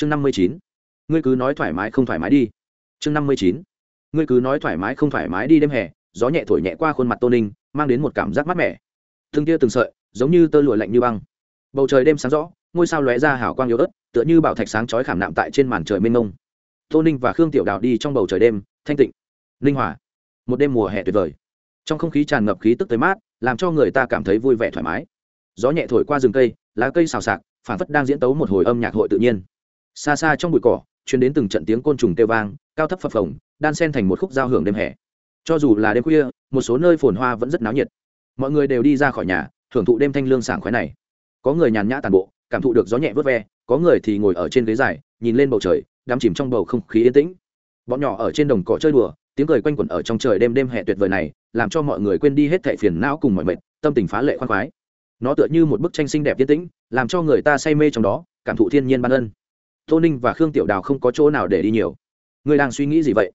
chương năm mươi chín. Ngươi cứ nói thoải mái không thoải mái đi. Chương năm mươi chín. Ngươi cứ nói thoải mái không thoải mái đi đêm hè, gió nhẹ thổi nhẹ qua khuôn mặt tô ninh, mang đến một cảm giác mát mẻ. Từng tia từng sợi, giống như tơ lụa lạnh như băng. Bầu trời đêm sáng rõ, ngôi sao lóe ra hào quang yếu ớt, tựa như bảo thạch sáng chói khảm nạm tại trên màn trời mênh mông. Tô ninh và khương tiểu đào đi trong bầu trời đêm, thanh tịnh ninh hòa một đêm mùa hè tuyệt vời. Trong không khí tràn ngập khí tức tới mát, làm cho người ta cảm thấy vui vẻ thoải mái. Gió nhẹ thổi qua rừng cây, lá cây xào xạc phản phất đang diễn tấu một hồi âm nhạc hội tự nhiên xa xa trong bụi cỏ chuyến đến từng trận tiếng côn trùng kêu vang, cao thấp phập phồng, đan sen thành một khúc giao hưởng đêm hè. Cho dù là đêm khuya, một số nơi phồn hoa vẫn rất náo nhiệt. Mọi người đều đi ra khỏi nhà hưởng thụ đêm thanh lương sảng khoái này. Có người nhàn nhã tàn bộ, cảm thụ được gió nhẹ vớt ve, có người thì ngồi ở trên ghế dài, nhìn lên bầu trời, đắm chìm trong bầu không khí yên tĩnh. Bọn nhỏ ở trên đồng cỏ chơi đùa, tiếng cười quanh quẩn ở trong trời đêm đêm hè tuyệt vời này, làm cho mọi người quên đi hết thệ phiền não cùng mọi mệt, tâm tình phá lệ khoan khoái. Nó tựa như một bức tranh xinh đẹp yên tĩnh, làm cho người ta say mê trong đó, cảm thụ thiên nhiên ban ân tô ninh và khương tiểu đào không có chỗ nào để đi nhiều. Ngươi đang suy nghĩ gì vậy?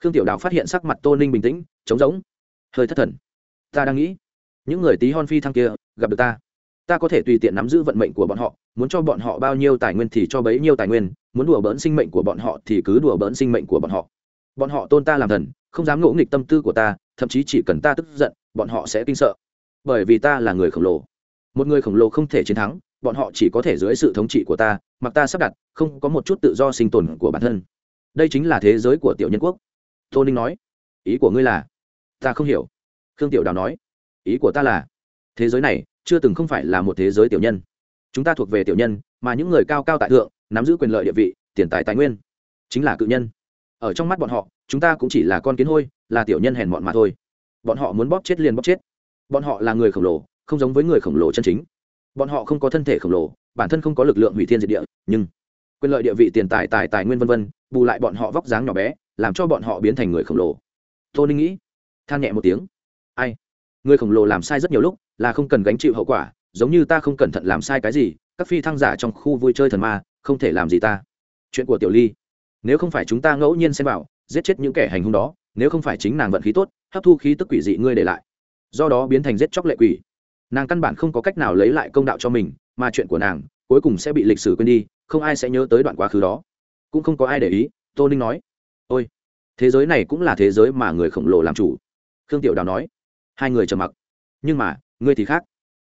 Khương tiểu đào phát hiện sắc mặt tô ninh bình tĩnh, trống rỗng. Hơi thất thần. Ta đang nghĩ, những người tí hon phi thăng kia, gặp được ta. Ta có thể tùy tiện nắm giữ vận mệnh của bọn họ, muốn cho bọn họ bao nhiêu tài nguyên thì cho bấy nhiêu tài nguyên, muốn đùa bỡn sinh mệnh của bọn họ thì cứ đùa bỡn sinh mệnh của bọn họ. Bọn họ tôn ta làm thần, không dám ngỗ nghịch tâm tư của ta, thậm chí chỉ cần ta tức giận, bọn họ sẽ kinh sợ. Bởi vì ta là người khổng lồ. Một người khổng lồ không thể chiến thắng, bọn họ chỉ có thể dưới sự thống trị của ta mặc ta sắp đặt, không có một chút tự do sinh tồn của bản thân. Đây chính là thế giới của tiểu nhân quốc. Tô ninh nói. Ý của ngươi là? Ta không hiểu. Khương tiểu đào nói. Ý của ta là, thế giới này chưa từng không phải là một thế giới tiểu nhân. Chúng ta thuộc về tiểu nhân, mà những người cao cao tại thượng, nắm giữ quyền lợi địa vị, tiền tài tài nguyên, chính là cự nhân. Ở trong mắt bọn họ, chúng ta cũng chỉ là con kiến hôi, là tiểu nhân hèn mọn mà thôi. Bọn họ muốn bóp chết liền bóp chết. Bọn họ là người khổng lồ, không giống với người khổng lồ chân chính bọn họ không có thân thể khổng lồ, bản thân không có lực lượng hủy thiên diệt địa, nhưng quyền lợi địa vị tiền tài tài tài nguyên vân vân, bù lại bọn họ vóc dáng nhỏ bé, làm cho bọn họ biến thành người khổng lồ. Tô ninh nghĩ, than nhẹ một tiếng. Ai? Người khổng lồ làm sai rất nhiều lúc, là không cần gánh chịu hậu quả, giống như ta không cẩn thận làm sai cái gì, các phi thăng giả trong khu vui chơi thần ma, không thể làm gì ta. Chuyện của tiểu ly. Nếu không phải chúng ta ngẫu nhiên xem vào giết chết những kẻ hành hung đó, nếu không phải chính nàng vận khí tốt, hấp thu khí tức quỷ dị ngươi để lại. Do đó biến thành giết chóc lệ quỷ nàng căn bản không có cách nào lấy lại công đạo cho mình, mà chuyện của nàng cuối cùng sẽ bị lịch sử quên đi, không ai sẽ nhớ tới đoạn quá khứ đó. Cũng không có ai để ý, tô ninh nói. Ôi, thế giới này cũng là thế giới mà người khổng lồ làm chủ. Khương tiểu đào nói. Hai người trầm mặc. Nhưng mà, ngươi thì khác.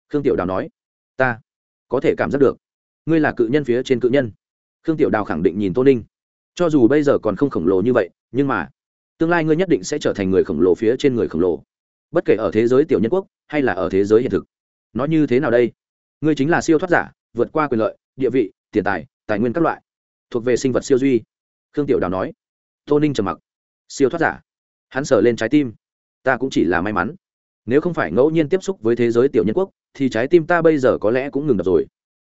Khương tiểu đào nói. Ta có thể cảm giác được. Ngươi là cự nhân phía trên cự nhân. Khương tiểu đào khẳng định nhìn tô ninh. Cho dù bây giờ còn không khổng lồ như vậy, nhưng mà, tương lai ngươi nhất định sẽ trở thành người khổng lồ phía trên người khổng lồ bất kể ở thế giới tiểu nhân quốc hay là ở thế giới hiện thực, nó như thế nào đây? Ngươi chính là siêu thoát giả, vượt qua quyền lợi, địa vị, tiền tài tài nguyên các loại, thuộc về sinh vật siêu duy. Khương tiểu đào nói. Tô ninh trầm mặc. Siêu thoát giả. Hắn sờ lên trái tim. Ta cũng chỉ là may mắn. Nếu không phải ngẫu nhiên tiếp xúc với thế giới tiểu nhân quốc, thì trái tim ta bây giờ có lẽ cũng ngừng đập rồi.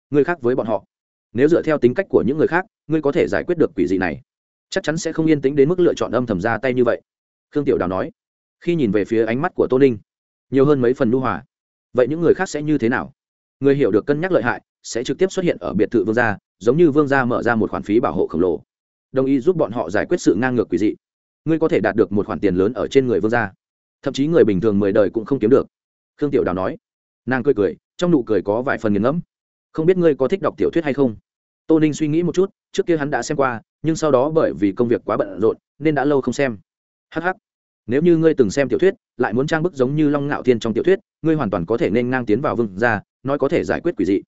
Ngươi khác với bọn họ. Nếu dựa theo tính cách của những người khác, ngươi có thể giải quyết được quỷ dị này. Chắc chắn sẽ không yên tĩnh đến mức lựa chọn âm thầm ra tay như vậy. Khương tiểu đào nói khi nhìn về phía ánh mắt của tô ninh, nhiều hơn mấy phần nu hòa. Vậy những người khác sẽ như thế nào? Người hiểu được cân nhắc lợi hại sẽ trực tiếp xuất hiện ở biệt thự vương gia, giống như vương gia mở ra một khoản phí bảo hộ khổng lồ. Đồng ý giúp bọn họ giải quyết sự ngang ngược quỷ dị. Ngươi có thể đạt được một khoản tiền lớn ở trên người vương gia. Thậm chí người bình thường mười đời cũng không kiếm được. Khương tiểu đào nói. Nàng cười cười, trong nụ cười có vài phần nghiền ngẫm. Không biết ngươi có thích đọc tiểu thuyết hay không? Tô ninh suy nghĩ một chút, trước kia hắn đã xem qua, nhưng sau đó bởi vì công việc quá bận rộn, nên đã lâu không xem. Hh nếu như ngươi từng xem tiểu thuyết, lại muốn trang bức giống như long ngạo thiên trong tiểu thuyết, ngươi hoàn toàn có thể nên ngang tiến vào vương gia, nói có thể giải quyết quỷ dị.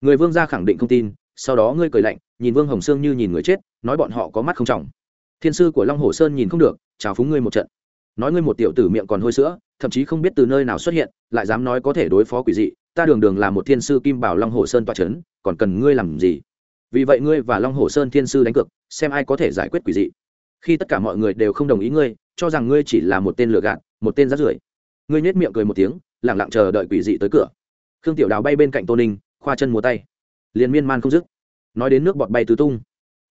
Người vương gia khẳng định không tin, sau đó ngươi cười lạnh, nhìn vương hồng sương như nhìn người chết, nói bọn họ có mắt không trọng. Thiên sư của long hồ sơn nhìn không được, chào phúng ngươi một trận. Nói ngươi một tiểu tử miệng còn hôi sữa, thậm chí không biết từ nơi nào xuất hiện, lại dám nói có thể đối phó quỷ dị, ta đường đường là một thiên sư kim bảo long hồ sơn toa c h ấ n còn cần ngươi làm gì? Vì vậy ngươi và long hồ sơn thiên sư đánh cược, xem ai có thể giải quyết quỷ dị. Khi tất cả mọi người đều không đồng ý ngươi cho rằng ngươi chỉ là một tên lừa gạt, một tên rát rưởi. Ngươi nhếch miệng cười một tiếng, lẳng lặng chờ đợi quỷ dị tới cửa. Khương tiểu đào bay bên cạnh tô ninh, khoa chân múa tay. Liền miên man không dứt. Nói đến nước bọt bay tứ tung.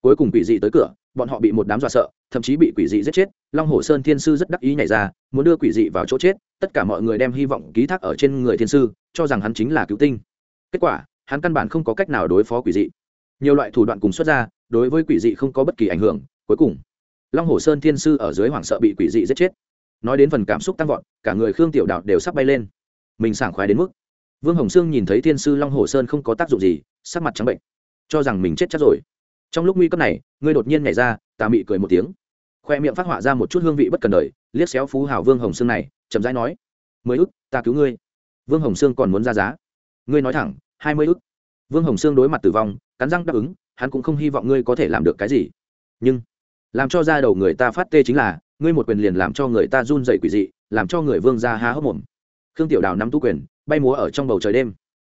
Cuối cùng quỷ dị tới cửa, bọn họ bị một đám dọa sợ, thậm chí bị quỷ dị giết chết. Long hồ sơn thiên sư rất đắc ý nhảy ra, muốn đưa quỷ dị vào chỗ chết. Tất cả mọi người đem hy vọng ký thác ở trên người thiên sư, cho rằng hắn chính là cứu tinh. Kết quả, hắn căn bản không có cách nào đối phó quỷ dị. Nhiều loại thủ đoạn cùng xuất ra, đối với quỷ dị không có bất kỳ ảnh hưởng. Cuối cùng long hồ sơn thiên sư ở dưới hoảng sợ bị quỷ dị giết chết. Nói đến phần cảm xúc tăng vọt, cả người khương tiểu đạo đều sắp bay lên. Mình sảng khoái đến mức. Vương hồng sương nhìn thấy thiên sư long hồ sơn không có tác dụng gì, sắc mặt trắng bệnh. Cho rằng mình chết chắc rồi. Trong lúc nguy cấp này ngươi đột nhiên nhảy ra, tà mị cười một tiếng. Khoe miệng phát họa ra một chút hương vị bất cần đời, liếc xéo phú hào vương hồng sương này, chậm rãi nói, mười ức, ta cứu ngươi. Vương hồng sương còn muốn ra giá. Ngươi nói thẳng, hai mươi ức. Vương hồng sương đối mặt tử vong, cắn răng đáp ứng, hắn cũng không hy vọng ngươi có thể làm được cái gì. Nhưng làm cho ra đầu người ta phát tê chính là ngươi một quyền liền làm cho người ta run dậy quỷ dị làm cho người vương gia há hốc mồm. Khương tiểu đào nắm tú quyền bay múa ở trong bầu trời đêm.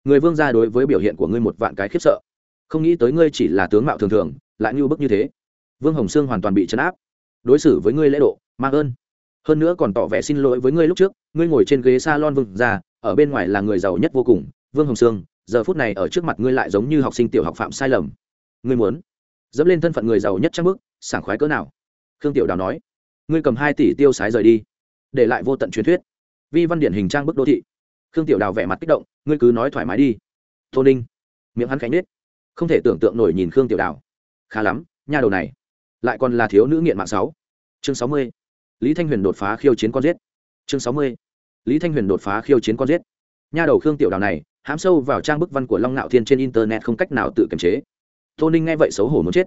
Người vương gia đối với biểu hiện của ngươi một vạn cái khiếp sợ. Không nghĩ tới ngươi chỉ là tướng mạo thường thường lại như bức như thế. Vương hồng sương hoàn toàn bị chấn áp. Đối xử với ngươi lễ độ mang ơn. Hơn nữa còn tỏ vẻ xin lỗi với ngươi lúc trước ngươi ngồi trên ghế s a lon vương gia, ở bên ngoài là người giàu nhất vô cùng. Vương hồng sương giờ phút này ở trước mặt ngươi lại giống như học sinh tiểu học phạm sai lầm. Ngươi muốn dẫm lên thân phận người giàu nhất trang bức sảng khoái cỡ nào? Khương tiểu đào nói, ngươi cầm hai tỷ tiêu sái rời đi, để lại vô tận truyền thuyết. Vi văn điển hình trang bức đô thị. Khương tiểu đào vẻ mặt kích động, ngươi cứ nói thoải mái đi. Tô ninh, miệng hắn khánh nết không thể tưởng tượng nổi nhìn khương tiểu đào. Khá lắm nhà đầu này, lại còn là thiếu nữ nghiện mạng sáu. Chương sáu mươi, lý thanh huyền đột phá khiêu chiến con giết. Chương sáu mươi, lý thanh huyền đột phá khiêu chiến con giết. Nha đầu khương tiểu đào này, hám sâu vào trang bức văn của long ngạo thiên trên internet không cách nào tự kiềm chế. Tô ninh nghe vậy xấu hổ muốn chết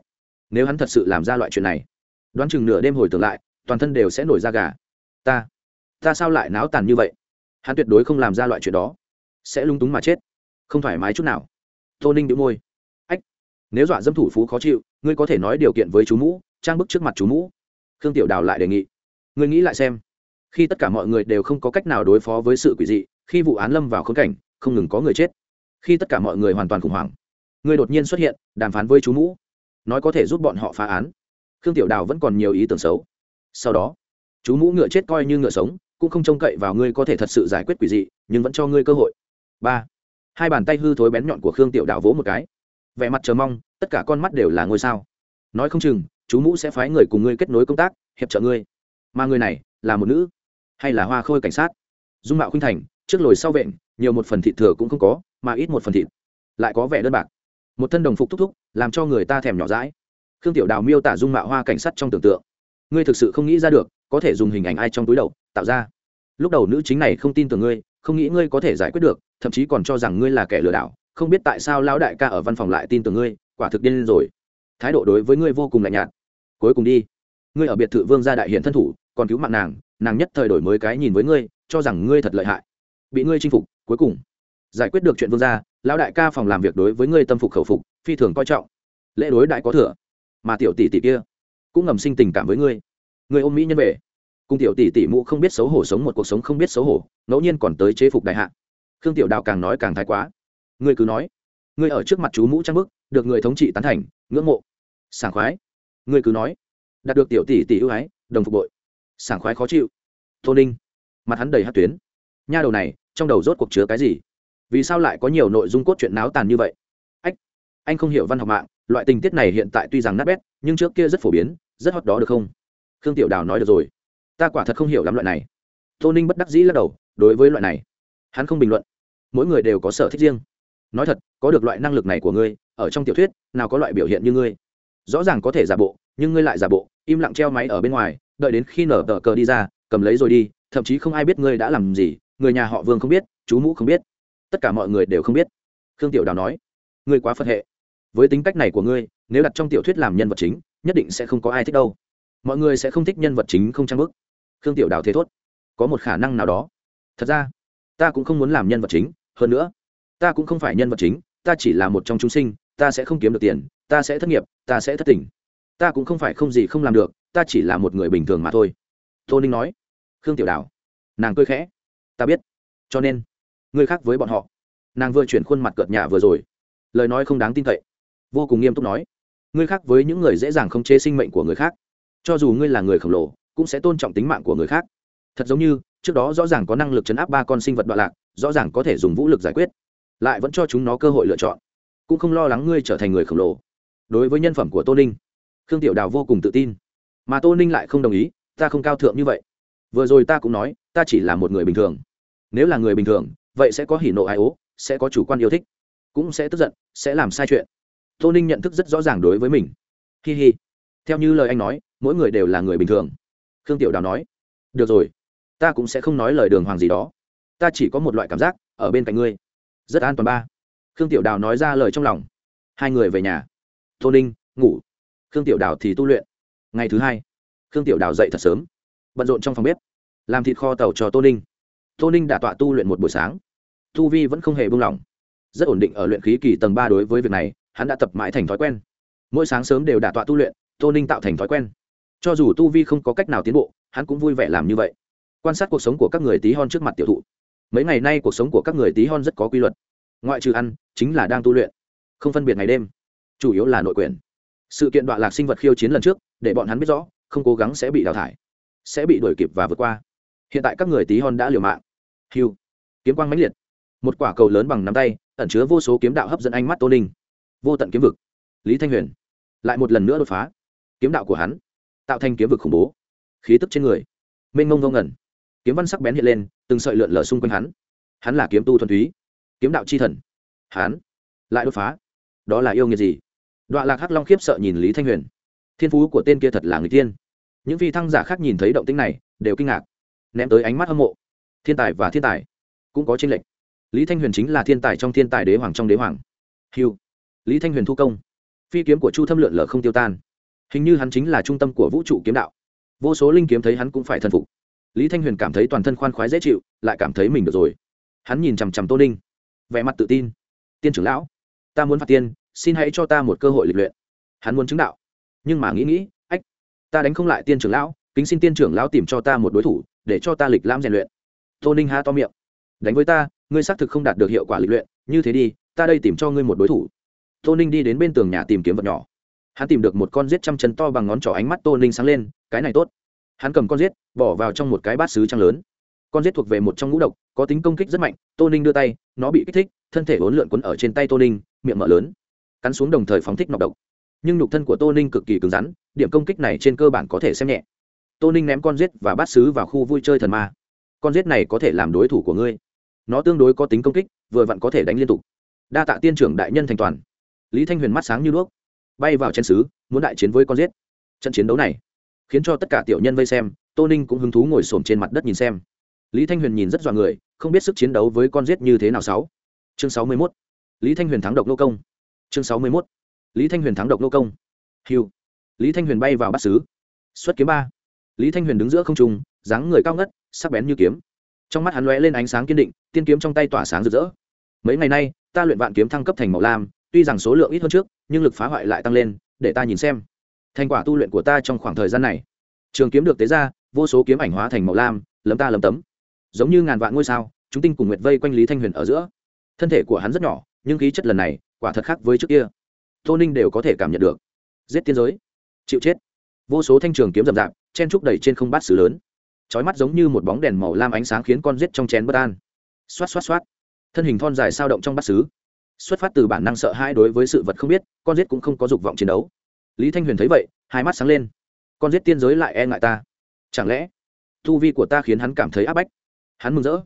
nếu hắn thật sự làm ra loại chuyện này, đoán chừng nửa đêm hồi tưởng lại, toàn thân đều sẽ nổi ra gà. Ta ta sao lại náo tàn như vậy? Hắn tuyệt đối không làm ra loại chuyện đó. Sẽ lung túng mà chết. Không thoải mái chút nào. Tô ninh đĩu môi. Ách, nếu dọa dâm thủ phú khó chịu, ngươi có thể nói điều kiện với chú mũ, trang bức trước mặt chú mũ. Khương tiểu đào lại đề nghị. Ngươi nghĩ lại xem. Khi tất cả mọi người đều không có cách nào đối phó với sự quỷ dị, khi vụ án lâm vào khốn cảnh, không ngừng có người chết. Khi tất cả mọi người hoàn toàn khủng hoảng, ngươi đột nhiên xuất hiện, đàm phán với chú mũ nói có thể giúp bọn họ phá án. Khương tiểu đào vẫn còn nhiều ý tưởng xấu. Sau đó, chú mũ ngựa chết coi như ngựa sống, cũng không trông cậy vào ngươi có thể thật sự giải quyết quỷ dị, nhưng vẫn cho ngươi cơ hội. Ba, hai bàn tay hư thối bén nhọn của khương tiểu đào vỗ một cái. Vẻ mặt chờ mong, tất cả con mắt đều là ngôi sao. Nói không chừng, chú mũ sẽ phái người cùng ngươi kết nối công tác, hiệp trợ ngươi. Mà người này, là một nữ, hay là hoa khôi cảnh sát? Dung mạo khuynh thành, trước lồi sau vện, nhiều một phần thịt thừa cũng không có, mà ít một phần thịt. Lại có vẻ đơn bạc một thân đồng phục thúc thúc, làm cho người ta thèm nhỏ rãi khương tiểu đào miêu tả dung mạo hoa cảnh sát trong tưởng tượng. Ngươi thực sự không nghĩ ra được, có thể dùng hình ảnh ai trong túi đầu, tạo ra. Lúc đầu nữ chính này không tin tưởng ngươi, không nghĩ ngươi có thể giải quyết được, thậm chí còn cho rằng ngươi là kẻ lừa đảo, không biết tại sao lão đại ca ở văn phòng lại tin tưởng ngươi, quả thực điên rồi. Thái độ đối với ngươi vô cùng lạnh nhạt. Cuối cùng đi. Ngươi ở biệt thự vương gia đại hiện thân thủ, còn cứu mạng nàng nàng nhất thời đổi mới cái nhìn với ngươi, cho rằng ngươi thật lợi hại. Bị ngươi chinh phục, cuối cùng giải quyết được chuyện vương gia lão đại ca phòng làm việc đối với ngươi tâm phục khẩu phục, phi thường coi trọng. Lễ đối đại có thừa. Mà tiểu tỷ tỷ kia cũng ngầm sinh tình cảm với ngươi. Người ôm mỹ nhân về. Cùng tiểu tỷ tỷ mụ không biết xấu hổ sống một cuộc sống không biết xấu hổ, ngẫu nhiên còn tới chế phục đại hạ. Khương tiểu đào càng nói càng thái quá. Ngươi cứ nói. Ngươi ở trước mặt chú mũ trang bức, được người thống trị tán thành, ngưỡng mộ. Sảng khoái. Ngươi cứ nói. Đạt được tiểu tỷ tỷ ưu ái, đồng phục bội. Sảng khoái khó chịu. Tô ninh. Mặt hắn đầy hát tuyến. Nha đầu này, trong đầu rốt cuộc chứa cái gì? Vì sao lại có nhiều nội dung cốt truyện náo tàn như vậy? Ách, anh không hiểu văn học mạng, loại tình tiết này hiện tại tuy rằng nát bét, nhưng trước kia rất phổ biến, rất hot đó được không? Khương tiểu đào nói được rồi. Ta quả thật không hiểu lắm loại này. Tô ninh bất đắc dĩ lắc đầu, đối với loại này, hắn không bình luận. Mỗi người đều có sở thích riêng. Nói thật, có được loại năng lực này của ngươi, ở trong tiểu thuyết, nào có loại biểu hiện như ngươi. Rõ ràng có thể giả bộ, nhưng ngươi lại giả bộ, im lặng treo máy ở bên ngoài, đợi đến khi nở tờ cờ đi ra, cầm lấy rồi đi, thậm chí không ai biết ngươi đã làm gì, người nhà họ vương không biết, chú mũ không biết tất cả mọi người đều không biết. Khương tiểu đào nói, ngươi quá phật hệ. Với tính cách này của ngươi, nếu đặt trong tiểu thuyết làm nhân vật chính, nhất định sẽ không có ai thích đâu. Mọi người sẽ không thích nhân vật chính không trang bức. Khương tiểu đào thế thốt, có một khả năng nào đó. Thật ra, ta cũng không muốn làm nhân vật chính, hơn nữa, ta cũng không phải nhân vật chính, ta chỉ là một trong chúng sinh, ta sẽ không kiếm được tiền, ta sẽ thất nghiệp, ta sẽ thất tình. Ta cũng không phải không gì không làm được, ta chỉ là một người bình thường mà thôi. Tô ninh nói, khương tiểu đào, nàng cười khẽ. Ta biết. Cho nên ngươi khác với bọn họ. Nàng vừa chuyển khuôn mặt cợt nhà vừa rồi. Lời nói không đáng tin cậy. Vô cùng nghiêm túc nói, ngươi khác với những người dễ dàng không chế sinh mệnh của người khác. Cho dù ngươi là người khổng lồ, cũng sẽ tôn trọng tính mạng của người khác. Thật giống như, trước đó rõ ràng có năng lực chấn áp ba con sinh vật đoạn lạc, rõ ràng có thể dùng vũ lực giải quyết, lại vẫn cho chúng nó cơ hội lựa chọn. Cũng không lo lắng ngươi trở thành người khổng lồ. Đối với nhân phẩm của tô ninh, khương tiểu đào vô cùng tự tin. Mà tô ninh lại không đồng ý, ta không cao thượng như vậy. Vừa rồi ta cũng nói, ta chỉ là một người bình thường. Nếu là người bình thường vậy sẽ có hỉ nộ ai ố, sẽ có chủ quan yêu thích, cũng sẽ tức giận, sẽ làm sai chuyện. Tô ninh nhận thức rất rõ ràng đối với mình. Hi hi. Theo như lời anh nói, mỗi người đều là người bình thường. Khương tiểu đào nói, được rồi, ta cũng sẽ không nói lời đường hoàng gì đó. Ta chỉ có một loại cảm giác, ở bên cạnh ngươi. Rất an toàn ba. Khương tiểu đào nói ra lời trong lòng. Hai người về nhà. Tô ninh, ngủ. Khương tiểu đào thì tu luyện. Ngày thứ hai, khương tiểu đào dậy thật sớm. Bận rộn trong phòng bếp. Làm thịt kho tàu cho tô ninh tô ninh đã tọa tu luyện một buổi sáng. Tu vi vẫn không hề buông lỏng. Rất ổn định ở luyện khí kỳ tầng ba đối với việc này, hắn đã tập mãi thành thói quen. Mỗi sáng sớm đều đả tọa tu luyện, tô ninh tạo thành thói quen. Cho dù tu vi không có cách nào tiến bộ, hắn cũng vui vẻ làm như vậy. Quan sát cuộc sống của các người tí hon trước mặt tiểu thụ. Mấy ngày nay cuộc sống của các người tí hon rất có quy luật. Ngoại trừ ăn, chính là đang tu luyện. Không phân biệt ngày đêm, chủ yếu là nội quyền. Sự kiện đoạn lạc sinh vật khiêu chiến lần trước, để bọn hắn biết rõ, không cố gắng sẽ bị đào thải, sẽ bị đuổi kịp và vượt qua. Hiện tại các người tí hon đã liều mạng hiu kiếm quang mãnh liệt. Một quả cầu lớn bằng nắm tay, ẩn chứa vô số kiếm đạo hấp dẫn ánh mắt tô ninh. Vô tận kiếm vực. Lý thanh huyền. Lại một lần nữa đột phá. Kiếm đạo của hắn tạo thành kiếm vực khủng bố. Khí tức trên người. Mênh mông vô ngẩn kiếm văn sắc bén hiện lên, từng sợi lượn lờ xung quanh hắn. Hắn là kiếm tu thuần túy. Kiếm đạo chi thần. Hắn lại đột phá. Đó là yêu nghiệt gì? Đoạn lạc hắc long khiếp sợ nhìn lý thanh huyền. Thiên phú của tên kia thật là người tiên những phi thăng giả khác nhìn thấy động tĩnh này, đều kinh ngạc. Ném tới ánh mắt hâm mộ thiên tài và thiên tài cũng có tranh lệch. Lý thanh huyền chính là thiên tài trong thiên tài đế hoàng trong đế hoàng. Hiu lý thanh huyền thu công. Phi kiếm của chu thâm lượn lờ không tiêu tan. Hình như hắn chính là trung tâm của vũ trụ kiếm đạo. Vô số linh kiếm thấy hắn cũng phải thần phục. Lý thanh huyền cảm thấy toàn thân khoan khoái dễ chịu, lại cảm thấy mình được rồi. Hắn nhìn chằm chằm tô ninh. Vẻ mặt tự tin. Tiên trưởng lão, ta muốn phạt tiên xin hãy cho ta một cơ hội lịch luyện. Hắn muốn chứng đạo. Nhưng mà nghĩ nghĩ, ách, ta đánh không lại tiên trưởng lão, kính xin tiên trưởng lão tìm cho ta một đối thủ, để cho ta lịch lãm rèn luyện tô ninh ha to miệng. Đánh với ta, ngươi xác thực không đạt được hiệu quả lịch luyện, như thế đi, ta đây tìm cho ngươi một đối thủ. Tô ninh đi đến bên tường nhà tìm kiếm vật nhỏ. Hắn tìm được một con rết trăm chân to bằng ngón trỏ ánh mắt tô ninh sáng lên, cái này tốt. Hắn cầm con rết bỏ vào trong một cái bát xứ trăng lớn. Con rết thuộc về một trong ngũ độc, có tính công kích rất mạnh, tô ninh đưa tay, nó bị kích thích, thân thể hỗn lượn quấn ở trên tay tô ninh, miệng mở lớn. Cắn xuống đồng thời phóng thích nọc độc. Nhưng nhục thân của tô ninh cực kỳ cứng rắn, điểm công kích này trên cơ bản có thể xem nhẹ. Tô ninh ném con rết và bát xứ vào khu vui chơi thần ma con rết này có thể làm đối thủ của ngươi. Nó tương đối có tính công kích, vừa vặn có thể đánh liên tục. Đa tạ tiên trưởng đại nhân thành toàn. Lý thanh huyền mắt sáng như đuốc, bay vào chén xứ muốn đại chiến với con giết. Trận chiến đấu này, khiến cho tất cả tiểu nhân vây xem, tô ninh cũng hứng thú ngồi xổm trên mặt đất nhìn xem. Lý thanh huyền nhìn rất dọa người, không biết sức chiến đấu với con giết như thế nào sáu. Chương sáu mươi mốt. Lý thanh huyền thắng độc nô công. Chương sáu mươi mốt. Lý thanh huyền thắng độc nô công. Hiu lý thanh huyền bay vào bắt xứ. Xuất kiếm ba. Lý thanh huyền đứng giữa không trung, dáng người cao ngất sắc bén như kiếm. Trong mắt hắn lóe lên ánh sáng kiên định, tiên kiếm trong tay tỏa sáng rực rỡ. Mấy ngày nay, ta luyện vạn kiếm thăng cấp thành màu lam, tuy rằng số lượng ít hơn trước, nhưng lực phá hoại lại tăng lên, để ta nhìn xem. Thành quả tu luyện của ta trong khoảng thời gian này. Trường kiếm được tế ra, vô số kiếm ảnh hóa thành màu lam, lấm ta lấm tấm. Giống như ngàn vạn ngôi sao, chúng tinh cùng nguyệt vây quanh lý thanh huyền ở giữa. Thân thể của hắn rất nhỏ, nhưng khí chất lần này, quả thật khác với trước kia. Tô ninh đều có thể cảm nhận được. Giết tiên giới. Chịu chết. Vô số thanh trường kiếm rậm rạp, chen trúc đầy trên không bát xứ lớn chói mắt giống như một bóng đèn màu lam ánh sáng khiến con giết trong chén bất an. Xoát xoát xoát. Thân hình thon dài sao động trong bát xứ. Xuất phát từ bản năng sợ hãi đối với sự vật không biết, con giết cũng không có dục vọng chiến đấu. Lý thanh huyền thấy vậy, hai mắt sáng lên. Con giết tiên giới lại e ngại ta. Chẳng lẽ, tu vi của ta khiến hắn cảm thấy áp bách? Hắn mừng rỡ.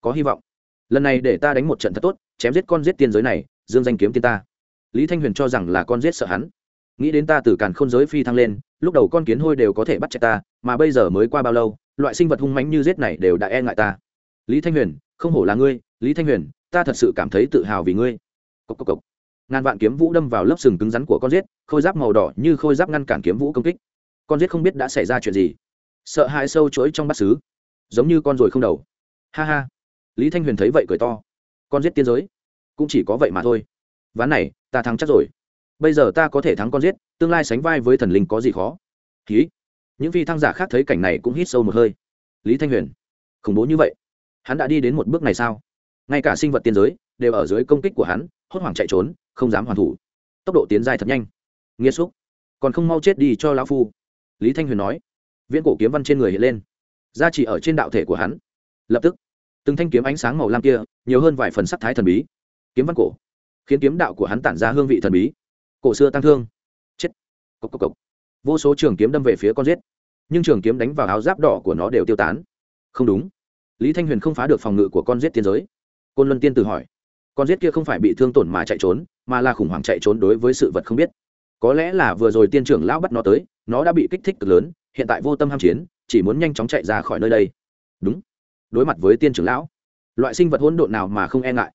Có hy vọng. Lần này để ta đánh một trận thật tốt, chém giết con giết tiên giới này, dương danh kiếm tiên ta. Lý thanh huyền cho rằng là con giết sợ hắn. Nghĩ đến ta từ càn khôn giới phi thăng lên lúc đầu con kiến hôi đều có thể bắt chạy ta mà bây giờ mới qua bao lâu loại sinh vật hung mãnh như rết này đều đã e ngại ta. Lý thanh huyền không hổ là ngươi lý thanh huyền ta thật sự cảm thấy tự hào vì ngươi. Cốc cốc cốc. ngàn vạn kiếm vũ đâm vào lớp sừng cứng rắn của con rết, khôi giáp màu đỏ như khôi giáp ngăn cản kiếm vũ công kích. Con rết không biết đã xảy ra chuyện gì. Sợ hãi sâu chuỗi trong bát xứ. Giống như con ruồi không đầu. Ha ha. Lý thanh huyền thấy vậy cười to. Con giết tiên giới. Cũng chỉ có vậy mà thôi. Ván này ta thắng chắc rồi bây giờ ta có thể thắng con giết, tương lai sánh vai với thần linh có gì khó? Ký. Những phi thăng giả khác thấy cảnh này cũng hít sâu một hơi. Lý thanh huyền. Khủng bố như vậy? Hắn đã đi đến một bước này sao? Ngay cả sinh vật tiên giới đều ở dưới công kích của hắn, hốt hoảng chạy trốn, không dám hoàn thủ. Tốc độ tiến dài thật nhanh. Nghĩa xúc. Còn không mau chết đi cho lão phu. Lý thanh huyền nói. Viễn cổ kiếm văn trên người hiện lên. Gia chỉ ở trên đạo thể của hắn. Lập tức, từng thanh kiếm ánh sáng màu lam kia, nhiều hơn vài phần sắc thái thần bí. Kiếm văn cổ. Khiến kiếm đạo của hắn tản ra hương vị thần bí cổ xưa tăng thương. Chết. Cốc cốc cốc. vô số trường kiếm đâm về phía con giết. Nhưng trường kiếm đánh vào áo giáp đỏ của nó đều tiêu tán. Không đúng. Lý thanh huyền không phá được phòng ngự của con giết tiên giới. Côn luân tiên tử hỏi. Con giết kia không phải bị thương tổn mà chạy trốn, mà là khủng hoảng chạy trốn đối với sự vật không biết. Có lẽ là vừa rồi tiên trưởng lão bắt nó tới, nó đã bị kích thích cực lớn, hiện tại vô tâm ham chiến, chỉ muốn nhanh chóng chạy ra khỏi nơi đây. Đúng. Đối mặt với tiên trưởng lão, loại sinh vật hỗn độn nào mà không e ngại?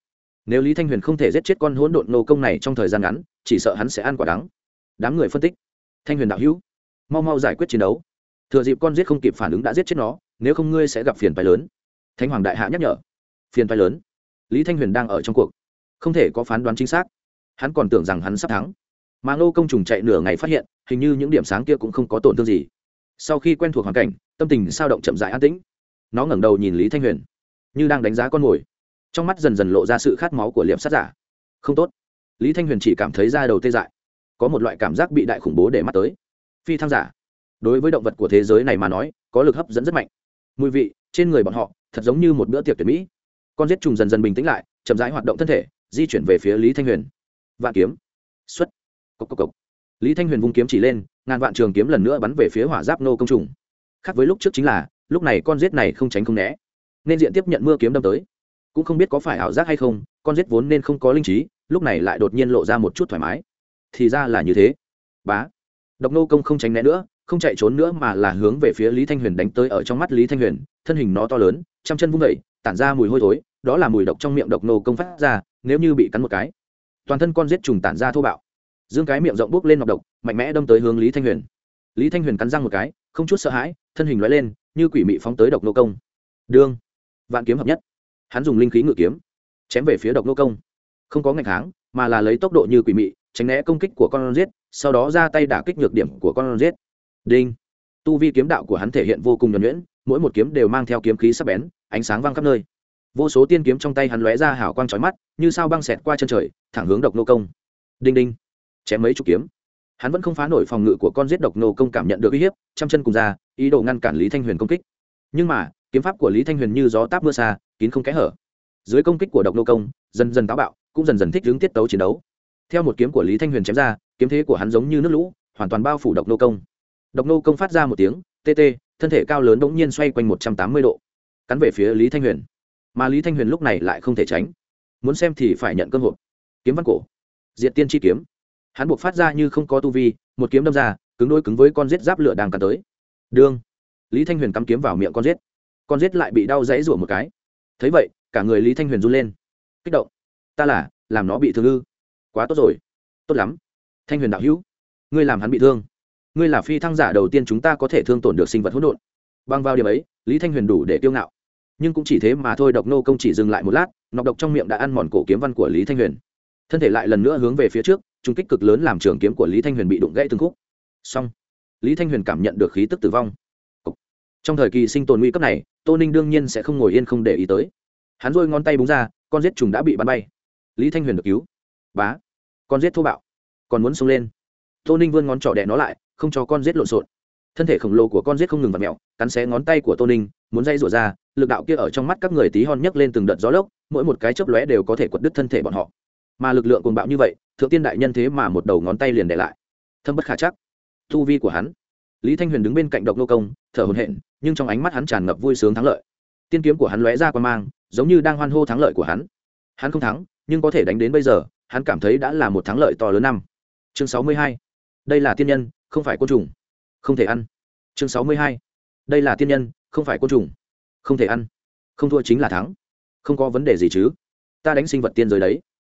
Nếu lý thanh huyền không thể giết chết con hỗn độn nô công này trong thời gian ngắn, chỉ sợ hắn sẽ ăn quả đắng. Đám người phân tích. Thanh huyền đạo hữu, mau mau giải quyết chiến đấu. Thừa dịp con giết không kịp phản ứng đã giết chết nó, nếu không ngươi sẽ gặp phiền phái lớn. Thánh hoàng đại hạ nhắc nhở. Phiền phái lớn. Lý thanh huyền đang ở trong cuộc. Không thể có phán đoán chính xác. Hắn còn tưởng rằng hắn sắp thắng. Mà ngô công trùng chạy nửa ngày phát hiện, hình như những điểm sáng kia cũng không có tổn thương gì. Sau khi quen thuộc hoàn cảnh, tâm tình sao động chậm dại an tĩnh. Nó ngẩng đầu nhìn lý thanh huyền. Như đang đánh giá con mồi trong mắt dần dần lộ ra sự khát máu của liệm sát giả. Không tốt. Lý thanh huyền chỉ cảm thấy da đầu tê dại. Có một loại cảm giác bị đại khủng bố để mắt tới. Phi thăng giả. Đối với động vật của thế giới này mà nói, có lực hấp dẫn rất mạnh. Mùi vị, trên người bọn họ, thật giống như một bữa tiệc tuyệt mỹ. Con giết trùng dần dần bình tĩnh lại, chậm rãi hoạt động thân thể, di chuyển về phía lý thanh huyền. Vạn kiếm. Xuất. Cốc cốc cốc. lý thanh huyền vung kiếm chỉ lên, ngàn vạn trường kiếm lần nữa bắn về phía hỏa giáp nô công trùng. Khác với lúc trước chính là, lúc này con giết này không tránh không né. Nên diện tiếp nhận mưa kiếm đâm tới cũng không biết có phải ảo giác hay không, con giết vốn nên không có linh trí, lúc này lại đột nhiên lộ ra một chút thoải mái. Thì ra là như thế. Bá. Độc nô công không tránh né nữa, không chạy trốn nữa mà là hướng về phía lý thanh huyền đánh tới ở trong mắt lý thanh huyền, thân hình nó to lớn, trăm chân vung vẩy tản ra mùi hôi thối, đó là mùi độc trong miệng độc nô công phát ra, nếu như bị cắn một cái, toàn thân con giết trùng tản ra thô bạo. Dương cái miệng rộng buốc lên nọc độc, mạnh mẽ đâm tới hướng lý thanh huyền. Lý thanh huyền cắn răng một cái, không chút sợ hãi, thân hình loại lên, như quỷ mị phóng tới độc nô công. Đương. Vạn kiếm hợp nhất hắn dùng linh khí ngự kiếm, chém về phía độc nô công. Không có ngạch kháng, mà là lấy tốc độ như quỷ mị, tránh né công kích của con giết, sau đó ra tay đả kích nhược điểm của con giết. Đinh. Tu vi kiếm đạo của hắn thể hiện vô cùng nhuẩn nhuyễn, mỗi một kiếm đều mang theo kiếm khí sắc bén, ánh sáng văng khắp nơi. Vô số tiên kiếm trong tay hắn lóe ra hào quang trói mắt, như sao băng xẹt qua chân trời, thẳng hướng độc nô công. Đinh đinh. Chém mấy chục kiếm. Hắn vẫn không phá nổi phòng ngự của con giết độc nô công cảm nhận được uy hiếp, trăm chân cùng ra, ý đồ ngăn cản lý thanh huyền công kích. Nhưng mà, kiếm pháp của lý thanh huyền như gió táp mưa xa kín không kẽ hở. Dưới công kích của độc nô công, dần dần táo bạo, cũng dần dần thích hướng tiết tấu chiến đấu. Theo một kiếm của lý thanh huyền chém ra, kiếm thế của hắn giống như nước lũ, hoàn toàn bao phủ độc nô công. Độc nô công phát ra một tiếng, tê tê, thân thể cao lớn bỗng nhiên xoay quanh một trăm tám mươi độ, cắn về phía lý thanh huyền. Mà lý thanh huyền lúc này lại không thể tránh. Muốn xem thì phải nhận cơ hội. Kiếm văn cổ diện tiên chi kiếm. Hắn buộc phát ra như không có tu vi, một kiếm đâm ra, cứng đôi cứng với con rết giáp lửa đang cắn tới. Đương lý thanh huyền cắm kiếm vào miệng con rết con rết lại bị đau dãy rủa một cái thấy vậy, cả người lý thanh huyền run lên. Kích động. Ta là, làm nó bị thương ư? Quá tốt rồi. Tốt lắm. Thanh huyền đạo hữu, ngươi làm hắn bị thương. Ngươi là phi thăng giả đầu tiên chúng ta có thể thương tổn được sinh vật hỗn độn. Bằng vào điểm ấy, lý thanh huyền đủ để kiêu ngạo. Nhưng cũng chỉ thế mà thôi, độc nô công chỉ dừng lại một lát, nọc độc trong miệng đã ăn mòn cổ kiếm văn của lý thanh huyền. Thân thể lại lần nữa hướng về phía trước trung kích cực lớn làm trường kiếm của lý thanh huyền bị đụng gãy từng khúc. Xong, lý thanh huyền cảm nhận được khí tức tử vong. Trong thời kỳ sinh tồn nguy cấp này tô ninh đương nhiên sẽ không ngồi yên không để ý tới. Hắn rôi ngón tay búng ra, con giết trùng đã bị bắn bay. Lý thanh huyền được cứu. Bá. Con giết thô bạo. Còn muốn xông lên. Tô ninh vươn ngón trỏ đẻ nó lại, không cho con giết lộn xộn. Thân thể khổng lồ của con giết không ngừng vặt mẹo cắn xé ngón tay của tô ninh, muốn dây rủa ra, lực đạo kia ở trong mắt các người tí hon nhấc lên từng đợt gió lốc, mỗi một cái chớp lóe đều có thể quật đứt thân thể bọn họ. Mà lực lượng cuồng bạo như vậy, thượng tiên đại nhân thế mà một đầu ngón tay liền để lại. Thâm bất khả chắc. Thu vi của hắn. Lý thanh huyền đứng bên cạnh độc nô công, thở hồn hện nhưng trong ánh mắt hắn tràn ngập vui sướng thắng lợi. Tiên kiếm của hắn lóe ra qua mang, giống như đang hoan hô thắng lợi của hắn. Hắn không thắng, nhưng có thể đánh đến bây giờ, hắn cảm thấy đã là một thắng lợi to lớn năm. Chương sáu mươi hai. Đây là tiên nhân, không phải côn trùng. Không thể ăn. Chương sáu mươi hai. Đây là tiên nhân, không phải côn trùng. Không thể ăn. Không thua chính là thắng. Không có vấn đề gì chứ. Ta đánh sinh vật tiên giới đấy.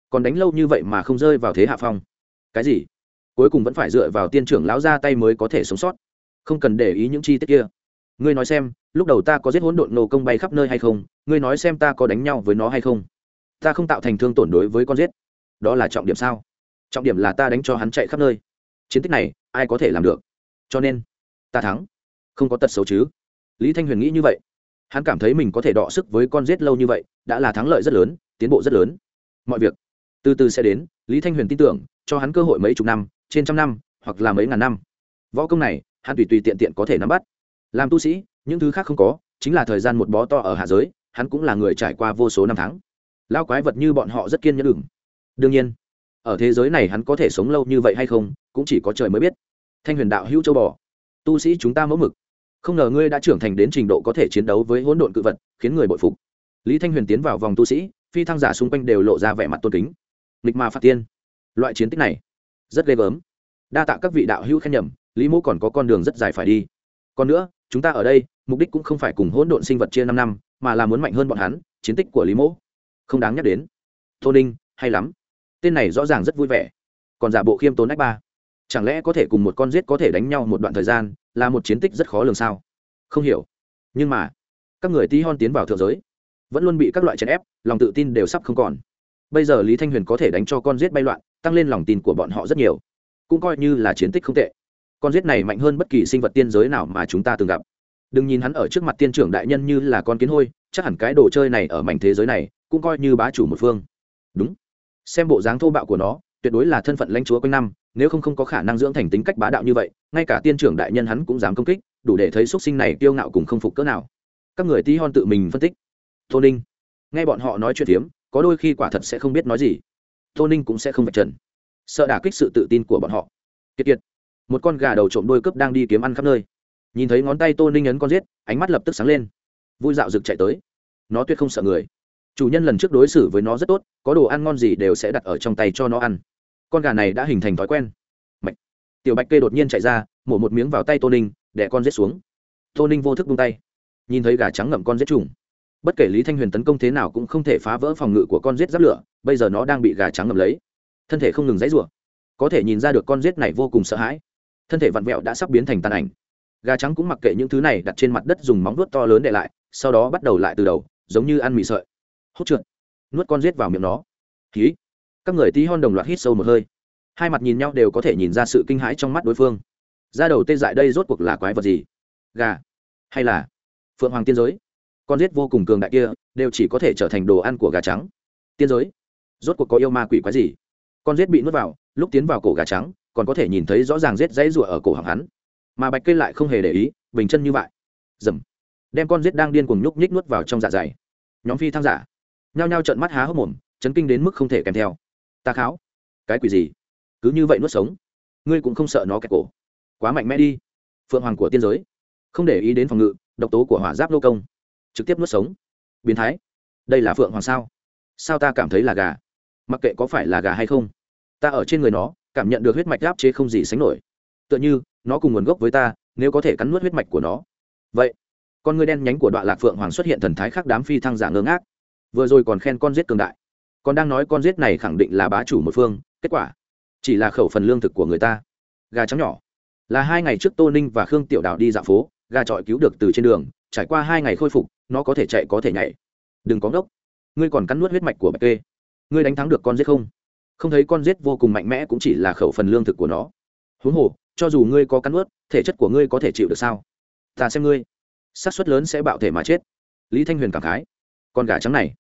Còn đánh lâu như vậy mà không rơi vào thế hạ phong. Cái gì? Cuối cùng vẫn phải dựa vào tiên trưởng lão ra tay mới có thể sống sót. Không cần để ý những chi tiết kia ngươi nói xem, lúc đầu ta có giết hỗn độn nổ công bay khắp nơi hay không, ngươi nói xem ta có đánh nhau với nó hay không. Ta không tạo thành thương tổn đối với con giết. Đó là trọng điểm sao? Trọng điểm là ta đánh cho hắn chạy khắp nơi. Chiến tích này, ai có thể làm được? Cho nên, ta thắng. Không có tật xấu chứ. Lý thanh huyền nghĩ như vậy. Hắn cảm thấy mình có thể đọ sức với con giết lâu như vậy, đã là thắng lợi rất lớn, tiến bộ rất lớn. Mọi việc, từ từ sẽ đến, lý thanh huyền tin tưởng, cho hắn cơ hội mấy chục năm, trên trăm năm, hoặc là mấy ngàn năm. Võ công này, hắn tùy tùy tiện tiện có thể nắm bắt làm tu sĩ, những thứ khác không có, chính là thời gian một bó to ở hạ giới, hắn cũng là người trải qua vô số năm tháng. Lao quái vật như bọn họ rất kiên nhẫn đừng đương nhiên, ở thế giới này hắn có thể sống lâu như vậy hay không, cũng chỉ có trời mới biết. Thanh huyền đạo hữu châu bò, tu sĩ chúng ta mẫu mực. Không ngờ ngươi đã trưởng thành đến trình độ có thể chiến đấu với hỗn độn cự vật, khiến người bội phục. Lý thanh huyền tiến vào vòng tu sĩ, phi thăng giả xung quanh đều lộ ra vẻ mặt tôn kính. Nghịch mà Phạt tiên. Loại chiến tích này, rất ghê gớm. Đa tạ các vị đạo hữu khen nhầm, lý mô còn có con đường rất dài phải đi. Còn nữa chúng ta ở đây, mục đích cũng không phải cùng hỗn độn sinh vật chia năm năm, mà là muốn mạnh hơn bọn hắn, chiến tích của lý Mỗ. Không đáng nhắc đến. Tô ninh, hay lắm. Tên này rõ ràng rất vui vẻ. Còn giả bộ khiêm tốn ách ba. Chẳng lẽ có thể cùng một con giết có thể đánh nhau một đoạn thời gian, là một chiến tích rất khó lường sao? Không hiểu. Nhưng mà, các người tí hon tiến vào thượng giới. Vẫn luôn bị các loại chèn ép, lòng tự tin đều sắp không còn. Bây giờ lý thanh huyền có thể đánh cho con giết bay loạn, tăng lên lòng tin của bọn họ rất nhiều. Cũng coi như là chiến tích không tệ con giết này mạnh hơn bất kỳ sinh vật tiên giới nào mà chúng ta từng gặp. Đừng nhìn hắn ở trước mặt tiên trưởng đại nhân như là con kiến hôi, chắc hẳn cái đồ chơi này ở mảnh thế giới này cũng coi như bá chủ một phương. Đúng. Xem bộ dáng thô bạo của nó, tuyệt đối là thân phận lãnh chúa quanh năm, nếu không không có khả năng dưỡng thành tính cách bá đạo như vậy, ngay cả tiên trưởng đại nhân hắn cũng dám công kích, đủ để thấy x u ấ t sinh này kiêu ngạo cùng không phục cỡ nào. Các người tí hon tự mình phân tích. Tô ninh. Nghe bọn họ nói chuyện phiếm có đôi khi quả thật sẽ không biết nói gì. Tô ninh cũng sẽ không vạch trần. Sợ đả kích sự tự tin của bọn họ. Kiệt kiệt một con gà đầu trộm đôi cướp đang đi kiếm ăn khắp nơi. Nhìn thấy ngón tay tô ninh ấn con giết, ánh mắt lập tức sáng lên. Vui dạo rực chạy tới. Nó tuyệt không sợ người. Chủ nhân lần trước đối xử với nó rất tốt, có đồ ăn ngon gì đều sẽ đặt ở trong tay cho nó ăn. Con gà này đã hình thành thói quen. Mạch. tiểu bạch kê đột nhiên chạy ra, mổ một miếng vào tay tô ninh, để con giết xuống. Tô ninh vô thức bung tay. Nhìn thấy gà trắng ngậm con giết trùng. Bất kể lý thanh huyền tấn công thế nào cũng không thể phá vỡ phòng ngự của con giết giáp lửa, bây giờ nó đang bị gà trắng ngậm lấy. Thân thể không ngừng dãy rủa. Có thể nhìn ra được con giết này vô cùng sợ hãi thân thể vặn vẹo đã sắp biến thành tàn ảnh. Gà trắng cũng mặc kệ những thứ này đặt trên mặt đất dùng móng vuốt to lớn để lại, sau đó bắt đầu lại từ đầu, giống như ăn mì sợi. Hốt trượt. Nuốt con rết vào miệng nó. Ký các người tí hon đồng loạt hít sâu một hơi. Hai mặt nhìn nhau đều có thể nhìn ra sự kinh hãi trong mắt đối phương. Ra đầu tê dại đây rốt cuộc là quái vật gì? Gà. Hay là phượng hoàng tiên giới? Con rết vô cùng cường đại kia, đều chỉ có thể trở thành đồ ăn của gà trắng. Tiên giới? Rốt cuộc có yêu ma quỷ quái gì? Con rết bị nuốt vào, lúc tiến vào cổ gà trắng còn có thể nhìn thấy rõ ràng rết dãy rụa ở cổ họng hắn. Mà bạch cây lại không hề để ý, bình chân như vậy. Dầm. Đem con giết đang điên cuồng nhúc nhích nuốt vào trong dạ dày. Nhóm phi thăng giả. Nhao nhao trợn mắt há hốc mồm, chấn kinh đến mức không thể kèm theo. Ta kháo. Cái quỷ gì? Cứ như vậy nuốt sống. Ngươi cũng không sợ nó kẹt cổ. Quá mạnh mẽ đi. Phượng hoàng của tiên giới. Không để ý đến phòng ngự, độc tố của hỏa giáp lô công. Trực tiếp nuốt sống. Biến thái. Đây là phượng hoàng sao? Sao ta cảm thấy là gà? Mặc kệ có phải là gà hay không, ta ở trên người nó cảm nhận được huyết mạch áp chế không gì sánh nổi. Tựa như, nó cùng nguồn gốc với ta, nếu có thể cắn nuốt huyết mạch của nó. Vậy, con ngươi đen nhánh của đoạn lạc phượng hoàng xuất hiện thần thái khác đám phi thăng giả ngơ ngác. Vừa rồi còn khen con giết cường đại. Còn đang nói con giết này khẳng định là bá chủ một phương, kết quả, chỉ là khẩu phần lương thực của người ta. Gà trắng nhỏ. Là hai ngày trước tô ninh và khương tiểu đào đi dạo phố, gà trọi cứu được từ trên đường, trải qua hai ngày khôi phục, nó có thể chạy có thể nhảy. Đừng có ngốc. Ngươi còn cắn nuốt huyết mạch của bạch kê. Ngươi đánh thắng được con giết không? Không thấy con rết vô cùng mạnh mẽ cũng chỉ là khẩu phần lương thực của nó. Huống hồ, cho dù ngươi có cắn ướt thể chất của ngươi có thể chịu được sao? Ta xem ngươi, xác suất lớn sẽ bạo thể mà chết. Lý thanh huyền cảm khái. Con gà trắng này,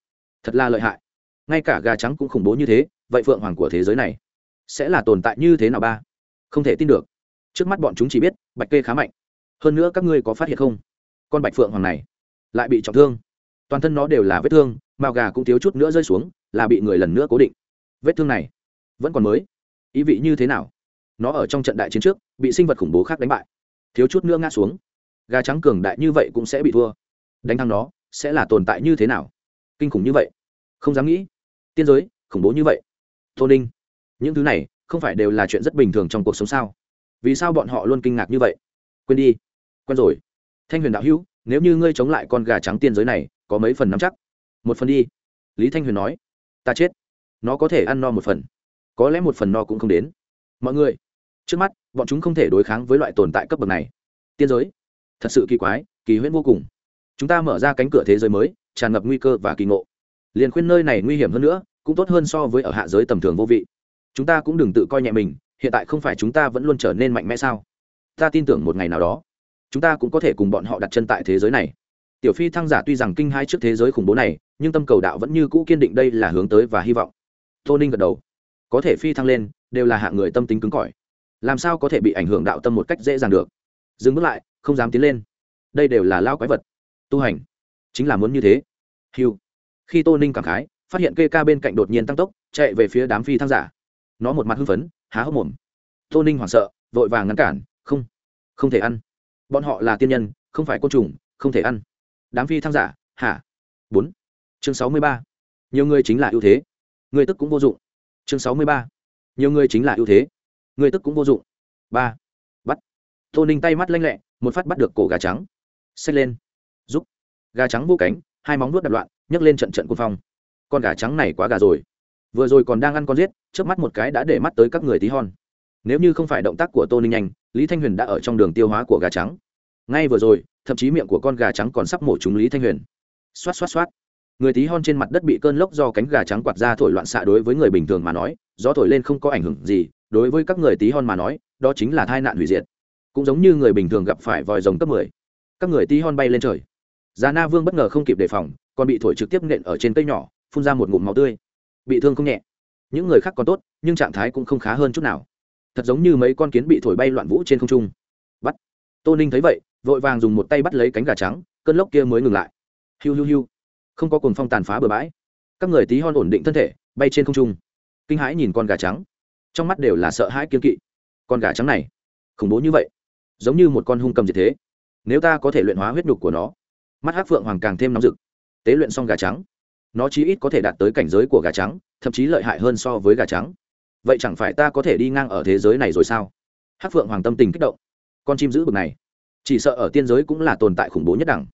thật là lợi hại. Ngay cả gà trắng cũng khủng bố như thế, vậy phượng hoàng của thế giới này sẽ là tồn tại như thế nào ba? Không thể tin được. Trước mắt bọn chúng chỉ biết, bạch kê khá mạnh. Hơn nữa các ngươi có phát hiện không? Con bạch phượng hoàng này lại bị trọng thương. Toàn thân nó đều là vết thương màu gà cũng thiếu chút nữa rơi xuống, là bị người lần nữa cố định vết thương này vẫn còn mới. Ý vị như thế nào? Nó ở trong trận đại chiến trước, bị sinh vật khủng bố khác đánh bại. Thiếu chút nữa ngã xuống. Gà trắng cường đại như vậy cũng sẽ bị thua. Đánh thắng nó, sẽ là tồn tại như thế nào? Kinh khủng như vậy. Không dám nghĩ. Tiên giới, khủng bố như vậy. Tô ninh, những thứ này không phải đều là chuyện rất bình thường trong cuộc sống sao? Vì sao bọn họ luôn kinh ngạc như vậy? Quên đi. Quen rồi. Thanh huyền đạo hữu, nếu như ngươi chống lại con gà trắng tiên giới này, có mấy phần nắm chắc? Một phần đi. Lý thanh huyền nói. Ta chết nó có thể ăn no một phần. Có lẽ một phần no cũng không đến. Mọi người, trước mắt, bọn chúng không thể đối kháng với loại tồn tại cấp bậc này. Tiên giới, thật sự kỳ quái, kỳ huyễn vô cùng. Chúng ta mở ra cánh cửa thế giới mới, tràn ngập nguy cơ và kỳ ngộ. Liền khuyên nơi này nguy hiểm hơn nữa, cũng tốt hơn so với ở hạ giới tầm thường vô vị. Chúng ta cũng đừng tự coi nhẹ mình, hiện tại không phải chúng ta vẫn luôn trở nên mạnh mẽ sao? Ta tin tưởng một ngày nào đó, chúng ta cũng có thể cùng bọn họ đặt chân tại thế giới này. Tiểu phi thăng giả tuy rằng kinh hai trước thế giới khủng bố này, nhưng tâm cầu đạo vẫn như cũ kiên định đây là hướng tới và hy vọng tô ninh gật đầu. Có thể phi thăng lên, đều là hạng người tâm tính cứng cỏi. Làm sao có thể bị ảnh hưởng đạo tâm một cách dễ dàng được? Dừng bước lại, không dám tiến lên. Đây đều là lao quái vật. Tu hành, chính là muốn như thế. Hiu khi tô ninh cảm khái, phát hiện kê ca bên cạnh đột nhiên tăng tốc, chạy về phía đám phi thăng giả. Nó một mặt hưng phấn, há hốc mồm. Tô ninh hoảng sợ, vội vàng ngăn cản, không không thể ăn. Bọn họ là tiên nhân, không phải côn trùng, không thể ăn. Đám phi thăng giả, hả? Bốn. Chương sáu mươi ba. Nhiều người chính là ưu thế người tức cũng vô dụng. Chương sáu mươi ba. Nhiều người chính là ưu thế. Người tức cũng vô dụng. Ba. Bắt. Tô ninh tay mắt lanh lẹ, một phát bắt được cổ gà trắng. Xách lên. Giúp gà trắng vô cánh, hai móng nuốt đập loạn, nhấc lên trận trận quân phong. Con gà trắng này quá gà rồi. Vừa rồi còn đang ăn con giết, trước mắt một cái đã để mắt tới các người tí hon. Nếu như không phải động tác của tô ninh nhanh, lý thanh huyền đã ở trong đường tiêu hóa của gà trắng. Ngay vừa rồi, thậm chí miệng của con gà trắng còn sắp mổ trúng lý thanh huyền. Xoát xoát xoát người tí hon trên mặt đất bị cơn lốc do cánh gà trắng quạt ra thổi loạn xạ đối với người bình thường mà nói, gió thổi lên không có ảnh hưởng gì, đối với các người tí hon mà nói, đó chính là tai nạn hủy diệt. Cũng giống như người bình thường gặp phải vòi rồng cấp mười. Các người tí hon bay lên trời. Già na vương bất ngờ không kịp đề phòng, còn bị thổi trực tiếp nện ở trên cây nhỏ, phun ra một ngụm máu tươi. Bị thương không nhẹ. Những người khác còn tốt, nhưng trạng thái cũng không khá hơn chút nào. Thật giống như mấy con kiến bị thổi bay loạn vũ trên không trung. Bắt. Tô ninh thấy vậy, vội vàng dùng một tay bắt lấy cánh gà trắng, cơn lốc kia mới ngừng lại. Hiu hiu hiu không có cồn phong tàn phá bừa bãi. Các người tí hon ổn định thân thể, bay trên không trung. Kinh hãi nhìn con gà trắng. Trong mắt đều là sợ hãi kiên kỵ. Con gà trắng này, khủng bố như vậy, giống như một con hung cầm diệt thế. Nếu ta có thể luyện hóa huyết nhục của nó, mắt hát phượng hoàng càng thêm nóng rực. Tế luyện xong gà trắng, nó chí ít có thể đạt tới cảnh giới của gà trắng, thậm chí lợi hại hơn so với gà trắng. Vậy chẳng phải ta có thể đi ngang ở thế giới này rồi sao? Hát phượng hoàng tâm tình kích động. Con chim giữ bực này, chỉ sợ ở tiên giới cũng là tồn tại khủng bố nhất đẳng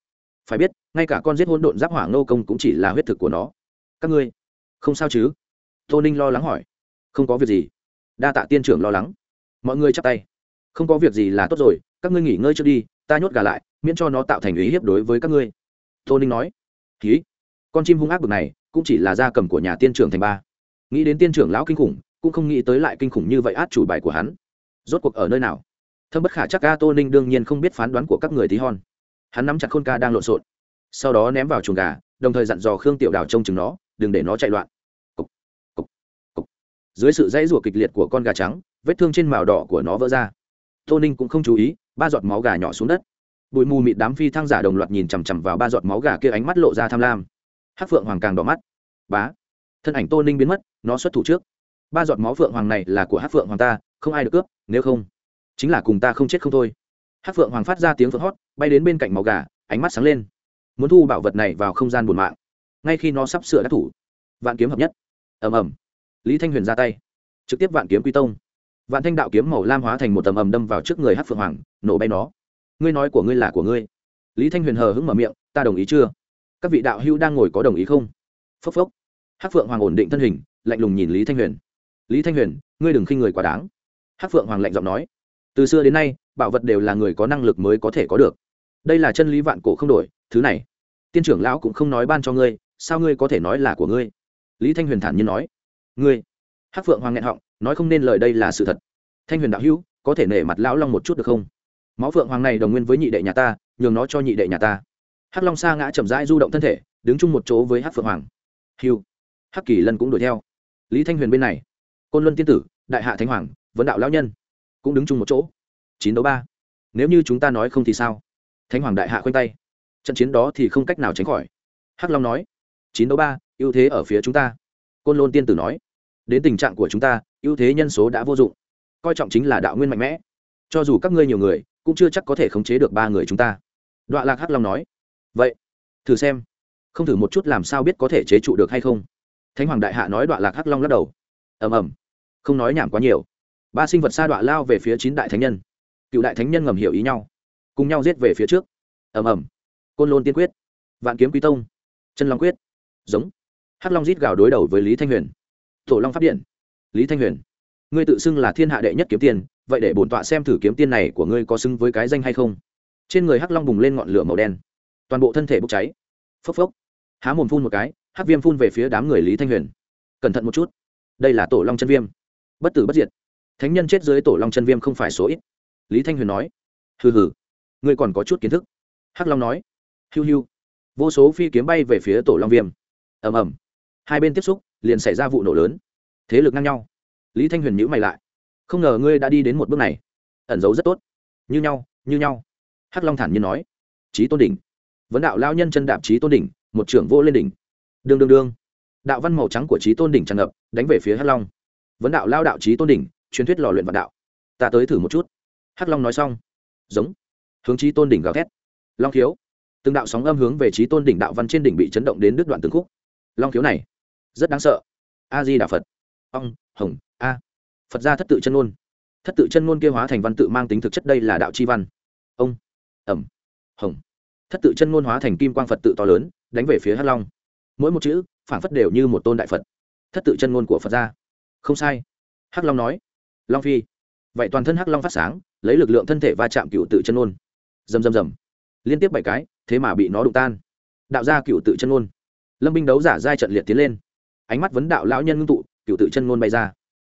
phải biết, ngay cả con giết hôn độn giáp hỏa nô công cũng chỉ là huyết thực của nó. Các ngươi, không sao chứ? Tô ninh lo lắng hỏi. Không có việc gì. Đa tạ tiên trưởng lo lắng. Mọi người chắp tay. Không có việc gì là tốt rồi, các ngươi nghỉ ngơi trước đi, ta nhốt gà lại, miễn cho nó tạo thành ý hiếp đối với các ngươi. Tô ninh nói. Ký con chim hung ác bực này, cũng chỉ là gia cầm của nhà tiên trưởng thành ba. Nghĩ đến tiên trưởng lão kinh khủng, cũng không nghĩ tới lại kinh khủng như vậy át chủ bài của hắn. Rốt cuộc ở nơi nào? Thâm bất khả chắc ca tô ninh đương nhiên không biết phán đoán của các người tí hon hắn nắm chặt khôn ca đang lộn xộn. Sau đó ném vào chuồng gà đồng thời dặn dò khương tiểu đào trông chừng nó đừng để nó chạy loạn. Cục, cục, cục. dưới sự dãy rủa kịch liệt của con gà trắng vết thương trên màu đỏ của nó vỡ ra. Tô ninh cũng không chú ý ba giọt máu gà nhỏ xuống đất. Bụi mù mịt đám phi thăng giả đồng loạt nhìn chằm chằm vào ba giọt máu gà kia ánh mắt lộ ra tham lam. Hát phượng hoàng càng đỏ mắt. Bá thân ảnh tô ninh biến mất nó xuất thủ trước. Ba giọt máu phượng hoàng này là của hát phượng hoàng ta không ai được cướp nếu không chính là cùng ta không chết không thôi. Hát phượng hoàng phát ra tiếng phượng hót bay đến bên cạnh máu gà, ánh mắt sáng lên. Muốn thu bảo vật này vào không gian buồn mạng. Ngay khi nó sắp sửa đắc thủ, vạn kiếm hợp nhất. Ầm ầm. Lý thanh huyền ra tay. Trực tiếp vạn kiếm quy tông. Vạn thanh đạo kiếm màu lam hóa thành một tầm ầm đâm vào trước người hát phượng hoàng, nổ bay nó. Ngươi nói của ngươi là của ngươi. Lý thanh huyền hờ hững mở miệng, ta đồng ý chưa? Các vị đạo hữu đang ngồi có đồng ý không? Phốc phốc. Hát phượng hoàng ổn định thân hình, lạnh lùng nhìn lý thanh huyền. Lý thanh huyền, ngươi đừng khinh người quá đáng. Hát phượng hoàng lạnh giọng nói. Từ xưa đến nay, bảo vật đều là người có năng lực mới có thể có được đây là chân lý vạn cổ không đổi, thứ này, tiên trưởng lão cũng không nói ban cho ngươi, sao ngươi có thể nói là của ngươi? Lý thanh huyền thản nhiên nói. Ngươi? Hắc phượng hoàng nghẹn họng, nói không nên lời đây là sự thật. Thanh huyền đạo hữu, có thể nể mặt lão long một chút được không? Máu phượng hoàng này đồng nguyên với nhị đệ nhà ta, nhường nó cho nhị đệ nhà ta. Hắc long sa ngã chậm rãi du động thân thể, đứng chung một chỗ với hắc phượng hoàng. Hiu hắc kỳ lân cũng đuổi theo. Lý thanh huyền bên này. Côn luân tiên tử, đại hạ thánh hoàng, vấn đạo lão nhân, cũng đứng chung một chỗ. Chín đấu ba. Nếu như chúng ta nói không thì sao? Thánh hoàng đại hạ khoanh tay. Trận chiến đó thì không cách nào tránh khỏi. Hắc long nói, chín đấu ba, ưu thế ở phía chúng ta. Côn lôn tiên tử nói, đến tình trạng của chúng ta, ưu thế nhân số đã vô dụng. Coi trọng chính là đạo nguyên mạnh mẽ. Cho dù các ngươi nhiều người, cũng chưa chắc có thể khống chế được ba người chúng ta. Đọa lạc hắc long nói, vậy, thử xem, không thử một chút làm sao biết có thể chế trụ được hay không? Thánh hoàng đại hạ nói đọa lạc hắc long lắc đầu, ầm ầm, không nói nhảm quá nhiều. Ba sinh vật sa đọa lao về phía chín đại thánh nhân. Cựu đại thánh nhân ngầm hiểu ý nhau cùng nhau giết về phía trước. Ầm ầm. Côn lôn tiên quyết, vạn kiếm quý tông, chân long quyết, giống. Hắc long giết gào đối đầu với lý thanh huyền. Tổ long p điện. Lý thanh huyền, ngươi tự xưng là thiên hạ đệ nhất kiếm tiền vậy để bổn tọa xem thử kiếm tiên này của ngươi có xứng với cái danh hay không? Trên người hắc long bùng lên ngọn lửa màu đen. Toàn bộ thân thể bốc cháy. Phốc phốc. Há mồm phun một cái, hắc viêm phun về phía đám người lý thanh huyền. Cẩn thận một chút. Đây là tổ long chân viêm. Bất tử bất diệt. Thánh nhân chết dưới tổ long chân viêm không phải số ít. Lý thanh huyền nói. Hừ hừ ngươi còn có chút kiến thức. Hắc long nói. Hiu hiu. Vô số phi kiếm bay về phía tổ long viêm. Ầm ầm. Hai bên tiếp xúc, liền xảy ra vụ nổ lớn. Thế lực ngang nhau. Lý thanh huyền nhữ mày lại. Không ngờ ngươi đã đi đến một bước này. Ẩn giấu rất tốt. Như nhau như nhau. Hắc long thản nhiên nói. Trí tôn đỉnh. Vấn đạo lao nhân chân đạp trí tôn đỉnh, một trưởng vô lên đỉnh. Đương đương đương. Đạo văn màu trắng của trí tôn đỉnh tràn ngập, đánh về phía hắc long. Vấn đạo lao đạo trí tôn đỉnh, truyền thuyết lò luyện vạn đạo. Ta tới thử một chút. Hắc long nói xong. Giống hướng trí tôn đỉnh gào thét. Long khiếu. Từng đạo sóng âm hướng về trí tôn đỉnh đạo văn trên đỉnh bị chấn động đến đứt đoạn từng khúc. Long khiếu này, rất đáng sợ. A di đà phật. Ông hồng, a. Phật gia thất tự chân ngôn. Thất tự chân ngôn kia hóa thành văn tự mang tính thực chất đây là đạo chi văn. Ông, ẩm, hồng. Thất tự chân ngôn hóa thành kim quang phật tự to lớn, đánh về phía hắc long. Mỗi một chữ phản phất đều như một tôn đại phật. Thất tự chân ngôn của phật gia. Không sai. Hắc long nói. Long phi. Vậy toàn thân hắc long phát sáng, lấy lực lượng thân thể va chạm cựu tự chân ngôn rầm rầm rầm. Liên tiếp bảy cái thế mà bị nó đụng tan. Đạo ra cựu tự chân ngôn, lâm binh đấu giả giai trận liệt tiến lên. Ánh mắt vấn đạo lão nhân ngưng tụ cựu tự chân ngôn bay ra.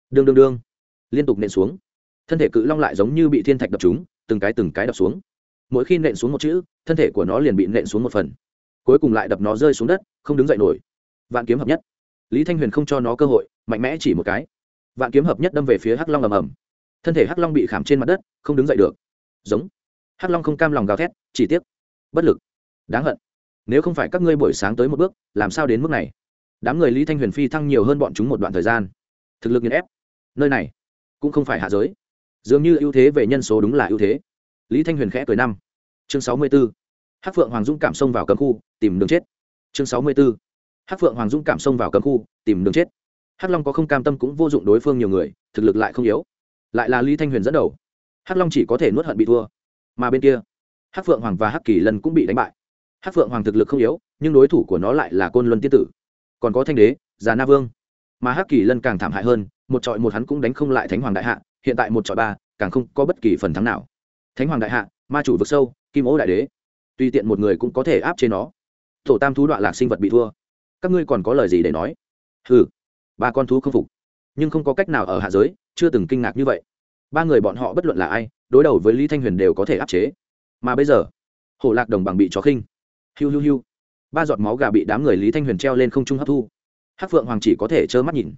Đương đương đương. Liên tục nện xuống. Thân thể cự long lại giống như bị thiên thạch đập chúng từng cái từng cái đập xuống. Mỗi khi nện xuống một chữ thân thể của nó liền bị nện xuống một phần. Cuối cùng lại đập nó rơi xuống đất không đứng dậy nổi. Vạn kiếm hợp nhất. Lý thanh huyền không cho nó cơ hội mạnh mẽ chỉ một cái. Vạn kiếm hợp nhất đâm về phía hắc long ầm ầm. Thân thể hắc long bị khảm trên mặt đất không đứng dậy được. Giống hắc long không cam lòng gào thét, chỉ tiếc, bất lực. Đáng hận. Nếu không phải các ngươi buổi sáng tới một bước, làm sao đến mức này? Đám người lý thanh huyền phi thăng nhiều hơn bọn chúng một đoạn thời gian. Thực lực nghiền ép. Nơi này cũng không phải hạ giới. Dường như ưu thế về nhân số đúng là ưu thế. Lý thanh huyền khẽ cười năm. Chương sáu mươi b ố hát phượng hoàng dũng cảm xông vào cấm khu, tìm đường chết. Chương sáu mươi b ố hát phượng hoàng dũng cảm xông vào cấm khu, tìm đường chết. Hắc long có không cam tâm cũng vô dụng đối phương nhiều người, thực lực lại không yếu. Lại là lý thanh huyền dẫn đầu. Hắc long chỉ có thể nuốt hận bị thua mà bên kia, hắc phượng hoàng và hắc kỳ lân cũng bị đánh bại. Hắc phượng hoàng thực lực không yếu, nhưng đối thủ của nó lại là côn luân tiên tử. Còn có thanh đế, già na vương. Mà hắc kỳ lân càng thảm hại hơn, một trọi một hắn cũng đánh không lại thánh hoàng đại hạ, hiện tại một trọi ba, càng không có bất kỳ phần thắng nào. Thánh hoàng đại hạ, ma chủ vực sâu, kim ố đại đế. Tùy tiện một người cũng có thể áp chế nó. Tổ tam thú đoạn lạc sinh vật bị thua. Các ngươi còn có lời gì để nói? Ừ ba con thú không phục. Nhưng không có cách nào ở hạ giới, chưa từng kinh ngạc như vậy ba người bọn họ bất luận là ai, đối đầu với lý thanh huyền đều có thể áp chế. Mà bây giờ, hổ lạc đồng bằng bị chó khinh. Hiu hiu hiu. Ba giọt máu gà bị đám người lý thanh huyền treo lên không trung hấp thu. Hát phượng hoàng chỉ có thể trơ mắt nhìn.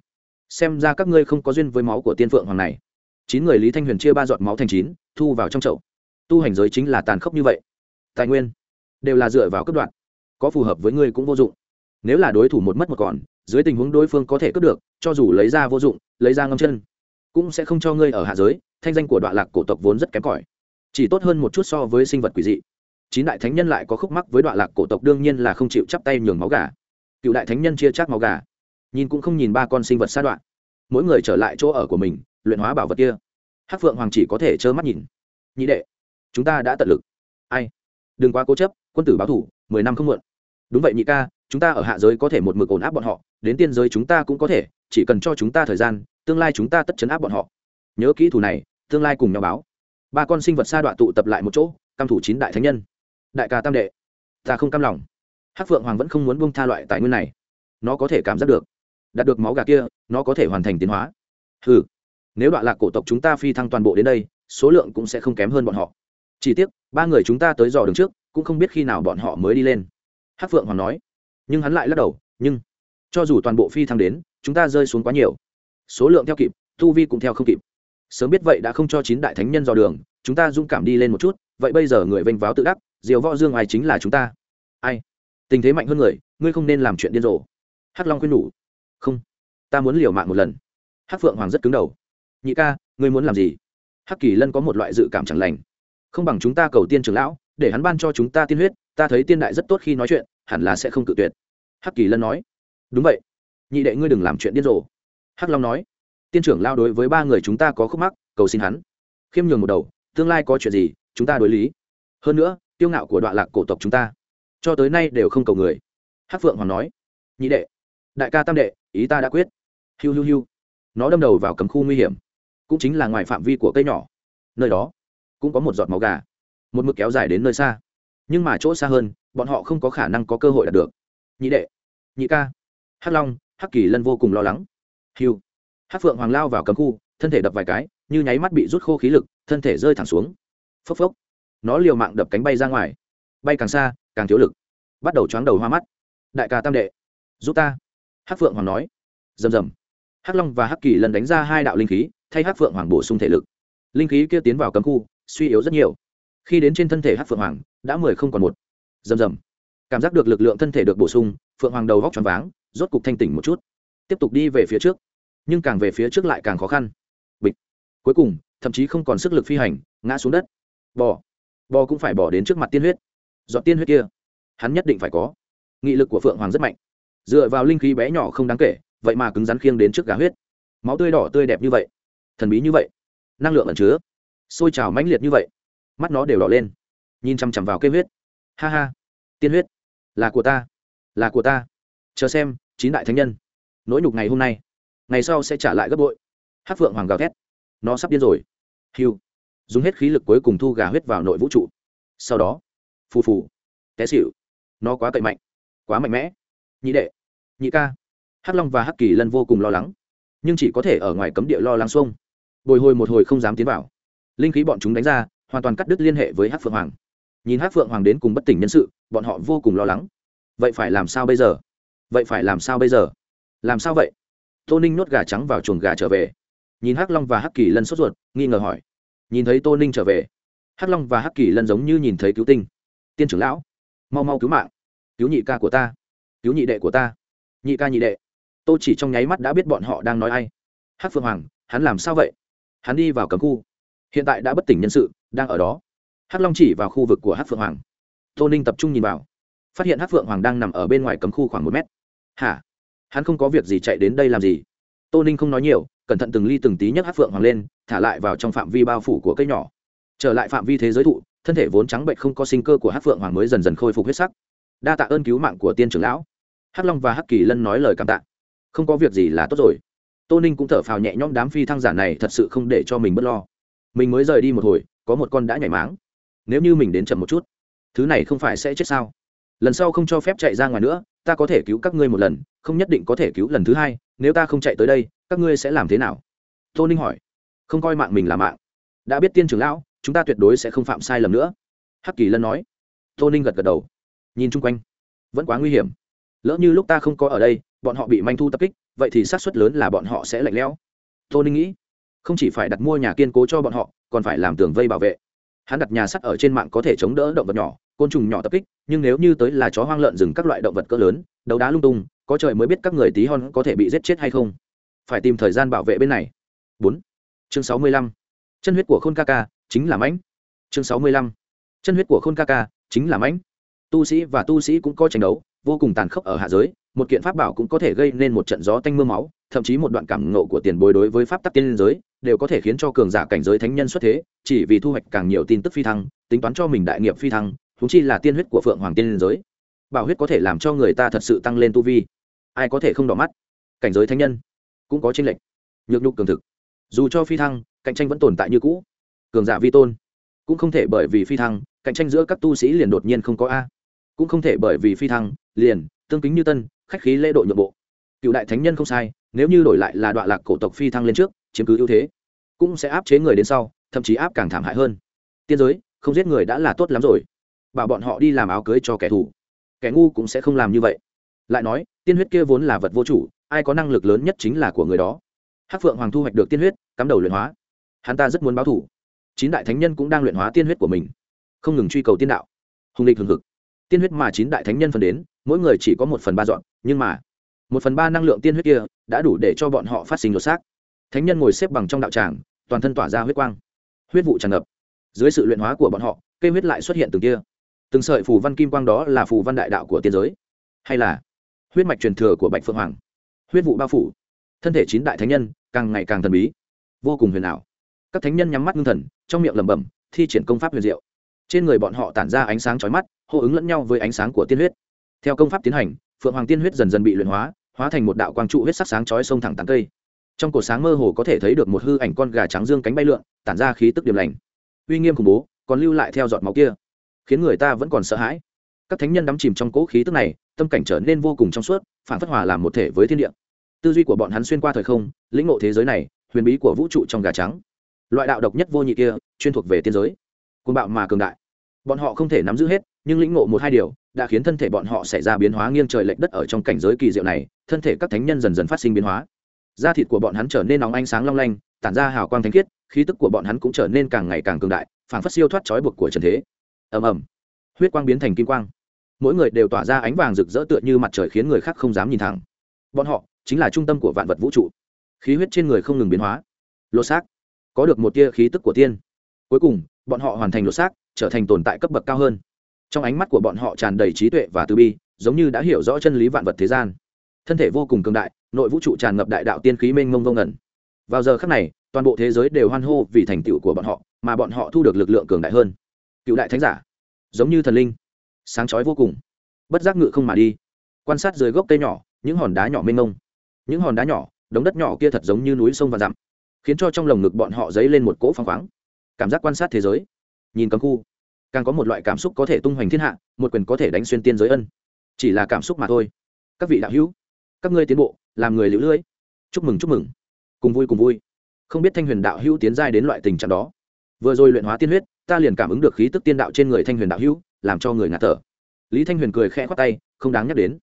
Xem ra các ngươi không có duyên với máu của tiên phượng hoàng này. Chín người lý thanh huyền chia ba giọt máu thành chín, thu vào trong chậu. Tu hành giới chính là tàn khốc như vậy. Tài nguyên đều là dựa vào cấp đoạn. Có phù hợp với ngươi cũng vô dụng. Nếu là đối thủ một mất một còn, dưới tình huống đối phương có thể cướp được, cho dù lấy ra vô dụng, lấy ra ngâm chân cũng sẽ không cho ngươi ở hạ giới, thanh danh của đoạn lạc cổ tộc vốn rất kém cỏi. Chỉ tốt hơn một chút so với sinh vật quỷ dị. Chín đại thánh nhân lại có khúc mắc với đoạn lạc cổ tộc đương nhiên là không chịu chắp tay nhường máu gà. Cựu đại thánh nhân chia chắc máu gà. Nhìn cũng không nhìn ba con sinh vật xa đoạn mỗi người trở lại chỗ ở của mình, luyện hóa bảo vật kia. Hắc phượng hoàng chỉ có thể trơ mắt nhìn. Nhị đệ, chúng ta đã tận lực. Ai? Đừng quá cố chấp, quân tử báo thủ, mười năm không muộn. Đúng vậy nhị ca chúng ta ở hạ giới có thể một mực ổn áp bọn họ, đến tiên giới chúng ta cũng có thể, chỉ cần cho chúng ta thời gian, tương lai chúng ta tất chấn áp bọn họ. Nhớ kỹ thủ này, tương lai cùng nhau báo. Ba con sinh vật sa đoạn tụ tập lại một chỗ, căm thủ chín đại thánh nhân. Đại ca tam đệ, ta không cam lòng. Hắc phượng hoàng vẫn không muốn bông tha loại tài nguyên này. Nó có thể cảm giác được, đạt được máu gà kia, nó có thể hoàn thành tiến hóa. Ừ nếu đoạn lạc cổ tộc chúng ta phi thăng toàn bộ đến đây, số lượng cũng sẽ không kém hơn bọn họ. Chỉ tiếc, ba người chúng ta tới dò đường trước, cũng không biết khi nào bọn họ mới đi lên. Hắc phượng hoàng nói nhưng hắn lại lắc đầu, nhưng, cho dù toàn bộ phi thăng đến, chúng ta rơi xuống quá nhiều. Số lượng theo kịp thu vi cũng theo không kịp. Sớm biết vậy đã không cho chín đại thánh nhân dò đường, chúng ta dũng cảm đi lên một chút, vậy bây giờ người vênh váo tự đắc, diều võ dương ai chính là chúng ta. Ai? Tình thế mạnh hơn người, ngươi không nên làm chuyện điên rồ. Hắc long khuyên nhủ. Không, ta muốn liều mạng một lần. Hắc phượng hoàng rất cứng đầu. Nhị ca, ngươi muốn làm gì? Hắc kỳ lân có một loại dự cảm chẳng lành. Không bằng chúng ta cầu tiên trưởng lão để hắn ban cho chúng ta tiên huyết, ta thấy tiên đại rất tốt khi nói chuyện, hẳn là sẽ không cự tuyệt. Hắc kỳ lân nói. Đúng vậy. Nhị đệ ngươi đừng làm chuyện điên rồ. Hắc long nói. Tiên trưởng lao đối với ba người chúng ta có khúc mắc, cầu xin hắn. Khiêm nhường một đầu, tương lai có chuyện gì, chúng ta đối lý. Hơn nữa tiêu ngạo của đoạn lạc cổ tộc chúng ta, cho tới nay đều không cầu người. Hắc phượng hoàng nói. Nhị đệ, đại ca tam đệ, ý ta đã quyết. Hiu hiu hiu. Nó đâm đầu vào cấm khu nguy hiểm. Cũng chính là ngoài phạm vi của cây nhỏ. Nơi đó cũng có một giọt máu gà một mực kéo dài đến nơi xa. Nhưng mà chỗ xa hơn, bọn họ không có khả năng có cơ hội đạt được. Nhị đệ, nhị ca, hắc long, hắc kỳ lân vô cùng lo lắng. Hiu hắc phượng hoàng lao vào cấm khu, thân thể đập vài cái, như nháy mắt bị rút khô khí lực, thân thể rơi thẳng xuống. Phốc phốc. Nó liều mạng đập cánh bay ra ngoài. Bay càng xa, càng thiếu lực. Bắt đầu choáng đầu hoa mắt. Đại ca tam đệ, giúp ta. Hắc phượng hoàng nói. Rầm rầm. Hắc long và hắc kỳ lần đánh ra hai đạo linh khí, thay hắc phượng hoàng bổ sung thể lực. Linh khí kia tiến vào cấm khu, suy yếu rất nhiều khi đến trên thân thể hắc phượng hoàng, đã mười không còn một. Rầm rầm. Cảm giác được lực lượng thân thể được bổ sung, phượng hoàng đầu góc tròn váng, rốt cục thanh tỉnh một chút. Tiếp tục đi về phía trước. Nhưng càng về phía trước lại càng khó khăn. Bịch. Cuối cùng, thậm chí không còn sức lực phi hành, ngã xuống đất. Bò. Bò cũng phải bỏ đến trước mặt tiên huyết. Dọn tiên huyết kia, hắn nhất định phải có. Nghị lực của phượng hoàng rất mạnh. Dựa vào linh khí bé nhỏ không đáng kể, vậy mà cứng rắn khiêng đến trước gà huyết. Máu tươi đỏ tươi đẹp như vậy. Thần bí như vậy. Năng lượng ẩn chứa. Sôi trào mãnh liệt như vậy mắt nó đều đỏ lên. Nhìn chằm chằm vào cây huyết. Ha ha. Tiên huyết. Là của ta. Là của ta. Chờ xem, chín đại thánh nhân. Nỗi nhục ngày hôm nay. Ngày sau sẽ trả lại gấp bội. Hát phượng hoàng gào thét. Nó sắp điên rồi. Hiu dùng hết khí lực cuối cùng thu gà huyết vào nội vũ trụ. Sau đó, phù phù. Té xịu nó quá cậy mạnh. Quá mạnh mẽ. Nhị đệ. Nhị ca. Hắc long và hắc kỳ lân vô cùng lo lắng. Nhưng chỉ có thể ở ngoài cấm địa lo lắng xuông. Bồi hồi một hồi không dám tiến vào. Linh khí bọn chúng đánh ra hoàn toàn cắt đứt liên hệ với hắc phượng hoàng. Nhìn hắc phượng hoàng đến cùng bất tỉnh nhân sự, bọn họ vô cùng lo lắng. Vậy phải làm sao bây giờ? Vậy phải làm sao bây giờ? Làm sao vậy? Tô ninh nuốt gà trắng vào chuồng gà trở về. Nhìn hắc long và hắc kỳ lân sốt ruột, nghi ngờ hỏi. Nhìn thấy tô ninh trở về, hắc long và hắc kỳ lân giống như nhìn thấy cứu tinh. Tiên trưởng lão, mau mau cứu mạng. Cứu nhị ca của ta. Cứu nhị đệ của ta. Nhị ca nhị đệ. Tô chỉ trong nháy mắt đã biết bọn họ đang nói ai. Hắc Phượng hoàng, hắn làm sao vậy? Hắn đi vào cấm khu hiện tại đã bất tỉnh nhân sự, đang ở đó. Hắc long chỉ vào khu vực của hắc phượng hoàng. Tô ninh tập trung nhìn vào. Phát hiện hắc phượng hoàng đang nằm ở bên ngoài cấm khu khoảng một mét. Hả? Hắn không có việc gì chạy đến đây làm gì? Tô ninh không nói nhiều, cẩn thận từng ly từng tí nhấc hắc phượng hoàng lên, thả lại vào trong phạm vi bao phủ của cây nhỏ. Trở lại phạm vi thế giới thụ, thân thể vốn trắng bệnh không có sinh cơ của hắc phượng hoàng mới dần dần khôi phục huyết sắc. Đa tạ ơn cứu mạng của tiên trưởng lão. Hắc long và hắc kỳ lân nói lời cảm tạ. Không có việc gì là tốt rồi. Tô ninh cũng thở phào nhẹ nhõm, đám phi thăng giả này thật sự không để cho mình b ấ t lo mình mới rời đi một hồi, có một con đã nhảy máng. Nếu như mình đến chậm một chút, thứ này không phải sẽ chết sao? Lần sau không cho phép chạy ra ngoài nữa, ta có thể cứu các ngươi một lần, không nhất định có thể cứu lần thứ hai, nếu ta không chạy tới đây, các ngươi sẽ làm thế nào? Tô ninh hỏi. Không coi mạng mình là mạng. Đã biết tiên trưởng lão, chúng ta tuyệt đối sẽ không phạm sai lầm nữa. Hắc kỳ lân nói. Tô ninh gật gật đầu. Nhìn chung quanh, vẫn quá nguy hiểm. Lỡ như lúc ta không có ở đây, bọn họ bị manh thu tập kích, vậy thì xác suất lớn là bọn họ sẽ lạnh lẽo. Tô ninh nghĩ không chỉ phải đặt mua nhà kiên cố cho bọn họ, còn phải làm tường vây bảo vệ. Hắn đặt nhà sắt ở trên mạng có thể chống đỡ động vật nhỏ, côn trùng nhỏ tập kích, nhưng nếu như tới là chó hoang lợn rừng các loại động vật cỡ lớn, đấu đá lung tung, có trời mới biết các người tí hon có thể bị giết chết hay không. Phải tìm thời gian bảo vệ bên này. Bốn. Chương sáu mươi lăm. Chân huyết của khôn ca ca chính là mãnh. Chương sáu mươi lăm. Chân huyết của khôn ca ca chính là mãnh. Tu sĩ và tu sĩ cũng có tranh đấu, vô cùng tàn khốc ở hạ giới, một kiện pháp bảo cũng có thể gây nên một trận gió tanh mưa máu thậm chí một đoạn cảm ngộ của tiền bối đối với pháp tắc tiên giới đều có thể khiến cho cường giả cảnh giới thánh nhân xuất thế, chỉ vì thu hoạch càng nhiều tin tức phi thăng, tính toán cho mình đại nghiệp phi thăng thúng chi là tiên huyết của phượng hoàng tiên giới. Bảo huyết có thể làm cho người ta thật sự tăng lên tu vi. Ai có thể không đỏ mắt? Cảnh giới thánh nhân cũng có tranh lệch. Nhược nhục cường thực. Dù cho phi thăng, cạnh tranh vẫn tồn tại như cũ. Cường giả vi tôn cũng không thể bởi vì phi thăng, cạnh tranh giữa các tu sĩ liền đột nhiên không có a. Cũng không thể bởi vì phi thăng, liền tương kính như tân, khách khí lễ độ nhượng bộ. Cựu đại thánh nhân không sai nếu như đổi lại là đoạn lạc cổ tộc phi thăng lên trước, chiếm cứ ưu thế, cũng sẽ áp chế người đến sau, thậm chí áp càng thảm hại hơn. Tiên giới, không giết người đã là tốt lắm rồi. Bảo bọn họ đi làm áo cưới cho kẻ thù. Kẻ ngu cũng sẽ không làm như vậy. Lại nói, tiên huyết kia vốn là vật vô chủ, ai có năng lực lớn nhất chính là của người đó. Hắc phượng hoàng thu hoạch được tiên huyết, cắm đầu luyện hóa. Hắn ta rất muốn báo thủ chín đại thánh nhân cũng đang luyện hóa tiên huyết của mình. Không ngừng truy cầu tiên đạo. Hùng địch hừng hực. Tiên huyết mà chín đại thánh nhân phân đến, mỗi người chỉ có một phần ba dọn, nhưng mà một phần ba năng lượng tiên huyết kia đã đủ để cho bọn họ phát sinh đột xác. Thánh nhân ngồi xếp bằng trong đạo tràng, toàn thân tỏa ra huyết quang. Huyết vụ tràn ngập. Dưới sự luyện hóa của bọn họ, cây huyết lại xuất hiện từng kia từng sợi phù văn kim quang đó là phù văn đại đạo của tiên giới, hay là huyết mạch truyền thừa của bạch phượng hoàng. Huyết vụ bao phủ. Thân thể chín đại thánh nhân càng ngày càng thần bí, vô cùng huyền ảo. Các thánh nhân nhắm mắt ngưng thần, trong miệng lẩm bẩm, thi triển công pháp huyền diệu. Trên người bọn họ tản ra ánh sáng chói mắt, hô ứng lẫn nhau với ánh sáng của tiên huyết. Theo công pháp tiến hành, phượng hoàng tiên huyết dần dần bị luyện hóa hóa thành một đạo quang trụ huyết sắc sáng chói sông thẳng tán cây. Trong cổ sáng mơ hồ có thể thấy được một hư ảnh con gà trắng dương cánh bay lượn, tản ra khí tức điểm lành. Uy nghiêm khủng bố, còn lưu lại theo giọt máu kia. Khiến người ta vẫn còn sợ hãi. Các thánh nhân đắm chìm trong cỗ khí tức này, tâm cảnh trở nên vô cùng trong suốt, phản phất hòa làm một thể với thiên địa. Tư duy của bọn hắn xuyên qua thời không, lĩnh ngộ thế giới này, huyền bí của vũ trụ trong gà trắng. Loại đạo độc nhất vô nhị kia, chuyên thuộc về tiên giới. Côn bạo mà cường đại. Bọn họ không thể nắm giữ hết nhưng lĩnh ngộ một hai điều đã khiến thân thể bọn họ xảy ra biến hóa nghiêng trời lệch đất ở trong cảnh giới kỳ diệu này, thân thể các thánh nhân dần dần phát sinh biến hóa. Da thịt của bọn hắn trở nên nóng ánh sáng long lanh, tản ra hào quang thánh khiết, khí tức của bọn hắn cũng trở nên càng ngày càng cường đại, phảng phất siêu thoát trói buộc của trần thế. Ầm ầm. Huyết quang biến thành kim quang. Mỗi người đều tỏa ra ánh vàng rực rỡ tựa như mặt trời khiến người khác không dám nhìn thẳng. Bọn họ chính là trung tâm của vạn vật vũ trụ. Khí huyết trên người không ngừng biến hóa. Lột xác. Có được một tia khí tức của tiên. Cuối cùng, bọn họ hoàn thành lột xác, trở thành tồn tại cấp bậc cao hơn trong ánh mắt của bọn họ tràn đầy trí tuệ và từ bi, giống như đã hiểu rõ chân lý vạn vật thế gian. Thân thể vô cùng cường đại, nội vũ trụ tràn ngập đại đạo tiên khí mênh mông vô ngẩn vào giờ khắc này, toàn bộ thế giới đều hoan hô vì thành tựu của bọn họ, mà bọn họ thu được lực lượng cường đại hơn. Cựu đại thánh giả, giống như thần linh, sáng chói vô cùng. Bất giác ngự không mà đi. Quan sát dưới gốc cây nhỏ, những hòn đá nhỏ mênh mông. Những hòn đá nhỏ, đống đất nhỏ kia thật giống như núi sông và dặm, khiến cho trong lồng ngực bọn họ dấy lên một cỗ phăng khoáng. Cảm giác quan sát thế giới. Nhìn cấm khu càng có một loại cảm xúc có thể tung hoành thiên hạ, một quyền có thể đánh xuyên tiên giới ân. Chỉ là cảm xúc mà thôi. Các vị đạo hữu, các ngươi tiến bộ, làm người lũ lưỡi chúc mừng chúc mừng. Cùng vui cùng vui. Không biết thanh huyền đạo hữu tiến giai đến loại tình trạng đó. Vừa rồi luyện hóa tiên huyết, ta liền cảm ứng được khí tức tiên đạo trên người thanh huyền đạo hữu, làm cho người ngạt thở. Lý thanh huyền cười khẽ khoát tay, không đáng nhắc đến.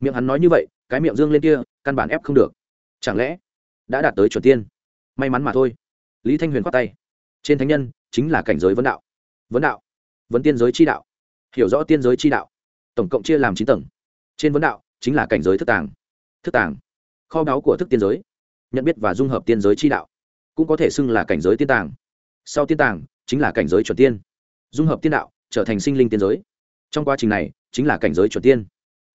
Miệng hắn nói như vậy, cái miệng dương lên kia, căn bản ép không được. Chẳng lẽ đã đạt tới chuẩn tiên? May mắn mà thôi. Lý thanh huyền khoát tay. Trên thánh nhân chính là cảnh giới vấn đạo. Vấn đạo vấn tiên giới chi đạo. Hiểu rõ tiên giới chi đạo. Tổng cộng chia làm chín tầng. Trên vấn đạo chính là cảnh giới thức tàng. Thức tàng. Kho báu của thức tiên giới. Nhận biết và dung hợp tiên giới chi đạo. Cũng có thể xưng là cảnh giới tiên tàng. Sau tiên tàng, chính là cảnh giới chuẩn tiên. Dung hợp tiên đạo, trở thành sinh linh tiên giới. Trong quá trình này, chính là cảnh giới chuẩn tiên.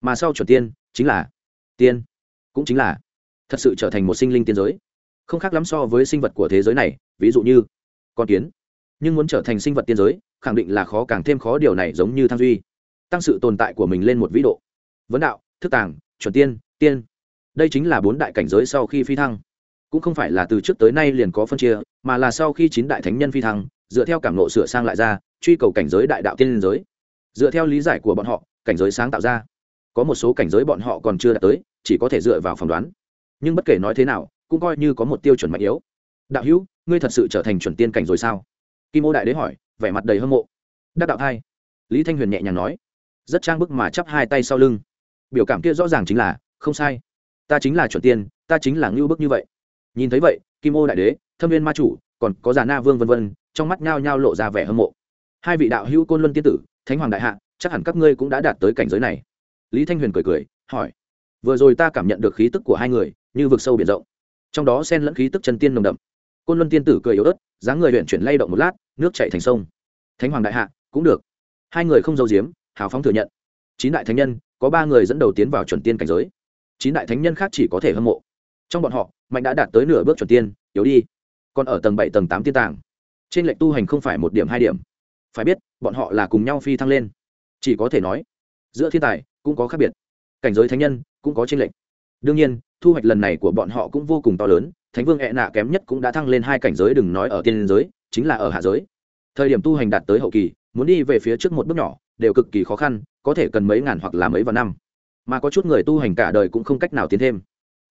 Mà sau chuẩn tiên, chính là tiên. Cũng chính là thật sự trở thành một sinh linh tiên giới. Không khác lắm so với sinh vật của thế giới này, ví dụ như con kiến. Nhưng muốn trở thành sinh vật tiên giới khẳng định là khó càng thêm khó điều này giống như thang duy. Tăng sự tồn tại của mình lên một vĩ độ. Vấn đạo, thức tàng, chuẩn tiên tiên. Đây chính là bốn đại cảnh giới sau khi phi thăng. Cũng không phải là từ trước tới nay liền có phân chia, mà là sau khi chín đại thánh nhân phi thăng, dựa theo cảm nộ sửa sang lại ra, truy cầu cảnh giới đại đạo tiên liên giới. Dựa theo lý giải của bọn họ, cảnh giới sáng tạo ra. Có một số cảnh giới bọn họ còn chưa đạt tới, chỉ có thể dựa vào phỏng đoán. Nhưng bất kể nói thế nào, cũng coi như có một tiêu chuẩn mạnh yếu. Đạo hữu, ngươi thật sự trở thành chuẩn tiên cảnh rồi sao? Kim ô đại đế hỏi vẻ mặt đầy hâm mộ. Đắc đạo hai lý thanh huyền nhẹ nhàng nói, rất trang bức mà chắp hai tay sau lưng. Biểu cảm kia rõ ràng chính là, không sai. Ta chính là chuẩn tiên, ta chính là ngưu bức như vậy. Nhìn thấy vậy, kim ô đại đế, thâm viên ma chủ, còn có già na vương vân vân, trong mắt nhao nhao lộ ra vẻ hâm mộ. Hai vị đạo hữu côn luân tiên tử, thánh hoàng đại hạ, chắc hẳn các ngươi cũng đã đạt tới cảnh giới này. Lý thanh huyền cười cười, hỏi, vừa rồi ta cảm nhận được khí tức của hai người, như vực sâu biển rộng. Trong đó xen lẫn khí tức chân tiên nồng đậm. Côn luân tiên tử cười yếu ớt, dáng người huyện chuyển lay động một lát nước chảy thành sông. Thánh hoàng đại hạ, cũng được. Hai người không giấu giếm, hào phóng thừa nhận. Chín đại thánh nhân, có ba người dẫn đầu tiến vào chuẩn tiên cảnh giới. Chín đại thánh nhân khác chỉ có thể hâm mộ. Trong bọn họ, mạnh đã đạt tới nửa bước chuẩn tiên, yếu đi. Còn ở tầng bảy, tầng tám tiên tàng, trên lệnh tu hành không phải một điểm, hai điểm. Phải biết, bọn họ là cùng nhau phi thăng lên. Chỉ có thể nói, giữa thiên tài, cũng có khác biệt. Cảnh giới thánh nhân, cũng có trên lệnh đương nhiên, thu hoạch lần này của bọn họ cũng vô cùng to lớn. Thánh vương ẹ nạ kém nhất cũng đã thăng lên hai cảnh giới, đừng nói ở tiên giới chính là ở hạ giới. Thời điểm tu hành đạt tới hậu kỳ, muốn đi về phía trước một bước nhỏ, đều cực kỳ khó khăn, có thể cần mấy ngàn hoặc là mấy vạn năm. Mà có chút người tu hành cả đời cũng không cách nào tiến thêm.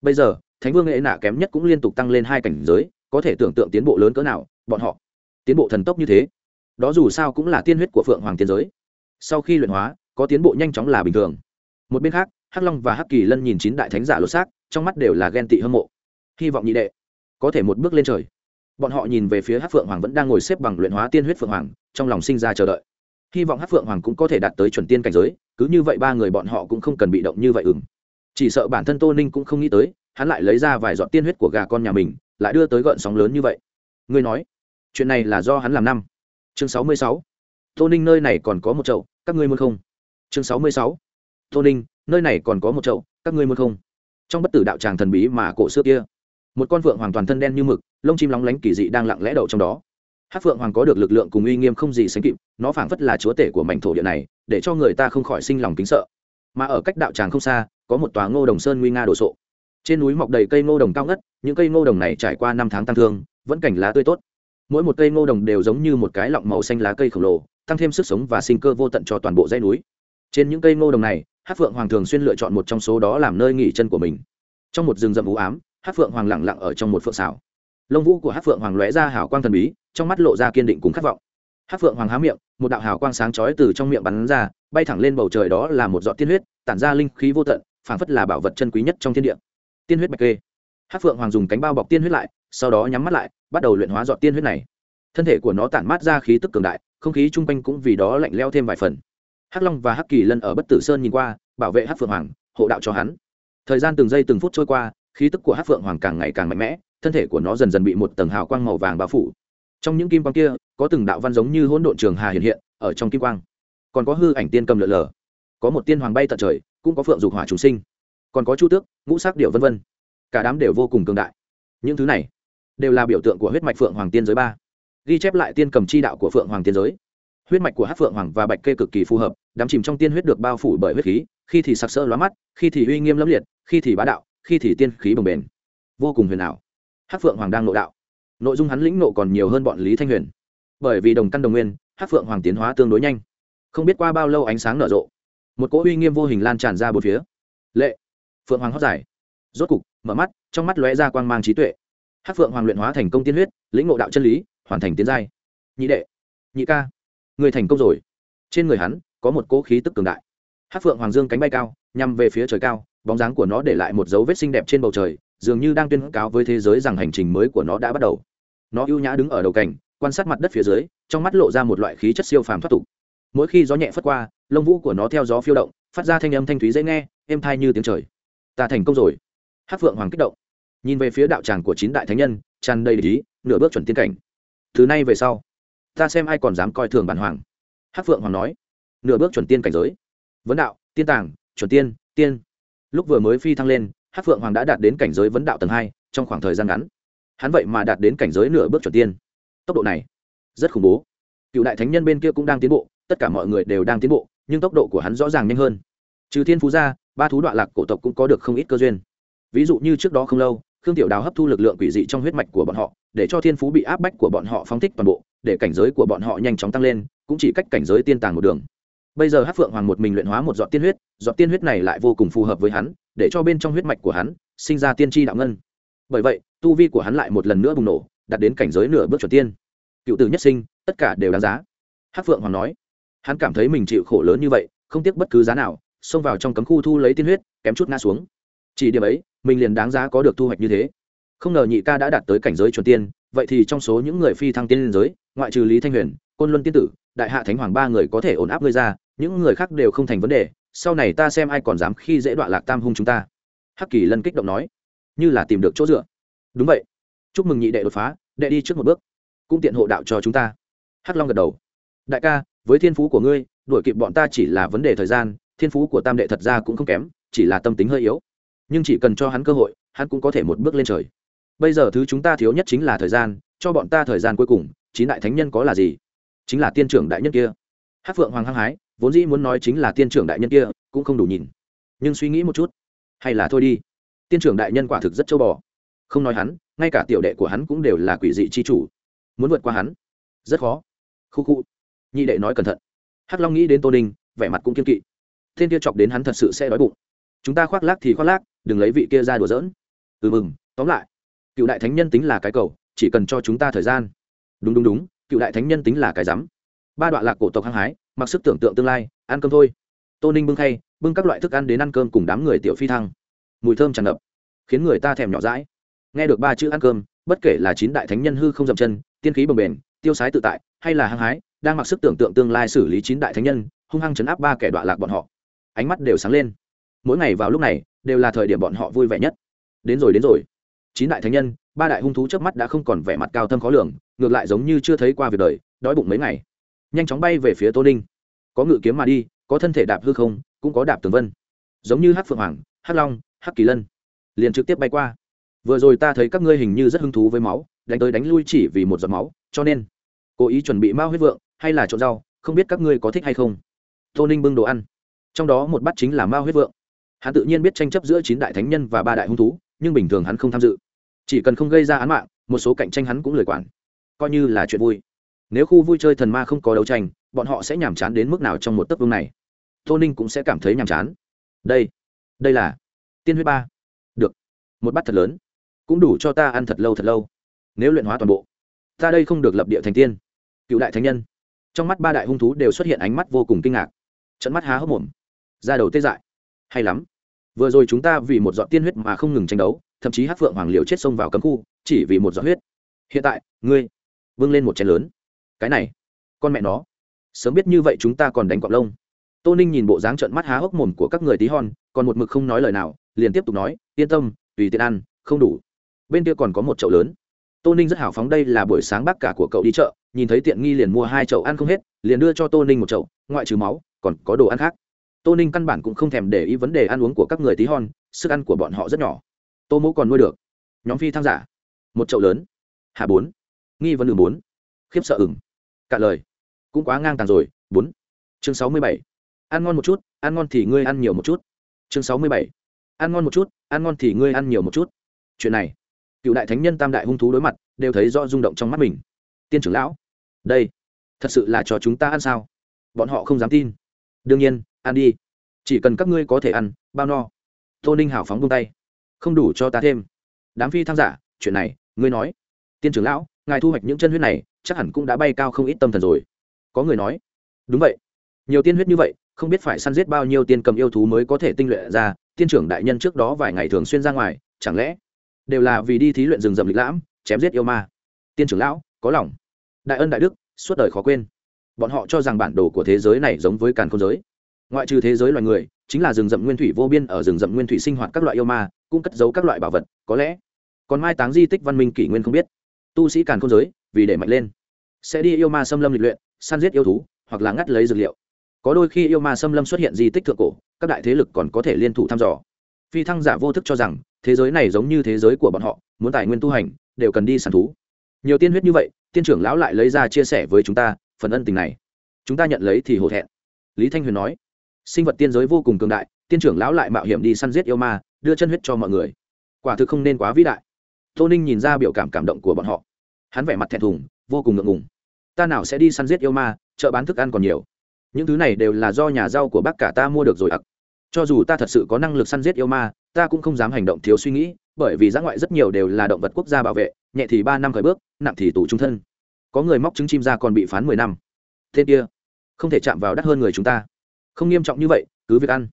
Bây giờ, thánh vương nghệ nạ kém nhất cũng liên tục tăng lên hai cảnh giới, có thể tưởng tượng tiến bộ lớn cỡ nào, bọn họ tiến bộ thần tốc như thế. Đó dù sao cũng là tiên huyết của phượng hoàng tiên giới. Sau khi luyện hóa, có tiến bộ nhanh chóng là bình thường. Một bên khác, hắc long và hắc kỳ lân nhìn chín đại thánh giả lột xác, trong mắt đều là ghen tị hâm mộ. Hy vọng nhị đệ có thể một bước lên trời bọn họ nhìn về phía Hát phượng hoàng vẫn đang ngồi xếp bằng luyện hóa tiên huyết phượng hoàng, trong lòng sinh ra chờ đợi. Hy vọng Hát phượng hoàng cũng có thể đạt tới chuẩn tiên cảnh giới, cứ như vậy ba người bọn họ cũng không cần bị động như vậy ừng chỉ sợ bản thân tô ninh cũng không nghĩ tới, hắn lại lấy ra vài giọt tiên huyết của gà con nhà mình, lại đưa tới gợn sóng lớn như vậy. Ngươi nói, chuyện này là do hắn làm năm. Chương sáu mươi sáu. Tô ninh nơi này còn có một chậu, các ngươi muốn không? Chương sáu mươi sáu. Tô ninh, nơi này còn có một chậu, các ngươi muốn không? Trong bất tử đạo tràng thần bí mà cổ xưa kia, một con phượng hoàn toàn thân đen như mực lông chim lóng lánh kỳ dị đang lặng lẽ đậu trong đó. Hát phượng hoàng có được lực lượng cùng uy nghiêm không gì sánh kịp, nó phảng phất là chúa tể của mảnh thổ địa này, để cho người ta không khỏi sinh lòng kính sợ. Mà ở cách đạo tràng không xa, có một tòa ngô đồng sơn nguy nga đồ sộ. Trên núi mọc đầy cây ngô đồng cao ngất, những cây ngô đồng này trải qua năm tháng tăng thương, vẫn cảnh lá tươi tốt. Mỗi một cây ngô đồng đều giống như một cái lọng màu xanh lá cây khổng lồ, tăng thêm sức sống và sinh cơ vô tận cho toàn bộ dãy núi. Trên những cây ngô đồng này hát phượng hoàng thường xuyên lựa chọn một trong số đó làm nơi nghỉ chân của mình. Trong một rừng rậm u ám hát phượng hoàng lẳng lặng ở trong một phượng xảo lông vũ của hát phượng hoàng lóe ra hào quang thần bí, trong mắt lộ ra kiên định cùng khát vọng. Hát phượng hoàng há miệng, một đạo hào quang sáng chói từ trong miệng bắn ra, bay thẳng lên bầu trời đó là một giọt tiên huyết, tản ra linh khí vô tận, phảng phất là bảo vật chân quý nhất trong thiên địa. Tiên huyết bạch kê. Hát phượng hoàng dùng cánh bao bọc tiên huyết lại, sau đó nhắm mắt lại, bắt đầu luyện hóa giọt tiên huyết này. Thân thể của nó tản mát ra khí tức cường đại, không khí chung quanh cũng vì đó lạnh leo thêm vài phần. Hắc long và hắc kỳ lân ở bất tử sơn nhìn qua, bảo vệ hắc phượng hoàng, hộ đạo cho hắn. Thời gian từng giây từng phút trôi qua, khí tức của hắc phượng hoàng càng ngày càng mạnh mẽ thân thể của nó dần dần bị một tầng hào quang màu vàng bao phủ. Trong những kim quang kia, có từng đạo văn giống như hỗn độn trường hà hiện hiện ở trong kim quang. Còn có hư ảnh tiên cầm lượn lờ, có một tiên hoàng bay tận trời, cũng có phượng dục hỏa chúng sinh, còn có chu tước, ngũ sắc điệu vân vân. Cả đám đều vô cùng cường đại. Những thứ này đều là biểu tượng của huyết mạch phượng hoàng tiên giới ba. Ghi chép lại tiên cầm chi đạo của phượng hoàng tiên giới. Huyết mạch của hát phượng hoàng và bạch kê cực kỳ phù hợp đắm chìm trong tiên huyết được bao phủ bởi huyết khí, khi thì sặc sỡ lóa mắt, khi thì uy nghiêm lẫm liệt, khi thì bá đạo, khi thì tiên khí bồng bềnh. Vô cùng huyền ảo hát phượng hoàng đang nội đạo. Nội dung hắn lĩnh nộ còn nhiều hơn bọn lý thanh huyền. Bởi vì đồng căn đồng nguyên hát phượng hoàng tiến hóa tương đối nhanh. Không biết qua bao lâu ánh sáng nở rộ. Một cỗ uy nghiêm vô hình lan tràn ra bốn phía. Lệ. Phượng hoàng hót dài. Rốt cục, mở mắt, trong mắt lóe ra quang mang trí tuệ. Hát phượng hoàng luyện hóa thành công tiên huyết, lĩnh ngộ đạo chân lý, hoàn thành tiến giai. Nhị đệ. Nhị ca. Người thành công rồi. Trên người hắn, có một cỗ khí tức cường đại. Hát phượng hoàng dương cánh bay cao, nhằm về phía trời cao, bóng dáng của nó để lại một dấu vết xinh đẹp trên bầu trời dường như đang tuyên cáo với thế giới rằng hành trình mới của nó đã bắt đầu. Nó ưu nhã đứng ở đầu cảnh quan sát mặt đất phía dưới, trong mắt lộ ra một loại khí chất siêu phàm thoát tục. Mỗi khi gió nhẹ phất qua, lông vũ của nó theo gió phiêu động, phát ra thanh âm thanh thúy dễ nghe, êm thai như tiếng trời. Ta thành công rồi. Hát phượng hoàng kích động. Nhìn về phía đạo tràng của chín đại thánh nhân, tràn đầy lý, nửa bước chuẩn tiên cảnh. Thứ này về sau, ta xem ai còn dám coi thường bản hoàng. Hát phượng hoàng nói. Nửa bước chuẩn tiên cảnh giới. Vấn đạo, tiên tàng, chuẩn tiên tiên. Lúc vừa mới phi thăng lên hát phượng hoàng đã đạt đến cảnh giới vấn đạo tầng hai trong khoảng thời gian ngắn. Hắn vậy mà đạt đến cảnh giới nửa bước chuẩn tiên. Tốc độ này rất khủng bố. Cựu đại thánh nhân bên kia cũng đang tiến bộ, tất cả mọi người đều đang tiến bộ, nhưng tốc độ của hắn rõ ràng nhanh hơn. Trừ thiên phú ra, ba thú đoạn lạc cổ tộc cũng có được không ít cơ duyên. Ví dụ như trước đó không lâu, khương tiểu đào hấp thu lực lượng quỷ dị trong huyết mạch của bọn họ, để cho thiên phú bị áp bách của bọn họ phóng thích toàn bộ, để cảnh giới của bọn họ nhanh chóng tăng lên, cũng chỉ cách cảnh giới tiên tàng một đường. Bây giờ hát phượng hoàng một mình luyện hóa một giọt tiên huyết, giọt tiên huyết này lại vô cùng phù hợp với hắn để cho bên trong huyết mạch của hắn sinh ra tiên tri đạo ngân. Bởi vậy, tu vi của hắn lại một lần nữa bùng nổ, đạt đến cảnh giới nửa bước chuẩn tiên. Cựu tử nhất sinh, tất cả đều đáng giá. Hát phượng hoàng nói, hắn cảm thấy mình chịu khổ lớn như vậy, không tiếc bất cứ giá nào, xông vào trong cấm khu thu lấy tiên huyết, kém chút ngã xuống. Chỉ điểm ấy, mình liền đáng giá có được thu hoạch như thế. Không ngờ nhị ca đã đạt tới cảnh giới chuẩn tiên, vậy thì trong số những người phi thăng tiên liên giới, ngoại trừ lý thanh huyền, côn luân tiên tử, đại hạ thánh hoàng ba người có thể ổn áp ngươi ra, những người khác đều không thành vấn đề sau này ta xem ai còn dám khi dễ đoạn lạc tam hung chúng ta. Hắc kỳ lân kích động nói, như là tìm được chỗ dựa. Đúng vậy. Chúc mừng nhị đệ đột phá, đệ đi trước một bước, cũng tiện hộ đạo cho chúng ta. Hắc long gật đầu. Đại ca, với thiên phú của ngươi, đuổi kịp bọn ta chỉ là vấn đề thời gian, thiên phú của tam đệ thật ra cũng không kém, chỉ là tâm tính hơi yếu. Nhưng chỉ cần cho hắn cơ hội, hắn cũng có thể một bước lên trời. Bây giờ thứ chúng ta thiếu nhất chính là thời gian, cho bọn ta thời gian cuối cùng, chín đại thánh nhân có là gì? Chính là tiên trưởng đại nhân kia. Hát phượng hoàng hăng hái vốn dĩ muốn nói chính là tiên trưởng đại nhân kia, cũng không đủ nhìn. Nhưng suy nghĩ một chút, hay là thôi đi. Tiên trưởng đại nhân quả thực rất châu bò. Không nói hắn, ngay cả tiểu đệ của hắn cũng đều là quỷ dị c h i chủ. Muốn vượt qua hắn, rất khó. Khu khu. Nhị đệ nói cẩn thận. Hắc long nghĩ đến tô ninh, vẻ mặt cũng kiên kỵ. Thiên kia chọc đến hắn thật sự sẽ đói bụng. Chúng ta khoác lác thì khoác lác, đừng lấy vị kia ra đùa giỡn. Ừ mừng, tóm lại, cựu đại thánh nhân tính là cái cầu, chỉ cần cho chúng ta thời gian. Đúng đúng đúng, cựu đại thánh nhân tính là cái rắm. Ba đoạn lạc cổ tộc hăng hái mặc sức tưởng tượng tương lai, ăn cơm thôi. Tô ninh bưng khay, bưng các loại thức ăn đến ăn cơm cùng đám người tiểu phi thăng. Mùi thơm tràn ngập, khiến người ta thèm nhỏ rãi nghe được ba chữ ăn cơm, bất kể là chín đại thánh nhân hư không dậm chân, tiên khí bồng bềnh, tiêu sái tự tại, hay là hăng hái, đang mặc sức tưởng tượng tương lai xử lý chín đại thánh nhân, hung hăng chấn áp ba kẻ đọa lạc bọn họ. Ánh mắt đều sáng lên. Mỗi ngày vào lúc này, đều là thời điểm bọn họ vui vẻ nhất. Đến rồi đến rồi. Chín đại thánh nhân, ba đại hung thú trước mắt đã không còn vẻ mặt cao thâm khó lường, ngược lại giống như chưa thấy qua việc đời, đói bụng mấy ngày nhanh chóng bay về phía tô ninh. Có ngự kiếm mà đi, có thân thể đạp hư không, cũng có đạp tường vân. Giống như hát phượng hoàng hát long hát kỳ lân, liền trực tiếp bay qua. Vừa rồi ta thấy các ngươi hình như rất hứng thú với máu, đánh tới đánh lui chỉ vì một giọt máu, cho nên cố ý chuẩn bị mao huyết vượng hay là trộn rau, không biết các ngươi có thích hay không. Tô ninh bưng đồ ăn. Trong đó một bát chính là mao huyết vượng. Hắn tự nhiên biết tranh chấp giữa chín đại thánh nhân và ba đại hung thú, nhưng bình thường hắn không tham dự. Chỉ cần không gây ra án mạng, một số cạnh tranh hắn cũng lười quản. Coi như là chuyện vui nếu khu vui chơi thần ma không có đấu tranh, bọn họ sẽ nhàm chán đến mức nào trong một tấc vương này? Tô ninh cũng sẽ cảm thấy nhàm chán. Đây đây là tiên huyết ba. Được, một bát thật lớn. Cũng đủ cho ta ăn thật lâu thật lâu. Nếu luyện hóa toàn bộ, ta đây không được lập địa thành tiên. Cựu đại thánh nhân. Trong mắt ba đại hung thú đều xuất hiện ánh mắt vô cùng kinh ngạc. Trận mắt há hốc mồm. Ra đầu tê dại. Hay lắm. Vừa rồi chúng ta vì một giọt tiên huyết mà không ngừng tranh đấu, thậm chí hát phượng hoàng liều chết xông vào cấm khu, chỉ vì một giọt huyết. Hiện tại, ngươi vâng lên một chén lớn cái này, con mẹ nó, sớm biết như vậy chúng ta còn đánh cọp lông. Tô ninh nhìn bộ dáng trợn mắt há hốc mồm của các người tí hon, còn một mực không nói lời nào, liền tiếp tục nói, yên tâm, tùy tiện ăn, không đủ. Bên kia còn có một chậu lớn. Tô ninh rất hào phóng, đây là buổi sáng bác cả của cậu đi chợ, nhìn thấy tiện nghi liền mua hai chậu ăn không hết, liền đưa cho tô ninh một chậu, ngoại trừ máu, còn có đồ ăn khác. Tô ninh căn bản cũng không thèm để ý vấn đề ăn uống của các người tí hon, sức ăn của bọn họ rất nhỏ. Tô mẫu còn nuôi được. Nhóm phi thăng giả. Một chậu lớn. Hạ bốn. Nghi vấn đường bốn. Khiếp sợ ừng cả lời. Cũng quá ngang tàn rồi. Bốn. Chương sáu mươi bảy. Ăn ngon một chút, ăn ngon thì ngươi ăn nhiều một chút. Chương sáu mươi bảy. Ăn ngon một chút, ăn ngon thì ngươi ăn nhiều một chút. Chuyện này, cựu đại thánh nhân tam đại hung thú đối mặt, đều thấy do rung động trong mắt mình. Tiên trưởng lão, đây, thật sự là cho chúng ta ăn sao? Bọn họ không dám tin. Đương nhiên, ăn đi. Chỉ cần các ngươi có thể ăn, bao no. Tô ninh hào phóng bông tay. Không đủ cho ta thêm. Đám phi tham giả, chuyện này, ngươi nói. Tiên trưởng lão ngài thu hoạch những chân huyết này, chắc hẳn cũng đã bay cao không ít tâm thần rồi. Có người nói, đúng vậy, nhiều tiên huyết như vậy, không biết phải săn giết bao nhiêu tiên cầm yêu thú mới có thể tinh luyện ra, tiên trưởng đại nhân trước đó vài ngày thường xuyên ra ngoài, chẳng lẽ đều là vì đi thí luyện rừng rậm lịch lãm, chém giết yêu ma? Tiên trưởng lão, có lòng. Đại ân đại đức, suốt đời khó quên. Bọn họ cho rằng bản đồ của thế giới này giống với càn không giới. Ngoại trừ thế giới loài người, chính là rừng rậm nguyên thủy vô biên ở rừng rậm nguyên thủy sinh hoạt các loại yêu ma, cũng cất giấu các loại bảo vật, có lẽ còn mai táng di tích văn minh kỷ nguyên không biết tu sĩ càn không giới, vì để mạnh lên. Sẽ đi yêu ma xâm lâm lịch luyện, săn giết yêu thú, hoặc là ngắt lấy dược liệu. Có đôi khi yêu ma xâm lâm xuất hiện di tích thượng cổ, các đại thế lực còn có thể liên thủ thăm dò. Phi thăng giả vô thức cho rằng, thế giới này giống như thế giới của bọn họ, muốn tài nguyên tu hành, đều cần đi săn thú. Nhiều tiên huyết như vậy, tiên trưởng lão lại lấy ra chia sẻ với chúng ta, phần ân tình này. Chúng ta nhận lấy thì hổ thẹn. Lý thanh huyền nói, sinh vật tiên giới vô cùng cường đại, tiên trưởng lão lại mạo hiểm đi săn giết yêu ma, đưa chân huyết cho mọi người. Quả thực không nên quá vĩ đại tô ninh nhìn ra biểu cảm cảm động của bọn họ. Hắn vẻ mặt thẹn thùng, vô cùng ngượng ngùng. Ta nào sẽ đi săn giết yêu ma, chợ bán thức ăn còn nhiều. Những thứ này đều là do nhà rau của bác cả ta mua được rồi ặc cho dù ta thật sự có năng lực săn giết yêu ma, ta cũng không dám hành động thiếu suy nghĩ, bởi vì giã ngoại rất nhiều đều là động vật quốc gia bảo vệ, nhẹ thì ba năm khởi bước, nặng thì tù trung thân. Có người móc trứng chim ra còn bị phán mười năm. Thế kia, không thể chạm vào đắt hơn người chúng ta. Không nghiêm trọng như vậy, cứ việc ăn.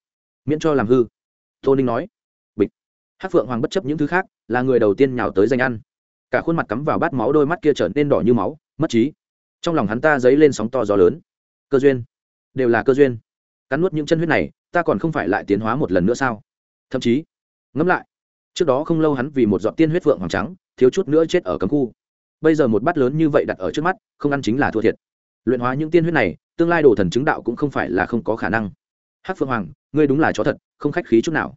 Miễn cho làm hư. Tô ninh nói hát phượng hoàng bất chấp những thứ khác, là người đầu tiên nhào tới danh ăn. Cả khuôn mặt cắm vào bát máu đôi mắt kia trở nên đỏ như máu, mất trí. Trong lòng hắn ta dấy lên sóng to gió lớn. Cơ duyên. Đều là cơ duyên. Cắn nuốt những chân huyết này, ta còn không phải lại tiến hóa một lần nữa sao? Thậm chí, ngẫm lại, trước đó không lâu hắn vì một giọt tiên huyết phượng hoàng trắng, thiếu chút nữa chết ở cấm khu. Bây giờ một bát lớn như vậy đặt ở trước mắt, không ăn chính là thua thiệt. Luyện hóa những tiên huyết này, tương lai đồ thần chứng đạo cũng không phải là không có khả năng. Hát phượng hoàng, ngươi đúng là chó thật, không khách khí chút nào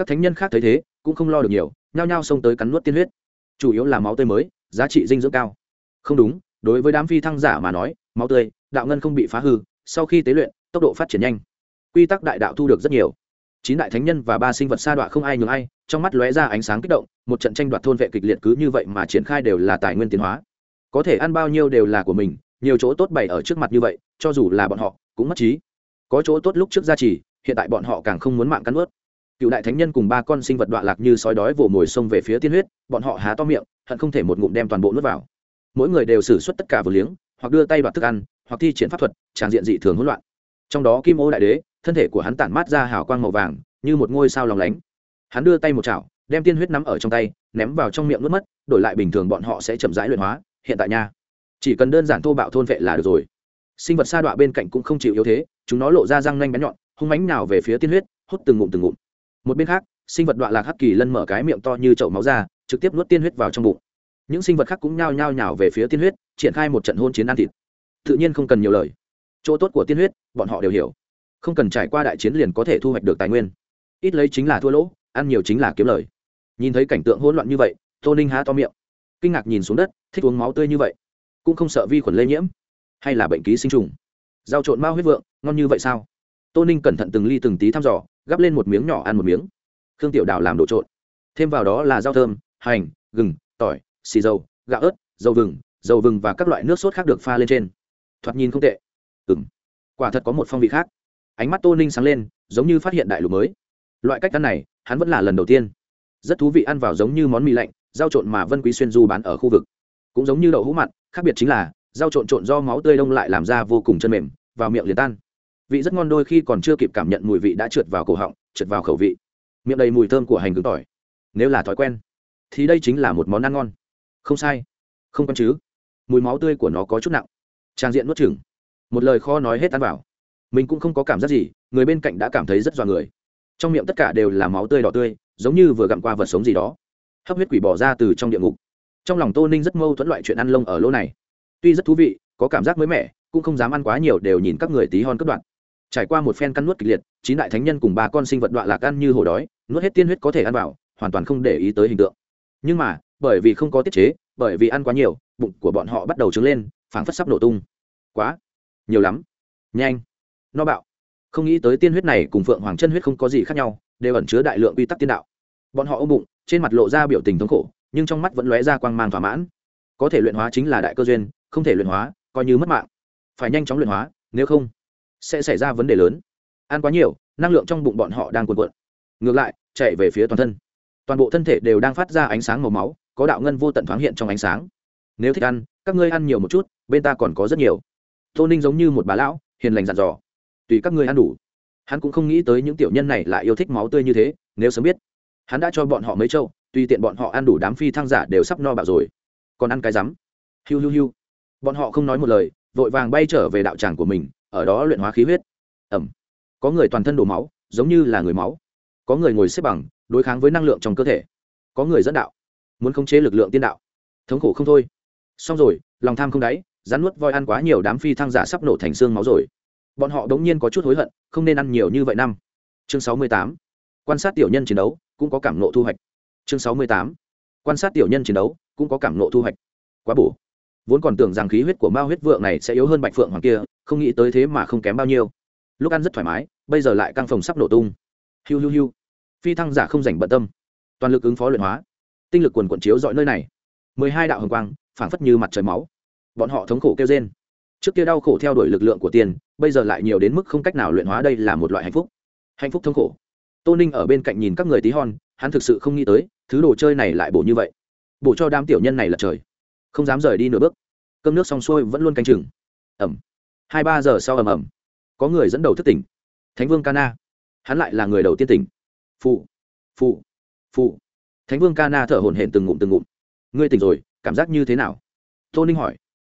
các thánh nhân khác thấy thế, cũng không lo được nhiều, nhao nhao xông tới cắn nuốt tiên huyết. Chủ yếu là máu tươi mới, giá trị dinh dưỡng cao. Không đúng, đối với đám phi thăng giả mà nói, máu tươi, đạo ngân không bị phá hư, sau khi tế luyện, tốc độ phát triển nhanh. Quy tắc đại đạo thu được rất nhiều. Chín đại thánh nhân và ba sinh vật sa đọa không ai nhường ai, trong mắt lóe ra ánh sáng kích động, một trận tranh đoạt thôn vệ kịch liệt cứ như vậy mà triển khai đều là tài nguyên tiến hóa. Có thể ăn bao nhiêu đều là của mình, nhiều chỗ tốt bày ở trước mặt như vậy, cho dù là bọn họ, cũng mất trí. Có chỗ tốt lúc trước gia trì, hiện tại bọn họ càng không muốn mạng cắn ướt cựu đại thánh nhân cùng ba con sinh vật đoạn lạc như sói đói vồ mồi sông về phía tiên huyết, bọn họ há to miệng, hận không thể một ngụm đem toàn bộ nuốt vào. Mỗi người đều xử suất tất cả vừa liếng, hoặc đưa tay đoạt thức ăn, hoặc thi triển pháp thuật tràn diện dị thường hỗn loạn. Trong đó kim ô đại đế, thân thể của hắn tản mát ra hào quang màu vàng, như một ngôi sao lòng lánh. Hắn đưa tay một chảo, đem tiên huyết nắm ở trong tay, ném vào trong miệng nuốt mất, đổi lại bình thường bọn họ sẽ chậm rãi luyện hóa, hiện tại nha. Chỉ cần đơn giản thô bạo thôn vệ là được rồi. Sinh vật sa đọa bên cạnh cũng không chịu yếu thế, chúng nó lộ ra răng nanh bén nhọn, hung mánh nào về phía tiên huyết, hút từng ngụm từng ngụm một bên khác, sinh vật đọa lạc hắc kỳ lân mở cái miệng to như chậu máu ra, trực tiếp nuốt tiên huyết vào trong bụng. Những sinh vật khác cũng nhao nhao nhào về phía tiên huyết, triển khai một trận hôn chiến ăn thịt. Tự nhiên không cần nhiều lời. Chỗ tốt của tiên huyết, bọn họ đều hiểu. Không cần trải qua đại chiến liền có thể thu hoạch được tài nguyên. Ít lấy chính là thua lỗ, ăn nhiều chính là kiếm lời. Nhìn thấy cảnh tượng hỗn loạn như vậy, tô ninh há to miệng. Kinh ngạc nhìn xuống đất, thích uống máu tươi như vậy. Cũng không sợ vi khuẩn lây nhiễm, hay là bệnh ký sinh trùng. Giao trộn mao huyết vượng, ngon như vậy sao? Tô ninh cẩn thận từng ly từng tí thăm dò gắp lên một miếng nhỏ ăn một miếng. Khương tiểu đào làm đồ trộn. Thêm vào đó là rau thơm, hành, gừng, tỏi, xì dầu, gạo ớt, dầu vừng dầu vừng và các loại nước sốt khác được pha lên trên. Thoạt nhìn không tệ. Ừng quả thật có một phong vị khác. Ánh mắt tô ninh sáng lên, giống như phát hiện đại lục mới. Loại cách ăn này, hắn vẫn là lần đầu tiên. Rất thú vị ăn vào giống như món mì lạnh, rau trộn mà vân quý xuyên du bán ở khu vực. Cũng giống như đậu hũ mặn, khác biệt chính là, rau trộn trộn do máu tươi đông lại làm ra vô cùng chân mềm, vào miệng liền tan vị rất ngon đôi khi còn chưa kịp cảm nhận mùi vị đã trượt vào cổ họng, trượt vào khẩu vị. Miệng đầy mùi thơm của hành cứng tỏi. Nếu là thói quen, thì đây chính là một món ăn ngon. Không sai. Không con chứ. Mùi máu tươi của nó có chút nặng. Trang diện nuốt chừng một lời kho nói hết ăn vào. Mình cũng không có cảm giác gì, người bên cạnh đã cảm thấy rất dọa người. Trong miệng tất cả đều là máu tươi đỏ tươi, giống như vừa gặm qua vật sống gì đó. Hấp huyết quỷ bỏ ra từ trong địa ngục. Trong lòng tô ninh rất mâu thuẫn loại chuyện ăn lông ở lỗ này. Tuy rất thú vị, có cảm giác mới mẻ, cũng không dám ăn quá nhiều đều nhìn các người tí hon cất đoạn trải qua một phen cắn nuốt kịch liệt, chín đại thánh nhân cùng ba con sinh vật đoạn lạc ăn như hổ đói, nuốt hết tiên huyết có thể ăn vào, hoàn toàn không để ý tới hình tượng. Nhưng mà, bởi vì không có tiết chế, bởi vì ăn quá nhiều, bụng của bọn họ bắt đầu trứng lên, phảng phất sắp nổ tung. Quá nhiều lắm. Nhanh. No bạo. Không nghĩ tới tiên huyết này cùng phượng hoàng chân huyết không có gì khác nhau, đều ẩn chứa đại lượng quy tắc tiên đạo. Bọn họ ôm bụng, trên mặt lộ ra biểu tình thống khổ, nhưng trong mắt vẫn lóe ra quang mang thỏa mãn. Có thể luyện hóa chính là đại cơ duyên, không thể luyện hóa, coi như mất mạng. Phải nhanh chóng luyện hóa, nếu không sẽ xảy ra vấn đề lớn. Ăn quá nhiều, năng lượng trong bụng bọn họ đang cuồn cuộn. Ngược lại, chạy về phía toàn thân. Toàn bộ thân thể đều đang phát ra ánh sáng màu máu, có đạo ngân vô tận thoáng hiện trong ánh sáng. Nếu thích ăn, các ngươi ăn nhiều một chút, bên ta còn có rất nhiều. Tô ninh giống như một bà lão, hiền lành dặn dò. Tùy các ngươi ăn đủ. Hắn cũng không nghĩ tới những tiểu nhân này lại yêu thích máu tươi như thế, nếu sớm biết. Hắn đã cho bọn họ mấy trâu tùy tiện bọn họ ăn đủ đám phi thăng giả đều sắp no bạo rồi. Còn ăn cái rắm. Hiu hiu hiu. Bọn họ không nói một lời, vội vàng bay trở về đạo tràng của mình ở đó luyện hóa khí huyết. Ẩm. Có người toàn thân đổ máu, giống như là người máu. Có người ngồi xếp bằng, đối kháng với năng lượng trong cơ thể. Có người dẫn đạo, muốn khống chế lực lượng tiên đạo. Thống khổ không thôi. Xong rồi, lòng tham không đáy, rắn nuốt voi ăn quá nhiều đám phi thăng giả sắp nổ thành xương máu rồi. Bọn họ đống nhiên có chút hối hận, không nên ăn nhiều như vậy năm. Chương sáu mươi tám. Quan sát tiểu nhân chiến đấu, cũng có cảm nộ thu hoạch. Chương sáu mươi tám. Quan sát tiểu nhân chiến đấu, cũng có cảm nộ thu hoạch. Quá bổ vốn còn tưởng rằng khí huyết của mao huyết vượng này sẽ yếu hơn bạch phượng hoàng kia, không nghĩ tới thế mà không kém bao nhiêu. Lúc ăn rất thoải mái, bây giờ lại căng phòng sắp nổ tung. Hiu hiu hiu. Phi thăng giả không dành bận tâm. Toàn lực ứng phó luyện hóa. Tinh lực quần quận chiếu dọi nơi này. Mười hai đạo hồng quang, phảng phất như mặt trời máu. Bọn họ thống khổ kêu trên trước kia đau khổ theo đuổi lực lượng của tiền, bây giờ lại nhiều đến mức không cách nào luyện hóa đây là một loại hạnh phúc. Hạnh phúc thống khổ. Tô ninh ở bên cạnh nhìn các người tí hon, hắn thực sự không nghĩ tới, thứ đồ chơi này lại bổ như vậy. Bổ cho đám tiểu nhân này là trời không dám rời đi nửa bước. Cơm nước xong xuôi vẫn luôn canh chừng. Ẩm. Hai ba giờ sau ầm ầm. Có người dẫn đầu thức tỉnh. Thánh vương cana hắn lại là người đầu tiên tỉnh. Phụ. Phụ. Phụ. Thánh vương cana thở hổn hển từng ngụm từng ngụm. Ngươi tỉnh rồi, cảm giác như thế nào? Tô ninh hỏi.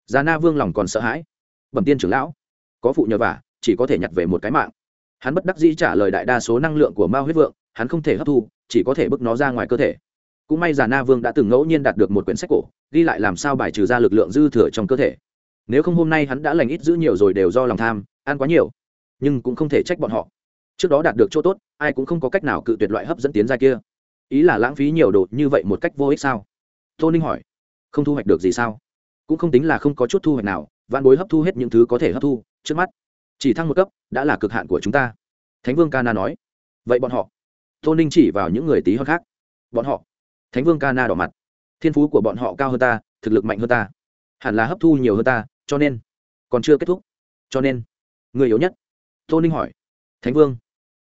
Già na vương lòng còn sợ hãi. Bẩm tiên trưởng lão, có phụ nhờ vả, chỉ có thể nhặt về một cái mạng. Hắn bất đắc dĩ trả lời đại đa số năng lượng của ma huyết vượng, hắn không thể hấp thu, chỉ có thể bước nó ra ngoài cơ thể cũng may già na vương đã từng ngẫu nhiên đạt được một quyển sách cổ, ghi lại làm sao bài trừ ra lực lượng dư thừa trong cơ thể. Nếu không hôm nay hắn đã lành ít giữ nhiều rồi đều do lòng tham, ăn quá nhiều, nhưng cũng không thể trách bọn họ. Trước đó đạt được chỗ tốt, ai cũng không có cách nào cự tuyệt loại hấp dẫn tiến ra kia. Ý là lãng phí nhiều đồ như vậy một cách vô ích sao? Tô ninh hỏi. Không thu hoạch được gì sao? Cũng không tính là không có chút thu hoạch nào, vạn bối hấp thu hết những thứ có thể hấp thu, trước mắt, chỉ thăng một cấp, đã là cực hạn của chúng ta. Thánh vương ca na nói. Vậy bọn họ? Tô ninh chỉ vào những người tí hơn khác. Bọn họ? Thánh vương ca na đỏ mặt. Thiên phú của bọn họ cao hơn ta, thực lực mạnh hơn ta. Hẳn là hấp thu nhiều hơn ta, cho nên. Còn chưa kết thúc. Cho nên, người yếu nhất. Tô ninh hỏi. Thánh vương,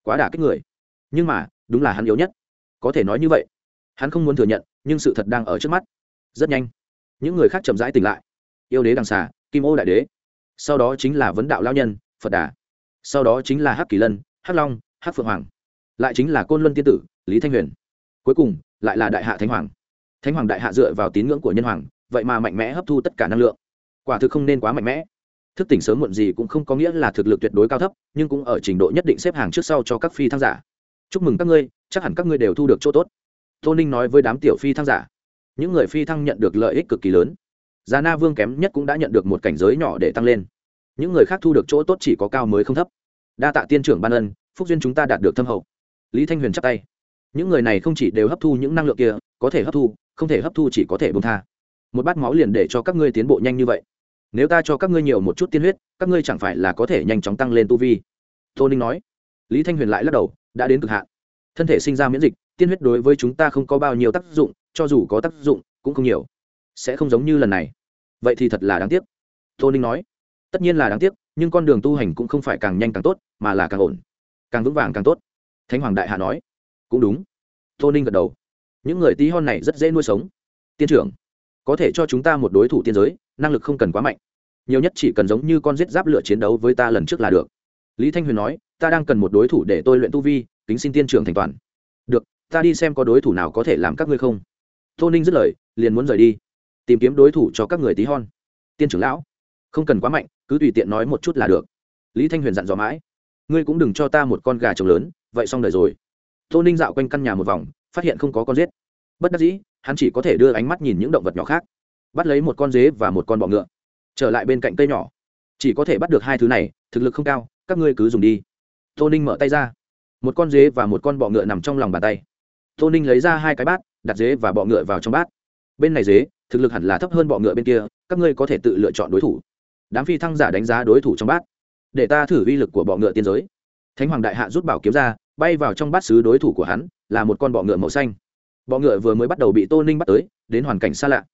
quá đả kích người. Nhưng mà, đúng là hắn yếu nhất. Có thể nói như vậy. Hắn không muốn thừa nhận, nhưng sự thật đang ở trước mắt. Rất nhanh. Những người khác chậm rãi tỉnh lại. Yêu đế đằng xà, kim ô đại đế. Sau đó chính là vấn đạo lao nhân, phật đà. Sau đó chính là hắc kỳ lân, hắc long, hắc phượng hoàng. Lại chính là côn luân tiên tử, lý thanh huyền. Cuối cùng lại là đại hạ thánh hoàng. Thánh hoàng đại hạ dựa vào tín ngưỡng của nhân hoàng, vậy mà mạnh mẽ hấp thu tất cả năng lượng. Quả thực không nên quá mạnh mẽ. Thức tỉnh sớm muộn gì cũng không có nghĩa là thực lực tuyệt đối cao thấp, nhưng cũng ở trình độ nhất định xếp hàng trước sau cho các phi thăng giả. Chúc mừng các ngươi, chắc hẳn các ngươi đều thu được chỗ tốt. Tô ninh nói với đám tiểu phi thăng giả. Những người phi thăng nhận được lợi ích cực kỳ lớn. Già na vương kém nhất cũng đã nhận được một cảnh giới nhỏ để tăng lên. Những người khác thu được chỗ tốt chỉ có cao mới không thấp. Đa tạ tiên trưởng ban ân, phúc duyên chúng ta đạt được thâm hậu. Lý thanh huyền chắp tay những người này không chỉ đều hấp thu những năng lượng kia, có thể hấp thu, không thể hấp thu chỉ có thể bông tha. Một bát máu liền để cho các ngươi tiến bộ nhanh như vậy. Nếu ta cho các ngươi nhiều một chút tiên huyết, các ngươi chẳng phải là có thể nhanh chóng tăng lên tu vi? Tô ninh nói. Lý thanh huyền lại lắc đầu, đã đến cực hạn. Thân thể sinh ra miễn dịch, tiên huyết đối với chúng ta không có bao nhiêu tác dụng, cho dù có tác dụng, cũng không nhiều. Sẽ không giống như lần này. Vậy thì thật là đáng tiếc. Tô ninh nói. Tất nhiên là đáng tiếc, nhưng con đường tu hành cũng không phải càng nhanh càng tốt, mà là càng ổn. Càng vững vàng càng tốt. Thánh hoàng đại hạ nói cũng đúng. Tô ninh gật đầu. Những người tí hon này rất dễ nuôi sống. Tiên trưởng, có thể cho chúng ta một đối thủ tiên giới, năng lực không cần quá mạnh. Nhiều nhất chỉ cần giống như con giết giáp lửa chiến đấu với ta lần trước là được. Lý thanh huyền nói, ta đang cần một đối thủ để tôi luyện tu vi, kính xin tiên trưởng thành toàn. Được, ta đi xem có đối thủ nào có thể làm các ngươi không. Tô ninh dứt lời, liền muốn rời đi. Tìm kiếm đối thủ cho các người tí hon. Tiên trưởng lão, không cần quá mạnh, cứ tùy tiện nói một chút là được. Lý thanh huyền dặn dò mãi, ngươi cũng đừng cho ta một con gà trống lớn, vậy xong đời rồi tô ninh dạo quanh căn nhà một vòng, phát hiện không có con giết. Bất đắc dĩ, hắn chỉ có thể đưa ánh mắt nhìn những động vật nhỏ khác. Bắt lấy một con dế và một con bọ ngựa. Trở lại bên cạnh cây nhỏ. Chỉ có thể bắt được hai thứ này, thực lực không cao, các ngươi cứ dùng đi. Tô ninh mở tay ra. Một con dế và một con bọ ngựa nằm trong lòng bàn tay. Tô ninh lấy ra hai cái bát, đặt dế và bọ ngựa vào trong bát. Bên này dế, thực lực hẳn là thấp hơn bọ ngựa bên kia, các ngươi có thể tự lựa chọn đối thủ. Đám phi thăng giả đánh giá đối thủ trong bát. Để ta thử uy lực của bọ ngựa tiên giới. Thánh hoàng đại hạ rút bảo kiếm ra bay vào trong bát xứ đối thủ của hắn là một con bọ ngựa màu xanh. Bọ ngựa vừa mới bắt đầu bị tô ninh bắt tới, đến hoàn cảnh xa lạ.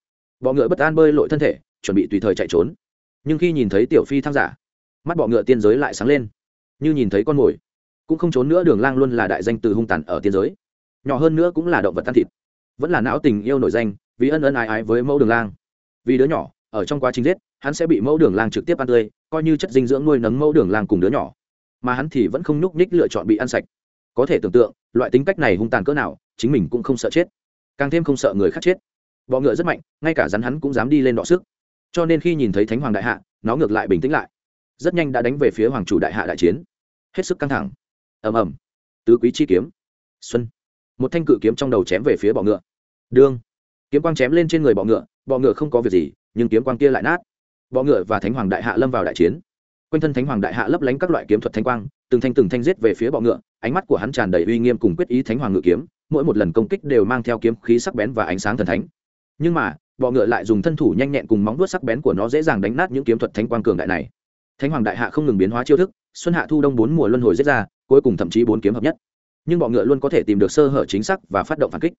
Bọ ngựa bất an bơi lội thân thể, chuẩn bị tùy thời chạy trốn. Nhưng khi nhìn thấy tiểu phi thăng giả, mắt bọ ngựa tiên giới lại sáng lên. Như nhìn thấy con mồi, cũng không trốn nữa đường lang luôn là đại danh từ hung tàn ở tiên giới. Nhỏ hơn nữa cũng là động vật tan thịt. Vẫn là não tình yêu nổi danh, vì ân ân ái ái với mẫu đường lang. Vì đứa nhỏ, ở trong quá trình giết, hắn sẽ bị mẫu đường lang trực tiếp ăn tươi, coi như chất dinh dưỡng nuôi nấng mẫu đường lang cùng đứa nhỏ. Mà hắn thì vẫn không nhúc nhích lựa chọn bị ăn sạch có thể tưởng tượng, loại tính cách này hung tàn cỡ nào, chính mình cũng không sợ chết. Càng thêm không sợ người khác chết. Bọ ngựa rất mạnh, ngay cả rắn hắn cũng dám đi lên đọ sức. Cho nên khi nhìn thấy thánh hoàng đại hạ, nó ngược lại bình tĩnh lại. Rất nhanh đã đánh về phía hoàng chủ đại hạ đại chiến. Hết sức căng thẳng. Ầm ầm. Tứ quý chi kiếm. Xuân. Một thanh cự kiếm trong đầu chém về phía bọ ngựa. Đương. Kiếm quang chém lên trên người bọ ngựa bọ ngựa không có việc gì, nhưng kiếm quang kia lại nát. Bọ ngựa và thánh hoàng đại hạ lâm vào đại chiến. Quanh thân thánh hoàng đại hạ lấp lánh các loại kiếm thuật thanh quang, từng thanh từng thanh giết về phía bọ ngựa ánh mắt của hắn tràn đầy uy nghiêm cùng quyết ý thánh hoàng ngự kiếm, mỗi một lần công kích đều mang theo kiếm khí sắc bén và ánh sáng thần thánh. Nhưng mà, bọ ngựa lại dùng thân thủ nhanh nhẹn cùng móng vuốt sắc bén của nó dễ dàng đánh nát những kiếm thuật thánh quang cường đại này. Thánh hoàng đại hạ không ngừng biến hóa chiêu thức, xuân hạ thu đông bốn mùa luân hồi giết ra, cuối cùng thậm chí bốn kiếm hợp nhất. Nhưng bọ ngựa luôn có thể tìm được sơ hở chính xác và phát động phản kích.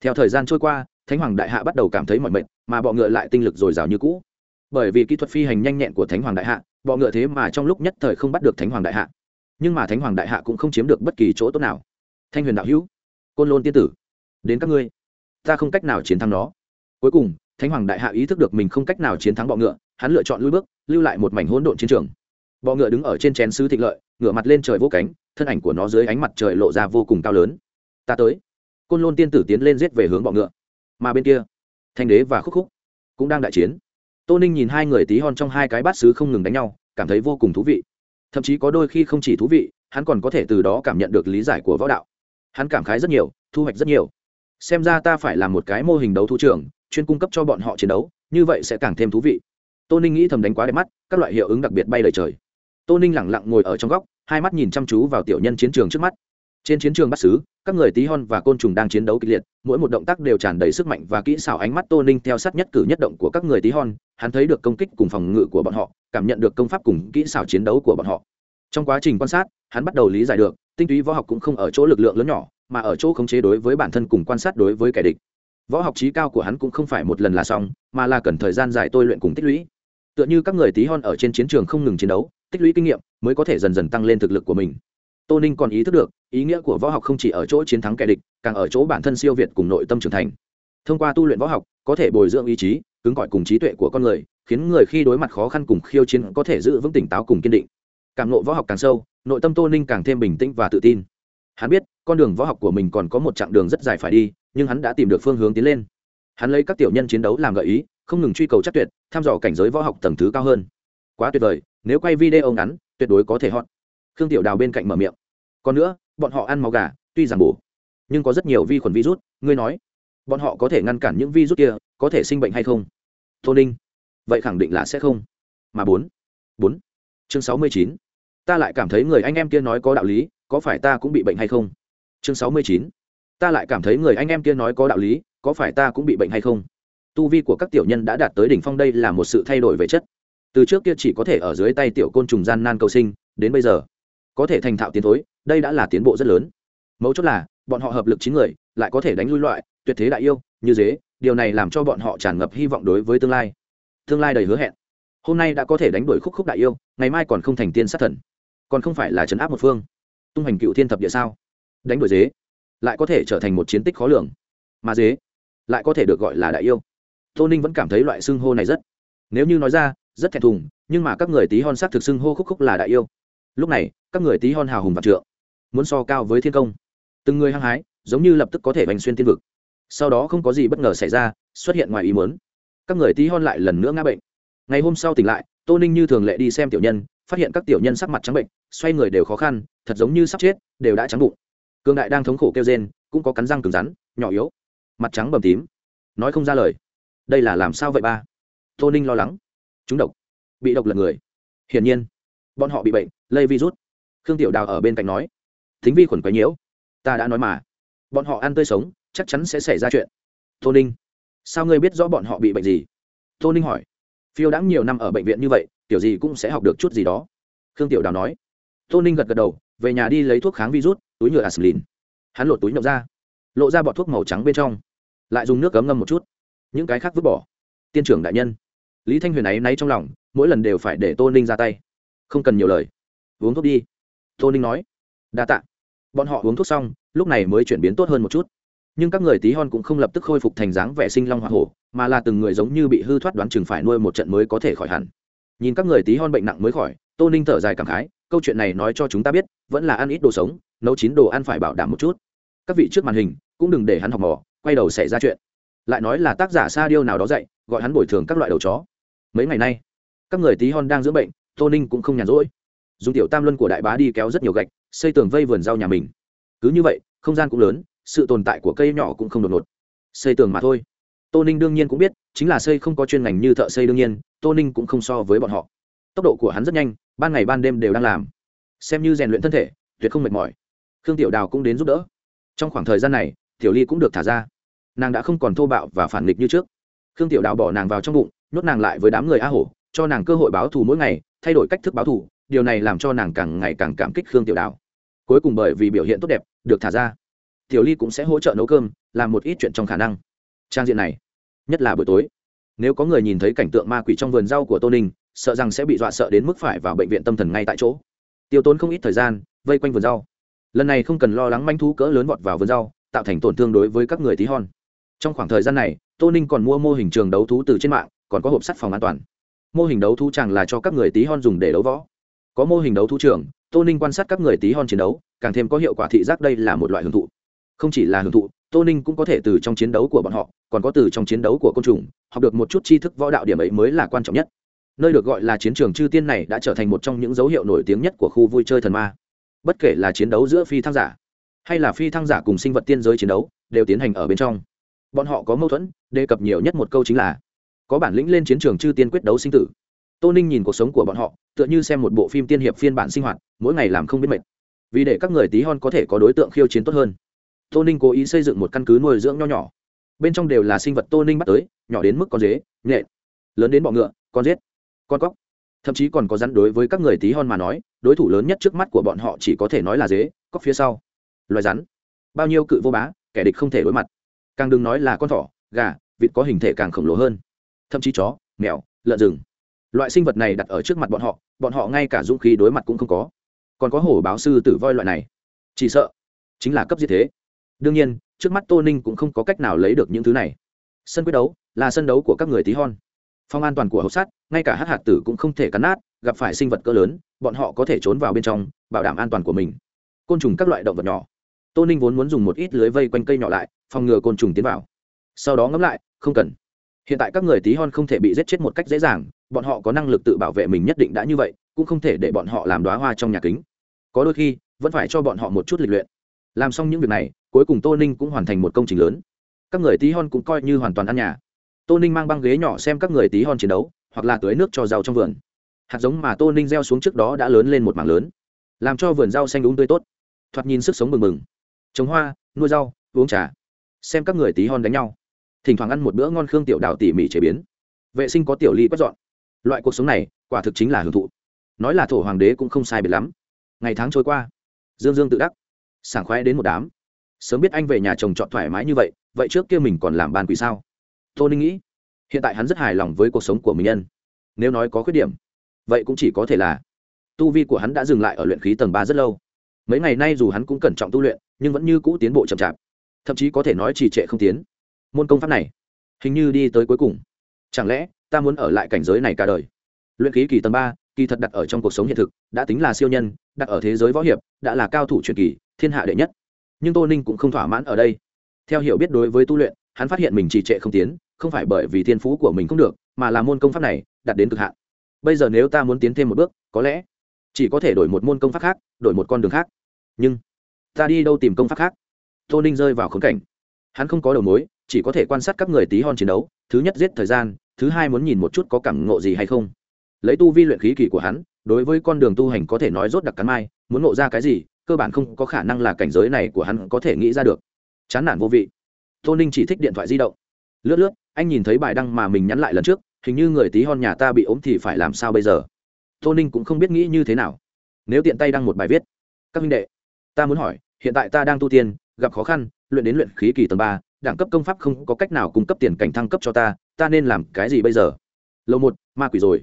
Theo thời gian trôi qua, thánh hoàng đại hạ bắt đầu cảm thấy mọi mệt, mà bọ ngựa lại tinh lực dồi dào như cũ. Bởi vì kỹ thuật phi hành nhanh nhẹn của thánh hoàng đại hạ, bọ ngựa thế mà trong lúc nhất thời không bắt được thánh hoàng đại hạ nhưng mà thánh hoàng đại hạ cũng không chiếm được bất kỳ chỗ tốt nào. Thanh huyền đạo hữu, côn lôn tiên tử, đến các ngươi. Ta không cách nào chiến thắng nó. Cuối cùng, thánh hoàng đại hạ ý thức được mình không cách nào chiến thắng bọ ngựa, hắn lựa chọn lui bước, lưu lại một mảnh hỗn độn chiến trường. Bọ ngựa đứng ở trên chén sứ thịnh lợi ngựa mặt lên trời vô cánh, thân ảnh của nó dưới ánh mặt trời lộ ra vô cùng cao lớn. Ta tới. Côn lôn tiên tử tiến lên giết về hướng bọ ngựa. Mà bên kia, thanh đế và khúc khúc cũng đang đại chiến. Tô ninh nhìn hai người tí hon trong hai cái bát sứ không ngừng đánh nhau, cảm thấy vô cùng thú vị thậm chí có đôi khi không chỉ thú vị, hắn còn có thể từ đó cảm nhận được lý giải của võ đạo. Hắn cảm khái rất nhiều, thu hoạch rất nhiều. Xem ra ta phải làm một cái mô hình đấu thu trường chuyên cung cấp cho bọn họ chiến đấu, như vậy sẽ càng thêm thú vị. Tô ninh nghĩ thầm đánh quá đẹp mắt, các loại hiệu ứng đặc biệt bay lời trời. Tô ninh lẳng lặng ngồi ở trong góc, hai mắt nhìn chăm chú vào tiểu nhân chiến trường trước mắt trên chiến trường bắt xứ, các người tí hon và côn trùng đang chiến đấu kịch liệt, mỗi một động tác đều tràn đầy sức mạnh và kỹ xảo ánh mắt tô ninh theo sát nhất cử nhất động của các người tí hon, hắn thấy được công kích cùng phòng ngự của bọn họ, cảm nhận được công pháp cùng kỹ xảo chiến đấu của bọn họ. Trong quá trình quan sát, hắn bắt đầu lý giải được, tinh túy võ học cũng không ở chỗ lực lượng lớn nhỏ, mà ở chỗ khống chế đối với bản thân cùng quan sát đối với kẻ địch. Võ học trí cao của hắn cũng không phải một lần là xong, mà là cần thời gian dài tôi luyện cùng tích lũy. Tựa như các người tí hon ở trên chiến trường không ngừng chiến đấu, tích lũy kinh nghiệm mới có thể dần dần tăng lên thực lực của mình tô ninh còn ý thức được, ý nghĩa của võ học không chỉ ở chỗ chiến thắng kẻ địch, càng ở chỗ bản thân siêu việt cùng nội tâm trưởng thành. Thông qua tu luyện võ học, có thể bồi dưỡng ý chí, cứng cỏi cùng trí tuệ của con người, khiến người khi đối mặt khó khăn cùng khiêu chiến có thể giữ vững tỉnh táo cùng kiên định. Càng nộ võ học càng sâu, nội tâm tô ninh càng thêm bình tĩnh và tự tin. Hắn biết, con đường võ học của mình còn có một chặng đường rất dài phải đi, nhưng hắn đã tìm được phương hướng tiến lên. Hắn lấy các tiểu nhân chiến đấu làm gợi ý, không ngừng truy cầu chắc tuyệt, thăm dò cảnh giới võ học tầng thứ cao hơn. Quá tuyệt vời, nếu quay video ngắn, tuyệt đối có thể hot khương tiểu đào bên cạnh mở miệng. Còn nữa, bọn họ ăn máu gà, tuy rằng bổ, nhưng có rất nhiều vi khuẩn virus, ngươi nói, bọn họ có thể ngăn cản những virus kia, có thể sinh bệnh hay không? Tô ninh, vậy khẳng định là sẽ không. Mà bốn bốn, chương sáu mươi chín, ta lại cảm thấy người anh em kia nói có đạo lý, có phải ta cũng bị bệnh hay không? Chương sáu mươi chín, ta lại cảm thấy người anh em kia nói có đạo lý, có phải ta cũng bị bệnh hay không? Tu vi của các tiểu nhân đã đạt tới đỉnh phong, đây là một sự thay đổi về chất. Từ trước kia chỉ có thể ở dưới tay tiểu côn trùng gian nan cầu sinh, đến bây giờ có thể thành thạo tiến thối, đây đã là tiến bộ rất lớn. Mấu chốt là, bọn họ hợp lực chín người, lại có thể đánh lui loại, tuyệt thế đại yêu, như dế, điều này làm cho bọn họ tràn ngập hy vọng đối với tương lai. Tương lai đầy hứa hẹn. Hôm nay đã có thể đánh đuổi khúc khúc đại yêu, ngày mai còn không thành tiên sát thần. Còn không phải là trấn áp một phương. Tung hành cựu thiên thập địa sao? Đánh đuổi dế, lại có thể trở thành một chiến tích khó lường. Mà dế, lại có thể được gọi là đại yêu. Tô ninh vẫn cảm thấy loại xưng hô này rất, nếu như nói ra, rất thẹn thùng, nhưng mà các người tí hon sắc thực xưng hô khúc khúc là đại yêu lúc này, các người tí hon hào hùng vạn trượng, muốn so cao với thiên công. Từng người hăng hái, giống như lập tức có thể bành xuyên tiên vực. Sau đó không có gì bất ngờ xảy ra, xuất hiện ngoài ý muốn. Các người tí hon lại lần nữa ngã bệnh. Ngày hôm sau tỉnh lại, tô ninh như thường lệ đi xem tiểu nhân, phát hiện các tiểu nhân sắc mặt trắng bệnh, xoay người đều khó khăn, thật giống như sắp chết, đều đã trắng bụng. Cương đại đang thống khổ kêu rên, cũng có cắn răng cứng rắn, nhỏ yếu, mặt trắng bầm tím. Nói không ra lời. Đây là làm sao vậy ba? Tô ninh lo lắng. Chúng độc. Bị độc lật người. Hiển nhiên bọn họ bị bệnh, lây virus. Khương tiểu đào ở bên cạnh nói, thính vi khuẩn quấy nhiễu. Ta đã nói mà. Bọn họ ăn tươi sống, chắc chắn sẽ xảy ra chuyện. Tô ninh, sao ngươi biết rõ bọn họ bị bệnh gì? Tô ninh hỏi. Phiêu đã nhiều năm ở bệnh viện như vậy kiểu gì cũng sẽ học được chút gì đó. Khương tiểu đào nói. Tô ninh gật gật đầu, về nhà đi lấy thuốc kháng virus, túi nhựa aslin hắn lột túi nhậu ra, lộ ra bọt thuốc màu trắng bên trong, lại dùng nước cấm ngâm một chút. Những cái khác vứt bỏ. Tiên trưởng đại nhân, lý thanh huyền ấy náy trong lòng, mỗi lần đều phải để tô ninh ra tay không cần nhiều lời. Uống thuốc đi. Tô ninh nói. Đa t ạ bọn họ uống thuốc xong lúc này mới chuyển biến tốt hơn một chút. Nhưng các người tí hon cũng không lập tức khôi phục thành dáng vẻ sinh long hoa hổ mà là từng người giống như bị hư thoát đoán chừng phải nuôi một trận mới có thể khỏi hẳn. Nhìn các người tí hon bệnh nặng mới khỏi tô ninh thở dài cảm khái câu chuyện này nói cho chúng ta biết vẫn là ăn ít đồ sống nấu chín đồ ăn phải bảo đảm một chút. Các vị trước màn hình cũng đừng để hắn học mò, quay đầu xảy ra chuyện. Lại nói là tác giả sa điêu nào đó dạy gọi hắn bồi thường các loại đầu chó. Mấy ngày nay các người tí hon đang dưỡng bệnh tô ninh cũng không nhàn rỗi. Dùng tiểu tam luân của đại bá đi kéo rất nhiều gạch, xây tường vây vườn rau nhà mình. Cứ như vậy, không gian cũng lớn, sự tồn tại của cây nhỏ cũng không đột ngột. Xây tường mà thôi. Tô ninh đương nhiên cũng biết, chính là xây không có chuyên ngành như thợ xây đương nhiên, tô ninh cũng không so với bọn họ. Tốc độ của hắn rất nhanh, ban ngày ban đêm đều đang làm. Xem như rèn luyện thân thể, tuyệt không mệt mỏi. Khương tiểu đào cũng đến giúp đỡ. Trong khoảng thời gian này, tiểu ly cũng được thả ra. Nàng đã không còn thô bạo và phản nghịch như trước. Khương tiểu đào bỏ nàng vào trong bụng, nhốt nàng lại với đám người a hổ, cho nàng cơ hội báo thù mỗi ngày thay đổi cách thức báo thù, điều này làm cho nàng càng ngày càng cảm kích khương tiểu đào. Cuối cùng bởi vì biểu hiện tốt đẹp, được thả ra. Tiểu ly cũng sẽ hỗ trợ nấu cơm, làm một ít chuyện trong khả năng. Trang diện này, nhất là buổi tối, nếu có người nhìn thấy cảnh tượng ma quỷ trong vườn rau của tô ninh, sợ rằng sẽ bị dọa sợ đến mức phải vào bệnh viện tâm thần ngay tại chỗ. Tiêu tốn không ít thời gian, vây quanh vườn rau. Lần này không cần lo lắng manh thú cỡ lớn vọt vào vườn rau, tạo thành tổn thương đối với các người tí hon. Trong khoảng thời gian này, tô ninh còn mua mô hình trường đấu thú từ trên mạng, còn có hộp sắt phòng an toàn mô hình đấu thú chẳng là cho các người tí hon dùng để đấu võ. Có mô hình đấu thú trường tô ninh quan sát các người tí hon chiến đấu, càng thêm có hiệu quả thị giác đây là một loại hưởng thụ. Không chỉ là hưởng thụ, tô ninh cũng có thể từ trong chiến đấu của bọn họ, còn có từ trong chiến đấu của côn trùng, học được một chút tri thức võ đạo điểm ấy mới là quan trọng nhất. Nơi được gọi là chiến trường chư tiên này đã trở thành một trong những dấu hiệu nổi tiếng nhất của khu vui chơi thần ma. Bất kể là chiến đấu giữa phi thăng giả, hay là phi thăng giả cùng sinh vật tiên giới chiến đấu, đều tiến hành ở bên trong. Bọn họ có mâu thuẫn, đề cập nhiều nhất một câu chính là có bản lĩnh lên chiến trường chư tiên quyết đấu sinh tử. Tô ninh nhìn cuộc sống của bọn họ, tựa như xem một bộ phim tiên hiệp phiên bản sinh hoạt, mỗi ngày làm không biết mệt. Vì để các người tí hon có thể có đối tượng khiêu chiến tốt hơn, tô ninh cố ý xây dựng một căn cứ nuôi dưỡng nho nhỏ. Bên trong đều là sinh vật tô ninh bắt tới, nhỏ đến mức con dế nhện, lớn đến bọ ngựa, con rết con cóc. Thậm chí còn có rắn đối với các người tí hon mà nói, đối thủ lớn nhất trước mắt của bọn họ chỉ có thể nói là dế, cóc phía sau. Loài rắn, bao nhiêu cự vô bá, kẻ địch không thể đối mặt. Càng đừng nói là con thỏ, gà, vịt có hình thể càng khổng lồ hơn thậm chí chó, mèo, lợn rừng. Loại sinh vật này đặt ở trước mặt bọn họ bọn họ ngay cả dũng khí đối mặt cũng không có. Còn có hổ báo sư tử voi loại này. Chỉ sợ chính là cấp diệt thế. Đương nhiên, trước mắt tô ninh cũng không có cách nào lấy được những thứ này. Sân quyết đấu là sân đấu của các người tí hon. Phong an toàn của hộp sắt, ngay cả hát hạt tử cũng không thể cắn nát, gặp phải sinh vật cỡ lớn, bọn họ có thể trốn vào bên trong, bảo đảm an toàn của mình. Côn trùng các loại động vật nhỏ. Tô ninh vốn muốn dùng một ít lưới vây quanh cây nhỏ lại, phòng ngừa côn trùng tiến vào. Sau đó ngẫm lại, không cần hiện tại các người tí hon không thể bị giết chết một cách dễ dàng, bọn họ có năng lực tự bảo vệ mình nhất định đã như vậy, cũng không thể để bọn họ làm đoá hoa trong nhà kính. Có đôi khi, vẫn phải cho bọn họ một chút lịch luyện. Làm xong những việc này, cuối cùng tô ninh cũng hoàn thành một công trình lớn. Các người tí hon cũng coi như hoàn toàn ăn nhà. Tô ninh mang băng ghế nhỏ xem các người tí hon chiến đấu, hoặc là tưới nước cho rau trong vườn. Hạt giống mà tô ninh gieo xuống trước đó đã lớn lên một mảng lớn. Làm cho vườn rau xanh đúng tươi tốt. Thoạt nhìn sức sống mừng mừng trồng hoa, nuôi rau, uống trà. Xem các người tí hon đánh nhau thỉnh thoảng ăn một bữa ngon khương tiểu đào tỉ mỉ chế biến. Vệ sinh có tiểu ly quét dọn. Loại cuộc sống này, quả thực chính là hưởng thụ. Nói là thổ hoàng đế cũng không sai biệt lắm. Ngày tháng trôi qua, dương dương tự đắc, sảng khoái đến một đám. Sớm biết anh về nhà chồng chọn thoải mái như vậy vậy trước kia mình còn làm bàn quỷ sao? Tô ninh nghĩ, hiện tại hắn rất hài lòng với cuộc sống của mình nhân. Nếu nói có khuyết điểm, vậy cũng chỉ có thể là tu vi của hắn đã dừng lại ở luyện khí tầng ba rất lâu. Mấy ngày nay dù hắn cũng cẩn trọng tu luyện, nhưng vẫn như cũ tiến bộ chậm chạp. Thậm chí có thể nói trì trệ không tiến môn công pháp này. Hình như đi tới cuối cùng. Chẳng lẽ, ta muốn ở lại cảnh giới này cả đời? Luyện khí kỳ tầng ba, kỳ thật đặt ở trong cuộc sống hiện thực, đã tính là siêu nhân, đặt ở thế giới võ hiệp, đã là cao thủ truyền kỳ, thiên hạ đệ nhất. Nhưng tô ninh cũng không thỏa mãn ở đây. Theo hiểu biết đối với tu luyện, hắn phát hiện mình trì trệ không tiến, không phải bởi vì thiên phú của mình không được, mà là môn công pháp này, đạt đến cực hạn. Bây giờ nếu ta muốn tiến thêm một bước, có lẽ chỉ có thể đổi một môn công pháp khác, đổi một con đường khác. Nhưng ta đi đâu tìm công pháp khác? Tô ninh rơi vào khống cảnh. Hắn không có đầu mối chỉ có thể quan sát các người tí hon chiến đấu, thứ nhất giết thời gian, thứ hai muốn nhìn một chút có cảm ngộ gì hay không. Lấy tu vi luyện khí kỳ của hắn, đối với con đường tu hành có thể nói rốt đặc cắn mai, muốn ngộ ra cái gì, cơ bản không có khả năng là cảnh giới này của hắn có thể nghĩ ra được. Chán nản vô vị. Tô ninh chỉ thích điện thoại di động. Lướt lướt, anh nhìn thấy bài đăng mà mình nhắn lại lần trước, hình như người tí hon nhà ta bị ốm thì phải làm sao bây giờ? Tô ninh cũng không biết nghĩ như thế nào. Nếu tiện tay đăng một bài viết. Các minh đệ, ta muốn hỏi, hiện tại ta đang tu tiên, gặp khó khăn, luyện đến luyện khí kỳ tầng ba đẳng cấp công pháp không có cách nào cung cấp tiền cảnh thăng cấp cho ta ta nên làm cái gì bây giờ? Lâu một, ma quỷ rồi.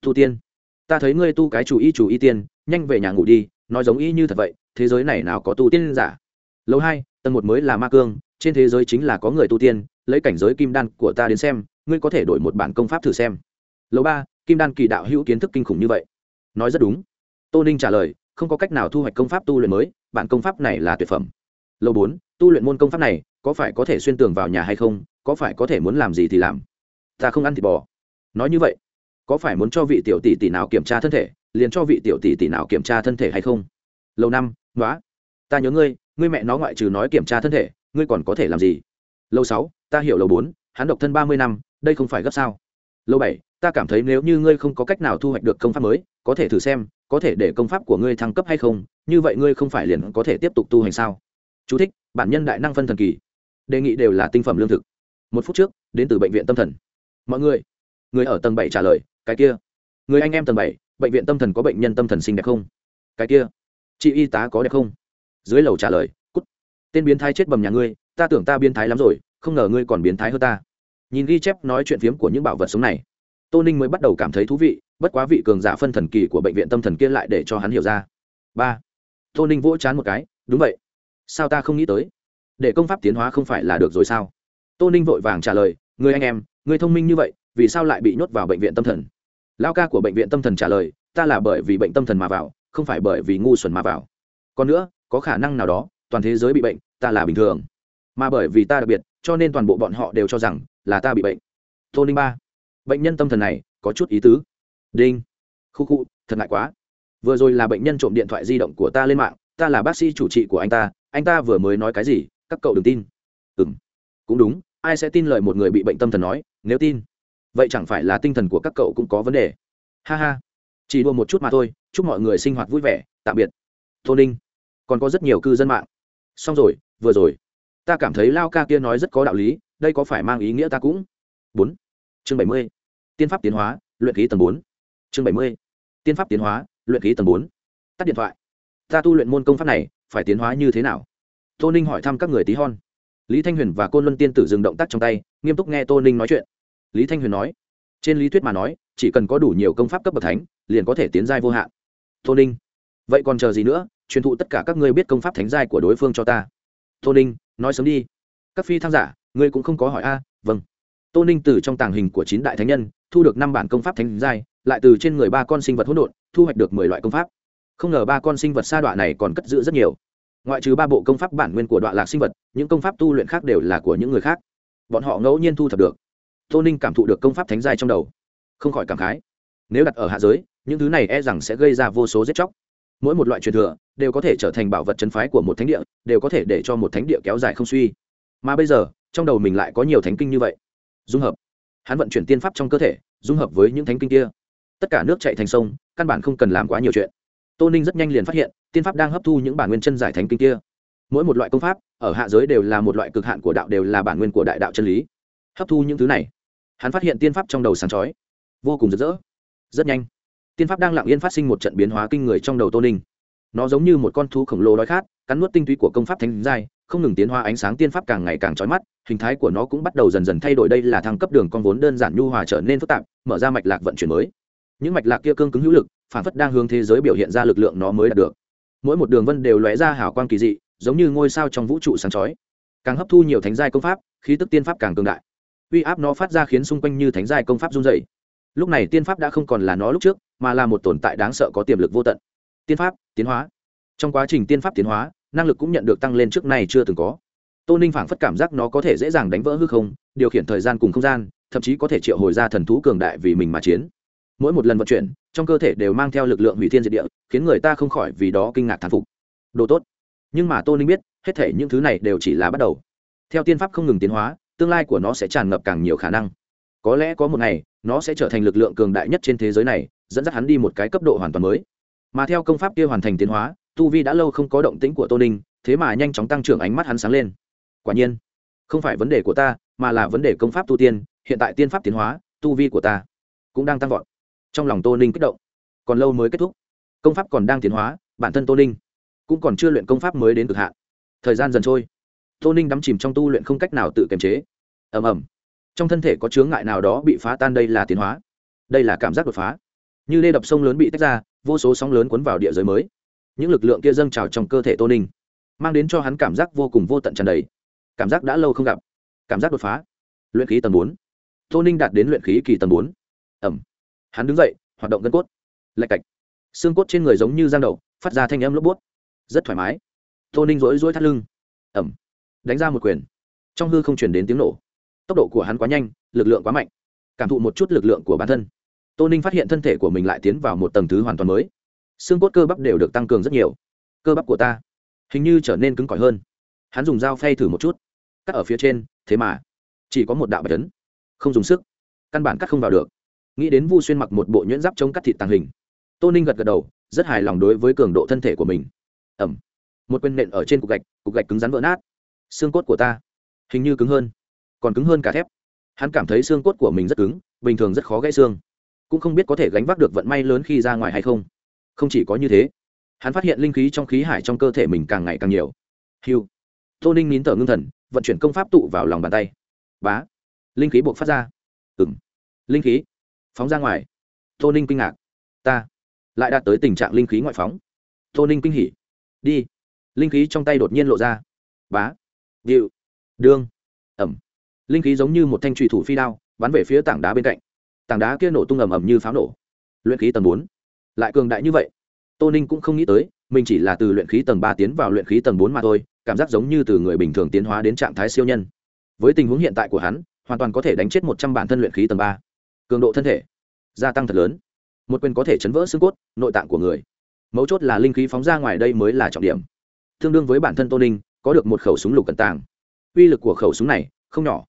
Tu tiên, ta thấy ngươi tu cái chủ y chủ y tiên, nhanh về nhà ngủ đi, nói giống y như thật vậy, thế giới này nào có tu tiên giả? Lâu hai, tầng một mới là ma cương, trên thế giới chính là có người tu tiên, lấy cảnh giới kim đan của ta đến xem, ngươi có thể đổi một bản công pháp thử xem. Lâu ba, kim đan kỳ đạo hữu kiến thức kinh khủng như vậy. Nói rất đúng. Tô ninh trả lời, không có cách nào thu hoạch công pháp tu luyện mới, bản công pháp này là tuyệt phẩm. Lâu bốn, tu luyện môn công pháp này có phải có thể xuyên tường vào nhà hay không có phải có thể muốn làm gì thì làm. Ta không ăn thịt bò. Nói như vậy có phải muốn cho vị tiểu tỷ tỷ nào kiểm tra thân thể liền cho vị tiểu tỷ tỷ nào kiểm tra thân thể hay không? Lâu năm nói ta nhớ ngươi ngươi mẹ nó ngoại trừ nói kiểm tra thân thể ngươi còn có thể làm gì? Lâu sáu ta hiểu lâu bốn hắn độc thân ba mươi năm đây không phải gấp sao? Lâu bảy ta cảm thấy nếu như ngươi không có cách nào thu hoạch được công pháp mới có thể thử xem có thể để công pháp của ngươi thăng cấp hay không như vậy ngươi không phải liền có thể tiếp tục tu hành sao? Chú thích, bản nhân đại năng phân thần kỳ đề nghị đều là tinh phẩm lương thực. Một phút trước, đến từ bệnh viện tâm thần. Mọi người người ở tầng bảy trả lời, cái kia. Người anh em tầng bảy, bệnh viện tâm thần có bệnh nhân tâm thần xinh đẹp không? Cái kia. Chị y tá có đẹp không? Dưới lầu trả lời, cút. Tên biến thái chết bầm nhà ngươi, ta tưởng ta biến thái lắm rồi, không ngờ ngươi còn biến thái hơn ta. Nhìn ghi chép nói chuyện phiếm của những bảo vật sống này, tô ninh mới bắt đầu cảm thấy thú vị, bất quá vị cường giả phân thần kỳ của bệnh viện tâm thần kia lại để cho hắn hiểu ra. Ba. Tô ninh vỗ chán một cái, đúng vậy. Sao ta không nghĩ tới? Để công pháp tiến hóa không phải là được rồi sao? Tô ninh vội vàng trả lời người anh em người thông minh như vậy, vì sao lại bị nhốt vào bệnh viện tâm thần? Lao ca của bệnh viện tâm thần trả lời, ta là bởi vì bệnh tâm thần mà vào, không phải bởi vì ngu xuẩn mà vào. Còn nữa, có khả năng nào đó, toàn thế giới bị bệnh, ta là bình thường. Mà bởi vì ta đặc biệt, cho nên toàn bộ bọn họ đều cho rằng là ta bị bệnh. Tô ninh ba, bệnh nhân tâm thần này, có chút ý tứ. Đinh. Khu khu, thật ngại quá. Vừa rồi là bệnh nhân trộm điện thoại di động của ta lên mạng, ta là bác sĩ chủ trị của anh ta anh ta vừa mới nói cái gì các cậu đừng tin. Ừ m cũng đúng, ai sẽ tin lời một người bị bệnh tâm thần nói, nếu tin? Vậy chẳng phải là tinh thần của các cậu cũng có vấn đề. Ha ha, chỉ đua một chút mà thôi, chúc mọi người sinh hoạt vui vẻ, tạm biệt. Tô ninh, còn có rất nhiều cư dân mạng. Xong rồi, vừa rồi. Ta cảm thấy lao ca kia nói rất có đạo lý, đây có phải mang ý nghĩa ta cũng? Bốn. Chương bảy mươi. Tiên pháp tiến hóa, luyện khí tầng bốn. Chương bảy mươi. Tiên pháp tiến hóa, luyện khí tầng bốn. Tắt điện thoại. Ta tu luyện môn công pháp này, phải tiến hóa như thế nào? Tô ninh hỏi thăm các người tí hon. Lý thanh huyền và côn luân tiên tử dừng động tác trong tay, nghiêm túc nghe tô ninh nói chuyện. Lý thanh huyền nói, trên lý thuyết mà nói, chỉ cần có đủ nhiều công pháp cấp bậc thánh, liền có thể tiến giai vô hạn. Tô ninh, vậy còn chờ gì nữa? Truyền thụ tất cả các ngươi biết công pháp thánh giai của đối phương cho ta. Tô ninh, nói sớm đi. Các phi tham giả, ngươi cũng không có hỏi a. Vâng. Tô ninh từ trong tàng hình của chín đại thánh nhân, thu được năm bản công pháp thánh giai, lại từ trên người ba con sinh vật hỗn độn, thu hoạch được mười loại công pháp. Không ngờ ba con sinh vật sa đọa này còn cất giữ rất nhiều ngoại trừ ba bộ công pháp bản nguyên của đoạn lạc sinh vật, những công pháp tu luyện khác đều là của những người khác. Bọn họ ngẫu nhiên thu thập được. Tô ninh cảm thụ được công pháp thánh giai trong đầu. Không khỏi cảm khái. Nếu đặt ở hạ giới, những thứ này e rằng sẽ gây ra vô số giết chóc. Mỗi một loại truyền thừa đều có thể trở thành bảo vật chân phái của một thánh địa, đều có thể để cho một thánh địa kéo dài không suy. Mà bây giờ, trong đầu mình lại có nhiều thánh kinh như vậy. Dung hợp. Hắn vận chuyển tiên pháp trong cơ thể, dung hợp với những thánh kinh kia. Tất cả nước chạy thành sông, căn bản không cần làm quá nhiều chuyện tô ninh rất nhanh liền phát hiện, tiên pháp đang hấp thu những bản nguyên chân giải thánh kinh kia. Mỗi một loại công pháp, ở hạ giới đều là một loại cực hạn của đạo, đều là bản nguyên của đại đạo chân lý. Hấp thu những thứ này, hắn phát hiện tiên pháp trong đầu sáng chói, vô cùng rực rỡ. Rất nhanh, tiên pháp đang lặng yên phát sinh một trận biến hóa kinh người trong đầu tô ninh. Nó giống như một con thú khổng lồ đói khát, cắn nuốt tinh túy của công pháp thánh giai, không ngừng tiến hóa ánh sáng tiên pháp càng ngày càng trói mắt, hình thái của nó cũng bắt đầu dần dần thay đổi. Đây là thăng cấp đường con vốn đơn giản nhu hòa trở nên phức tạp, mở ra mạch lạc vận chuyển mới. Những mạch lạc kia cương cứng hữu lực phản phất đang hướng thế giới biểu hiện ra lực lượng nó mới đạt được. Mỗi một đường vân đều lóe ra hào quang kỳ dị, giống như ngôi sao trong vũ trụ sáng chói. Càng hấp thu nhiều thánh giai công pháp, khí tức tiên pháp càng cường đại. Uy áp nó phát ra khiến xung quanh như thánh giai công pháp run dày lúc này tiên pháp đã không còn là nó lúc trước, mà là một tồn tại đáng sợ có tiềm lực vô tận. Tiên pháp, tiến hóa. Trong quá trình tiên pháp tiến hóa, năng lực cũng nhận được tăng lên trước nay chưa từng có. Tô ninh phảng phất cảm giác nó có thể dễ dàng đánh vỡ hư không, điều khiển thời gian cùng không gian, thậm chí có thể triệu hồi ra thần thú cường đại vì mình mà chiến. Mỗi một lần vận chuyển trong cơ thể đều mang theo lực lượng hủy thiên diệt địa, khiến người ta không khỏi vì đó kinh ngạc thán phục. Đồ tốt. Nhưng mà tô ninh biết, hết thể những thứ này đều chỉ là bắt đầu. Theo tiên pháp không ngừng tiến hóa, tương lai của nó sẽ tràn ngập càng nhiều khả năng. Có lẽ có một ngày, nó sẽ trở thành lực lượng cường đại nhất trên thế giới này, dẫn dắt hắn đi một cái cấp độ hoàn toàn mới. Mà theo công pháp kia hoàn thành tiến hóa, tu vi đã lâu không có động tĩnh của tô ninh, thế mà nhanh chóng tăng trưởng ánh mắt hắn sáng lên. Quả nhiên, không phải vấn đề của ta, mà là vấn đề công pháp tu tiên, hiện tại tiên pháp tiến hóa, tu vi của ta cũng đang tăng vọt trong lòng tô ninh kích động. Còn lâu mới kết thúc. Công pháp còn đang tiến hóa, bản thân tô ninh cũng còn chưa luyện công pháp mới đến cực hạn. Thời gian dần trôi. Tô ninh đắm chìm trong tu luyện không cách nào tự kiềm chế. Ầm ầm. Trong thân thể có chướng ngại nào đó bị phá tan đây là tiến hóa. Đây là cảm giác đột phá. Như lê đập sông lớn bị tách ra, vô số sóng lớn cuốn vào địa giới mới. Những lực lượng kia dâng trào trong cơ thể tô ninh, mang đến cho hắn cảm giác vô cùng vô tận tràn đầy. Cảm giác đã lâu không gặp. Cảm giác đột phá. Luyện khí tầng bốn. Tô ninh đạt đến luyện khí kỳ tầng bốn. Ẩm hắn đứng dậy hoạt động gân cốt. Lạch cạch. Xương cốt trên người giống như giang đầu, phát ra thanh âm lốp bút. Rất thoải mái. Tô ninh rỗi rỗi thắt lưng. Ẩm đánh ra một quyền. Trong hư không chuyển đến tiếng nổ. Tốc độ của hắn quá nhanh lực lượng quá mạnh. Cảm thụ một chút lực lượng của bản thân. Tô ninh phát hiện thân thể của mình lại tiến vào một tầng thứ hoàn toàn mới. Xương cốt cơ bắp đều được tăng cường rất nhiều. Cơ bắp của ta hình như trở nên cứng cỏi hơn. Hắn dùng dao phay thử một chút. Cắt ở phía trên thế mà chỉ có một đạo bạch tấn không dùng sức. Căn bản cắt không vào được nghĩ đến vu xuyên mặc một bộ nhuyễn giáp chống cắt thịt tàng hình, tô ninh gật gật đầu, rất hài lòng đối với cường độ thân thể của mình. Ẩm. Một quyền nện ở trên cục gạch cục gạch cứng rắn vỡ nát. Xương cốt của ta hình như cứng hơn, còn cứng hơn cả thép. Hắn cảm thấy xương cốt của mình rất cứng, bình thường rất khó gãy xương. Cũng không biết có thể gánh vác được vận may lớn khi ra ngoài hay không. Không chỉ có như thế, hắn phát hiện linh khí trong khí hải trong cơ thể mình càng ngày càng nhiều. Hiu tô ninh nín thở ngưng thần, vận chuyển công pháp tụ vào lòng bàn tay. Bá. Linh khí buộc phát ra. Ừ m linh khí phóng ra ngoài. Tô ninh kinh ngạc. Ta lại đạt tới tình trạng linh khí ngoại phóng. Tô ninh kinh hỉ. Đi. Linh khí trong tay đột nhiên lộ ra. Bá. Điệu. Đương ẩm. Linh khí giống như một thanh trùy thủ phi đao, bắn về phía tảng đá bên cạnh. Tảng đá kia nổ tung ầm ầm như pháo nổ. Luyện khí tầng bốn. Lại cường đại như vậy. Tô ninh cũng không nghĩ tới, mình chỉ là từ luyện khí tầng ba tiến vào luyện khí tầng bốn mà thôi, cảm giác giống như từ người bình thường tiến hóa đến trạng thái siêu nhân. Với tình huống hiện tại của hắn, hoàn toàn có thể đánh chết một trăm bản thân luyện khí tầng ba cường độ thân thể gia tăng thật lớn. Một quyền có thể chấn vỡ xương cốt, nội tạng của người. Mấu chốt là linh khí phóng ra ngoài đây mới là trọng điểm. Tương đương với bản thân tô ninh, có được một khẩu súng lục cẩn tàng. Uy lực của khẩu súng này không nhỏ,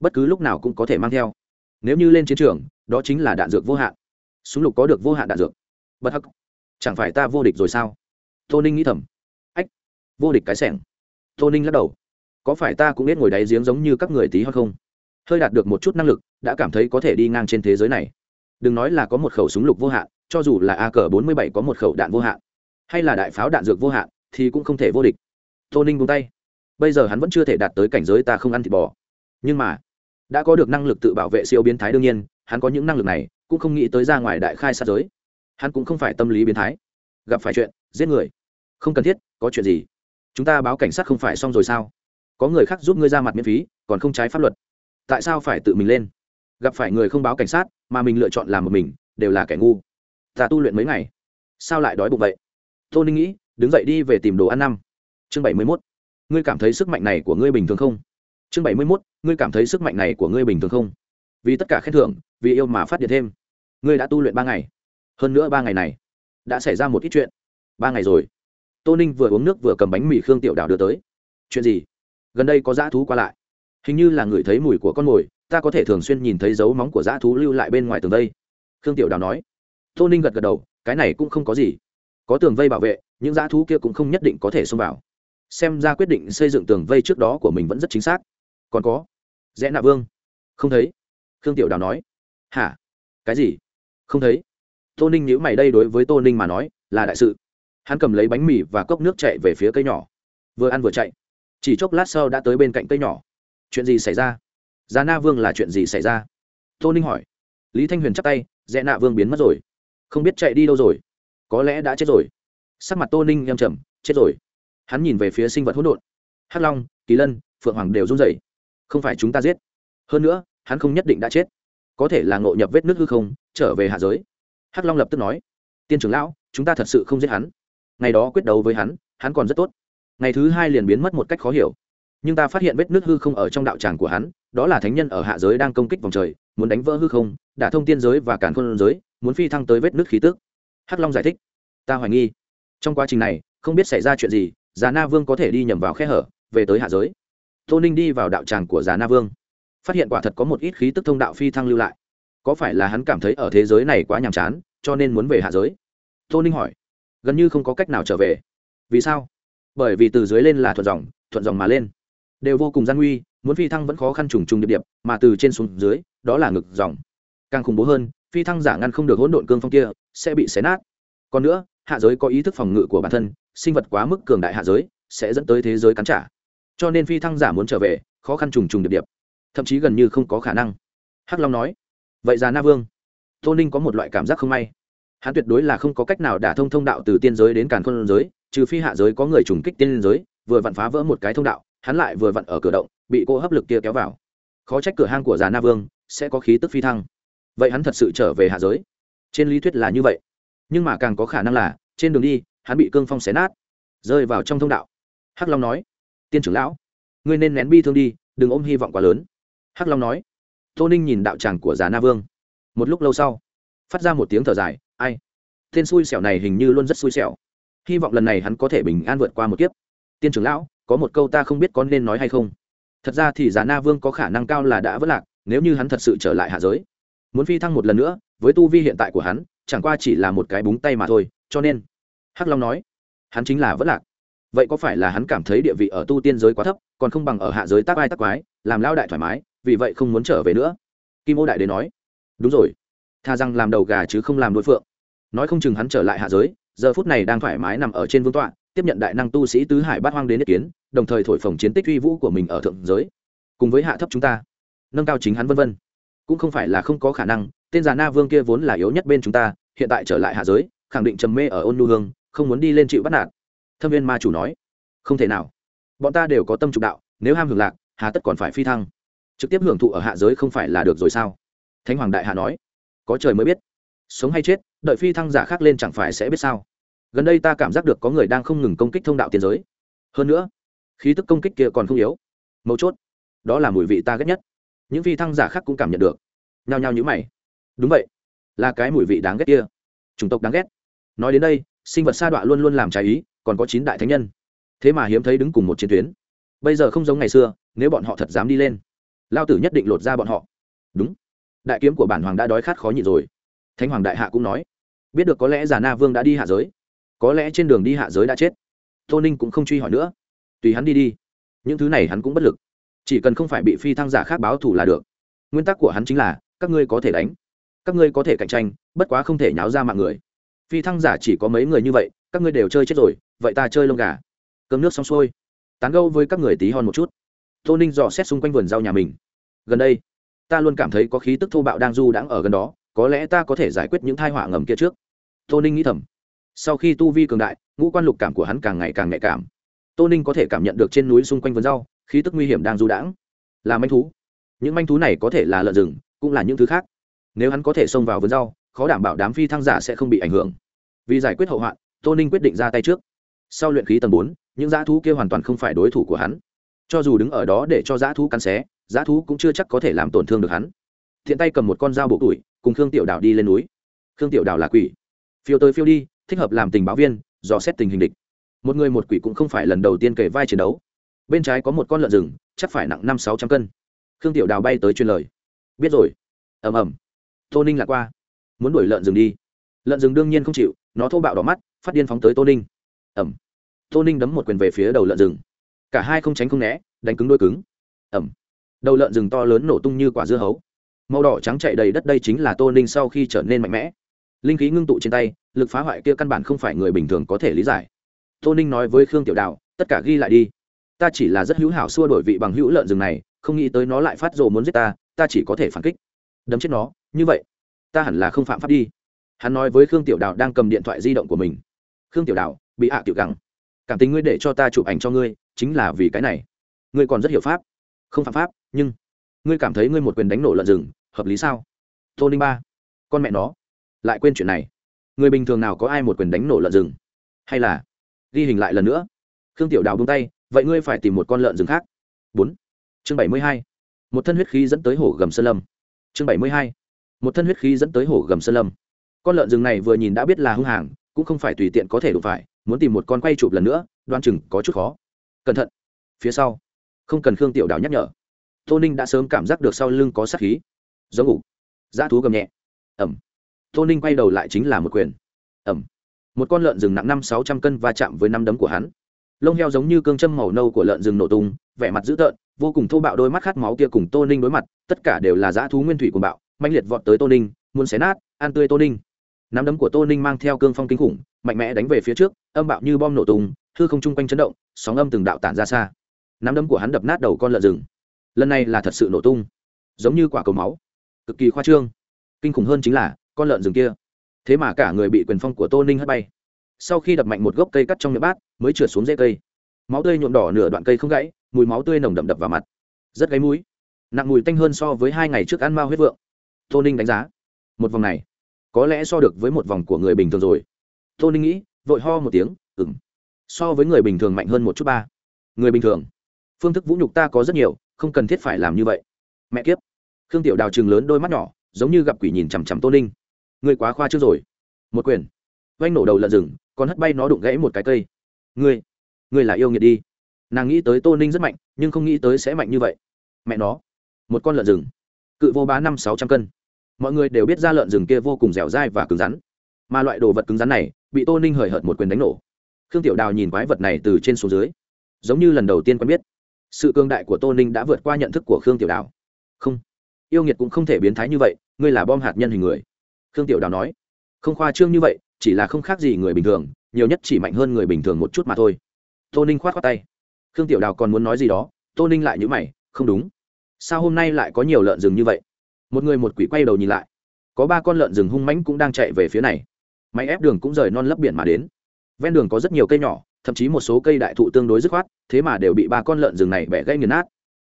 bất cứ lúc nào cũng có thể mang theo. Nếu như lên chiến trường, đó chính là đạn dược vô hạn. Súng lục có được vô hạn đạn dược. Bất hắc, chẳng phải ta vô địch rồi sao? Tô ninh nghĩ thầm. Ách, vô địch cái sẻng. Tô ninh lắc đầu. Có phải ta cũng biết ngồi đáy giếng giống như các người tí hay không? Hơi đạt được một chút năng lực, đã cảm thấy có thể đi ngang trên thế giới này. Đừng nói là có một khẩu súng lục vô hạn, cho dù là a cờ bốn mươi bảy có một khẩu đạn vô hạn, hay là đại pháo đạn dược vô hạn, thì cũng không thể vô địch. Tô ninh buông tay. Bây giờ hắn vẫn chưa thể đạt tới cảnh giới ta không ăn thịt bò. Nhưng mà, đã có được năng lực tự bảo vệ siêu biến thái đương nhiên, hắn có những năng lực này, cũng không nghĩ tới ra ngoài đại khai sát giới. Hắn cũng không phải tâm lý biến thái. Gặp phải chuyện, giết người. Không cần thiết, có chuyện gì? Chúng ta báo cảnh sát không phải xong rồi sao? Có người khác giúp ngươi ra mặt miễn phí, còn không trái pháp luật tại sao phải tự mình lên? Gặp phải người không báo cảnh sát, mà mình lựa chọn làm một mình, đều là kẻ ngu. Ta tu luyện mấy ngày? Sao lại đói bụng vậy? Tô ninh nghĩ, đứng dậy đi về tìm đồ ăn năm. Chương bảy mươi mốt. Ngươi cảm thấy sức mạnh này của ngươi bình thường không? Chương bảy mươi mốt. Ngươi cảm thấy sức mạnh này của ngươi bình thường không? Vì tất cả khen thưởng, vì yêu mà phát điện thêm. Ngươi đã tu luyện ba ngày. Hơn nữa ba ngày này, đã xảy ra một ít chuyện. Ba ngày rồi. Tô ninh vừa uống nước vừa cầm bánh mì khương tiểu đào đưa tới. Chuyện gì? Gần đây có dã thú qua lại hình như là người thấy mùi của con mồi, ta có thể thường xuyên nhìn thấy dấu móng của dã thú lưu lại bên ngoài tường vây. Khương tiểu đào nói. Tô ninh gật gật đầu, cái này cũng không có gì. Có tường vây bảo vệ, những dã thú kia cũng không nhất định có thể xông vào. Xem ra quyết định xây dựng tường vây trước đó của mình vẫn rất chính xác. Còn có? Rẽ nạ vương. Không thấy. Khương tiểu đào nói. Hả? Cái gì? Không thấy. Tô ninh nhữ mày đây đối với tô ninh mà nói, là đại sự. Hắn cầm lấy bánh mì và cốc nước chạy về phía cây nhỏ. Vừa ăn vừa chạy. Chỉ chốc lát sau đã tới bên cạnh cây nhỏ chuyện gì xảy ra? Giá na vương là chuyện gì xảy ra? Tô ninh hỏi. Lý thanh huyền chắp tay dạ dẹ nạ vương biến mất rồi. Không biết chạy đi đâu rồi. Có lẽ đã chết rồi. Sắc mặt tô ninh nghiêm trầm, chết rồi. Hắn nhìn về phía sinh vật hỗn độn. Hắc long, kỳ lân, phượng hoàng đều run rẩy. Không phải chúng ta giết. Hơn nữa, hắn không nhất định đã chết. Có thể là ngộ nhập vết nước hư không, trở về hạ giới. Hắc long lập tức nói. Tiên trưởng lão, chúng ta thật sự không giết hắn. Ngày đó quyết đấu với hắn hắn còn rất tốt. Ngày thứ hai liền biến mất một cách khó hiểu nhưng ta phát hiện vết nước hư không ở trong đạo tràng của hắn, đó là thánh nhân ở hạ giới đang công kích vòng trời, muốn đánh vỡ hư không, đả thông tiên giới và cản khôn giới, muốn phi thăng tới vết nước khí tức. Hắc long giải thích. Ta hoài nghi. Trong quá trình này, không biết xảy ra chuyện gì, già na vương có thể đi nhầm vào khe hở, về tới hạ giới. Tô ninh đi vào đạo tràng của già na vương. Phát hiện quả thật có một ít khí tức thông đạo phi thăng lưu lại. Có phải là hắn cảm thấy ở thế giới này quá nhàm chán, cho nên muốn về hạ giới? Tô ninh hỏi. Gần như không có cách nào trở về. Vì sao? Bởi vì từ dưới lên là thuận dòng thuận dòng mà lên đều vô cùng gian nguy, muốn phi thăng vẫn khó khăn trùng trùng điệp điệp, mà từ trên xuống dưới, đó là ngực dòng. Càng khủng bố hơn, phi thăng giả ngăn không được hỗn độn cương phong kia, sẽ bị xé nát. Còn nữa, hạ giới có ý thức phòng ngự của bản thân, sinh vật quá mức cường đại hạ giới, sẽ dẫn tới thế giới cắn trả. Cho nên phi thăng giả muốn trở về, khó khăn trùng trùng điệp điệp. Thậm chí gần như không có khả năng. Hắc long nói, vậy già na vương, tô ninh có một loại cảm giác không may. Hắn tuyệt đối là không có cách nào đả thông thông đạo từ tiên giới đến càn khôn giới, trừ phi hạ giới có người trùng kích tiên giới, vừa vặn phá vỡ một cái thông đạo hắn lại vừa vặn ở cửa động, bị cô hấp lực kia kéo vào. Khó trách cửa hang của già na vương sẽ có khí tức phi thăng. Vậy hắn thật sự trở về hạ giới? Trên lý thuyết là như vậy. Nhưng mà càng có khả năng là, trên đường đi, hắn bị cương phong xé nát, rơi vào trong thông đạo. Hắc long nói, tiên trưởng lão, ngươi nên nén bi thương đi, đừng ôm hy vọng quá lớn. Hắc long nói, tô ninh nhìn đạo tràng của già na vương. Một lúc lâu sau, phát ra một tiếng thở dài, ai, tên xui xẻo này hình như luôn rất xui xẻo. Hy vọng lần này hắn có thể bình an vượt qua một kiếp. Tiên trưởng lão có một câu ta không biết có nên nói hay không. Thật ra thì giả na vương có khả năng cao là đã vất lạc, nếu như hắn thật sự trở lại hạ giới. Muốn phi thăng một lần nữa, với tu vi hiện tại của hắn, chẳng qua chỉ là một cái búng tay mà thôi, cho nên, hắc long nói, hắn chính là vất lạc. Vậy có phải là hắn cảm thấy địa vị ở tu tiên giới quá thấp, còn không bằng ở hạ giới tác ai tác quái, làm lao đại thoải mái, vì vậy không muốn trở về nữa? Kim ô đại đế nói, đúng rồi, tha rằng làm đầu gà chứ không làm đối phượng. Nói không chừng hắn trở lại hạ giới, giờ phút này đang thoải mái nằm ở trên vương tọa tiếp nhận đại năng tu sĩ tứ hải bát hoang đến ý kiến, đồng thời thổi phồng chiến tích uy vũ của mình ở thượng giới, cùng với hạ thấp chúng ta, nâng cao chính hắn vân vân. Cũng không phải là không có khả năng, tên già na vương kia vốn là yếu nhất bên chúng ta, hiện tại trở lại hạ giới, khẳng định trầm mê ở ôn nu hương, không muốn đi lên chịu bắt nạt. Thâm viên ma chủ nói, không thể nào. Bọn ta đều có tâm trục đạo, nếu ham hưởng lạc, hà tất còn phải phi thăng. Trực tiếp hưởng thụ ở hạ giới không phải là được rồi sao? Thánh hoàng đại hạ nói, có trời mới biết. Sống hay chết, đợi phi thăng giả khác lên chẳng phải sẽ biết sao? Gần đây ta cảm giác được có người đang không ngừng công kích thông đạo tiền giới. Hơn nữa, khí tức công kích kia còn không yếu. Mấu chốt, đó là mùi vị ta ghét nhất. Những phi thăng giả khác cũng cảm nhận được. Nhao nhao nhữ mày. Đúng vậy, là cái mùi vị đáng ghét kia. Chủng tộc đáng ghét. Nói đến đây, sinh vật sa đọa luôn luôn làm trái ý, còn có chín đại thánh nhân. Thế mà hiếm thấy đứng cùng một chiến tuyến. Bây giờ không giống ngày xưa, nếu bọn họ thật dám đi lên, lao tử nhất định lột ra bọn họ. Đúng. Đại kiếm của bản hoàng đã đói khát khó nhịn rồi. Thánh hoàng đại hạ cũng nói. Biết được có lẽ già na vương đã đi hạ giới có lẽ trên đường đi hạ giới đã chết. Tô ninh cũng không truy hỏi nữa. Tùy hắn đi đi. Những thứ này hắn cũng bất lực. Chỉ cần không phải bị phi thăng giả khác báo thù là được. Nguyên tắc của hắn chính là, các ngươi có thể đánh. Các ngươi có thể cạnh tranh, bất quá không thể nháo ra mạng người. Phi thăng giả chỉ có mấy người như vậy, các ngươi đều chơi chết rồi, vậy ta chơi lông gà. Cơm nước xong xuôi. Tán gâu với các người tí hon một chút. Tô ninh dò xét xung quanh vườn rau nhà mình. Gần đây, ta luôn cảm thấy có khí tức thô bạo đang du đãng ở gần đó, có lẽ ta có thể giải quyết những thai họa ngầm kia trước. Tô ninh nghĩ thầm sau khi tu vi cường đại, ngũ quan lục cảm của hắn càng ngày càng nhạy cảm. Tô ninh có thể cảm nhận được trên núi xung quanh vườn rau, khí tức nguy hiểm đang du đãng. Là manh thú. Những manh thú này có thể là lợn rừng, cũng là những thứ khác. Nếu hắn có thể xông vào vườn rau, khó đảm bảo đám phi thăng giả sẽ không bị ảnh hưởng. Vì giải quyết hậu hoạn, tô ninh quyết định ra tay trước. Sau luyện khí tầng bốn, những dã thú kia hoàn toàn không phải đối thủ của hắn. Cho dù đứng ở đó để cho dã thú cắn xé, dã thú cũng chưa chắc có thể làm tổn thương được hắn. Thiện tay cầm một con dao bộ tuổi, cùng khương tiểu đào đi lên núi. Khương tiểu đào là quỷ. Phiêu tới phiêu đi thích hợp làm tình báo viên, dò xét tình hình địch. Một người một quỷ cũng không phải lần đầu tiên kể vai chiến đấu. Bên trái có một con lợn rừng, chắc phải nặng năm sáu trăm cân. Khương tiểu đào bay tới truyền lời. Biết rồi. Ầm ầm. Tô ninh lạc qua. Muốn đuổi lợn rừng đi. Lợn rừng đương nhiên không chịu, nó thô bạo đỏ mắt, phát điên phóng tới tô ninh. Ẩm tô ninh đấm một quyền về phía đầu lợn rừng. Cả hai không tránh không né, đánh cứng đôi cứng. Ẩm đầu lợn rừng to lớn nổ tung như quả dưa hấu. Màu đỏ trắng chạy đầy đất đây chính là tô ninh sau khi trở nên mạnh mẽ linh khí ngưng tụ trên tay, lực phá hoại kia căn bản không phải người bình thường có thể lý giải. Tô ninh nói với khương tiểu đạo tất cả ghi lại đi. Ta chỉ là rất hữu hảo xua đổi vị bằng hữu lợn rừng này, không nghĩ tới nó lại phát rồ muốn giết ta ta chỉ có thể phản kích. Đấm chết nó, như vậy, ta hẳn là không phạm pháp đi. Hắn nói với khương tiểu đạo đang cầm điện thoại di động của mình. Khương tiểu đạo bị hạ tiểu gẳng. Cảm tình ngươi để cho ta chụp ảnh cho ngươi, chính là vì cái này. Ngươi còn rất hiểu pháp. Không phạm pháp, nhưng ngươi cảm thấy ngươi một quyền đánh nổ lợn rừng, hợp lý sao? Tô ninh ba. Con mẹ nó lại quên chuyện này. Người bình thường nào có ai một quyền đánh nổ lợn rừng? Hay là ghi hình lại lần nữa? Khương tiểu đào bung tay, vậy ngươi phải tìm một con lợn rừng khác. Bốn. Chương bảy mươi hai. Một thân huyết khí dẫn tới hổ gầm sơn lâm. Chương bảy mươi hai. Một thân huyết khí dẫn tới hổ gầm sơn lâm. Con lợn rừng này vừa nhìn đã biết là hung hàng, cũng không phải tùy tiện có thể đụng phải, muốn tìm một con quay chụp lần nữa, đoan chừng có chút khó. Cẩn thận. Phía sau. Không cần khương tiểu đào nhắc nhở. Tô ninh đã sớm cảm giác được sau lưng có sát khí. Giống ngủ. Dã thú gầm nhẹ. Ẩm tô ninh quay đầu lại chính là một quyền. Ẩm. Một con lợn rừng nặng năm sáu trăm cân va chạm với năm đấm của hắn. Lông heo giống như cương châm màu nâu của lợn rừng nổ tung, vẻ mặt dữ tợn, vô cùng thô bạo đôi mắt khát máu kia cùng tô ninh đối mặt, tất cả đều là dã thú nguyên thủy của bạo mạnh liệt vọt tới tô ninh, muốn xé nát, ăn tươi tô ninh. Nắm đấm của tô ninh mang theo cương phong kinh khủng, mạnh mẽ đánh về phía trước, âm bạo như bom nổ tung, hư không chung quanh chấn động, sóng âm từng đạo tản ra xa. Nắm đấm của hắn đập nát đầu con lợn rừng. Lần này là thật sự nổ tung. Giống như quả cầu máu. Cực kỳ khoa trương. Kinh khủng hơn chính là con lợn rừng kia. Thế mà cả người bị quyền phong của tô ninh hất bay. Sau khi đập mạnh một gốc cây cắt trong miệng bát, mới trượt xuống dễ cây. Máu tươi nhuộm đỏ nửa đoạn cây không gãy, mùi máu tươi nồng đậm đập vào mặt. Rất gáy mũi. Nặng mùi tanh hơn so với hai ngày trước ăn mao huyết vượng. Tô ninh đánh giá. Một vòng này, có lẽ so được với một vòng của người bình thường rồi. Tô ninh nghĩ, vội ho một tiếng ừng so với người bình thường mạnh hơn một chút ba. Người bình thường? Phương thức vũ nhục ta có rất nhiều, không cần thiết phải làm như vậy. Mẹ kiếp. Khương tiểu đào chừng lớn đôi mắt nhỏ, giống như gặp quỷ nhìn chằm chằm tô ninh ngươi quá khoa trước rồi. Một quyền. Vanh nổ đầu lợn rừng còn hất bay nó đụng gãy một cái cây. Ngươi ngươi là yêu nghiệt đi. Nàng nghĩ tới tô ninh rất mạnh, nhưng không nghĩ tới sẽ mạnh như vậy. Mẹ nó. Một con lợn rừng. Cự vô bá năm sáu trăm cân. Mọi người đều biết ra lợn rừng kia vô cùng dẻo dai và cứng rắn. Mà loại đồ vật cứng rắn này, bị tô ninh hời hợt một quyền đánh nổ. Khương tiểu đào nhìn quái vật này từ trên xuống dưới. Giống như lần đầu tiên quen biết. Sự cương đại của tô ninh đã vượt qua nhận thức của khương tiểu đào. Không, yêu nghiệt cũng không thể biến thái như vậy, ngươi là bom hạt nhân hình người khương tiểu đào nói, không khoa trương như vậy, chỉ là không khác gì người bình thường, nhiều nhất chỉ mạnh hơn người bình thường một chút mà thôi. Tô ninh khoát khoát tay. Khương tiểu đào còn muốn nói gì đó, tô ninh lại nhữ mày, không đúng. Sao hôm nay lại có nhiều lợn rừng như vậy? Một người một quỷ quay đầu nhìn lại. Có ba con lợn rừng hung mãnh cũng đang chạy về phía này. Máy ép đường cũng rời non lấp biển mà đến. Ven đường có rất nhiều cây nhỏ, thậm chí một số cây đại thụ tương đối dứt khoát, thế mà đều bị ba con lợn rừng này bẻ gãy nghiền nát.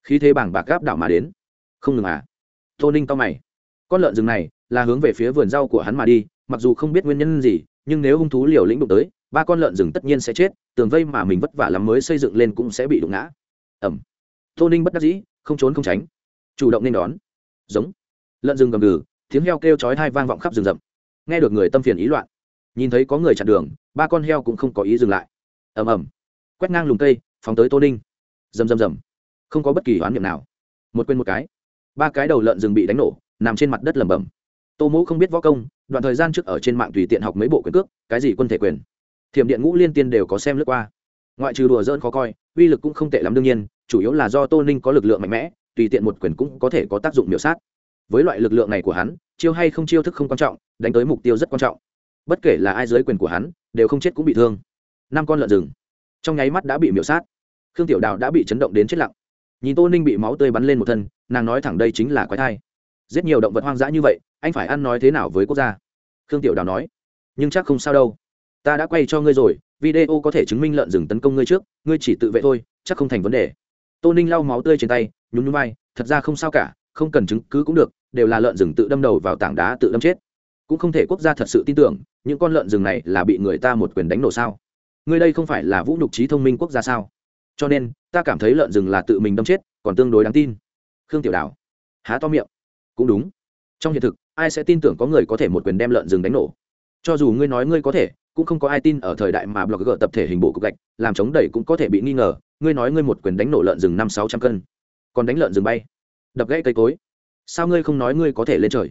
Khi thế bảng bạc gáp đảo mà đến. Không ngừng à? Tô ninh to mày. Con lợn rừng này là hướng về phía vườn rau của hắn mà đi, mặc dù không biết nguyên nhân gì, nhưng nếu hung thú liều lĩnh đụng tới, ba con lợn rừng tất nhiên sẽ chết, tường vây mà mình vất vả lắm mới xây dựng lên cũng sẽ bị đụng ngã. Ẩm. Tô ninh bất đắc dĩ, không trốn không tránh. Chủ động nên đón. Giống. Lợn rừng gầm gừ, tiếng heo kêu chói thai vang vọng khắp rừng rậm. Nghe được người tâm phiền ý loạn, nhìn thấy có người chặn đường, ba con heo cũng không có ý dừng lại. Ầm ầm. Quét ngang lùng cây, phóng tới tô ninh. Rầm rầm rầm. Không có bất kỳ hoán niệm nào. Một quên một cái. Ba cái đầu lợn rừng bị đánh nổ, nằm trên mặt đất lầm bầm tô mẫu không biết võ công, đoạn thời gian trước ở trên mạng tùy tiện học mấy bộ quyền cước, cái gì quân thể quyền. Thiểm điện ngũ liên tiên đều có xem lướt qua. Ngoại trừ đùa dỡn khó coi, uy lực cũng không tệ lắm đương nhiên, chủ yếu là do tô ninh có lực lượng mạnh mẽ, tùy tiện một quyền cũng có thể có tác dụng miểu sát. Với loại lực lượng này của hắn, chiêu hay không chiêu thức không quan trọng, đánh tới mục tiêu rất quan trọng. Bất kể là ai dưới quyền của hắn, đều không chết cũng bị thương. Năm con lợn rừng. Trong nháy mắt đã bị miểu sát. Khương tiểu đào đã bị chấn động đến chết lặng. Nhìn tô ninh bị máu tươi bắn lên một thân, nàng nói thẳng đây chính là quái thai. Giết nhiều động vật hoang dã như vậy anh phải ăn nói thế nào với quốc gia? Khương tiểu đào nói. Nhưng chắc không sao đâu. Ta đã quay cho ngươi rồi, video có thể chứng minh lợn rừng tấn công ngươi trước, ngươi chỉ tự vệ thôi, chắc không thành vấn đề. Tô ninh lau máu tươi trên tay, nhún nhún vai, thật ra không sao cả, không cần chứng cứ cũng được, đều là lợn rừng tự đâm đầu vào tảng đá tự đâm chết. Cũng không thể quốc gia thật sự tin tưởng, những con lợn rừng này là bị người ta một quyền đánh nổ sao? Ngươi đây không phải là vũ nhục trí thông minh quốc gia sao? Cho nên, ta cảm thấy lợn rừng là tự mình đâm chết, còn tương đối đáng tin. Khương tiểu đào há to miệng. Cũng đúng. Trong hiện thực ai sẽ tin tưởng có người có thể một quyền đem lợn rừng đánh nổ? Cho dù ngươi nói ngươi có thể, cũng không có ai tin ở thời đại mà blog tập thể hình bộ cục gạch, làm chống đẩy cũng có thể bị nghi ngờ, ngươi nói ngươi một quyền đánh nổ lợn rừng năm sáu trăm cân, còn đánh lợn rừng bay, đập gãy cây cối. Sao ngươi không nói ngươi có thể lên trời?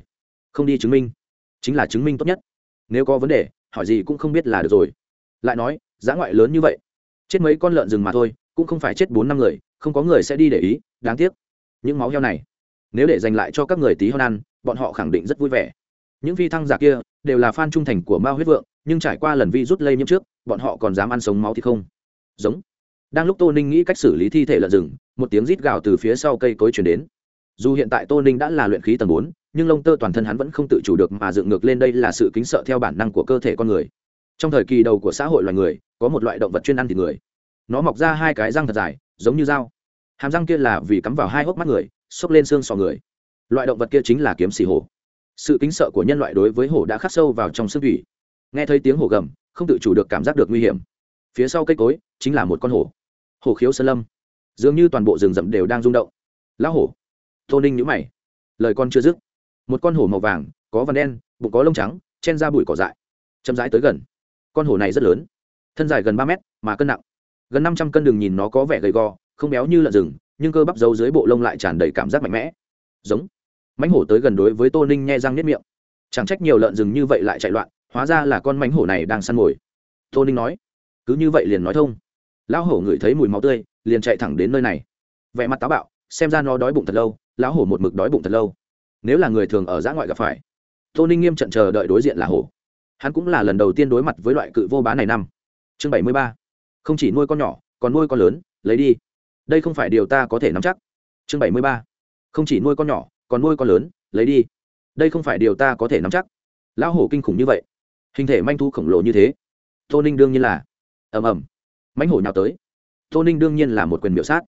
Không đi chứng minh. Chính là chứng minh tốt nhất. Nếu có vấn đề, hỏi gì cũng không biết là được rồi. Lại nói, giá ngoại lớn như vậy, chết mấy con lợn rừng mà thôi, cũng không phải chết bốn năm người, không có người sẽ đi để ý, đáng tiếc. Những máu heo này, nếu để dành lại cho các người tí hon ăn bọn họ khẳng định rất vui vẻ. Những phi thăng giả kia đều là fan trung thành của mao huyết vượng, nhưng trải qua lần vi rút lây nhiễm trước, bọn họ còn dám ăn sống máu thì không. Giống. Đang lúc tô ninh nghĩ cách xử lý thi thể lợn rừng, một tiếng rít gào từ phía sau cây cối chuyển đến. Dù hiện tại tô ninh đã là luyện khí tầng bốn, nhưng lông tơ toàn thân hắn vẫn không tự chủ được mà dựng ngược lên đây là sự kính sợ theo bản năng của cơ thể con người. Trong thời kỳ đầu của xã hội loài người, có một loại động vật chuyên ăn thịt người. Nó mọc ra hai cái răng thật dài, giống như dao. Hàm răng kia là vì cắm vào hai hốc mắt người, xốc lên xương sò người loại động vật kia chính là kiếm xì hổ. Sự kính sợ của nhân loại đối với hổ đã khắc sâu vào trong xương thủy. Nghe thấy tiếng hổ gầm, không tự chủ được cảm giác được nguy hiểm. Phía sau cây cối, chính là một con hổ. Hổ khiếu sơn lâm. Dường như toàn bộ rừng rậm đều đang rung động. Lão hổ. Tô ninh nhữ mày. Lời con chưa dứt. Một con hổ màu vàng, có vằn đen, bụng có lông trắng, chen ra bụi cỏ dại. Chậm rãi tới gần. Con hổ này rất lớn. Thân dài gần ba mét, mà cân nặng. Gần năm trăm cân đường nhìn nó có vẻ gầy gò, không béo như lợn rừng, nhưng cơ bắp giấu dưới bộ lông lại tràn đầy cảm giác mạnh mẽ. Giống mãnh hổ tới gần đối với tô ninh nghe răng nếp miệng. Chẳng trách nhiều lợn rừng như vậy lại chạy loạn, hóa ra là con mãnh hổ này đang săn mồi. Tô ninh nói, cứ như vậy liền nói thông. Lão hổ ngửi thấy mùi máu tươi, liền chạy thẳng đến nơi này. Vẻ mặt táo bạo, xem ra nó đói bụng thật lâu, lão hổ một mực đói bụng thật lâu. Nếu là người thường ở giã ngoại gặp phải, tô ninh nghiêm trận chờ đợi đối diện là hổ. Hắn cũng là lần đầu tiên đối mặt với loại cự vô bá này năm. Chương bảy mươi ba. Không chỉ nuôi con nhỏ, còn nuôi con lớn, lấy đi. Đây không phải điều ta có thể nắm chắc. Chương bảy mươi ba. Không chỉ nuôi con nhỏ còn nuôi con lớn, lấy đi. Đây không phải điều ta có thể nắm chắc. Lão hổ kinh khủng như vậy. Hình thể manh thu khổng lồ như thế. Tô ninh đương nhiên là ầm ầm. Mãnh hổ nhào tới. Tô ninh đương nhiên là một quyền biểu sát.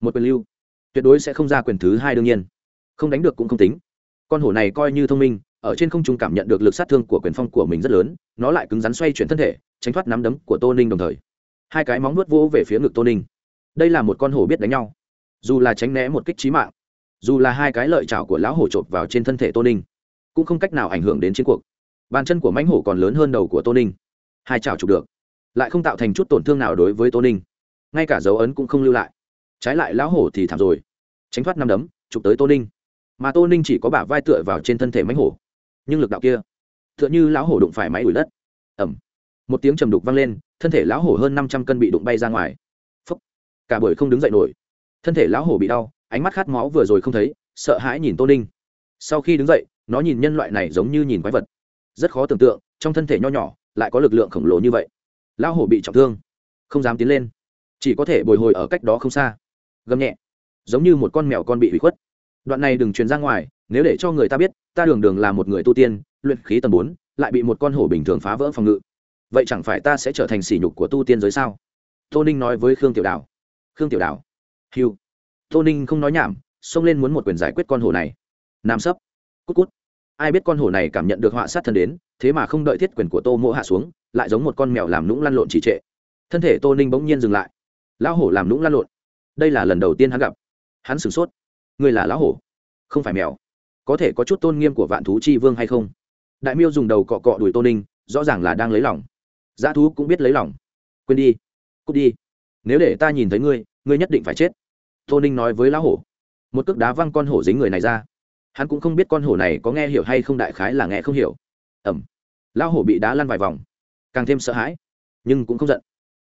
Một quyền lưu. Tuyệt đối sẽ không ra quyền thứ hai đương nhiên. Không đánh được cũng không tính. Con hổ này coi như thông minh, ở trên không trung cảm nhận được lực sát thương của quyền phong của mình rất lớn, nó lại cứng rắn xoay chuyển thân thể, tránh thoát nắm đấm của tô ninh đồng thời. Hai cái móng nuốt vỗ về phía ngực tô ninh. Đây là một con hổ biết đánh nhau. Dù là tránh né một kích trí mạng dù là hai cái lợi chảo của lão hổ chộp vào trên thân thể tô ninh, cũng không cách nào ảnh hưởng đến chiến cuộc. Bàn chân của mãnh hổ còn lớn hơn đầu của tô ninh. Hai chảo chụp được, lại không tạo thành chút tổn thương nào đối với tô ninh. Ngay cả dấu ấn cũng không lưu lại. Trái lại lão hổ thì thảm rồi. Tránh thoát năm đấm, chụp tới tô ninh. Mà tô ninh chỉ có bả vai tựa vào trên thân thể mãnh hổ. Nhưng lực đạo kia, tựa như lão hổ đụng phải máy đuổi đất. Ẩm một tiếng trầm đục vang lên, thân thể lão hổ hơn năm trăm cân bị đụng bay ra ngoài. Phấp cả buổi không đứng dậy nổi. Thân thể lão hổ bị đau ánh mắt khát máu vừa rồi không thấy, sợ hãi nhìn tô ninh. Sau khi đứng dậy, nó nhìn nhân loại này giống như nhìn quái vật. Rất khó tưởng tượng, trong thân thể nho nhỏ, lại có lực lượng khổng lồ như vậy. Lão hổ bị trọng thương, không dám tiến lên. Chỉ có thể bồi hồi ở cách đó không xa. Gầm nhẹ. Giống như một con mèo con bị hủy khuất. Đoạn này đừng truyền ra ngoài, nếu để cho người ta biết, ta đường đường là một người tu tiên, luyện khí tầng bốn, lại bị một con hổ bình thường phá vỡ phòng ngự. Vậy chẳng phải ta sẽ trở thành sỉ nhục của tu tiên giới sao? Tô ninh nói với khương tiểu đào. Khương tiểu đào. Hiu tô ninh không nói nhảm, xông lên muốn một quyền giải quyết con hổ này. Nam sấp. Cút cút. Ai biết con hổ này cảm nhận được họa sát thân đến, thế mà không đợi thiết quyền của tô mỗ hạ xuống, lại giống một con mèo làm lũng lăn lộn trì trệ. Thân thể tô ninh bỗng nhiên dừng lại. Lão hổ làm lũng lăn lộn. Đây là lần đầu tiên hắn gặp. Hắn sửng sốt. Người là lão hổ? Không phải mèo. Có thể có chút tôn nghiêm của vạn thú chi vương hay không? Đại miêu dùng đầu cọ cọ đuổi tô ninh, rõ ràng là đang lấy lòng. Dã thú cũng biết lấy lòng. Quên đi. Cút đi. Nếu để ta nhìn thấy ngươi ngươi nhất định phải chết tô ninh nói với lão hổ, một cước đá văng con hổ dính người này ra. Hắn cũng không biết con hổ này có nghe hiểu hay không, đại khái là nghe không hiểu. Ẩm lão hổ bị đá lăn vài vòng, càng thêm sợ hãi, nhưng cũng không giận.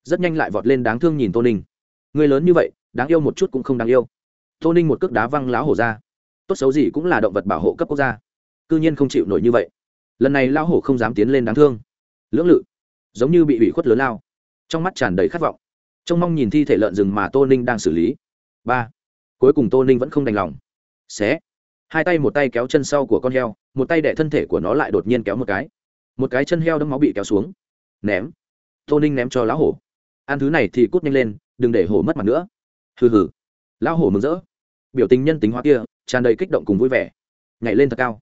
Rất nhanh lại vọt lên đáng thương nhìn tô ninh. Người lớn như vậy, đáng yêu một chút cũng không đáng yêu. Tô ninh một cước đá văng lão hổ ra. Tốt xấu gì cũng là động vật bảo hộ cấp quốc gia. C ư nhiên không chịu nổi như vậy. Lần này lão hổ không dám tiến lên đáng thương. Lưỡng lự, giống như bị ủy khuất lớn lao. Trong mắt tràn đầy khát vọng. Trông mong nhìn thi thể lợn rừng mà tô ninh đang xử lý ba cuối cùng tô ninh vẫn không đành lòng xé hai tay một tay kéo chân sau của con heo một tay đẻ thân thể của nó lại đột nhiên kéo một cái một cái chân heo đấm máu bị kéo xuống ném tô ninh ném cho lão hổ ăn thứ này thì cút nhanh lên đừng để hổ mất mặt nữa hừ hừ lão hổ mừng rỡ biểu tình nhân tính hóa kia tràn đầy kích động cùng vui vẻ nhảy lên thật cao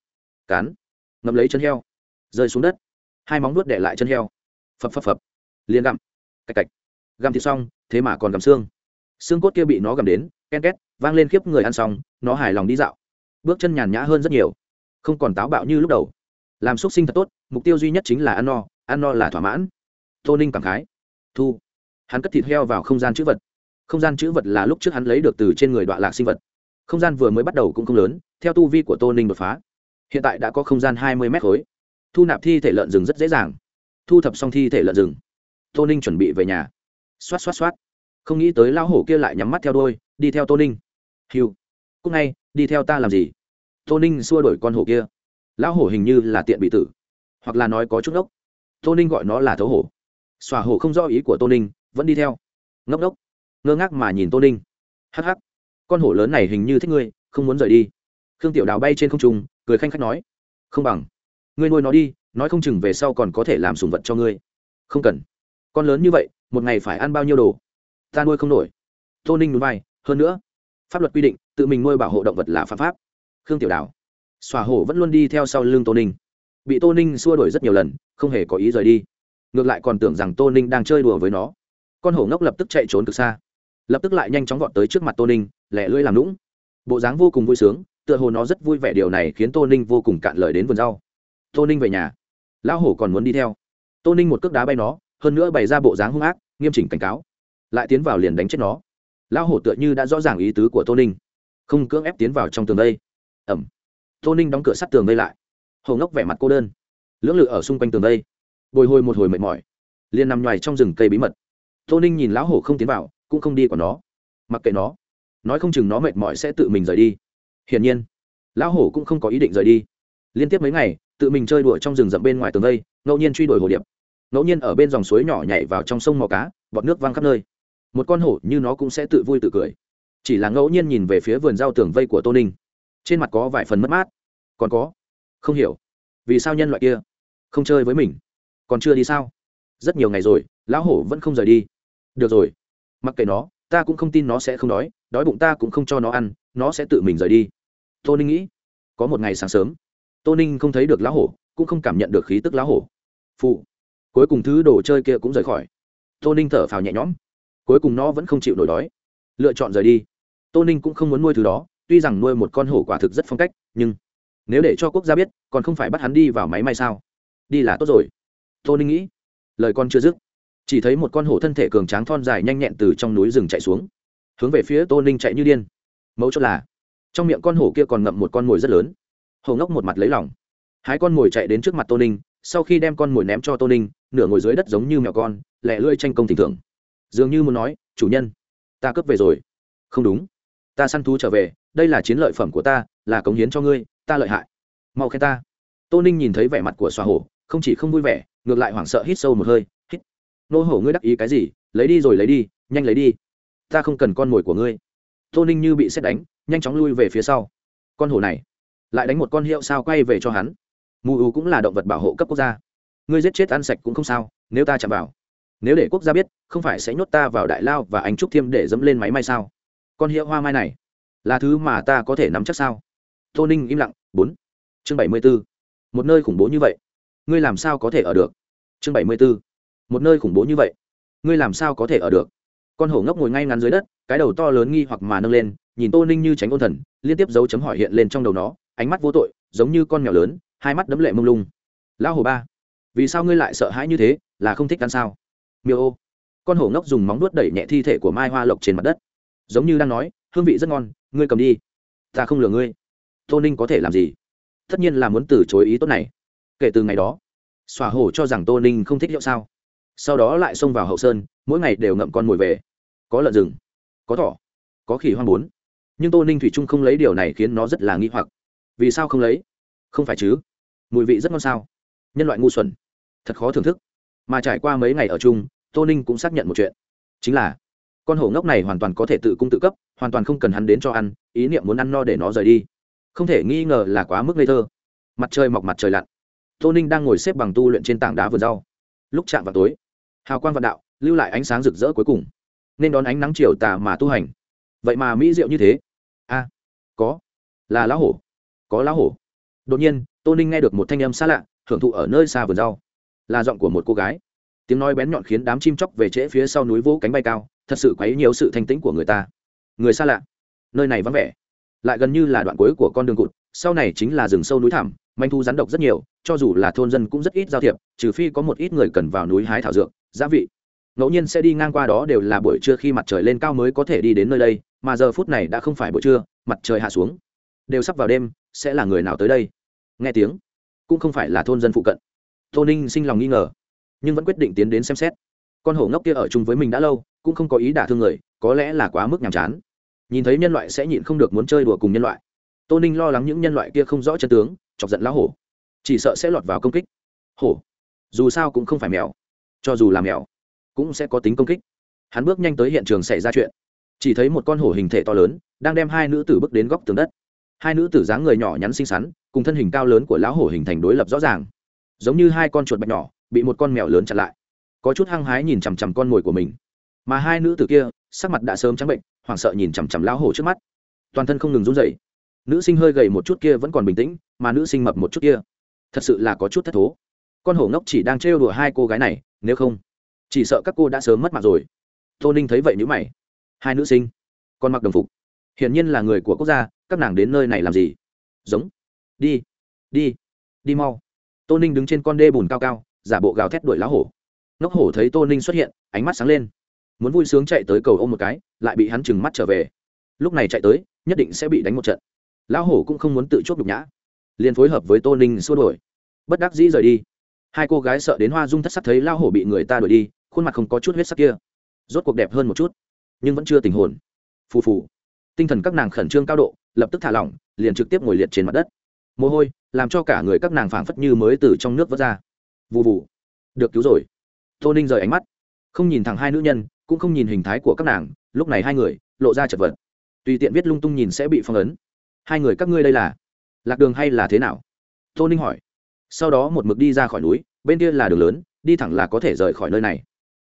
cán ngậm lấy chân heo rơi xuống đất hai móng nuốt để lại chân heo phập phập phập liền gặm cạch cạch gặm thì xong thế mà còn gặm xương xương cốt kia bị nó gầm đến, ken két, vang lên khiếp người ăn xong, nó hài lòng đi dạo. Bước chân nhàn nhã hơn rất nhiều. Không còn táo bạo như lúc đầu. Làm x sinh thật tốt, mục tiêu duy nhất chính là ăn no ăn no là thỏa mãn. Tô ninh cảm khái. Thu. Hắn cất thịt heo vào không gian chữ vật. Không gian chữ vật là lúc trước hắn lấy được từ trên người đoạn lạc sinh vật. Không gian vừa mới bắt đầu cũng không lớn, theo tu vi của tô ninh đột phá. Hiện tại đã có không gian hai mươi mét khối. Thu nạp thi thể lợn rừng rất dễ dàng. Thu thập xong thi thể lợn rừng. Tô ninh chuẩn bị về nhà. Xoát xoát xoát không nghĩ tới lão hổ kia lại nhắm mắt theo đôi đi theo tô ninh. Hiu cúc ngay, đi theo ta làm gì? Tô ninh xua đổi con hổ kia. Lão hổ hình như là tiện bị tử. Hoặc là nói có chút ngốc. Tô ninh gọi nó là thấu hổ. Xòa hổ không rõ ý của tô ninh, vẫn đi theo. Ngốc đốc ngơ ngác mà nhìn tô ninh. Hắc hắc. Con hổ lớn này hình như thích ngươi, không muốn rời đi. Khương tiểu đào bay trên không trung, cười khanh khách nói. Không bằng. Ngươi nuôi nó đi, nói không chừng về sau còn có thể làm sùng vật cho ngươi. Không cần. Con lớn như vậy, một ngày phải ăn bao nhiêu đồ? Ta nuôi không nổi. Tô ninh núi bay hơn nữa, pháp luật quy định, tự mình nuôi bảo hộ động vật là pháp pháp. Khương tiểu đào, xòa hổ vẫn luôn đi theo sau lưng tô ninh. Bị tô ninh xua đuổi rất nhiều lần, không hề có ý rời đi. Ngược lại còn tưởng rằng tô ninh đang chơi đùa với nó. Con hổ ngốc lập tức chạy trốn từ xa. Lập tức lại nhanh chóng vọt tới trước mặt tô ninh, lẻ lưỡi làm lũng bộ dáng vô cùng vui sướng, tựa hồ nó rất vui vẻ điều này khiến tô ninh vô cùng cạn lời đến vườn rau. Tô ninh về nhà. Lão hổ còn muốn đi theo. Tô ninh một cước đá bay nó, hơn nữa bày ra bộ dáng hung ác, nghiêm chỉnh cảnh cáo lại tiến vào liền đánh chết nó. Lão hổ tựa như đã rõ ràng ý tứ của tô ninh. Không cưỡng ép tiến vào trong tường đây, ẩm. Tô ninh đóng cửa sắt tường đây lại. Hầu ngốc vẻ mặt cô đơn. Lưỡng lự ở xung quanh tường đây, bồi hồi một hồi mệt mỏi. Liền nằm ngoài trong rừng cây bí mật. Tô ninh nhìn lão hổ không tiến vào cũng không đi còn nó. Mặc kệ nó. Nói không chừng nó mệt mỏi sẽ tự mình rời đi. Hiển nhiên lão hổ cũng không có ý định rời đi. Liên tiếp mấy ngày tự mình chơi đùa trong rừng rậm bên ngoài tường đây, ngẫu nhiên truy đuổi hồ điệp. Ngẫu nhiên ở bên dòng suối nhỏ nhảy vào trong sông mò cá bọt nước văng khắp nơi một con hổ như nó cũng sẽ tự vui tự cười. Chỉ là ngẫu nhiên nhìn về phía vườn rau tường vây của tô ninh, trên mặt có vài phần mất mát. Còn có, không hiểu, vì sao nhân loại kia không chơi với mình? Còn chưa đi sao? Rất nhiều ngày rồi, lão hổ vẫn không rời đi. Được rồi, mặc kệ nó, ta cũng không tin nó sẽ không đói đói bụng ta cũng không cho nó ăn, nó sẽ tự mình rời đi. Tô ninh nghĩ, có một ngày sáng sớm, tô ninh không thấy được lão hổ, cũng không cảm nhận được khí tức lão hổ. Phụ, cuối cùng thứ đồ chơi kia cũng rời khỏi. Tô ninh thở phào nhẹ nhõm cuối cùng nó vẫn không chịu nổi đói. Lựa chọn rời đi. Tô ninh cũng không muốn nuôi thứ đó, tuy rằng nuôi một con hổ quả thực rất phong cách, nhưng nếu để cho quốc gia biết, còn không phải bắt hắn đi vào máy may sao? Đi là tốt rồi. Tô ninh nghĩ, lời con chưa dứt, chỉ thấy một con hổ thân thể cường tráng thon dài nhanh nhẹn từ trong núi rừng chạy xuống, hướng về phía tô ninh chạy như điên. Mẫu chốt là, trong miệng con hổ kia còn ngậm một con mồi rất lớn. Hổ ngốc một mặt lấy lòng. Hai con mồi chạy đến trước mặt tô ninh, sau khi đem con mồi ném cho tô ninh, nửa ngồi dưới đất giống như mèo con lẹ lưỡi tranh công thỉnh thưởng dường như muốn nói, chủ nhân, ta cướp về rồi. Không đúng. Ta săn thú trở về, đây là chiến lợi phẩm của ta, là cống hiến cho ngươi, ta lợi hại. Mau khen ta. Tô ninh nhìn thấy vẻ mặt của xoa hổ, không chỉ không vui vẻ, ngược lại hoảng sợ hít sâu một hơi, hít. Nô hổ, ngươi đắc ý cái gì? Lấy đi rồi lấy đi, nhanh lấy đi. Ta không cần con mồi của ngươi. Tô ninh như bị xét đánh, nhanh chóng lui về phía sau. Con hổ này, lại đánh một con hiệu sao quay về cho hắn. Mù u cũng là động vật bảo hộ cấp quốc gia. Ngươi giết chết ăn sạch cũng không sao, nếu ta chạm vào nếu để quốc gia biết, không phải sẽ nhốt ta vào đại lao và anh trúc thiêm để dẫm lên máy may sao? Con hiệu hoa mai này, là thứ mà ta có thể nắm chắc sao? Tô ninh im lặng, bốn. Chương bảy mươi b ố một nơi khủng bố như vậy, ngươi làm sao có thể ở được? Chương bảy mươi b ố một nơi khủng bố như vậy, ngươi làm sao có thể ở được? Con hổ ngốc ngồi ngay ngắn dưới đất, cái đầu to lớn nghi hoặc mà nâng lên, nhìn tô ninh như tránh ôn thần, liên tiếp dấu chấm hỏi hiện lên trong đầu nó, ánh mắt vô tội, giống như con mèo lớn, hai mắt đấm lệ mông lung. Lão hổ ba, vì sao ngươi lại sợ hãi như thế, là không thích ăn sao? Miêu ô. Con hổ ngốc dùng móng nuốt đẩy nhẹ thi thể của mai hoa lộc trên mặt đất. Giống như đang nói, hương vị rất ngon, ngươi cầm đi. Ta không lừa ngươi. Tô ninh có thể làm gì? Tất nhiên là muốn từ chối ý tốt này. Kể từ ngày đó, xòa hổ cho rằng tô ninh không thích hiệu sao. Sau đó lại xông vào hậu sơn, mỗi ngày đều ngậm con mồi về. Có lợn rừng, có thỏ, có khỉ hoang bốn. Nhưng tô ninh thủy trung không lấy điều này khiến nó rất là nghi hoặc. Vì sao không lấy? Không phải chứ, mùi vị rất ngon sao? Nhân loại ngu xuẩn, thật khó thưởng thức mà trải qua mấy ngày ở chung, tô ninh cũng xác nhận một chuyện. Chính là, con hổ ngốc này hoàn toàn có thể tự cung tự cấp, hoàn toàn không cần hắn đến cho ăn, ý niệm muốn ăn no để nó rời đi. Không thể nghi ngờ là quá mức ngây thơ. Mặt trời mọc mặt trời lặn. Tô ninh đang ngồi xếp bằng tu luyện trên tảng đá vườn rau. Lúc chạm vào tối, hào quang vạn đạo, lưu lại ánh sáng rực rỡ cuối cùng. Nên đón ánh nắng chiều tà mà tu hành. Vậy mà mỹ diệu như thế. A, có. Là lão hổ. Có lão hổ. Đột nhiên, tô ninh nghe được một thanh âm xa lạ, hưởng thụ ở nơi xa vườn rau là giọng của một cô gái. Tiếng nói bén nhọn khiến đám chim chóc về trễ phía sau núi vỗ cánh bay cao, thật sự quấy nhiều sự thanh tĩnh của người ta. Người xa lạ. Nơi này vắng vẻ. Lại gần như là đoạn cuối của con đường cụt, sau này chính là rừng sâu núi thẳm, manh thu rắn độc rất nhiều, cho dù là thôn dân cũng rất ít giao thiệp, trừ phi có một ít người cần vào núi hái thảo dược giá vị. Ngẫu nhiên sẽ đi ngang qua đó đều là buổi trưa khi mặt trời lên cao mới có thể đi đến nơi đây, mà giờ phút này đã không phải buổi trưa, mặt trời hạ xuống. Đều sắp vào đêm, sẽ là người nào tới đây? Nghe tiếng, cũng không phải là thôn dân phụ cận tô ninh sinh lòng nghi ngờ, nhưng vẫn quyết định tiến đến xem xét. Con hổ ngốc kia ở chung với mình đã lâu, cũng không có ý đả thương người, có lẽ là quá mức nhàm chán. Nhìn thấy nhân loại sẽ nhịn không được muốn chơi đùa cùng nhân loại. Tô ninh lo lắng những nhân loại kia không rõ chân tướng, chọc giận lão hổ. Chỉ sợ sẽ lọt vào công kích. Hổ, dù sao cũng không phải mèo. Cho dù là mèo, cũng sẽ có tính công kích. Hắn bước nhanh tới hiện trường xảy ra chuyện. Chỉ thấy một con hổ hình thể to lớn, đang đem hai nữ tử bước đến góc tường đất. Hai nữ tử dáng người nhỏ nhắn xinh xắn, cùng thân hình cao lớn của lão hổ hình thành đối lập rõ ràng giống như hai con chuột bạch nhỏ, bị một con mèo lớn chặn lại. Có chút hăng hái nhìn chằm chằm con mồi của mình. Mà hai nữ tử kia, sắc mặt đã sớm trắng bệnh, hoảng sợ nhìn chằm chằm lão hổ trước mắt. Toàn thân không ngừng run rẩy. Nữ sinh hơi gầy một chút kia vẫn còn bình tĩnh, mà nữ sinh mập một chút kia. Thật sự là có chút thất thố. Con hổ ngốc chỉ đang trêu đùa hai cô gái này, nếu không, chỉ sợ các cô đã sớm mất mặt rồi. Tô ninh thấy vậy nữ mày. Hai nữ sinh, con mặc đồng phục. Hiển nhiên là người của quốc gia, các nàng đến nơi này làm gì? Giống. Đi. Đi. Đi mau tô ninh đứng trên con đê bùn cao cao, giả bộ gào thét đuổi lá hổ. Ngốc hổ thấy tô ninh xuất hiện, ánh mắt sáng lên. Muốn vui sướng chạy tới cầu ôm một cái, lại bị hắn chừng mắt trở về. Lúc này chạy tới, nhất định sẽ bị đánh một trận. Lão hổ cũng không muốn tự chốt đục nhã. Liền phối hợp với tô ninh xua đổi bất đắc dĩ rời đi. Hai cô gái sợ đến hoa dung thất sắc thấy lão hổ bị người ta đuổi đi, khuôn mặt không có chút huyết sắc kia. Rốt cuộc đẹp hơn một chút, nhưng vẫn chưa tình hồn. Phù phù. Tinh thần các nàng khẩn trương cao độ, lập tức thả lỏng, liền trực tiếp ngồi liệt trên mặt đất. Mồ hôi làm cho cả người các nàng phảng phất như mới từ trong nước vớt ra. Vụ vụ được cứu rồi. Tô ninh rời ánh mắt. Không nhìn thẳng hai nữ nhân, cũng không nhìn hình thái của các nàng, lúc này hai người, lộ ra chật vật. Tùy tiện viết lung tung nhìn sẽ bị phong ấn. Hai người, các ngươi đây là? Lạc đường hay là thế nào? Tô ninh hỏi. Sau đó một mực đi ra khỏi núi, bên kia là đường lớn, đi thẳng là có thể rời khỏi nơi này.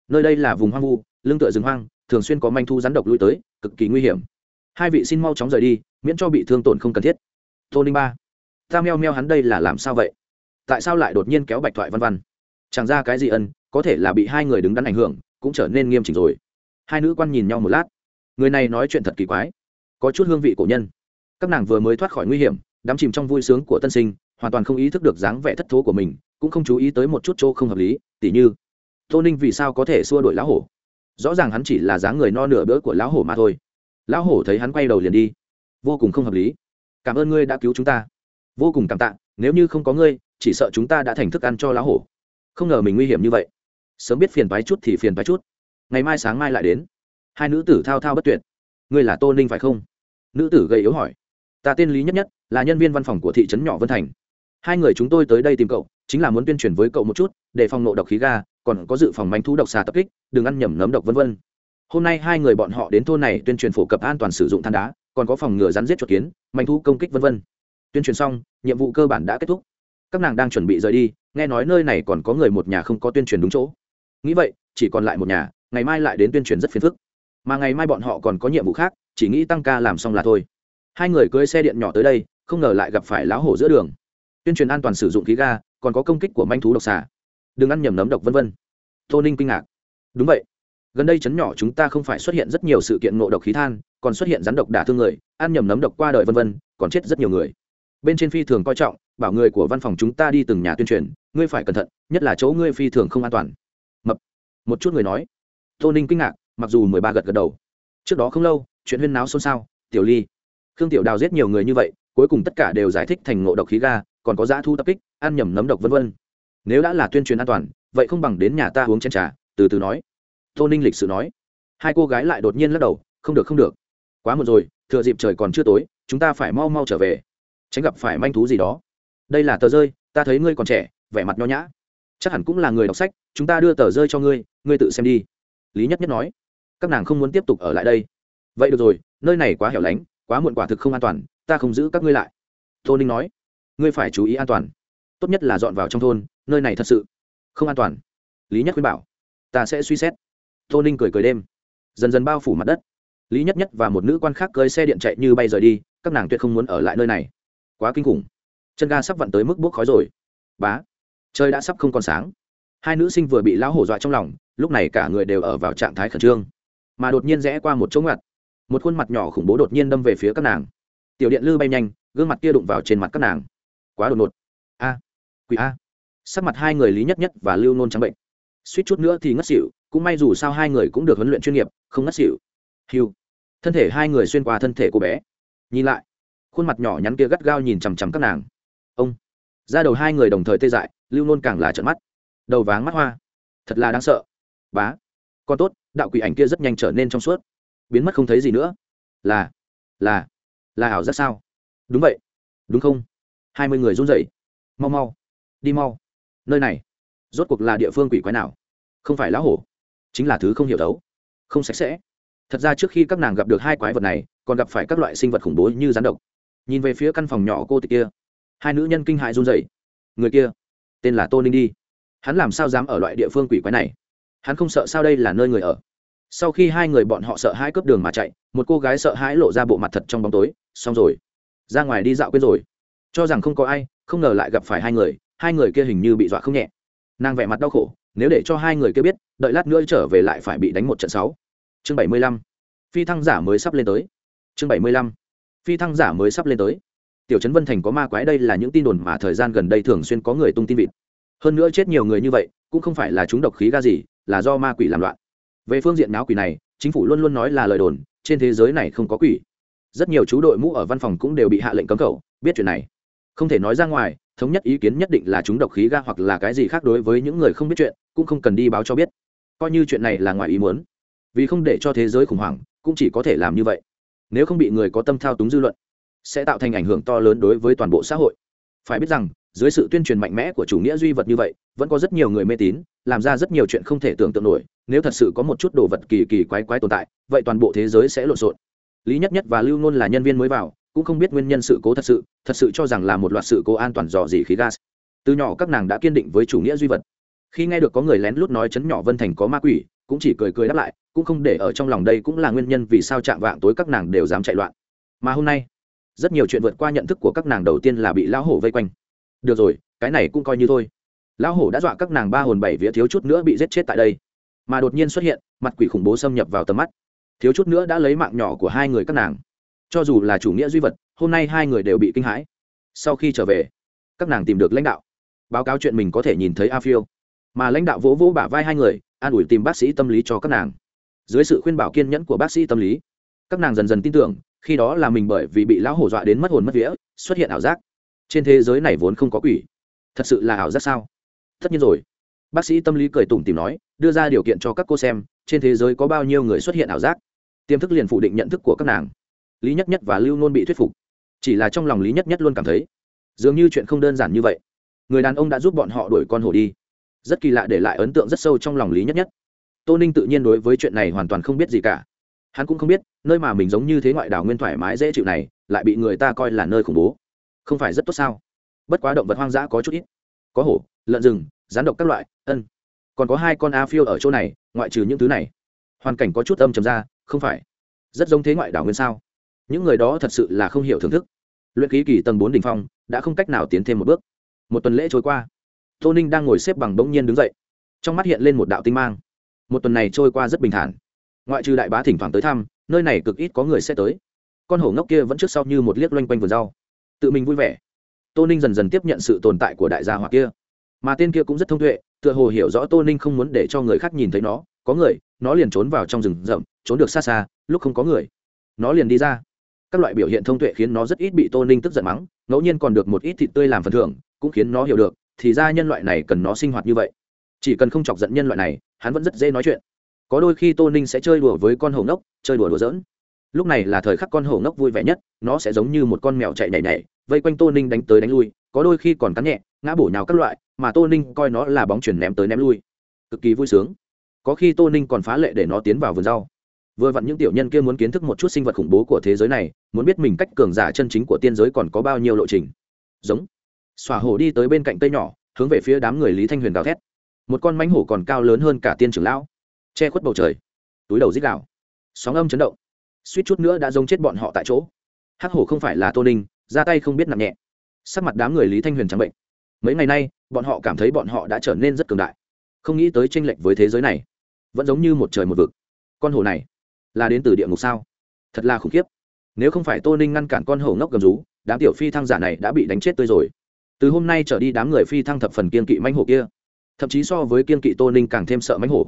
Nơi đây là vùng hoang vu, lưng tựa rừng hoang, thường xuyên có manh thu rắn độc lui tới, cực kỳ nguy hiểm. Hai vị xin mau chóng rời đi, miễn cho bị thương tổn không cần thiết. Tô ninh ba ta meo meo hắn đây là làm sao vậy? Tại sao lại đột nhiên kéo bạch thoại văn văn? Chẳng ra cái gì ân, có thể là bị hai người đứng đắn ảnh hưởng, cũng trở nên nghiêm chỉnh rồi. Hai nữ quan nhìn nhau một lát. Người này nói chuyện thật kỳ quái. Có chút hương vị cổ nhân. Các nàng vừa mới thoát khỏi nguy hiểm, đắm chìm trong vui sướng của tân sinh, hoàn toàn không ý thức được dáng vẻ thất thố của mình, cũng không chú ý tới một chút chỗ không hợp lý, tỉ như, tô ninh vì sao có thể xua đổi lão hổ? Rõ ràng hắn chỉ là dáng người no nửa bữa của lão hổ mà thôi. Lão hổ thấy hắn quay đầu liền đi. Vô cùng không hợp lý. Cảm ơn ngươi đã cứu chúng ta vô cùng cảm tạ, nếu như không có ngươi, chỉ sợ chúng ta đã thành thức ăn cho lá hổ. Không ngờ mình nguy hiểm như vậy. Sớm biết phiền phái chút thì phiền phái chút. Ngày mai sáng mai lại đến. Hai nữ tử thao thao bất tuyệt. Ngươi là tô ninh phải không? Nữ tử gầy yếu hỏi. Ta tên lý nhất nhất, là nhân viên văn phòng của thị trấn nhỏ vân thành. Hai người chúng tôi tới đây tìm cậu, chính là muốn tuyên truyền với cậu một chút, để phòng nộ độc khí ga, còn có dự phòng manh thú độc xà tập kích, đừng ăn nhầm nấm độc vân vân. Hôm nay hai người bọn họ đến thôn này tuyên truyền phổ cập an toàn sử dụng than đá, còn có phòng ngừa rắn giết chuột kiến, manh thú công kích vân vân tuyên truyền xong, nhiệm vụ cơ bản đã kết thúc. Các nàng đang chuẩn bị rời đi, nghe nói nơi này còn có người một nhà không có tuyên truyền đúng chỗ. Nghĩ vậy, chỉ còn lại một nhà, ngày mai lại đến tuyên truyền rất phiền phức. Mà ngày mai bọn họ còn có nhiệm vụ khác, chỉ nghĩ tăng ca làm xong là thôi. Hai người cưới xe điện nhỏ tới đây, không ngờ lại gặp phải lão hổ giữa đường. Tuyên truyền an toàn sử dụng khí ga, còn có công kích của manh thú độc xà. Đừng ăn nhầm nấm độc vân vân. Tô ninh kinh ngạc. Đúng vậy. Gần đây chấn nhỏ chúng ta không phải xuất hiện rất nhiều sự kiện ngộ độc khí than, còn xuất hiện rắn độc đả thương người, ăn nhầm nấm độc qua đời vân vân, còn chết rất nhiều người bên trên phi thường coi trọng, bảo người của văn phòng chúng ta đi từng nhà tuyên truyền, ngươi phải cẩn thận, nhất là chỗ ngươi phi thường không an toàn. Mập. Một chút người nói. Tô ninh kinh ngạc, mặc dù mười ba gật gật đầu. Trước đó không lâu, chuyện huyên náo xôn xao, tiểu ly. Khương tiểu đào giết nhiều người như vậy, cuối cùng tất cả đều giải thích thành ngộ độc khí ga, còn có giá thu tập kích, ăn nhầm nấm độc vân vân. Nếu đã là tuyên truyền an toàn, vậy không bằng đến nhà ta uống chén trà, từ từ nói. Tô ninh lịch sự nói. Hai cô gái lại đột nhiên lắc đầu, không được không được. Quá một rồi, thừa dịp trời còn chưa tối, chúng ta phải mau mau trở về tránh gặp phải manh thú gì đó. Đây là tờ rơi, ta thấy ngươi còn trẻ, vẻ mặt nho nhã. Chắc hẳn cũng là người đọc sách, chúng ta đưa tờ rơi cho ngươi ngươi tự xem đi. Lý nhất nhất nói. Các nàng không muốn tiếp tục ở lại đây. Vậy được rồi, nơi này quá hẻo lánh, quá muộn quả thực không an toàn, ta không giữ các ngươi lại. Tô ninh nói. Ngươi phải chú ý an toàn. Tốt nhất là dọn vào trong thôn, nơi này thật sự không an toàn. Lý nhất khuyên bảo. Ta sẽ suy xét. Tô ninh cười cười đêm. Dần dần bao phủ mặt đất. Lý nhất nhất và một nữ quan khác cơi xe điện chạy như bay rời đi, các nàng tuyệt không muốn ở lại nơi này quá kinh khủng. Chân ga sắp vặn tới mức bốc khói rồi. Bá, trời đã sắp không còn sáng. Hai nữ sinh vừa bị lão hổ dọa trong lòng, lúc này cả người đều ở vào trạng thái khẩn trương. Mà đột nhiên rẽ qua một chỗ ngặt một khuôn mặt nhỏ khủng bố đột nhiên đâm về phía các nàng. Tiểu điện lư bay nhanh, gương mặt kia đụng vào trên mặt các nàng. Quá đột ngột. A, quỷ a. Sắc mặt hai người lý nhất nhất và lưu nôn trắng bệnh. Suýt chút nữa thì ngất xỉu, cũng may dù sao hai người cũng được huấn luyện chuyên nghiệp, không ngất xỉu. Hiu thân thể hai người xuyên qua thân thể cô bé. Nhìn lại khuôn mặt nhỏ nhắn kia gắt gao nhìn chằm chằm các nàng. Ông. Ra đầu hai người đồng thời tê dại, lưu nôn càng là trợn mắt. Đầu váng mắt hoa. Thật là đáng sợ. Bá. Còn tốt, đạo quỷ ảnh kia rất nhanh trở nên trong suốt. Biến mất không thấy gì nữa. Là. Là. Là ảo giác sao? Đúng vậy. Đúng không? Hai mươi người run rẩy. Mau mau. Đi mau. Nơi này. Rốt cuộc là địa phương quỷ quái nào? Không phải lão hổ. Chính là thứ không hiểu đấu không sạch sẽ. Thật ra trước khi các nàng gặp được hai quái vật này, còn gặp phải các loại sinh vật khủng bố như rắn độc nhìn về phía căn phòng nhỏ cô tịch kia. Hai nữ nhân kinh hại run rẩy. Người kia, tên là tô ninh đi. Hắn làm sao dám ở loại địa phương quỷ quái này? Hắn không sợ sao đây là nơi người ở? Sau khi hai người bọn họ sợ hãi cướp đường mà chạy, một cô gái sợ hãi lộ ra bộ mặt thật trong bóng tối. Xong rồi, ra ngoài đi dạo quên rồi. Cho rằng không có ai, không ngờ lại gặp phải hai người hai người kia hình như bị dọa không nhẹ. Nàng vẻ mặt đau khổ, nếu để cho hai người kia biết, đợi lát nữa trở về lại phải bị đánh một trận sáu. Chương bảy mươi lăm. Phi thăng giả mới sắp lên tới. Chương bảy mươi lăm phi thăng giả mới sắp lên tới. Tiểu trấn vân thành có ma quái đây là những tin đồn mà thời gian gần đây thường xuyên có người tung tin vịt. Hơn nữa chết nhiều người như vậy, cũng không phải là chúng độc khí ga gì, là do ma quỷ làm loạn. Về phương diện náo quỷ này, chính phủ luôn luôn nói là lời đồn, trên thế giới này không có quỷ. Rất nhiều chú đội mũ ở văn phòng cũng đều bị hạ lệnh cấm khẩu biết chuyện này. Không thể nói ra ngoài, thống nhất ý kiến nhất định là chúng độc khí ga hoặc là cái gì khác đối với những người không biết chuyện, cũng không cần đi báo cho biết. Coi như chuyện này là ngoài ý muốn. Vì không để cho thế giới khủng hoảng, cũng chỉ có thể làm như vậy nếu không bị người có tâm thao túng dư luận, sẽ tạo thành ảnh hưởng to lớn đối với toàn bộ xã hội. Phải biết rằng, dưới sự tuyên truyền mạnh mẽ của chủ nghĩa duy vật như vậy, vẫn có rất nhiều người mê tín, làm ra rất nhiều chuyện không thể tưởng tượng nổi. Nếu thật sự có một chút đồ vật kỳ kỳ quái quái tồn tại, vậy toàn bộ thế giới sẽ lộn xộn. Lý nhất nhất và lưu nôn là nhân viên mới vào, cũng không biết nguyên nhân sự cố thật sự thật sự cho rằng là một loạt sự cố an toàn dò dỉ khí gas. Từ nhỏ các nàng đã kiên định với chủ nghĩa duy vật. Khi nghe được có người lén lút nói chấn nhỏ vân thành có ma quỷ cũng chỉ cười cười đáp lại, cũng không để ở trong lòng đây cũng là nguyên nhân vì sao chạm vạng tối các nàng đều dám chạy loạn. Mà hôm nay, rất nhiều chuyện vượt qua nhận thức của các nàng đầu tiên là bị lão hổ vây quanh. Được rồi, cái này cũng coi như thôi. Lão hổ đã dọa các nàng ba hồn bảy vía thiếu chút nữa bị giết chết tại đây. Mà đột nhiên xuất hiện, mặt quỷ khủng bố xâm nhập vào tầm mắt. Thiếu chút nữa đã lấy mạng nhỏ của hai người các nàng. Cho dù là chủ nghĩa duy vật, hôm nay hai người đều bị kinh hãi. Sau khi trở về, các nàng tìm được lãnh đạo. Báo cáo chuyện mình có thể nhìn thấy a phiêu. Mà lãnh đạo vỗ vỗ bả vai hai người an ủi tìm bác sĩ tâm lý cho các nàng. Dưới sự khuyên bảo kiên nhẫn của bác sĩ tâm lý, các nàng dần dần tin tưởng, khi đó là mình bởi vì bị lão hổ dọa đến mất hồn mất vía, xuất hiện ảo giác. Trên thế giới này vốn không có quỷ. Thật sự là ảo giác sao? Tất nhiên rồi. Bác sĩ tâm lý cười tủm tìm nói, đưa ra điều kiện cho các cô xem, trên thế giới có bao nhiêu người xuất hiện ảo giác. Tiềm thức liền phủ định nhận thức của các nàng. Lý nhất nhất và lưu nôn bị thuyết phục. Chỉ là trong lòng lý nhất nhất luôn cảm thấy, dường như chuyện không đơn giản như vậy. Người đàn ông đã giúp bọn họ đuổi con hổ đi rất kỳ lạ để lại ấn tượng rất sâu trong lòng lý nhất nhất. Tô ninh tự nhiên đối với chuyện này hoàn toàn không biết gì cả. Hắn cũng không biết, nơi mà mình giống như thế ngoại đảo nguyên thoải mái dễ chịu này, lại bị người ta coi là nơi khủng bố. Không phải rất tốt sao? Bất quá động vật hoang dã có chút ít. Có hổ, lợn rừng rán độc các loại, ân. Còn có hai con a phiêu ở chỗ này, ngoại trừ những thứ này. Hoàn cảnh có chút âm trầm ra, không phải. Rất giống thế ngoại đảo nguyên sao? Những người đó thật sự là không hiểu thưởng thức. Luyện khí kỳ tầng bốn đ ỉ n h phong, đã không cách nào tiến thêm một bước. Một tuần lễ trôi qua tô ninh đang ngồi xếp bằng bỗng nhiên đứng dậy. Trong mắt hiện lên một đạo tinh mang. Một tuần này trôi qua rất bình thản. Ngoại trừ đại bá thỉnh thoảng tới thăm, nơi này cực ít có người sẽ tới. Con hổ ngốc kia vẫn trước sau như một liếc loanh quanh vườn rau. Tự mình vui vẻ. Tô ninh dần dần tiếp nhận sự tồn tại của đại gia hoặc kia. Mà tên kia cũng rất thông tuệ, tựa hồ hiểu rõ tô ninh không muốn để cho người khác nhìn thấy nó. Có người, nó liền trốn vào trong rừng rậm, trốn được xa xa, lúc không có người, nó liền đi ra. Các loại biểu hiện thông tuệ khiến nó rất ít bị tô ninh tức giận mắng, ngẫu nhiên còn được một ít thịt tươi làm phần thưởng, cũng khiến nó hiểu được thì ra nhân loại này cần nó sinh hoạt như vậy. Chỉ cần không chọc giận nhân loại này, hắn vẫn rất dễ nói chuyện. Có đôi khi tô ninh sẽ chơi đùa với con hổ ngốc, chơi đùa đùa giỡn. Lúc này là thời khắc con hổ ngốc vui vẻ nhất, nó sẽ giống như một con mèo chạy nhảy nhảy, vây quanh tô ninh đánh tới đánh lui, có đôi khi còn cắn nhẹ, ngã bổ nhào các loại, mà tô ninh coi nó là bóng chuyển ném tới ném lui. Cực kỳ vui sướng. Có khi tô ninh còn phá lệ để nó tiến vào vườn rau. Vừa vặn những tiểu nhân kia muốn kiến thức một chút sinh vật khủng bố của thế giới này, muốn biết mình cách cường giả chân chính của tiên giới còn có bao nhiêu lộ trình. Giống xòa hổ đi tới bên cạnh cây nhỏ, hướng về phía đám người lý thanh huyền gào thét. Một con mánh hổ còn cao lớn hơn cả tiên trưởng lão. Che khuất bầu trời, túi đầu dít gạo sóng âm chấn động. Suýt chút nữa đã giống chết bọn họ tại chỗ. Hắc hổ không phải là tô ninh, ra tay không biết nặng nhẹ. Sắc mặt đám người lý thanh huyền trắng bệnh. Mấy ngày nay, bọn họ cảm thấy bọn họ đã trở nên rất cường đại. Không nghĩ tới tranh lệch với thế giới này. Vẫn giống như một trời một vực. Con hổ này, là đến từ địa ngục sao? Thật là khủng khiếp. Nếu không phải tô ninh ngăn cản con hổ ngốc gầm rú, đám tiểu phi thăng giả này đã bị đánh chết tươi rồi từ hôm nay trở đi đám người phi thăng thập phần kiên kỵ mãnh hổ kia. Thậm chí so với kiên kỵ tô ninh càng thêm sợ mãnh hổ.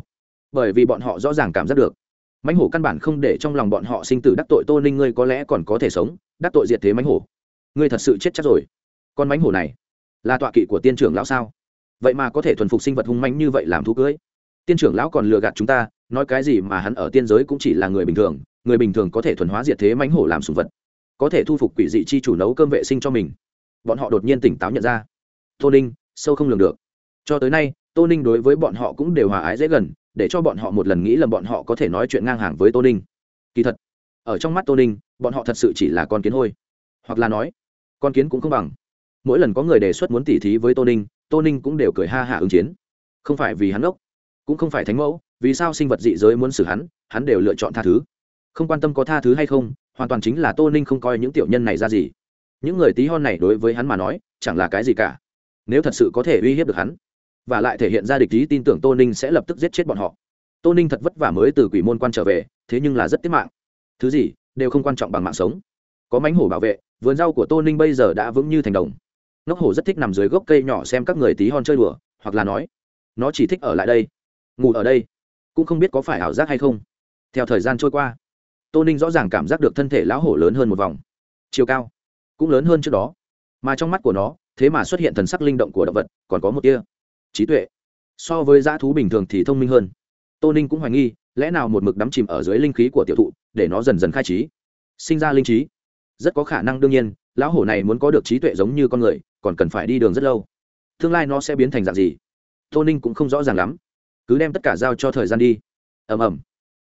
Bởi vì bọn họ rõ ràng cảm giác được, mãnh hổ căn bản không để trong lòng bọn họ sinh tử đắc tội tô ninh ngươi có lẽ còn có thể sống, đắc tội diệt thế mãnh hổ. Ngươi thật sự chết chắc rồi. Con mãnh hổ này là tọa kỵ của tiên trưởng lão sao? Vậy mà có thể thuần phục sinh vật hung manh như vậy làm thú cưới. Tiên trưởng lão còn lừa gạt chúng ta, nói cái gì mà hắn ở tiên giới cũng chỉ là người bình thường, người bình thường có thể thuần hóa diệt thế mãnh hổ làm sùng vật, có thể thu phục quỷ dị chi chủ nấu cơm vệ sinh cho mình bọn họ đột nhiên tỉnh táo nhận ra. Tô ninh, sâu không lường được. Cho tới nay, tô ninh đối với bọn họ cũng đều hòa ái dễ gần, để cho bọn họ một lần nghĩ là bọn họ có thể nói chuyện ngang hàng với tô ninh. Kỳ thật, ở trong mắt tô ninh, bọn họ thật sự chỉ là con kiến hôi. Hoặc là nói, con kiến cũng không bằng. Mỗi lần có người đề xuất muốn tỉ thí với tô ninh tô ninh cũng đều cười ha hạ ứng chiến. Không phải vì hắn ốc, cũng không phải thánh mẫu, vì sao sinh vật dị giới muốn xử hắn hắn đều lựa chọn tha thứ. Không quan tâm có tha thứ hay không, hoàn toàn chính là tô ninh không coi những tiểu nhân này ra gì những người tí hon này đối với hắn mà nói, chẳng là cái gì cả. Nếu thật sự có thể uy hiếp được hắn, và lại thể hiện ra địch ý tin tưởng tô ninh sẽ lập tức giết chết bọn họ. Tô ninh thật vất vả mới từ quỷ môn quan trở về, thế nhưng là rất tiết mạng. Thứ gì, đều không quan trọng bằng mạng sống. Có mánh hổ bảo vệ, vườn rau của tô ninh bây giờ đã vững như thành đồng. Ngốc hổ rất thích nằm dưới gốc cây nhỏ xem các người tí hon chơi đùa, hoặc là nói, nó chỉ thích ở lại đây, ngủ ở đây, cũng không biết có phải ảo giác hay không. Theo thời gian trôi qua, tô ninh rõ ràng cảm giác được thân thể lão hổ lớn hơn một vòng. Chiều cao cũng lớn hơn trước đó. Mà trong mắt của nó, thế mà xuất hiện thần sắc linh động của động vật, còn có một tia trí tuệ. So với dã thú bình thường thì thông minh hơn. Tô ninh cũng hoài nghi, lẽ nào một mực đắm chìm ở dưới linh khí của tiểu thụ, để nó dần dần khai trí, sinh ra linh trí? Rất có khả năng đương nhiên, lão hổ này muốn có được trí tuệ giống như con người, còn cần phải đi đường rất lâu. Tương lai nó sẽ biến thành dạng gì? Tô ninh cũng không rõ ràng lắm. Cứ đem tất cả giao cho thời gian đi. Ầm ầm.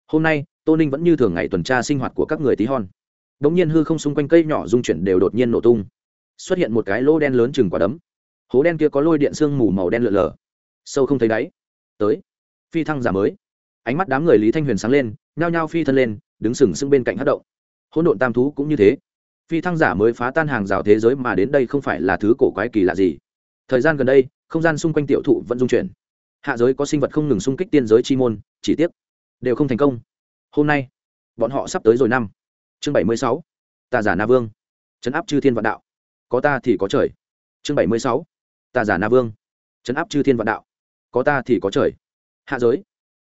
Hôm nay, tô ninh vẫn như thường ngày tuần tra sinh hoạt của các người tí hon đống nhiên hư không xung quanh cây nhỏ dung chuyển đều đột nhiên nổ tung. Xuất hiện một cái lỗ đen lớn chừng quả đấm. Hố đen kia có lôi điện sương mù màu đen lượn lờ sâu không thấy đáy. Tới. Phi thăng giả mới. Ánh mắt đám người lý thanh huyền sáng lên, nhao nhao phi thân lên, đứng sừng sững bên cạnh hát động. Hỗn độn tam thú cũng như thế. Phi thăng giả mới phá tan hàng rào thế giới mà đến đây không phải là thứ cổ quái kỳ lạ gì. Thời gian gần đây, không gian xung quanh tiểu thụ vẫn dung chuyển. Hạ giới có sinh vật không ngừng xung kích tiên giới chi môn, chỉ tiếc, đều không thành công. Hôm nay, bọn họ sắp tới rồi năm chương bảy mươi sáu. Ta giả na vương. Chấn áp chư thiên vạn đạo. Có ta thì có trời. Chương bảy mươi sáu. Ta giả na vương. Chấn áp chư thiên vạn đạo. Có ta thì có trời. Hạ giới.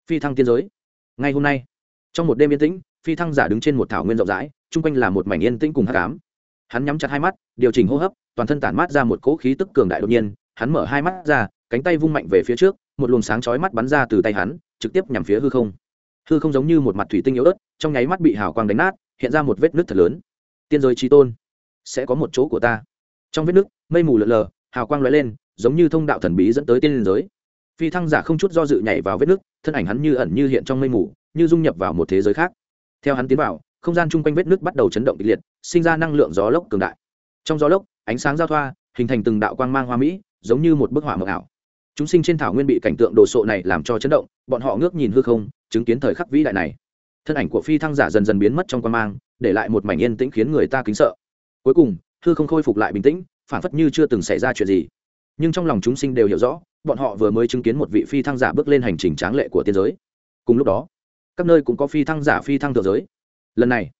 Phi thăng tiên giới. Ngay hôm nay, trong một đêm yên tĩnh, phi thăng giả đứng trên một thảo nguyên rộng rãi, chung quanh là một mảnh yên tĩnh cùng hát cám hắn nhắm chặt hai mắt, điều chỉnh hô hấp, toàn thân tản mát ra một cỗ khí tức cường đại đột nhiên, hắn mở hai mắt ra, cánh tay vung mạnh về phía trước, một luồng sáng chói mắt bắn ra từ tay hắn, trực tiếp nhằm phía hư không. Hư không giống như một mặt thủy tinh yếu ớt, trong nháy mắt bị hào quang đánh nát hiện ra một vết nứt thật lớn. Tiên giới trí tôn, sẽ có một chỗ của ta. Trong vết nứt, mây mù lờ lờ, hào quang lóe lên, giống như thông đạo thần bí dẫn tới tiên giới. Phi thăng giả không chút do dự nhảy vào vết nứt, thân ảnh hắn như ẩn như hiện trong mây mù, như dung nhập vào một thế giới khác. Theo hắn tiến vào, không gian chung quanh vết nứt bắt đầu chấn động kịch liệt, sinh ra năng lượng gió lốc cường đại. Trong gió lốc, ánh sáng giao thoa, hình thành từng đạo quang mang hoa mỹ, giống như một bức họa mờ ảo. Chúng sinh trên thảo nguyên bị cảnh tượng đồ sộ này làm cho chấn động, bọn họ ngước nhìn hư không, chứng kiến thời khắc vĩ đại này thân ảnh của phi thăng giả dần dần biến mất trong quan mang, để lại một mảnh yên tĩnh khiến người ta kính sợ. Cuối cùng thư không khôi phục lại bình tĩnh, phản phất như chưa từng xảy ra chuyện gì. Nhưng trong lòng chúng sinh đều hiểu rõ, bọn họ vừa mới chứng kiến một vị phi thăng giả bước lên hành trình tráng lệ của tiên giới. Cùng lúc đó, các nơi cũng có phi thăng giả phi thăng thượng giới. Lần này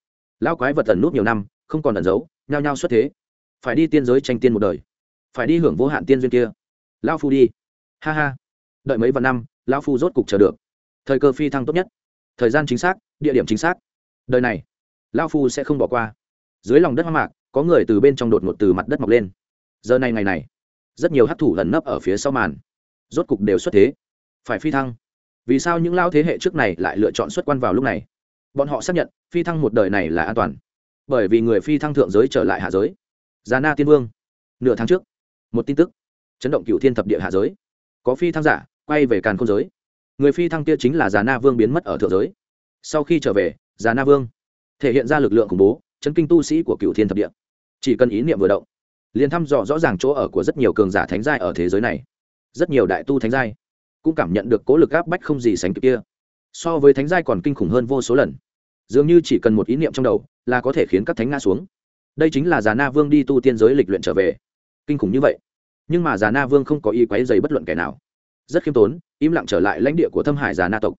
lao quái vật tần nút nhiều năm, không còn ẩn giấu, nhao nhao xuất thế. Phải đi tiên giới tranh tiên một đời, phải đi hưởng vô hạn tiên duyên kia. Lao phu đi. Ha ha. Đợi mấy vạn năm lao phu rốt cục chờ được. Thời cơ phi thăng tốt nhất thời gian chính xác, địa điểm chính xác. Đời này lao phu sẽ không bỏ qua. Dưới lòng đất hoang mạc, có người từ bên trong đột ngột từ mặt đất mọc lên. Giờ này ngày này, rất nhiều hát thủ lần nấp ở phía sau màn. Rốt cục đều xuất thế. Phải phi thăng. Vì sao những lao thế hệ trước này lại lựa chọn xuất quan vào lúc này? Bọn họ xác nhận, phi thăng một đời này là an toàn. Bởi vì người phi thăng thượng giới trở lại hạ giới. Già na tiên vương, nửa tháng trước, một tin tức. Chấn động cựu thiên thập địa hạ giới. Có phi thăng giả, quay về càn khôn giới người phi thăng kia chính là già na vương biến mất ở thượng giới. Sau khi trở về, già na vương thể hiện ra lực lượng khủng bố, chấn kinh tu sĩ của cựu thiên thập địa. Chỉ cần ý niệm vừa động, liền thăm dò rõ ràng chỗ ở của rất nhiều cường giả thánh giai ở thế giới này. Rất nhiều đại tu thánh giai cũng cảm nhận được cố lực áp bách không gì sánh kịp kia. So với thánh giai còn kinh khủng hơn vô số lần. Dường như chỉ cần một ý niệm trong đầu là có thể khiến các thánh nga xuống. Đây chính là già na vương đi tu tiên giới lịch luyện trở về. Kinh khủng như vậy. Nhưng mà già na vương không có ý quáy dày bất luận kẻ nào. Rất khiêm tốn im lặng trở lại lãnh địa của thâm hải già na tộc.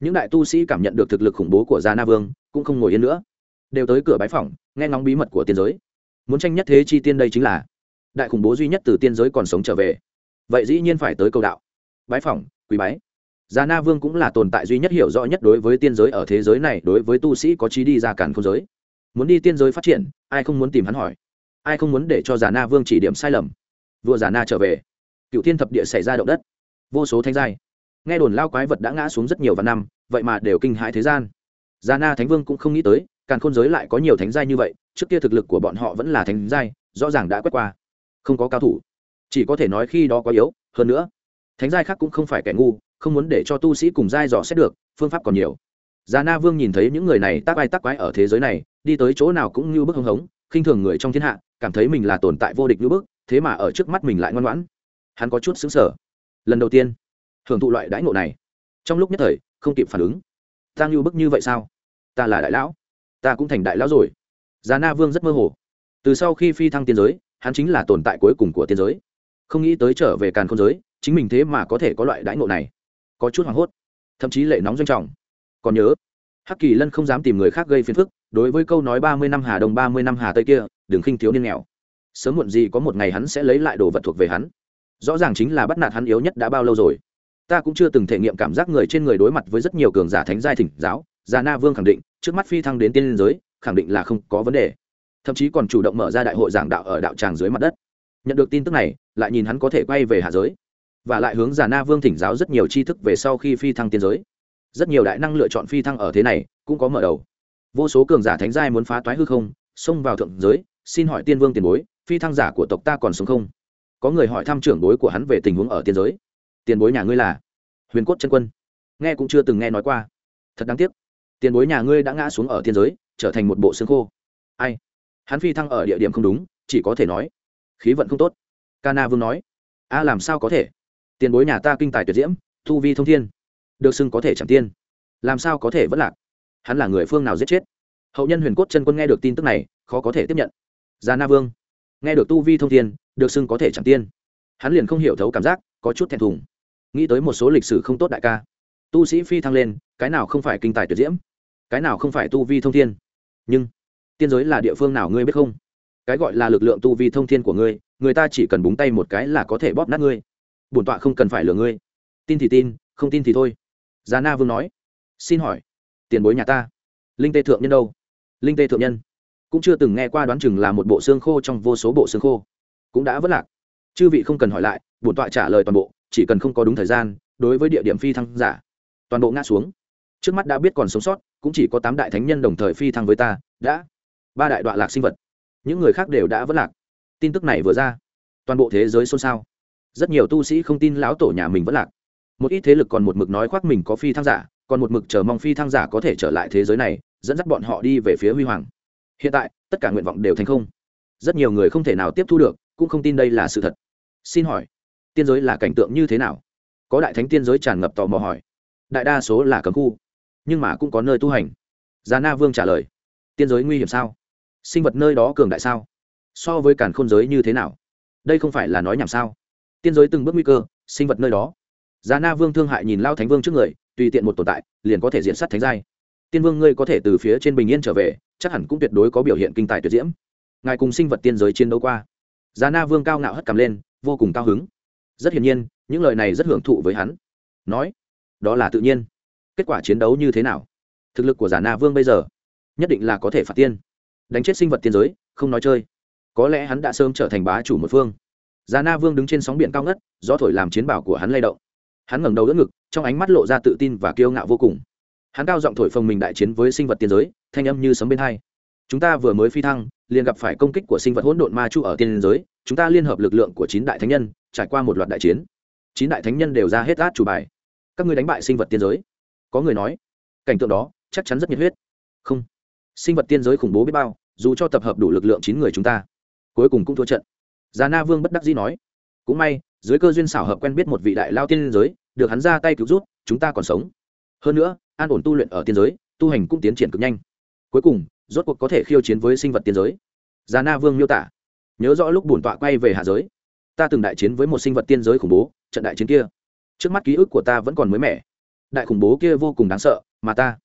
Những đại tu sĩ cảm nhận được thực lực khủng bố của già na vương, cũng không ngồi yên nữa. Đều tới cửa bái phỏng, nghe ngóng bí mật của tiên giới. Muốn tranh nhất thế chi tiên đây chính là, đại khủng bố duy nhất từ tiên giới còn sống trở về. Vậy dĩ nhiên phải tới cầu đạo. Bái phỏng quý bái. Già na vương cũng là tồn tại duy nhất hiểu rõ nhất đối với tiên giới ở thế giới này, đối với tu sĩ có trí đi ra cản không giới. Muốn đi tiên giới phát triển, ai không muốn tìm hắn hỏi. Ai không muốn để cho già na vương chỉ điểm sai lầm. Vua già na trở về. Cựu thiên thập địa xảy ra động đất. Vô số thanh giai nghe đồn lao quái vật đã ngã xuống rất nhiều vạn năm, vậy mà đều kinh hãi thế gian. Già na thánh vương cũng không nghĩ tới càng khôn giới lại có nhiều thánh giai như vậy, trước kia thực lực của bọn họ vẫn là thánh giai, rõ ràng đã quét qua. Không có cao thủ. Chỉ có thể nói khi đó quá yếu, hơn nữa, thánh giai khác cũng không phải kẻ ngu, không muốn để cho tu sĩ cùng giai dò xét được, phương pháp còn nhiều. Già na vương nhìn thấy những người này tác ai tác quái ở thế giới này, đi tới chỗ nào cũng như bức hưng hống, khinh thường người trong thiên hạ, cảm thấy mình là tồn tại vô địch như bức, thế mà ở trước mắt mình lại ngoan ngoãn. Hắn có chút xứng sở lần đầu tiên hưởng thụ loại đãi ngộ này. Trong lúc nhất thời, không kịp phản ứng. Ta ngưu bức như vậy sao? Ta là đại lão. Ta cũng thành đại lão rồi. Già na vương rất mơ hồ. Từ sau khi phi thăng tiên giới, hắn chính là tồn tại cuối cùng của tiên giới. Không nghĩ tới trở về càn không giới, chính mình thế mà có thể có loại đãi ngộ này. Có chút hoảng hốt, thậm chí lệ nóng doanh trọng. Còn nhớ, hắc kỳ lân không dám tìm người khác gây phiền phức, đối với câu nói ba mươi năm hà đông, ba mươi năm hà tây kia, đừng khinh thiếu niên nghèo. Sớm muộn gì có một ngày hắn sẽ lấy lại đồ vật thuộc về hắn. Rõ ràng chính là bắt nạt hắn yếu nhất đã bao lâu rồi ta cũng chưa từng thể nghiệm cảm giác người trên người đối mặt với rất nhiều cường giả thánh giai thỉnh giáo, già na vương khẳng định, trước mắt phi thăng đến tiên liên giới, khẳng định là không có vấn đề. Thậm chí còn chủ động mở ra đại hội giảng đạo ở đạo tràng dưới mặt đất. Nhận được tin tức này, lại nhìn hắn có thể quay về hạ giới, và lại hướng già na vương thỉnh giáo rất nhiều tri thức về sau khi phi thăng tiên giới. Rất nhiều đại năng lựa chọn phi thăng ở thế này, cũng có mở đầu. Vô số cường giả thánh giai muốn phá toái hư không, xông vào thượng giới, xin hỏi tiên vương tiền bối, phi thăng giả của tộc ta còn sống không? Có người hỏi thăm trưởng bối của hắn về tình huống ở tiên giới tiền bối nhà ngươi là huyền cốt chân quân. Nghe cũng chưa từng nghe nói qua. Thật đáng tiếc. Tiền bối nhà ngươi đã ngã xuống ở thiên giới, trở thành một bộ xương khô. Ai? Hắn phi thăng ở địa điểm không đúng, chỉ có thể nói, khí vận không tốt. Ca na vương nói, a, làm sao có thể? Tiền bối nhà ta kinh tài tuyệt diễm thu vi thông thiên, được xưng có thể chẳng tiên. Làm sao có thể vẫn lạc? Hắn là người phương nào giết chết? Hậu nhân huyền cốt chân quân nghe được tin tức này, khó có thể tiếp nhận. Già na vương, nghe được tu vi thông thiên, được xưng có thể chẳng tiên. Hắn liền không hiểu thấu cảm giác, có chút thẹn thùng nghĩ tới một số lịch sử không tốt đại ca. Tu sĩ phi thăng lên, cái nào không phải kinh tài tuyệt diễm, cái nào không phải tu vi thông thiên. Nhưng, tiên giới là địa phương nào ngươi biết không? Cái gọi là lực lượng tu vi thông thiên của ngươi, người ta chỉ cần búng tay một cái là có thể bóp nát ngươi. Bổn tọa không cần phải lừa ngươi. Tin thì tin, không tin thì thôi. Giá na vương nói. Xin hỏi, tiền bối nhà ta, linh tê thượng nhân đâu? Linh tê thượng nhân. Cũng chưa từng nghe qua đoán chừng là một bộ xương khô trong vô số bộ xương khô. Cũng đã vất lạc. Chư vị không cần hỏi lại, bổn tọa trả lời toàn bộ chỉ cần không có đúng thời gian, đối với địa điểm phi thăng giả, toàn bộ ngã xuống. Trước mắt đã biết còn sống sót, cũng chỉ có tám đại thánh nhân đồng thời phi thăng với ta, đã. Ba đại đoạn lạc sinh vật. Những người khác đều đã vất lạc. Tin tức này vừa ra, toàn bộ thế giới xôn xao. Rất nhiều tu sĩ không tin lão tổ nhà mình vất lạc. Một ít thế lực còn một mực nói khoác mình có phi thăng giả, còn một mực chờ mong phi thăng giả có thể trở lại thế giới này, dẫn dắt bọn họ đi về phía huy hoàng. Hiện tại, tất cả nguyện vọng đều thành không. Rất nhiều người không thể nào tiếp thu được, cũng không tin đây là sự thật. Xin hỏi tiên giới là cảnh tượng như thế nào? Có đại thánh tiên giới tràn ngập tò mò hỏi. Đại đa số là cấm khu, nhưng mà cũng có nơi tu hành. Già na vương trả lời. Tiên giới nguy hiểm sao? Sinh vật nơi đó cường đại sao? So với cản khôn giới như thế nào? Đây không phải là nói nhảm sao? Tiên giới từng bước nguy cơ, sinh vật nơi đó. Già na vương thương hại nhìn lao thánh vương trước người, tùy tiện một tồn tại, liền có thể diện sát thánh giai. Tiên vương ngươi có thể từ phía trên bình yên trở về, chắc hẳn cũng tuyệt đối có biểu hiện kinh tài tuyệt diễm. Ngài cùng sinh vật tiên giới chiến đấu qua. Già na vương cao ngạo hất cầm lên, vô cùng cao hứng rất hiển nhiên, những lời này rất hưởng thụ với hắn. Nói, đó là tự nhiên. Kết quả chiến đấu như thế nào? Thực lực của giả na vương bây giờ, nhất định là có thể phạt tiên. Đánh chết sinh vật tiên giới, không nói chơi. Có lẽ hắn đã sớm trở thành bá chủ một phương. Giả na vương đứng trên sóng biển cao ngất, gió thổi làm chiến bảo của hắn lay động. Hắn ngẩng đầu đỡ ngực, trong ánh mắt lộ ra tự tin và kiêu ngạo vô cùng. Hắn cao giọng thổi phồng mình đại chiến với sinh vật tiên giới, thanh âm như sấm bên hai. Chúng ta vừa mới phi thăng liền gặp phải công kích của sinh vật hỗn độn ma chu ở tiên giới, chúng ta liên hợp lực lượng của chín đại thánh nhân, trải qua một loạt đại chiến. Chín đại thánh nhân đều ra hết át chủ bài. Các ngươi đánh bại sinh vật tiên giới. Có người nói, cảnh tượng đó chắc chắn rất nhiệt huyết. Không, sinh vật tiên giới khủng bố biết bao, dù cho tập hợp đủ lực lượng chín người chúng ta, cuối cùng cũng thua trận. Già na vương bất đắc dĩ nói, cũng may, dưới cơ duyên xảo hợp quen biết một vị đại lao tiên giới, được hắn ra tay cứu rút chúng ta còn sống. Hơn nữa, an ổn tu luyện ở tiên giới, tu hành cũng tiến triển cực nhanh. Cuối cùng rốt cuộc có thể khiêu chiến với sinh vật tiên giới. Già na vương miêu tả, nhớ rõ lúc bổn tọa quay về hạ giới, ta từng đại chiến với một sinh vật tiên giới khủng bố, trận đại chiến kia. Trước mắt ký ức của ta vẫn còn mới mẻ. Đại khủng bố kia vô cùng đáng sợ, mà ta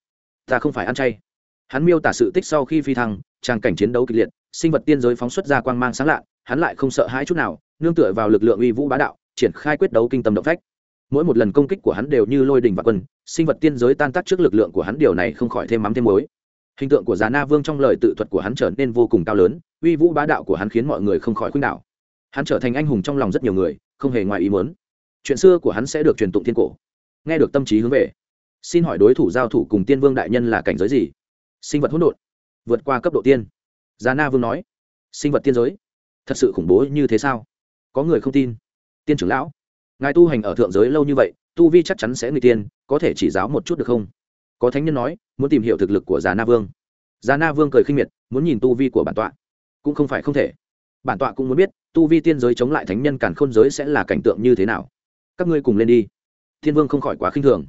ta không phải ăn chay. Hắn miêu tả sự tích sau khi phi thăng, tràng cảnh chiến đấu kịch liệt, sinh vật tiên giới phóng xuất ra quang mang sáng lạ hắn lại không sợ hãi chút nào, nương tựa vào lực lượng uy vũ bá đạo, triển khai quyết đấu kinh tâm động phách. Mỗi một lần công kích của hắn đều như lôi đình và quân, sinh vật tiên giới tan tác trước lực lượng của hắn, điều này không khỏi thêm mắm thêm muối hình tượng của già na vương trong lời tự thuật của hắn trở nên vô cùng cao lớn, uy vũ bá đạo của hắn khiến mọi người không khỏi khuynh đảo. Hắn trở thành anh hùng trong lòng rất nhiều người, không hề ngoài ý muốn. Chuyện xưa của hắn sẽ được truyền tụng thiên cổ. Nghe được tâm trí hướng về. Xin hỏi đối thủ giao thủ cùng tiên vương đại nhân là cảnh giới gì? Sinh vật hỗn độn. Vượt qua cấp độ tiên. Già na vương nói. Sinh vật tiên giới. Thật sự khủng bố như thế sao? Có người không tin. Tiên trưởng lão. Ngài tu hành ở thượng giới lâu như vậy, tu vi chắc chắn sẽ người tiên, có thể chỉ giáo một chút được không? Có thánh nhân nói, muốn tìm hiểu thực lực của già na vương. Già na vương cười khinh miệt, muốn nhìn tu vi của bản tọa. Cũng không phải không thể. Bản tọa cũng muốn biết, tu vi tiên giới chống lại thánh nhân càn khôn giới sẽ là cảnh tượng như thế nào. Các ngươi cùng lên đi. Thiên vương không khỏi quá khinh thường.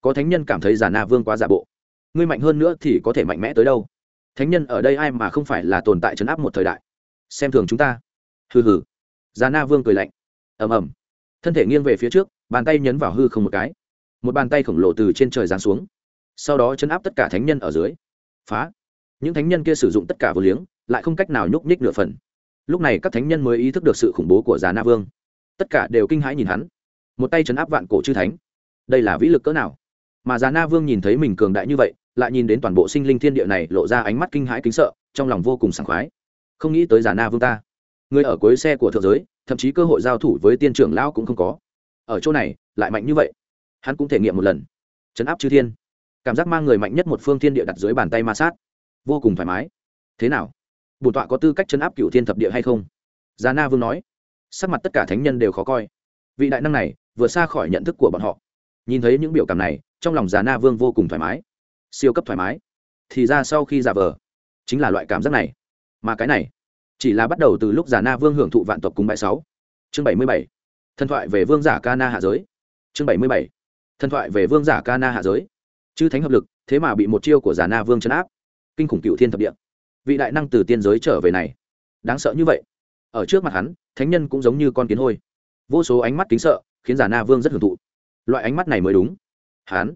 Có thánh nhân cảm thấy già na vương quá giả bộ. Ngươi mạnh hơn nữa thì có thể mạnh mẽ tới đâu? Thánh nhân ở đây ai mà không phải là tồn tại chấn áp một thời đại? Xem thường chúng ta. Hừ hừ. Già na vương cười lạnh. Ầm ầm. Thân thể nghiêng về phía trước, bàn tay nhấn vào hư không một cái. Một bàn tay khổng lồ từ trên trời giáng xuống sau đó chấn áp tất cả thánh nhân ở dưới. Phá. Những thánh nhân kia sử dụng tất cả vô liếng, lại không cách nào nhúc nhích nửa phần. Lúc này các thánh nhân mới ý thức được sự khủng bố của già na vương. Tất cả đều kinh hãi nhìn hắn. Một tay chấn áp vạn cổ chư thánh. Đây là vĩ lực cỡ nào? Mà già na vương nhìn thấy mình cường đại như vậy, lại nhìn đến toàn bộ sinh linh thiên địa này lộ ra ánh mắt kinh hãi kính sợ, trong lòng vô cùng sảng khoái. Không nghĩ tới già na vương ta. Người ở cuối xe của thượng giới, thậm chí cơ hội giao thủ với tiên trưởng lão cũng không có. Ở chỗ này, lại mạnh như vậy. Hắn cũng thể nghiệm một lần. Chấn áp chư thiên cảm giác mang người mạnh nhất một phương thiên địa đặt dưới bàn tay ma sát. Vô cùng thoải mái. Thế nào? Bổn tọa có tư cách chấn áp cựu thiên thập địa hay không? Già na vương nói. Sắc mặt tất cả thánh nhân đều khó coi. Vị đại năng này vừa xa khỏi nhận thức của bọn họ. Nhìn thấy những biểu cảm này, trong lòng già na vương vô cùng thoải mái. Siêu cấp thoải mái. Thì ra sau khi giả vờ, chính là loại cảm giác này. Mà cái này, chỉ là bắt đầu từ lúc già na vương hưởng thụ vạn tộc cùng bãi sáu. Chương bảy mươi bảy. Thần thoại về vương giả ca na hạ giới. Chương bảy mươi bảy. Thần thoại về vương giả ca na hạ giới chư thánh hợp lực, thế mà bị một chiêu của giả na vương chấn áp. Kinh khủng cựu thiên thập địa. Vị đại năng từ tiên giới trở về này. Đáng sợ như vậy. Ở trước mặt hắn, thánh nhân cũng giống như con kiến hôi. Vô số ánh mắt kính sợ, khiến giả na vương rất hưởng thụ. Loại ánh mắt này mới đúng. Hắn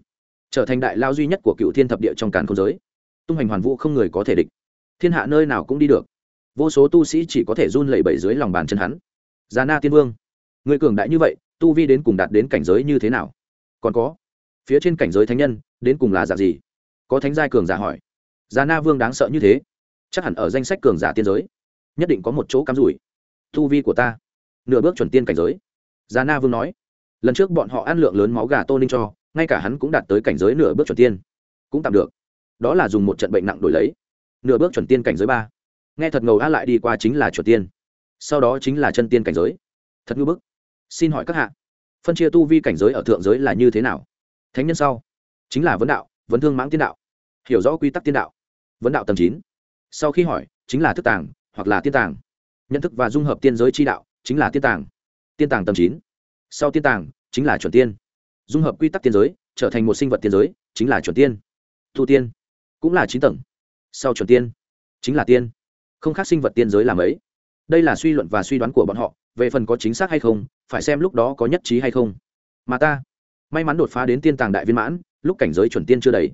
trở thành đại lao duy nhất của cựu thiên thập địa trong càn không giới. Tung hành hoàn vũ không người có thể địch. Thiên hạ nơi nào cũng đi được. Vô số tu sĩ chỉ có thể run lẩy bẩy dưới lòng bàn chân hắn. Già na tiên vương, người cường đại như vậy, tu vi đến cùng đạt đến cảnh giới như thế nào? Còn có, phía trên cảnh giới thánh nhân đến cùng là giả gì? Có thánh giai cường giả hỏi. Già na vương đáng sợ như thế, chắc hẳn ở danh sách cường giả tiên giới, nhất định có một chỗ cắm rủi. Tu vi của ta, nửa bước chuẩn tiên cảnh giới. Già na vương nói. Lần trước bọn họ ăn lượng lớn máu gà tô ninh cho, ngay cả hắn cũng đạt tới cảnh giới nửa bước chuẩn tiên. Cũng tạm được. Đó là dùng một trận bệnh nặng đổi lấy. Nửa bước chuẩn tiên cảnh giới ba. Nghe thật ngầu a lại đi qua chính là chuẩn tiên. Sau đó chính là chân tiên cảnh giới. Thật ngư bức. Xin hỏi các hạ, phân chia tu vi cảnh giới ở thượng giới là như thế nào? Thánh nhân sau chính là vấn đạo, vấn thương mãng tiên đạo. Hiểu rõ quy tắc tiên đạo. Vấn đạo tầm chín. Sau khi hỏi, chính là thức tàng, hoặc là tiên tàng. Nhận thức và dung hợp tiên giới chi đạo, chính là tiên tàng. Tiên tàng tầm chín. Sau tiên tàng, chính là chuẩn tiên. Dung hợp quy tắc tiên giới, trở thành một sinh vật tiên giới, chính là chuẩn tiên. Thu tiên. Cũng là chín tầng. Sau chuẩn tiên, chính là tiên. Không khác sinh vật tiên giới làm ấy đây là suy luận và suy đoán của bọn họ, về phần có chính xác hay không, phải xem lúc đó có nhất trí hay không. Mà ta, may mắn đột phá đến tiên tàng đại viên mãn lúc cảnh giới chuẩn tiên chưa đầy.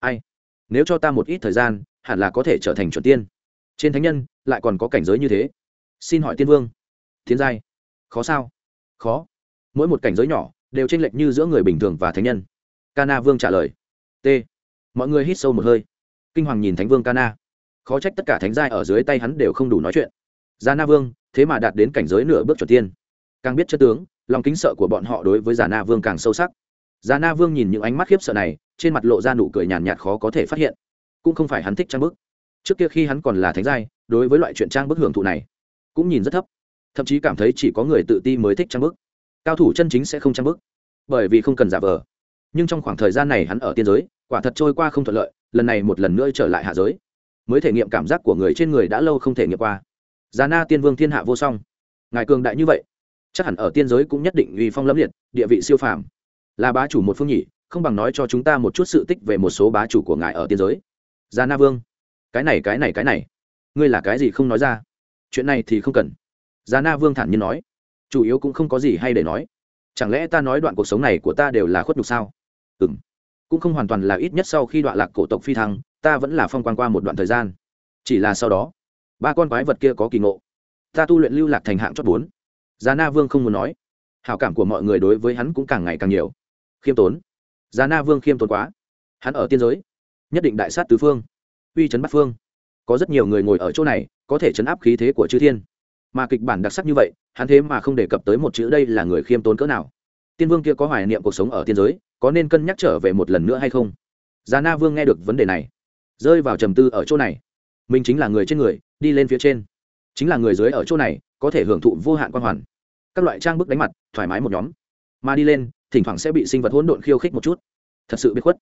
Ai? Nếu cho ta một ít thời gian hẳn là có thể trở thành chuẩn tiên. Trên thánh nhân lại còn có cảnh giới như thế. Xin hỏi tiên vương. Thiên giai. Khó sao? Khó. Mỗi một cảnh giới nhỏ đều tranh lệch như giữa người bình thường và thánh nhân. Cana vương trả lời. T. Mọi người hít sâu một hơi. Kinh hoàng nhìn thánh vương Cana khó trách tất cả thánh giai ở dưới tay hắn đều không đủ nói chuyện. Già Na Vương, thế mà đạt đến cảnh giới nửa bước chuẩn tiên. Càng biết chất tướng, lòng kính sợ của bọn họ đối với Già Na Vương càng sâu sắc. Già Na Vương nhìn những ánh mắt khiếp sợ này, trên mặt lộ ra nụ cười nhàn nhạt khó có thể phát hiện. Cũng không phải hắn thích trang bức. Trước kia khi hắn còn là thánh giai, đối với loại chuyện trang bức hưởng thụ này, cũng nhìn rất thấp. Thậm chí cảm thấy chỉ có người tự ti mới thích trang bức. Cao thủ chân chính sẽ không trang bức, bởi vì không cần giả vờ. Nhưng trong khoảng thời gian này hắn ở tiên giới, quả thật trôi qua không thuận lợi, lần này một lần nữa trở lại hạ giới, mới thể nghiệm cảm giác của người trên người đã lâu không thể nghiệm qua già na tiên vương thiên hạ vô song ngài cường đại như vậy chắc hẳn ở tiên giới cũng nhất định uy phong lẫm liệt địa vị siêu phàm là bá chủ một phương nhỉ, không bằng nói cho chúng ta một chút sự tích về một số bá chủ của ngài ở tiên giới. Già na vương, cái này cái này cái này, ngươi là cái gì không nói ra? Chuyện này thì không cần. Già na vương thản nhiên nói, chủ yếu cũng không có gì hay để nói. Chẳng lẽ ta nói đoạn cuộc sống này của ta đều là khuất nhục sao? Ừ m cũng không hoàn toàn là ít nhất sau khi đoạn lạc cổ tộc phi thăng, ta vẫn là phong quan qua một đoạn thời gian. Chỉ là sau đó, ba con quái vật kia có kỳ ngộ. Ta tu luyện lưu lạc thành hạng chót bốn. Già na vương không muốn nói. Hảo cảm của mọi người đối với hắn cũng càng ngày càng nhiều khiêm tốn. Giá na vương khiêm tốn quá. Hắn ở tiên giới, nhất định đại sát tứ phương, uy chấn bắt phương. Có rất nhiều người ngồi ở chỗ này, có thể chấn áp khí thế của chư thiên. Mà kịch bản đặc sắc như vậy, hắn thế mà không đề cập tới một chữ đây là người khiêm tốn cỡ nào. Tiên vương kia có hoài niệm cuộc sống ở tiên giới, có nên cân nhắc trở về một lần nữa hay không? Già na vương nghe được vấn đề này, rơi vào trầm tư ở chỗ này. Mình chính là người trên người, đi lên phía trên. Chính là người dưới ở chỗ này, có thể hưởng thụ vô hạn quan hoàn. Các loại trang bức đánh mặt, thoải mái một nhóm. Mà đi lên thỉnh thoảng sẽ bị sinh vật hỗn độn khiêu khích một chút. Thật sự biết khuất.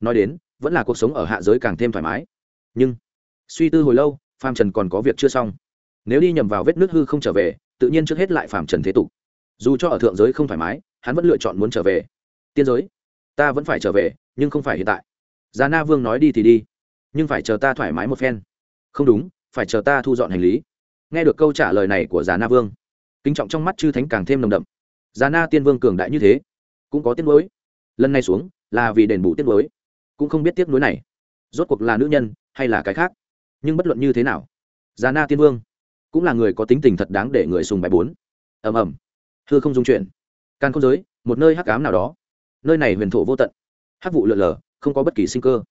Nói đến, vẫn là cuộc sống ở hạ giới càng thêm thoải mái. Nhưng, suy tư hồi lâu, phàm trần còn có việc chưa xong. Nếu đi nhầm vào vết nước hư không trở về, tự nhiên trước hết lại phàm trần thế tục. Dù cho ở thượng giới không thoải mái, hắn vẫn lựa chọn muốn trở về. Tiên giới, ta vẫn phải trở về, nhưng không phải hiện tại. Già na vương nói đi thì đi, nhưng phải chờ ta thoải mái một phen. Không đúng, phải chờ ta thu dọn hành lý. Nghe được câu trả lời này của già na vương, kính trọng trong mắt chư thánh càng thêm nồng đậm. Già na tiên vương cường đại như thế cũng có tiếc nuối. Lần này xuống, là vì đền bù tiếc nuối. Cũng không biết tiếc nuối này, rốt cuộc là nữ nhân hay là cái khác. Nhưng bất luận như thế nào, già na tiên vương cũng là người có tính tình thật đáng để người sùng bài bốn. Ầm ầm. Thưa không dung chuyện can không giới, một nơi hắc ám nào đó. Nơi này huyền thổ vô tận. Hắc vụ lượn lờ không có bất kỳ sinh cơ.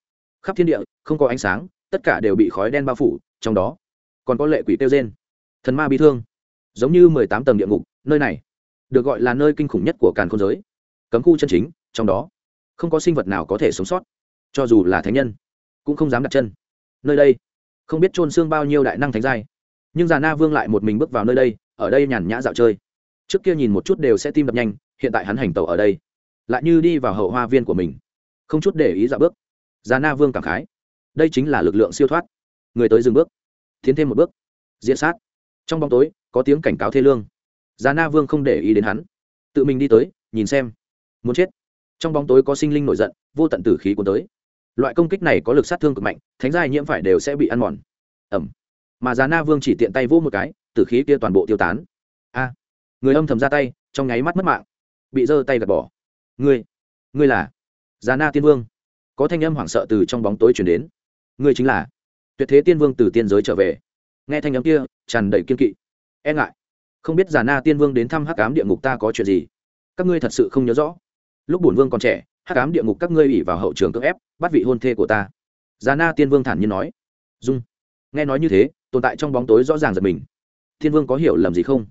Khắp thiên địa, không có ánh sáng, tất cả đều bị khói đen bao phủ, trong đó còn có lệ quỷ tiêu rên. Thần ma bi thương. Giống như mười tám tầng địa ngục, nơi này được gọi là nơi kinh khủng nhất của càn khôn giới cấm khu chân chính, trong đó, không có sinh vật nào có thể sống sót, cho dù là thánh nhân, cũng không dám đặt chân. Nơi đây, không biết trôn xương bao nhiêu đại năng thánh giai, nhưng già na vương lại một mình bước vào nơi đây, ở đây nhàn nhã dạo chơi. Trước kia nhìn một chút đều sẽ tim đập nhanh, hiện tại hắn hành tàu ở đây, lại như đi vào hậu hoa viên của mình, không chút để ý dạo bước. Già na vương cảm khái, đây chính là lực lượng siêu thoát. Người tới dừng bước, tiến thêm một bước diễn sát. Trong bóng tối, có tiếng cảnh cáo thê lương. Già na vương không để ý đến hắn, tự mình đi tới, nhìn xem muốn chết. Trong bóng tối có sinh linh nổi giận, vô tận tử khí cuốn tới. Loại công kích này có lực sát thương cực mạnh, thánh giai nhiễm phải đều sẽ bị ăn mòn. Ẩm mà giá na vương chỉ tiện tay vô một cái, tử khí kia toàn bộ tiêu tán. A. Người âm thầm ra tay, trong nháy mắt mất mạng. Bị giơ tay gạt bỏ. Ngươi ngươi là giá na tiên vương. Có thanh âm hoảng sợ từ trong bóng tối chuyển đến. Ngươi chính là tuyệt thế tiên vương từ tiên giới trở về. Nghe thanh âm kia, tràn đầy kiên kỵ. E ngại. Không biết già na tiên vương đến thăm hắc cám địa ngục ta có chuyện gì? Các ngươi thật sự không nhớ rõ lúc bổn vương còn trẻ, hắc cám địa ngục các ngươi ủy vào hậu trường cưỡng ép, bắt vị hôn thê của ta. Già na tiên vương thản nhiên nói. Dung. Nghe nói như thế, tồn tại trong bóng tối rõ ràng giật mình. Thiên vương có hiểu lầm gì không?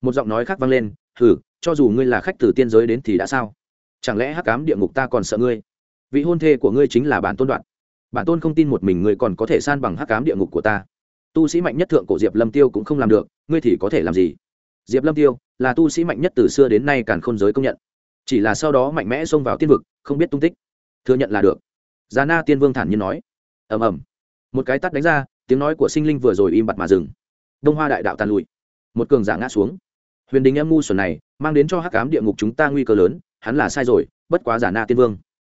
Một giọng nói khác vang lên. Thử cho dù ngươi là khách từ tiên giới đến thì đã sao? Chẳng lẽ hắc cám địa ngục ta còn sợ ngươi? Vị hôn thê của ngươi chính là bản tôn đoạn. Bản tôn không tin một mình ngươi còn có thể san bằng hắc cám địa ngục của ta. Tu sĩ mạnh nhất thượng cổ diệp lâm tiêu cũng không làm được, ngươi thì có thể làm gì? Diệp lâm tiêu là tu sĩ mạnh nhất từ xưa đến nay càn khôn giới công nhận chỉ là sau đó mạnh mẽ xông vào tiên vực, không biết tung tích. Thừa nhận là được. Già na tiên vương thản nhiên nói. Ầm ầm. Một cái tắt đánh ra, tiếng nói của sinh linh vừa rồi im bặt mà dừng. Đông hoa đại đạo tàn lụi. Một cường giả ngã xuống. Huyền đình em ngu xuẩn này, mang đến cho hắc cám địa ngục chúng ta nguy cơ lớn, hắn là sai rồi, bất quá giả na tiên vương.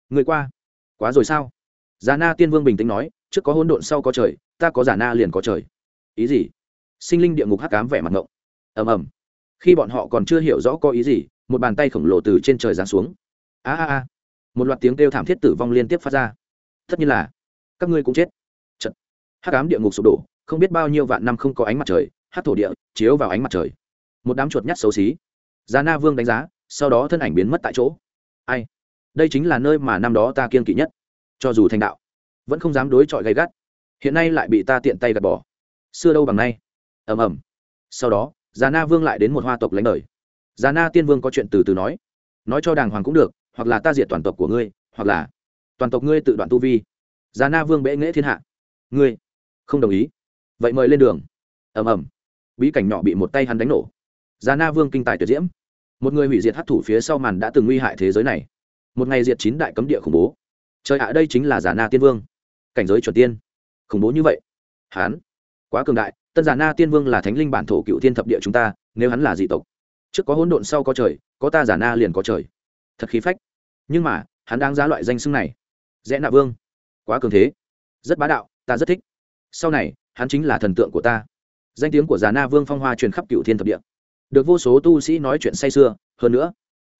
Người qua. Quá rồi sao? Giả na tiên vương bình tĩnh nói, trước có hỗn độn, sau có trời, ta có giả na liền có trời. Ý gì? Sinh linh địa ngục hắc cám vẻ mặt ngộng. Ầm ầm. Khi bọn họ còn chưa hiểu rõ có ý gì một bàn tay khổng lồ từ trên trời giáng xuống. A a a. Một loạt tiếng kêu thảm thiết tử vong liên tiếp phát ra. Tất nhiên là, các ngươi cũng chết. Trận. hắc ám địa ngục sụp đổ, không biết bao nhiêu vạn năm không có ánh mặt trời hát thổ địa chiếu vào ánh mặt trời. Một đám chuột nhắt xấu xí. Giá na vương đánh giá, sau đó thân ảnh biến mất tại chỗ. Ai? Đây chính là nơi mà năm đó ta kiên kỵ nhất. Cho dù thành đạo, vẫn không dám đối chọi gay gắt. Hiện nay lại bị ta tiện tay gạt bỏ. Xưa đâu bằng nay. Ầm ầm. Sau đó, già na vương lại đến một hoa tộc lãnh đời già na tiên vương có chuyện từ từ nói. Nói cho đàng hoàng cũng được, hoặc là ta diệt toàn tộc của ngươi, hoặc là toàn tộc ngươi tự đoạn tu vi. Già na vương bệ nghễ thiên hạ. Ngươi không đồng ý. Vậy mời lên đường. Ầm ầm. Bí cảnh nhỏ bị một tay hắn đánh nổ. Già na vương kinh tài tuyệt diễm. Một người hủy diệt hấp thủ phía sau màn đã từng nguy hại thế giới này. Một ngày diệt chín đại cấm địa khủng bố. Trời ạ, đây chính là già na tiên vương. Cảnh giới chuẩn tiên. Khủng bố như vậy. Hán quá cường đại. Tân già na tiên vương là thánh linh bản thổ cựu thiên thập địa chúng ta, nếu hắn là dị tộc trước có hỗn độn sau có trời, có ta giả na liền có trời. Thật khí phách. Nhưng mà, hắn đang giá loại danh xưng này. Rẽ nạ vương. Quá cường thế. Rất bá đạo, ta rất thích. Sau này, hắn chính là thần tượng của ta. Danh tiếng của già na vương phong hoa truyền khắp cựu thiên thập địa. Được vô số tu sĩ nói chuyện say sưa, hơn nữa,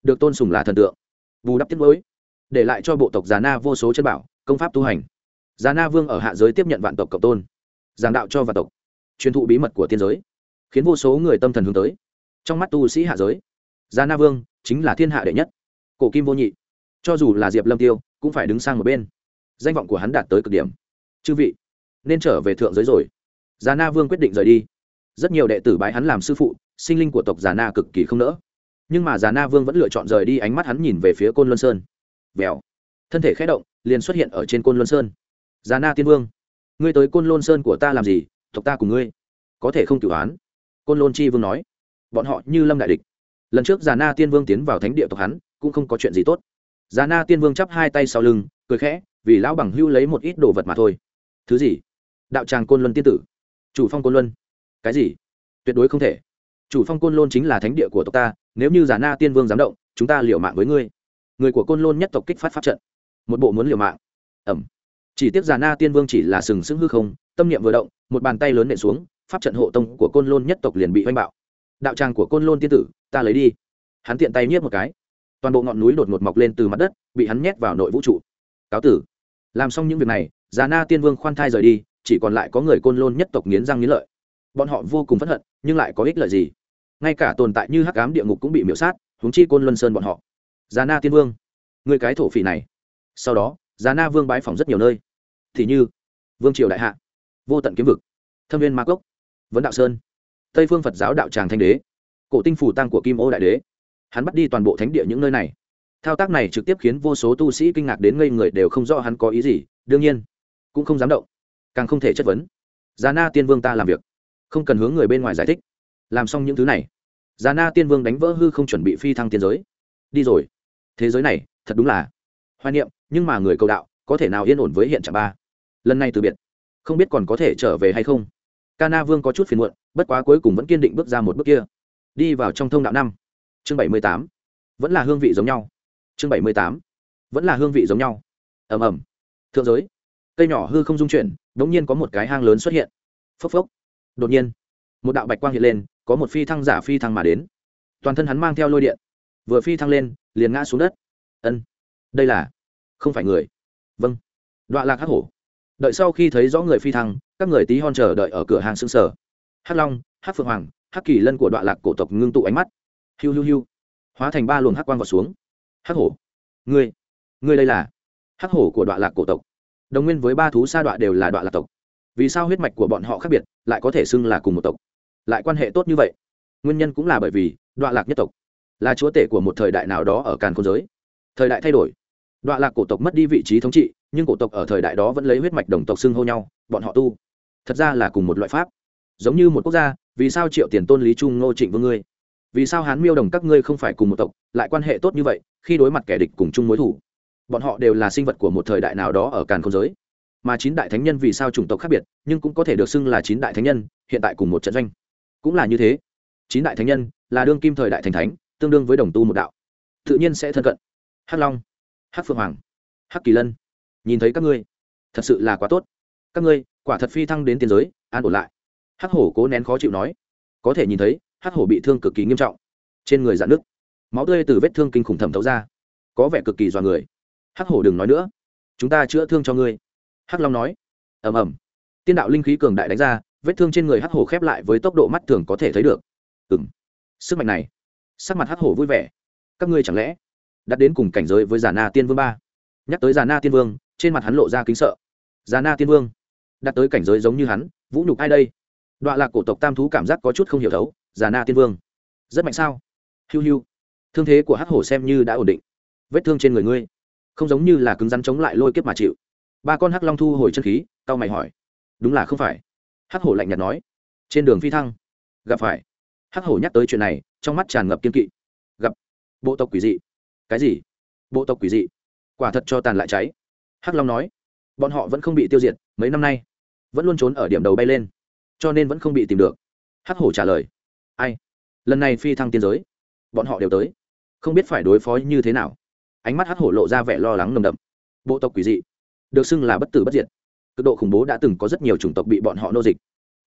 được tôn sùng là thần tượng. Bù đắp tiết mới để lại cho bộ tộc già na vô số chân bảo, công pháp tu hành. Già na vương ở hạ giới tiếp nhận vạn tộc cộng tôn. Giảng đạo cho vạn tộc. Truyền thụ bí mật của tiên giới. Khiến vô số người tâm thần hướng tới trong mắt tu sĩ hạ giới. Gia na vương chính là thiên hạ đệ nhất. Cổ kim vô nhị, cho dù là diệp lâm tiêu, cũng phải đứng sang một bên. Danh vọng của hắn đạt tới cực điểm. Chư vị, nên trở về thượng giới rồi. Gia na vương quyết định rời đi. Rất nhiều đệ tử bái hắn làm sư phụ, sinh linh của tộc già na cực kỳ không nỡ. Nhưng mà già na vương vẫn lựa chọn rời đi, ánh mắt hắn nhìn về phía côn luân sơn. Vèo. Thân thể khẽ động, liền xuất hiện ở trên côn luân sơn. Già na tiên vương, ngươi tới côn luân sơn của ta làm gì? Tộc ta cùng ngươi. Có thể không cửu án côn luân chi vương nói bọn họ như lâm đại địch. Lần trước già na tiên vương tiến vào thánh địa tộc hắn, cũng không có chuyện gì tốt. Già na tiên vương chắp hai tay sau lưng, cười khẽ, vì lão bằng hưu lấy một ít đồ vật mà thôi. Thứ gì? Đạo tràng côn luân tiên tử. Chủ phong côn luân. Cái gì? Tuyệt đối không thể. Chủ phong côn lôn chính là thánh địa của tộc ta, nếu như giả na tiên vương dám động, chúng ta liều mạng với ngươi. Người của côn lôn nhất tộc kích phát pháp trận. Một bộ muốn liều mạng. Ẩm. Chỉ tiếc giả na tiên vương chỉ là sừng sững hư không, tâm niệm vừa động, một bàn tay lớn nện xuống, pháp trận hộ tông của côn lôn nhất tộc liền bị oanh bạo đạo tràng của côn lôn tiên tử, ta lấy đi. Hắn tiện tay nhét một cái. Toàn bộ ngọn núi đột ngột mọc lên từ mặt đất, bị hắn nhét vào nội vũ trụ. Cáo tử. Làm xong những việc này, già na tiên vương khoan thai rời đi, chỉ còn lại có người côn lôn nhất tộc nghiến răng nghiến lợi. Bọn họ vô cùng phẫn hận, nhưng lại có ích lợi gì? Ngay cả tồn tại như hắc ám địa ngục cũng bị miễu sát, huống chi côn luân sơn bọn họ. Già na tiên vương, người cái thổ phỉ này. Sau đó, già na vương bái phỏng rất nhiều nơi. Thì như, vương triều đại hạ, vô tận kiếm vực, thâm viên ma cốc, vấn đạo sơn tây phương phật giáo đạo tràng thanh đế, cổ tinh phủ tăng của kim ô đại đế. Hắn bắt đi toàn bộ thánh địa những nơi này. Thao tác này trực tiếp khiến vô số tu sĩ kinh ngạc đến ngây người đều không rõ hắn có ý gì, đương nhiên, cũng không dám động, càng không thể chất vấn. Già na tiên vương ta làm việc, không cần hướng người bên ngoài giải thích. Làm xong những thứ này già na tiên vương đánh vỡ hư không chuẩn bị phi thăng tiên giới. Đi rồi, thế giới này, thật đúng là hoài niệm, nhưng mà người cầu đạo, có thể nào yên ổn với hiện trạng ba? Lần này từ biệt, không biết còn có thể trở về hay không? Ca na vương có chút phiền muộn bất quá cuối cùng vẫn kiên định bước ra một bước kia. Đi vào trong thông đạo năm. Chương bảy mươi tám. Vẫn là hương vị giống nhau. Chương bảy mươi tám. Vẫn là hương vị giống nhau. Ẩm ẩm thượng giới. Cây nhỏ hư không dung chuyển đ ỗ n g nhiên có một cái hang lớn xuất hiện. Phốc phốc. Đột nhiên, một đạo bạch quang hiện lên, có một phi thăng giả phi thăng mà đến. Toàn thân hắn mang theo lôi điện. Vừa phi thăng lên, liền ngã xuống đất. Ân, đây là, không phải người. Vâng. Đọa lạc hắc hổ. Đợi sau khi thấy rõ người phi thăng, các người tí hon chờ đợi ở cửa hàng xương sở hắc long, hắc phượng hoàng, hắc kỳ lân của đoạn lạc cổ tộc ngưng tụ ánh mắt. Hiu hiu hiu. Hóa thành ba luồng hắc quang vào xuống. Hắc hổ. Ngươi ngươi đây là hắc hổ của đoạn lạc cổ tộc. Đồng nguyên với ba thú sa đoạn đều là đoạn lạc tộc. Vì sao huyết mạch của bọn họ khác biệt, lại có thể xưng là cùng một tộc? Lại quan hệ tốt như vậy? Nguyên nhân cũng là bởi vì đoạn lạc nhất tộc là chúa tể của một thời đại nào đó ở càn khôn giới. Thời đại thay đổi. Đoạn lạc cổ tộc mất đi vị trí thống trị, nhưng cổ tộc ở thời đại đó vẫn lấy huyết mạch đồng tộc xưng hô nhau, bọn họ tu. Thật ra là cùng một loại pháp giống như một quốc gia, vì sao triệu tiền tôn lý trung ngô trịnh vương ngươi? Vì sao hán miêu đồng các ngươi không phải cùng một tộc, lại quan hệ tốt như vậy, khi đối mặt kẻ địch cùng chung mối thủ? Bọn họ đều là sinh vật của một thời đại nào đó ở càn không giới. Mà chín đại thánh nhân vì sao chủng tộc khác biệt, nhưng cũng có thể được xưng là chín đại thánh nhân, hiện tại cùng một trận doanh. Cũng là như thế. Chín đại thánh nhân là đương kim thời đại thành thánh, tương đương với đồng tu một đạo. Tự nhiên sẽ thân cận. Hắc long, hắc phượng hoàng, hắc kỳ lân. Nhìn thấy các ngươi, thật sự là quá tốt. Các ngươi, quả thật phi thăng đến tiền giới, an ổn lại hắc hổ cố nén khó chịu nói, có thể nhìn thấy, hắc hổ bị thương cực kỳ nghiêm trọng. Trên người dạn nước máu tươi từ vết thương kinh khủng thẩm thấu ra. Có vẻ cực kỳ dọa người. Hắc hổ đừng nói nữa. Chúng ta chữa thương cho ngươi. Hắc long nói, ầm ầm. Tiên đạo linh khí cường đại đánh ra, vết thương trên người hắc hổ khép lại với tốc độ mắt thường có thể thấy được. Ừ m sức mạnh này, sắc mặt hắc hổ vui vẻ. Các ngươi chẳng lẽ đặt đến cùng cảnh giới với già na tiên vương ba? Nhắc tới già na tiên vương, trên mặt hắn lộ ra kính sợ. Già na tiên vương đặt tới cảnh giới giống như hắn, vũ nhục ai đây? Đọa lạc cổ tộc tam thú cảm giác có chút không hiểu thấu, già na tiên vương. Rất mạnh sao? Hiu hiu. Thương thế của hắc hổ xem như đã ổn định. Vết thương trên người ngươi, không giống như là cứng rắn chống lại lôi kiếp mà chịu. Ba con hắc long thu hồi chân khí tao mày hỏi. Đúng là không phải. Hắc hổ lạnh nhạt nói. Trên đường phi thăng, gặp phải. Hắc hổ nhắc tới chuyện này, trong mắt tràn ngập kiên kỵ. Gặp. Bộ tộc quỷ dị. Cái gì? Bộ tộc quỷ dị. Quả thật cho tàn lại cháy. Hắc long nói. Bọn họ vẫn không bị tiêu diệt, mấy năm nay. Vẫn luôn trốn ở điểm đầu bay lên cho nên vẫn không bị tìm được. Hắc hổ trả lời, ai? Lần này phi thăng tiên giới, bọn họ đều tới. Không biết phải đối phó như thế nào. Ánh mắt hắc hổ lộ ra vẻ lo lắng nồng đậm. Bộ tộc quỷ dị, được xưng là bất tử bất diệt. Cực độ khủng bố đã từng có rất nhiều chủng tộc bị bọn họ nô dịch.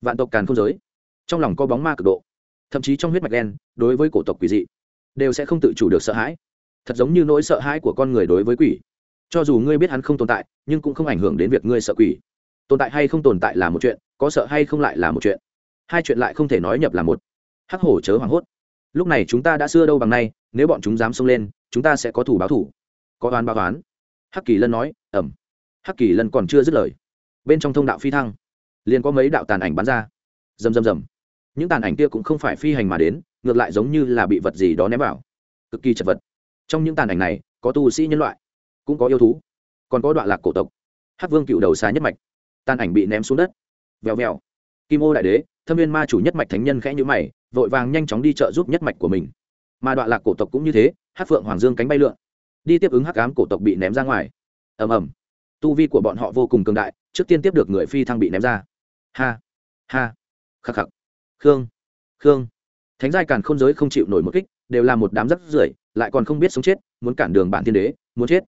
Vạn tộc càn không giới, trong lòng có bóng ma cực độ. Thậm chí trong huyết mạch đen, đối với cổ tộc quỷ dị, đều sẽ không tự chủ được sợ hãi. Thật giống như nỗi sợ hãi của con người đối với quỷ. Cho dù ngươi biết hắn không tồn tại, nhưng cũng không ảnh hưởng đến việc ngươi sợ quỷ tồn tại hay không tồn tại là một chuyện, có sợ hay không lại là một chuyện. Hai chuyện lại không thể nói nhập là một. Hắc hổ chớ hoảng hốt. Lúc này chúng ta đã xưa đâu bằng nay, nếu bọn chúng dám xông lên, chúng ta sẽ có thủ báo thủ. Có oán báo oán. Hắc kỳ lân nói, ẩm. Hắc kỳ lân còn chưa dứt lời, bên trong thông đạo phi thăng, liền có mấy đạo tàn ảnh bắn ra. Rầm rầm rầm. Những tàn ảnh kia cũng không phải phi hành mà đến, ngược lại giống như là bị vật gì đó ném vào. Cực kỳ chật vật. Trong những tàn ảnh này, có tu sĩ nhân loại, cũng có yêu thú, còn có đoạn lạc cổ tộc. Hắc vương cựu đầu xá nhất mạch tàn ảnh bị ném xuống đất. Vèo vèo. Kim ô đại đế, thâm viên ma chủ nhất mạch thánh nhân khẽ nhữ mày, vội vàng nhanh chóng đi trợ giúp nhất mạch của mình. Mà đoạn lạc cổ tộc cũng như thế hát phượng hoàng dương cánh bay lượn. Đi tiếp ứng hắc ám cổ tộc bị ném ra ngoài. Ầm ầm. Tu vi của bọn họ vô cùng cường đại, trước tiên tiếp được người phi thăng bị ném ra. Ha. Ha. Khắc khắc. Khương. Khương. Thánh giai càn không giới không chịu nổi một kích, đều là một đám rất rưởi, lại còn không biết sống chết, muốn cản đường bản thiên đế, muốn chết.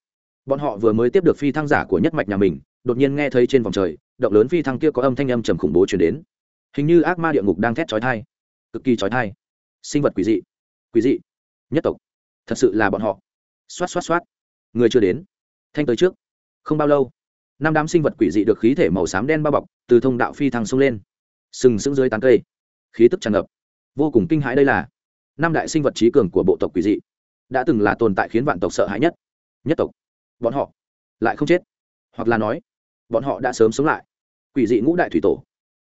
Bọn họ vừa mới tiếp được phi thăng giả của nhất mạch nhà mình, đột nhiên nghe thấy trên vòng trời động lớn phi thăng kia có âm thanh âm trầm khủng bố chuyển đến. Hình như ác ma địa ngục đang thét trói thai cực kỳ trói thai sinh vật quỷ dị. Quỷ dị. Nhất tộc. Thật sự là bọn họ. Xoát xoát xoát. Người chưa đến. Thanh tới trước. Không bao lâu, năm đám sinh vật quỷ dị được khí thể màu xám đen bao bọc, từ thông đạo phi thăng xông lên. Sừng sững dưới tán cây. Khí tức tràn ngập. Vô cùng kinh hãi đây là năm đại sinh vật trí cường của bộ tộc quỷ dị. Đã từng là tồn tại khiến vạn tộc sợ hãi nhất. Nhất tộc. Bọn họ. Lại không chết. Hoặc là nói, bọn họ đã sớm sống lại quỷ dị ngũ đại thủy tổ.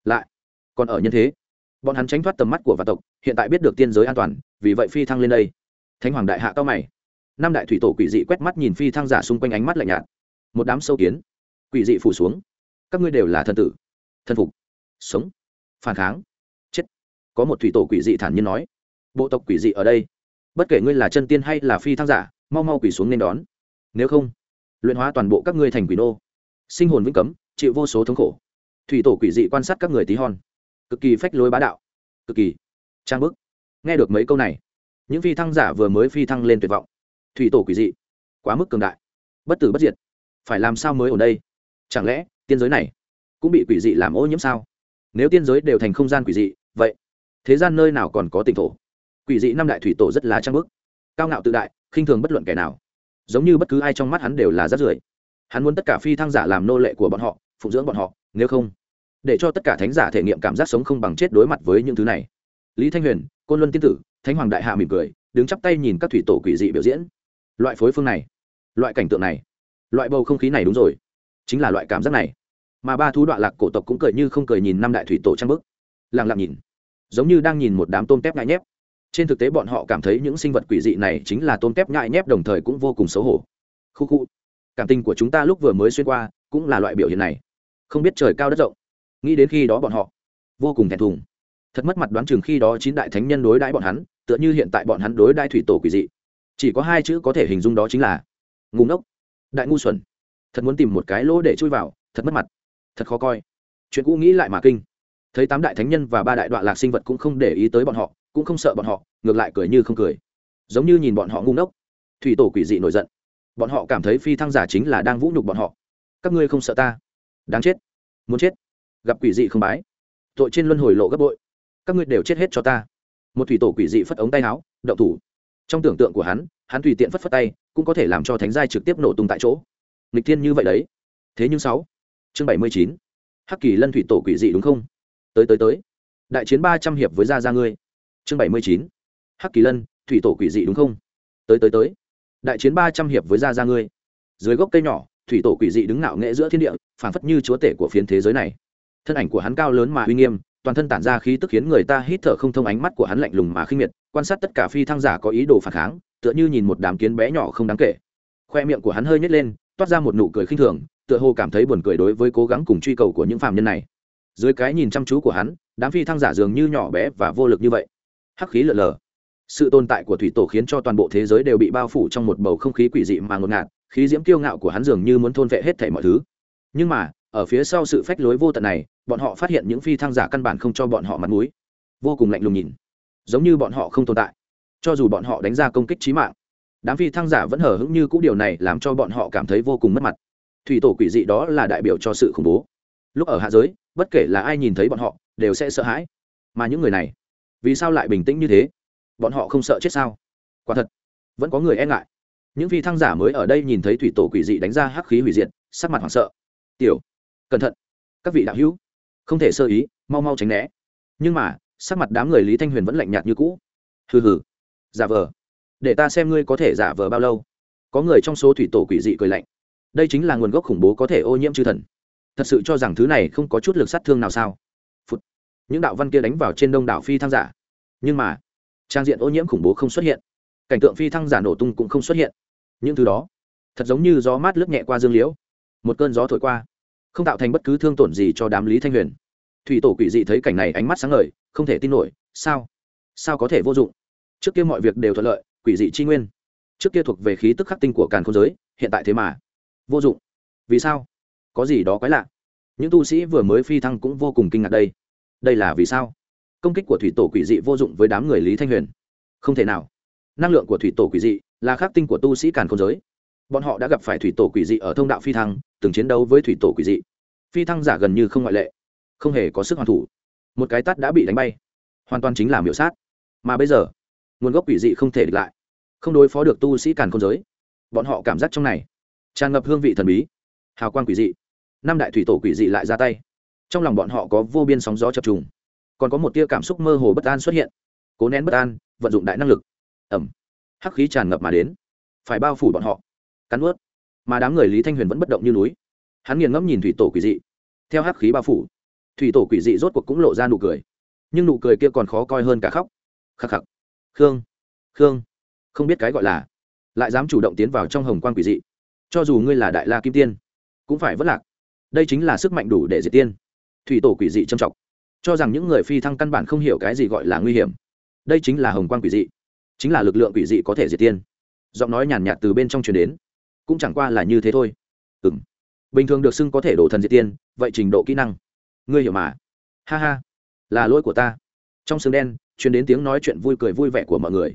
Lại, còn ở nhân thế. Bọn hắn tránh thoát tầm mắt của vạn tộc, hiện tại biết được tiên giới an toàn, vì vậy phi thăng lên đây. Thánh hoàng đại hạ cao mày. Năm đại thủy tổ quỷ dị quét mắt nhìn phi thăng giả xung quanh ánh mắt lạnh nhạt. Một đám sâu kiến. Quỷ dị phủ xuống. Các ngươi đều là thân tử. Thân phục. Sống. Phản kháng. Chết. Có một thủy tổ quỷ dị thản nhiên nói. Bộ tộc quỷ dị ở đây. Bất kể ngươi là chân tiên hay là phi thăng giả, mau mau quỷ xuống nên đón. Nếu không, luyện hóa toàn bộ các ngươi thành quỷ nô. Sinh hồn vĩnh cấm, chịu vô số thống khổ thủy tổ quỷ dị quan sát các người tí hon. Cực kỳ phách lối bá đạo. Cực kỳ trang bức. Nghe được mấy câu này, những phi thăng giả vừa mới phi thăng lên tuyệt vọng. Thủy tổ quỷ dị, quá mức cường đại. Bất tử bất diệt. Phải làm sao mới ở đây? Chẳng lẽ tiên giới này cũng bị quỷ dị làm ô nhiễm sao? Nếu tiên giới đều thành không gian quỷ dị, vậy thế gian nơi nào còn có tỉnh thổ? Quỷ dị năm đại thủy tổ rất là trang bức. Cao ngạo tự đại, khinh thường bất luận kẻ nào. Giống như bất cứ ai trong mắt hắn đều là rát rưởi. Hắn muốn tất cả phi thăng giả làm nô lệ của bọn họ, phụng dưỡng bọn họ nếu không, để cho tất cả thánh giả thể nghiệm cảm giác sống không bằng chết đối mặt với những thứ này. Lý thanh huyền, côn luân tiên tử, thánh hoàng đại hạ mỉm cười, đứng chắp tay nhìn các thủy tổ quỷ dị biểu diễn. Loại phối phương này, loại cảnh tượng này, loại bầu không khí này đúng rồi, chính là loại cảm giác này. Mà ba thú đoạn lạc cổ tộc cũng cười như không cười nhìn năm đại thủy tổ trang bức, lặng lặng nhìn, giống như đang nhìn một đám tôm tép ngại nhép. Trên thực tế bọn họ cảm thấy những sinh vật quỷ dị này chính là tôm tép ngại nhép đồng thời cũng vô cùng xấu hổ. Khu khu, cảm tình của chúng ta lúc vừa mới xuyên qua cũng là loại biểu hiện này không biết trời cao đất rộng. Nghĩ đến khi đó bọn họ, vô cùng thẹn thùng. Thật mất mặt đoán chừng khi đó chín đại thánh nhân đối đãi bọn hắn, tựa như hiện tại bọn hắn đối đãi thủy tổ quỷ dị. Chỉ có hai chữ có thể hình dung đó chính là ngùng ngốc, đại ngu xuẩn. Thật muốn tìm một cái lỗ để chui vào, thật mất mặt, thật khó coi. Chuyện cũ nghĩ lại mà kinh. Thấy tám đại thánh nhân và ba đại đoạn lạc sinh vật cũng không để ý tới bọn họ, cũng không sợ bọn họ, ngược lại cười như không cười. Giống như nhìn bọn họ ngu ngốc, thủy tổ quỷ dị nổi giận. Bọn họ cảm thấy phi thăng giả chính là đang vũ nhục bọn họ. Các ngươi không sợ ta đáng chết. Muốn chết. Gặp quỷ dị không bái. Tội trên luân hồi lộ gấp bội. Các ngươi đều chết hết cho ta. Một thủy tổ quỷ dị phất ống tay áo, động thủ. Trong tưởng tượng của hắn hắn tùy tiện phất phất tay, cũng có thể làm cho thánh giai trực tiếp nổ tung tại chỗ. Nghịch thiên như vậy đấy. Thế nhưng sáu. Chương bảy mươi chín. Hắc kỳ lân thủy tổ quỷ dị đúng không? Tới tới tới. Đại chiến ba trăm hiệp với gia gia ngươi. Chương bảy mươi chín. Hắc kỳ lân thủy tổ quỷ dị đúng không? Tới tới tới. Đại chiến ba trăm hiệp với gia gia ngươi. Dưới gốc cây nhỏ thủy tổ quỷ dị đứng ngạo nghệ giữa thiên địa, phảng phất như chúa tể của phiến thế giới này. Thân ảnh của hắn cao lớn mà uy nghiêm, toàn thân tản ra khí tức khiến người ta hít thở không thông ánh mắt của hắn lạnh lùng mà khinh miệt, quan sát tất cả phi thăng giả có ý đồ phản kháng, tựa như nhìn một đám kiến bé nhỏ không đáng kể. Khoe miệng của hắn hơi nhếch lên, toát ra một nụ cười khinh thường, tựa hồ cảm thấy buồn cười đối với cố gắng cùng truy cầu của những phàm nhân này. Dưới cái nhìn chăm chú của hắn, đám phi thăng giả dường như nhỏ bé và vô lực như vậy. Hắc khí lở lờ sự tồn tại của thủy tổ khiến cho toàn bộ thế giới đều bị bao phủ trong một bầu không khí quỷ dị mà ngột ngạt khí diễm kiêu ngạo của hắn dường như muốn thôn vệ hết thảy mọi thứ. Nhưng mà, ở phía sau sự phách lối vô tận này, bọn họ phát hiện những phi thăng giả căn bản không cho bọn họ mặt mũi. Vô cùng lạnh lùng nhìn. Giống như bọn họ không tồn tại. Cho dù bọn họ đánh ra công kích trí mạng, đám phi thăng giả vẫn hở hững như cũ điều này làm cho bọn họ cảm thấy vô cùng mất mặt. Thủy tổ quỷ dị đó là đại biểu cho sự khủng bố. Lúc ở hạ giới, bất kể là ai nhìn thấy bọn họ, đều sẽ sợ hãi. Mà những người này, vì sao lại bình tĩnh như thế? Bọn họ không sợ chết sao? Quả thật, vẫn có người e ngại những phi thăng giả mới ở đây nhìn thấy thủy tổ quỷ dị đánh ra hắc khí hủy diệt, sắc mặt hoảng sợ. Tiểu, cẩn thận, các vị đạo hữu, không thể sơ ý, mau mau tránh né. Nhưng mà, sắc mặt đám người lý thanh huyền vẫn lạnh nhạt như cũ. Hừ hừ, giả vờ, để ta xem ngươi có thể giả vờ bao lâu. Có người trong số thủy tổ quỷ dị cười lạnh. Đây chính là nguồn gốc khủng bố có thể ô nhiễm chư thần. Thật sự cho rằng thứ này không có chút lực sát thương nào sao? Phụt. những đạo văn kia đánh vào trên đông đảo phi thăng giả. Nhưng mà, trang diện ô nhiễm khủng bố không xuất hiện. Cảnh tượng phi thăng giả nổ tung cũng không xuất hiện những thứ đó. Thật giống như gió mát lướt nhẹ qua dương liễu. Một cơn gió thổi qua. Không tạo thành bất cứ thương tổn gì cho đám lý thanh huyền. Thủy tổ quỷ dị thấy cảnh này ánh mắt sáng ngời, không thể tin nổi. Sao? Sao có thể vô dụng? Trước kia mọi việc đều thuận lợi, quỷ dị chi nguyên. Trước kia thuộc về khí tức khắc tinh của càn khôn giới, hiện tại thế mà vô dụng. Vì sao? Có gì đó quái lạ. Những tu sĩ vừa mới phi thăng cũng vô cùng kinh ngạc đây. Đây là vì sao? Công kích của thủy tổ quỷ dị vô dụng với đám người lý thanh huyền. Không thể nào. Năng lượng của thủy tổ quỷ dị là khắc tinh của tu sĩ càn khôn giới. Bọn họ đã gặp phải thủy tổ quỷ dị ở thông đạo phi thăng, từng chiến đấu với thủy tổ quỷ dị. Phi thăng giả gần như không ngoại lệ, không hề có sức hoàn thủ. Một cái tắt đã bị đánh bay, hoàn toàn chính là miểu sát. Mà bây giờ, nguồn gốc quỷ dị không thể địch lại, không đối phó được tu sĩ càn khôn giới. Bọn họ cảm giác trong này, tràn ngập hương vị thần bí, hào quang quỷ dị. Năm đại thủy tổ quỷ dị lại ra tay. Trong lòng bọn họ có vô biên sóng gió chập trùng, còn có một tia cảm xúc mơ hồ bất an xuất hiện. Cố nén bất an, vận dụng đại năng lực. Ẩm hắc khí tràn ngập mà đến. Phải bao phủ bọn họ. Cắn ướt mà đám người lý thanh huyền vẫn bất động như núi. Hắn nghiền ngẫm nhìn thủy tổ quỷ dị. Theo hắc khí bao phủ, thủy tổ quỷ dị rốt cuộc cũng lộ ra nụ cười. Nhưng nụ cười kia còn khó coi hơn cả khóc. Khắc khắc. Khương. Khương. Không biết cái gọi là. Lại dám chủ động tiến vào trong hồng quan quỷ dị. Cho dù ngươi là đại la kim tiên, cũng phải vất lạc. Đây chính là sức mạnh đủ để diệt tiên. Thủy tổ quỷ dị trầm trọng. Cho rằng những người phi thăng căn bản không hiểu cái gì gọi là nguy hiểm. Đây chính là hồng quan quỷ dị chính là lực lượng quỷ dị có thể diệt tiên. Giọng nói nhàn nhạt từ bên trong truyền đến. Cũng chẳng qua là như thế thôi. Ừ m bình thường được xưng có thể đổ thần diệt tiên, vậy trình độ kỹ năng. Ngươi hiểu mà. Ha ha. Là lỗi của ta. Trong sương đen, truyền đến tiếng nói chuyện vui cười vui vẻ của mọi người.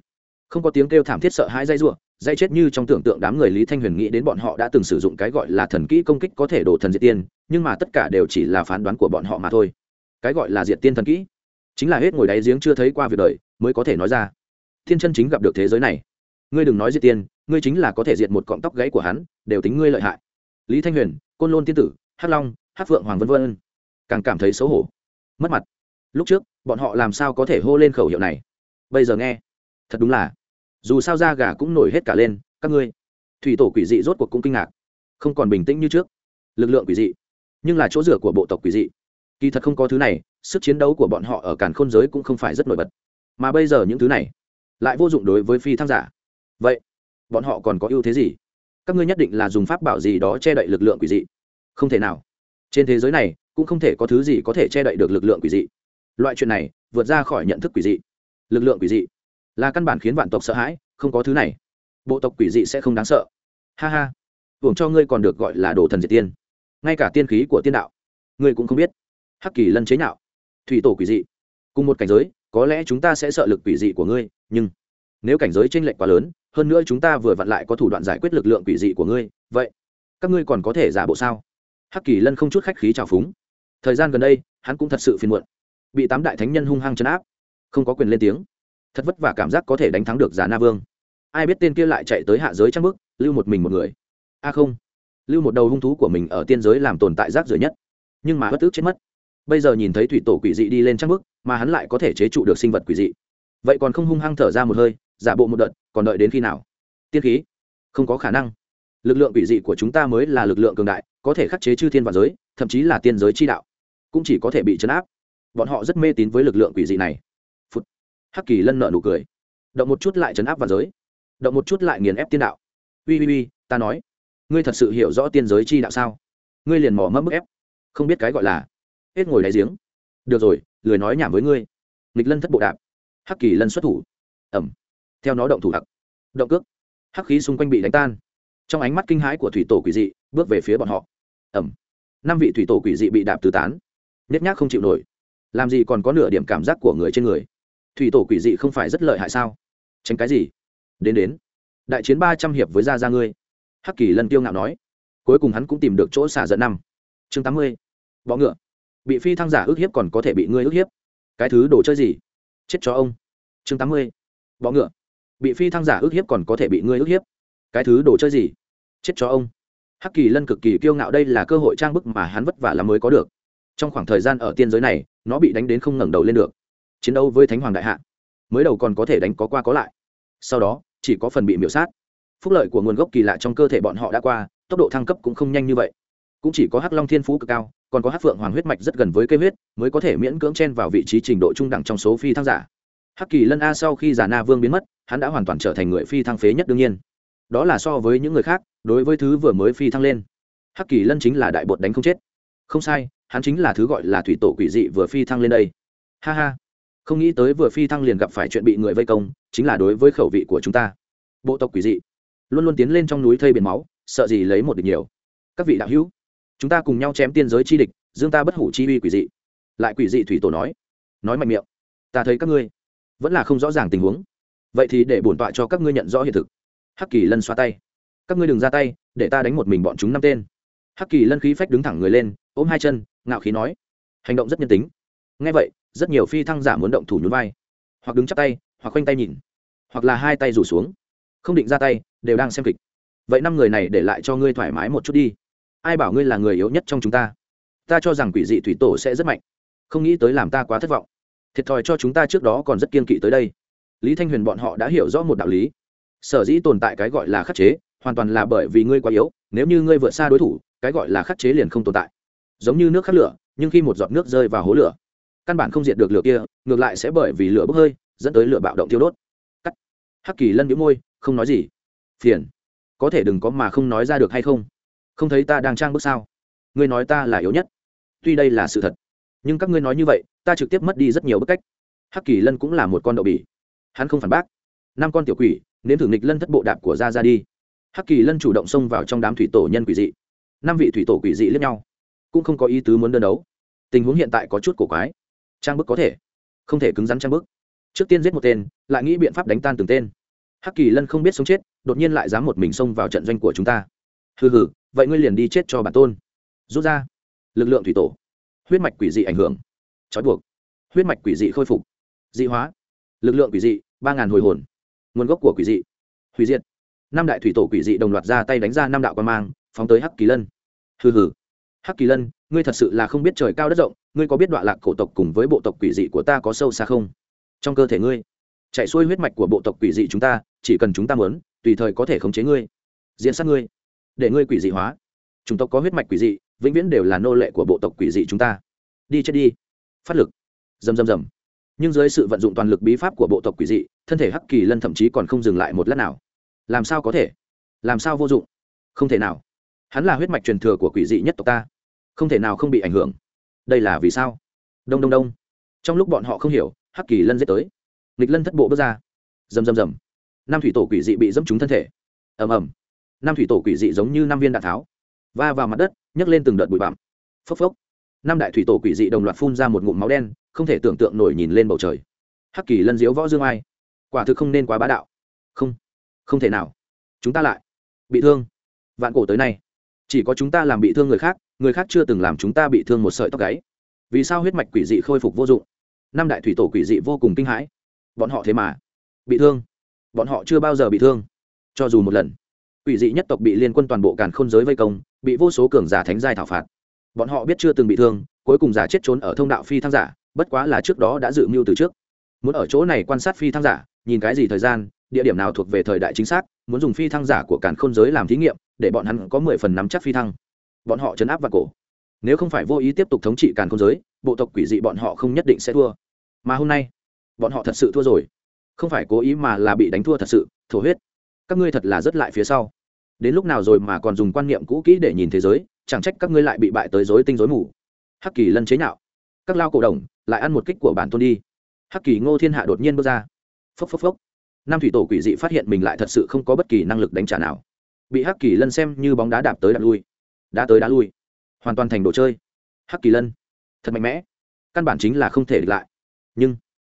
Không có tiếng kêu thảm thiết sợ hãi dây rủa, dây chết như trong tưởng tượng đám người lý thanh huyền nghĩ đến bọn họ đã từng sử dụng cái gọi là thần kỹ công kích có thể đổ thần diệt tiên, nhưng mà tất cả đều chỉ là phán đoán của bọn họ mà thôi. Cái gọi là diệt tiên thần kỹ, chính là hết ngồi đáy giếng chưa thấy qua việc đời, mới có thể nói ra thiên chân chính gặp được thế giới này. Ngươi đừng nói diệt tiên, ngươi chính là có thể diệt một cọng tóc gãy của hắn, đều tính ngươi lợi hại. Lý thanh huyền, côn lôn tiên tử, hắc long, hắc phượng hoàng vân vân. Càng cảm thấy xấu hổ. Mất mặt. Lúc trước, bọn họ làm sao có thể hô lên khẩu hiệu này? Bây giờ nghe, thật đúng là. Dù sao da gà cũng nổi hết cả lên, các ngươi. Thủy tổ quỷ dị rốt cuộc cũng kinh ngạc. Không còn bình tĩnh như trước. Lực lượng quỷ dị. Nhưng là chỗ dựa của bộ tộc quỷ dị. Kỳ thật không có thứ này, sức chiến đấu của bọn họ ở càn khôn giới cũng không phải rất nổi bật. Mà bây giờ những thứ này lại vô dụng đối với phi thăng giả. Vậy, bọn họ còn có ưu thế gì? Các ngươi nhất định là dùng pháp bảo gì đó che đậy lực lượng quỷ dị. Không thể nào. Trên thế giới này, cũng không thể có thứ gì có thể che đậy được lực lượng quỷ dị. Loại chuyện này, vượt ra khỏi nhận thức quỷ dị. Lực lượng quỷ dị là căn bản khiến vạn tộc sợ hãi, không có thứ này. Bộ tộc quỷ dị sẽ không đáng sợ. Ha ha. Hưởng cho ngươi còn được gọi là đồ thần diệt tiên. Ngay cả tiên khí của tiên đạo, ngươi cũng không biết. Hắc kỳ lân chế nhạo. Thủy tổ quỷ dị. Cùng một cảnh giới, có lẽ chúng ta sẽ sợ lực quỷ dị của ngươi nhưng nếu cảnh giới t r ê n lệch quá lớn, hơn nữa chúng ta vừa vặn lại có thủ đoạn giải quyết lực lượng quỷ dị của ngươi, vậy các ngươi còn có thể giả bộ sao? Hắc kỳ lân không chút khách khí trào phúng. Thời gian gần đây, hắn cũng thật sự phiền muộn. Bị tám đại thánh nhân hung hăng chấn áp, không có quyền lên tiếng. Thật vất vả cảm giác có thể đánh thắng được giả na vương. Ai biết tên kia lại chạy tới hạ giới trăng bước, lưu một mình một người. A à không, lưu một đầu hung thú của mình ở tiên giới làm tồn tại rác rưởi nhất. Nhưng mà bất tức chết mất. Bây giờ nhìn thấy thủy tổ quỷ dị đi lên trăng bước, mà hắn lại có thể chế trụ được sinh vật quỷ dị vậy còn không hung hăng thở ra một hơi, giả bộ một đợt, còn đợi đến khi nào? Tiên khí? Không có khả năng. Lực lượng quỷ dị của chúng ta mới là lực lượng cường đại, có thể khắc chế chư thiên và giới, thậm chí là tiên giới chi đạo. Cũng chỉ có thể bị chấn áp. Bọn họ rất mê tín với lực lượng quỷ dị này. Hắc kỳ lân nợ nụ cười. Động một chút lại chấn áp và giới. Động một chút lại nghiền ép tiên đạo. Ui ui ui ta nói. Ngươi thật sự hiểu rõ tiên giới chi đạo sao? Ngươi liền mỏ mẫm bức ép. Không biết cái gọi là. Hết ngồi đáy giếng. Được rồi, lười nói nhảm với ngươi. Nghịch lân thất bộ đạp hắc kỳ lân xuất thủ. Ẩm. Theo nó động thủ hặc động cước. Hắc khí xung quanh bị đánh tan. Trong ánh mắt kinh hãi của thủy tổ quỷ dị, bước về phía bọn họ. Ẩm. Năm vị thủy tổ quỷ dị bị đạp tứ tán. Nhét nhác không chịu nổi. Làm gì còn có nửa điểm cảm giác của người trên người? Thủy tổ quỷ dị không phải rất lợi hại sao? Tránh cái gì? Đến đến. Đại chiến ba trăm hiệp với gia gia ngươi. Hắc kỳ lân tiêu ngạo nói. Cuối cùng hắn cũng tìm được chỗ xả giận năm. Chương tám mươi. Bọ ngựa. Bị phi thăng giả ức hiếp còn có thể bị ngươi ức hiếp. Cái thứ đồ chơi gì? Chết cho ông. Chương tám mươi. Bọ ngựa. Bị phi thăng giả ước hiếp còn có thể bị ngươi ước hiếp. Cái thứ đồ chơi gì? Chết cho ông. Hắc kỳ lân cực kỳ kiêu ngạo đây là cơ hội trang bức mà hắn vất vả là mới có được. Trong khoảng thời gian ở tiên giới này, nó bị đánh đến không ngẩng đầu lên được. Chiến đấu với thánh hoàng đại hạ. Mới đầu còn có thể đánh có qua có lại. Sau đó, chỉ có phần bị miểu sát. Phúc lợi của nguồn gốc kỳ lạ trong cơ thể bọn họ đã qua, tốc độ thăng cấp cũng không nhanh như vậy. Cũng chỉ có hắc long thiên phú cực cao còn có hắc phượng hoàng huyết mạch rất gần với cây huyết, mới có thể miễn cưỡng chen vào vị trí trình độ trung đẳng trong số phi thăng giả. Hắc kỳ lân a sau khi giả na vương biến mất, hắn đã hoàn toàn trở thành người phi thăng phế nhất đương nhiên. Đó là so với những người khác, đối với thứ vừa mới phi thăng lên, hắc kỳ lân chính là đại bột đánh không chết. Không sai, hắn chính là thứ gọi là thủy tổ quỷ dị vừa phi thăng lên đây. Ha ha, không nghĩ tới vừa phi thăng liền gặp phải chuyện bị người vây công, chính là đối với khẩu vị của chúng ta. Bộ tộc quỷ dị, luôn luôn tiến lên trong núi thây biển máu, sợ gì lấy một địch nhiều. Các vị đạo hữu chúng ta cùng nhau chém tiên giới chi địch, dương ta bất hủ chi uy quỷ dị. Lại quỷ dị thủy tổ nói nói mạnh miệng, ta thấy các ngươi vẫn là không rõ ràng tình huống. Vậy thì để bổn tọa cho các ngươi nhận rõ hiện thực. Hắc kỳ lân xoa tay, các ngươi đừng ra tay, để ta đánh một mình bọn chúng năm tên. Hắc kỳ lân khí phách đứng thẳng người lên, ôm hai chân, ngạo khí nói, hành động rất nhân tính. Ngay vậy, rất nhiều phi thăng giả muốn động thủ nhún vai. Hoặc đứng chắp tay, hoặc khoanh tay nhìn. Hoặc là hai tay rủ xuống. Không định ra tay, đều đang xem kịch. Vậy năm người này để lại cho ngươi thoải mái một chút đi ai bảo ngươi là người yếu nhất trong chúng ta? Ta cho rằng quỷ dị thủy tổ sẽ rất mạnh. Không nghĩ tới làm ta quá thất vọng. Thiệt thòi cho chúng ta trước đó còn rất kiên kỵ tới đây. Lý thanh huyền bọn họ đã hiểu rõ một đạo lý. Sở dĩ tồn tại cái gọi là khắc chế, hoàn toàn là bởi vì ngươi quá yếu, nếu như ngươi vượt xa đối thủ, cái gọi là khắc chế liền không tồn tại. Giống như nước khắc lửa, nhưng khi một giọt nước rơi vào hố lửa, căn bản không diệt được lửa kia, ngược lại sẽ bởi vì lửa bốc hơi, dẫn tới lửa bạo động thiêu đốt. Cắt. Hắc kỳ lân biếu môi, không nói gì. Phiền. Có thể đừng có mà không nói ra được hay không? Không thấy ta đang trang bước sao? Ngươi nói ta là yếu nhất. Tuy đây là sự thật, nhưng các ngươi nói như vậy, ta trực tiếp mất đi rất nhiều bức cách. Hắc kỳ lân cũng là một con đậu bỉ. Hắn không phản bác. Năm con tiểu quỷ, nếm thử nghịch lân thất bộ đạp của ra ra đi. Hắc kỳ lân chủ động xông vào trong đám thủy tổ nhân quỷ dị. Năm vị thủy tổ quỷ dị lẫn nhau, cũng không có ý tứ muốn đơn đấu. Tình huống hiện tại có chút cổ quái. Trang bức có thể, không thể cứng rắn trang bức. Trước tiên giết một tên, lại nghĩ biện pháp đánh tan từng tên. Hắc kỳ lân không biết sống chết, đột nhiên lại dám một mình xông vào trận doanh của chúng ta. Hừ hừ vậy ngươi liền đi chết cho bản tôn. Rút ra. Lực lượng thủy tổ. Huyết mạch quỷ dị ảnh hưởng. Trói buộc. Huyết mạch quỷ dị khôi phục. Dị hóa. Lực lượng quỷ dị, ba ngàn hồi hồn. Nguồn gốc của quỷ dị. Hủy diệt. Năm đại thủy tổ quỷ dị đồng loạt ra tay đánh ra năm đạo quan mang, phóng tới hắc kỳ lân. Hừ hừ. Hắc kỳ lân, ngươi thật sự là không biết trời cao đất rộng, ngươi có biết đoạn lạc cổ tộc cùng với bộ tộc quỷ dị của ta có sâu xa không? Trong cơ thể ngươi, chạy xuôi huyết mạch của bộ tộc quỷ dị chúng ta, chỉ cần chúng ta muốn, tùy thời có thể khống chế ngươi. Diễn sát ngươi để ngươi quỷ dị hóa. Chúng tộc có huyết mạch quỷ dị, vĩnh viễn đều là nô lệ của bộ tộc quỷ dị chúng ta. Đi chết đi. Phát lực. Dầm dầm dầm nhưng dưới sự vận dụng toàn lực bí pháp của bộ tộc quỷ dị, thân thể hắc kỳ lân thậm chí còn không dừng lại một lát nào. Làm sao có thể? Làm sao vô dụng? Không thể nào. Hắn là huyết mạch truyền thừa của quỷ dị nhất tộc ta. Không thể nào không bị ảnh hưởng. Đây là vì sao? Đông đông đông. Trong lúc bọn họ không hiểu, hắc kỳ lân giết tới. Nghịch lân thất bộ bước ra. Rầm rầm rầm. Nam thủy tổ quỷ dị bị dẫm trúng thân thể. Ầm ầm năm thủy tổ quỷ dị giống như năm viên đạn tháo, va vào mặt đất, nhấc lên từng đợt bụi bặm. Phốc phốc. Năm đại thủy tổ quỷ dị đồng loạt phun ra một ngụm máu đen, không thể tưởng tượng nổi nhìn lên bầu trời. Hắc kỳ lân diếu võ dương ai, quả thực không nên quá bá đạo. Không không thể nào. Chúng ta lại bị thương. Vạn cổ tới nay, chỉ có chúng ta làm bị thương người khác người khác chưa từng làm chúng ta bị thương một sợi tóc gáy. Vì sao huyết mạch quỷ dị khôi phục vô dụng? Năm đại thủy tổ quỷ dị vô cùng kinh hãi. Bọn họ thế mà bị thương. Bọn họ chưa bao giờ bị thương. Cho dù một lần quỷ dị nhất tộc bị liên quân toàn bộ càn khôn giới vây công, bị vô số cường giả thánh giai thảo phạt. Bọn họ biết chưa từng bị thương, cuối cùng giả chết trốn ở thông đạo phi thăng giả, bất quá là trước đó đã dự mưu từ trước. Muốn ở chỗ này quan sát phi thăng giả, nhìn cái gì thời gian, địa điểm nào thuộc về thời đại chính xác, muốn dùng phi thăng giả của càn khôn giới làm thí nghiệm, để bọn hắn có mười phần nắm chắc phi thăng. Bọn họ chấn áp và cổ. Nếu không phải vô ý tiếp tục thống trị càn khôn giới, bộ tộc quỷ dị bọn họ không nhất định sẽ thua. Mà hôm nay, bọn họ thật sự thua rồi. Không phải cố ý mà là bị đánh thua thật sự, thổ huyết. Các ngươi thật là rất lại phía sau đến lúc nào rồi mà còn dùng quan niệm cũ kỹ để nhìn thế giới, chẳng trách các ngươi lại bị bại tới dối tinh dối mù. Hắc kỳ lân chế nhạo. Các lao cổ đồng, lại ăn một kích của bản tôn đi. Hắc kỳ ngô thiên hạ đột nhiên bước ra. Phốc phốc phốc. Nam thủy tổ quỷ dị phát hiện mình lại thật sự không có bất kỳ năng lực đánh trả nào. Bị hắc kỳ lân xem như bóng đá đạp tới đạp lui. Đá tới đá lui. Hoàn toàn thành đồ chơi. Hắc kỳ lân. Thật mạnh mẽ. Căn bản chính là không thể địch lại. Nhưng,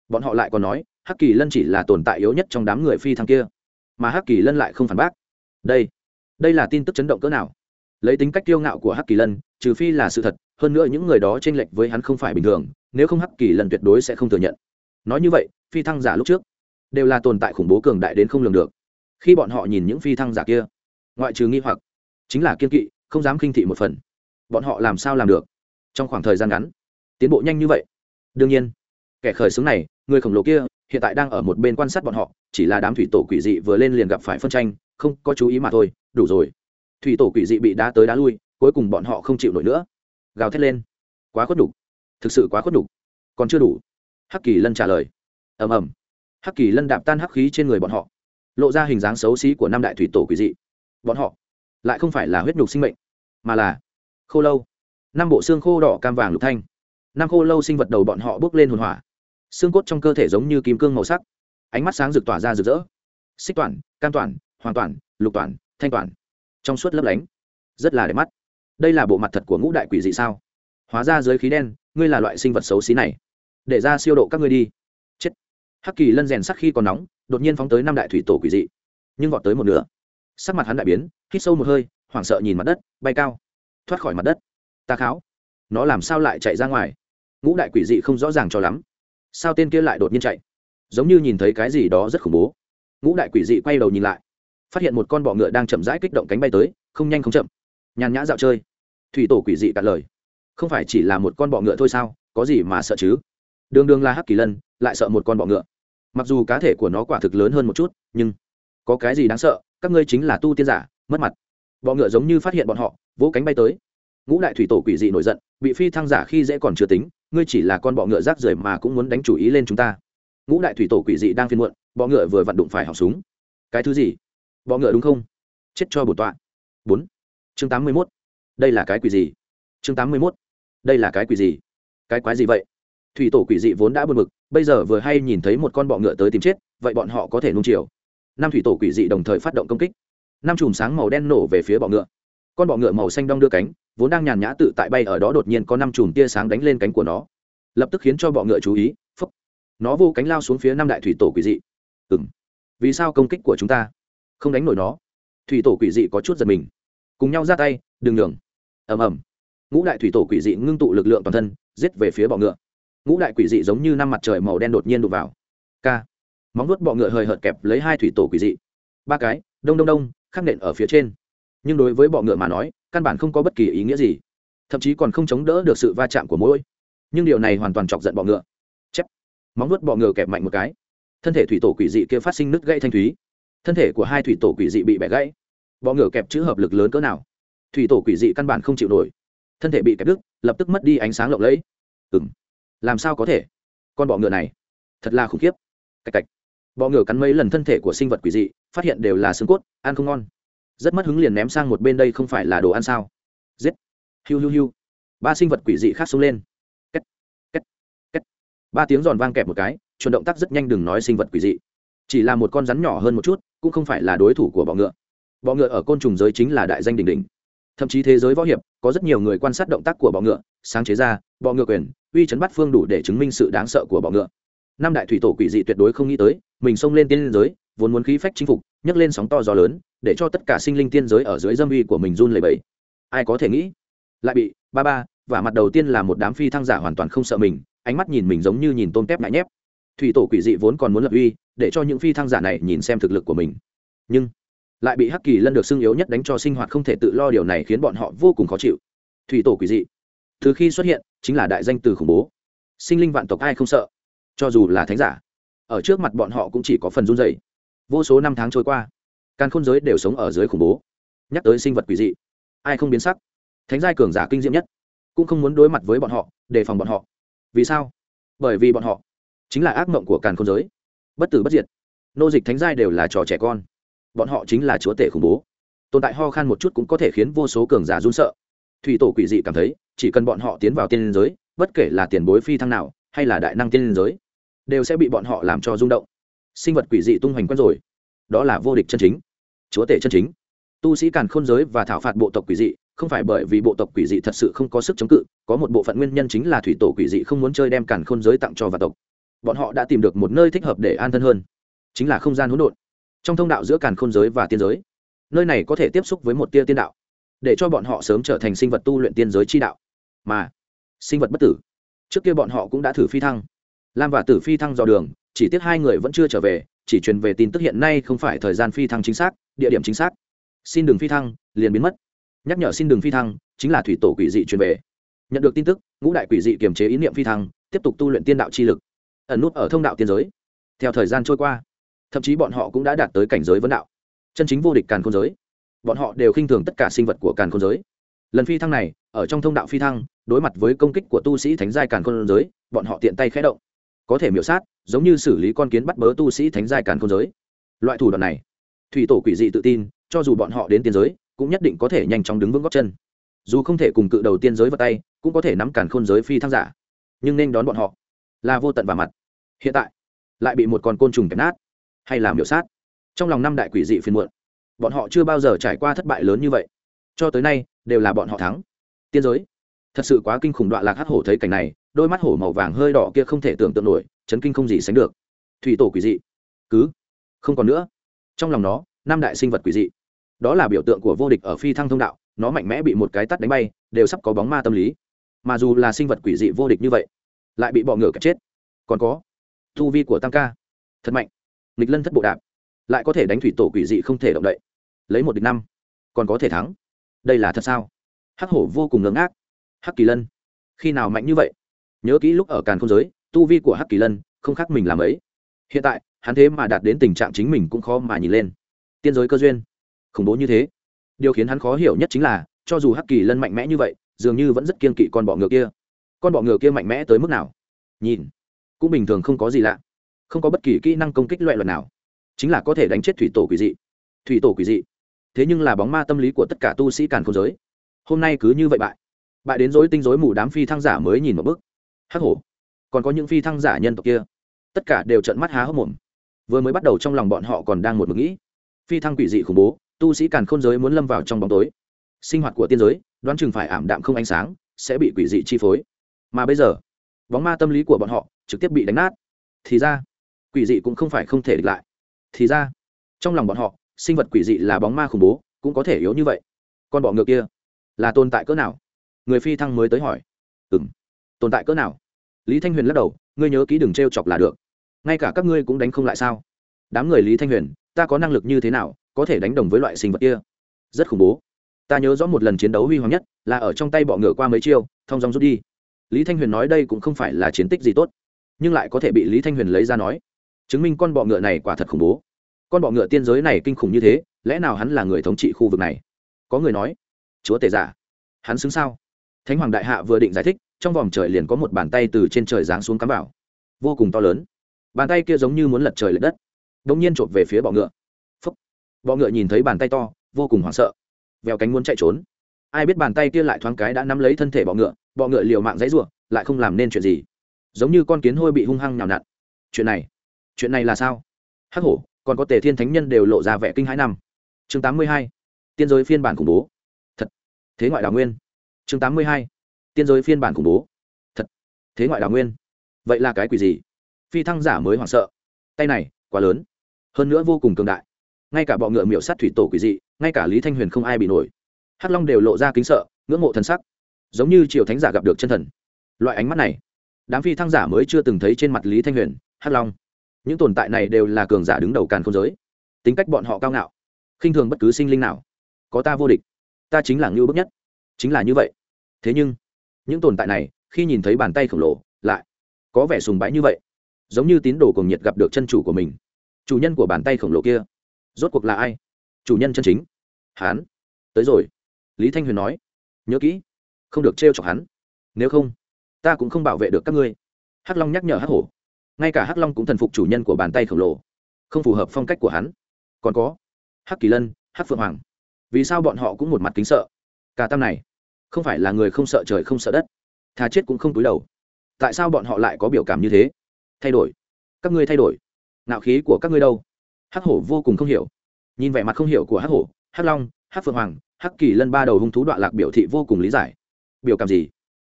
bọn họ lại còn nói, hắc kỳ lân chỉ là tồn tại yếu nhất trong đám người phi thăng kia. Mà hắc kỳ lân lại không phản bác. Đây đây là tin tức chấn động cỡ nào? Lấy tính cách kiêu ngạo của hắc kỳ lân, trừ phi là sự thật, hơn nữa những người đó t r ê n lệch với hắn không phải bình thường, nếu không hắc kỳ lân tuyệt đối sẽ không thừa nhận. Nói như vậy, phi thăng giả lúc trước đều là tồn tại khủng bố cường đại đến không lường được. Khi bọn họ nhìn những phi thăng giả kia, ngoại trừ nghi hoặc, chính là kiên kỵ, không dám khinh thị một phần. Bọn họ làm sao làm được? Trong khoảng thời gian ngắn, tiến bộ nhanh như vậy. Đương nhiên, kẻ khởi xướng này, người khổng lồ kia, hiện tại đang ở một bên quan sát bọn họ, chỉ là đám thủy tổ quỷ dị vừa lên liền gặp phải phân tranh, không có chú ý mà thôi đủ rồi. Thủy tổ quỷ dị bị đá tới đá lui, cuối cùng bọn họ không chịu nổi nữa. Gào thét lên. Quá khuất đủ thực sự quá khuất đủ còn chưa đủ. Hắc kỳ lân trả lời. Ầm ầm. Hắc kỳ lân đạp tan hắc khí trên người bọn họ. Lộ ra hình dáng xấu xí của năm đại thủy tổ quỷ dị. Bọn họ lại không phải là huyết nhục sinh mệnh, mà là khô lâu. Năm bộ xương khô đỏ cam vàng lục thanh. Năm khô lâu sinh vật đầu bọn họ bước lên hồn hỏa. Xương cốt trong cơ thể giống như kim cương màu sắc. Ánh mắt sáng rực tỏa ra rực rỡ. Xích toàn, cam toàn hoàn toàn, lục toàn thanh toàn, trong suốt lấp lánh, rất là đẹp mắt. Đây là bộ mặt thật của ngũ đại quỷ dị sao? Hóa ra dưới khí đen, ngươi là loại sinh vật xấu xí này. Để ra siêu độ các ngươi đi. Chết. Hắc kỳ lân rèn sắc khi còn nóng, đột nhiên phóng tới năm đại thủy tổ quỷ dị. Nhưng vọt tới một nửa. Sắc mặt hắn đại biến, hít sâu một hơi, hoảng sợ nhìn mặt đất, bay cao. Thoát khỏi mặt đất. Ta kháo. Nó làm sao lại chạy ra ngoài? Ngũ đại quỷ dị không rõ ràng cho lắm. Sao tên kia lại đột nhiên chạy? Giống như nhìn thấy cái gì đó rất khủng bố. Ngũ đại quỷ dị quay đầu nhìn lại phát hiện một con bọ ngựa đang chậm rãi kích động cánh bay tới, không nhanh không chậm. Nhàn nhã dạo chơi. Thủy tổ quỷ dị cạn lời. Không phải chỉ là một con bọ ngựa thôi sao, có gì mà sợ chứ? Đường đường là hắc kỳ lân, lại sợ một con bọ ngựa. Mặc dù cá thể của nó quả thực lớn hơn một chút, nhưng có cái gì đáng sợ, các ngươi chính là tu tiên giả, mất mặt. Bọ ngựa giống như phát hiện bọn họ, vỗ cánh bay tới. Ngũ đại thủy tổ quỷ dị nổi giận, bị phi thăng giả khi dễ còn chưa tính, ngươi chỉ là con bọ ngựa rác rưởi mà cũng muốn đánh chủ ý lên chúng ta. Ngũ đại thủy tổ quỷ dị đang phiên muộn, bọ ngựa vừa vặn đụng phải họng súng. Cái thứ gì? Bọ ngựa đúng không? Chết cho bổn tọa. Bốn. Chương tám mươi mốt. Đây là cái quỷ gì? Chương tám mươi mốt. Đây là cái quỷ gì? Cái quái gì vậy? Thủy tổ quỷ dị vốn đã buồn mực bây giờ vừa hay nhìn thấy một con bọ ngựa tới tìm chết, vậy bọn họ có thể nung chiều. Năm thủy tổ quỷ dị đồng thời phát động công kích. Năm chùm sáng màu đen nổ về phía bọ ngựa. Con bọ ngựa màu xanh đong đưa cánh, vốn đang nhàn nhã tự tại bay ở đó đột nhiên có năm chùm tia sáng đánh lên cánh của nó. Lập tức khiến cho bọ ngựa chú ý phấp nó vô cánh lao xuống phía năm đại thủy tổ quỷ dị. Ừng vì sao công kích của chúng ta? Không đánh nổi nó. Thủy tổ quỷ dị có chút giật mình. Cùng nhau ra tay, đừng nhường. Ầm ầm. Ngũ đại thủy tổ quỷ dị ngưng tụ lực lượng toàn thân, giết về phía bọ ngựa. Ngũ đại quỷ dị giống như năm mặt trời màu đen đột nhiên đụt vào. K móng nuốt bọ ngựa hời hợt kẹp lấy hai thủy tổ quỷ dị. Ba cái, đông đông đông, khắc nện ở phía trên. Nhưng đối với bọ ngựa mà nói, căn bản không có bất kỳ ý nghĩa gì. Thậm chí còn không chống đỡ được sự va chạm của mỗi. Nhưng điều này hoàn toàn chọc giận bọ ngựa. Chép. Móng nuốt bọ ngựa kẹp mạnh một cái. Thân thể thủy tổ quỷ dị kia phát sinh nứt gãy thanh thúy thân thể của hai thủy tổ quỷ dị bị bẻ gãy. Bọ ngựa kẹp chữ hợp lực lớn cỡ nào? Thủy tổ quỷ dị căn bản không chịu nổi. Thân thể bị kẹp đứt, lập tức mất đi ánh sáng lộng lẫy. Ừ m làm sao có thể? Con bọ ngựa này, thật là khủng khiếp. Cạch cạch. Bọ ngựa cắn mấy lần thân thể của sinh vật quỷ dị, phát hiện đều là xương cốt, ăn không ngon. Rất mất hứng liền ném sang một bên đây không phải là đồ ăn sao? Giết. Hiu hiu hiu. Ba sinh vật quỷ dị khác xông lên. Kết. Kết. Kết. ba tiếng giòn vang kẹp một cái, chuẩn động tác rất nhanh đừng nói sinh vật quỷ dị chỉ là một con rắn nhỏ hơn một chút, cũng không phải là đối thủ của bọ ngựa. Bọ ngựa ở côn trùng giới chính là đại danh đỉnh đỉnh. Thậm chí thế giới võ hiệp, có rất nhiều người quan sát động tác của bọ ngựa, sáng chế ra, bọ ngựa quyền, uy chấn bắt phương đủ để chứng minh sự đáng sợ của bọ ngựa. Năm đại thủy tổ quỷ dị tuyệt đối không nghĩ tới, mình xông lên tiên giới, vốn muốn khí phách chinh phục, nhấc lên sóng to gió lớn, để cho tất cả sinh linh tiên giới ở dưới dâm uy của mình run lẩy bẩy. Ai có thể nghĩ? Lại bị, ba ba và mặt đầu tiên là một đám phi thăng giả hoàn toàn không sợ mình, ánh mắt nhìn mình giống như nhìn tôm tép ngại nhép thủy tổ quỷ dị vốn còn muốn lập uy, để cho những phi thăng giả này nhìn xem thực lực của mình. Nhưng, lại bị hắc kỳ lân được xưng yếu nhất đánh cho sinh hoạt không thể tự lo điều này khiến bọn họ vô cùng khó chịu. Thủy tổ quỷ dị, từ khi xuất hiện, chính là đại danh từ khủng bố. Sinh linh vạn tộc ai không sợ? Cho dù là thánh giả, ở trước mặt bọn họ cũng chỉ có phần run dày vô số năm tháng trôi qua căn khôn giới đều sống ở dưới khủng bố. Nhắc tới sinh vật quỷ dị, ai không biến sắc? Thánh giai cường giả kinh diễm nhất, cũng không muốn đối mặt với bọn họ, đề phòng bọn họ. Vì sao? Bởi vì bọn họ chính là ác mộng của càn khôn giới. Bất tử bất diệt. Nô dịch thánh giai đều là trò trẻ con. Bọn họ chính là chúa tể khủng bố. Tồn tại ho khan một chút cũng có thể khiến vô số cường giả run sợ. Thủy tổ quỷ dị cảm thấy, chỉ cần bọn họ tiến vào tiên liên giới, bất kể là tiền bối phi thăng nào, hay là đại năng tiên liên giới, đều sẽ bị bọn họ làm cho rung động. Sinh vật quỷ dị tung hoành quen rồi. Đó là vô địch chân chính. Chúa tể chân chính. Tu sĩ càn khôn giới và thảo phạt bộ tộc quỷ dị, không phải bởi vì bộ tộc quỷ dị thật sự không có sức chống cự, có một bộ phận nguyên nhân chính là thủy tổ quỷ dị không muốn chơi đem càn khôn giới tặng cho và tộc bọn họ đã tìm được một nơi thích hợp để an thân hơn, chính là không gian hỗn độn. Trong thông đạo giữa càn khôn giới và tiên giới, nơi này có thể tiếp xúc với một tia tiên đạo, để cho bọn họ sớm trở thành sinh vật tu luyện tiên giới chi đạo. Mà, sinh vật bất tử, trước kia bọn họ cũng đã thử phi thăng. Lam và tử phi thăng dò đường, chỉ tiếc hai người vẫn chưa trở về, chỉ truyền về tin tức hiện nay không phải thời gian phi thăng chính xác, địa điểm chính xác. Xin đừng phi thăng, liền biến mất. Nhắc nhở xin đừng phi thăng, chính là thủy tổ quỷ dị truyền về. Nhận được tin tức, ngũ đại quỷ dị kiềm chế ý niệm phi thăng, tiếp tục tu luyện tiên đạo chi lực ẩn nút ở thông đạo tiên giới. Theo thời gian trôi qua, thậm chí bọn họ cũng đã đạt tới cảnh giới vấn đạo. Chân chính vô địch càn khôn giới. Bọn họ đều khinh thường tất cả sinh vật của càn khôn giới. Lần phi thăng này, ở trong thông đạo phi thăng, đối mặt với công kích của tu sĩ thánh giai càn khôn giới, bọn họ tiện tay khẽ động. Có thể miểu sát, giống như xử lý con kiến bắt bớ tu sĩ thánh giai càn khôn giới. Loại thủ đoạn này, thủy tổ quỷ dị tự tin, cho dù bọn họ đến tiên giới, cũng nhất định có thể nhanh chóng đứng vững góc chân. Dù không thể cùng cự đầu tiên giới vào tay, cũng có thể nắm càn khôn giới phi thăng giả. Nhưng nên đón bọn họ là vô tận và mặt hiện tại, lại bị một con côn trùng kẹp nát, hay làm miểu sát. Trong lòng năm đại quỷ dị phiền muộn, bọn họ chưa bao giờ trải qua thất bại lớn như vậy. Cho tới nay, đều là bọn họ thắng. Tiên giới, thật sự quá kinh khủng đoạn lạc hắc hổ thấy cảnh này, đôi mắt hổ màu vàng hơi đỏ kia không thể tưởng tượng nổi, chấn kinh không gì sánh được. Thủy tổ quỷ dị, cứ, không còn nữa. Trong lòng nó, năm đại sinh vật quỷ dị, đó là biểu tượng của vô địch ở phi thăng thông đạo, nó mạnh mẽ bị một cái tắt đánh bay, đều sắp có bóng ma tâm lý. Mà dù là sinh vật quỷ dị vô địch như vậy, lại bị bọ ngựa kẹp chết. Còn có thu vi của tăng ca. Thật mạnh. Nghịch lân thất bộ đạp. Lại có thể đánh thủy tổ quỷ dị không thể động đậy. Lấy một địch năm. Còn có thể thắng. Đây là thật sao? Hắc hổ vô cùng ngưỡng ác hắc kỳ lân. Khi nào mạnh như vậy? Nhớ kỹ lúc ở càn không giới, tu vi của hắc kỳ lân không khác mình làm ấy. Hiện tại, hắn thế mà đạt đến tình trạng chính mình cũng khó mà nhìn lên. Tiên giới cơ duyên. Khủng bố như thế. Điều khiến hắn khó hiểu nhất chính là, cho dù hắc kỳ lân mạnh mẽ như vậy, dường như vẫn rất kiên kỵ con bọ ngựa kia. Con bọ ngựa kia mạnh mẽ tới mức nào? Nhìn cũng bình thường không có gì lạ. Không có bất kỳ kỹ năng công kích loại luật nào. Chính là có thể đánh chết thủy tổ quỷ dị. Thủy tổ quỷ dị. Thế nhưng là bóng ma tâm lý của tất cả tu sĩ càn không giới. Hôm nay cứ như vậy bại. Bại đến dối tinh dối mù đám phi thăng giả mới nhìn một bức hắc hổ. Còn có những phi thăng giả nhân tộc kia. Tất cả đều trận mắt há hốc mồm. Vừa mới bắt đầu trong lòng bọn họ còn đang một mực nghĩ. Phi thăng quỷ dị khủng bố, tu sĩ càn khôn giới muốn lâm vào trong bóng tối. Sinh hoạt của tiên giới, đoán chừng phải ảm đạm không ánh sáng, sẽ bị quỷ dị chi phối. Mà bây giờ bóng ma tâm lý của bọn họ trực tiếp bị đánh nát. Thì ra, quỷ dị cũng không phải không thể địch lại. Thì ra, trong lòng bọn họ, sinh vật quỷ dị là bóng ma khủng bố, cũng có thể yếu như vậy. Con bọ ngựa kia là tồn tại cỡ nào? Người phi thăng mới tới hỏi. Ừ m tồn tại cỡ nào? Lý thanh huyền lắc đầu, ngươi nhớ kỹ đừng t r e o chọc là được. Ngay cả các ngươi cũng đánh không lại sao? Đám người lý thanh huyền, ta có năng lực như thế nào có thể đánh đồng với loại sinh vật kia? Rất khủng bố. Ta nhớ rõ một lần chiến đấu huy hoàng nhất là ở trong tay bọ ngựa qua mấy chiêu, thong dong rút đi lý thanh huyền nói đây cũng không phải là chiến tích gì tốt, nhưng lại có thể bị lý thanh huyền lấy ra nói. Chứng minh con bọ ngựa này quả thật khủng bố. Con bọ ngựa tiên giới này kinh khủng như thế, lẽ nào hắn là người thống trị khu vực này? Có người nói, chúa tể giả, hắn xứng sao? Thánh hoàng đại hạ vừa định giải thích, trong vòng trời liền có một bàn tay từ trên trời giáng xuống cắm vào. Vô cùng to lớn. Bàn tay kia giống như muốn lật trời lật đất. Đ ỗ n g nhiên trộm về phía bọ ngựa. Phấp bọ ngựa nhìn thấy bàn tay to, vô cùng hoảng sợ. Vèo cánh muốn chạy trốn. Ai biết bàn tay kia lại thoáng cái đã nắm lấy thân thể bọ ngựa bọ ngựa liều mạng dãy r lại không làm nên chuyện gì. Giống như con kiến hôi bị hung hăng nhào nặn. Chuyện này chuyện này là sao? Hắc hổ, còn có tề thiên thánh nhân đều lộ ra vẻ kinh hãi năm. Chương tám mươi hai, tiên giới phiên bản khủng bố. Thật. Thế ngoại đào nguyên. Chương tám mươi hai, tiên giới phiên bản khủng bố. Thật. Thế ngoại đào nguyên. Vậy là cái quỷ gì? Phi thăng giả mới hoảng sợ. Tay này, quá lớn. Hơn nữa vô cùng cường đại. Ngay cả bọ ngựa miểu sát thủy tổ quỷ dị, ngay cả lý thanh huyền không ai bị nổi. Hắc long đều lộ ra kính sợ, ngưỡng mộ thần sắc giống như triều thánh giả gặp được chân thần. Loại ánh mắt này, đám phi thăng giả mới chưa từng thấy trên mặt lý thanh huyền, hắc long. Những tồn tại này đều là cường giả đứng đầu càn không giới. Tính cách bọn họ cao ngạo, khinh thường bất cứ sinh linh nào. Có ta vô địch, ta chính là ngưu bức nhất. Chính là như vậy. Thế nhưng, những tồn tại này, khi nhìn thấy bàn tay khổng lồ, lại có vẻ sùng bái như vậy. Giống như tín đồ cùng nhiệt gặp được chân chủ của mình. Chủ nhân của bàn tay khổng lồ kia, rốt cuộc là ai? Chủ nhân chân chính. Hán. Tới rồi. Lý thanh huyền nói. Nhớ kỹ không được trêu chọc hắn. Nếu không, ta cũng không bảo vệ được các ngươi. Hắc long nhắc nhở hắc hổ. Ngay cả hắc long cũng thần phục chủ nhân của bàn tay khổng lồ. Không phù hợp phong cách của hắn. Còn có, hắc kỳ lân, hắc phượng hoàng. Vì sao bọn họ cũng một mặt kính sợ? Cả tam này, không phải là người không sợ trời không sợ đất. Thà chết cũng không túi đầu. Tại sao bọn họ lại có biểu cảm như thế? Thay đổi. Các ngươi thay đổi. Nạo khí của các ngươi đâu? Hắc hổ vô cùng không hiểu. Nhìn vẻ mặt không hiểu của hắc hổ, hắc long, hắc phượng hoàng, hắc kỳ lân ba đầu hung thú đoạn lạc biểu thị vô cùng lý giải biểu cảm gì?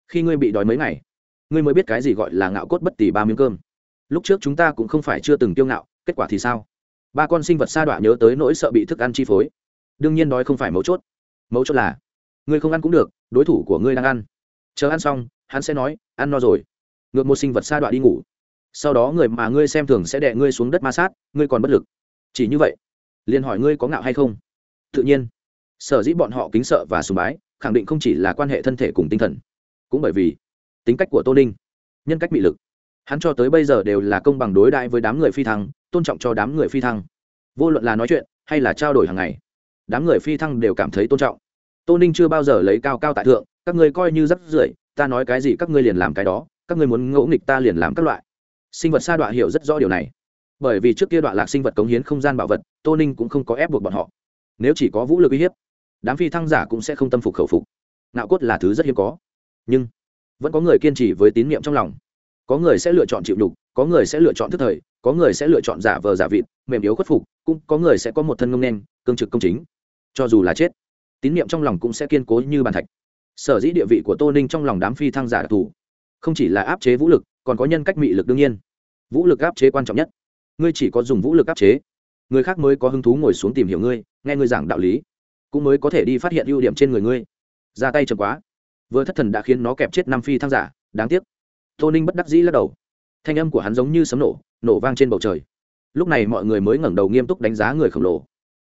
Khi ngươi bị đói mấy ngày, ngươi mới biết cái gì gọi là ngạo cốt bất tỷ ba miếng cơm. Lúc trước chúng ta cũng không phải chưa từng tiêu ngạo, kết quả thì sao? Ba con sinh vật sa đọa nhớ tới nỗi sợ bị thức ăn chi phối. Đương nhiên đói không phải mấu chốt. Mấu chốt là, ngươi không ăn cũng được, đối thủ của ngươi đang ăn. Chờ ăn xong, hắn sẽ nói, ăn no rồi. Ngược một sinh vật sa đọa đi ngủ. Sau đó người mà ngươi xem thường sẽ đè ngươi xuống đất ma sát, ngươi còn bất lực. Chỉ như vậy, liền hỏi ngươi có ngạo hay không. Tự nhiên, sở dĩ bọn họ kính sợ và sùng bái khẳng định không chỉ là quan hệ thân thể cùng tinh thần, cũng bởi vì tính cách của tô ninh, nhân cách bị lực. Hắn cho tới bây giờ đều là công bằng đối đại với đám người phi thăng, tôn trọng cho đám người phi thăng. Vô luận là nói chuyện, hay là trao đổi hàng ngày, đám người phi thăng đều cảm thấy tôn trọng. Tô ninh chưa bao giờ lấy cao cao tại thượng, các ngươi coi như rắc rưởi, ta nói cái gì các ngươi liền làm cái đó, các ngươi muốn ngẫu nghịch ta liền làm các loại. Sinh vật sa đọa hiểu rất rõ điều này. Bởi vì trước kia đoạn lạc sinh vật cống hiến không gian bảo vật, tô ninh cũng không có ép buộc bọn họ. Nếu chỉ có vũ lực uy hiếp đám phi thăng giả cũng sẽ không tâm phục khẩu phục. Nạo cốt là thứ rất hiếm có. Nhưng, vẫn có người kiên trì với tín nhiệm trong lòng. Có người sẽ lựa chọn chịu đục có người sẽ lựa chọn thức thời, có người sẽ lựa chọn giả vờ giả vịt, mềm yếu khuất phục, cũng có người sẽ có một thân ngông đen cương trực công chính. Cho dù là chết, tín niệm trong lòng cũng sẽ kiên cố như bàn thạch. Sở dĩ địa vị của tô ninh trong lòng đám phi thăng giả đặc thù, không chỉ là áp chế vũ lực, còn có nhân cách mị lực đương nhiên. Vũ lực áp chế quan trọng nhất. Ngươi chỉ có dùng vũ lực áp chế, người khác mới có hứng thú ngồi xuống tìm hiểu ngươi, nghe ngươi giảng đạo lý cũng mới có thể đi phát hiện ưu điểm trên người ngươi. Ra tay chậm quá. Vừa thất thần đã khiến nó kẹp chết năm phi thăng giả, đáng tiếc. Tô ninh bất đắc dĩ lắc đầu. Thanh âm của hắn giống như sấm nổ nổ vang trên bầu trời. Lúc này mọi người mới ngẩng đầu nghiêm túc đánh giá người khổng lồ.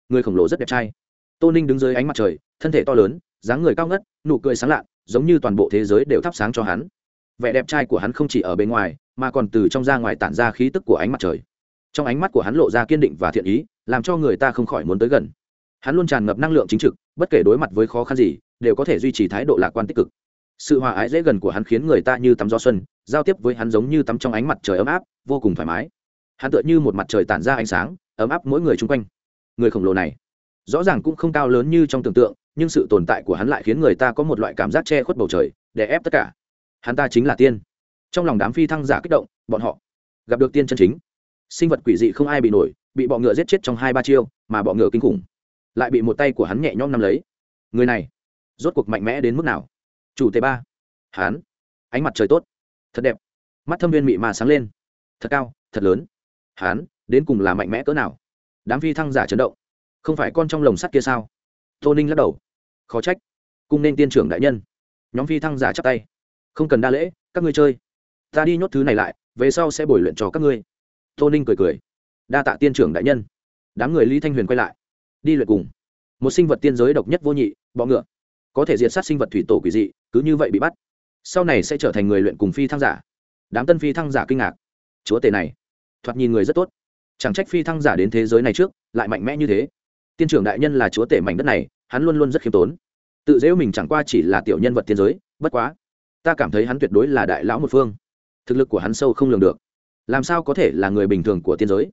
Người khổng lồ rất đẹp trai. Tô ninh đứng dưới ánh mặt trời, thân thể to lớn, dáng người cao ngất, nụ cười sáng lạ giống như toàn bộ thế giới đều thắp sáng cho hắn. Vẻ đẹp trai của hắn không chỉ ở bên ngoài, mà còn từ trong ra ngoài tản ra khí tức của ánh mặt trời. Trong ánh mắt của hắn lộ ra kiên định và thiện ý, làm cho người ta không khỏi muốn tới gần hắn luôn tràn ngập năng lượng chính trực, bất kể đối mặt với khó khăn gì, đều có thể duy trì thái độ lạc quan tích cực. Sự hòa ái dễ gần của hắn khiến người ta như tắm gió xuân, giao tiếp với hắn giống như tắm trong ánh mặt trời ấm áp, vô cùng thoải mái. Hắn tựa như một mặt trời tản ra ánh sáng, ấm áp mỗi người chung quanh. Người khổng lồ này, rõ ràng cũng không cao lớn như trong tưởng tượng, nhưng sự tồn tại của hắn lại khiến người ta có một loại cảm giác che khuất bầu trời để ép tất cả. Hắn ta chính là tiên. Trong lòng đám phi thăng giả kích động, bọn họ gặp được tiên chân chính. Sinh vật quỷ dị không ai bị nổi, bị bọ ngựa giết chết trong hai ba chiêu, mà bọ ngựa kinh khủng lại bị một tay của hắn nhẹ nhõm nắm lấy. Người này, rốt cuộc mạnh mẽ đến mức nào? Chủ tế ba. Hắn ánh mặt trời tốt. Thật đẹp. Mắt thâm viên mị mà sáng lên. Thật cao, thật lớn. Hắn đến cùng là mạnh mẽ cỡ nào? Đám phi thăng giả chấn động. Không phải con trong lồng sắt kia sao? Tô ninh lắc đầu. Khó trách. Cung nên tiên trưởng đại nhân. Nhóm phi thăng giả chắp tay. Không cần đa lễ, các ngươi chơi. Ta đi nhốt thứ này lại, về sau sẽ bồi luyện cho các ngươi. Tô ninh cười cười. Đa tạ tiên trưởng đại nhân. Đám người lý thanh huyền quay lại đi luyện cùng. Một sinh vật tiên giới độc nhất vô nhị, bọ ngựa. Có thể diệt sát sinh vật thủy tổ quỷ dị, cứ như vậy bị bắt. Sau này sẽ trở thành người luyện cùng phi thăng giả. Đám tân phi thăng giả kinh ngạc. Chúa tể này. Thoạt nhìn người rất tốt. Chẳng trách phi thăng giả đến thế giới này trước, lại mạnh mẽ như thế. Tiên trưởng đại nhân là chúa tể mảnh đất này, hắn luôn luôn rất khiêm tốn. Tự dễu mình chẳng qua chỉ là tiểu nhân vật tiên giới, bất quá. Ta cảm thấy hắn tuyệt đối là đại lão một phương. Thực lực của hắn sâu không lường được. Làm sao có thể là người bình thường của tiên giới?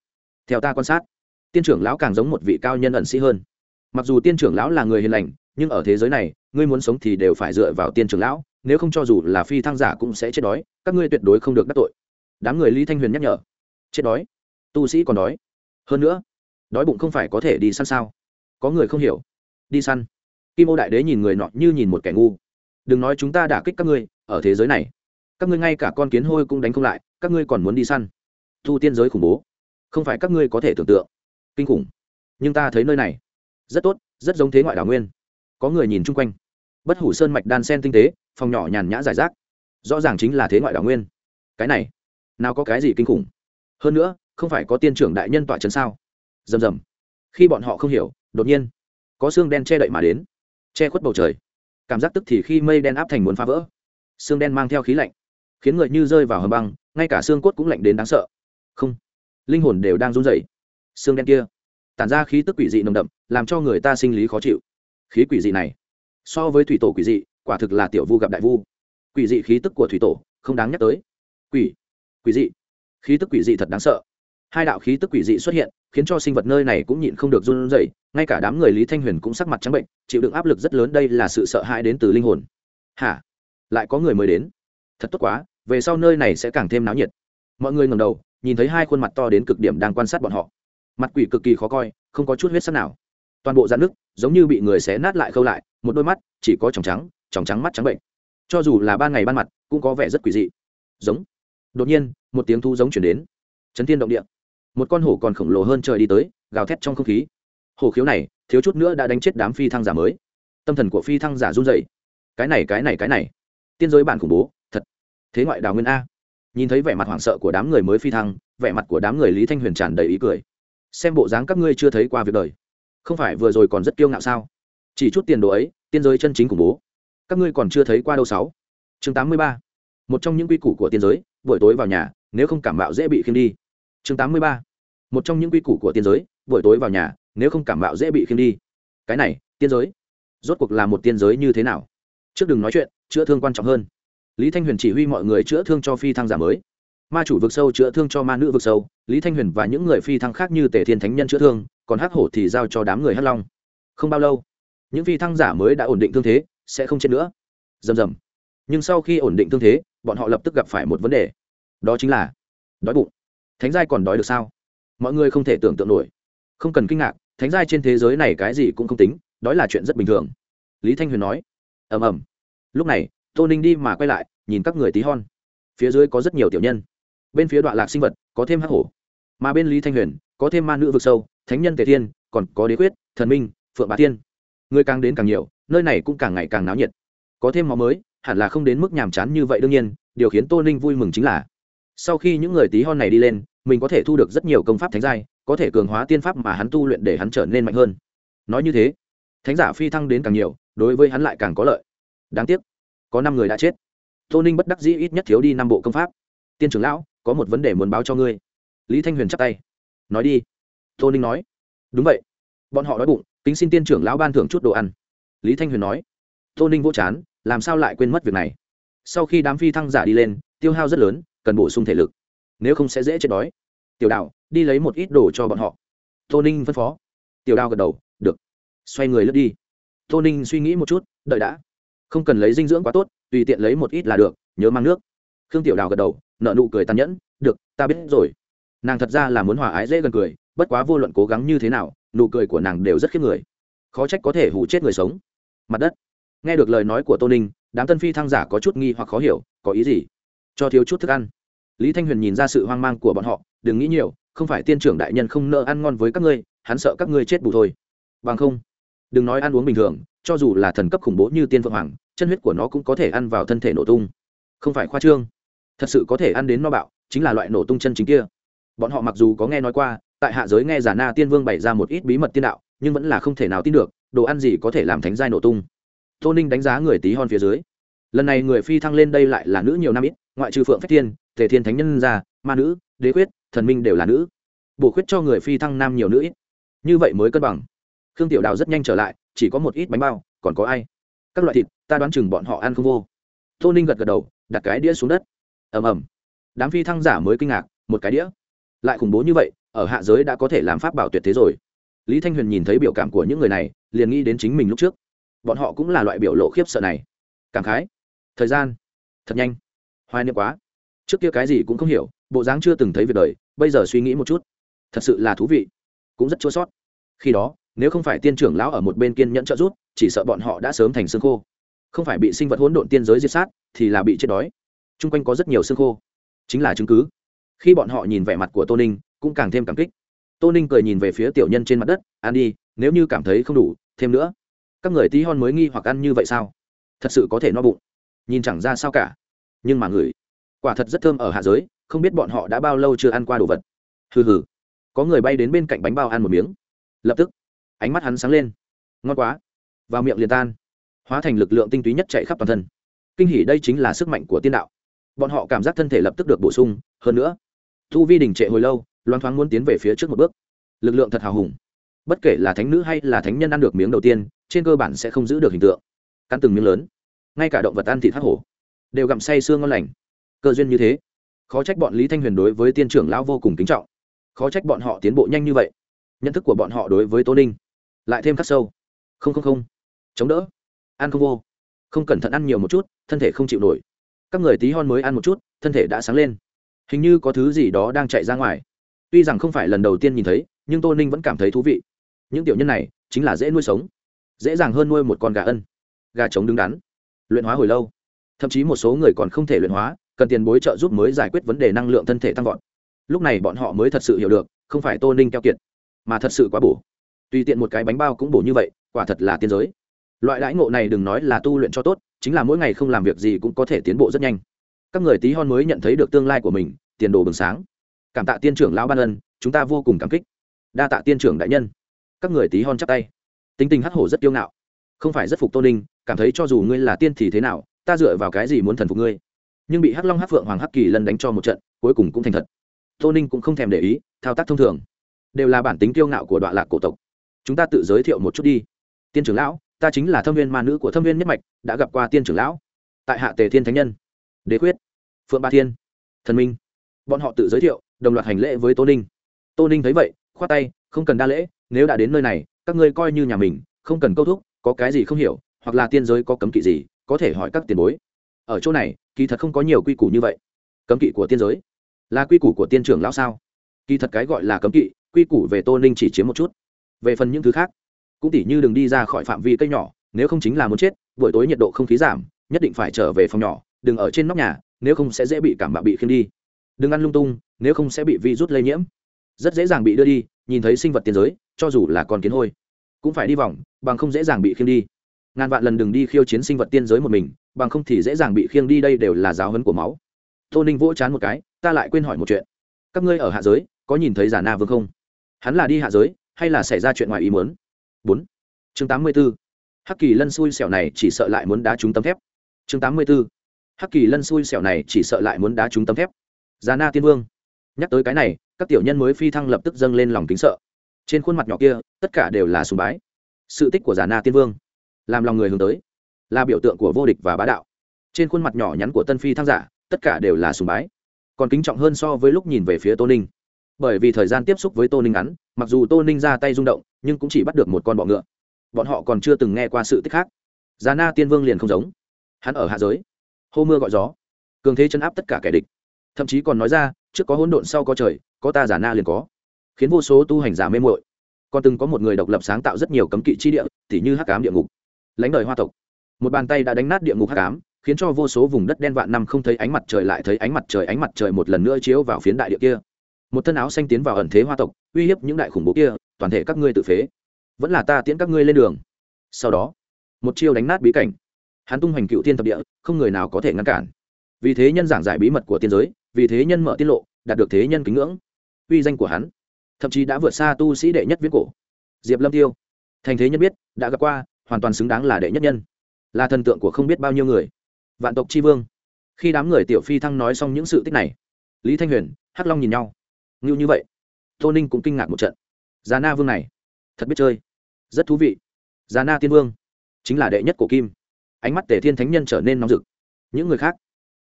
Theo ta quan sát tiên trưởng lão càng giống một vị cao nhân ẩn sĩ hơn. Mặc dù tiên trưởng lão là người hiền lành, nhưng ở thế giới này, ngươi muốn sống thì đều phải dựa vào tiên trưởng lão, nếu không cho dù là phi thăng giả cũng sẽ chết đói, các ngươi tuyệt đối không được đắc tội. Đám người lý thanh huyền nhắc nhở. Chết đói? Tu sĩ còn đói? Hơn nữa, đói bụng không phải có thể đi săn sao? Có người không hiểu. Đi săn. Kim ô đại đế nhìn người nọ như nhìn một kẻ ngu. Đừng nói chúng ta đả kích các ngươi, ở thế giới này, các ngươi ngay cả con kiến hôi cũng đánh không lại, các ngươi còn muốn đi săn. Thu tiên giới khủng bố. Không phải các ngươi có thể tưởng tượng kinh khủng. Nhưng ta thấy nơi này, rất tốt, rất giống thế ngoại đảo nguyên. Có người nhìn chung quanh. Bất hủ sơn mạch đan sen tinh tế, phòng nhỏ nhàn nhã giải rác. Rõ ràng chính là thế ngoại đảo nguyên. Cái này, nào có cái gì kinh khủng? Hơn nữa, không phải có tiên trưởng đại nhân tọa trấn sao? Rầm rầm. Khi bọn họ không hiểu, đột nhiên, có xương đen che đậy mà đến, che khuất bầu trời. Cảm giác tức thì khi mây đen áp thành muốn phá vỡ. Xương đen mang theo khí lạnh, khiến người như rơi vào hầm băng, ngay cả xương cốt cũng lạnh đến đáng sợ. Không, linh hồn đều đang run rẩy xương đen kia. Tản ra khí tức quỷ dị nồng đậm, làm cho người ta sinh lý khó chịu. Khí quỷ dị này, so với thủy tổ quỷ dị, quả thực là tiểu vu gặp đại vu. Quỷ dị khí tức của thủy tổ, không đáng nhắc tới. Quỷ quỷ dị. Khí tức quỷ dị thật đáng sợ. Hai đạo khí tức quỷ dị xuất hiện, khiến cho sinh vật nơi này cũng nhịn không được run rẩy, ngay cả đám người lý thanh huyền cũng sắc mặt trắng bệnh, chịu đựng áp lực rất lớn, đây là sự sợ hãi đến từ linh hồn. Hả? Lại có người mới đến. Thật tốt quá, về sau nơi này sẽ càng thêm náo nhiệt. Mọi người ngầm đầu, nhìn thấy hai khuôn mặt to đến cực điểm đang quan sát bọn họ mặt quỷ cực kỳ khó coi, không có chút huyết sắc nào. Toàn bộ dạn nước giống như bị người xé nát lại khâu lại, một đôi mắt chỉ có tròng trắng tròng trắng mắt trắng bệnh. Cho dù là ban ngày ban mặt, cũng có vẻ rất quỷ dị. Giống. Đột nhiên, một tiếng thu giống chuyển đến. Chấn thiên động địa. Một con hổ còn khổng lồ hơn trời đi tới, gào thét trong không khí. Hổ khiếu này, thiếu chút nữa đã đánh chết đám phi thăng giả mới. Tâm thần của phi thăng giả run dậy cái này cái này cái này. Tiên giới bản khủng bố, thật. Thế ngoại đào nguyên a. Nhìn thấy vẻ mặt hoảng sợ của đám người mới phi thăng, vẻ mặt của đám người lý thanh huyền tràn đầy ý cười xem bộ dáng các ngươi chưa thấy qua việc đời. Không phải vừa rồi còn rất kiêu ngạo sao? Chỉ chút tiền đồ ấy, tiên giới chân chính khủng bố. Các ngươi còn chưa thấy qua đâu sáu. Chương tám mươi ba. Một trong những quy củ của tiên giới, buổi tối vào nhà, nếu không cảm mạo dễ bị khiêng đi. Chương tám mươi ba. Một trong những quy củ của tiên giới, buổi tối vào nhà, nếu không cảm mạo dễ bị khiêng đi. Cái này, tiên giới, rốt cuộc là một tiên giới như thế nào? Trước đừng nói chuyện, chữa thương quan trọng hơn. Lý thanh huyền chỉ huy mọi người chữa thương cho phi thăng giả mới. Ma chủ vực sâu chữa thương cho ma nữ vực sâu lý thanh huyền và những người phi thăng khác như tề thiên thánh nhân chữa thương, còn hắc hổ thì giao cho đám người hắc long. Không bao lâu, những phi thăng giả mới đã ổn định thương thế, sẽ không chết nữa. Rầm rầm. Nhưng sau khi ổn định thương thế, bọn họ lập tức gặp phải một vấn đề. Đó chính là đói bụng. Thánh giai còn đói được sao? Mọi người không thể tưởng tượng nổi. Không cần kinh ngạc, thánh giai trên thế giới này cái gì cũng không tính, đói là chuyện rất bình thường. Lý thanh huyền nói. Ầm ầm. Lúc này, tô ninh đi mà quay lại, nhìn các người tí hon. Phía dưới có rất nhiều tiểu nhân. Bên phía đoạn lạc sinh vật, có thêm hắc hổ mà bên lý thanh huyền, có thêm ma nữ vực sâu, thánh nhân tề thiên, còn có đế quyết, thần minh, phượng bá tiên người càng đến càng nhiều, nơi này cũng càng ngày càng náo nhiệt. Có thêm máu mới, hẳn là không đến mức nhàm chán như vậy đương nhiên, điều khiến tô ninh vui mừng chính là, sau khi những người tí hon này đi lên, mình có thể thu được rất nhiều công pháp thánh giai, có thể cường hóa tiên pháp mà hắn tu luyện để hắn trở nên mạnh hơn. Nói như thế, thánh giả phi thăng đến càng nhiều, đối với hắn lại càng có lợi. Đáng tiếc, có năm người đã chết. Tô ninh bất đắc dĩ ít nhất thiếu đi năm bộ công pháp. Tiên trưởng lão, có một vấn đề muốn báo cho ngươi lý thanh huyền chắp tay. Nói đi. Tô ninh nói. Đúng vậy. Bọn họ đói bụng tính xin tiên trưởng lão ban thưởng chút đồ ăn. Lý thanh huyền nói. Tô ninh vô chán, làm sao lại quên mất việc này? Sau khi đám phi thăng giả đi lên, tiêu hao rất lớn, cần bổ sung thể lực. Nếu không sẽ dễ chết đói. Tiểu đạo, đi lấy một ít đồ cho bọn họ. Tô ninh phân phó. Tiểu Đào gật đầu, được. Xoay người lướt đi. Tô ninh suy nghĩ một chút, đợi đã. Không cần lấy dinh dưỡng quá tốt, tùy tiện lấy một ít là được, nhớ mang nước. Khương tiểu đào gật đầu nợ nụ cười tàn nhẫn, được, ta biết rồi nàng thật ra là muốn hòa ái dễ gần cười, bất quá vô luận cố gắng như thế nào, nụ cười của nàng đều rất khiếp người. Khó trách có thể hủ chết người sống. Mặt đất. Nghe được lời nói của tô ninh, đám tân phi thăng giả có chút nghi hoặc khó hiểu, có ý gì? Cho thiếu chút thức ăn. Lý thanh huyền nhìn ra sự hoang mang của bọn họ, đừng nghĩ nhiều, không phải tiên trưởng đại nhân không nợ ăn ngon với các ngươi, hắn sợ các ngươi chết bù thôi. Bằng không, đừng nói ăn uống bình thường, cho dù là thần cấp khủng bố như tiên phượng hoàng, chân huyết của nó cũng có thể ăn vào thân thể nổ tung. Không phải khoa trương. Thật sự có thể ăn đến no bạo, chính là loại nổ tung chân chính kia bọn họ mặc dù có nghe nói qua, tại hạ giới nghe giả na tiên vương bày ra một ít bí mật tiên đạo, nhưng vẫn là không thể nào tin được, đồ ăn gì có thể làm thánh giai nổ tung. Tô ninh đánh giá người tí hon phía dưới. Lần này người phi thăng lên đây lại là nữ nhiều năm ít, ngoại trừ phượng phách tiên tề thiên thánh nhân gia ma nữ, đế quyết thần minh đều là nữ. Bổ khuyết cho người phi thăng nam nhiều nữ ít. Như vậy mới cân bằng. Khương tiểu đào rất nhanh trở lại, chỉ có một ít bánh bao, còn có ai? Các loại thịt, ta đoán chừng bọn họ ăn không vô. Tô ninh gật gật đầu, đặt cái đĩa xuống đất. Ầm ầm. Đám phi thăng giả mới kinh ngạc, một cái đĩa lại khủng bố như vậy, ở hạ giới đã có thể làm pháp bảo tuyệt thế rồi. Lý thanh huyền nhìn thấy biểu cảm của những người này, liền nghĩ đến chính mình lúc trước. Bọn họ cũng là loại biểu lộ khiếp sợ này. Cảm khái. Thời gian. Thật nhanh. Hoài niệm quá. Trước kia cái gì cũng không hiểu, bộ dáng chưa từng thấy việc đời, bây giờ suy nghĩ một chút. Thật sự là thú vị. Cũng rất chua sót. Khi đó, nếu không phải tiên trưởng lão ở một bên kiên nhẫn trợ giúp, chỉ sợ bọn họ đã sớm thành xương khô. Không phải bị sinh vật hỗn độn tiên giới diệt sát, thì là bị chết đói. Chung quanh có rất nhiều xương khô. Chính là chứng cứ khi bọn họ nhìn vẻ mặt của tô ninh, cũng càng thêm cảm kích. Tô ninh cười nhìn về phía tiểu nhân trên mặt đất ăn đi, nếu như cảm thấy không đủ, thêm nữa. Các người tí hon mới nghi hoặc ăn như vậy sao? Thật sự có thể no bụng. Nhìn chẳng ra sao cả. Nhưng mà người, quả thật rất thơm ở hạ giới, không biết bọn họ đã bao lâu chưa ăn qua đồ vật. Hừ hừ. Có người bay đến bên cạnh bánh bao ăn một miếng. Lập tức, ánh mắt hắn sáng lên. Ngon quá. Vào miệng liền tan. Hóa thành lực lượng tinh túy nhất chạy khắp toàn thân. Kinh hỉ đây chính là sức mạnh của tiên đạo. Bọn họ cảm giác thân thể lập tức được bổ sung. Hơn nữa thu vi đình trệ hồi lâu loan thoáng muốn tiến về phía trước một bước. Lực lượng thật hào hùng. Bất kể là thánh nữ hay là thánh nhân ăn được miếng đầu tiên, trên cơ bản sẽ không giữ được hình tượng. Cắn từng miếng lớn. Ngay cả động vật ăn thịt thác hổ đều gặm say xương ngon lành. Cơ duyên như thế, khó trách bọn lý thanh huyền đối với tiên trưởng lão vô cùng kính trọng. Khó trách bọn họ tiến bộ nhanh như vậy. Nhận thức của bọn họ đối với tô ninh lại thêm khắc sâu. Không không không. Chống đỡ. Ăn không vô. Không cẩn thận ăn nhiều một chút, thân thể không chịu nổi. Các người tí hon mới ăn một chút, thân thể đã sáng lên hình như có thứ gì đó đang chạy ra ngoài. Tuy rằng không phải lần đầu tiên nhìn thấy, nhưng tô ninh vẫn cảm thấy thú vị. Những tiểu nhân này chính là dễ nuôi sống, dễ dàng hơn nuôi một con gà ân. Gà trống đứng đắn, luyện hóa hồi lâu. Thậm chí một số người còn không thể luyện hóa, cần tiền bối trợ giúp mới giải quyết vấn đề năng lượng thân thể tăng vọt. Lúc này bọn họ mới thật sự hiểu được, không phải tô ninh keo kiệt, mà thật sự quá bổ. Tùy tiện một cái bánh bao cũng bổ như vậy, quả thật là tiên giới. Loại đãi ngộ này đừng nói là tu luyện cho tốt, chính là mỗi ngày không làm việc gì cũng có thể tiến bộ rất nhanh các người tí hon mới nhận thấy được tương lai của mình, tiền đồ bừng sáng. Cảm tạ tiên trưởng lão ban ân, chúng ta vô cùng cảm kích. Đa tạ tiên trưởng đại nhân. Các người tí hon chắp tay. Tính tình hắc hổ rất kiêu ngạo. Không phải rất phục tô ninh, cảm thấy cho dù ngươi là tiên thì thế nào, ta dựa vào cái gì muốn thần phục ngươi? Nhưng bị hắc long hắc phượng hoàng hắc kỳ lần đánh cho một trận, cuối cùng cũng thành thật. Tô ninh cũng không thèm để ý, thao tác thông thường. Đều là bản tính kiêu ngạo của đoạn lạc cổ tộc. Chúng ta tự giới thiệu một chút đi. Tiên trưởng lão, ta chính là thâm viên ma nữ của thâm viên nhất mạch, đã gặp qua tiên trưởng lão. Tại hạ tề thiên thánh nhân đế quyết phượng ba thiên, thần minh. Bọn họ tự giới thiệu, đồng loạt hành lễ với tô ninh. Tô ninh thấy vậy, khoát tay, không cần đa lễ, nếu đã đến nơi này, các ngươi coi như nhà mình, không cần câu thúc, có cái gì không hiểu, hoặc là tiên giới có cấm kỵ gì, có thể hỏi các tiền bối. Ở chỗ này, kỳ thật không có nhiều quy củ như vậy. Cấm kỵ của tiên giới, là quy củ của tiên trưởng lão sao? Kỳ thật cái gọi là cấm kỵ, quy củ về tô ninh chỉ chiếm một chút. Về phần những thứ khác, cũng tỉ như đừng đi ra khỏi phạm vi cây nhỏ, nếu không chính là muốn chết, buổi tối nhiệt độ không khí giảm, nhất định phải trở về phòng nhỏ đừng ở trên nóc nhà, nếu không sẽ dễ bị cảm bạo bị khiêng đi. Đừng ăn lung tung, nếu không sẽ bị virus lây nhiễm. Rất dễ dàng bị đưa đi, nhìn thấy sinh vật tiến giới, cho dù là con kiến hôi, cũng phải đi vòng, bằng không dễ dàng bị khiêng đi. Ngàn vạn lần đừng đi khiêu chiến sinh vật tiên giới một mình, bằng không thì dễ dàng bị khiêng đi đây đều là giáo hấn của máu. Tô ninh vỗ chán một cái, ta lại quên hỏi một chuyện. Các ngươi ở hạ giới, có nhìn thấy giả na vương không? Hắn là đi hạ giới, hay là xảy ra chuyện ngoài ý muốn? Bốn. Chương tám mươi b ố hắc kỳ lân xui xẻo này chỉ sợ lại muốn đá trúng tấm thép. Chương tám mươi b ố hắc kỳ lân xui xẻo này chỉ sợ lại muốn đá trúng tấm thép. Già na tiên vương, nhắc tới cái này, các tiểu nhân mới phi thăng lập tức dâng lên lòng kính sợ. Trên khuôn mặt nhỏ kia, tất cả đều là sùng bái. Sự tích của già na tiên vương, làm lòng người hướng tới, là biểu tượng của vô địch và bá đạo. Trên khuôn mặt nhỏ nhắn của tân phi thăng giả, tất cả đều là sùng bái. Còn kính trọng hơn so với lúc nhìn về phía tô ninh. Bởi vì thời gian tiếp xúc với tô ninh ngắn, mặc dù tô ninh ra tay rung động, nhưng cũng chỉ bắt được một con bọ ngựa. Bọn họ còn chưa từng nghe qua sự tích khác. Già na tiên vương liền không giống. Hắn ở hạ giới hô mưa gọi gió, cường thế chấn áp tất cả kẻ địch. Thậm chí còn nói ra, trước có hỗn độn, sau có trời, có ta giả na liền có. Khiến vô số tu hành giả mê mội còn từng có một người độc lập sáng tạo rất nhiều cấm kỵ chi địa, tỉ như hắc cám địa ngục. Lãnh đời hoa tộc. Một bàn tay đã đánh nát địa ngục hắc cám khiến cho vô số vùng đất đen vạn năm không thấy ánh mặt trời lại thấy ánh mặt trời, ánh mặt trời một lần nữa chiếu vào phiến đại địa kia. Một thân áo xanh tiến vào ẩn thế hoa tộc, uy hiếp những đại khủng bố kia, toàn thể các ngươi tự phế. Vẫn là ta tiễn các ngươi lên đường. Sau đó, một chiêu đánh nát bí cảnh hắn tung hoành cựu thiên thập địa, không người nào có thể ngăn cản. Vì thế nhân giảng giải bí mật của tiên giới, vì thế nhân mở tiết lộ, đạt được thế nhân kính ngưỡng. Uy danh của hắn, thậm chí đã vượt xa tu sĩ đệ nhất viết cổ. Diệp lâm tiêu, thành thế nhân biết, đã gặp qua, hoàn toàn xứng đáng là đệ nhất nhân. Là thần tượng của không biết bao nhiêu người. Vạn tộc tri vương. Khi đám người tiểu phi thăng nói xong những sự tích này, lý thanh huyền, hắc long nhìn nhau. Ngưu như vậy, tô ninh cũng kinh ngạc một trận. Già na vương này, thật biết chơi. Rất thú vị. Già na tiên vương, chính là đệ nhất của kim ánh mắt tề thiên thánh nhân trở nên nóng rực. Những người khác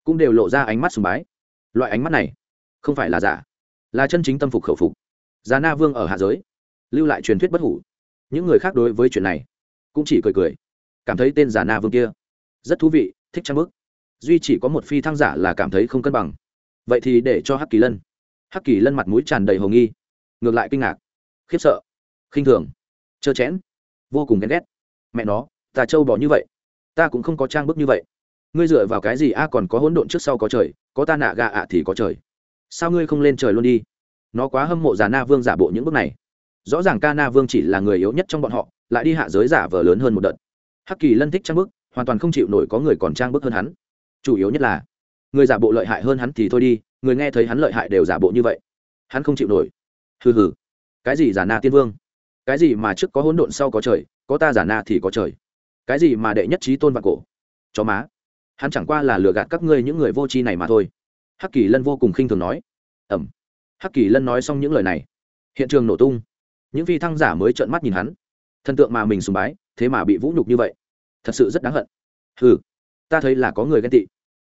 cũng đều lộ ra ánh mắt sùng bái. Loại ánh mắt này không phải là giả, là chân chính tâm phục khẩu phục. Già na vương ở hạ giới, lưu lại truyền thuyết bất hủ. Những người khác đối với chuyện này cũng chỉ cười cười, cảm thấy tên già na vương kia rất thú vị, thích trang bức. Duy chỉ có một phi thăng giả là cảm thấy không cân bằng. Vậy thì để cho hắc kỳ lân. Hắc kỳ lân mặt mũi tràn đầy hồng nghi, ngược lại kinh ngạc, khiếp sợ, khinh thường trơ chẽn, vô cùng ghen ghét. Mẹ nó tà trâu bỏ như vậy ta cũng không có trang bức như vậy. Ngươi dựa vào cái gì? A, còn có hỗn độn trước sau có trời, có ta nạ gà ạ thì có trời. Sao ngươi không lên trời luôn đi? Nó quá hâm mộ già na vương giả bộ những bước này. Rõ ràng ca na vương chỉ là người yếu nhất trong bọn họ, lại đi hạ giới giả vờ lớn hơn một đợt. Hắc kỳ lân thích trang bức, hoàn toàn không chịu nổi có người còn trang bức hơn hắn. Chủ yếu nhất là, người giả bộ lợi hại hơn hắn thì thôi đi, người nghe thấy hắn lợi hại đều giả bộ như vậy. Hắn không chịu nổi. Hừ hừ. Cái gì giả na tiên vương? Cái gì mà trước có hỗn độn sau có trời, có ta giả na thì có trời cái gì mà đệ nhất trí tôn vạn cổ? Chó má. Hắn chẳng qua là lừa gạt các ngươi những người vô tri này mà thôi. Hắc kỳ lân vô cùng khinh thường nói. Ẩm. Hắc kỳ lân nói xong những lời này. Hiện trường nổ tung. Những phi thăng giả mới trợn mắt nhìn hắn. Thần tượng mà mình sùng bái, thế mà bị vũ nhục như vậy. Thật sự rất đáng hận. Ừ ta thấy là có người ghen tị.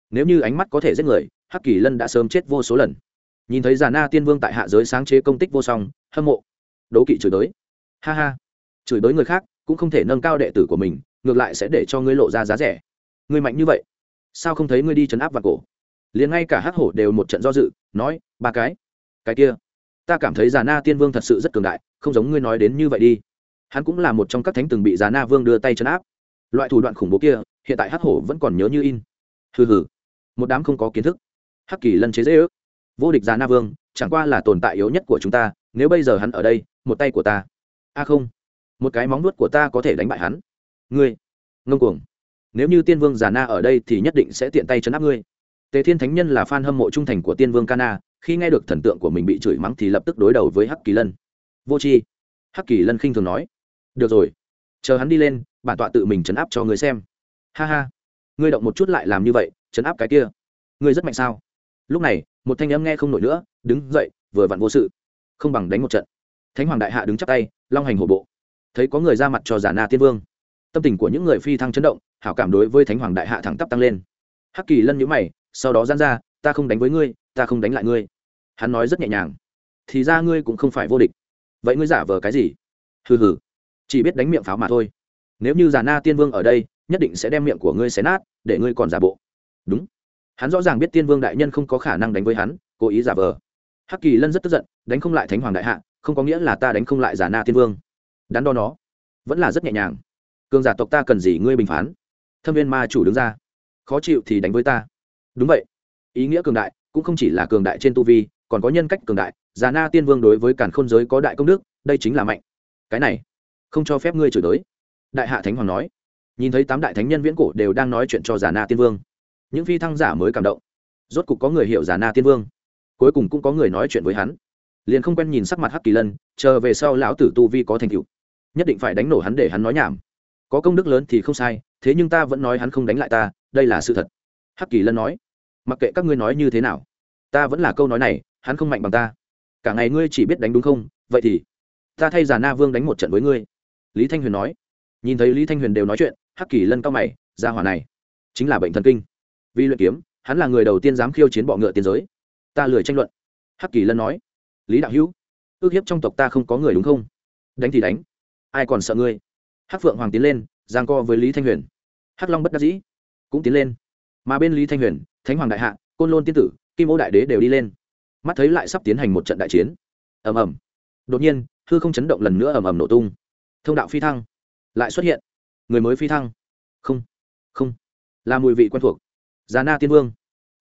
Nếu như ánh mắt có thể giết người, hắc kỳ lân đã sớm chết vô số lần. Nhìn thấy già na tiên vương tại hạ giới sáng chế công tích vô song, hâm mộ. Đố kỵ chửi đới ha ha. Chửi đới người khác cũng không thể nâng cao đệ tử của mình ngược lại sẽ để cho ngươi lộ ra giá rẻ. Ngươi mạnh như vậy, sao không thấy ngươi đi chấn áp vào cổ? Liền ngay cả hắc hổ đều một trận do dự, nói, ba cái cái kia, ta cảm thấy già na tiên vương thật sự rất cường đại, không giống ngươi nói đến như vậy đi. Hắn cũng là một trong các thánh từng bị già na vương đưa tay chấn áp. Loại thủ đoạn khủng bố kia, hiện tại hắc hổ vẫn còn nhớ như in. Hừ hừ, một đám không có kiến thức. Hắc kỳ lân chế dễ ước. Vô địch già na vương, chẳng qua là tồn tại yếu nhất của chúng ta, nếu bây giờ hắn ở đây, một tay của ta. A không, một cái móng nuốt của ta có thể đánh bại hắn ngươi ngông cuồng. Nếu như tiên vương già na ở đây thì nhất định sẽ tiện tay chấn áp ngươi. Tề thiên thánh nhân là f a n hâm mộ trung thành của tiên vương Kana, khi nghe được thần tượng của mình bị chửi mắng thì lập tức đối đầu với hắc kỳ lân. Vô c h i hắc kỳ lân khinh thường nói được rồi chờ hắn đi lên bản tọa tự mình chấn áp cho người xem. Ha ha ngươi động một chút lại làm như vậy chấn áp cái kia ngươi rất mạnh sao? Lúc này một thanh âm nghe không nổi nữa đứng dậy vừa vặn vô sự. Không bằng đánh một trận. Thánh hoàng đại hạ đứng chắp tay long hành hổ bộ. Thấy có người ra mặt cho giả na tiên vương tâm tình của những người phi thăng chấn động, hảo cảm đối với thánh hoàng đại hạ thẳng tắp tăng lên. Hắc kỳ lân nhữ mày, sau đó gian ra, ta không đánh với ngươi, ta không đánh lại ngươi. Hắn nói rất nhẹ nhàng, thì ra ngươi cũng không phải vô địch. Vậy ngươi giả vờ cái gì? Hừ hừ, chỉ biết đánh miệng pháo mà thôi. Nếu như già na tiên vương ở đây, nhất định sẽ đem miệng của ngươi xé nát, để ngươi còn giả bộ. Đúng. Hắn rõ ràng biết tiên vương đại nhân không có khả năng đánh với hắn, cố ý giả vờ. Hắc kỳ lân rất tức giận, đánh không lại thánh hoàng đại hạ, không có nghĩa là ta đánh không lại giả na tiên vương. Đắn đo nó, vẫn là rất nhẹ nhàng cường giả tộc ta cần gì ngươi bình phán? Thâm viên ma chủ đứng ra. Khó chịu thì đánh với ta. Đúng vậy. Ý nghĩa cường đại cũng không chỉ là cường đại trên tu vi, còn có nhân cách cường đại. Già na tiên vương đối với càn khôn giới có đại công đức, đây chính là mạnh. Cái này, không cho phép ngươi chửi tới đại hạ thánh hoàng nói. Nhìn thấy tám đại thánh nhân viễn cổ đều đang nói chuyện cho già na tiên vương, những phi thăng giả mới cảm động. Rốt cục có người hiểu già na tiên vương. Cuối cùng cũng có người nói chuyện với hắn. Liền không quen nhìn sắc mặt hắc kỳ lân, chờ về sau lão tử tu vi có thành tựu, nhất định phải đánh nổ hắn để hắn nói nhảm có công đức lớn thì không sai, thế nhưng ta vẫn nói hắn không đánh lại ta, đây là sự thật. Hắc kỳ lân nói. Mặc kệ các ngươi nói như thế nào, ta vẫn là câu nói này, hắn không mạnh bằng ta. Cả ngày ngươi chỉ biết đánh đúng không, vậy thì ta thay già na vương đánh một trận với ngươi. Lý thanh huyền nói. Nhìn thấy lý thanh huyền đều nói chuyện, hắc kỳ lân cao mày ra hỏa này chính là bệnh thần kinh. Vì luyện kiếm, hắn là người đầu tiên dám khiêu chiến bọ ngựa tiên giới. Ta lười tranh luận. Hắc kỳ lân nói. Lý đạo hữu, ước hiếp trong tộc ta không có người đúng không? Đánh thì đánh, ai còn sợ ngươi? Hắc phượng hoàng tiến lên, giang co với lý thanh huyền. Hắc long bất đắc dĩ, cũng tiến lên. Mà bên lý thanh huyền, thánh hoàng đại hạ, côn lôn tiên tử, kim ô đại đế đều đi lên. Mắt thấy lại sắp tiến hành một trận đại chiến. Ầm ầm. Đột nhiên, hư không chấn động lần nữa ầm ầm nổ tung. Thông đạo phi thăng. Lại xuất hiện. Người mới phi thăng. Không. Không. Là mùi vị quen thuộc. Già na tiên vương.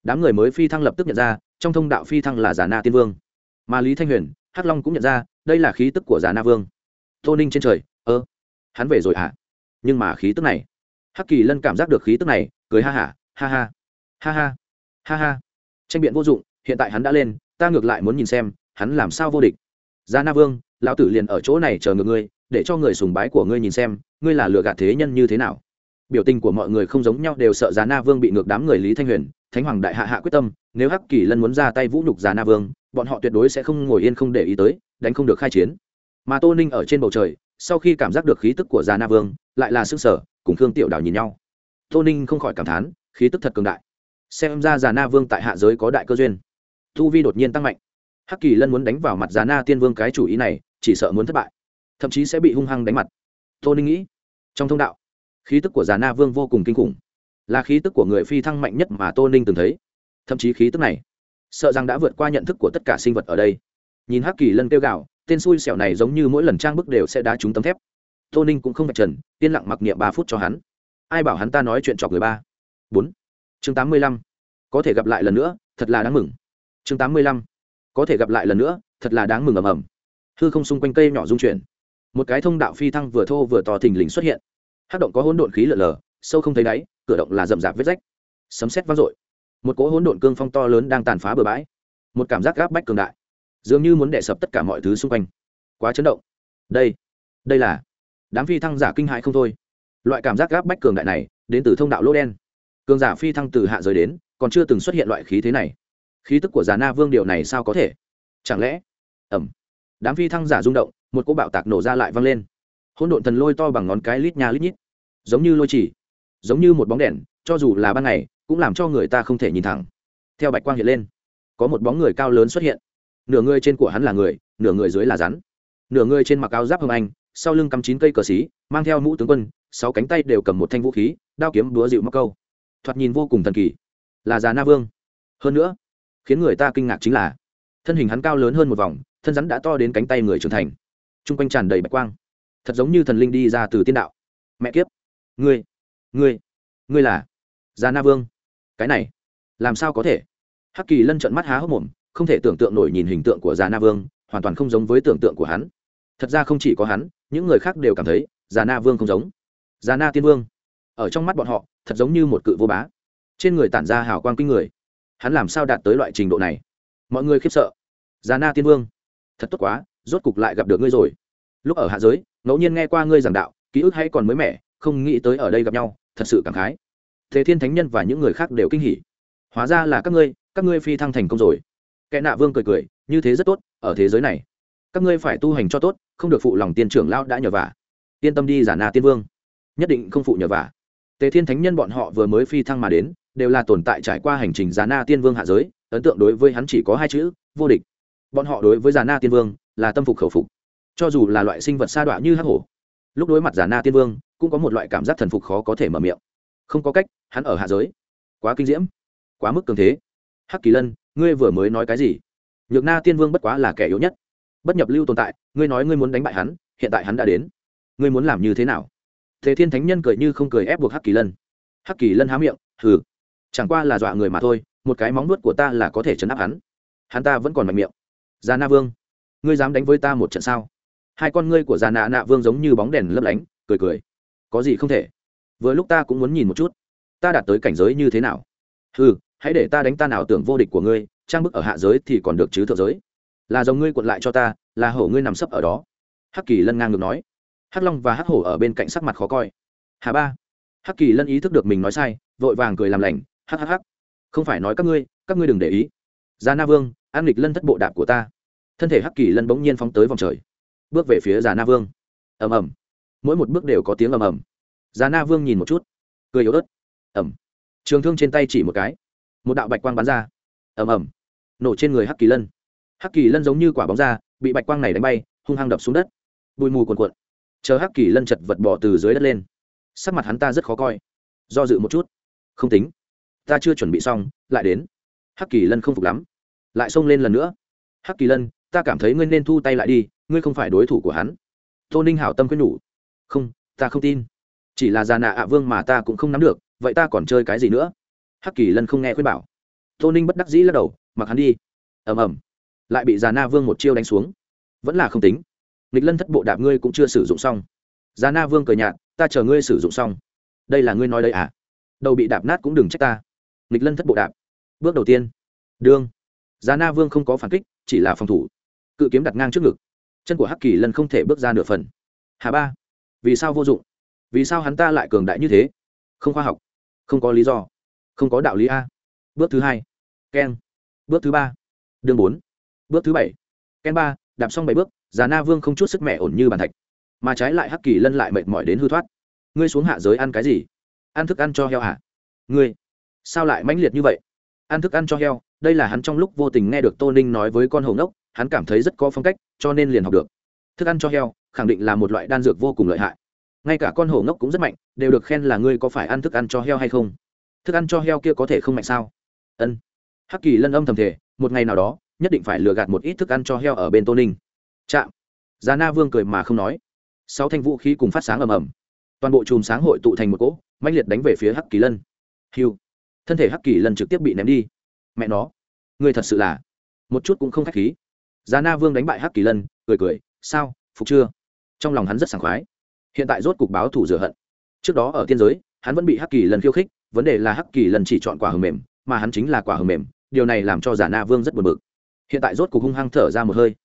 Đám người mới phi thăng lập tức nhận ra, trong thông đạo phi thăng là già na tiên vương. Mà lý thanh huyền, hắc long cũng nhận ra, đây là khí tức của già na vương. Tô ninh trên trời, ơ hắn về rồi à nhưng mà khí tức này, hắc kỳ lân cảm giác được khí tức này, cười ha hả, ha ha ha ha ha ha. Tranh biện vô dụng, hiện tại hắn đã lên, ta ngược lại muốn nhìn xem, hắn làm sao vô địch. Gia na vương, lão tử liền ở chỗ này chờ ngược ngươi, để cho người sùng bái của ngươi nhìn xem, ngươi là lừa gạt thế nhân như thế nào. Biểu tình của mọi người không giống nhau, đều sợ giá na vương bị ngược đám người lý thanh huyền, thánh hoàng đại hạ hạ quyết tâm, nếu hắc kỳ lân muốn ra tay vũ nhục giá na vương, bọn họ tuyệt đối sẽ không ngồi yên không để ý tới, đánh không được khai chiến. Mà tô ninh ở trên bầu trời sau khi cảm giác được khí tức của già na vương, lại là sức sở cùng khương tiểu đào nhìn nhau. Tô ninh không khỏi cảm thán, khí tức thật cường đại. Xem ra già na vương tại hạ giới có đại cơ duyên. Thu vi đột nhiên tăng mạnh. Hắc kỳ lân muốn đánh vào mặt già na tiên vương cái chủ ý này, chỉ sợ muốn thất bại, thậm chí sẽ bị hung hăng đánh mặt. Tô ninh nghĩ, trong thông đạo, khí tức của già na vương vô cùng kinh khủng, là khí tức của người phi thăng mạnh nhất mà tô ninh từng thấy. Thậm chí khí tức này, sợ rằng đã vượt qua nhận thức của tất cả sinh vật ở đây. Nhìn hắc kỳ lân kêu gào tên xui xẻo này giống như mỗi lần trang bức đều sẽ đá trúng tấm thép. Tô ninh cũng không vạch trần, yên lặng mặc niệm ba phút cho hắn. Ai bảo hắn ta nói chuyện chọc người ba? Bốn. Chương tám mươi lăm. Có thể gặp lại lần nữa, thật là đáng mừng. Chương tám mươi lăm. Có thể gặp lại lần nữa, thật là đáng mừng ầm ầm. Hư không xung quanh cây nhỏ dung chuyển. Một cái thông đạo phi thăng vừa thô vừa to thình lình xuất hiện. Hát động có hỗn độn khí lở lờ sâu không thấy đáy, cửa động là rậm rạp vết rách. Sấm xét vang dội. Một cỗ hỗn độn cương phong to lớn đang tàn phá bờ bãi. Một cảm giác gáp bách cường đại dường như muốn đè sập tất cả mọi thứ xung quanh. Quá chấn động. Đây đây là, đám phi thăng giả kinh hãi không thôi. Loại cảm giác gáp bách cường đại này, đến từ thông đạo lỗ đen. Cường giả phi thăng từ hạ giới đến, còn chưa từng xuất hiện loại khí thế này. Khí tức của già na vương điều này sao có thể? Chẳng lẽ ẩm đám phi thăng giả rung động, một cỗ bạo tạc nổ ra lại văng lên. Hỗn độn thần lôi to bằng ngón cái lít nha lít nhít. Giống như lôi chỉ, giống như một bóng đèn, cho dù là ban ngày, cũng làm cho người ta không thể nhìn thẳng. Theo bạch quang hiện lên, có một bóng người cao lớn xuất hiện nửa người trên của hắn là người, nửa người dưới là rắn. Nửa người trên mặc áo giáp hồng anh, sau lưng cắm chín cây cờ xí, mang theo mũ tướng quân, sáu cánh tay đều cầm một thanh vũ khí, đao kiếm đúa dịu mắc câu. Thoạt nhìn vô cùng thần kỳ. Là già na vương. Hơn nữa, khiến người ta kinh ngạc chính là, thân hình hắn cao lớn hơn một vòng, thân rắn đã to đến cánh tay người trưởng thành. T r u n g quanh tràn đầy bạch quang. Thật giống như thần linh đi ra từ tiên đạo. Mẹ kiếp. Ngươi ngươi ngươi là già na vương. Cái này, làm sao có thể? Hắc kỳ lân trận mắt há hốc mồm không thể tưởng tượng nổi nhìn hình tượng của già na vương, hoàn toàn không giống với tưởng tượng của hắn. Thật ra không chỉ có hắn, những người khác đều cảm thấy già na vương không giống. Già na tiên vương, ở trong mắt bọn họ, thật giống như một cự vô bá. Trên người tản ra hào quang kinh người. Hắn làm sao đạt tới loại trình độ này? Mọi người khiếp sợ. Già na tiên vương, thật tốt quá, rốt cục lại gặp được ngươi rồi. Lúc ở hạ giới, ngẫu nhiên nghe qua ngươi giảng đạo, ký ức hay còn mới mẻ, không nghĩ tới ở đây gặp nhau, thật sự cảm khái. Thế thiên thánh nhân và những người khác đều kinh hỉ. Hóa ra là các ngươi các ngươi phi thăng thành công rồi kẻ nạ vương cười cười, như thế rất tốt, ở thế giới này, các ngươi phải tu hành cho tốt, không được phụ lòng tiên trưởng lao đã nhờ vả. Yên tâm đi, giả na tiên vương. Nhất định không phụ nhờ vả. Tề thiên thánh nhân bọn họ vừa mới phi thăng mà đến, đều là tồn tại trải qua hành trình giả na tiên vương hạ giới, ấn tượng đối với hắn chỉ có hai chữ, vô địch. Bọn họ đối với giả na tiên vương là tâm phục khẩu phục. Cho dù là loại sinh vật sa đọa như hắc hổ, lúc đối mặt giả na tiên vương, cũng có một loại cảm giác thần phục khó có thể mở miệng. Không có cách, hắn ở hạ giới. Quá kinh diễm, quá mức cường thế hắc kỳ lân, ngươi vừa mới nói cái gì? Nhược na tiên vương bất quá là kẻ yếu nhất. Bất nhập lưu tồn tại, ngươi nói ngươi muốn đánh bại hắn, hiện tại hắn đã đến. Ngươi muốn làm như thế nào? Thế thiên thánh nhân cười như không cười ép buộc hắc kỳ lân. Hắc kỳ lân há miệng, hừ. Chẳng qua là dọa người mà thôi, một cái móng nuốt của ta là có thể chấn áp hắn. Hắn ta vẫn còn mạnh miệng. Già na vương, ngươi dám đánh với ta một trận sao? Hai con ngươi của già nạ nạ vương giống như bóng đèn lấp lánh, cười cười. Có gì không thể? Vừa lúc ta cũng muốn nhìn một chút. Ta đạt tới cảnh giới như thế nào? Hừ hãy để ta đánh ta nào tưởng vô địch của ngươi, trang bức ở hạ giới thì còn được chứ thượng giới. Là dòng ngươi quật lại cho ta, là hổ ngươi nằm sấp ở đó. Hắc kỳ lân ngang ngược nói. Hắc long và hắc hổ ở bên cạnh sắc mặt khó coi. Hà ba. Hắc kỳ lân ý thức được mình nói sai, vội vàng cười làm lành. Hắc hắc hắc, không phải nói các ngươi các ngươi đừng để ý. Già na vương, an lịch lân thất bộ đạp của ta. Thân thể hắc kỳ lân bỗng nhiên phóng tới vòng trời. Bước về phía già na vương. Ầm ầm. Mỗi một bước đều có tiếng ầm ầm. Già na vương nhìn một chút. Cười yếu ớt. Ầm. Trường thương trên tay chỉ một cái một đạo bạch quang bắn ra. Ầm ầm. Nổ trên người hắc kỳ lân. Hắc kỳ lân giống như quả bóng ra, bị bạch quang này đánh bay, hung hăng đập xuống đất. Bụi mù cuồn cuộn. Chờ hắc kỳ lân chật vật bỏ từ dưới đất lên. Sắc mặt hắn ta rất khó coi. Do dự một chút. Không tính. Ta chưa chuẩn bị xong, lại đến. Hắc kỳ lân không phục lắm. Lại xông lên lần nữa. Hắc kỳ lân, ta cảm thấy ngươi nên thu tay lại đi, ngươi không phải đối thủ của hắn. Tô ninh hảo tâm quyết nhủ. Không, ta không tin. Chỉ là già nạ ạ vương mà ta cũng không nắm được, vậy ta còn chơi cái gì nữa? Hắc kỳ lân không nghe khuyên bảo. Tô ninh bất đắc dĩ lắc đầu, mặc hắn đi. Ầm ầm. Lại bị già na vương một chiêu đánh xuống. Vẫn là không tính. Nghịch lân thất bộ đạp ngươi cũng chưa sử dụng xong. Già na vương cười nhạt, ta chờ ngươi sử dụng xong. Đây là ngươi nói đây à? Đầu bị đạp nát cũng đừng trách ta. Nghịch lân thất bộ đạp. Bước đầu tiên. Đương già na vương không có phản kích, chỉ là phòng thủ. Cự kiếm đặt ngang trước ngực. Chân của hắc kỳ lân không thể bước ra nửa phần. Hà ba. Vì sao vô dụng? Vì sao hắn ta lại cường đại như thế? Không khoa học. Không có lý do không có đạo lý a. Bước thứ hai. Keng bước thứ ba. Đương bốn. Bước thứ bảy. Ken ba, đạp xong bảy bước, già na vương không chút sức mẹ ổn như bàn thạch. Mà trái lại hắc kỳ lân lại mệt mỏi đến hư thoát. Ngươi xuống hạ giới ăn cái gì? Ăn thức ăn cho heo hả? Ngươi, sao lại mãnh liệt như vậy? Ăn thức ăn cho heo, đây là hắn trong lúc vô tình nghe được tô ninh nói với con hầu ngốc, hắn cảm thấy rất có phong cách, cho nên liền học được. Thức ăn cho heo, khẳng định là một loại đan dược vô cùng lợi hại. Ngay cả con hổ ngốc cũng rất mạnh, đều được khen là ngươi có phải ăn thức ăn cho heo hay không? Thức ăn cho heo kia có thể không mạnh sao? Ân. Hắc kỳ lân âm thầm thể một ngày nào đó, nhất định phải lừa gạt một ít thức ăn cho heo ở bên tô ninh. Chạm. Giá na vương cười mà không nói. Sáu thanh vũ khí cùng phát sáng ầm ầm. Toàn bộ chùm sáng hội tụ thành một cỗ mạnh liệt đánh về phía hắc kỳ lân. Hiu thân thể hắc kỳ lân trực tiếp bị ném đi. Mẹ nó. Ngươi thật sự là một chút cũng không k h á c h khí. Giá na vương đánh bại hắc kỳ lân, cười cười, sao, phục chưa? Trong lòng hắn rất sảng khoái. Hiện tại rốt cục báo thủ rửa hận. Trước đó ở tiên giới, hắn vẫn bị hắc kỳ lần khiêu khích vấn đề là hắc kỳ lần chỉ chọn quả hầm mềm, mà hắn chính là quả hầm mềm, điều này làm cho giả na vương rất buồn bực. Hiện tại rốt cục hung hăng thở ra một hơi.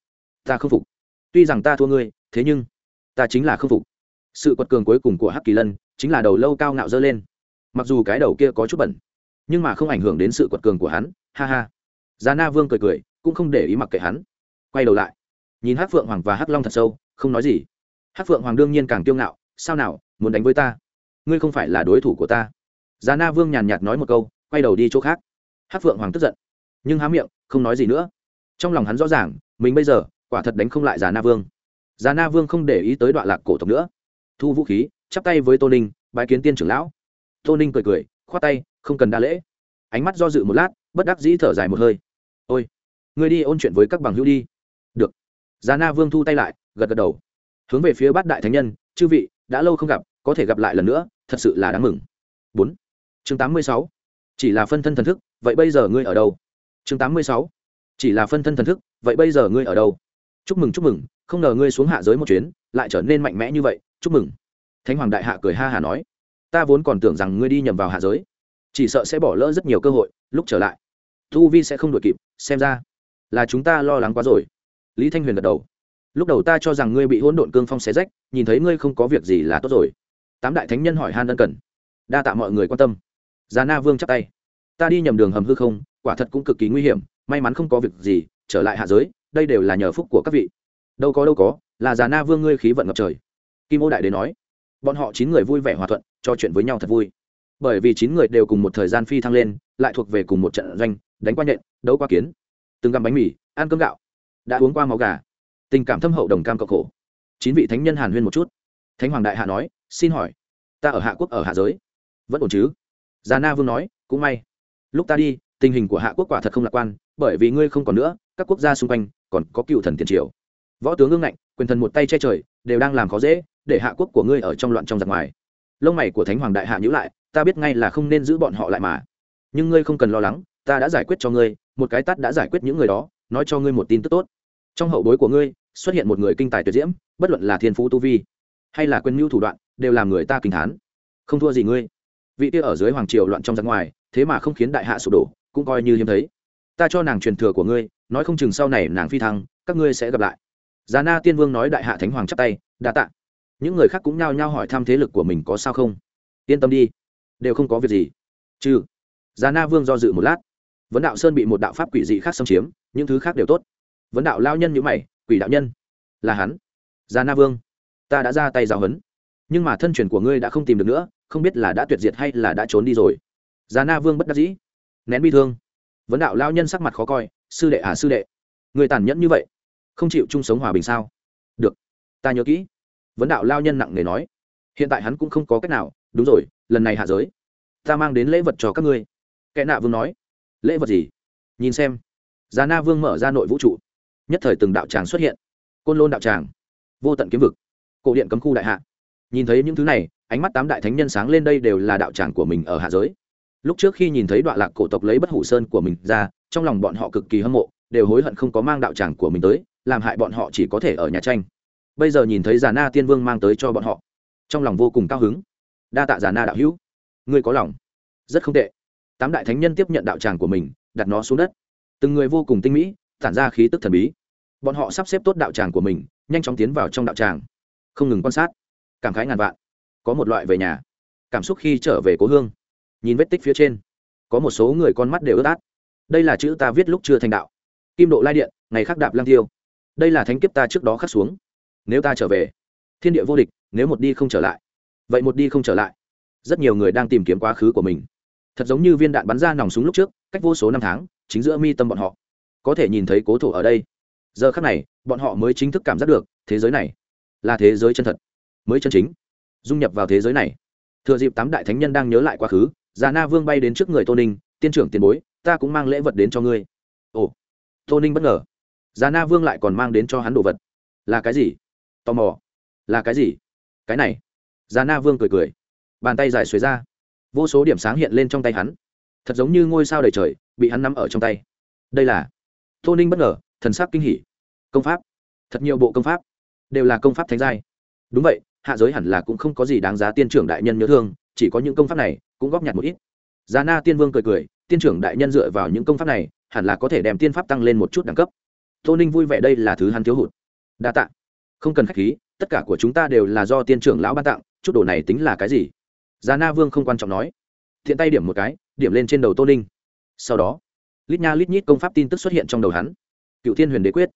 Ta không phục. Tuy rằng ta thua ngươi, thế nhưng ta chính là không phục. Sự quật cường cuối cùng của hắc kỳ lân chính là đầu lâu cao ngạo dơ lên. Mặc dù cái đầu kia có chút bẩn, nhưng mà không ảnh hưởng đến sự quật cường của hắn, ha ha. Giả na vương cười cười, cũng không để ý mặc kệ hắn. Quay đầu lại, nhìn hắc phượng hoàng và hắc long thật sâu, không nói gì. Hắc phượng hoàng đương nhiên càng kiêu ngạo, sao nào, muốn đánh với ta? Ngươi không phải là đối thủ của ta già na vương nhàn nhạt nói một câu, quay đầu đi chỗ khác. Hắc phượng hoàng tức giận, nhưng há miệng, không nói gì nữa. Trong lòng hắn rõ ràng, mình bây giờ, quả thật đánh không lại già na vương. Già na vương không để ý tới đoạn lạc cổ tộc nữa. Thu vũ khí, chắp tay với tô ninh, bái kiến tiên trưởng lão. Tô ninh cười cười, khoát tay, không cần đa lễ. Ánh mắt do dự một lát, bất đắc dĩ thở dài một hơi. Ôi ngươi đi ôn chuyện với các bằng hữu đi. Được. Già na vương thu tay lại, gật gật đầu. Hướng về phía bát đại thánh nhân, chư vị, đã lâu không gặp, có thể gặp lại lần nữa, thật sự là đáng mừng. Bốn chương tám mươi sáu. Chỉ là phân thân thần thức, vậy bây giờ ngươi ở đâu? Chương tám mươi sáu. Chỉ là phân thân thần thức, vậy bây giờ ngươi ở đâu? Chúc mừng chúc mừng, không ngờ ngươi xuống hạ giới một chuyến, lại trở nên mạnh mẽ như vậy, chúc mừng. Thánh hoàng đại hạ cười ha hà nói. Ta vốn còn tưởng rằng ngươi đi nhầm vào hạ giới. Chỉ sợ sẽ bỏ lỡ rất nhiều cơ hội, lúc trở lại. Thu vi sẽ không đổi kịp, xem ra là chúng ta lo lắng quá rồi. Lý thanh huyền gật đầu. Lúc đầu ta cho rằng ngươi bị hỗn độn cương phong xé rách, nhìn thấy ngươi không có việc gì là tốt rồi. Tám đại thánh nhân hỏi han ân cần. Đa tạ mọi người quan tâm già na vương chắp tay. Ta đi nhầm đường hầm hư không, quả thật cũng cực kỳ nguy hiểm, may mắn không có việc gì, trở lại hạ giới, đây đều là nhờ phúc của các vị. Đâu có đâu có, là già na vương ngươi khí vận ngập trời. Kim ô đại đế nói. Bọn họ chín người vui vẻ hòa thuận trò chuyện với nhau thật vui. Bởi vì chín người đều cùng một thời gian phi thăng lên, lại thuộc về cùng một trận doanh, đánh qua nhện, đấu qua kiến. Từng găm bánh mì, ăn cơm gạo. Đã uống qua máu gà. Tình cảm thâm hậu đồng cam cộng khổ. Chín vị thánh nhân hàn huyên một chút. Thánh hoàng đại hạ nói, xin hỏi, ta ở hạ quốc ở hạ giới, vẫn ổn chứ? Già na vương nói, cũng may. Lúc ta đi, tình hình của hạ quốc quả thật không lạc quan, bởi vì ngươi không còn nữa, các quốc gia xung quanh còn có cựu thần tiền triều. Võ tướng ương ngạnh, quyền thần một tay che trời, đều đang làm khó dễ, để hạ quốc của ngươi ở trong loạn trong giặc ngoài. Lông mày của thánh hoàng đại hạ nhữ lại, ta biết ngay là không nên giữ bọn họ lại mà. Nhưng ngươi không cần lo lắng, ta đã giải quyết cho ngươi, một cái tắt đã giải quyết những người đó, nói cho ngươi một tin tức tốt. Trong hậu bối của ngươi, xuất hiện một người kinh tài tuyệt diễm, bất luận là thiên phú tu vi, hay là quyền mưu thủ đoạn, đều làm người ta kinh thán. Không thua gì ngươi vị kia ở dưới hoàng triều loạn trong ra ngoài, thế mà không khiến đại hạ sụp đổ, cũng coi như hiếm thấy. Ta cho nàng truyền thừa của ngươi, nói không chừng sau này nàng phi thăng, các ngươi sẽ gặp lại. Già na tiên vương nói đại hạ thánh hoàng chắp tay, đa tạ. Những người khác cũng nhao nhao hỏi thăm thế lực của mình có sao không? Yên tâm đi, đều không có việc gì. Chứ già na vương do dự một lát. Vấn đạo sơn bị một đạo pháp quỷ dị khác xâm chiếm, những thứ khác đều tốt. Vấn đạo lao nhân như mày, quỷ đạo nhân? Là hắn. Già na vương, ta đã ra tay giáo hấn nhưng mà thân truyền của ngươi đã không tìm được nữa không biết là đã tuyệt diệt hay là đã trốn đi rồi. Già na vương bất đắc dĩ, nén bi thương. Vấn đạo lao nhân sắc mặt khó coi, sư đệ à sư đệ, người tàn nhẫn như vậy, không chịu chung sống hòa bình sao? Được, ta nhớ kỹ. Vấn đạo lao nhân nặng nề nói. Hiện tại hắn cũng không có cách nào, đúng rồi, lần này hạ giới, ta mang đến lễ vật cho các ngươi. Kẻ nạ vương nói. Lễ vật gì? Nhìn xem. Già na vương mở ra nội vũ trụ. Nhất thời từng đạo tràng xuất hiện. Côn lôn đạo tràng. Vô tận kiếm vực. Cổ điện cấm khu đại hạ. Nhìn thấy những thứ này ánh mắt tám đại thánh nhân sáng lên đây đều là đạo tràng của mình ở hạ giới. Lúc trước khi nhìn thấy đoạn lạc cổ tộc lấy bất hủ sơn của mình ra, trong lòng bọn họ cực kỳ hâm mộ, đều hối hận không có mang đạo tràng của mình tới, làm hại bọn họ chỉ có thể ở nhà tranh. Bây giờ nhìn thấy già na tiên vương mang tới cho bọn họ, trong lòng vô cùng cao hứng. Đa tạ già na đạo hữu. Ngươi có lòng. Rất không tệ. Tám đại thánh nhân tiếp nhận đạo tràng của mình, đặt nó xuống đất. Từng người vô cùng tinh mỹ, tản ra khí tức thần bí. Bọn họ sắp xếp tốt đạo tràng của mình, nhanh chóng tiến vào trong đạo tràng. Không ngừng quan sát. Cảm khái ngàn vạn có một loại về nhà. Cảm xúc khi trở về cố hương. Nhìn vết tích phía trên, có một số người con mắt đều ướt át. Đây là chữ ta viết lúc chưa thành đạo. Kim độ lai điện, ngày khắc đạp lang tiêu. Đây là thánh kiếp ta trước đó khắc xuống. Nếu ta trở về, thiên địa vô địch, nếu một đi không trở lại. Vậy một đi không trở lại. Rất nhiều người đang tìm kiếm quá khứ của mình. Thật giống như viên đạn bắn ra nòng súng lúc trước, cách vô số năm tháng, chính giữa mi tâm bọn họ. Có thể nhìn thấy cố thổ ở đây. Giờ khắc này, bọn họ mới chính thức cảm giác được, thế giới này là thế giới chân thật, mới chân chính dung nhập vào thế giới này. Thừa dịp tám đại thánh nhân đang nhớ lại quá khứ, già na vương bay đến trước người tô ninh, tiên trưởng tiền bối, ta cũng mang lễ vật đến cho ngươi. Ồ. Tô ninh bất ngờ. Già na vương lại còn mang đến cho hắn đồ vật. Là cái gì? Tò mò. Là cái gì? Cái này. Già na vương cười cười. Bàn tay dài xuế ra. Vô số điểm sáng hiện lên trong tay hắn. Thật giống như ngôi sao đầy trời, bị hắn nắm ở trong tay. Đây là tô ninh bất ngờ, thần sắc kinh hỉ. Công pháp. Thật nhiều bộ công pháp. Đều là công pháp thánh giai. Đúng vậy hạ giới hẳn là cũng không có gì đáng giá tiên trưởng đại nhân nhớ thương, chỉ có những công pháp này cũng góp nhặt một ít. Giá na tiên vương cười cười, tiên trưởng đại nhân dựa vào những công pháp này, hẳn là có thể đem tiên pháp tăng lên một chút đẳng cấp. Tô ninh vui vẻ đây là thứ hắn thiếu hụt. Đa t ạ không cần k h á c h khí, tất cả của chúng ta đều là do tiên trưởng lão ban tặng, chút đồ này tính là cái gì? Giá na vương không quan trọng nói. Thiện tay điểm một cái, điểm lên trên đầu tô ninh. Sau đó, lít nha lít nhít công pháp tin tức xuất hiện trong đầu hắn. Cựu thiên huyền đế quyết,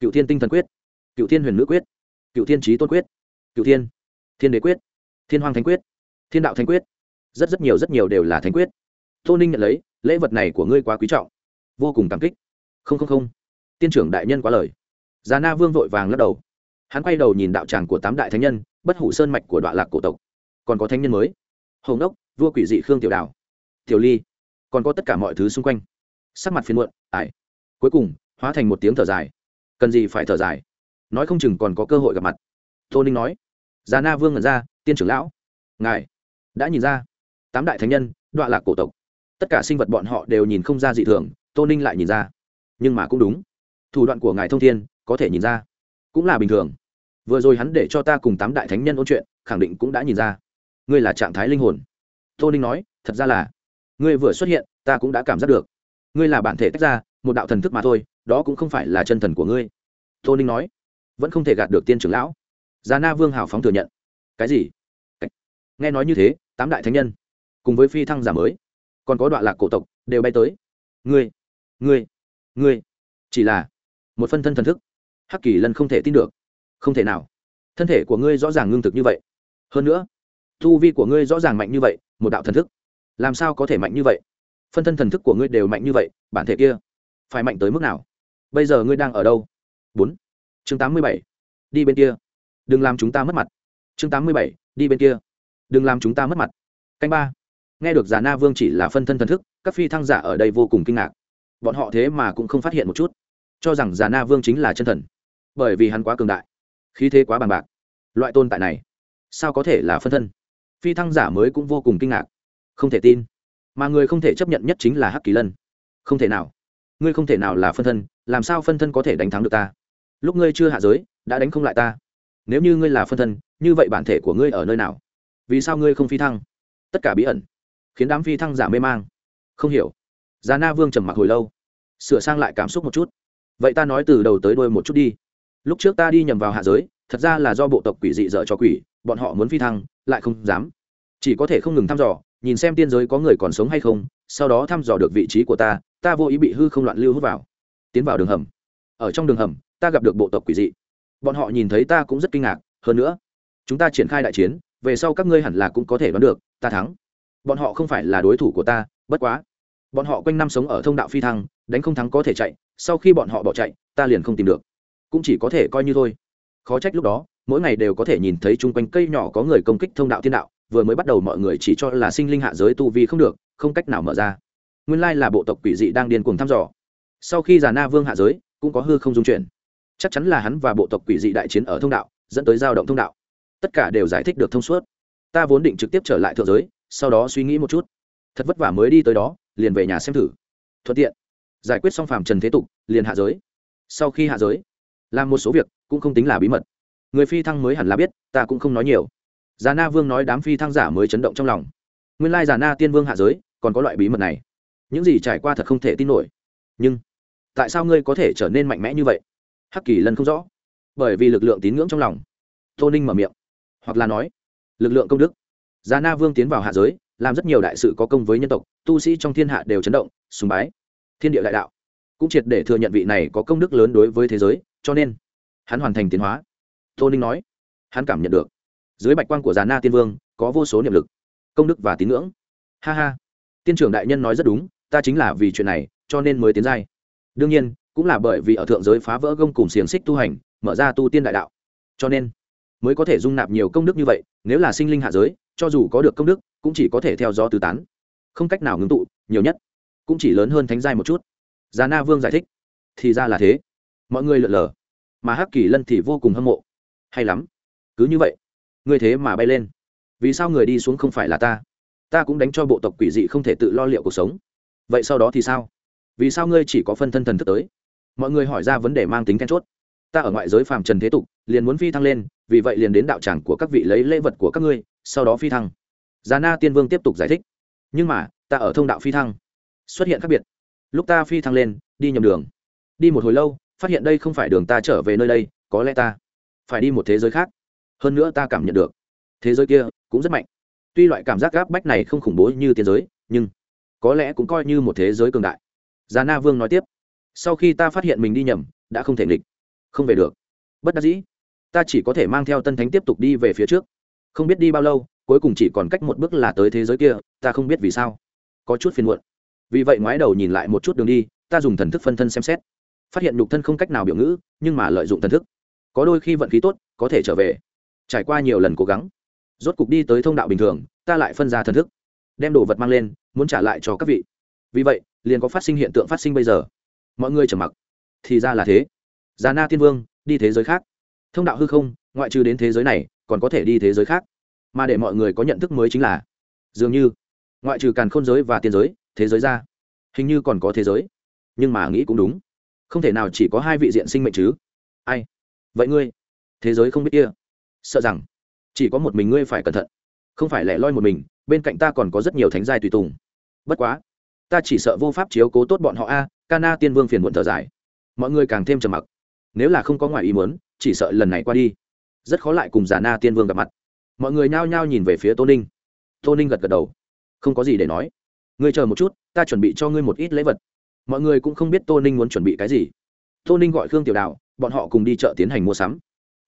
cựu thiên tinh thần quyết, cựu thiên huyền nữ quyết, cựu thiên trí tôn quyết, cựu thiên thiên đế quyết, thiên hoàng thánh quyết, thiên đạo thánh quyết. Rất rất nhiều rất nhiều đều là thánh quyết. Tô ninh nhận lấy, lễ vật này của ngươi quá quý trọng. Vô cùng cảm kích. Không không không. Tiên trưởng đại nhân quá lời. Già na vương vội vàng lắc đầu. Hắn quay đầu nhìn đạo tràng của tám đại thánh nhân, bất hủ sơn mạch của đoạn lạc cổ tộc. Còn có thánh nhân mới. Hồng đốc vua quỷ dị khương tiểu đào, tiểu ly. Còn có tất cả mọi thứ xung quanh. Sắc mặt phiền muộn, ải. Cuối cùng, hóa thành một tiếng thở dài. Cần gì phải thở dài? Nói không chừng còn có cơ hội gặp mặt. Tô ninh nói già na vương ngẩn ra, tiên trưởng lão, ngài đã nhìn ra tám đại thánh nhân đoạn lạc cổ tộc. Tất cả sinh vật bọn họ đều nhìn không ra dị thường, tô ninh lại nhìn ra. Nhưng mà cũng đúng. Thủ đoạn của ngài thông thiên, có thể nhìn ra. Cũng là bình thường. Vừa rồi hắn để cho ta cùng tám đại thánh nhân ôn chuyện, khẳng định cũng đã nhìn ra. Ngươi là trạng thái linh hồn. Tô ninh nói, thật ra là, ngươi vừa xuất hiện, ta cũng đã cảm giác được. Ngươi là bản thể tách ra, một đạo thần thức mà thôi, đó cũng không phải là chân thần của ngươi. Tô ninh nói, vẫn không thể gạt được tiên trưởng lão già na vương hào phóng thừa nhận. Cái gì? Nghe nói như thế, tám đại thánh nhân, cùng với phi thăng giả mới, còn có đoạn lạc cổ tộc, đều bay tới. Ngươi ngươi ngươi. Chỉ là một phân thân thần thức, hắc kỳ lân không thể tin được. Không thể nào. Thân thể của ngươi rõ ràng ngưng thực như vậy. Hơn nữa thu vi của ngươi rõ ràng mạnh như vậy, một đạo thần thức, làm sao có thể mạnh như vậy? Phân thân thần thức của ngươi đều mạnh như vậy, bản thể kia phải mạnh tới mức nào? Bây giờ ngươi đang ở đâu? Bốn. Chương tám mươi bảy. Đi bên kia đừng làm chúng ta mất mặt. Chương tám mươi bảy, đi bên kia. Đừng làm chúng ta mất mặt. Canh ba. Nghe được già na vương chỉ là phân thân thần thức, các phi thăng giả ở đây vô cùng kinh ngạc. Bọn họ thế mà cũng không phát hiện một chút. Cho rằng già na vương chính là chân thần. Bởi vì hắn quá cường đại. Khí thế quá bằng bạc. Loại tồn tại này, sao có thể là phân thân? Phi thăng giả mới cũng vô cùng kinh ngạc. Không thể tin. Mà người không thể chấp nhận nhất chính là hắc kỳ lân. Không thể nào. Ngươi không thể nào là phân thân, làm sao phân thân có thể đánh thắng được ta? Lúc ngươi chưa hạ giới, đã đánh không lại ta nếu như ngươi là phân thân, như vậy bản thể của ngươi ở nơi nào? Vì sao ngươi không phi thăng? Tất cả bí ẩn, khiến đám phi thăng giả mê mang. Không hiểu. Già na vương trầm mặc hồi lâu, sửa sang lại cảm xúc một chút. Vậy ta nói từ đầu tới đôi một chút đi. Lúc trước ta đi nhầm vào hạ giới, thật ra là do bộ tộc quỷ dị dở cho quỷ, bọn họ muốn phi thăng, lại không dám. Chỉ có thể không ngừng thăm dò, nhìn xem tiên giới có người còn sống hay không, sau đó thăm dò được vị trí của ta ta vô ý bị hư không loạn lưu hút vào. Tiến vào đường hầm. Ở trong đường hầm, ta gặp được bộ tộc quỷ dị bọn họ nhìn thấy ta cũng rất kinh ngạc, hơn nữa, chúng ta triển khai đại chiến, về sau các ngươi hẳn là cũng có thể đoán được, ta thắng. Bọn họ không phải là đối thủ của ta, bất quá. Bọn họ quanh năm sống ở thông đạo phi thăng, đánh không thắng có thể chạy, sau khi bọn họ bỏ chạy, ta liền không tìm được. Cũng chỉ có thể coi như thôi. Khó trách lúc đó, mỗi ngày đều có thể nhìn thấy chung quanh cây nhỏ có người công kích thông đạo thiên đạo, vừa mới bắt đầu mọi người chỉ cho là sinh linh hạ giới tu vi không được, không cách nào mở ra. Nguyên lai là bộ tộc quỷ dị đang điên cuồng thăm dò. Sau khi già na vương hạ giới, cũng có hư không dung chuyển chắc chắn là hắn và bộ tộc quỷ dị đại chiến ở thông đạo, dẫn tới giao động thông đạo. Tất cả đều giải thích được thông suốt. Ta vốn định trực tiếp trở lại thượng giới, sau đó suy nghĩ một chút. Thật vất vả mới đi tới đó, liền về nhà xem thử. Thuận tiện. Giải quyết xong phàm trần thế tục, liền hạ giới. Sau khi hạ giới, làm một số việc cũng không tính là bí mật. Người phi thăng mới hẳn là biết, ta cũng không nói nhiều. Già na vương nói đám phi thăng giả mới chấn động trong lòng. Nguyên lai già na tiên vương hạ giới, còn có loại bí mật này. Những gì trải qua thật không thể tin nổi. Nhưng, tại sao ngươi có thể trở nên mạnh mẽ như vậy? Hắc kỳ lần không rõ, bởi vì lực lượng tín ngưỡng trong lòng. Tô ninh mở miệng, hoặc là nói, lực lượng công đức. Già na vương tiến vào hạ giới, làm rất nhiều đại sự có công với nhân tộc, tu sĩ trong thiên hạ đều chấn động, sùng bái. Thiên địa đại đạo cũng triệt để thừa nhận vị này có công đức lớn đối với thế giới, cho nên hắn hoàn thành tiến hóa. Tô ninh nói, hắn cảm nhận được, dưới bạch quan của già na tiên vương, có vô số niệm lực, công đức và tín ngưỡng. Ha ha, tiên trưởng đại nhân nói rất đúng, ta chính là vì chuyện này, cho nên mới tiến giai. Đương nhiên cũng là bởi vì ở thượng giới phá vỡ gông cùng xiềng xích tu hành, mở ra tu tiên đại đạo. Cho nên, mới có thể dung nạp nhiều công đức như vậy, nếu là sinh linh hạ giới, cho dù có được công đức, cũng chỉ có thể theo gió tứ tán. Không cách nào ngưng tụ, nhiều nhất cũng chỉ lớn hơn thánh giai một chút. Già na vương giải thích, thì ra là thế. Mọi người lượn lờ, mà hắc kỳ lân thì vô cùng hâm mộ. Hay lắm, cứ như vậy, ngươi thế mà bay lên. Vì sao người đi xuống không phải là ta? Ta cũng đánh cho bộ tộc quỷ dị không thể tự lo liệu cuộc sống. Vậy sau đó thì sao? Vì sao ngươi chỉ có phân thân thần thức tới? Mọi người hỏi ra vấn đề mang tính then chốt. Ta ở ngoại giới phàm trần thế tục, liền muốn phi thăng lên, vì vậy liền đến đạo tràng của các vị lấy lễ vật của các ngươi, sau đó phi thăng. Già na tiên vương tiếp tục giải thích. Nhưng mà, ta ở thông đạo phi thăng. Xuất hiện khác biệt. Lúc ta phi thăng lên, đi nhầm đường. Đi một hồi lâu, phát hiện đây không phải đường ta trở về nơi đây, có lẽ ta phải đi một thế giới khác. Hơn nữa ta cảm nhận được, thế giới kia cũng rất mạnh. Tuy loại cảm giác gáp bách này không khủng bố như tiên giới, nhưng có lẽ cũng coi như một thế giới cường đại. Già na vương nói tiếp sau khi ta phát hiện mình đi nhầm, đã không thể nghịch. Không về được. Bất đắc dĩ. Ta chỉ có thể mang theo tân thánh tiếp tục đi về phía trước. Không biết đi bao lâu, cuối cùng chỉ còn cách một bước là tới thế giới kia, ta không biết vì sao. Có chút phiền muộn. Vì vậy ngoái đầu nhìn lại một chút đường đi, ta dùng thần thức phân thân xem xét. Phát hiện nhục thân không cách nào biểu ngữ, nhưng mà lợi dụng thần thức. Có đôi khi vận khí tốt, có thể trở về. Trải qua nhiều lần cố gắng, rốt cục đi tới thông đạo bình thường, ta lại phân ra thần thức. Đem đồ vật mang lên, muốn trả lại cho các vị. Vì vậy, liền có phát sinh hiện tượng phát sinh bây giờ mọi người trầm mặc. Thì ra là thế. Già na tiên vương, đi thế giới khác. Thông đạo hư không, ngoại trừ đến thế giới này, còn có thể đi thế giới khác. Mà để mọi người có nhận thức mới chính là, dường như, ngoại trừ càn khôn giới và tiên giới, thế giới ra, hình như còn có thế giới. Nhưng mà nghĩ cũng đúng. Không thể nào chỉ có hai vị diện sinh mệnh chứ. Ai? Vậy ngươi, thế giới không biết kia. Sợ rằng, chỉ có một mình ngươi phải cẩn thận. Không phải lẻ loi một mình, bên cạnh ta còn có rất nhiều thánh giai tùy tùng. Bất quá, ta chỉ sợ vô pháp chiếu cố tốt bọn họ a Cana tiên vương phiền muộn thở dài. Mọi người càng thêm trầm mặc. Nếu là không có ngoài ý muốn, chỉ sợ lần này qua đi, rất khó lại cùng giả na tiên vương gặp mặt. Mọi người nhao nhao nhìn về phía tô ninh. Tô ninh gật gật đầu. Không có gì để nói. Ngươi chờ một chút, ta chuẩn bị cho ngươi một ít lễ vật. Mọi người cũng không biết tô ninh muốn chuẩn bị cái gì. Tô ninh gọi khương tiểu đạo, bọn họ cùng đi chợ tiến hành mua sắm.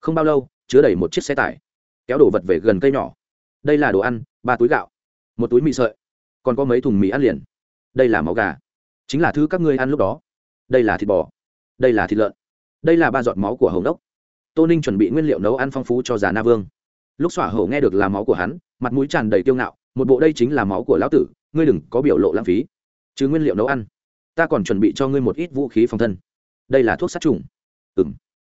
Không bao lâu, chứa đầy một chiếc xe tải, kéo đồ vật về gần cây nhỏ. Đây là đồ ăn, ba túi gạo, một túi mì sợi, còn có mấy thùng mì ăn liền. Đây là máu gà chính là thứ các ngươi ăn lúc đó. Đây là thịt bò. Đây là thịt lợn. Đây là ba giọt máu của hồng đốc. Tô ninh chuẩn bị nguyên liệu nấu ăn phong phú cho già na vương. Lúc xỏa hổ nghe được là máu của hắn, mặt mũi tràn đầy kiêu ngạo, một bộ đây chính là máu của lão tử, ngươi đừng có biểu lộ lãng phí. Chứ nguyên liệu nấu ăn, ta còn chuẩn bị cho ngươi một ít vũ khí phòng thân. Đây là thuốc sát trùng. Ừng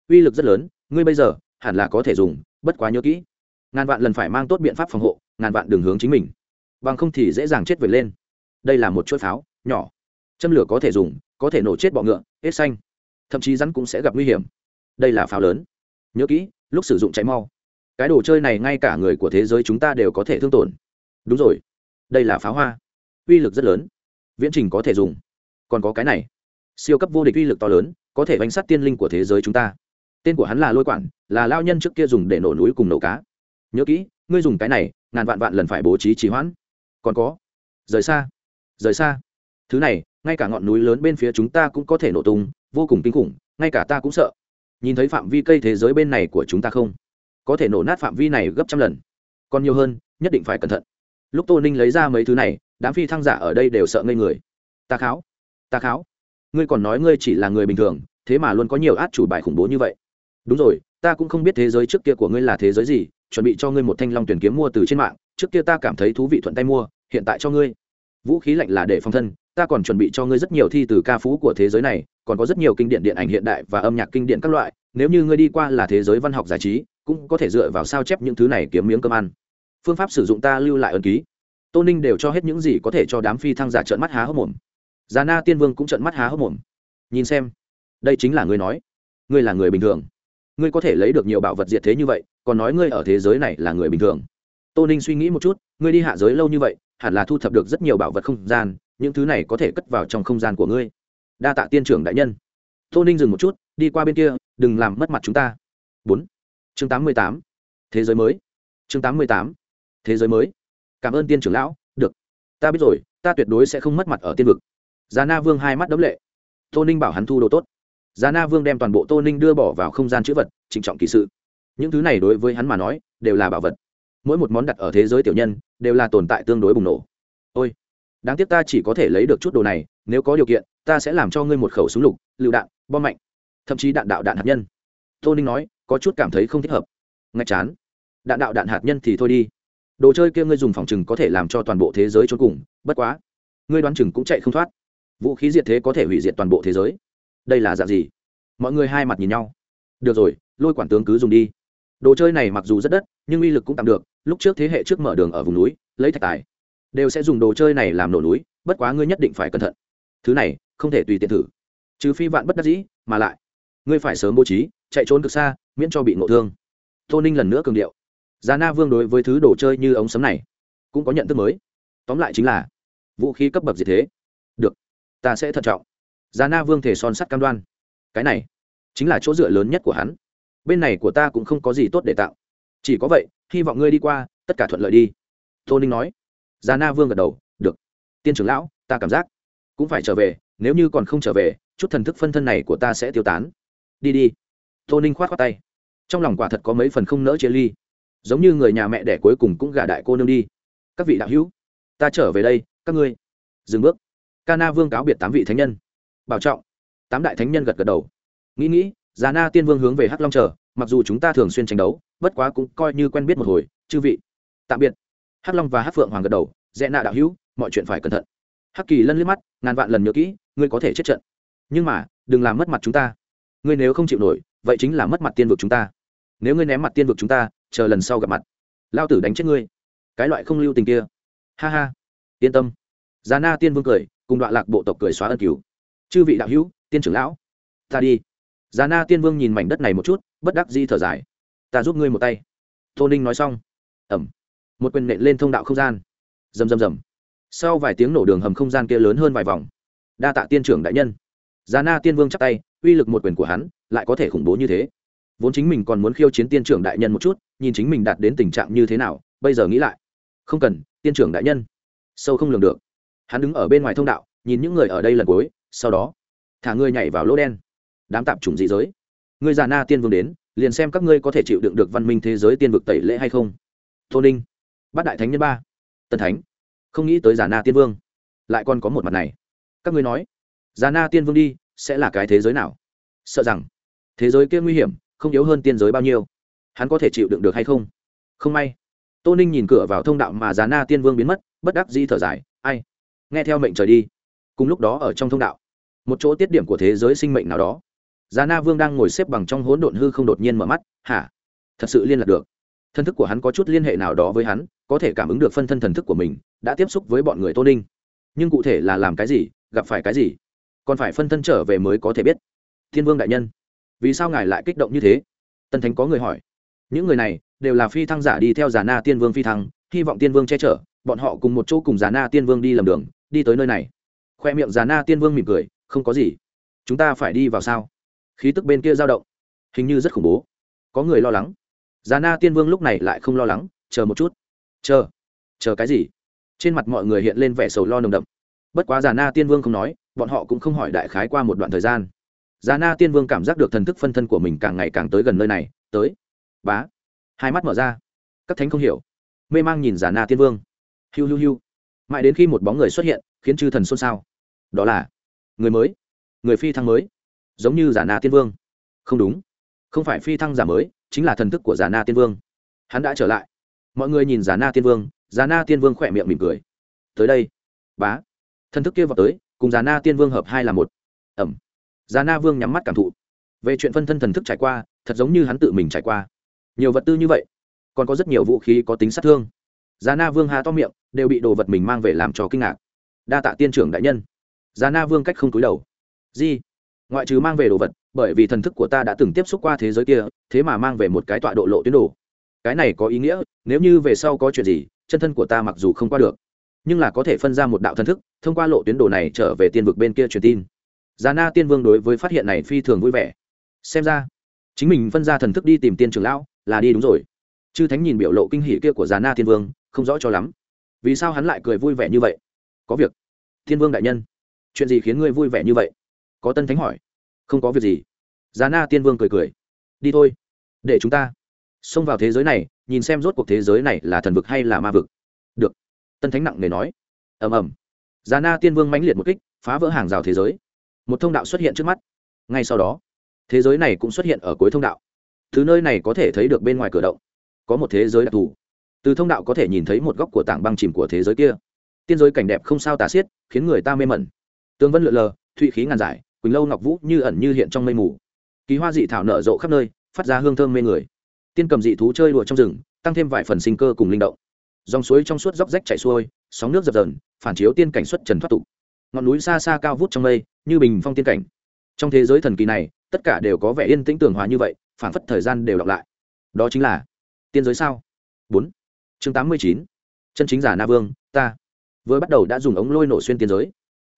uy lực rất lớn, ngươi bây giờ hẳn là có thể dùng, bất quá nhớ kỹ. Ngàn vạn lần phải mang tốt biện pháp phòng hộ, ngàn vạn đường hướng chính mình. Bằng không thì dễ dàng chết vệt lên. Đây là một chuỗi pháo, nhỏ châm lửa có thể dùng, có thể nổ chết bọ ngựa, hết xanh. Thậm chí rắn cũng sẽ gặp nguy hiểm. Đây là pháo lớn. Nhớ kỹ, lúc sử dụng cháy mau. Cái đồ chơi này ngay cả người của thế giới chúng ta đều có thể thương tổn. Đúng rồi. Đây là pháo hoa. Uy lực rất lớn. Viễn trình có thể dùng. Còn có cái này. Siêu cấp vô địch uy lực to lớn, có thể bánh sát tiên linh của thế giới chúng ta. Tên của hắn là lôi quản là lao nhân trước kia dùng để nổ núi cùng nổ cá. Nhớ kỹ, ngươi dùng cái này, ngàn vạn vạn lần phải bố trí trì hoãn. Còn có. Rời xa. Rời xa thứ này, ngay cả ngọn núi lớn bên phía chúng ta cũng có thể nổ tung, vô cùng kinh khủng, ngay cả ta cũng sợ. Nhìn thấy phạm vi cây thế giới bên này của chúng ta không? Có thể nổ nát phạm vi này gấp trăm lần. Còn nhiều hơn, nhất định phải cẩn thận. Lúc tô ninh lấy ra mấy thứ này, đám phi thăng giả ở đây đều sợ ngây người. Ta kháo ta kháo. Ngươi còn nói ngươi chỉ là người bình thường, thế mà luôn có nhiều át chủ bài khủng bố như vậy. Đúng rồi, ta cũng không biết thế giới trước kia của ngươi là thế giới gì, chuẩn bị cho ngươi một thanh long tuyển kiếm mua từ trên mạng, trước kia ta cảm thấy thú vị thuận tay mua, hiện tại cho ngươi. Vũ khí lạnh là để phòng thân ta còn chuẩn bị cho ngươi rất nhiều thi từ ca phú của thế giới này, còn có rất nhiều kinh điển điện ảnh hiện đại và âm nhạc kinh điển các loại, nếu như ngươi đi qua là thế giới văn học giải trí, cũng có thể dựa vào sao chép những thứ này kiếm miếng cơm ăn. Phương pháp sử dụng ta lưu lại ân ký. Tô ninh đều cho hết những gì có thể cho đám phi thăng giả trợn mắt há hốc mồm. Già na tiên vương cũng trợn mắt há hốc mồm. Nhìn xem, đây chính là ngươi nói. Ngươi là người bình thường. Ngươi có thể lấy được nhiều bảo vật diệt thế như vậy, còn nói ngươi ở thế giới này là người bình thường. Tô ninh suy nghĩ một chút, ngươi đi hạ giới lâu như vậy hẳn là thu thập được rất nhiều bảo vật không gian, những thứ này có thể cất vào trong không gian của ngươi. Đa tạ tiên trưởng đại nhân. Tô ninh dừng một chút, đi qua bên kia, đừng làm mất mặt chúng ta. Bốn. Chương tám mươi tám. Thế giới mới. Chương tám mươi tám. Thế giới mới. Cảm ơn tiên trưởng lão, được. Ta biết rồi, ta tuyệt đối sẽ không mất mặt ở tiên vực. Già na vương hai mắt đấm lệ. Tô ninh bảo hắn thu đồ tốt. Già na vương đem toàn bộ tô ninh đưa bỏ vào không gian chữ vật trịnh trọng kỳ sự. Những thứ này đối với hắn mà nói, đều là bảo vật mỗi một món đặt ở thế giới tiểu nhân đều là tồn tại tương đối bùng nổ. Ôi, đáng tiếc ta chỉ có thể lấy được chút đồ này, nếu có điều kiện, ta sẽ làm cho ngươi một khẩu súng lục, lựu đạn, bom mạnh, thậm chí đạn đạo đạn hạt nhân. Tô ninh nói, có chút cảm thấy không thích hợp. Ngạch chán. Đạn đạo đạn hạt nhân thì thôi đi. Đồ chơi kia ngươi dùng phòng chừng có thể làm cho toàn bộ thế giới trốn cùng, bất quá, ngươi đoán chừng cũng chạy không thoát. Vũ khí diệt thế có thể hủy diệt toàn bộ thế giới. Đây là dạng gì? Mọi người hai mặt nhìn nhau. Được rồi, lôi quản tướng cứ dùng đi. Đồ chơi này mặc dù rất đất, nhưng uy lực cũng tạm được lúc trước thế hệ trước mở đường ở vùng núi, lấy thạch tài, đều sẽ dùng đồ chơi này làm nổ núi, bất quá ngươi nhất định phải cẩn thận. Thứ này, không thể tùy tiện thử. Trừ phi vạn bất đắc dĩ, mà lại, ngươi phải sớm bố trí, chạy trốn cực xa, miễn cho bị ngộ thương. Tô ninh lần nữa cường điệu. Giá na vương đối với thứ đồ chơi như ống sấm này, cũng có nhận thức mới. Tóm lại chính là, vũ khí cấp bậc gì thế? Được, ta sẽ thận trọng. Giá na vương thể son sắt cam đoan. Cái này, chính là chỗ dựa lớn nhất của hắn. Bên này của ta cũng không có gì tốt để tạo chỉ có vậy, hy vọng ngươi đi qua, tất cả thuận lợi đi. Tô ninh nói. Già na vương gật đầu, được. Tiên trưởng lão, ta cảm giác cũng phải trở về, nếu như còn không trở về, chút thần thức phân thân này của ta sẽ tiêu tán. Đi đi. Tô ninh k h o á t khoác tay. Trong lòng quả thật có mấy phần không nỡ chia ly. Giống như người nhà mẹ đẻ cuối cùng cũng gả đại cô nương đi. Các vị đạo hữu, ta trở về đây, các ngươi. Dừng bước. Ca na vương cáo biệt tám vị thánh nhân. Bảo trọng. Tám đại thánh nhân gật gật đầu. Nghĩ nghĩ, già na tiên vương hướng về hắc long chờ mặc dù chúng ta thường xuyên tranh đấu, bất quá cũng coi như quen biết một hồi, chư vị. Tạm biệt. Hắc long và hắc phượng hoàng gật đầu dẹ nạ đạo hữu, mọi chuyện phải cẩn thận. Hắc kỳ lân liếc mắt, ngàn vạn lần nhớ kỹ, ngươi có thể chết trận. Nhưng mà, đừng làm mất mặt chúng ta. Ngươi nếu không chịu nổi, vậy chính là mất mặt tiên vực chúng ta. Nếu ngươi ném mặt tiên vực chúng ta, chờ lần sau gặp mặt. Lao tử đánh chết ngươi. Cái loại không lưu tình kia. Ha ha. Yên tâm. Dạ Già na tiên vương cười, cùng đoạn lạc bộ tộc cười xóa ân cứu chư vị đạo hữu, tiên trưởng lão, ta đi. Dạ Già na tiên vương nhìn mảnh đất này một chút bất đắc di thở dài. Ta giúp ngươi một tay. Tô ninh nói xong. Ẩm. Một quyền nện lên thông đạo không gian. Rầm rầm rầm. Sau vài tiếng nổ đường hầm không gian kia lớn hơn vài vòng. Đa tạ tiên trưởng đại nhân. Giá na tiên vương chắc tay, uy lực một quyền của hắn, lại có thể khủng bố như thế. Vốn chính mình còn muốn khiêu chiến tiên trưởng đại nhân một chút, nhìn chính mình đạt đến tình trạng như thế nào, bây giờ nghĩ lại. Không cần, tiên trưởng đại nhân. Sâu không lường được. Hắn đứng ở bên ngoài thông đạo, nhìn những người ở đây lần cuối, sau đó, thả ngươi nhảy vào lỗ đen. Đám tạp chủng dị giới. Người già na tiên vương đến, liền xem các ngươi có thể chịu đựng được văn minh thế giới tiên vực tẩy lễ hay không. Tô ninh, bát đại thánh nhân ba, Tần thánh, không nghĩ tới già na tiên vương. Lại còn có một mặt này. Các ngươi nói, già na tiên vương đi, sẽ là cái thế giới nào? Sợ rằng, thế giới kia nguy hiểm, không yếu hơn tiên giới bao nhiêu. Hắn có thể chịu đựng được hay không? Không may. Tô ninh nhìn cửa vào thông đạo mà già na tiên vương biến mất, bất đắc di thở dài, ai? Nghe theo mệnh trời đi. Cùng lúc đó ở trong thông đạo, một chỗ tiết điểm của thế giới sinh mệnh nào đó già na vương đang ngồi xếp bằng trong hỗn độn hư không đột nhiên mở mắt. Hả? Thật sự liên lạc được. Thân thức của hắn có chút liên hệ nào đó với hắn, có thể cảm ứng được phân thân thần thức của mình, đã tiếp xúc với bọn người tô ninh. Nhưng cụ thể là làm cái gì, gặp phải cái gì? Còn phải phân thân trở về mới có thể biết. Thiên vương đại nhân, vì sao ngài lại kích động như thế? Tân thánh có người hỏi. Những người này đều là phi thăng giả đi theo Già na tiên vương phi thăng, hy vọng tiên vương che chở, bọn họ cùng một chỗ cùng Già na tiên vương đi lầm đường, đi tới nơi này. Khoe miệng Già na tiên vương mỉm cười, không có gì. Chúng ta phải đi vào sao? Khí tức bên kia dao động. Hình như rất khủng bố. Có người lo lắng. Già na tiên vương lúc này lại không lo lắng, chờ một chút. Chờ. Chờ cái gì? Trên mặt mọi người hiện lên vẻ sầu lo nồng đậm. Bất quá già na tiên vương không nói, bọn họ cũng không hỏi đại khái qua một đoạn thời gian. Già na tiên vương cảm giác được thần thức phân thân của mình càng ngày càng tới gần nơi này, tới. Bá. Hai mắt mở ra. Các thánh không hiểu. Mê mang nhìn già na tiên vương. Hiu hiu hiu. Mãi đến khi một bóng người xuất hiện, khiến chư thần xôn xao. Đó là người mới. Người phi thăng mới giống như giả na tiên vương. Không đúng. Không phải phi thăng giả mới, chính là thần thức của giả na tiên vương. Hắn đã trở lại. Mọi người nhìn giả na tiên vương, giả na tiên vương khỏe miệng mỉm cười. Tới đây. Bá. Thần thức kia vào tới, cùng giả na tiên vương hợp hai là một. Ẩm. Giả na vương nhắm mắt cảm thụ. Về chuyện phân thân thần thức trải qua, thật giống như hắn tự mình trải qua. Nhiều vật tư như vậy, còn có rất nhiều vũ khí có tính sát thương. Giả na vương hà to miệng, đều bị đồ vật mình mang về làm cho kinh ngạc. Đa tạ tiên trưởng đại nhân. Giả na vương cách không túi đầu. Di ngoại trừ mang về đồ vật, bởi vì thần thức của ta đã từng tiếp xúc qua thế giới kia, thế mà mang về một cái tọa độ lộ tuyến đồ. Cái này có ý nghĩa, nếu như về sau có chuyện gì, chân thân của ta mặc dù không qua được, nhưng là có thể phân ra một đạo thần thức, thông qua lộ tuyến đồ này trở về tiên vực bên kia truyền tin. Già na tiên vương đối với phát hiện này phi thường vui vẻ. Xem ra, chính mình phân ra thần thức đi tìm tiên trường lão, là đi đúng rồi. Chư thánh nhìn biểu lộ kinh hỷ kia của già na tiên vương, không rõ cho lắm. Vì sao hắn lại cười vui vẻ như vậy? Có việc. Thiên vương đại nhân, chuyện gì khiến ngươi vui vẻ như vậy? Có tân thánh hỏi. Không có việc gì. Giá na tiên vương cười cười. Đi thôi. Để chúng ta xông vào thế giới này, nhìn xem rốt cuộc thế giới này là thần vực hay là ma vực. Được. Tân thánh nặng nề nói. Ầm ầm. Giá na tiên vương mãnh liệt một kích, phá vỡ hàng rào thế giới. Một thông đạo xuất hiện trước mắt. Ngay sau đó, thế giới này cũng xuất hiện ở cuối thông đạo. Thứ nơi này có thể thấy được bên ngoài cửa động. Có một thế giới đặc thù. Từ thông đạo có thể nhìn thấy một góc của tảng băng chìm của thế giới kia. Tiên giới cảnh đẹp không sao tả xiết, khiến người ta mê mẩn. Tương vân lượn lờ, thụy khí ngàn giải quỳnh lâu ngọc vũ như ẩn như hiện trong mây mù kỳ hoa dị thảo nở rộ khắp nơi phát ra hương thơm mê người tiên cầm dị thú chơi đùa trong rừng tăng thêm vài phần sinh cơ cùng linh động dòng suối trong suốt dốc rách chảy xuôi sóng nước dập dờn phản chiếu tiên cảnh xuất trần thoát tục ngọn núi xa xa cao vút trong mây như bình phong tiên cảnh trong thế giới thần kỳ này tất cả đều có vẻ yên tĩnh tường hòa như vậy phản phất thời gian đều đọc lại đó chính là tiên giới sao bốn chương tám mươi chín chân chính giả na vương ta vừa bắt đầu đã dùng ống lôi nổ xuyên tiên giới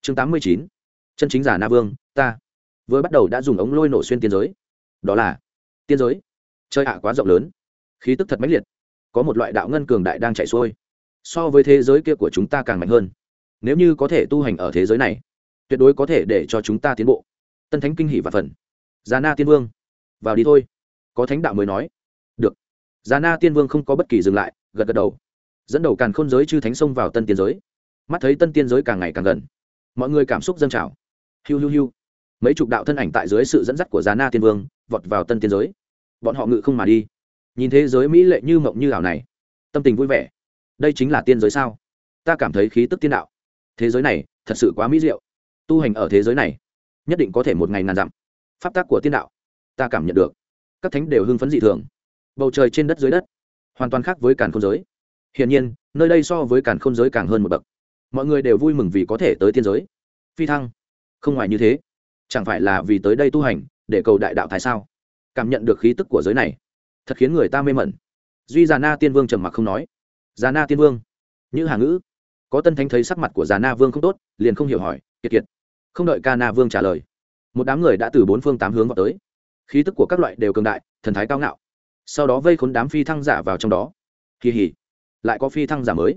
chương tám mươi chín chân chính giả na vương, ta. Vừa bắt đầu đã dùng ống lôi nổ xuyên tiên giới. Đó là tiên giới. Chơi ạ, quá rộng lớn. Khí tức thật mãnh liệt. Có một loại đạo ngân cường đại đang chạy xuôi. So với thế giới kia của chúng ta càng mạnh hơn. Nếu như có thể tu hành ở thế giới này, tuyệt đối có thể để cho chúng ta tiến bộ. Tân thánh kinh hỷ và phần. Già na tiên vương, vào đi thôi. Có thánh đạo mới nói. Được. Già na tiên vương không có bất kỳ dừng lại, gật gật đầu. Dẫn đầu càn khôn giới chư thánh xông vào tân tiên giới. Mắt thấy tân tiên giới càng ngày càng gần. Mọi người cảm xúc dâng trào hiu hiu hiu. Mấy chục đạo thân ảnh tại dưới sự dẫn dắt của già na tiên vương, vọt vào tân tiên giới. Bọn họ ngự không mà đi. Nhìn thế giới mỹ lệ như mộng như ảo này, tâm tình vui vẻ. Đây chính là tiên giới sao? Ta cảm thấy khí tức tiên đạo. Thế giới này, thật sự quá mỹ diệu. Tu hành ở thế giới này, nhất định có thể một ngày ngàn dặm. Pháp tác của tiên đạo, ta cảm nhận được. Các thánh đều hưng phấn dị thường. Bầu trời trên đất dưới đất, hoàn toàn khác với càn khôn giới. Hiển nhiên, nơi đây so với càn khôn giới càng hơn một bậc. Mọi người đều vui mừng vì có thể tới tiên giới. Phi thăng không ngoài như thế. Chẳng phải là vì tới đây tu hành, để cầu đại đạo thái sao? Cảm nhận được khí tức của giới này, thật khiến người ta mê mẩn. Duy già na tiên vương trầm mặc không nói. Già na tiên vương, như hà ngữ. Có tân thánh thấy sắc mặt của già na vương không tốt, liền không hiểu hỏi, kiệt kiệt. Không đợi ca na vương trả lời, một đám người đã từ bốn phương tám hướng vào tới. Khí tức của các loại đều cường đại, thần thái cao ngạo. Sau đó vây khốn đám phi thăng giả vào trong đó. Kỳ hỉ, lại có phi thăng giả mới.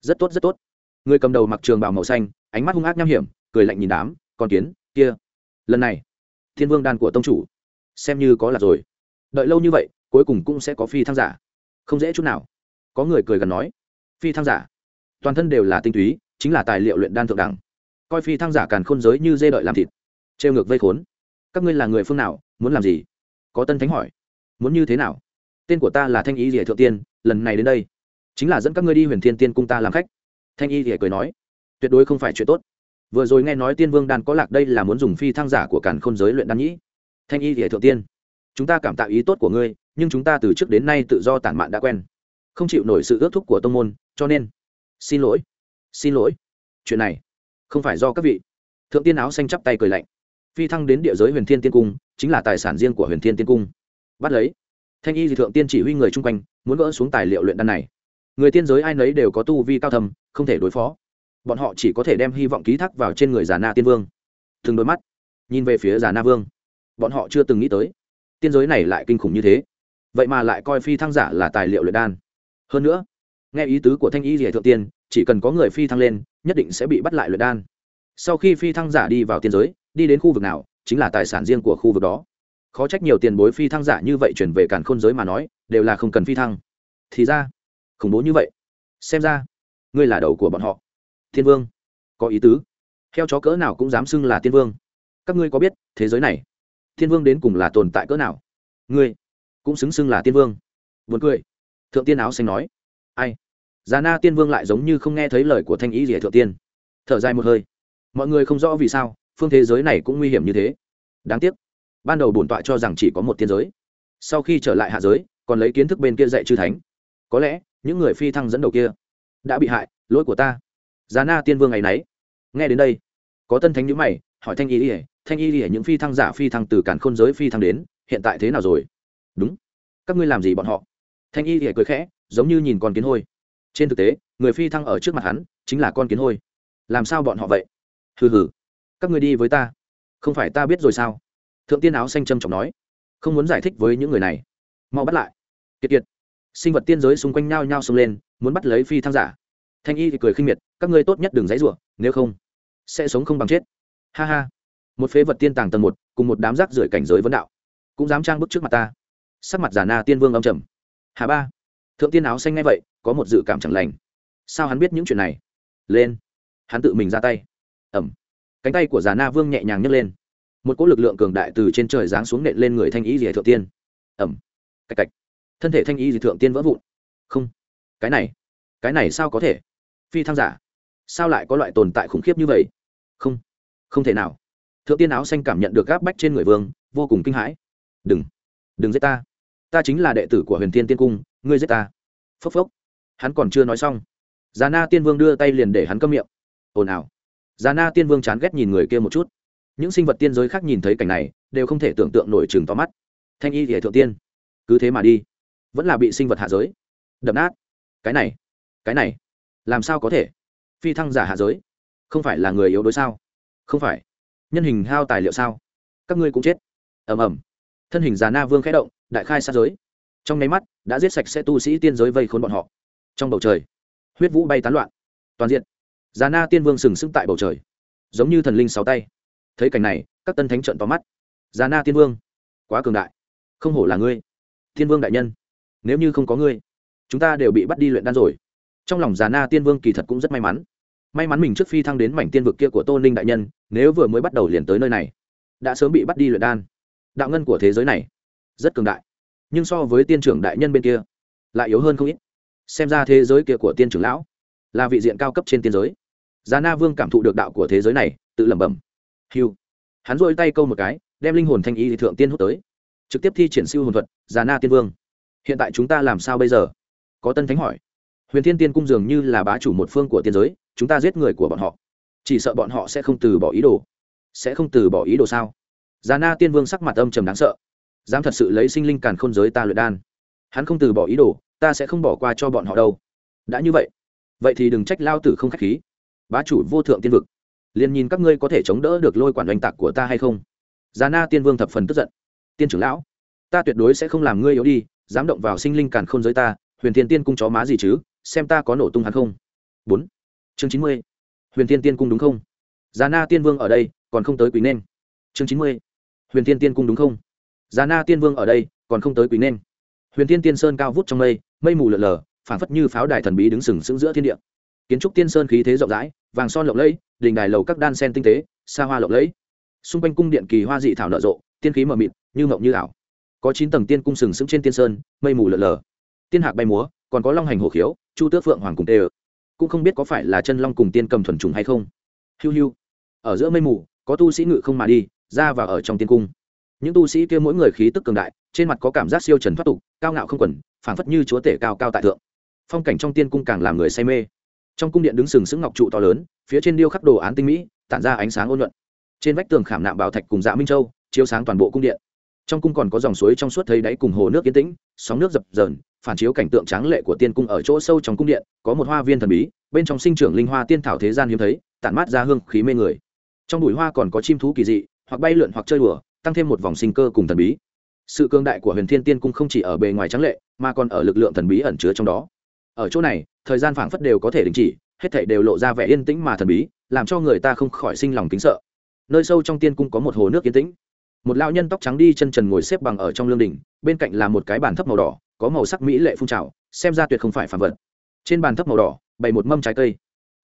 Rất tốt rất tốt. Người cầm đầu mặc trường bào màu xanh, ánh mắt hung ác nham hiểm, cười lạnh nhìn đám con kiến, kia. Lần này, thiên vương đan của tông chủ, xem như có là rồi. Đợi lâu như vậy, cuối cùng cũng sẽ có phi thăng giả. Không dễ chút nào. Có người cười gần nói, phi thăng giả. Toàn thân đều là tinh túy, chính là tài liệu luyện đan thượng đẳng. Coi phi thăng giả càn khôn giới như dê đợi làm thịt. Trêu ngược vây khốn. Các ngươi là người phương nào, muốn làm gì? Có tân thánh hỏi. Muốn như thế nào? Tên của ta là thanh ý rỉa thượng tiên, lần này đến đây. Chính là dẫn các ngươi đi huyền thiên tiên cung ta làm khách. Thanh y rỉa cười nói. Tuyệt đối không phải chuyện tốt vừa rồi nghe nói tiên vương đan có lạc đây là muốn dùng phi thăng giả của càn khôn giới luyện đan nhĩ. Thanh y rỉa thượng tiên, chúng ta cảm tạo ý tốt của ngươi, nhưng chúng ta từ trước đến nay tự do tản mạn đã quen, không chịu nổi sự ước thúc của tông môn, cho nên xin lỗi xin lỗi. Chuyện này không phải do các vị. Thượng tiên áo xanh chắp tay cười lạnh. Phi thăng đến địa giới huyền thiên tiên cung chính là tài sản riêng của huyền thiên tiên cung. Bắt lấy. Thanh y dị thượng tiên chỉ huy người chung quanh, muốn gỡ xuống tài liệu luyện đan này. Người tiên giới ai nấy đều có tu vi cao thầm không thể đối phó bọn họ chỉ có thể đem hy vọng ký thác vào trên người già na tiên vương. Từng đôi mắt nhìn về phía già na vương. Bọn họ chưa từng nghĩ tới, tiên giới này lại kinh khủng như thế. Vậy mà lại coi phi thăng giả là tài liệu luyện đan. Hơn nữa, nghe ý tứ của thanh y rỉa thượng tiên, chỉ cần có người phi thăng lên, nhất định sẽ bị bắt lại luyện đan. Sau khi phi thăng giả đi vào tiên giới, đi đến khu vực nào, chính là tài sản riêng của khu vực đó. Khó trách nhiều tiền bối phi thăng giả như vậy chuyển về càn khôn giới mà nói, đều là không cần phi thăng. Thì ra, khủng bố như vậy. Xem ra, ngươi là đầu của bọn họ thiên vương. Có ý tứ. Theo chó cỡ nào cũng dám xưng là tiên vương. Các ngươi có biết, thế giới này, thiên vương đến cùng là tồn tại cỡ nào? Ngươi cũng xứng xưng là tiên vương. Vượt cười. Thượng tiên áo xanh nói. Ai? Già na tiên vương lại giống như không nghe thấy lời của thanh ý rỉa thượng tiên. Thở dài một hơi. Mọi người không rõ vì sao, phương thế giới này cũng nguy hiểm như thế. Đáng tiếc. Ban đầu bổn tọa cho rằng chỉ có một tiên giới. Sau khi trở lại hạ giới, còn lấy kiến thức bên kia dạy chư thánh. Có lẽ, những người phi thăng dẫn đầu kia đã bị hại, lỗi của ta giá na tiên vương ngày nấy. Nghe đến đây, có tân thánh nhữ mày, hỏi thanh Y ỉa thanh y ỉa những phi thăng giả phi thăng từ cản khôn giới phi thăng đến, hiện tại thế nào rồi? Đúng. Các ngươi làm gì bọn họ? Thanh y ỉa cười khẽ, giống như nhìn con kiến hôi. Trên thực tế, người phi thăng ở trước mặt hắn, chính là con kiến hôi. Làm sao bọn họ vậy? Hừ hừ, các ngươi đi với ta. Không phải ta biết rồi sao? Thượng tiên áo xanh trầm trọng nói. Không muốn giải thích với những người này. Mau bắt lại. Kiệt kiệt. Sinh vật tiên giới xung quanh nhau nhau xông lên, muốn bắt lấy phi thăng giả. Thanh y thì cười khinh miệt các ngươi tốt nhất đừng dãy rủa, nếu không, sẽ sống không bằng chết. Ha ha. Một phế vật tiên tàng tầng một, cùng một đám rác rưởi cảnh giới vấn đạo. Cũng dám trang bức trước mặt ta. Sắc mặt giả na tiên vương âm trầm. Hà ba. Thượng tiên áo xanh ngay vậy, có một dự cảm chẳng lành. Sao hắn biết những chuyện này? Lên. Hắn tự mình ra tay. Ẩm. Cánh tay của già na vương nhẹ nhàng nhấc lên. Một cỗ lực lượng cường đại từ trên trời giáng xuống nện lên người thanh ý rìa thượng tiên. Ẩm. Cạch cạch. Thân thể thanh ý rìa thượng tiên vỡ vụn. Không. Cái này. Cái này sao có thể? Phi thăng giả sao lại có loại tồn tại khủng khiếp như vậy? Không không thể nào. Thượng tiên áo xanh cảm nhận được gáp bách trên người vương, vô cùng kinh hãi. Đừng đừng giết ta. Ta chính là đệ tử của huyền tiên tiên cung, ngươi giết ta. Phốc phốc. Hắn còn chưa nói xong. Già na tiên vương đưa tay liền để hắn câm miệng. Ồn ào. Già na tiên vương chán ghét nhìn người kia một chút. Những sinh vật tiên giới khác nhìn thấy cảnh này, đều không thể tưởng tượng nổi chừng to mắt. Thanh y thì thượng tiên. Cứ thế mà đi. Vẫn là bị sinh vật hạ giới. Đập nát. Cái này cái này, làm sao có thể? Phi thăng giả hạ giới. Không phải là người yếu đối sao? Không phải. Nhân hình hao tài liệu sao? Các ngươi cũng chết. Ầm ầm. Thân hình già na vương khẽ động, đại khai sát giới. Trong nháy mắt, đã giết sạch sẽ tu sĩ tiên giới vây khốn bọn họ. Trong bầu trời, huyết vũ bay tán loạn. Toàn diện. Già na tiên vương sừng sững tại bầu trời. Giống như thần linh sáu tay. Thấy cảnh này, các tân thánh trợn tóm mắt. Già na tiên vương, quá cường đại. Không hổ là ngươi. Tiên vương đại nhân, nếu như không có ngươi, chúng ta đều bị bắt đi luyện đan rồi trong lòng già na tiên vương kỳ thật cũng rất may mắn. May mắn mình trước phi thăng đến mảnh tiên vực kia của tô ninh đại nhân, nếu vừa mới bắt đầu liền tới nơi này, đã sớm bị bắt đi luyện đan. Đạo ngân của thế giới này, rất cường đại, nhưng so với tiên trưởng đại nhân bên kia, lại yếu hơn không ít. Xem ra thế giới kia của tiên trưởng lão là vị diện cao cấp trên tiên giới. Già na vương cảm thụ được đạo của thế giới này, tự lẩm bẩm. Hiu hắn dội tay câu một cái, đem linh hồn thanh y thượng tiên hút tới. Trực tiếp thi triển siêu hồn thuật, già na tiên vương. Hiện tại chúng ta làm sao bây giờ? Có tân thánh hỏi huyền thiên tiên cung dường như là bá chủ một phương của tiên giới, chúng ta giết người của bọn họ. Chỉ sợ bọn họ sẽ không từ bỏ ý đồ. Sẽ không từ bỏ ý đồ sao? Già na tiên vương sắc mặt âm trầm đáng sợ. Dám thật sự lấy sinh linh càn khôn giới ta luyện đan. Hắn không từ bỏ ý đồ, ta sẽ không bỏ qua cho bọn họ đâu. Đã như vậy vậy thì đừng trách lao tử không k h á c h khí. Bá chủ vô thượng tiên vực, liền nhìn các ngươi có thể chống đỡ được lôi quản oanh tạc của ta hay không? Già na tiên vương thập phần tức giận. Tiên trưởng lão, ta tuyệt đối sẽ không làm ngươi yếu đi, dám động vào sinh linh càn khôn giới ta, huyền thiên tiên cung chó má gì chứ? Xem ta có nổ tung hắn không? Bốn. Chương chín mươi. Huyền thiên tiên cung đúng không? Già na tiên vương ở đây, còn không tới quý nên. Chương chín mươi. Huyền thiên tiên cung đúng không? Già na tiên vương ở đây, còn không tới quý nên. Huyền thiên tiên sơn cao vút trong mây mây mù lợn lờ phảng phất như pháo đài thần bí đứng sừng sững giữa thiên địa. Kiến trúc tiên sơn khí thế rộng rãi, vàng son lộng lẫy, đình đài lầu các đan sen tinh tế, xa hoa lộng lẫy. Xung quanh cung điện kỳ hoa dị thảo nở rộ, tiên khí mờ mịt, như mộng như ảo. Có chín tầng tiên cung sừng sững trên tiên sơn, mây mù lợn lờ tiên hạc bay múa, còn có long hành hổ khiếu chu tước phượng hoàng cùng tê ơ. Cũng không biết có phải là chân long cùng tiên cầm thuần trùng hay không. Hiu hiu. Ở giữa mây mù có tu sĩ ngự không mà đi ra và ở trong tiên cung. Những tu sĩ kia mỗi người khí tức cường đại trên mặt có cảm giác siêu trần thoát tục cao ngạo không quần, phảng phất như chúa tể cao cao tại thượng. Phong cảnh trong tiên cung càng làm người say mê. Trong cung điện đứng sừng sững ngọc trụ to lớn phía trên điêu khắc đồ án tinh mỹ tản ra ánh sáng ôn nhuận. Trên vách tường khảm nạm bảo thạch cùng dạ minh châu chiếu sáng toàn bộ cung điện. Trong cung còn có dòng suối trong suốt thấy đáy cùng hồ nước yên tĩnh sóng nước dập dờn phản chiếu cảnh tượng tráng lệ của tiên cung ở chỗ sâu trong cung điện, có một hoa viên thần bí, bên trong sinh trưởng linh hoa tiên thảo thế gian hiếm thấy, tản mát ra hương khí mê người. Trong bụi hoa còn có chim thú kỳ dị, hoặc bay lượn hoặc chơi đùa, tăng thêm một vòng sinh cơ cùng thần bí. Sự cương đại của huyền thiên tiên cung không chỉ ở bề ngoài trắng lệ, mà còn ở lực lượng thần bí ẩn chứa trong đó. Ở chỗ này, thời gian phảng phất đều có thể đình chỉ, hết thảy đều lộ ra vẻ yên tĩnh mà thần bí, làm cho người ta không khỏi sinh lòng kính sợ. Nơi sâu trong tiên cung có một hồ nước yên tĩnh. Một lão nhân tóc trắng đi chân trần ngồi xếp bằng ở trong lương đình bên cạnh là một cái bàn thấp màu đỏ có màu sắc mỹ lệ phun trào, xem ra tuyệt không phải phản vật. Trên bàn thấp màu đỏ, bày một mâm trái cây.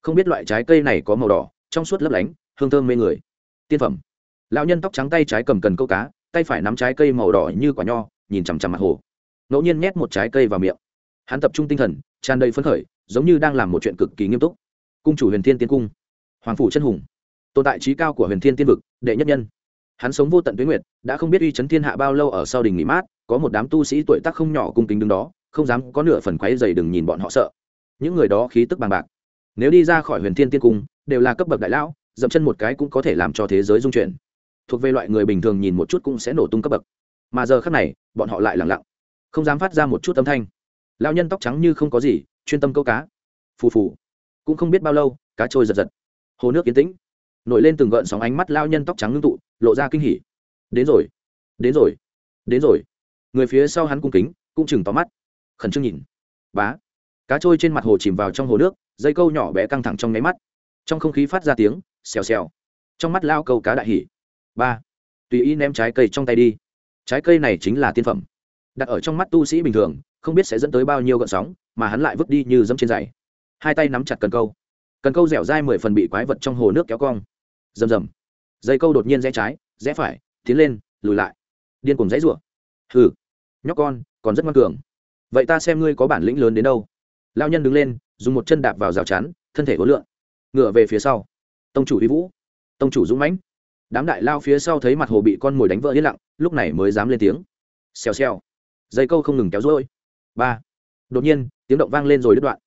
Không biết loại trái cây này có màu đỏ, trong suốt lấp lánh, hương thơm mê người. Tiên phẩm. Lão nhân tóc trắng tay trái cầm cần câu cá, tay phải nắm trái cây màu đỏ như quả nho, nhìn chằm chằm mặt hồ. Ngẫu nhiên nhét một trái cây vào miệng. Hắn tập trung tinh thần, tràn đầy phấn khởi, giống như đang làm một chuyện cực kỳ nghiêm túc. Cung chủ huyền thiên tiên cung. Hoàng phủ chân hùng. Tồn tại trí cao của huyền thiên tiên vực, đệ nhất nhân. Hắn sống vô tận tuyến nguyệt, đã không biết uy chấn thiên hạ bao lâu ở sau đình nghỉ mát có một đám tu sĩ tuổi tác không nhỏ cung kính đứng đó, không dám có nửa phần quáy dày đừng nhìn bọn họ sợ. Những người đó khí tức bằng bạc. Nếu đi ra khỏi huyền thiên tiên cung, đều là cấp bậc đại lão, dậm chân một cái cũng có thể làm cho thế giới dung chuyển. Thuộc về loại người bình thường nhìn một chút cũng sẽ nổ tung cấp bậc. Mà giờ khác này, bọn họ lại lặng lặng, không dám phát ra một chút âm thanh. Lao nhân tóc trắng như không có gì, chuyên tâm câu cá. Phù phù. Cũng không biết bao lâu, cá trôi giật giật. Hồ nước yên tĩnh. Nổi lên từng gợn sóng ánh mắt lao nhân tóc trắng ngưng tụ, lộ ra kinh hỉ. Đến rồi. Đến rồi. Đến rồi người phía sau hắn cung kính, cũng chừng tóm mắt. Khẩn trương nhìn. Bá. Cá trôi trên mặt hồ chìm vào trong hồ nước, dây câu nhỏ bé căng thẳng trong nháy mắt. Trong không khí phát ra tiếng, xèo xèo. Trong mắt lao câu cá đại hỉ. Ba. Tùy ý ném trái cây trong tay đi. Trái cây này chính là tiên phẩm. Đặt ở trong mắt tu sĩ bình thường, không biết sẽ dẫn tới bao nhiêu gợn sóng, mà hắn lại vứt đi như dẫm trên giày. Hai tay nắm chặt cần câu. Cần câu dẻo dai mười phần bị quái vật trong hồ nước kéo cong. Rầm rầm. Dây câu đột nhiên rẽ trái, rẽ phải, tiến lên, lùi lại. Điên cùng dãy rủa hừ nhóc con, còn rất ngoan cường. Vậy ta xem ngươi có bản lĩnh lớn đến đâu? Lao nhân đứng lên, dùng một chân đạp vào rào chắn, thân thể gối lượn, ngựa về phía sau. Tông chủ uy vũ, tông chủ dũng mãnh. Đám đại lao phía sau thấy mặt hồ bị con mồi đánh vỡ yên lặng, lúc này mới dám lên tiếng. Xèo xèo. Dây câu không ngừng kéo rối ba. Đột nhiên, tiếng động vang lên rồi đứt đoạn.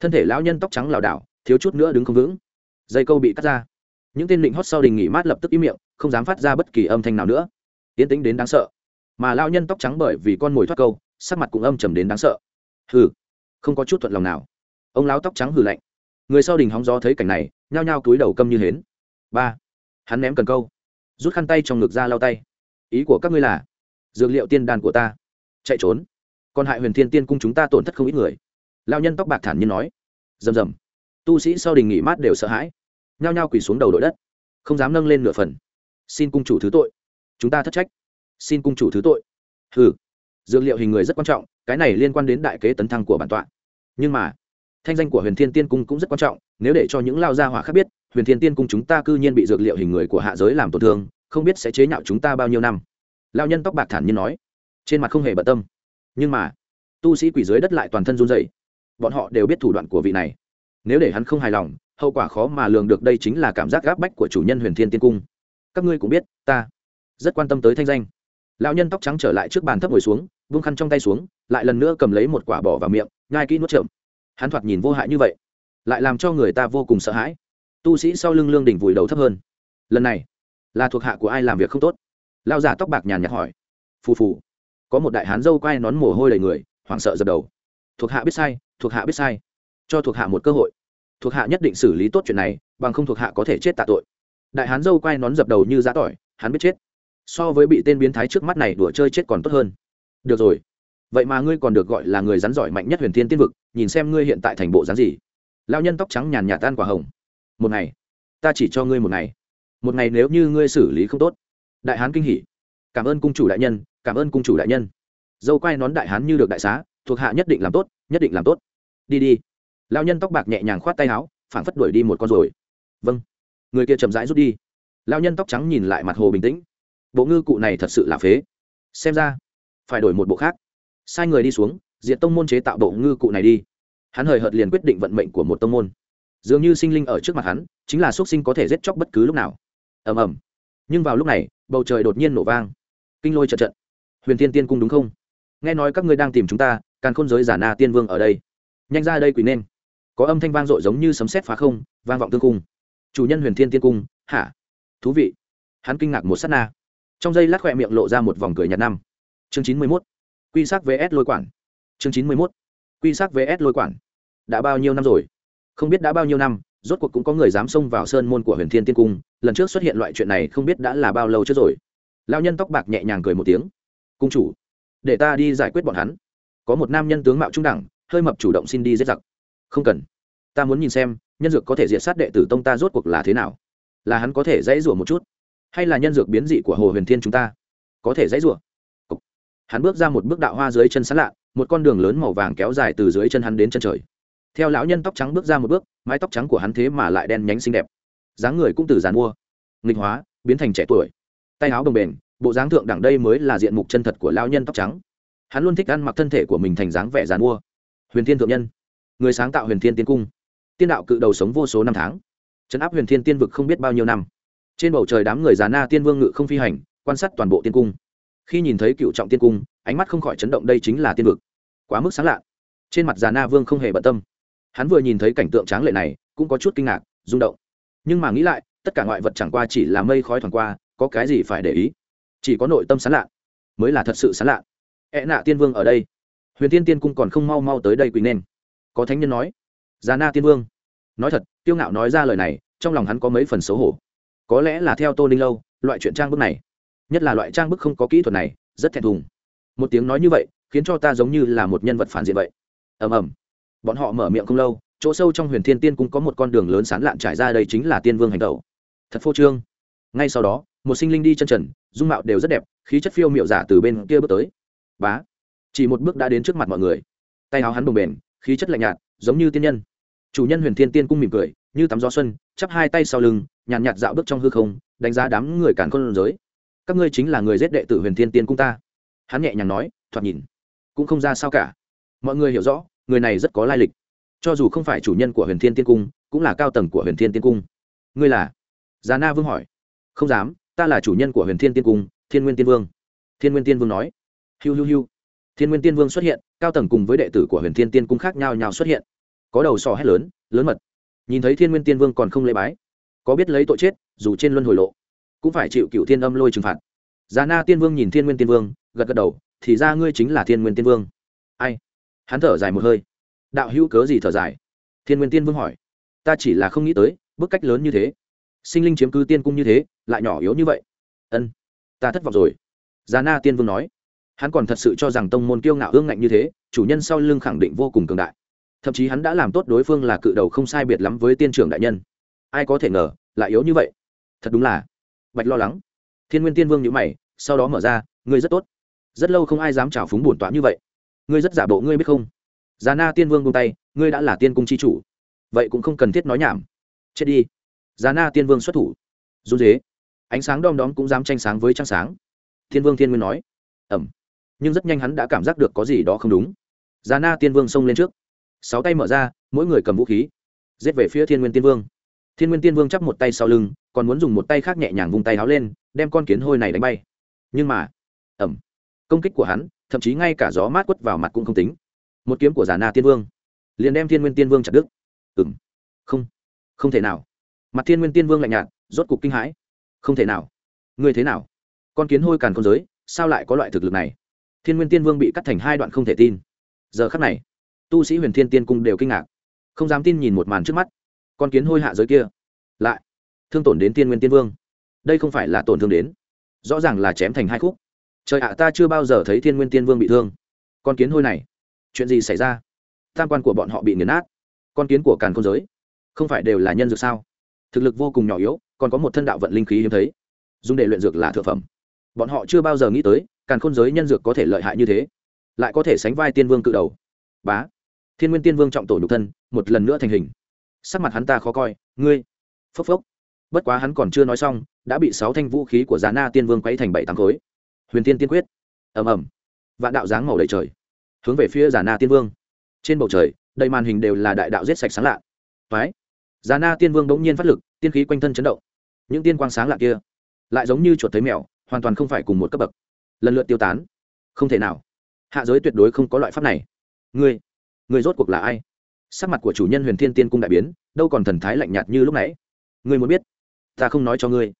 Thân thể lão nhân tóc trắng lảo đảo, thiếu chút nữa đứng không vững. Dây câu bị cắt ra. Những tên định hót sau đình nghỉ mát lập tức im miệng, không dám phát ra bất kỳ âm thanh nào nữa. Tiến tính đến đáng sợ mà lao nhân tóc trắng bởi vì con mồi thoát câu, sắc mặt cũng âm trầm đến đáng sợ. Hừ, không có chút thuận lòng nào. Ông lão tóc trắng hừ lạnh. Người sau đình hóng gió thấy cảnh này, nhao nhao túi đầu câm như hến. Ba, hắn ném cần câu, rút khăn tay trong ngực ra lau tay. Ý của các ngươi là, dược liệu tiên đàn của ta. Chạy trốn. Còn hại huyền thiên tiên cung chúng ta tổn thất không ít người. Lao nhân tóc bạc thản nhiên nói. Rầm rầm. Tu sĩ sau đình nghỉ mát đều sợ hãi. Nhao nhao quỳ xuống đầu đội đất. Không dám nâng lên nửa phần. Xin cung chủ thứ tội. Chúng ta thất trách xin cung chủ thứ tội. Hừ. dược liệu hình người rất quan trọng, cái này liên quan đến đại kế tấn thăng của bản tọa. Nhưng mà, thanh danh của huyền thiên tiên cung cũng rất quan trọng, nếu để cho những lao gia hỏa khác biết, huyền thiên tiên cung chúng ta cư nhiên bị dược liệu hình người của hạ giới làm tổn thương, không biết sẽ chế nhạo chúng ta bao nhiêu năm. Lao nhân tóc bạc thản nhiên nói. Trên mặt không hề bận tâm. Nhưng mà, tu sĩ quỷ dưới đất lại toàn thân run dậy bọn họ đều biết thủ đoạn của vị này. Nếu để hắn không hài lòng, hậu quả khó mà lường được đây chính là cảm giác gáp bách của chủ nhân huyền thiên tiên cung. Các ngươi cũng biết, ta rất quan tâm tới thanh danh lão nhân tóc trắng trở lại trước bàn thấp ngồi xuống, vung khăn trong tay xuống, lại lần nữa cầm lấy một quả bỏ vào miệng, nhai kỹ nuốt trộm hắn thoạt nhìn vô hại như vậy, lại làm cho người ta vô cùng sợ hãi. Tu sĩ sau lưng lương đỉnh vùi đầu thấp hơn. Lần này, là thuộc hạ của ai làm việc không tốt? Lao giả tóc bạc nhàn nhạt hỏi. Phù phù. Có một đại hán dâu quai nón mồ hôi đầy người, hoảng sợ dập đầu. Thuộc hạ biết sai, thuộc hạ biết sai. Cho thuộc hạ một cơ hội. Thuộc hạ nhất định xử lý tốt chuyện này, bằng không thuộc hạ có thể chết tạ tội. Đại hán dâu quai nón dập đầu như giã tỏi, hắn biết chết so với bị tên biến thái trước mắt này đùa chơi chết còn tốt hơn. Được rồi. Vậy mà ngươi còn được gọi là người rắn giỏi mạnh nhất huyền thiên tiên vực, nhìn xem ngươi hiện tại thành bộ rắn gì. Lao nhân tóc trắng nhàn nhạt tan quả hồng. Một ngày. Ta chỉ cho ngươi một ngày. Một ngày nếu như ngươi xử lý không tốt. Đại hán kinh hỉ. Cảm ơn cung chủ đại nhân, cảm ơn cung chủ đại nhân. Dâu quai nón đại hán như được đại xá, thuộc hạ nhất định làm tốt, nhất định làm tốt. Đi đi. Lao nhân tóc bạc nhẹ nhàng khoát tay áo, phảng phất đuổi đi một con rồi. Vâng. Người kia chậm rãi rút đi. Lao nhân tóc trắng nhìn lại mặt hồ bình tĩnh bộ ngư cụ này thật sự là phế. Xem ra, phải đổi một bộ khác. Sai người đi xuống diện tông môn chế tạo bộ ngư cụ này đi. Hắn hời hợt liền quyết định vận mệnh của một tông môn. Dường như sinh linh ở trước mặt hắn, chính là x sinh có thể giết chóc bất cứ lúc nào. Ầm ầm. Nhưng vào lúc này, bầu trời đột nhiên nổ vang. Kinh lôi trận trận. Huyền tiên tiên cung đúng không? Nghe nói các ngươi đang tìm chúng ta, càn khôn giới giả na tiên vương ở đây. Nhanh ra đây quỳ nên. Có âm thanh vang dội giống như sấm sét phá không, vang vọng tương cung. Chủ nhân huyền thiên tiên cung, hả? Thú vị. Hắn kinh ngạc một s á t na trong giây lát khỏe miệng lộ ra một vòng cười nhạt năm. Chương chín mươi mốt. Quy sắc vs lôi quản. Chương chín mươi mốt. Quy sắc vs lôi quản. Đã bao nhiêu năm rồi? Không biết đã bao nhiêu năm, rốt cuộc cũng có người dám xông vào sơn môn của huyền thiên tiên cung. Lần trước xuất hiện loại chuyện này không biết đã là bao lâu trước rồi. Lao nhân tóc bạc nhẹ nhàng cười một tiếng. Cung chủ, để ta đi giải quyết bọn hắn. Có một nam nhân tướng mạo trung đẳng, hơi mập chủ động xin đi giết giặc. Không cần. Ta muốn nhìn xem, nhân dược có thể diệt sát đệ tử tông ta rốt cuộc là thế nào. Là hắn có thể dãy rủa một chút hay là nhân dược biến dị của hồ huyền thiên chúng ta? Có thể dãy rủa. Hắn bước ra một bước đạo hoa dưới chân sán lạ, một con đường lớn màu vàng kéo dài từ dưới chân hắn đến chân trời. Theo lão nhân tóc trắng bước ra một bước, mái tóc trắng của hắn thế mà lại đen nhánh xinh đẹp. Dáng người cũng từ dàn mua. Nghịch hóa, biến thành trẻ tuổi. Tay áo đồng bền, bộ dáng thượng đẳng đây mới là diện mục chân thật của lão nhân tóc trắng. Hắn luôn thích ăn mặc thân thể của mình thành dáng vẻ dàn mua. Huyền thiên thượng nhân. Người sáng tạo huyền thiên tiên cung. Tiên đạo cự đầu sống vô số năm tháng. Chấn áp huyền thiên tiên vực không biết bao nhiêu năm trên bầu trời đám người già na tiên vương ngự không phi hành, quan sát toàn bộ tiên cung. Khi nhìn thấy cựu trọng tiên cung, ánh mắt không khỏi chấn động đây chính là tiên vực. Quá mức sáng lạ. Trên mặt già na vương không hề bận tâm. Hắn vừa nhìn thấy cảnh tượng tráng lệ này, cũng có chút kinh ngạc, rung động. Nhưng mà nghĩ lại, tất cả ngoại vật chẳng qua chỉ là mây khói thoảng qua, có cái gì phải để ý? Chỉ có nội tâm sán lạ, mới là thật sự sán lạ. E Ẹ nạ tiên vương ở đây. Huyền tiên tiên cung còn không mau mau tới đây quỳ nên. Có thánh nhân nói. Già na tiên vương. Nói thật, tiêu ngạo nói ra lời này, trong lòng hắn có mấy phần xấu hổ có lẽ là theo tô ninh lâu, loại chuyện trang bức này. Nhất là loại trang bức không có kỹ thuật này, rất thẹn thùng. Một tiếng nói như vậy, khiến cho ta giống như là một nhân vật phản diện vậy. Ầm ầm. Bọn họ mở miệng không lâu, chỗ sâu trong huyền thiên tiên cũng có một con đường lớn sán lạn trải ra đây chính là tiên vương hành tẩu. Thật phô trương. Ngay sau đó, một sinh linh đi chân trần, dung mạo đều rất đẹp, khí chất phiêu miệu giả từ bên kia bước tới. Bá. Chỉ một bước đã đến trước mặt mọi người. Tay áo hắn bồng bềnh, khí chất lạnh nhạt, giống như tiên nhân. Chủ nhân huyền thiên tiên cung mỉm cười, như tắm gió xuân, chắp hai tay sau lưng nhàn nhạt dạo bước trong hư không, đánh giá đám người cản khôn giới. Các ngươi chính là người giết đệ tử huyền thiên tiên cung ta. Hắn nhẹ nhàng nói, thoạt nhìn, cũng không ra sao cả. Mọi người hiểu rõ, người này rất có lai lịch. Cho dù không phải chủ nhân của huyền thiên tiên cung, cũng là cao tầng của huyền thiên tiên cung. Ngươi là? Già na vương hỏi. Không dám, ta là chủ nhân của huyền thiên tiên cung, thiên nguyên tiên vương. Thiên nguyên tiên vương nói. Hiu hiu hiu. Thiên nguyên tiên vương xuất hiện, cao tầng cùng với đệ tử của huyền thiên tiên cung khác nhau nhau xuất hiện. Có đầu sò hét lớn lớn mật. Nhìn thấy thiên nguyên tiên vương còn không lễ bái có biết lấy tội chết, dù trên luân hồi lộ, cũng phải chịu cựu thiên âm lôi trừng phạt. Già na tiên vương nhìn thiên nguyên tiên vương, gật gật đầu, thì ra ngươi chính là thiên nguyên tiên vương. Ai? Hắn thở dài một hơi. Đạo hữu cớ gì thở dài? Thiên nguyên tiên vương hỏi. Ta chỉ là không nghĩ tới, bức cách lớn như thế. Sinh linh chiếm cứ tiên cung như thế, lại nhỏ yếu như vậy. Ân, ta thất vọng rồi. Già na tiên vương nói. Hắn còn thật sự cho rằng tông môn kiêu ngạo ương ngạnh như thế, chủ nhân sau lưng khẳng định vô cùng cường đại. Thậm chí hắn đã làm tốt đối phương là cự đầu không sai biệt lắm với tiên trưởng đại nhân ai có thể ngờ, lại yếu như vậy. Thật đúng là, bạch lo lắng. Thiên nguyên tiên vương nhữ mày, sau đó mở ra, ngươi rất tốt. Rất lâu không ai dám trào phúng bổn tọa như vậy. Ngươi rất giả bộ, ngươi biết không? Già na tiên vương buông tay, ngươi đã là tiên cung c h i chủ. Vậy cũng không cần thiết nói nhảm. Chết đi. Già na tiên vương xuất thủ. Dù dế ánh sáng đom đóm cũng dám tranh sáng với trăng sáng. Thiên vương thiên nguyên nói. Ẩm. Nhưng rất nhanh hắn đã cảm giác được có gì đó không đúng. Già na tiên vương xông lên trước. Sáu tay mở ra, mỗi người cầm vũ khí. Giết về phía thiên nguyên tiên vương thiên nguyên tiên vương chắp một tay sau lưng, còn muốn dùng một tay khác nhẹ nhàng vung tay háo lên, đem con kiến hôi này đánh bay. Nhưng mà ẩm công kích của hắn, thậm chí ngay cả gió mát quất vào mặt cũng không tính. Một kiếm của giả na tiên vương, liền đem thiên nguyên tiên vương chặt đứt. Ừng không không thể nào. Mặt thiên nguyên tiên vương lạnh nhạt, rốt cục kinh hãi. Không thể nào. Ngươi thế nào? Con kiến hôi càn con giới, sao lại có loại thực lực này? Thiên nguyên tiên vương bị cắt thành hai đoạn không thể tin. Giờ khắc này, tu sĩ huyền thiên tiên cung đều kinh ngạc. Không dám tin nhìn một màn trước mắt con kiến hôi hạ giới kia. Lại, thương tổn đến tiên nguyên tiên vương. Đây không phải là tổn thương đến, rõ ràng là chém thành hai khúc. Trời ạ, ta chưa bao giờ thấy thiên nguyên tiên vương bị thương. Con kiến hôi này, chuyện gì xảy ra? Tam quan của bọn họ bị nghiền nát. Con kiến của càn không giới, không phải đều là nhân dược sao? Thực lực vô cùng nhỏ yếu, còn có một thân đạo vận linh khí hiếm thấy. Dùng để luyện dược là thượng phẩm. Bọn họ chưa bao giờ nghĩ tới, càn khôn giới nhân dược có thể lợi hại như thế. Lại có thể sánh vai tiên vương cự đầu. Bá. Thiên nguyên tiên vương trọng tổ nhục thân, một lần nữa thành hình sắc mặt hắn ta khó coi, ngươi, phốc phốc. Bất quá hắn còn chưa nói xong, đã bị sáu thanh vũ khí của giá na tiên vương quấy thành bảy tám khối. Huyền tiên tiên quyết. Ầm ầm. Vạn đạo dáng màu đầy trời, hướng về phía giả na tiên vương. Trên bầu trời, đầy màn hình đều là đại đạo giết sạch sáng lạ. Phái giả na tiên vương bỗng nhiên phát lực, tiên khí quanh thân chấn động. Những tiên quang sáng lạ kia, lại giống như chuột thấy mèo, hoàn toàn không phải cùng một cấp bậc. Lần lượt tiêu tán. Không thể nào. Hạ giới tuyệt đối không có loại pháp này. Ngươi ngươi rốt cuộc là ai? Sắc mặt của chủ nhân huyền thiên tiên cung đại biến, đâu còn thần thái lạnh nhạt như lúc nãy. Ngươi muốn biết, ta không nói cho ngươi.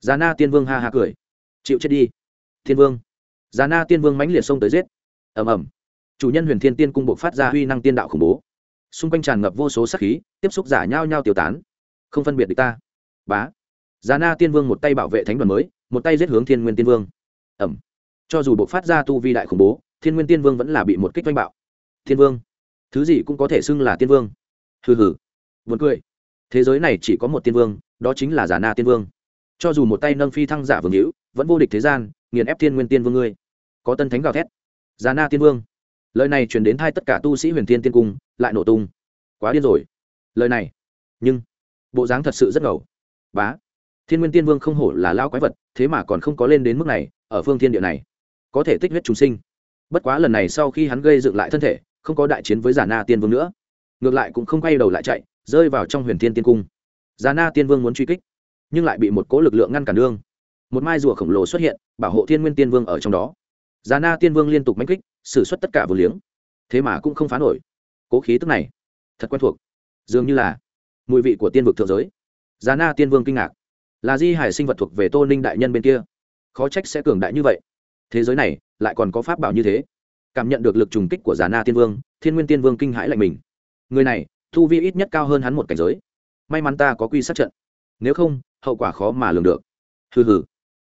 Già na tiên vương ha ha cười. Chịu chết đi thiên vương. Già na tiên vương mãnh liệt xông tới giết. Ầm ầm. Chủ nhân huyền thiên tiên cung buộc phát ra huy năng tiên đạo khủng bố. Xung quanh tràn ngập vô số sắc khí, tiếp xúc giả nhao nhao tiêu tán. Không phân biệt được ta. Bá. Già na tiên vương một tay bảo vệ thánh đoàn mới, một tay giết hướng thiên nguyên tiên vương. Ẩm cho dù buộc phát ra tu vi đại khủng bố, thiên nguyên tiên vương vẫn là bị một kích oanh bạo. Thiên vương thứ gì cũng có thể xưng là tiên vương. Hừ hừ. Vượt cười. Thế giới này chỉ có một tiên vương, đó chính là giả na tiên vương. Cho dù một tay nâng phi thăng giả vương hữu, vẫn vô địch thế gian, nghiền ép thiên nguyên tiên vương ngươi. Có tân thánh gào thét. Giả na tiên vương. Lời này truyền đến thai tất cả tu sĩ huyền thiên tiên cung, lại nổ tung. Quá điên rồi. Lời này. Nhưng, bộ dáng thật sự rất ngầu. Bá. Thiên nguyên tiên vương không hổ là lao quái vật, thế mà còn không có lên đến mức này, ở phương thiên địa này. Có thể tích huyết chúng sinh. Bất quá lần này sau khi hắn gây dựng lại thân thể không có đại chiến với giả na tiên vương nữa. Ngược lại cũng không quay đầu lại chạy, rơi vào trong huyền thiên tiên cung. Giả na tiên vương muốn truy kích, nhưng lại bị một cỗ lực lượng ngăn cản đương một mai rùa khổng lồ xuất hiện, bảo hộ thiên nguyên tiên vương ở trong đó. Giả na tiên vương liên tục manh kích xử suất tất cả vừa liếng. Thế mà cũng không phá nổi. Cố khí tức này, thật quen thuộc. Dường như là mùi vị của tiên vực thượng giới. Giả na tiên vương kinh ngạc. Là di hải sinh vật thuộc về tô ninh đại nhân bên kia. Khó trách sẽ cường đại như vậy. Thế giới này lại còn có pháp bảo như thế cảm nhận được lực trùng kích của già na tiên vương, thiên nguyên tiên vương kinh hãi lạnh mình. Người này, thu vi ít nhất cao hơn hắn một cảnh giới. May mắn ta có quy sát trận. Nếu không, hậu quả khó mà lường được. Hừ hừ.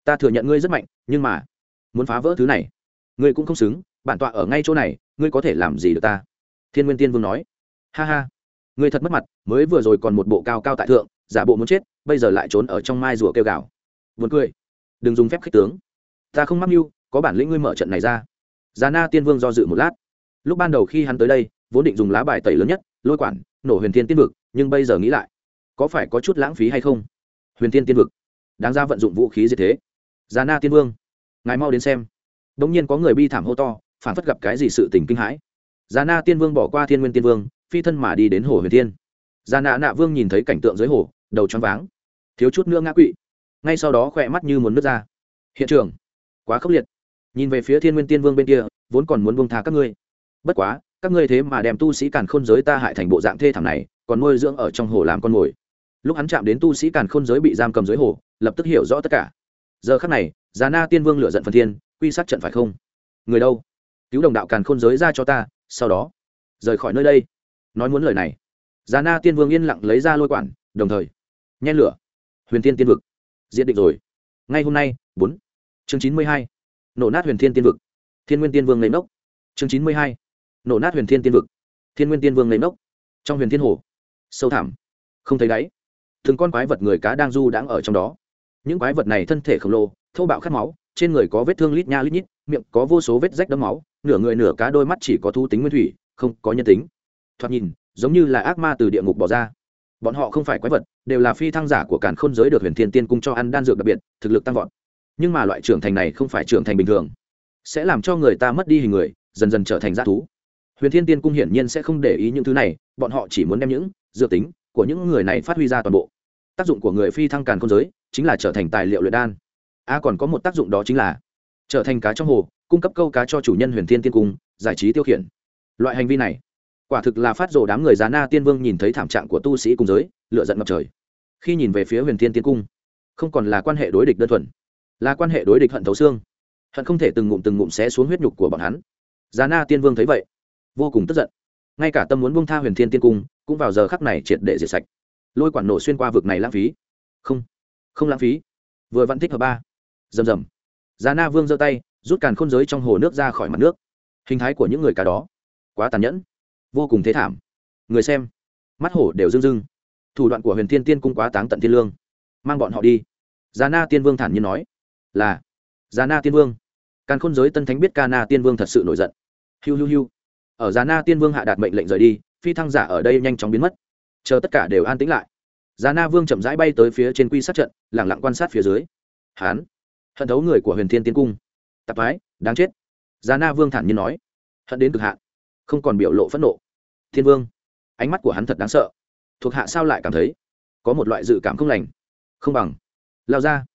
Ta thừa nhận ngươi rất mạnh, nhưng mà, muốn phá vỡ thứ này, ngươi cũng không xứng, bản tọa ở ngay chỗ này, ngươi có thể làm gì được ta? Thiên nguyên tiên vương nói. Ha ha. Ngươi thật mất mặt, mới vừa rồi còn một bộ cao cao tại thượng, giả bộ muốn chết, bây giờ lại trốn ở trong mai rùa kêu gào. Vượt cười. Đừng dùng phép khích tướng. Ta không mắc mưu, có bản lĩnh ngươi mở trận này ra già na tiên vương do dự một lát. Lúc ban đầu khi hắn tới đây, vốn định dùng lá bài tẩy lớn nhất, lôi quản, nổ huyền thiên tiên vực, nhưng bây giờ nghĩ lại, có phải có chút lãng phí hay không? Huyền thiên tiên vực, đáng ra vận dụng vũ khí gì thế? Già na tiên vương, ngài mau đến xem. Đ ỗ n g nhiên có người bi thảm hô to, phản phất gặp cái gì sự tình kinh hãi. Già na tiên vương bỏ qua thiên nguyên tiên vương, phi thân mà đi đến hồ huyền thiên. Già nạ nạ vương nhìn thấy cảnh tượng dưới hồ, đầu choáng váng. Thiếu chút nữa ngã quỵ. Ngay sau đó khỏe mắt như muốn nước ra. Hiện trường, quá khốc liệt nhìn về phía thiên nguyên tiên vương bên kia, vốn còn muốn bông tha các ngươi. Bất quá, các ngươi thế mà đem tu sĩ càn khôn giới ta hại thành bộ dạng thê thảm này, còn nuôi dưỡng ở trong hồ làm con mồi. Lúc hắn chạm đến tu sĩ càn khôn giới bị giam cầm dưới hồ, lập tức hiểu rõ tất cả. Giờ khắc này già na tiên vương lựa giận phần thiên, quy sát trận phải không? Người đâu? Cứu đồng đạo càn khôn giới ra cho ta, sau đó. Rời khỏi nơi đây. Nói muốn lời này. Già na tiên vương yên lặng lấy ra lôi quản, đồng thời. Nhen lửa. Huyền tiên tiên vực. Diện định rồi. Ngay hôm nay, bốn. Chương chín mươi hai nổ nát huyền thiên tiên vực. Thiên nguyên tiên vương lấy nốc chương chín mươi hai. Nổ nát huyền thiên tiên vực. Thiên nguyên tiên vương lấy nốc trong huyền thiên hồ. Sâu thẳm. Không thấy đáy. Từng con quái vật người cá đang du đãng ở trong đó. Những quái vật này thân thể khổng lồ thâu bạo khát máu, trên người có vết thương lít nha lít nhít, miệng có vô số vết rách đấm máu, nửa người nửa cá đôi mắt chỉ có thu tính nguyên thủy, không có nhân tính. Thoạt nhìn, giống như là ác ma từ địa ngục bỏ ra. Bọn họ không phải quái vật, đều là phi thăng giả của càn khôn giới được huyền thiên tiên cung cho ăn đan dược đặc biệt, thực lực tăng vọt nhưng mà loại trưởng thành này không phải trưởng thành bình thường. Sẽ làm cho người ta mất đi hình người, dần dần trở thành g thú. Huyền thiên tiên cung hiển nhiên sẽ không để ý những thứ này, bọn họ chỉ muốn đem những dược tính của những người này phát huy ra toàn bộ. Tác dụng của người phi thăng càn không giới chính là trở thành tài liệu luyện đan. A còn có một tác dụng đó chính là trở thành cá trong hồ, cung cấp câu cá cho chủ nhân huyền thiên tiên cung, giải trí tiêu khiển. Loại hành vi này, quả thực là phát rồ đám người giá na tiên vương nhìn thấy thảm trạng của tu sĩ cùng giới lựa giận ngập trời. Khi nhìn về phía huyền thiên tiên cung, không còn là quan hệ đối địch đơn thuần là quan hệ đối địch hận thấu xương. Hận không thể từng ngụm từng ngụm xé xuống huyết nhục của bọn hắn. Giá na tiên vương thấy vậy, vô cùng tức giận. Ngay cả tâm muốn buông tha huyền thiên tiên cung, cũng vào giờ khắc này triệt để diệt sạch. Lôi quản nổ xuyên qua vực này lãng phí. Không không lãng phí. Vừa vẫn thích hợp ba. Rầm rầm. Giá na vương giơ tay, rút càn khôn giới trong hồ nước ra khỏi mặt nước. Hình thái của những người cá đó, quá tàn nhẫn, vô cùng thế thảm. Người xem, mắt hổ đều rưng rưng. Thủ đoạn của huyền thiên tiên cung quá táng tận thiên lương. Mang bọn họ đi. Giá na tiên vương thản nhiên nói là già na tiên vương. Càn khôn giới tân thánh biết ca na tiên vương thật sự nổi giận. Hiu hiu hiu. Ở già na tiên vương hạ đạt mệnh lệnh rời đi, phi thăng giả ở đây nhanh chóng biến mất. Chờ tất cả đều an tĩnh lại. Già na vương chậm rãi bay tới phía trên quy sát trận lẳng lặng quan sát phía dưới. Hán, hận thấu người của huyền thiên tiên cung. Tạp ái đáng chết. Già na vương thản nhiên nói. Hận đến cực hạn, không còn biểu lộ phẫn nộ. Thiên vương, ánh mắt của hắn thật đáng sợ. Thuộc hạ sao lại cảm thấy có một loại dự cảm không lành? Không bằng, lao ra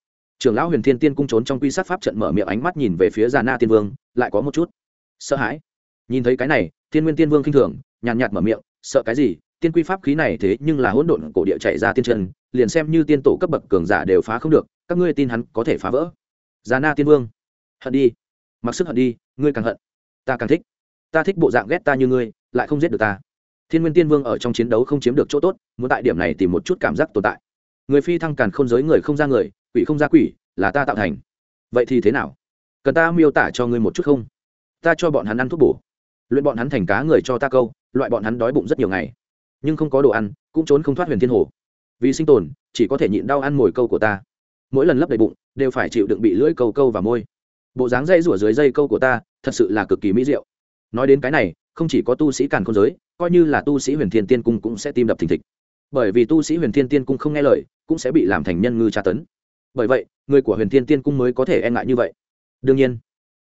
trưởng lão huyền thiên tiên cung trốn trong quy sát pháp trận mở miệng ánh mắt nhìn về phía già na tiên vương, lại có một chút sợ hãi. Nhìn thấy cái này, thiên nguyên tiên vương khinh thường, nhàn nhạt mở miệng, sợ cái gì? Tiên quy pháp khí này thế nhưng là hỗn độn cổ địa chạy ra tiên chân, liền xem như tiên tổ cấp bậc cường giả đều phá không được, các ngươi tin hắn có thể phá vỡ. Già na tiên vương, hận đi, mặc sức hận đi, ngươi càng hận, ta càng thích. Ta thích bộ dạng ghét ta như ngươi, lại không giết được ta. Thiên nguyên tiên vương ở trong chiến đấu không chiếm được chỗ tốt, muốn tại điểm này tìm một chút cảm giác tồn tại. Người phi thăng càn không giới người không ra người quỷ không ra quỷ, là ta tạo thành. Vậy thì thế nào? Cần ta miêu tả cho ngươi một chút không? Ta cho bọn hắn ăn thuốc bổ. Luyện bọn hắn thành cá người cho ta câu, loại bọn hắn đói bụng rất nhiều ngày. Nhưng không có đồ ăn, cũng trốn không thoát huyền thiên hồ. Vì sinh tồn, chỉ có thể nhịn đau ăn mồi câu của ta. Mỗi lần lấp đầy bụng, đều phải chịu đựng bị lưỡi câu câu và môi. Bộ dáng dây rủa dưới dây câu của ta, thật sự là cực kỳ mỹ diệu. Nói đến cái này, không chỉ có tu sĩ càn không giới, coi như là tu sĩ huyền thiên tiên cung cũng sẽ tim đập thình thịch. Bởi vì tu sĩ huyền thiên tiên cung không nghe lời, cũng sẽ bị làm thành nhân ngư tra tấn bởi vậy, người của huyền thiên tiên cung mới có thể e ngại như vậy. Đương nhiên,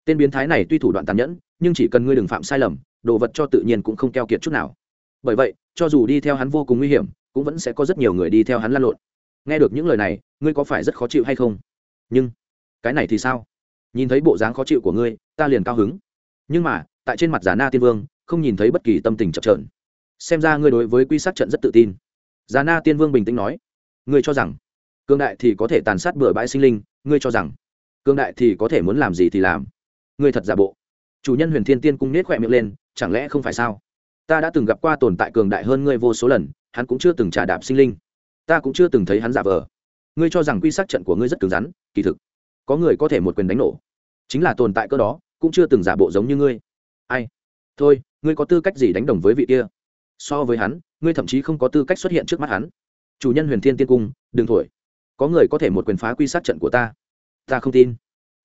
tên biến thái này tuy thủ đoạn tàn nhẫn, nhưng chỉ cần ngươi đừng phạm sai lầm, đồ vật cho tự nhiên cũng không keo kiệt chút nào. Bởi vậy, cho dù đi theo hắn vô cùng nguy hiểm, cũng vẫn sẽ có rất nhiều người đi theo hắn lăn lộn. Nghe được những lời này, ngươi có phải rất khó chịu hay không? Nhưng, cái này thì sao? Nhìn thấy bộ dáng khó chịu của ngươi, ta liền cao hứng. Nhưng mà, tại trên mặt giả na tiên vương, không nhìn thấy bất kỳ tâm tình chập trờn xem ra ngươi đối với quy sát trận rất tự tin. Giả na tiên vương bình tĩnh nói, ngươi cho rằng cương đại thì có thể tàn sát bừa bãi sinh linh, ngươi cho rằng, cương đại thì có thể muốn làm gì thì làm. Ngươi thật giả bộ. Chủ nhân huyền thiên tiên cung nết khỏe miệng lên, chẳng lẽ không phải sao? Ta đã từng gặp qua tồn tại cường đại hơn ngươi vô số lần, hắn cũng chưa từng trả đạp sinh linh. Ta cũng chưa từng thấy hắn giả vờ. Ngươi cho rằng quy sát trận của ngươi rất cứng rắn, kỳ thực, có người có thể một quyền đánh nổ. Chính là tồn tại cơ đó, cũng chưa từng giả bộ giống như ngươi. Ai? Thôi, ngươi có tư cách gì đánh đồng với vị kia? So với hắn, ngươi thậm chí không có tư cách xuất hiện trước mắt hắn. Chủ nhân huyền thiên tiên cung, đừng thổi có người có thể một quyền phá quy sát trận của ta. Ta không tin.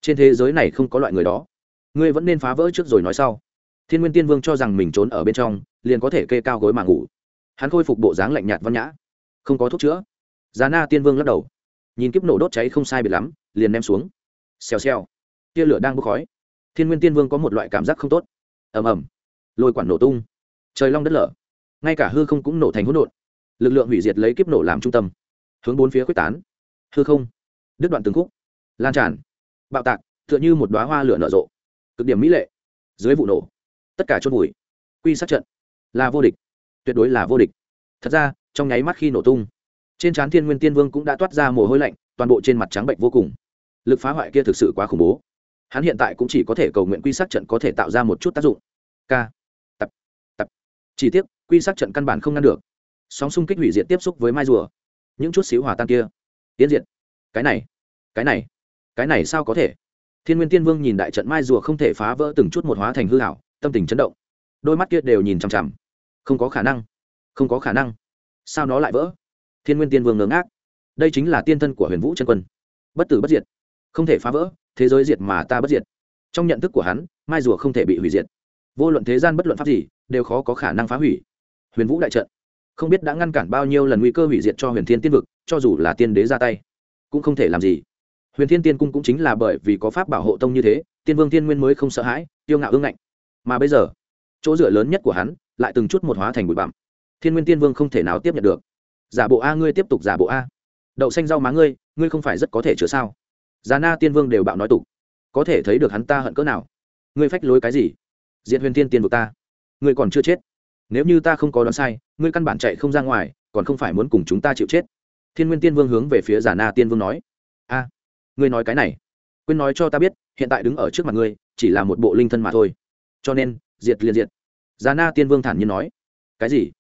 Trên thế giới này không có loại người đó. Ngươi vẫn nên phá vỡ trước rồi nói sau. Thiên nguyên tiên vương cho rằng mình trốn ở bên trong, liền có thể kê cao gối mà ngủ. Hắn khôi phục bộ dáng lạnh nhạt văn nhã. Không có thuốc chữa. Giá na tiên vương lắc đầu. Nhìn kiếp nổ đốt cháy không sai biệt lắm, liền ném xuống. Xèo xèo. Tia lửa đang bốc khói. Thiên nguyên tiên vương có một loại cảm giác không tốt. Ầm ầm. Lôi quản nổ tung. Trời long đất lở. Ngay cả hư không cũng nổ thành hỗn độn. Lực lượng hủy diệt lấy kiếp nổ làm trung tâm. Hướng bốn phía quyết tán hư không? Đứt đoạn từng khúc. Lan tràn. Bạo tạc tựa như một đoá hoa lửa nở rộ. Cực điểm mỹ lệ. Dưới vụ nổ tất cả chốt bụi, quy sát trận. Là vô địch. Tuyệt đối là vô địch. Thật ra trong nháy mắt khi nổ tung trên trán thiên nguyên tiên vương cũng đã toát ra mồ hôi lạnh toàn bộ trên mặt trắng bệnh vô cùng. Lực phá hoại kia thực sự quá khủng bố. Hắn hiện tại cũng chỉ có thể cầu nguyện quy sát trận có thể tạo ra một chút tác dụng. K tập. Tập. Chỉ tiếc quy sát trận căn bản không ngăn được. Sóng xung kích hủy diệt tiếp xúc với mai rùa. Những chút xíu hòa tan kia tiến diện, cái này cái này cái này sao có thể? Thiên nguyên tiên vương nhìn đại trận mai rùa không thể phá vỡ từng chút một hóa thành hư hảo tâm tình chấn động. Đôi mắt kia đều nhìn chằm chằm. Không có khả năng không có khả năng. Sao nó lại vỡ? Thiên nguyên tiên vương ngớ ngác. Đây chính là tiên thân của huyền vũ chân quân. Bất tử bất diệt. Không thể phá vỡ thế giới diệt mà ta bất diệt. Trong nhận thức của hắn mai rùa không thể bị hủy diệt. Vô luận thế gian bất luận pháp gì đều khó có khả năng phá hủy. Huyền vũ đại trận. Không biết đã ngăn cản bao nhiêu lần nguy cơ hủy diệt cho huyền thiên tiên vực cho dù là tiên đế ra tay, cũng không thể làm gì. Huyền thiên tiên cung cũng chính là bởi vì có pháp bảo hộ tông như thế, tiên vương tiên nguyên mới không sợ hãi tiêu ngạo ương ngạnh. Mà bây giờ, chỗ dựa lớn nhất của hắn lại từng chút một hóa thành bụi bặm. Thiên nguyên tiên vương không thể nào tiếp nhận được. Giả bộ a ngươi tiếp tục giả bộ a. Đậu xanh rau má ngươi ngươi không phải rất có thể chữa sao? Già na tiên vương đều bạo nói tục. Có thể thấy được hắn ta hận cỡ nào. Ngươi phách lối cái gì? Diện huyền tiên tiên vực ta. Ngươi còn chưa chết. Nếu như ta không có đoán sai, ngươi căn bản chạy không ra ngoài, còn không phải muốn cùng chúng ta chịu chết thiên nguyên tiên vương hướng về phía giả na tiên vương nói, a, ngươi nói cái này, quên nói cho ta biết, hiện tại đứng ở trước mặt ngươi chỉ là một bộ linh thân mà thôi. Cho nên, diệt liền diệt. Giả na tiên vương thản nhiên nói, cái gì?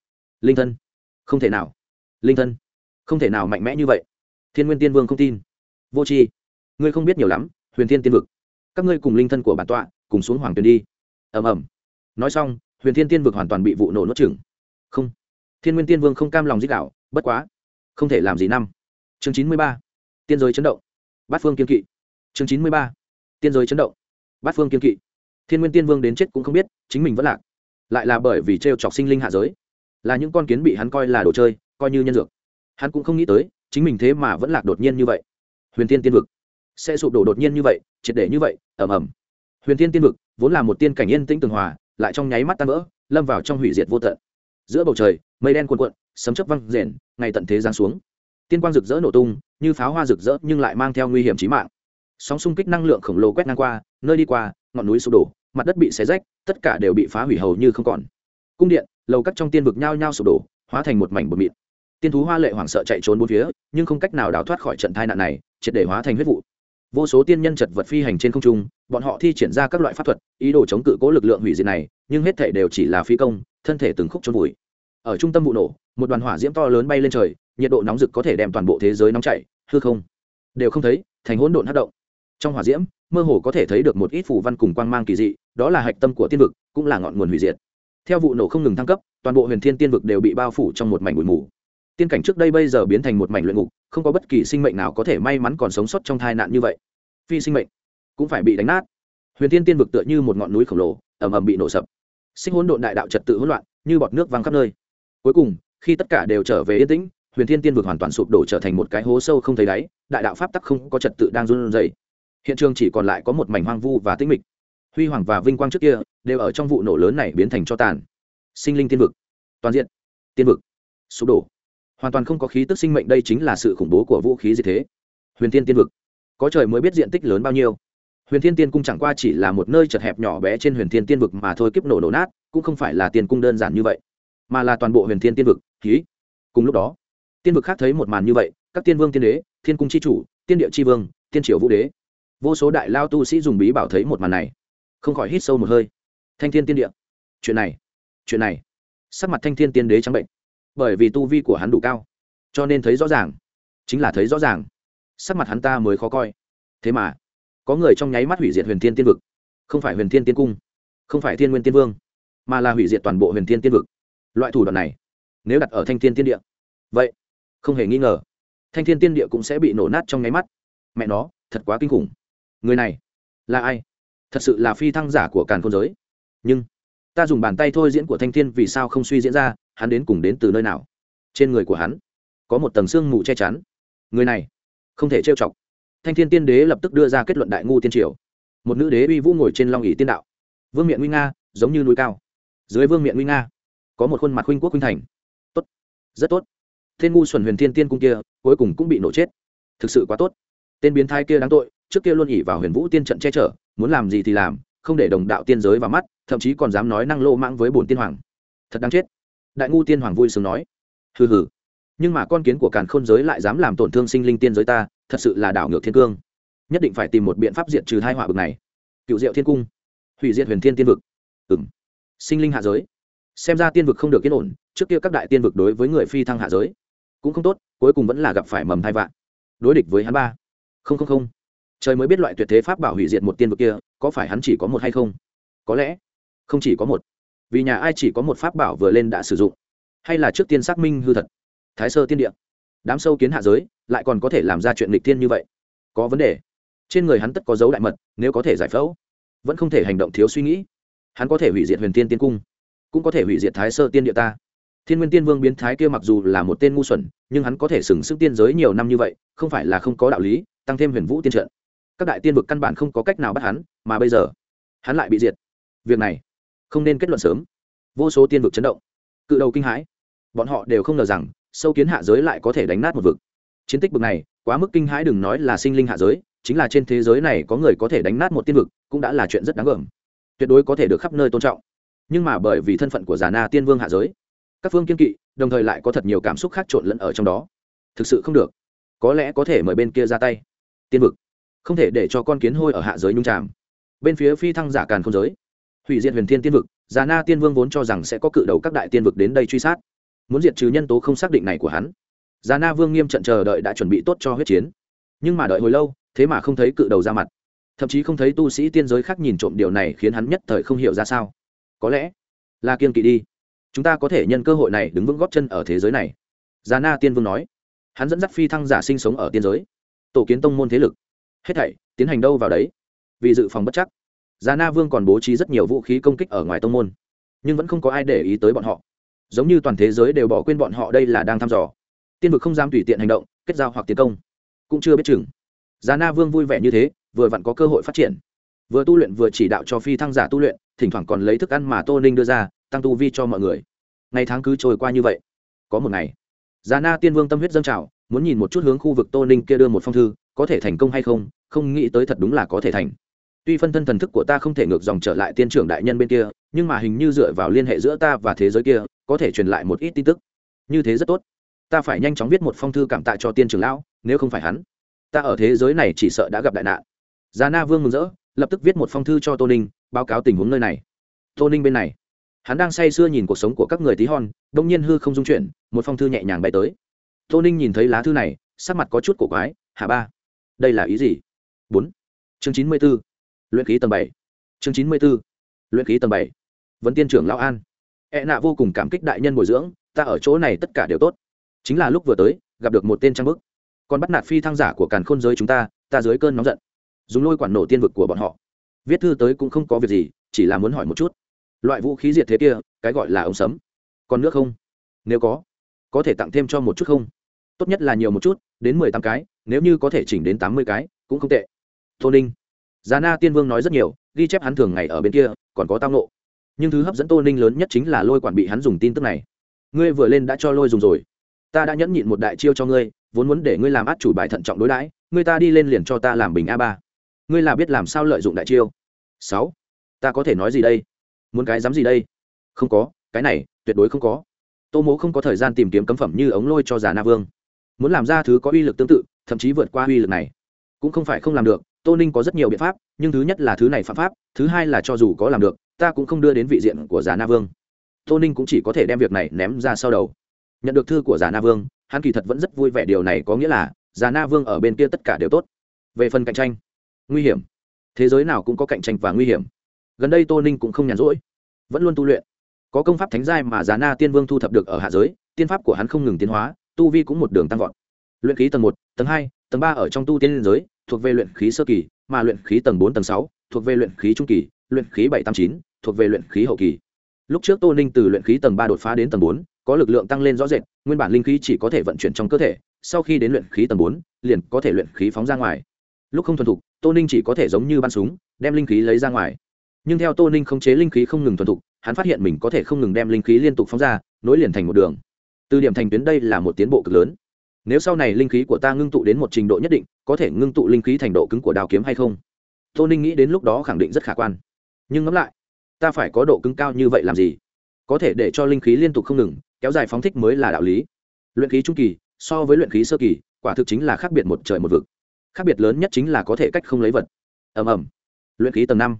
Linh thân? Không thể nào. Linh thân? Không thể nào mạnh mẽ như vậy. Thiên nguyên tiên vương không tin. Vô tri, ngươi không biết nhiều lắm, huyền thiên tiên vực. Các ngươi cùng linh thân của bản tọa cùng xuống hoàng tuyền đi. Ầm ầm. Nói xong, huyền thiên tiên vực hoàn toàn bị vụ nổ nuốt chừng không. Thiên nguyên tiên vương không cam lòng dích đạo, bất quá không thể làm gì năm. Chương chín mươi ba, tiên giới chấn động. Bát phương kiên kỵ. Chương chín mươi ba, tiên giới chấn động. Bát phương kiên kỵ. Thiên nguyên tiên vương đến chết cũng không biết, chính mình vẫn lạc. Lại là bởi vì t r e o chọc sinh linh hạ giới. Là những con kiến bị hắn coi là đồ chơi, coi như nhân dược. Hắn cũng không nghĩ tới, chính mình thế mà vẫn lạc đột nhiên như vậy. Huyền tiên tiên vực. Sẽ sụp đổ đột nhiên như vậy, triệt để như vậy ẩm ẩm huyền tiên tiên vực, vốn là một tiên cảnh yên tĩnh tường hòa, lại trong nháy mắt tan vỡ, lâm vào trong hủy diệt vô tận. Giữa bầu trời, mây đen cuồn cuộn sấm chớp văng rền, ngày tận thế giáng xuống. Tiên quang rực rỡ nổ tung, như pháo hoa rực rỡ nhưng lại mang theo nguy hiểm chí mạng. Sóng xung kích năng lượng khổng lồ quét ngang qua, nơi đi qua, ngọn núi sụp đổ, mặt đất bị xé rách, tất cả đều bị phá hủy hầu như không còn. Cung điện, lầu các trong tiên vực nhao nhao sụp đổ, hóa thành một mảnh bột mịn. Tiên thú hoa lệ hoảng sợ chạy trốn bốn phía, nhưng không cách nào đào thoát khỏi trận tai nạn này, triệt để hóa thành huyết vụ. Vô số tiên nhân chật vật phi hành trên không trung, bọn họ thi triển ra các loại pháp thuật, ý đồ chống cự cố lực lượng hủy diệt này, nhưng hết thể đều chỉ là phi công, thân thể từng khúc trôn vùi. Ở trung tâm vụ nổ một đoàn hỏa diễm to lớn bay lên trời, nhiệt độ nóng rực có thể đem toàn bộ thế giới nóng chảy, hư không. Đều không thấy, thành hỗn độn hát động. Trong hỏa diễm, mơ hồ có thể thấy được một ít phù văn cùng quang mang kỳ dị, đó là hạch tâm của tiên vực, cũng là ngọn nguồn hủy diệt. Theo vụ nổ không ngừng thăng cấp, toàn bộ huyền thiên tiên vực đều bị bao phủ trong một mảnh bụi mù. Tiên cảnh trước đây bây giờ biến thành một mảnh luyện ngục, không có bất kỳ sinh mệnh nào có thể may mắn còn sống sót trong tai nạn như vậy. Phi sinh mệnh cũng phải bị đánh nát. Huyền thiên tiên vực tựa như một ngọn núi khổng lồ, ầm ầm bị nổ sập. Sinh hỗn độn đại đạo trật tự hỗn loạn, như bọt nước văng khắp nơi. Cuối cùng khi tất cả đều trở về yên tĩnh, huyền thiên tiên vực hoàn toàn sụp đổ trở thành một cái hố sâu không thấy đáy, đại đạo pháp tắc không có trật tự đang run rẩy. Hiện trường chỉ còn lại có một mảnh hoang vu và tĩnh mịch. Huy hoàng và vinh quang trước kia đều ở trong vụ nổ lớn này biến thành cho tàn. Sinh linh tiên vực. Toàn diện. Tiên vực. Sụp đổ. Hoàn toàn không có khí tức sinh mệnh, đây chính là sự khủng bố của vũ khí gì thế? Huyền tiên tiên vực. Có trời mới biết diện tích lớn bao nhiêu. Huyền thiên tiên cung chẳng qua chỉ là một nơi chật hẹp nhỏ bé trên huyền thiên tiên vực mà thôi, kiếp nổ nổ nát, cũng không phải là tiên cung đơn giản như vậy, mà là toàn bộ huyền thiên tiên vực khí cùng lúc đó, tiên vực khác thấy một màn như vậy, các tiên vương tiên đế, thiên cung c h i chủ, tiên địa c h i vương, tiên triều vũ đế. Vô số đại lao tu sĩ dùng bí bảo thấy một màn này. Không khỏi hít sâu một hơi. Thanh thiên tiên địa. Chuyện này chuyện này. Sắc mặt thanh thiên tiên đế trắng bệnh. Bởi vì tu vi của hắn đủ cao, cho nên thấy rõ ràng. Chính là thấy rõ ràng. Sắc mặt hắn ta mới khó coi. Thế mà, có người trong nháy mắt hủy diệt huyền thiên tiên vực. Không phải huyền thiên tiên cung, không phải thiên nguyên tiên vương, mà là hủy diệt toàn bộ huyền thiên tiên vực. Loại thủ đoạn này nếu đặt ở thanh thiên tiên địa. Vậy, không hề nghi ngờ, thanh thiên tiên địa cũng sẽ bị nổ nát trong nháy mắt. Mẹ nó, thật quá kinh khủng. Người này là ai? Thật sự là phi thăng giả của càn khôn giới. Nhưng, ta dùng bàn tay thôi diễn của thanh thiên vì sao không suy diễn ra, hắn đến cùng đến từ nơi nào? Trên người của hắn, có một tầng xương mù che chắn. Người này, không thể trêu chọc. Thanh thiên tiên đế lập tức đưa ra kết luận đại ngu tiên triều. Một nữ đế uy vũ ngồi trên long ỉ tiên đạo. Vương miện nguy nga, giống như núi cao. Dưới vương miện nguy nga, có một khuôn mặt huynh quốc huynh thành rất tốt. Tên ngu xuẩn huyền thiên tiên cung kia, cuối cùng cũng bị nổ chết. Thực sự quá tốt. Tên biến thái kia đáng tội, trước kia luôn ỉ vào huyền vũ tiên trận che chở, muốn làm gì thì làm, không để đồng đạo tiên giới vào mắt, thậm chí còn dám nói năng lô mãng với bổn tiên hoàng. Thật đáng chết. Đại ngu tiên hoàng vui sướng nói. Hừ hừ. Nhưng mà con kiến của càn khôn giới lại dám làm tổn thương sinh linh tiên giới ta, thật sự là đảo ngược thiên cương. Nhất định phải tìm một biện pháp diệt trừ hai họa bực này. Cựu diệu thiên cung. Hủy diệt huyền thiên tiên vực. Ừng sinh linh hạ giới. Xem ra tiên vực không được yên ổn trước kia các đại tiên vực đối với người phi thăng hạ giới cũng không tốt, cuối cùng vẫn là gặp phải mầm thai vạn. Đối địch với hắn ba. Không không không. Trời mới biết loại tuyệt thế pháp bảo hủy diệt một tiên vực kia, có phải hắn chỉ có một hay không? Có lẽ, không chỉ có một. Vì nhà ai chỉ có một pháp bảo vừa lên đã sử dụng? Hay là trước tiên xác minh hư thật? Thái sơ tiên địa. Đám sâu kiến hạ giới, lại còn có thể làm ra chuyện lịch tiên như vậy? Có vấn đề. Trên người hắn tất có dấu đại mật, nếu có thể giải phẫu, vẫn không thể hành động thiếu suy nghĩ. Hắn có thể hủy diệt huyền tiên tiên cung, cũng có thể hủy diệt thái sơ tiên địa ta thiên nguyên tiên vương biến thái kia mặc dù là một tên ngu xuẩn, nhưng hắn có thể sừng sức tiên giới nhiều năm như vậy, không phải là không có đạo lý, tăng thêm huyền vũ tiên trận. Các đại tiên vực căn bản không có cách nào bắt hắn, mà bây giờ, hắn lại bị diệt. Việc này, không nên kết luận sớm. Vô số tiên vực chấn động, cự đầu kinh hãi. Bọn họ đều không ngờ rằng, sâu kiến hạ giới lại có thể đánh nát một vực. Chiến tích bực này, quá mức kinh hãi đừng nói là sinh linh hạ giới, chính là trên thế giới này có người có thể đánh nát một tiên vực, cũng đã là chuyện rất đáng gờm tuyệt đối có thể được khắp nơi tôn trọng. Nhưng mà bởi vì thân phận của già na tiên vương hạ giới các phương kiên kỵ, đồng thời lại có thật nhiều cảm xúc khác trộn lẫn ở trong đó. Thực sự không được. Có lẽ có thể mời bên kia ra tay. Tiên vực. Không thể để cho con kiến hôi ở hạ giới nhung tràm bên phía phi thăng giả càn không giới. Hủy diệt huyền thiên tiên vực già na tiên vương vốn cho rằng sẽ có cự đầu các đại tiên vực đến đây truy sát. Muốn diệt trừ nhân tố không xác định này của hắn. Già na vương nghiêm trận chờ đợi đã chuẩn bị tốt cho huyết chiến. Nhưng mà đợi hồi lâu, thế mà không thấy cự đầu ra mặt. Thậm chí không thấy tu sĩ tiên giới khác nhìn trộm điều này khiến hắn nhất thời không hiểu ra sao. Có lẽ là kiên kỵ đi chúng ta có thể nhân cơ hội này đứng vững góp chân ở thế giới này. Già na tiên vương nói. Hắn dẫn dắt phi thăng giả sinh sống ở tiên giới. Tổ kiến tông môn thế lực. Hết thảy, tiến hành đâu vào đấy? Vì dự phòng bất chắc. Già na vương còn bố trí rất nhiều vũ khí công kích ở ngoài tông môn. Nhưng vẫn không có ai để ý tới bọn họ. Giống như toàn thế giới đều bỏ quên bọn họ đây là đang thăm dò. Tiên vực không dám tùy tiện hành động, kết giao hoặc tiến công. Cũng chưa biết chừng. Già na vương vui vẻ như thế, vừa vặn có cơ hội phát triển. Vừa tu luyện vừa chỉ đạo cho phi thăng giả tu luyện, thỉnh thoảng còn lấy thức ăn mà tô ninh đưa ra tăng tu vi cho mọi người. Ngày tháng cứ trôi qua như vậy. Có một ngày già na tiên vương tâm huyết dâng trào, muốn nhìn một chút hướng khu vực tô ninh kia đưa một phong thư, có thể thành công hay không không nghĩ tới thật đúng là có thể thành. Tuy phân thân thần thức của ta không thể ngược dòng trở lại tiên trưởng đại nhân bên kia, nhưng mà hình như dựa vào liên hệ giữa ta và thế giới kia, có thể truyền lại một ít tin tức. Như thế rất tốt. Ta phải nhanh chóng viết một phong thư cảm tạ cho tiên trưởng lão, nếu không phải hắn. Ta ở thế giới này chỉ sợ đã gặp đại nạn. Già na vương mừng rỡ, lập tức viết một phong thư cho tô ninh, báo cáo tình huống nơi này. Tô ninh bên này hắn đang say sưa nhìn cuộc sống của các người tí hon, đông nhiên hư không dung chuyển, một phong thư nhẹ nhàng bay tới. Tô ninh nhìn thấy lá thư này, sắc mặt có chút cổ quái, hạ ba, đây là ý gì? Bốn. Chương chín mươi b ố luyện khí tầng bảy. Chương chín mươi b ố luyện khí tầng bảy. Vấn tiên trưởng lão an. E nạ vô cùng cảm kích đại nhân bồi dưỡng, ta ở chỗ này tất cả đều tốt. Chính là lúc vừa tới, gặp được một tên trang bức. Còn bắt nạt phi thăng giả của càn khôn giới chúng ta ta dưới cơn nóng giận. Dùng lôi quản nổ tiên vực của bọn họ. Viết thư tới cũng không có việc gì, chỉ là muốn hỏi một chút loại vũ khí diệt thế kia, cái gọi là ống sấm. Còn nước không? Nếu có có thể tặng thêm cho một chút không? Tốt nhất là nhiều một chút, đến mười tám cái, nếu như có thể chỉnh đến tám mươi cái, cũng không tệ. Tô ninh. Giá na tiên vương nói rất nhiều, ghi chép hắn thường ngày ở bên kia, còn có tao nộ nhưng thứ hấp dẫn tô ninh lớn nhất chính là lôi quản bị hắn dùng tin tức này. Ngươi vừa lên đã cho lôi dùng rồi. Ta đã nhẫn nhịn một đại chiêu cho ngươi, vốn muốn để ngươi làm át chủ bài thận trọng đối đãi, ngươi ta đi lên liền cho ta làm bình a ba. Ngươi là biết làm sao lợi dụng đại chiêu. Sáu. Ta có thể nói gì đây? Muốn cái dám gì đây? Không có, cái này, tuyệt đối không có. Tô mố không có thời gian tìm kiếm cấm phẩm như ống lôi cho già na vương. Muốn làm ra thứ có uy lực tương tự, thậm chí vượt qua uy lực này. Cũng không phải không làm được, tô ninh có rất nhiều biện pháp, nhưng thứ nhất là thứ này phạm pháp, thứ hai là cho dù có làm được, ta cũng không đưa đến vị diện của già na vương. Tô ninh cũng chỉ có thể đem việc này ném ra sau đầu. Nhận được thư của già na vương, hắn kỳ thật vẫn rất vui vẻ, điều này có nghĩa là già na vương ở bên kia tất cả đều tốt. Về phần cạnh tranh, nguy hiểm. Thế giới nào cũng có cạnh tranh và nguy hiểm gần đây tô ninh cũng không nhàn rỗi, vẫn luôn tu luyện. Có công pháp thánh giai mà già na tiên vương thu thập được ở hạ giới, tiên pháp của hắn không ngừng tiến hóa, tu vi cũng một đường tăng vọt. Luyện khí tầng một, tầng hai, tầng ba ở trong tu tiên liên giới, thuộc về luyện khí sơ kỳ, mà luyện khí tầng bốn, tầng sáu, thuộc về luyện khí trung kỳ, luyện khí bảy tam chín, thuộc về luyện khí hậu kỳ. Lúc trước tô ninh từ luyện khí tầng ba đột phá đến tầng bốn, có lực lượng tăng lên rõ rệt, nguyên bản linh khí chỉ có thể vận chuyển trong cơ thể, sau khi đến luyện khí tầng bốn, liền có thể luyện khí phóng ra ngoài. Lúc không thuần thục, tô ninh chỉ có thể giống như bắn súng, đem linh khí lấy ra ngoài nhưng theo tô ninh khống chế linh khí không ngừng thuần thục, hắn phát hiện mình có thể không ngừng đem linh khí liên tục phóng ra, nối liền thành một đường. Từ điểm thành tuyến đây là một tiến bộ cực lớn. Nếu sau này linh khí của ta ngưng tụ đến một trình độ nhất định, có thể ngưng tụ linh khí thành độ cứng của đào kiếm hay không? Tô ninh nghĩ đến lúc đó khẳng định rất khả quan. Nhưng ngẫm lại, ta phải có độ cứng cao như vậy làm gì? Có thể để cho linh khí liên tục không ngừng, kéo dài phóng thích mới là đạo lý. Luyện khí trung kỳ, so với luyện khí sơ kỳ, quả thực chính là khác biệt một trời một vực. Khác biệt lớn nhất chính là có thể cách không lấy vật. Ầm ầm. Luyện khí tầng năm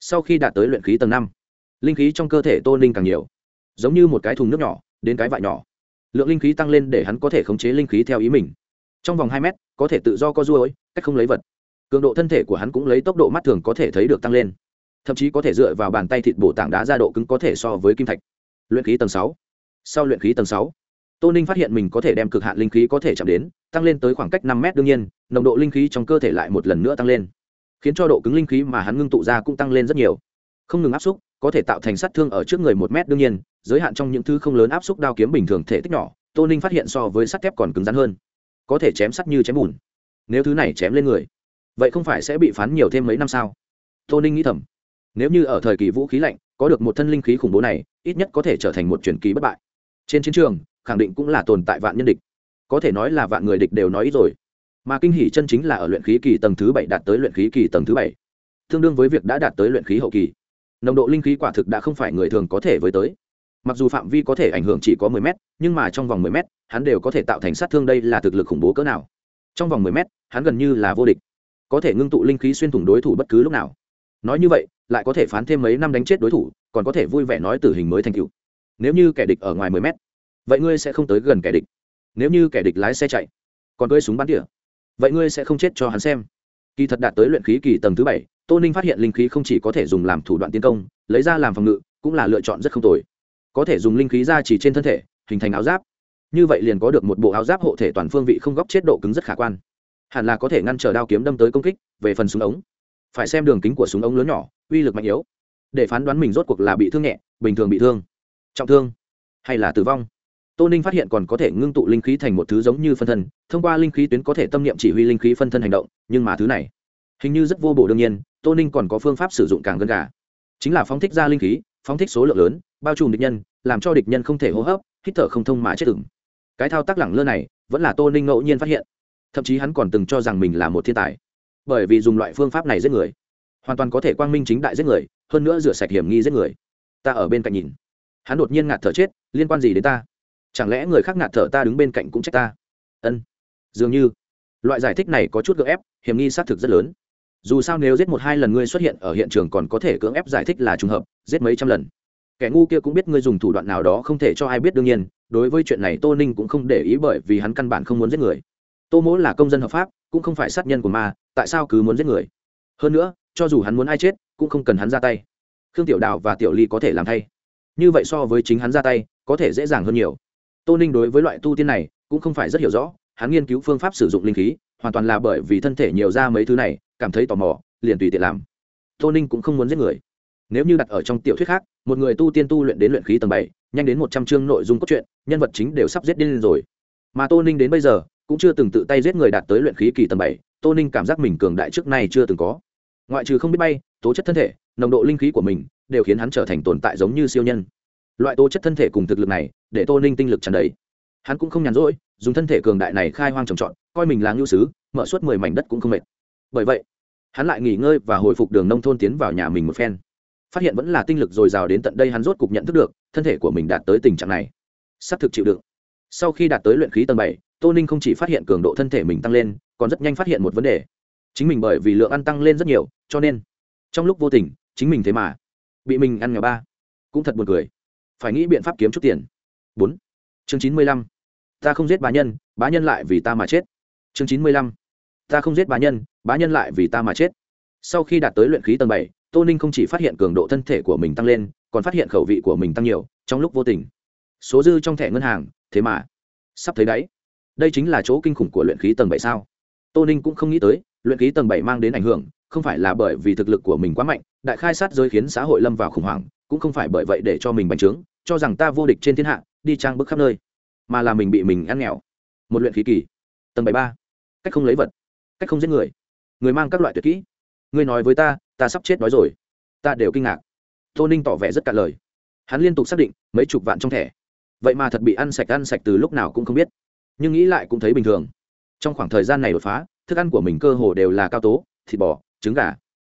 sau khi đạt tới luyện khí tầng năm, linh khí trong cơ thể tô ninh càng nhiều, giống như một cái thùng nước nhỏ, đến cái vại nhỏ. Lượng linh khí tăng lên để hắn có thể khống chế linh khí theo ý mình. Trong vòng hai mét, có thể tự do co ruôi cách không lấy vật. Cường độ thân thể của hắn cũng lấy tốc độ mắt thường có thể thấy được tăng lên. Thậm chí có thể dựa vào bàn tay thịt bổ tảng đá ra độ cứng có thể so với kim thạch. Luyện khí tầng sáu. Sau luyện khí tầng sáu, tô ninh phát hiện mình có thể đem cực hạn linh khí có thể chạm đến, tăng lên tới khoảng cách năm mét đương nhiên, nồng độ linh khí trong cơ thể lại một lần nữa tăng lên khiến cho độ cứng linh khí mà hắn ngưng tụ ra cũng tăng lên rất nhiều. Không ngừng áp xúc, có thể tạo thành sát thương ở trước người một mét đương nhiên, giới hạn trong những thứ không lớn áp xúc đao kiếm bình thường thể tích nhỏ, tô ninh phát hiện so với sắt thép còn cứng rắn hơn. Có thể chém sắt như chém bùn. Nếu thứ này chém lên người, vậy không phải sẽ bị phán nhiều thêm mấy năm sao? Tô ninh nghĩ thầm. Nếu như ở thời kỳ vũ khí lạnh, có được một thân linh khí khủng bố này, ít nhất có thể trở thành một truyền kỳ bất bại. Trên chiến trường, khẳng định cũng là tồn tại vạn nhân địch. Có thể nói là vạn người địch đều nói ít rồi mà kinh hỷ chân chính là ở luyện khí kỳ tầng thứ bảy đạt tới luyện khí kỳ tầng thứ bảy. Tương đương với việc đã đạt tới luyện khí hậu kỳ. Nồng độ linh khí quả thực đã không phải người thường có thể với tới. Mặc dù phạm vi có thể ảnh hưởng chỉ có 10 m nhưng mà trong vòng 10 m hắn đều có thể tạo thành sát thương đây là thực lực khủng bố cỡ nào. Trong vòng 10 m hắn gần như là vô địch. Có thể ngưng tụ linh khí xuyên thủng đối thủ bất cứ lúc nào. Nói như vậy, lại có thể phán thêm mấy năm đánh chết đối thủ, còn có thể vui vẻ nói tử hình mới thành cựu nếu như kẻ địch ở ngoài 10 m vậy ngươi sẽ không tới gần kẻ địch. Nếu như kẻ địch lái xe chạy, còn cưỡi súng bắn tỉa vậy ngươi sẽ không chết cho hắn xem. Kỳ thật đạt tới luyện khí kỳ tầng thứ bảy, tô ninh phát hiện linh khí không chỉ có thể dùng làm thủ đoạn tiến công, lấy ra làm phòng ngự, cũng là lựa chọn rất không tồi. Có thể dùng linh khí ra chỉ trên thân thể, hình thành áo giáp. Như vậy liền có được một bộ áo giáp hộ thể toàn phương vị không góc chết độ cứng rất khả quan. Hẳn là có thể ngăn trở đao kiếm đâm tới công kích, về phần súng ống. Phải xem đường kính của súng ống lớn nhỏ, uy lực mạnh yếu. Để phán đoán mình rốt cuộc là bị thương nhẹ, bình thường bị thương, trọng thương hay là tử vong tô ninh phát hiện còn có thể ngưng tụ linh khí thành một thứ giống như phân thân, thông qua linh khí tuyến có thể tâm niệm chỉ huy linh khí phân thân hành động, nhưng mà thứ này, hình như rất vô bổ đương nhiên, tô ninh còn có phương pháp sử dụng càng gần gà. Chính là phóng thích ra linh khí, phóng thích số lượng lớn, bao trùm địch nhân, làm cho địch nhân không thể hô hấp, hít thở không thông mà chết ửng. Cái thao tác lẳng lơ này, vẫn là tô ninh ngẫu nhiên phát hiện. Thậm chí hắn còn từng cho rằng mình là một thiên tài. Bởi vì dùng loại phương pháp này giết người, hoàn toàn có thể quang minh chính đại giết người, hơn nữa rửa sạch hiểm nghi giết người. Ta ở bên cạnh nhìn. Hắn đột nhiên ngạt thở chết, liên quan gì đến ta? Chẳng lẽ người khác ngạt thở ta đứng bên cạnh cũng trách ta? Ân, dường như. Loại giải thích này có chút gợ ép, hiểm nghi xác thực rất lớn. Dù sao nếu giết một hai lần ngươi xuất hiện ở hiện trường còn có thể cưỡng ép giải thích là trùng hợp, giết mấy trăm lần. Kẻ ngu kia cũng biết ngươi dùng thủ đoạn nào đó không thể cho ai biết đương nhiên, đối với chuyện này tô ninh cũng không để ý bởi vì hắn căn bản không muốn giết người. Tô mỗ là công dân hợp pháp, cũng không phải sát nhân của ma, tại sao cứ muốn giết người? Hơn nữa, cho dù hắn muốn ai chết, cũng không cần hắn ra tay. Khương tiểu đào và tiểu ly có thể làm thay. Như vậy so với chính hắn ra tay, có thể dễ dàng hơn nhiều tô ninh đối với loại tu tiên này cũng không phải rất hiểu rõ, hắn nghiên cứu phương pháp sử dụng linh khí, hoàn toàn là bởi vì thân thể nhiều ra mấy thứ này, cảm thấy tò mò, liền tùy tiện làm. Tô ninh cũng không muốn giết người. Nếu như đặt ở trong tiểu thuyết khác, một người tu tiên tu luyện đến luyện khí tầng bảy, nhanh đến một trăm chương nội dung cốt truyện, nhân vật chính đều sắp giết điên rồi. Mà tô ninh đến bây giờ, cũng chưa từng tự tay giết người đạt tới luyện khí kỳ tầng bảy, tô ninh cảm giác mình cường đại trước nay chưa từng có. Ngoại trừ không biết bay, tố chất thân thể, nồng độ linh khí của mình, đều khiến hắn trở thành tồn tại giống như siêu nhân. Loại tố chất thân thể cùng thực lực này để tô ninh tinh lực tràn đầy. Hắn cũng không nhàn rỗi, dùng thân thể cường đại này khai hoang trồng trọt, coi mình là ngưu sứ, mở suốt mười mảnh đất cũng không mệt. Bởi vậy, hắn lại nghỉ ngơi và hồi phục đường nông thôn tiến vào nhà mình một phen. Phát hiện vẫn là tinh lực dồi dào đến tận đây hắn rốt cục nhận thức được, thân thể của mình đạt tới tình trạng này. S ắ c thực chịu đựng. Sau khi đạt tới luyện khí tầng bảy, tô ninh không chỉ phát hiện cường độ thân thể mình tăng lên, còn rất nhanh phát hiện một vấn đề. Chính mình bởi vì lượng ăn tăng lên rất nhiều, cho nên, trong lúc vô tình, chính mình thế mà bị mình ăn nghèo ba. Cũng thật buồn cười. Phải nghĩ biện pháp kiếm chút tiền bốn. Chương chín mươi lăm. Ta không giết bá nhân bá nhân lại vì ta mà chết. Chương chín mươi lăm. Ta không giết bá nhân bá nhân lại vì ta mà chết. Sau khi đạt tới luyện khí tầng bảy, tô ninh không chỉ phát hiện cường độ thân thể của mình tăng lên, còn phát hiện khẩu vị của mình tăng nhiều, trong lúc vô tình. Số dư trong thẻ ngân hàng, thế mà. Sắp thấy đáy đây chính là chỗ kinh khủng của luyện khí tầng bảy sao? Tô ninh cũng không nghĩ tới, luyện khí tầng bảy mang đến ảnh hưởng, không phải là bởi vì thực lực của mình quá mạnh, đại khai sát giới khiến xã hội lâm vào khủng hoảng, cũng không phải bởi vậy để cho mình bành trướng cho rằng ta vô địch trên thiên hạ, đi trang bức khắp nơi, mà là mình bị mình ăn nghèo. Một luyện khí kỳ, tầng bảy ba, cách không lấy vật, cách không giết người. Người mang các loại tuyệt kỹ. Người nói với ta ta sắp chết nói rồi. Ta đều kinh ngạc. Tô ninh tỏ vẻ rất cạn lời. Hắn liên tục xác định, mấy chục vạn trong thẻ. Vậy mà thật bị ăn sạch ăn sạch từ lúc nào cũng không biết. Nhưng nghĩ lại cũng thấy bình thường. Trong khoảng thời gian này đột phá, thức ăn của mình cơ hồ đều là cao tố, thịt bò, trứng gà.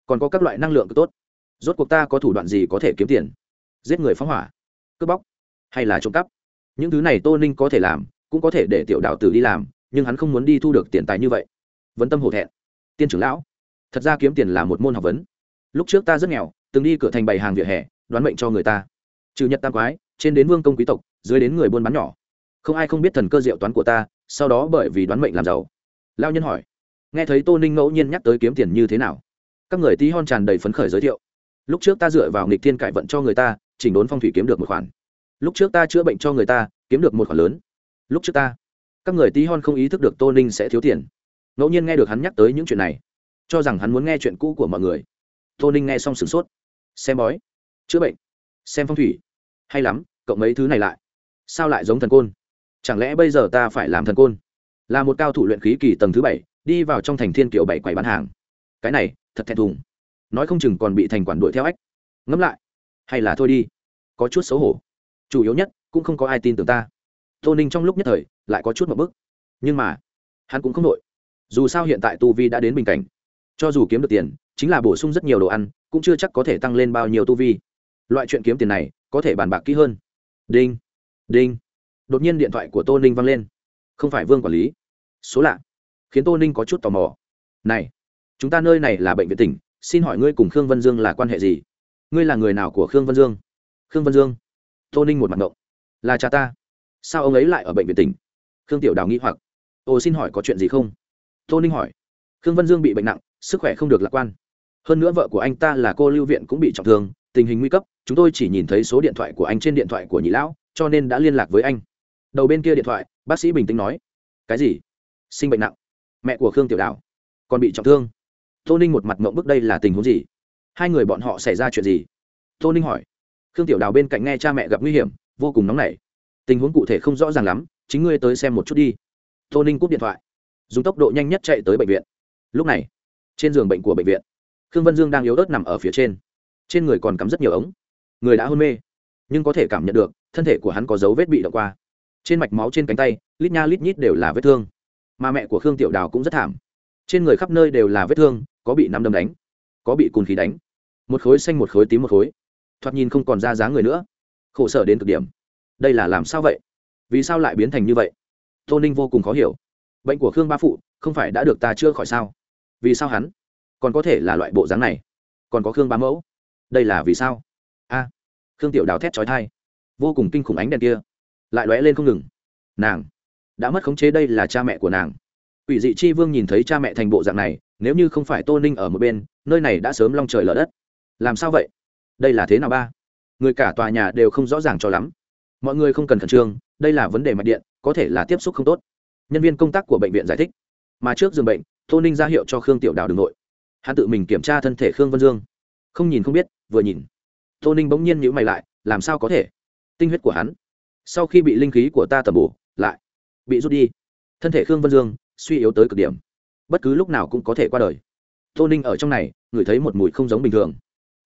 Còn có các loại năng lượng tốt. Rốt cuộc ta có thủ đoạn gì có thể kiếm tiền? Giết người phóng hỏa cướp bóc hay là trộm cắp. Những thứ này tô ninh có thể làm, cũng có thể để tiểu đạo tử đi làm, nhưng hắn không muốn đi thu được tiền tài như vậy. Vấn tâm hổ thẹn. Tiên trưởng lão, thật ra kiếm tiền là một môn học vấn. Lúc trước ta rất nghèo, từng đi cửa thành bày hàng vỉa hè, đoán mệnh cho người ta. Trừ nhật tam quái, trên đến vương công quý tộc, dưới đến người buôn bán nhỏ. Không ai không biết thần cơ diệu toán của ta, sau đó bởi vì đoán mệnh làm giàu. Lao nhân hỏi, nghe thấy tô ninh ngẫu nhiên nhắc tới kiếm tiền như thế nào? Các người tí hon tràn đầy phấn khởi giới thiệu. Lúc trước ta dựa vào nghịch thiên cải vận cho người ta chỉnh đốn phong thủy kiếm được một khoản. Lúc trước ta chữa bệnh cho người ta, kiếm được một khoản lớn. Lúc trước ta, các người tí hon không ý thức được tô ninh sẽ thiếu tiền. Ngẫu nhiên nghe được hắn nhắc tới những chuyện này, cho rằng hắn muốn nghe chuyện cũ của mọi người. Tô ninh nghe xong sửng sốt. Xem bói, chữa bệnh, xem phong thủy. Hay lắm cộng mấy thứ này lại, sao lại giống thần côn? Chẳng lẽ bây giờ ta phải làm thần côn? Là một cao thủ luyện khí kỳ tầng thứ bảy, đi vào trong thành thiên kiều bảy quầy bán hàng. Cái này, thật thẹn thùng. Nói không chừng còn bị thành quản đuổi theo ách. Ngẫm lại hay là thôi đi. Có chút xấu hổ. Chủ yếu nhất, cũng không có ai tin tưởng ta. Tô ninh trong lúc nhất thời, lại có chút một bức nhưng mà, hắn cũng không nội dù sao hiện tại tu vi đã đến bình cảnh. Cho dù kiếm được tiền, chính là bổ sung rất nhiều đồ ăn, cũng chưa chắc có thể tăng lên bao nhiêu tu vi. Loại chuyện kiếm tiền này, có thể bàn bạc kỹ hơn. Đinh đinh. Đột nhiên điện thoại của tô ninh văng lên. Không phải vương quản lý. Số lạ. Khiến tô ninh có chút tò mò. Này, chúng ta nơi này là bệnh viện tỉnh, xin hỏi ngươi cùng khương vân dương là quan hệ gì? Ngươi là người nào của khương vân dương? Khương vân dương, tô ninh một mặt ngộng. Là cha ta. Sao ông ấy lại ở bệnh viện tỉnh? Khương tiểu đào nghĩ hoặc. Ồ, xin hỏi có chuyện gì không? Tô ninh hỏi. Khương vân dương bị bệnh nặng, sức khỏe không được lạc quan. Hơn nữa vợ của anh ta là cô lưu viện cũng bị trọng thương, tình hình nguy cấp, chúng tôi chỉ nhìn thấy số điện thoại của anh trên điện thoại của nhị lão, cho nên đã liên lạc với anh. Đầu bên kia điện thoại, bác sĩ bình tĩnh nói. Cái gì? Sinh bệnh nặng. Mẹ của khương tiểu đào. Còn bị trọng thương. Tô ninh một mặt mộng bức đây là tình huống gì? Hai người bọn họ xảy ra chuyện gì? Tô ninh hỏi. Khương tiểu đào bên cạnh nghe cha mẹ gặp nguy hiểm, vô cùng nóng nảy. Tình huống cụ thể không rõ ràng lắm, chính ngươi tới xem một chút đi. Tô ninh cúp điện thoại. Dùng tốc độ nhanh nhất chạy tới bệnh viện. Lúc này, trên giường bệnh của bệnh viện, khương vân dương đang yếu ớt nằm ở phía trên. Trên người còn cắm rất nhiều ống. Người đã hôn mê, nhưng có thể cảm nhận được, thân thể của hắn có dấu vết bị đậu qua. Trên mạch máu trên cánh tay, lít nha lít nhít đều là vết thương. Mà mẹ của khương tiểu đào cũng rất thảm. Trên người khắp nơi đều là vết thương, có bị nắm đâm đánh có bị cùn khí đánh. Một khối xanh, một khối tím, một khối. Thoạt nhìn không còn ra dáng người nữa. Khổ sở đến cực điểm. Đây là làm sao vậy? Vì sao lại biến thành như vậy? Tô ninh vô cùng khó hiểu. Bệnh của khương ba phụ không phải đã được ta chữa khỏi sao? Vì sao hắn còn có thể là loại bộ dáng này? Còn có khương ba mẫu? Đây là vì sao? A, khương tiểu đào thét trói thai vô cùng kinh khủng ánh đèn kia lại lóe lên không ngừng. Nàng đã mất khống chế đây là cha mẹ của nàng. Quỷ dị chi vương nhìn thấy cha mẹ thành bộ dạng này, nếu như không phải tô ninh ở một bên nơi này đã sớm long trời lở đất. Làm sao vậy? Đây là thế nào ba? Người cả tòa nhà đều không rõ ràng cho lắm. Mọi người không cần khẩn trương, đây là vấn đề mạch điện, có thể là tiếp xúc không tốt. Nhân viên công tác của bệnh viện giải thích. Mà trước giường bệnh, tô ninh ra hiệu cho khương tiểu đào đường nội. Hắn tự mình kiểm tra thân thể khương vân dương. Không nhìn không biết, vừa nhìn. Tô ninh bỗng nhiên nhữ mày lại, làm sao có thể? Tinh huyết của hắn. Sau khi bị linh khí của ta tầm bổ, lại bị rút đi. Thân thể khương vân dương suy yếu tới cực điểm. Bất cứ lúc nào cũng có thể qua đời tô ninh ở trong này ngửi thấy một mùi không giống bình thường.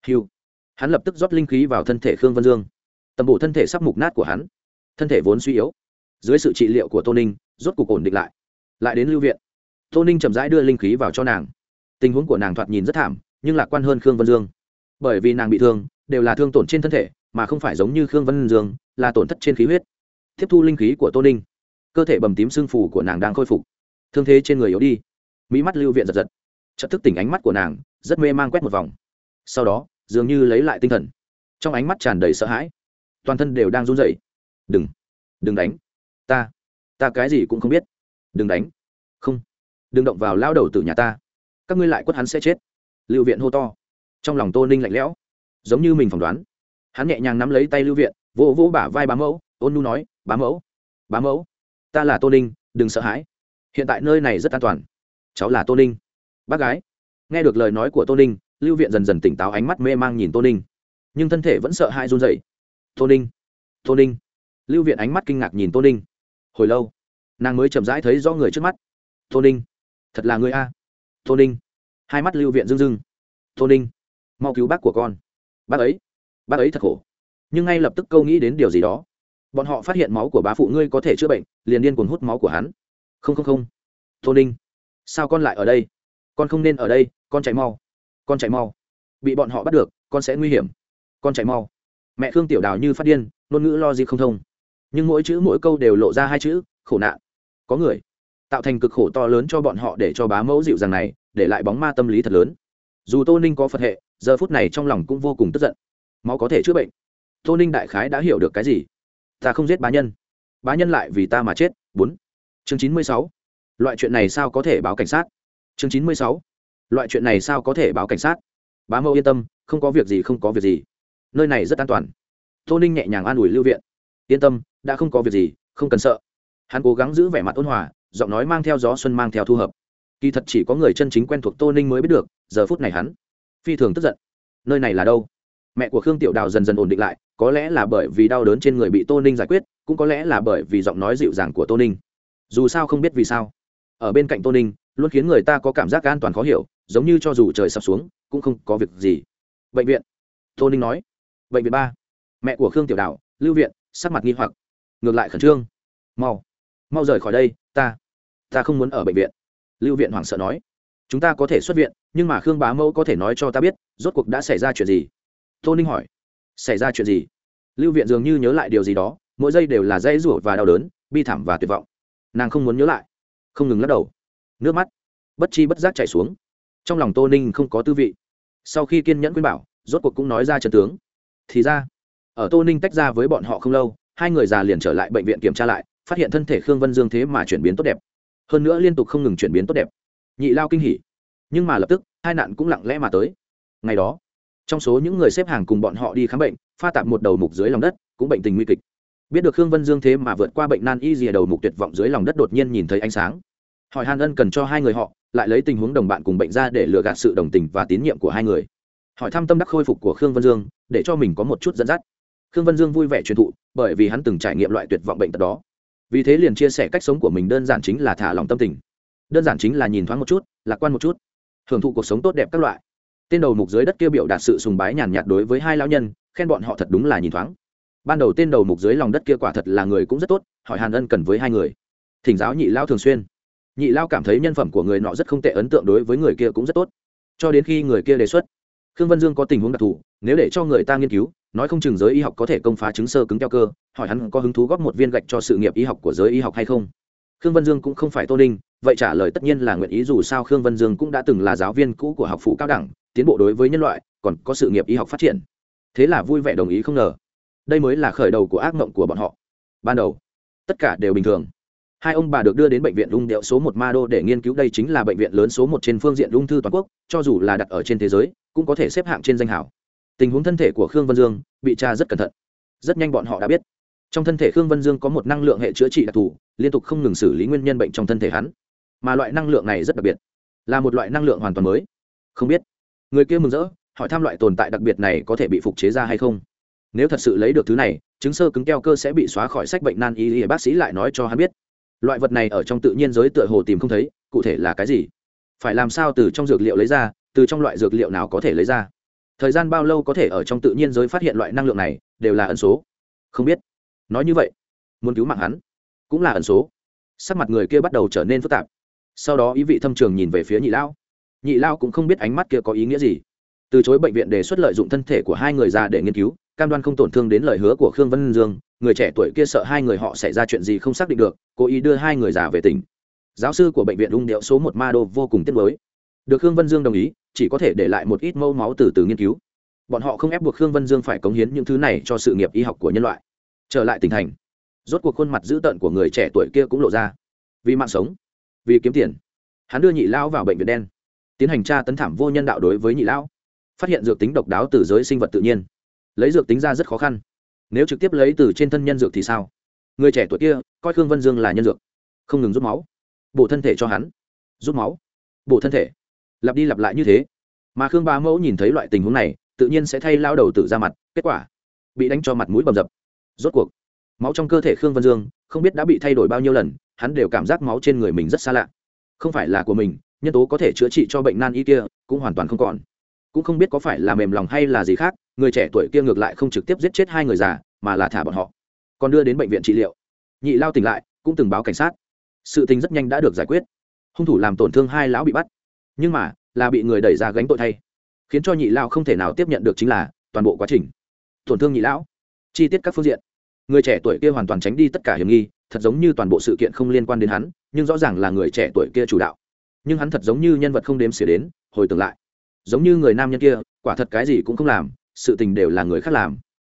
Hiu hắn lập tức rót linh khí vào thân thể khương vân dương. Tầm bổ thân thể sắp mục nát của hắn. Thân thể vốn suy yếu. Dưới sự trị liệu của tô ninh, rốt cuộc ổn định lại. Lại đến lưu viện. Tô ninh chậm rãi đưa linh khí vào cho nàng. Tình huống của nàng thoạt nhìn rất thảm, nhưng lạc quan hơn khương vân dương. Bởi vì nàng bị thương, đều là thương tổn trên thân thể, mà không phải giống như khương vân dương, là tổn thất trên khí huyết. Tiếp thu linh khí của tô ninh, cơ thể bầm tím sưng phù của nàng đang khôi phục. Thương thế trên người yếu đi. Mỹ mắt lưu viện giật giật chợt thức tỉnh ánh mắt của nàng, rất mê mang quét một vòng. Sau đó, dường như lấy lại tinh thần. Trong ánh mắt tràn đầy sợ hãi, toàn thân đều đang run rẩy. Đừng đừng đánh. Ta ta cái gì cũng không biết. Đừng đánh. Không, đừng động vào lao đầu từ nhà ta. Các ngươi lại quất hắn sẽ chết. Lưu viện hô to. Trong lòng tô ninh lạnh lẽo, giống như mình phỏng đoán. Hắn nhẹ nhàng nắm lấy tay lưu viện, vỗ vỗ bả vai bá mẫu, ôn nu nói, bá mẫu bá mẫu, ta là tô ninh, đừng sợ hãi. Hiện tại nơi này rất an toàn. Cháu là tô ninh bác gái, nghe được lời nói của tô ninh, lưu viện dần dần tỉnh táo ánh mắt mê mang nhìn tô ninh. Nhưng thân thể vẫn sợ hãi run dậy tô ninh tô ninh. Lưu viện ánh mắt kinh ngạc nhìn tô ninh. Hồi lâu, nàng mới chậm rãi thấy rõ người trước mắt. Tô ninh, thật là người a. Tô ninh. Hai mắt lưu viện rưng rưng. Tô ninh, mau cứu bác của con. Bác ấy bác ấy thật khổ. Nhưng ngay lập tức câu nghĩ đến điều gì đó. Bọn họ phát hiện máu của bá phụ ngươi có thể chữa bệnh, liền điên cuồng hút máu của hắn. Không không không. Tô ninh, sao con lại ở đây? Con không nên ở đây, con chạy mau. Con chạy mau. Bị bọn họ bắt được, con sẽ nguy hiểm. Con chạy mau. Mẹ Thương tiểu đào như phát điên, ngôn ngữ lo gì không thông. Nhưng mỗi chữ, mỗi câu đều lộ ra hai chữ, khổ nạn. Có người tạo thành cực khổ to lớn cho bọn họ để cho bá mẫu dịu dàng này, để lại bóng ma tâm lý thật lớn. Dù tô ninh có phật hệ, giờ phút này trong lòng cũng vô cùng tức giận. Máu có thể chữa bệnh. Tô ninh đại khái đã hiểu được cái gì? Ta không giết bá nhân. Bá nhân lại vì ta mà chết. Bốn. Chương chín mươi sáu. Loại chuyện này sao có thể báo cảnh sát? Chương chín mươi sáu. Loại chuyện này sao có thể báo cảnh sát? Bá mẫu yên tâm, không có việc gì, không có việc gì. Nơi này rất an toàn. Tô ninh nhẹ nhàng an ủi lưu viện. Yên tâm, đã không có việc gì, không cần sợ. Hắn cố gắng giữ vẻ mặt ôn hòa, giọng nói mang theo gió xuân mang theo thu hợp. Kỳ thật chỉ có người chân chính quen thuộc tô ninh mới biết được, giờ phút này hắn phi thường tức giận. Nơi này là đâu? Mẹ của khương tiểu đào dần dần ổn định lại, có lẽ là bởi vì đau đớn trên người bị tô ninh giải quyết, cũng có lẽ là bởi vì giọng nói dịu dàng của tô ninh. Dù sao không biết vì sao, ở bên cạnh tô ninh luôn khiến người ta có cảm giác an toàn khó hiểu, giống như cho dù trời sập xuống, cũng không có việc gì. Bệnh viện. Tô ninh nói. Bệnh viện ba. Mẹ của khương tiểu đạo, lưu viện, sắc mặt nghi hoặc. Ngược lại khẩn trương. Mau. Mau rời khỏi đây, ta. Ta không muốn ở bệnh viện. Lưu viện hoảng sợ nói. Chúng ta có thể xuất viện, nhưng mà khương bá mẫu có thể nói cho ta biết, rốt cuộc đã xảy ra chuyện gì? Tô ninh hỏi. Xảy ra chuyện gì? Lưu viện dường như nhớ lại điều gì đó, mỗi giây đều là dây rủa và đau đớn, bi thảm và tuyệt vọng. Nàng không muốn nhớ lại. Không ngừng lắc đầu nước mắt. Bất chi bất giác chảy xuống. Trong lòng tô ninh không có tư vị. Sau khi kiên nhẫn khuyên bảo, rốt cuộc cũng nói ra trần tướng. Thì ra, ở tô ninh tách ra với bọn họ không lâu, hai người già liền trở lại bệnh viện kiểm tra lại, phát hiện thân thể khương vân dương thế mà chuyển biến tốt đẹp. Hơn nữa liên tục không ngừng chuyển biến tốt đẹp. Nhị lao kinh hỉ. Nhưng mà lập tức, hai nạn cũng lặng lẽ mà tới. Ngày đó, trong số những người xếp hàng cùng bọn họ đi khám bệnh, pha tạp một đầu mục dưới lòng đất, cũng bệnh tình nguy kịch. Biết được khương vân dương thế mà vượt qua bệnh nan y rìa đầu mục tuyệt vọng dưới lòng đất đột nhiên nhìn thấy ánh sáng hỏi hàn ân cần cho hai người họ, lại lấy tình huống đồng bạn cùng bệnh ra để lừa gạt sự đồng tình và tín nhiệm của hai người. Hỏi thăm tâm đắc khôi phục của khương vân dương, để cho mình có một chút dẫn dắt. Khương vân dương vui vẻ truyền thụ, bởi vì hắn từng trải nghiệm loại tuyệt vọng bệnh tật đó. Vì thế liền chia sẻ cách sống của mình đơn giản chính là thả lòng tâm tình. Đơn giản chính là nhìn thoáng một chút, lạc quan một chút. Hưởng thụ cuộc sống tốt đẹp các loại. Tên đầu mục dưới đất kia biểu đạt sự sùng bái nhàn nhạt đối với hai lão nhân, khen bọn họ thật đúng là nhìn thoáng. Ban đầu tên đầu mục dưới lòng đất kia quả thật là người cũng rất tốt, hỏi hàn ân cần với hai người. Thỉnh giáo nhị lao thường xuyên nhị lao cảm thấy nhân phẩm của người nọ rất không tệ, ấn tượng đối với người kia cũng rất tốt. Cho đến khi người kia đề xuất, khương vân dương có tình huống đặc thù, nếu để cho người ta nghiên cứu, nói không chừng giới y học có thể công phá chứng sơ cứng keo cơ, hỏi hắn có hứng thú góp một viên gạch cho sự nghiệp y học của giới y học hay không. Khương vân dương cũng không phải tô ninh, vậy trả lời tất nhiên là nguyện ý, dù sao khương vân dương cũng đã từng là giáo viên cũ của học phụ cao đẳng, tiến bộ đối với nhân loại, còn có sự nghiệp y học phát triển. Thế là vui vẻ đồng ý không ngờ. Đây mới là khởi đầu của ác mộng của bọn họ. Ban đầu, tất cả đều bình thường hai ông bà được đưa đến bệnh viện ung điệu số một ma đô để nghiên cứu. Đây chính là bệnh viện lớn số một trên phương diện ung thư toàn quốc, cho dù là đặt ở trên thế giới, cũng có thể xếp hạng trên danh hảo tình huống thân thể của khương vân dương bị tra rất cẩn thận. Rất nhanh bọn họ đã biết. Trong thân thể khương vân dương có một năng lượng hệ chữa trị đặc thù, liên tục không ngừng xử lý nguyên nhân bệnh trong thân thể hắn. Mà loại năng lượng này rất đặc biệt, là một loại năng lượng hoàn toàn mới. Không biết, người kia mừng rỡ, hỏi thăm loại tồn tại đặc biệt này có thể bị phục chế ra hay không. Nếu thật sự lấy được thứ này, chứng sơ cứng keo cơ sẽ bị xóa khỏi sách bệnh nan y y, bác sĩ lại nói cho hắn biết loại vật này ở trong tự nhiên giới tựa hồ tìm không thấy, cụ thể là cái gì? Phải làm sao từ trong dược liệu lấy ra, từ trong loại dược liệu nào có thể lấy ra? Thời gian bao lâu có thể ở trong tự nhiên giới phát hiện loại năng lượng này, đều là ẩn số. Không biết. Nói như vậy, muốn cứu mạng hắn cũng là ẩn số. Sắc mặt người kia bắt đầu trở nên phức tạp. Sau đó ý vị thâm trường nhìn về phía nhị lao nhị lao cũng không biết ánh mắt kia có ý nghĩa gì từ chối bệnh viện đề xuất lợi dụng thân thể của hai người già để nghiên cứu, cam đoan không tổn thương đến lời hứa của khương vân dương, người trẻ tuổi kia sợ hai người họ xảy ra chuyện gì không xác định được, cố ý đưa hai người già về tỉnh. Giáo sư của bệnh viện ung điệu số một ma đô vô cùng tiếc mới được khương vân dương đồng ý, chỉ có thể để lại một ít mẫu máu từ từ nghiên cứu. Bọn họ không ép buộc khương vân dương phải cống hiến những thứ này cho sự nghiệp y học của nhân loại. Trở lại tỉnh thành, rốt cuộc khuôn mặt dữ tợn của người trẻ tuổi kia cũng lộ ra. Vì mạng sống, vì kiếm tiền, hắn đưa nhị lão vào bệnh viện đen, tiến hành tra tấn thảm vô nhân đạo đối với nhị lão phát hiện dược tính độc đáo từ giới sinh vật tự nhiên. Lấy dược tính ra rất khó khăn. Nếu trực tiếp lấy từ trên thân nhân dược thì sao? Người trẻ tuổi kia, coi khương vân dương là nhân dược. Không ngừng rút máu. Bổ thân thể cho hắn. Rút máu. Bổ thân thể. Lặp đi lặp lại như thế. Mà khương bá mẫu nhìn thấy loại tình huống này, tự nhiên sẽ thay lao đầu tự ra mặt, kết quả bị đánh cho mặt mũi bầm dập. Rốt cuộc, máu trong cơ thể khương vân dương không biết đã bị thay đổi bao nhiêu lần, hắn đều cảm giác máu trên người mình rất xa lạ. Không phải là của mình, nhân tố có thể chữa trị cho bệnh nan y kia cũng hoàn toàn không còn cũng không biết có phải là mềm lòng hay là gì khác, người trẻ tuổi kia ngược lại không trực tiếp giết chết hai người già, mà là thả bọn họ. Còn đưa đến bệnh viện trị liệu. Nhị lao tỉnh lại, cũng từng báo cảnh sát. Sự tình rất nhanh đã được giải quyết. Hung thủ làm tổn thương hai lão bị bắt. Nhưng mà, là bị người đẩy ra gánh tội thay. Khiến cho nhị lao không thể nào tiếp nhận được chính là toàn bộ quá trình. Tổn thương nhị lão. Chi tiết các phương diện. Người trẻ tuổi kia hoàn toàn tránh đi tất cả hiểm nghi, thật giống như toàn bộ sự kiện không liên quan đến hắn, nhưng rõ ràng là người trẻ tuổi kia chủ đạo. Nhưng hắn thật giống như nhân vật không đếm xỉa đến, hồi tưởng lại giống như người nam nhân kia, quả thật cái gì cũng không làm, sự tình đều là người khác làm.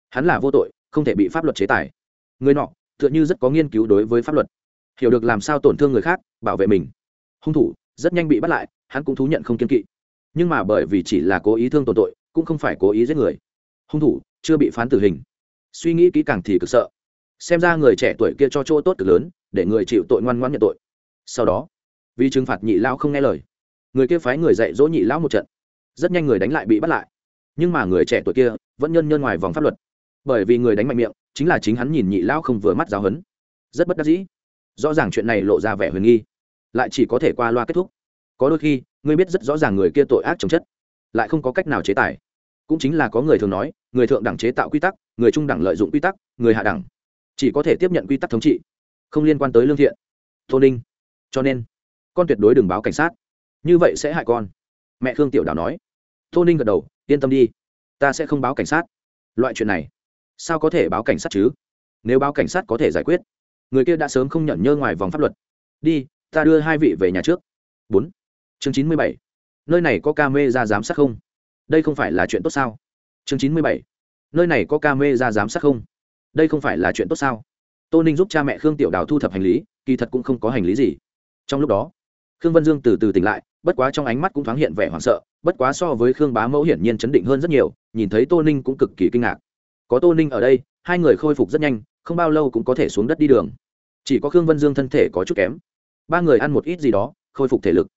Hắn là vô tội, không thể bị pháp luật chế tài. Người nọ, tựa như rất có nghiên cứu đối với pháp luật. Hiểu được làm sao tổn thương người khác, bảo vệ mình. Hung thủ, rất nhanh bị bắt lại, hắn cũng thú nhận không kiên kỵ. Nhưng mà bởi vì chỉ là cố ý thương tổn tội, cũng không phải cố ý giết người. Hung thủ, chưa bị phán tử hình. Suy nghĩ kỹ càng thì cực sợ. Xem ra người trẻ tuổi kia cho chỗ tốt cực lớn, để người chịu tội ngoan ngoãn nhận tội. Sau đó, vì trừng phạt nhị lão không nghe lời, người kia phái người dạy dỗ nhị lão một trận rất nhanh người đánh lại bị bắt lại. Nhưng mà người trẻ tuổi kia vẫn nhân nhân ngoài vòng pháp luật. Bởi vì người đánh mạnh miệng, chính là chính hắn nhìn nhị lão không vừa mắt giáo hấn rất bất đắc dĩ. Rõ ràng chuyện này lộ ra vẻ huyền nghi. Lại chỉ có thể qua loa kết thúc. Có đôi khi, ngươi biết rất rõ ràng người kia tội ác trồng chất. Lại không có cách nào chế tài. Cũng chính là có người thường nói, người thượng đẳng chế tạo quy tắc, người trung đẳng lợi dụng quy tắc, người hạ đẳng chỉ có thể tiếp nhận quy tắc thống trị, không liên quan tới lương thiện tô ninh cho nên, con tuyệt đối đừng báo cảnh sát. Như vậy sẽ hại con. Mẹ khương tiểu đào nói tô ninh gật đầu, yên tâm đi, ta sẽ không báo cảnh sát. Loại chuyện này, sao có thể báo cảnh sát chứ? Nếu báo cảnh sát có thể giải quyết, người kia đã sớm không nhận nhơ ngoài vòng pháp luật. Đi, ta đưa hai vị về nhà trước. Bốn. Chương chín mươi bảy. Nơi này có ca mê ra giám sát không? Đây không phải là chuyện tốt sao? Chương chín mươi bảy. Nơi này có ca mê ra giám sát không? Đây không phải là chuyện tốt sao? Tô ninh giúp cha mẹ khương tiểu đào thu thập hành lý, kỳ thật cũng không có hành lý gì. Trong lúc đó khương vân dương từ từ tỉnh lại, bất quá trong ánh mắt cũng thoáng hiện vẻ hoảng sợ, bất quá so với khương bá mẫu hiển nhiên chấn định hơn rất nhiều, nhìn thấy tô ninh cũng cực kỳ kinh ngạc. Có tô ninh ở đây, hai người khôi phục rất nhanh, không bao lâu cũng có thể xuống đất đi đường. Chỉ có khương vân dương thân thể có chút kém. Ba người ăn một ít gì đó, khôi phục thể lực.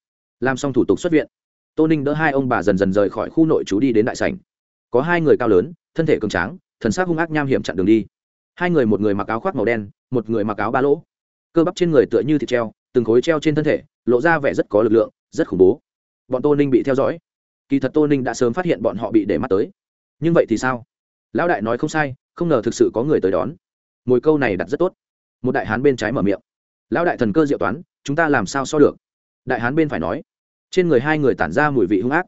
Làm xong thủ tục xuất viện, tô ninh đỡ hai ông bà dần dần rời khỏi khu nội trú đi đến đại sảnh. Có hai người cao lớn, thân thể cường tráng, thần sắc hung ác nham hiểm chặn đường đi. Hai người một người mặc áo khoác màu đen, một người mặc áo ba lỗ. Cơ bắp trên người tựa như thịt treo từng khối treo trên thân thể, lộ ra vẻ rất có lực lượng, rất khủng bố. Bọn tô ninh bị theo dõi. Kỳ thật tô ninh đã sớm phát hiện bọn họ bị để mắt tới. Nhưng vậy thì sao? Lão đại nói không sai, không ngờ thực sự có người tới đón. Mồi câu này đặt rất tốt. Một đại hán bên trái mở miệng. Lão đại thần cơ diệu toán, chúng ta làm sao so được? Đại hán bên phải nói. Trên người hai người tản ra mùi vị hung ác.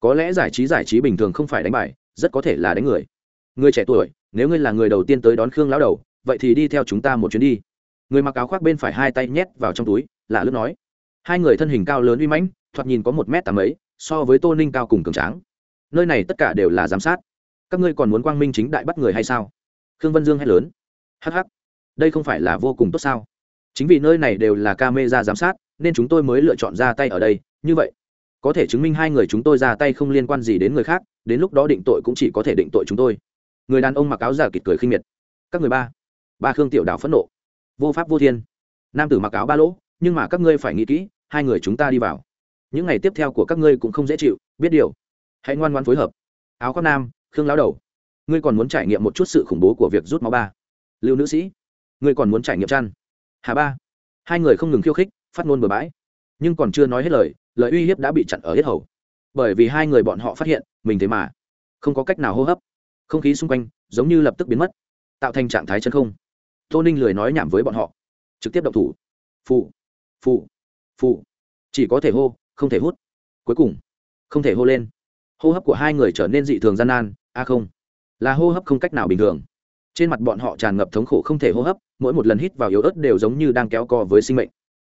Có lẽ giải trí giải trí bình thường không phải đánh bài, rất có thể là đánh người. Người trẻ tuổi, nếu ngươi là người đầu tiên tới đón khương lão đầu, vậy thì đi theo chúng ta một chuyến đi. Người mặc áo khoác bên phải hai tay nhét vào trong túi là lướt nói. Hai người thân hình cao lớn uy mãnh, thoạt nhìn có một m tám ấy so với tô ninh cao cùng cường tráng. Nơi này tất cả đều là giám sát. Các ngươi còn muốn quang minh chính đại bắt người hay sao? Khương vân dương hét lớn. Hh đây không phải là vô cùng tốt sao? Chính vì nơi này đều là ca mê ra giám sát, nên chúng tôi mới lựa chọn ra tay ở đây, như vậy, có thể chứng minh hai người chúng tôi ra tay không liên quan gì đến người khác, đến lúc đó định tội cũng chỉ có thể định tội chúng tôi. Người đàn ông mặc áo giả kịt cười khinh miệt. Các người ba ba khương tiểu đào phẫn nộ. Vô pháp vô thiên. Nam tử mặc áo ba lỗ nhưng mà các ngươi phải nghĩ kỹ, hai người chúng ta đi vào. Những ngày tiếp theo của các ngươi cũng không dễ chịu, biết điều. Hãy ngoan ngoan phối hợp. Áo khoác nam, khương lão đầu. Ngươi còn muốn trải nghiệm một chút sự khủng bố của việc rút máu ba. Lưu nữ sĩ. Ngươi còn muốn trải nghiệm chăn. Hà ba. Hai người không ngừng khiêu khích, phát ngôn bừa bãi. Nhưng còn chưa nói hết lời lời uy hiếp đã bị chặn ở hết hầu. Bởi vì hai người bọn họ phát hiện, mình thế mà không có cách nào hô hấp. Không khí xung quanh giống như lập tức biến mất, tạo thành trạng thái chân không. Tô ninh lười nói nhảm với bọn họ, trực tiếp động thủ. Phụ phụ. Phụ. Chỉ có thể hô, không thể hút. Cuối cùng, không thể hô lên. Hô hấp của hai người trở nên dị thường gian nan, a à không. Là hô hấp không cách nào bình thường. Trên mặt bọn họ tràn ngập thống khổ không thể hô hấp, mỗi một lần hít vào yếu ớt đều giống như đang kéo co với sinh mệnh.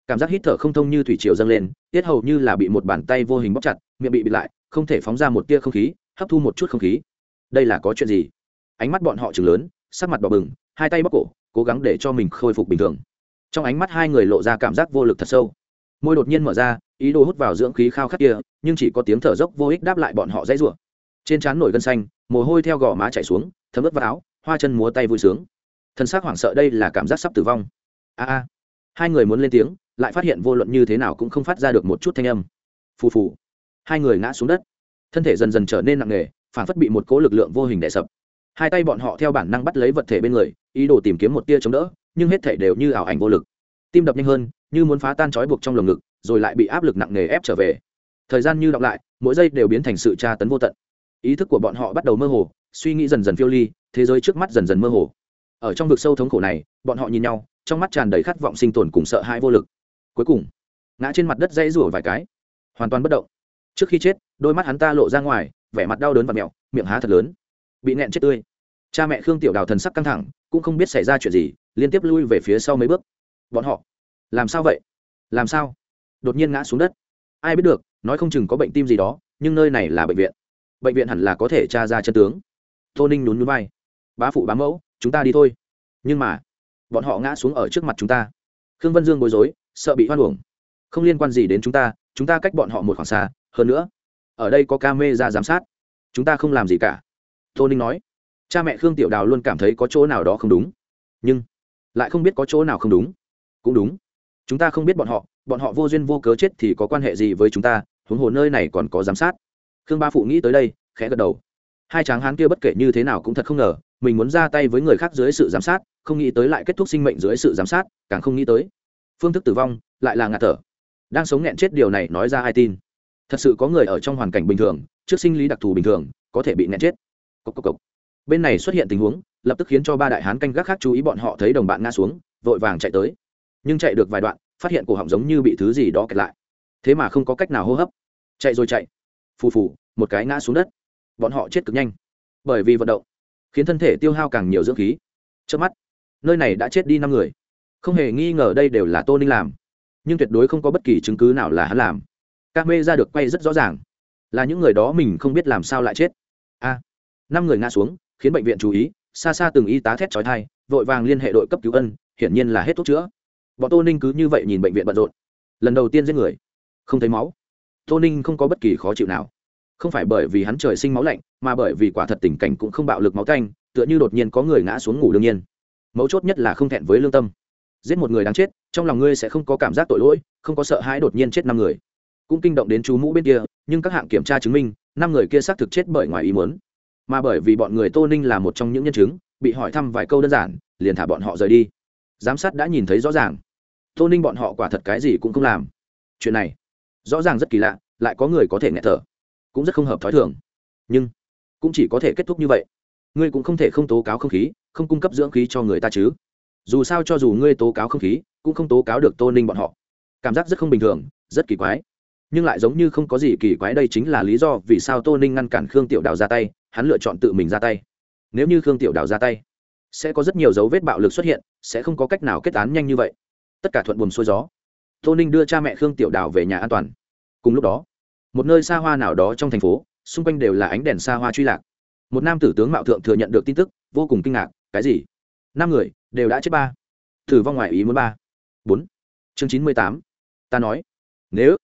Cảm giác hít thở không thông như thủy triều dâng lên, tiết hầu như là bị một bàn tay vô hình bóc chặt, miệng bị bịt lại, không thể phóng ra một tia không khí, hấp thu một chút không khí. Đây là có chuyện gì? Ánh mắt bọn họ chừng lớn, sắc mặt bỏ bừng, hai tay bóc cổ, cố gắng để cho mình khôi phục bình thường trong ánh mắt hai người lộ ra cảm giác vô lực thật sâu. Môi đột nhiên mở ra, ý đồ hút vào dưỡng khí khao khát kia, nhưng chỉ có tiếng thở dốc vô ích đáp lại bọn họ dãy rủa. Trên trán nổi gân xanh, mồ hôi theo gò má chảy xuống, thấm ướt vào áo, hoa chân múa tay vui sướng. Thân xác hoảng sợ đây là cảm giác sắp tử vong. A a. Hai người muốn lên tiếng, lại phát hiện vô luận như thế nào cũng không phát ra được một chút thanh âm. Phù phù. Hai người ngã xuống đất. Thân thể dần dần trở nên nặng nề, phản phất bị một cố lực lượng vô hình đè sập. Hai tay bọn họ theo bản năng bắt lấy vật thể bên người, ý đồ tìm kiếm một tia chống đỡ nhưng hết thể đều như ảo ảnh vô lực. Tim đập nhanh hơn, như muốn phá tan trói buộc trong lồng ngực, rồi lại bị áp lực nặng nề ép trở về. Thời gian như đọc lại, mỗi giây đều biến thành sự tra tấn vô tận. Ý thức của bọn họ bắt đầu mơ hồ, suy nghĩ dần dần phiêu ly, thế giới trước mắt dần dần mơ hồ. Ở trong vực sâu thống khổ này, bọn họ nhìn nhau, trong mắt tràn đầy khát vọng sinh tồn cùng sợ hãi vô lực. Cuối cùng, ngã trên mặt đất dãy rủa vài cái. Hoàn toàn bất động. Trước khi chết, đôi mắt hắn ta lộ ra ngoài, vẻ mặt đau đớn và mẹo, miệng há thật lớn. Bị nẹn chết tươi. Cha mẹ khương tiểu đào thần sắc căng thẳng, cũng không biết xảy ra chuyện gì liên tiếp lui về phía sau mấy bước. Bọn họ, làm sao vậy? Làm sao? Đột nhiên ngã xuống đất. Ai biết được, nói không chừng có bệnh tim gì đó, nhưng nơi này là bệnh viện. Bệnh viện hẳn là có thể tra ra chân tướng. Tô ninh nhún núi vai. Bá phụ bá mẫu, chúng ta đi thôi. Nhưng mà, bọn họ ngã xuống ở trước mặt chúng ta. Khương vân dương bối rối, sợ bị hoan uổng. Không liên quan gì đến chúng ta chúng ta cách bọn họ một khoảng xa. Hơn nữa, ở đây có ca mê ra giám sát. Chúng ta không làm gì cả. Tô ninh nói. Cha mẹ khương tiểu đào luôn cảm thấy có chỗ nào đó không đúng. Nhưng lại không biết có chỗ nào không đúng. Cũng đúng. Chúng ta không biết bọn họ bọn họ vô duyên vô cớ chết thì có quan hệ gì với chúng ta, huống hồ nơi này còn có giám sát. Khương ba phụ nghĩ tới đây, khẽ gật đầu. Hai tráng hán kia bất kể như thế nào cũng thật không ngờ, mình muốn ra tay với người khác dưới sự giám sát, không nghĩ tới lại kết thúc sinh mệnh dưới sự giám sát, càng không nghĩ tới. Phương thức tử vong, lại là ngạt thở. Đang sống nghẹn chết điều này nói ra ai tin? Thật sự có người ở trong hoàn cảnh bình thường, trước sinh lý đặc thù bình thường, có thể bị nghẹn chết. Cốc cốc cốc. bên này xuất hiện tình huống lập tức khiến cho ba đại hán canh gác khác chú ý bọn họ thấy đồng bạn ngã xuống, vội vàng chạy tới. Nhưng chạy được vài đoạn, phát hiện cổ họng giống như bị thứ gì đó kẹt lại. Thế mà không có cách nào hô hấp. Chạy rồi chạy. Phù phù, một cái ngã xuống đất. Bọn họ chết cực nhanh. Bởi vì vận động, khiến thân thể tiêu hao càng nhiều dưỡng khí. Trước mắt, nơi này đã chết đi năm người. Không hề nghi ngờ đây đều là tô ninh làm. Nhưng tuyệt đối không có bất kỳ chứng cứ nào là hắn làm. Các mê ra được quay rất rõ ràng. Là những người đó mình không biết làm sao lại chết. A, năm người ngã xuống, khiến bệnh viện chú ý xa xa từng y tá thét trói thai, vội vàng liên hệ đội cấp cứu ân, hiển nhiên là hết thuốc chữa. Bọn tô ninh cứ như vậy nhìn bệnh viện bận rộn. Lần đầu tiên giết người, không thấy máu. Tô ninh không có bất kỳ khó chịu nào. Không phải bởi vì hắn trời sinh máu lạnh, mà bởi vì quả thật tình cảnh cũng không bạo lực máu canh, tựa như đột nhiên có người ngã xuống ngủ đương nhiên. Mấu chốt nhất là không thẹn với lương tâm. Giết một người đáng chết, trong lòng ngươi sẽ không có cảm giác tội lỗi, không có sợ hãi đột nhiên chết năm người. Cũng kinh động đến chú mũ bên kia, nhưng các hạng kiểm tra chứng minh, năm người kia xác thực chết bởi ngoài ý muốn mà bởi vì bọn người tô ninh là một trong những nhân chứng, bị hỏi thăm vài câu đơn giản, liền thả bọn họ rời đi. Giám sát đã nhìn thấy rõ ràng. Tô ninh bọn họ quả thật cái gì cũng không làm. Chuyện này, rõ ràng rất kỳ lạ, lại có người có thể nghẹt thở, cũng rất không hợp t h ó i thường. Nhưng, cũng chỉ có thể kết thúc như vậy. Ngươi cũng không thể không tố cáo không khí, không cung cấp dưỡng khí cho người ta chứ. Dù sao cho dù ngươi tố cáo không khí, cũng không tố cáo được tô ninh bọn họ. Cảm giác rất không bình thường, rất kỳ quái. Nhưng lại giống như không có gì kỳ quái đây chính là lý do vì sao tô ninh ngăn cản khương tiểu đào ra tay hắn lựa chọn tự mình ra tay. Nếu như khương tiểu đào ra tay, sẽ có rất nhiều dấu vết bạo lực xuất hiện, sẽ không có cách nào kết án nhanh như vậy. Tất cả thuận buồm xuôi gió. Tô ninh đưa cha mẹ khương tiểu đào về nhà an toàn. Cùng lúc đó, một nơi xa hoa nào đó trong thành phố, xung quanh đều là ánh đèn xa hoa truy lạc. Một nam tử tướng mạo thượng thừa nhận được tin tức, vô cùng kinh ngạc, cái gì? Năm người đều đã chết ba. Thử vong ngoài ý muốn ba. Bốn. Chương chín mươi tám. Ta nói. Nếu,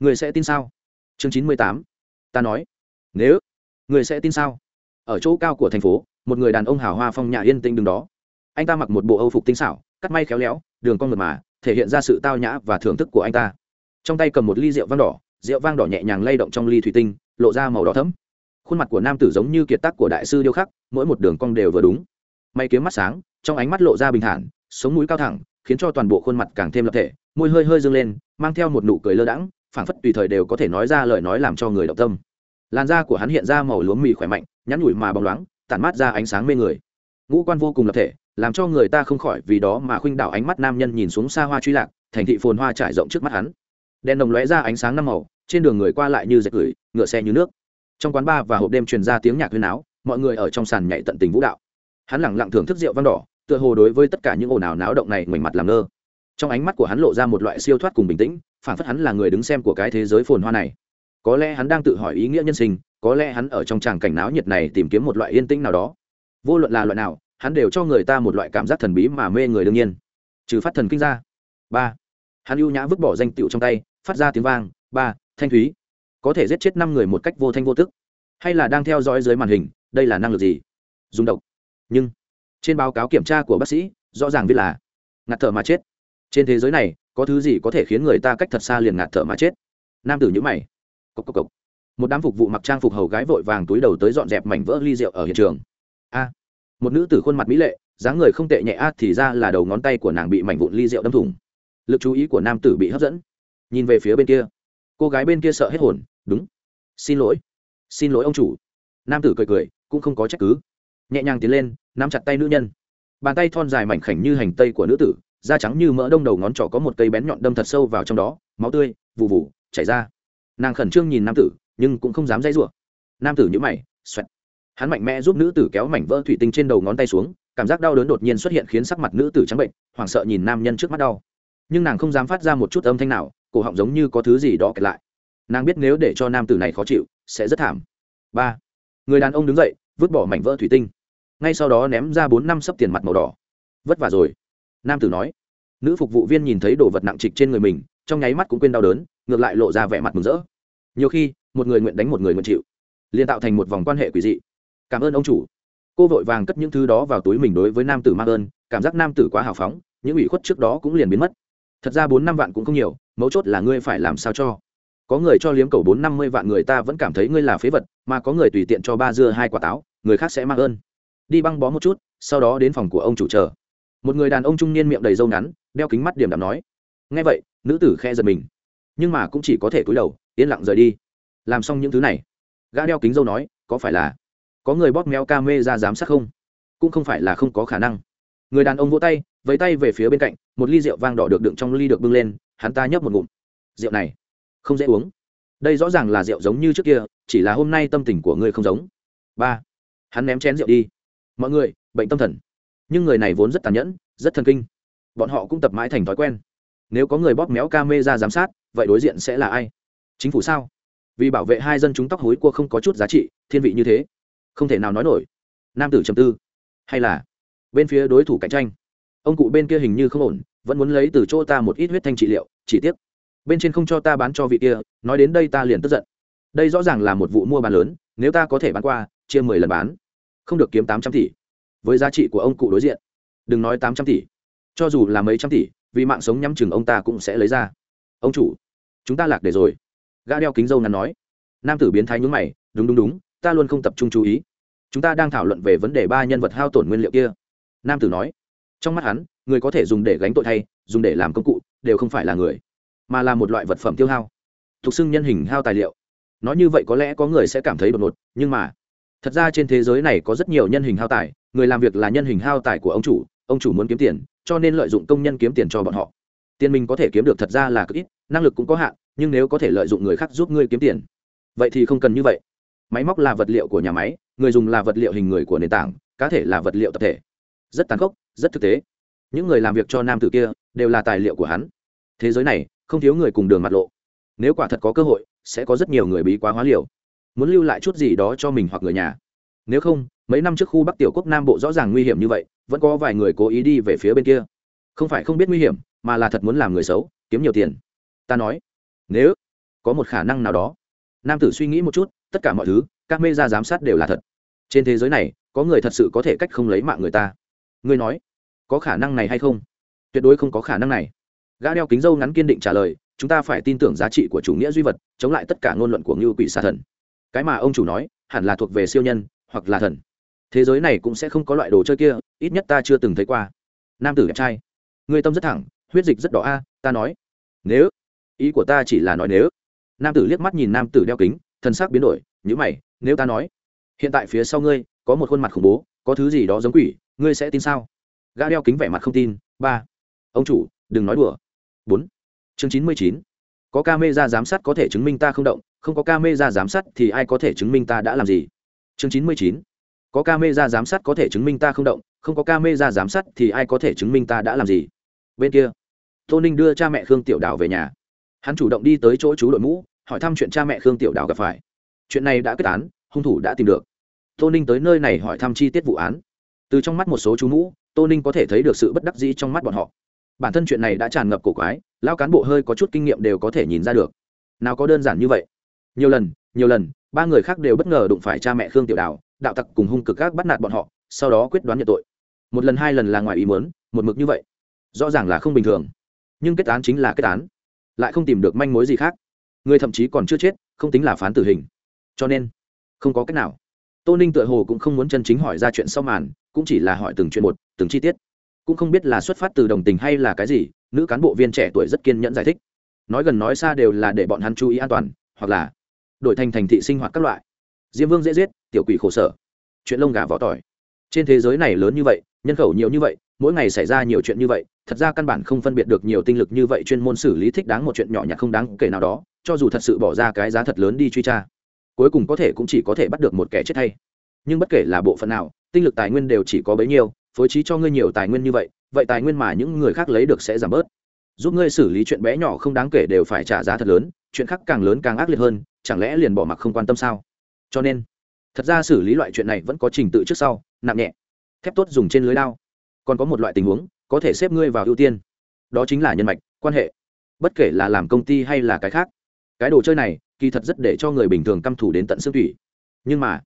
người sẽ tin sao? Chương chín mươi tám. Ta nói. Nếu người sẽ tin sao? Ở chỗ cao của thành phố, một người đàn ông hào hoa phong nhã yên tĩnh đứng đó. Anh ta mặc một bộ âu phục tinh xảo, cắt may khéo léo, đường con mượt mà, thể hiện ra sự tao nhã và thưởng thức của anh ta. Trong tay cầm một ly rượu vang đỏ, rượu vang đỏ nhẹ nhàng lay động trong ly thủy tinh, lộ ra màu đỏ thấm khuôn mặt của nam tử giống như kiệt tác của đại sư điêu khắc, mỗi một đường cong đều vừa đúng. May kiếm mắt sáng, trong ánh mắt lộ ra bình thản, sống mũi cao thẳng, khiến cho toàn bộ khuôn mặt càng thêm lập thể, môi hơi hơi dâng lên, mang theo một nụ cười lơ đãng, phảng phất tùy thời đều có thể nói ra lời nói làm cho người động tâm làn da của hắn hiện ra màu lúa mì khỏe mạnh, nhắn nhủi mà bóng loáng, tản mát ra ánh sáng mê người. Ngũ quan vô cùng lập thể, làm cho người ta không khỏi vì đó mà khuynh đảo ánh mắt nam nhân nhìn xuống xa hoa truy lạc, thành thị phồn hoa trải rộng trước mắt hắn. Đèn đồng lóe ra ánh sáng năm màu, trên đường người qua lại như dệt gửi, ngựa xe như nước. Trong quán bar và hộp đêm truyền ra tiếng nhạc huyên áo, mọi người ở trong sàn nhảy tận tình vũ đạo. Hắn lẳng lặng thưởng thức rượu vang đỏ, tựa hồ đối với tất cả những ồn ào náo động này ngoảnh mặt làm ngơ. Trong ánh mắt của hắn lộ ra một loại siêu thoát cùng bình tĩnh phản phất hắn là người đứng xem của cái thế giới phồn hoa này có lẽ hắn đang tự hỏi ý nghĩa nhân sinh, có lẽ hắn ở trong tràng cảnh náo nhiệt này tìm kiếm một loại yên tĩnh nào đó. Vô luận là loại nào, hắn đều cho người ta một loại cảm giác thần bí mà mê người đương nhiên. Trừ phát thần kinh ra. Ba. Hắn ưu nhã vứt bỏ danh tựu trong tay, phát ra tiếng vang. Ba, thanh thúy. Có thể giết chết năm người một cách vô thanh vô tức. Hay là đang theo dõi dưới màn hình, đây là năng lực gì? Dùng độc. Nhưng, trên báo cáo kiểm tra của bác sĩ, rõ ràng viết là, ngạt thở mà chết. Trên thế giới này, có thứ gì có thể khiến người ta cách thật xa liền ngạt thở mà chết? Nam tử nhữ mày cốc cốc cốc. một đám phục vụ mặc trang phục hầu gái vội vàng túi đầu tới dọn dẹp mảnh vỡ ly rượu ở hiện trường. A. Một nữ tử khuôn mặt mỹ lệ, dáng người không tệ nhẹ a thì ra là đầu ngón tay của nàng bị mảnh vụn ly rượu đâm thủng. Lực chú ý của nam tử bị hấp dẫn. Nhìn về phía bên kia. Cô gái bên kia sợ hết hồn, đúng. Xin lỗi. Xin lỗi ông chủ. Nam tử cười cười, cũng không có trách cứ. Nhẹ nhàng tiến lên, nắm chặt tay nữ nhân. Bàn tay thon dài mảnh khảnh như hành tây của nữ tử, da trắng như mỡ đông đầu ngón trỏ có một cây bén nhọn đâm thật sâu vào trong đó, máu tươi vụ vụ chảy ra nàng khẩn trương nhìn nam tử, nhưng cũng không dám dây rủa. Nam tử nhữ mày, xoẹt. Hắn mạnh mẽ giúp nữ tử kéo mảnh vỡ thủy tinh trên đầu ngón tay xuống, cảm giác đau đớn đột nhiên xuất hiện khiến sắc mặt nữ tử trắng bệnh, hoảng sợ nhìn nam nhân trước mắt đau. Nhưng nàng không dám phát ra một chút âm thanh nào, cổ họng giống như có thứ gì đó kẹt lại. Nàng biết nếu để cho nam tử này khó chịu, sẽ rất thảm. Ba. Người đàn ông đứng dậy, vứt bỏ mảnh vỡ thủy tinh. Ngay sau đó ném ra bốn năm sấp tiền mặt màu đỏ. Vất vả rồi. Nam tử nói. Nữ phục vụ viên nhìn thấy đồ vật nặng trịch trên người mình, trong nháy mắt cũng quên đau đớn ngược lại lộ ra vẻ mặt mừng rỡ. Nhiều khi, một người nguyện đánh một người nguyện chịu, liền tạo thành một vòng quan hệ quỷ dị. Cảm ơn ông chủ. Cô vội vàng cất những thứ đó vào túi mình đối với nam tử mang ơn, cảm giác nam tử quá hào phóng, những ủy khuất trước đó cũng liền biến mất. Thật ra bốn năm vạn cũng không nhiều, mấu chốt là ngươi phải làm sao cho. Có người cho liếm cầu bốn năm mươi vạn người ta vẫn cảm thấy ngươi là phế vật, mà có người tùy tiện cho ba dưa hai quả táo, người khác sẽ mang ơn. Đi băng bó một chút, sau đó đến phòng của ông chủ chờ. Một người đàn ông trung niên miệng đầy râu ngắn, đeo kính mắt điểm đạm nói. Nghe vậy, nữ tử khe giật mình nhưng mà cũng chỉ có thể cúi đầu, yên lặng rời đi. Làm xong những thứ này, gã đeo kính dâu nói, có phải là có người bóp méo ca mê ra giám sát không? Cũng không phải là không có khả năng. Người đàn ông vỗ tay, vẫy tay về phía bên cạnh, một ly rượu vang đỏ được đựng trong ly được bưng lên, hắn ta nhấp một ngụm. Rượu này, không dễ uống. Đây rõ ràng là rượu giống như trước kia, chỉ là hôm nay tâm tình của ngươi không giống. Ba, hắn ném chén rượu đi. Mọi người, bệnh tâm thần. Nhưng người này vốn rất tàn nhẫn, rất thần kinh. Bọn họ cũng tập mãi thành thói quen nếu có người bóp méo ca mê ra giám sát, vậy đối diện sẽ là ai? Chính phủ sao? Vì bảo vệ hai dân chúng tóc hối cua không có chút giá trị, thiên vị như thế, không thể nào nói nổi. Nam tử trầm tư. Hay là bên phía đối thủ cạnh tranh? Ông cụ bên kia hình như không ổn, vẫn muốn lấy từ chỗ ta một ít huyết thanh trị liệu, chỉ tiếc bên trên không cho ta bán cho vị kia, nói đến đây ta liền tức giận. Đây rõ ràng là một vụ mua bán lớn, nếu ta có thể bán qua, chia mười lần bán, không được kiếm tám trăm tỷ. Với giá trị của ông cụ đối diện, đừng nói tám trăm tỷ, cho dù là mấy trăm tỷ vì mạng sống nhắm chừng ông ta cũng sẽ lấy ra. Ông chủ, chúng ta lạc để rồi. Gã đeo kính dâu ngắn nói. Nam tử biến thái nhún mày, đúng đúng đúng, ta luôn không tập trung chú ý. Chúng ta đang thảo luận về vấn đề ba nhân vật hao tổn nguyên liệu kia. Nam tử nói. Trong mắt hắn, người có thể dùng để gánh tội thay, dùng để làm công cụ, đều không phải là người, mà là một loại vật phẩm tiêu hao. Thuộc xưng nhân hình hao tài liệu. Nói như vậy có lẽ có người sẽ cảm thấy đột ngột, nhưng mà, thật ra trên thế giới này có rất nhiều nhân hình hao tài, người làm việc là nhân hình hao tài của ông chủ ông chủ muốn kiếm tiền, cho nên lợi dụng công nhân kiếm tiền cho bọn họ. Tiền mình có thể kiếm được thật ra là cực ít, năng lực cũng có hạn, nhưng nếu có thể lợi dụng người khác giúp ngươi kiếm tiền, vậy thì không cần như vậy. Máy móc là vật liệu của nhà máy, người dùng là vật liệu hình người của nền tảng, cá thể là vật liệu tập thể. Rất tàn khốc, rất thực tế. Những người làm việc cho nam tử kia đều là tài liệu của hắn. Thế giới này không thiếu người cùng đường mặt lộ. Nếu quả thật có cơ hội, sẽ có rất nhiều người bí quá hóa liều. Muốn lưu lại chút gì đó cho mình hoặc người nhà nếu không, mấy năm trước khu bắc tiểu quốc nam bộ rõ ràng nguy hiểm như vậy, vẫn có vài người cố ý đi về phía bên kia. Không phải không biết nguy hiểm, mà là thật muốn làm người xấu, kiếm nhiều tiền. Ta nói, nếu có một khả năng nào đó, nam tử suy nghĩ một chút, tất cả mọi thứ, các mê ra giám sát đều là thật. Trên thế giới này, có người thật sự có thể cách không lấy mạng người ta. Ngươi nói, có khả năng này hay không? Tuyệt đối không có khả năng này. Gã đeo kính dâu ngắn kiên định trả lời, chúng ta phải tin tưởng giá trị của chủ nghĩa duy vật, chống lại tất cả ngôn luận của ngưu quỷ xà thần. Cái mà ông chủ nói, hẳn là thuộc về siêu nhân hoặc là thần. Thế giới này cũng sẽ không có loại đồ chơi kia, ít nhất ta chưa từng thấy qua. Nam tử đẹp trai. Người tâm rất thẳng, huyết dịch rất đỏ a, ta nói. Nếu, ý của ta chỉ là nói nếu. Nam tử liếc mắt nhìn nam tử đeo kính thân xác biến đổi nhữ mày, nếu ta nói, hiện tại phía sau ngươi, có một khuôn mặt khủng bố, có thứ gì đó giống quỷ, ngươi sẽ tin sao? Gã đeo kính vẻ mặt không tin, ba. Ông chủ, đừng nói đùa. Bốn. Chương chín mươi chín. Có ca mê ra giám sát có thể chứng minh ta không động, không có ca mê ra giám sát thì ai có thể chứng minh ta đã làm gì? Chương chín mươi chín. Có ca mê ra giám sát có thể chứng minh ta không động, không có ca mê ra giám sát thì ai có thể chứng minh ta đã làm gì? Bên kia, tô ninh đưa cha mẹ khương tiểu đào về nhà. Hắn chủ động đi tới chỗ chú đội mũ, hỏi thăm chuyện cha mẹ khương tiểu đào gặp phải. Chuyện này đã kết án, hung thủ đã tìm được. Tô ninh tới nơi này hỏi thăm chi tiết vụ án. Từ trong mắt một số chú mũ, tô ninh có thể thấy được sự bất đắc dĩ trong mắt bọn họ. Bản thân chuyện này đã tràn ngập cổ quái lao cán bộ hơi có chút kinh nghiệm đều có thể nhìn ra được. Nào có đơn giản như vậy. Nhiều lần nhiều lần, ba người khác đều bất ngờ đụng phải cha mẹ khương tiểu đào, đạo tặc cùng hung cực các bắt nạt bọn họ, sau đó quyết đoán nhận tội. Một lần hai lần là ngoài ý muốn, một mực như vậy. Rõ ràng là không bình thường. Nhưng kết án chính là kết án. Lại không tìm được manh mối gì khác. Người thậm chí còn chưa chết, không tính là phán tử hình. Cho nên, không có cách nào. Tô ninh tựa hồ cũng không muốn chân chính hỏi ra chuyện sau màn, cũng chỉ là hỏi từng chuyện một, từng chi tiết. Cũng không biết là xuất phát từ đồng tình hay là cái gì, nữ cán bộ viên trẻ tuổi rất kiên nhẫn giải thích. Nói gần nói xa đều là để bọn hắn chú ý an toàn, hoặc là đổi thành thành thị sinh hoạt các loại. Diêm vương dễ giết, tiểu quỷ khổ sở. Chuyện lông gà vỏ tỏi. Trên thế giới này lớn như vậy, nhân khẩu nhiều như vậy, mỗi ngày xảy ra nhiều chuyện như vậy, thật ra căn bản không phân biệt được nhiều tinh lực như vậy chuyên môn xử lý thích đáng một chuyện nhỏ nhặt không đáng kể nào đó, cho dù thật sự bỏ ra cái giá thật lớn đi truy tra, cuối cùng có thể cũng chỉ có thể bắt được một kẻ chết hay nhưng bất kể là bộ phận nào, tinh lực tài nguyên đều chỉ có bấy nhiêu, phối trí cho ngươi nhiều tài nguyên như vậy vậy tài nguyên mà những người khác lấy được sẽ giảm bớt giúp ngươi xử lý chuyện bé nhỏ không đáng kể đều phải trả giá thật lớn, chuyện khác càng lớn càng ác liệt hơn, chẳng lẽ liền bỏ mặc không quan tâm sao? Cho nên, thật ra xử lý loại chuyện này vẫn có trình tự trước sau, nặng nhẹ, thép tốt dùng trên lưới lao còn có một loại tình huống, có thể xếp ngươi vào ưu tiên. Đó chính là nhân mạch, quan hệ. Bất kể là làm công ty hay là cái khác, cái đồ chơi này, kỳ thật rất để cho người bình thường căm thủ đến tận xương thủy nhưng mà,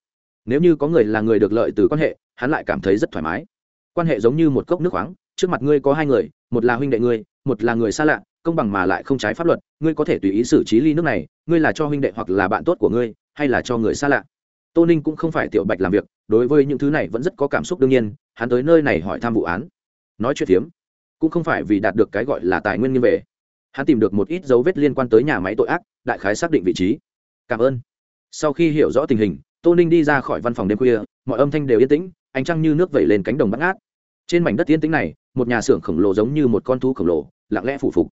nếu như có người là người được lợi từ quan hệ, hắn lại cảm thấy rất thoải mái. Quan hệ giống như một cốc nước khoáng trước mặt ngươi có hai người, một là huynh đệ ngươi, một là người xa lạ, công bằng mà lại không trái pháp luật, ngươi có thể tùy ý xử trí ly nước này, ngươi là cho huynh đệ hoặc là bạn tốt của ngươi, hay là cho người xa lạ. Tô ninh cũng không phải tiểu bạch làm việc, đối với những thứ này vẫn rất có cảm xúc đương nhiên, hắn tới nơi này hỏi thăm vụ án. Nói chuyện phiếm, cũng không phải vì đạt được cái gọi là tài nguyên nghiêm về hắn tìm được một ít dấu vết liên quan tới nhà máy tội ác, đại khái xác định vị trí. Cảm ơn. Sau khi hiểu rõ tình hình, tô ninh đi ra khỏi văn phòng đêm khuya, mọi âm thanh đều yên tĩnh, ánh trăng như nước vẩy lên cánh đồng bắt ngát trên mảnh đất tiên tĩnh này, một nhà xưởng khổng lồ giống như một con thú khổng lồ, lặng lẽ phủ phục.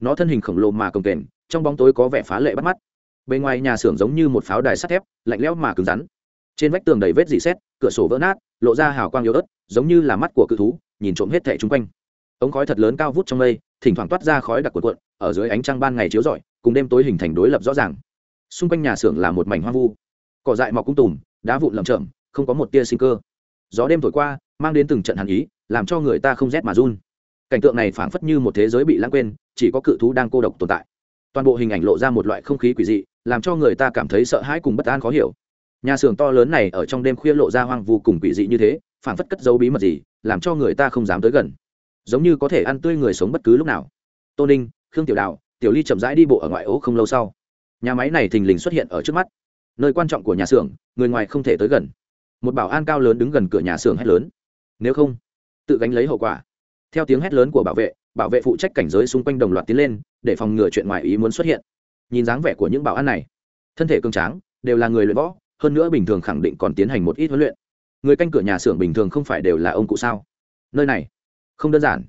Nó thân hình khổng lồ mà cồng kềnh, trong bóng tối có vẻ phá lệ bắt mắt. Bên ngoài nhà xưởng giống như một pháo đài sắt thép, lạnh lẽo mà cứng rắn. Trên vách tường đầy vết dỉ xét cửa sổ vỡ nát, lộ ra hào quang yếu ớt, giống như là mắt của cự thú, nhìn trộm hết thẻ chung quanh. Ống khói thật lớn cao vút trong mây, thỉnh thoảng toát ra khói đặc cuộn cuộn, ở dưới ánh trăng ban ngày chiếu rọi, cùng đêm tối hình thành đối lập rõ ràng. Xung quanh nhà xưởng là một mảnh hoang vu. Cỏ dại mọc cung tùm, đá vụn lầm chởm, không có một tia sinh cơ. Gió đêm thổi qua mang đến từng trận hàn ý, làm cho người ta không rét mà run. Cảnh tượng này phảng phất như một thế giới bị lãng quên, chỉ có cự thú đang cô độc tồn tại. Toàn bộ hình ảnh lộ ra một loại không khí quỷ dị, làm cho người ta cảm thấy sợ hãi cùng bất an khó hiểu. Nhà xưởng to lớn này ở trong đêm khuya lộ ra hoang vu cùng quỷ dị như thế, phảng phất cất dấu bí mật gì, làm cho người ta không dám tới gần. Giống như có thể ăn tươi người sống bất cứ lúc nào. Tô ninh, khương tiểu đào, tiểu ly chậm rãi đi bộ ở ngoại ố không lâu sau. Nhà máy này thình lình xuất hiện ở trước mắt. Nơi quan trọng của nhà xưởng, người ngoài không thể tới gần. Một bảo an cao lớn đứng gần cửa nhà xưởng hét lớn nếu không, tự gánh lấy hậu quả. Theo tiếng hét lớn của bảo vệ bảo vệ phụ trách cảnh giới xung quanh đồng loạt tiến lên, để phòng ngừa chuyện ngoài ý muốn xuất hiện. Nhìn dáng vẻ của những bảo an này, thân thể cường tráng, đều là người luyện võ, hơn nữa bình thường khẳng định còn tiến hành một ít huấn luyện. Người canh cửa nhà xưởng bình thường không phải đều là ông cụ sao? Nơi này, không đơn giản.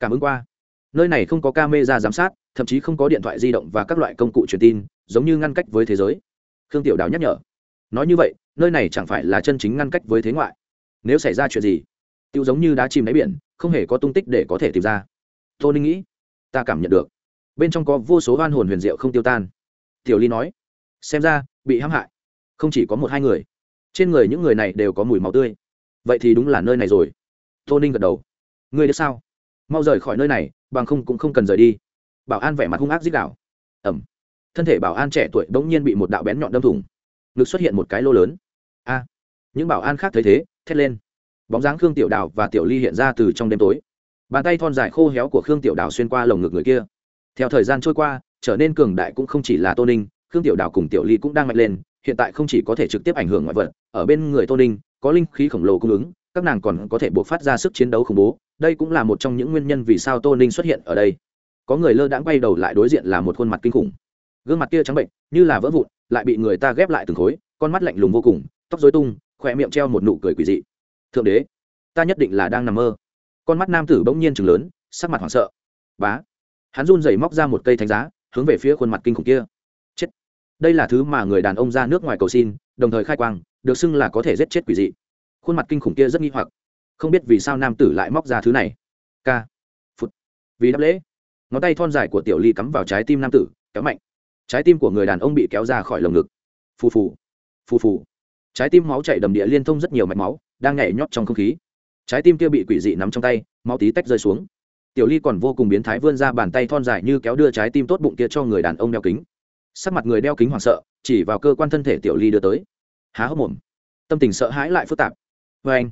Cảm ứng qua. Nơi này không có camera giám sát, thậm chí không có điện thoại di động và các loại công cụ truyền tin, giống như ngăn cách với thế giới. Khương tiểu đào nhắc nhở. Nói như vậy, nơi này chẳng phải là chân chính ngăn cách với thế ngoại. Nếu xảy ra chuyện gì tiêu giống như đá chìm đáy biển, không hề có tung tích để có thể tìm ra. Tô ninh nghĩ, ta cảm nhận được. Bên trong có vô số oan hồn huyền diệu không tiêu tan. Tiểu ly nói, xem ra, bị hãm hại. Không chỉ có một hai người. Trên người những người này đều có mùi máu tươi. Vậy thì đúng là nơi này rồi. Tô ninh gật đầu. Ngươi biết sao? Mau rời khỏi nơi này, bằng không cũng không cần rời đi. Bảo an vẻ mặt hung ác dích đạo. Ẩm. Thân thể bảo an trẻ tuổi bỗng nhiên bị một đạo bén nhọn đâm thủng. Ngực xuất hiện một cái lô lớn. A. Những bảo an khác thấy thế, thét lên bóng dáng khương tiểu đào và tiểu ly hiện ra từ trong đêm tối. Bàn tay thon dài khô héo của khương tiểu đào xuyên qua lồng ngực người kia. Theo thời gian trôi qua, trở nên cường đại cũng không chỉ là tô ninh, khương tiểu đào cùng tiểu ly cũng đang mạnh lên, hiện tại không chỉ có thể trực tiếp ảnh hưởng ngoại vật, ở bên người tô ninh, có linh khí khổng lồ cung ứng, các nàng còn có thể buộc phát ra sức chiến đấu khủng bố, đây cũng là một trong những nguyên nhân vì sao tô ninh xuất hiện ở đây. Có người lơ đãng quay đầu lại đối diện là một khuôn mặt kinh khủng. Gương mặt kia trắng bệnh, như là vỡ vụn, lại bị người ta ghép lại từng khối, con mắt lạnh lùng vô cùng, tóc dối tung khỏe miệng treo một nụ cười quỳ dị thượng đế, ta nhất định là đang nằm mơ. Con mắt nam tử bỗng nhiên chừng lớn, sắc mặt hoảng sợ. Bá. Hắn run rẩy móc ra một cây thánh giá, hướng về phía khuôn mặt kinh khủng kia. Chết. Đây là thứ mà người đàn ông ra nước ngoài cầu xin, đồng thời khai quang, được xưng là có thể giết chết quỷ dị. Khuôn mặt kinh khủng kia rất nghi hoặc. Không biết vì sao nam tử lại móc ra thứ này. K. Phút vì đáp lễ, ngón tay thon dài của tiểu ly cắm vào trái tim nam tử, kéo mạnh. Trái tim của người đàn ông bị kéo ra khỏi lồng ngực. Phù phù. Phù phù. Trái tim máu chảy đầm địa liên thông rất nhiều mạch máu đang nhảy nhót trong không khí. Trái tim kia bị quỷ dị nắm trong tay, máu tí tách rơi xuống. Tiểu ly còn vô cùng biến thái vươn ra bàn tay thon dài như kéo đưa trái tim tốt bụng kia cho người đàn ông đeo kính. Sắc mặt người đeo kính hoảng sợ, chỉ vào cơ quan thân thể tiểu ly đưa tới. Há hốc mồm. Tâm tình sợ hãi lại phức tạp. Vê anh,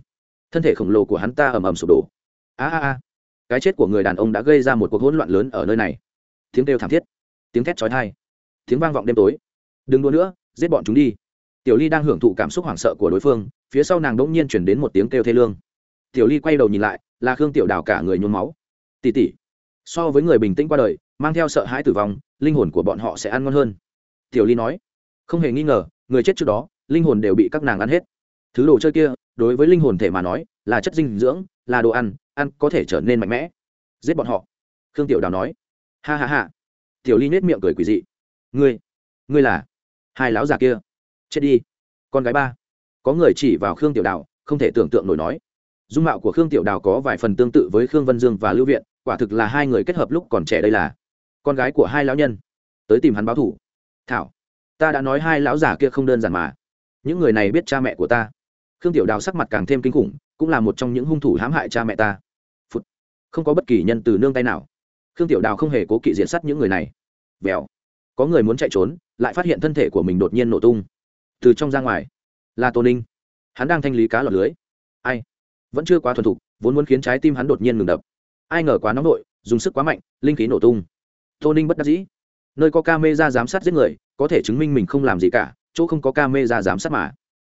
thân thể khổng lồ của hắn ta ầm ầm sụp đổ. A a a. Cái chết của người đàn ông đã gây ra một cuộc hỗn loạn lớn ở nơi này. Tiếng kêu thảm thiết, tiếng thét chói tai, tiếng vang vọng đêm tối. Đừng đua nữa, giết bọn chúng đi tiểu ly đang hưởng thụ cảm xúc hoảng sợ của đối phương, phía sau nàng đ ỗ n g nhiên chuyển đến một tiếng kêu thê lương. Tiểu ly quay đầu nhìn lại, là khương tiểu đào cả người nhuốm máu. Tỉ tỉ so với người bình tĩnh qua đời, mang theo sợ hãi tử vong, linh hồn của bọn họ sẽ ăn ngon hơn. Tiểu ly nói. Không hề nghi ngờ, người chết trước đó, linh hồn đều bị các nàng ăn hết. Thứ đồ chơi kia, đối với linh hồn thể mà nói, là chất dinh dưỡng, là đồ ăn ăn có thể trở nên mạnh mẽ. Giết bọn họ. Khương tiểu đào nói. Ha ha ha. Tiểu ly nết miệng cười quỳ dị. Ngươi ngươi là hai lão già kia chết đi. Con gái ba. Có người chỉ vào khương tiểu đào, không thể tưởng tượng nổi nói. Dung mạo của khương tiểu đào có vài phần tương tự với khương vân dương và lưu viện, quả thực là hai người kết hợp lúc còn trẻ đây là. Con gái của hai lão nhân. Tới tìm hắn báo thủ thảo, ta đã nói hai lão già kia không đơn giản mà. Những người này biết cha mẹ của ta. Khương tiểu đào sắc mặt càng thêm kinh khủng, cũng là một trong những hung thủ hãm hại cha mẹ ta. Phụt. không có bất kỳ nhân từ nương tay nào. Khương tiểu đào không hề cố kỵ diện sắt những người này. Vèo có người muốn chạy trốn, lại phát hiện thân thể của mình đột nhiên nổ tung từ trong ra ngoài. Là tô ninh. Hắn đang thanh lý cá lọt lưới. Ai? Vẫn chưa quá thuần thục, vốn muốn khiến trái tim hắn đột nhiên ngừng đập. Ai ngờ quá nóng nội, dùng sức quá mạnh, linh khí nổ tung. Tô ninh bất đắc dĩ. Nơi có ca mê ra giám sát giết người, có thể chứng minh mình không làm gì cả, chỗ không có ca mê ra giám sát mà.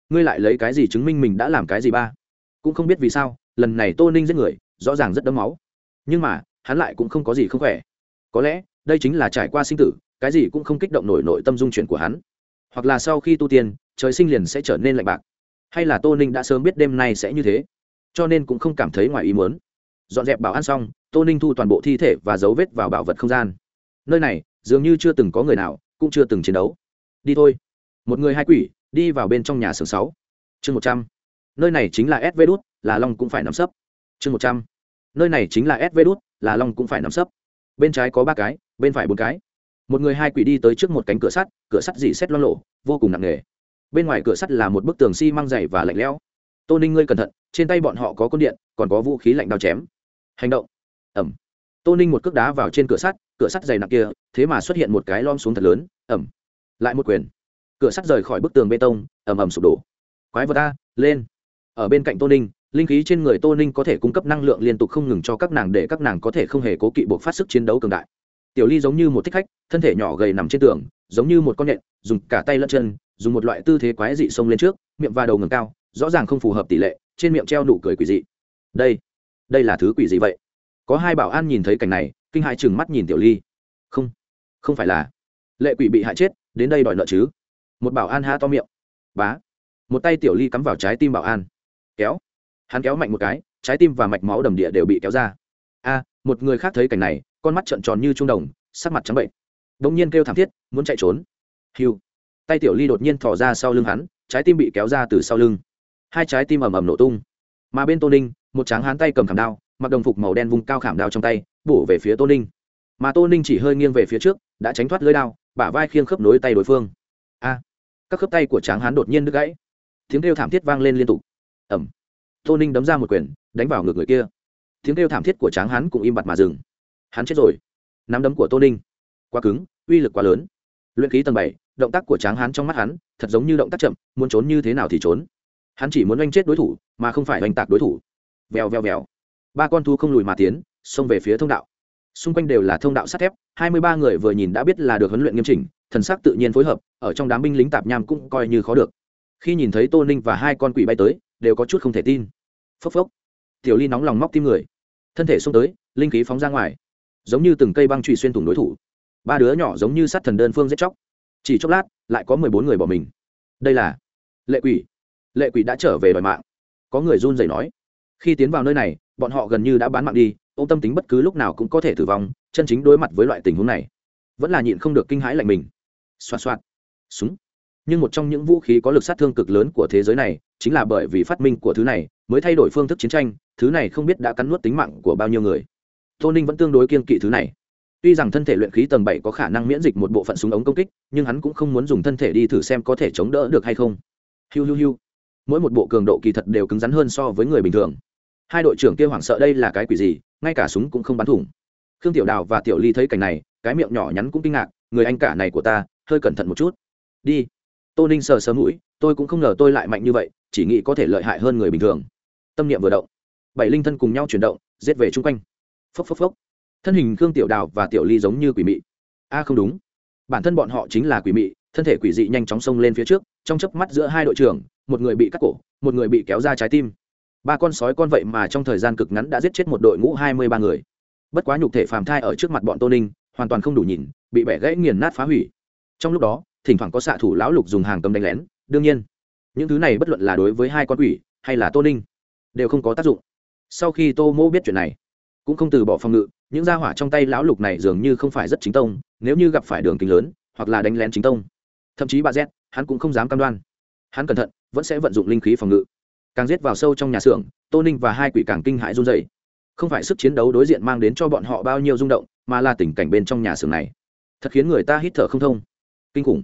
Ngươi lại lấy cái gì chứng minh mình đã làm cái gì ba? Cũng không biết vì sao, lần này tô ninh giết người, rõ ràng rất đấm máu. Nhưng mà, hắn lại cũng không có gì không khỏe. Có lẽ, đây chính là trải qua sinh tử, cái gì cũng không kích động nổi nội tâm dung chuyển của hắn hoặc là sau khi tu tiên, trời sinh liền sẽ trở nên lạnh bạc. Hay là tô ninh đã sớm biết đêm nay sẽ như thế, cho nên cũng không cảm thấy ngoài ý muốn. Dọn dẹp bảo an xong, tô ninh thu toàn bộ thi thể và dấu vết vào bảo vật không gian. Nơi này, dường như chưa từng có người nào, cũng chưa từng chiến đấu. Đi thôi. Một người hai quỷ, đi vào bên trong nhà xưởng sáu. Chương một trăm. Nơi này chính là sv đút là long cũng phải nắm sấp. Chương một trăm. Nơi này chính là sv đút là long cũng phải nắm sấp. Bên trái có ba cái, bên phải bốn cái một người hai quỷ đi tới trước một cánh cửa sắt cửa sắt dỉ xét lo lộ vô cùng nặng nề. Bên ngoài cửa sắt là một bức tường xi、si、măng dày và lạnh lẽo. Tô ninh ngươi cẩn thận, trên tay bọn họ có côn điện, còn có vũ khí lạnh đao chém. Hành động. Ẩm. Tô ninh một cước đá vào trên cửa sắt cửa sắt dày nặng kia, thế mà xuất hiện một cái lom xuống thật lớn, ẩm. Lại một quyền. Cửa sắt rời khỏi bức tường bê tông ẩm ẩm sụp đổ. Quái vật ta lên. Ở bên cạnh tô ninh, linh khí trên người tô ninh có thể cung cấp năng lượng liên tục không ngừng cho các nàng để các nàng có thể không hề cố kỵ buộc phát sức chiến đấu cường đại tiểu ly giống như một thích khách, thân thể nhỏ gầy nằm trên tường, giống như một con nhện, dùng cả tay lẫn chân, dùng một loại tư thế quái dị xông lên trước, miệng và đầu ngầm cao, rõ ràng không phù hợp tỷ lệ, trên miệng treo nụ cười quỷ dị. Đây đây là thứ quỷ gì vậy. Có hai bảo an nhìn thấy cảnh này, kinh hãi chừng mắt nhìn tiểu ly. Không không phải là. Lệ quỷ bị hại chết, đến đây đòi nợ chứ. Một bảo an ha to miệng. Bá. Một tay tiểu ly cắm vào trái tim bảo an. Kéo. Hắn kéo mạnh một cái, trái tim và mạch máu đầm địa đều bị kéo ra. A, một người khác thấy cảnh này con mắt trợn tròn như trung đồng, sắc mặt trắng bệnh. Bỗng nhiên kêu thảm thiết, muốn chạy trốn. Hiu tay tiểu ly đột nhiên thò ra sau lưng hắn, trái tim bị kéo ra từ sau lưng. Hai trái tim ầm ầm nổ tung. Mà bên tô ninh, một tráng hán tay cầm khảm đao, mặc đồng phục màu đen vùng cao khảm đao trong tay, bổ về phía tô ninh. Mà tô ninh chỉ hơi nghiêng về phía trước, đã tránh thoát lưới đao, bả vai khiêng khớp nối tay đối phương. A. Các khớp tay của tráng hán đột nhiên đứt gãy. Tiếng kêu thảm thiết vang lên liên tục. Ẩm tô ninh đấm ra một quyền, đánh vào ngực người kia. Tiếng kêu thảm thiết của tráng hán cũng im bặt mà dừng hắn chết rồi. Nắm đấm của tô ninh. Quá cứng, uy lực quá lớn. Luyện khí tầng bảy, động tác của tráng hắn trong mắt hắn, thật giống như động tác chậm, muốn trốn như thế nào thì trốn. Hắn chỉ muốn oanh chết đối thủ, mà không phải oanh tạc đối thủ. Vèo vèo vèo. Ba con thu không lùi mà tiến, xông về phía thông đạo. Xung quanh đều là thông đạo sắt thép, hai mươi ba người vừa nhìn đã biết là được huấn luyện nghiêm chỉnh, thần sắc tự nhiên phối hợp, ở trong đám binh lính tạp nham cũng coi như khó được. Khi nhìn thấy tô ninh và hai con quỷ bay tới, đều có chút không thể tin. Phốc phốc. Tiểu ly nóng lòng móc tim người. Thân thể xông tới, linh khí phóng ra ngoài giống như từng cây băng trụy xuyên thủng đối thủ. Ba đứa nhỏ giống như sát thần đơn phương giết chóc. Chỉ chốc lát, lại có mười bốn người bỏ mình. Đây là lệ quỷ. Lệ quỷ đã trở về đòi mạng. Có người run rẩy nói, khi tiến vào nơi này, bọn họ gần như đã bán mạng đi, ô tâm tính bất cứ lúc nào cũng có thể tử vong, chân chính đối mặt với loại tình huống này, vẫn là nhịn không được kinh hãi lạnh mình. Xoa xoa súng. Nhưng một trong những vũ khí có lực sát thương cực lớn của thế giới này chính là bởi vì phát minh của thứ này mới thay đổi phương thức chiến tranh, thứ này không biết đã cắn nuốt tính mạng của bao nhiêu người tô ninh vẫn tương đối kiên kỵ thứ này. Tuy rằng thân thể luyện khí tầng bảy có khả năng miễn dịch một bộ phận súng ống công kích, nhưng hắn cũng không muốn dùng thân thể đi thử xem có thể chống đỡ được hay không. Hiu hiu hiu. Mỗi một bộ cường độ kỳ thật đều cứng rắn hơn so với người bình thường. Hai đội trưởng kia hoảng sợ đây là cái quỷ gì, ngay cả súng cũng không bắn thủng. Khương tiểu đào và tiểu ly thấy cảnh này, cái miệng nhỏ nhắn cũng kinh ngạc, người anh cả này của ta, hơi cẩn thận một chút. Đi. Tô ninh sờ sờ mũi, tôi cũng không ngờ tôi lại mạnh như vậy, chỉ nghĩ có thể lợi hại hơn người bình thường. Tâm niệm vừa động. Bảy linh thân cùng nhau chuyển động, giết về chung quanh phốc phốc phốc. Thân hình khương tiểu đào và tiểu ly giống như quỷ mị. A không đúng. Bản thân bọn họ chính là quỷ mị, thân thể quỷ dị nhanh chóng xông lên phía trước, trong chớp mắt giữa hai đội trưởng, một người bị cắt cổ, một người bị kéo ra trái tim. Ba con sói con vậy mà trong thời gian cực ngắn đã giết chết một đội ngũ hai mươi ba người. Bất quá nhục thể phàm thai ở trước mặt bọn tô ninh, hoàn toàn không đủ nhìn, bị bẻ gãy nghiền nát phá hủy. Trong lúc đó, thỉnh thoảng có xạ thủ lão lục dùng hàng cầm đánh lén. Đương nhiên, những thứ này bất luận là đối với hai con quỷ hay là tô ninh, đều không có tác dụng. Sau khi tô mô biết chuyện này cũng không từ bỏ phòng ngự, những gia hỏa trong tay lão lục này dường như không phải rất chính tông, nếu như gặp phải đường kính lớn, hoặc là đánh lén chính tông. Thậm chí bà z, hắn cũng không dám cam đoan. Hắn cẩn thận, vẫn sẽ vận dụng linh khí phòng ngự. Càng giết vào sâu trong nhà xưởng, tô ninh và hai quỷ càng kinh hãi run dày không phải sức chiến đấu đối diện mang đến cho bọn họ bao nhiêu rung động, mà là tình cảnh bên trong nhà xưởng này. Thật khiến người ta hít thở không thông. Kinh khủng.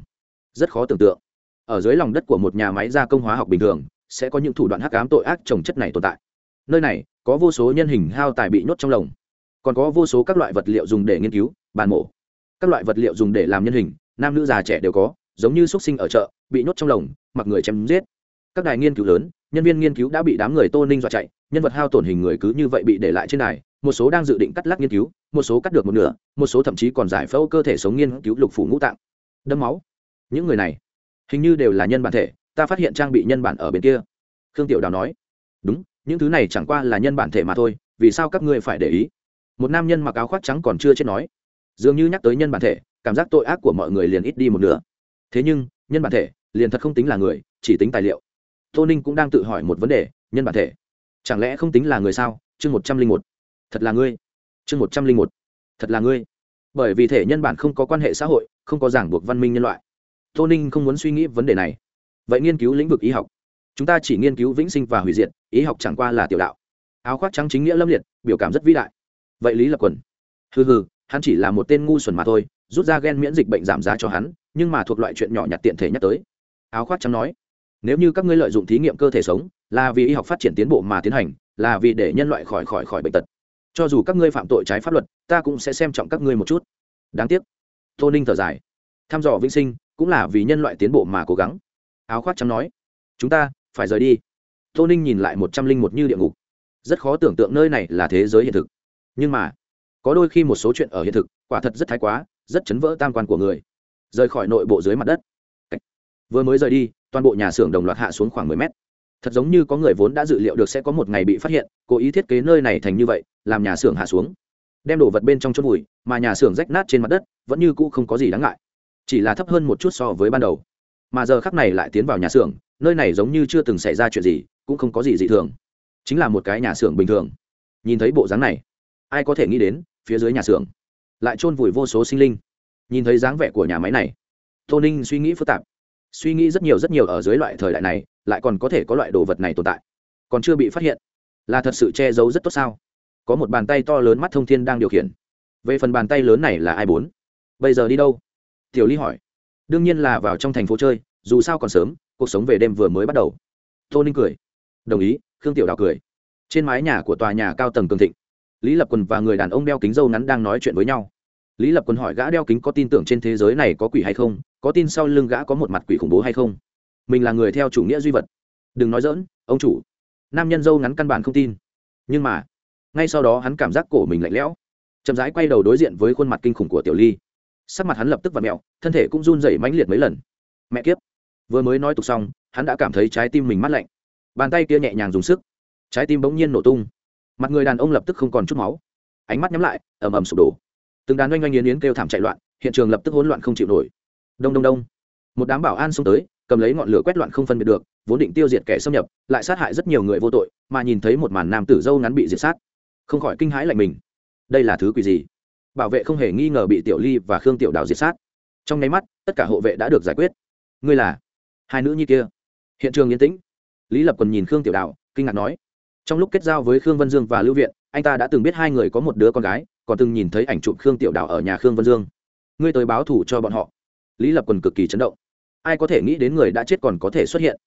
Rất khó tưởng tượng. Ở dưới lòng đất của một nhà máy gia công hóa học bình thường, sẽ có những thủ đoạn hắc ám tội ác trồng chất này tồn tại nơi này, có vô số nhân hình hao tài bị nhốt trong lồng. Còn có vô số các loại vật liệu dùng để nghiên cứu, bàn mổ. Các loại vật liệu dùng để làm nhân hình, nam nữ già trẻ đều có, giống như x u ấ t sinh ở chợ, bị nhốt trong lồng, mặc người chém giết. Các đài nghiên cứu lớn, nhân viên nghiên cứu đã bị đám người tô ninh dọa chạy, nhân vật hao tổn hình người cứ như vậy bị để lại trên đài, một số đang dự định cắt lắc nghiên cứu, một số cắt được một nửa, một số thậm chí còn giải phẫu cơ thể sống nghiên cứu lục phủ ngũ tạng. Đâm máu. Những người này, hình như đều là nhân bản thể, ta phát hiện trang bị nhân bản ở bên kia. Khương tiểu đào nói. Đúng những thứ này chẳng qua là nhân bản thể mà thôi, vì sao các ngươi phải để ý? Một nam nhân mặc áo khoác trắng còn chưa chết nói. Dường như nhắc tới nhân bản thể, cảm giác tội ác của mọi người liền ít đi một nửa. Thế nhưng, nhân bản thể liền thật không tính là người, chỉ tính tài liệu. Tô ninh cũng đang tự hỏi một vấn đề, nhân bản thể, chẳng lẽ không tính là người sao? Chương một trăm linh một. Thật là ngươi. Chương một trăm linh một. Thật là ngươi. Bởi vì thể nhân bản không có quan hệ xã hội, không có giảng buộc văn minh nhân loại. Tô ninh không muốn suy nghĩ vấn đề này. Vậy nghiên cứu lĩnh vực y học chúng ta chỉ nghiên cứu vĩnh sinh và hủy diệt y học chẳng qua là tiểu đạo. Áo khoác trắng chính nghĩa lâm liệt, biểu cảm rất vĩ đại. Vậy lý lập quần? Hừ hừ, hắn chỉ là một tên ngu xuẩn mà thôi, rút ra ghen miễn dịch bệnh giảm giá cho hắn, nhưng mà thuộc loại chuyện nhỏ nhặt tiện thể nhắc tới. Áo khoác trắng nói, nếu như các ngươi lợi dụng thí nghiệm cơ thể sống, là vì y học phát triển tiến bộ mà tiến hành, là vì để nhân loại khỏi khỏi khỏi bệnh tật. Cho dù các ngươi phạm tội trái pháp luật, ta cũng sẽ xem trọng các ngươi một chút. Đáng tiếc, tô ninh thở dài. Thăm dò vĩnh sinh cũng là vì nhân loại tiến bộ mà cố gắng. Áo khoác trắng nói, chúng ta phải rời đi. Tô ninh nhìn lại một trăm linh một như địa ngục. Rất khó tưởng tượng nơi này là thế giới hiện thực. Nhưng mà, có đôi khi một số chuyện ở hiện thực, quả thật rất thái quá, rất chấn vỡ tam quan của người. Rời khỏi nội bộ dưới mặt đất. Vừa mới rời đi, toàn bộ nhà xưởng đồng loạt hạ xuống khoảng mười mét. Thật giống như có người vốn đã dự liệu được sẽ có một ngày bị phát hiện, cố ý thiết kế nơi này thành như vậy, làm nhà xưởng hạ xuống. Đem đồ vật bên trong chốt bụi mà nhà xưởng rách nát trên mặt đất, vẫn như cũ không có gì đáng ngại. Chỉ là thấp hơn một chút so với ban đầu. Mà giờ khắc này lại tiến vào nhà xưởng nơi này giống như chưa từng xảy ra chuyện gì, cũng không có gì dị thường. Chính là một cái nhà xưởng bình thường. Nhìn thấy bộ dáng này, ai có thể nghĩ đến, phía dưới nhà xưởng lại chôn vùi vô số sinh linh. Nhìn thấy dáng vẻ của nhà máy này, tô ninh suy nghĩ phức tạp. Suy nghĩ rất nhiều rất nhiều ở dưới loại thời đại này, lại còn có thể có loại đồ vật này tồn tại. Còn chưa bị phát hiện, là thật sự che giấu rất tốt sao? Có một bàn tay to lớn mắt thông thiên đang điều khiển. Về phần bàn tay lớn này là ai bốn? Bây giờ đi đâu? Tiểu ly hỏi. Đương nhiên là vào trong thành phố chơi dù sao còn sớm, cuộc sống về đêm vừa mới bắt đầu. Tô ninh cười. Đồng ý, khương tiểu đào cười. Trên mái nhà của tòa nhà cao tầng cường thịnh, lý lập quần và người đàn ông đeo kính dâu ngắn đang nói chuyện với nhau. Lý lập quần hỏi gã đeo kính có tin tưởng trên thế giới này có quỷ hay không, có tin sau lưng gã có một mặt quỷ khủng bố hay không? Mình là người theo chủ nghĩa duy vật. Đừng nói dỡn ông chủ. Nam nhân dâu ngắn căn bản không tin. Nhưng mà, ngay sau đó hắn cảm giác cổ mình lạnh lẽo. Chậm rãi quay đầu đối diện với khuôn mặt kinh khủng của tiểu ly. Sắc mặt hắn lập tức v ặ mẹo, thân thể cũng run rẩy mãnh liệt mấy lần. Mẹ kiếp vừa mới nói tục xong, hắn đã cảm thấy trái tim mình mát lạnh. Bàn tay kia nhẹ nhàng dùng sức. Trái tim bỗng nhiên nổ tung. Mặt người đàn ông lập tức không còn chút máu. Ánh mắt nhắm lại, ầm ầm sụp đổ. Từng đàn oanh oanh yến yến kêu thảm chạy loạn, hiện trường lập tức hỗn loạn không chịu nổi. Đông đông đông. Một đám bảo an xông tới, cầm lấy ngọn lửa quét loạn không phân biệt được, vốn định tiêu diệt kẻ xâm nhập, lại sát hại rất nhiều người vô tội, mà nhìn thấy một màn nam tử dâu ngắn bị diệt sát. Không khỏi kinh hãi lạnh mình. Đây là thứ quỷ gì? Bảo vệ không hề nghi ngờ bị tiểu ly và khương tiểu đào diệt sát. Trong nháy mắt, tất cả hộ vệ đã được giải quyết. Ngươi là? Hai nữ nhi kia. Hiện trường yên tĩnh. Lý lập còn nhìn khương tiểu đạo kinh ngạc nói, trong lúc kết giao với khương vân dương và lưu viện, anh ta đã từng biết hai người có một đứa con gái, còn từng nhìn thấy ảnh chụp khương tiểu đạo ở nhà khương vân dương. Ngươi tới báo thủ cho bọn họ. Lý lập quần cực kỳ chấn động. Ai có thể nghĩ đến người đã chết còn có thể xuất hiện.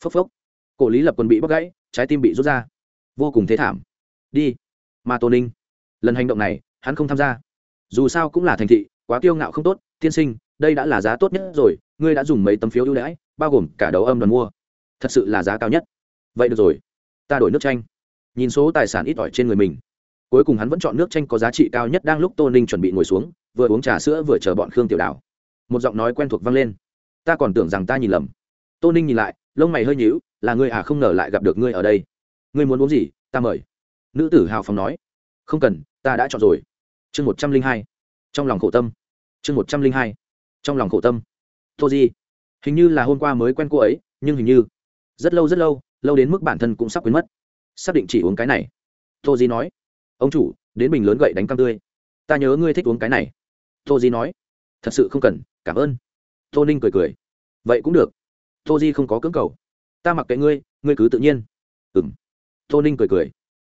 Phốc phốc. Cổ lý lập quần bị bóc gãy, trái tim bị rút ra. Vô cùng thế thảm. Đi. Mà tô ninh. Lần hành động này, hắn không tham gia. Dù sao cũng là thành thị, quá kiêu ngạo không tốt. Tiên sinh, đây đã là giá tốt nhất rồi, ngươi đã dùng mấy tấm phiếu ưu đãi bao gồm cả đấu âm đoàn mua. Thật sự là giá cao nhất. Vậy được rồi, ta đổi nước chanh. Nhìn số tài sản ít ỏi trên người mình. Cuối cùng hắn vẫn chọn nước chanh có giá trị cao nhất đang lúc tô ninh chuẩn bị ngồi xuống, vừa uống trà sữa vừa chờ bọn khương tiểu đào. Một giọng nói quen thuộc vang lên. Ta còn tưởng rằng ta nhìn lầm. Tô ninh nhìn lại, lông mày hơi nhíu, là ngươi à không ngờ lại gặp được ngươi ở đây. Ngươi muốn uống gì, ta mời. Nữ tử hào phóng nói. Không cần, ta đã chọn rồi. Chương một trăm linh hai. Trong lòng khổ tâm. Chương một trăm linh hai. Trong lòng khổ tâm. Tô di hình như là hôm qua mới quen cô ấy, nhưng hình như rất lâu rất lâu lâu đến mức bản thân cũng sắp quên mất. Xác định chỉ uống cái này. Tô di nói. Ông chủ, đến bình lớn gậy đánh cam tươi. Ta nhớ ngươi thích uống cái này. Tô di nói. Thật sự không cần, cảm ơn. Tô ninh cười cười. Vậy cũng được. Tô di không có cưỡng cầu. Ta mặc kệ ngươi ngươi cứ tự nhiên. Ừ m tô ninh cười cười.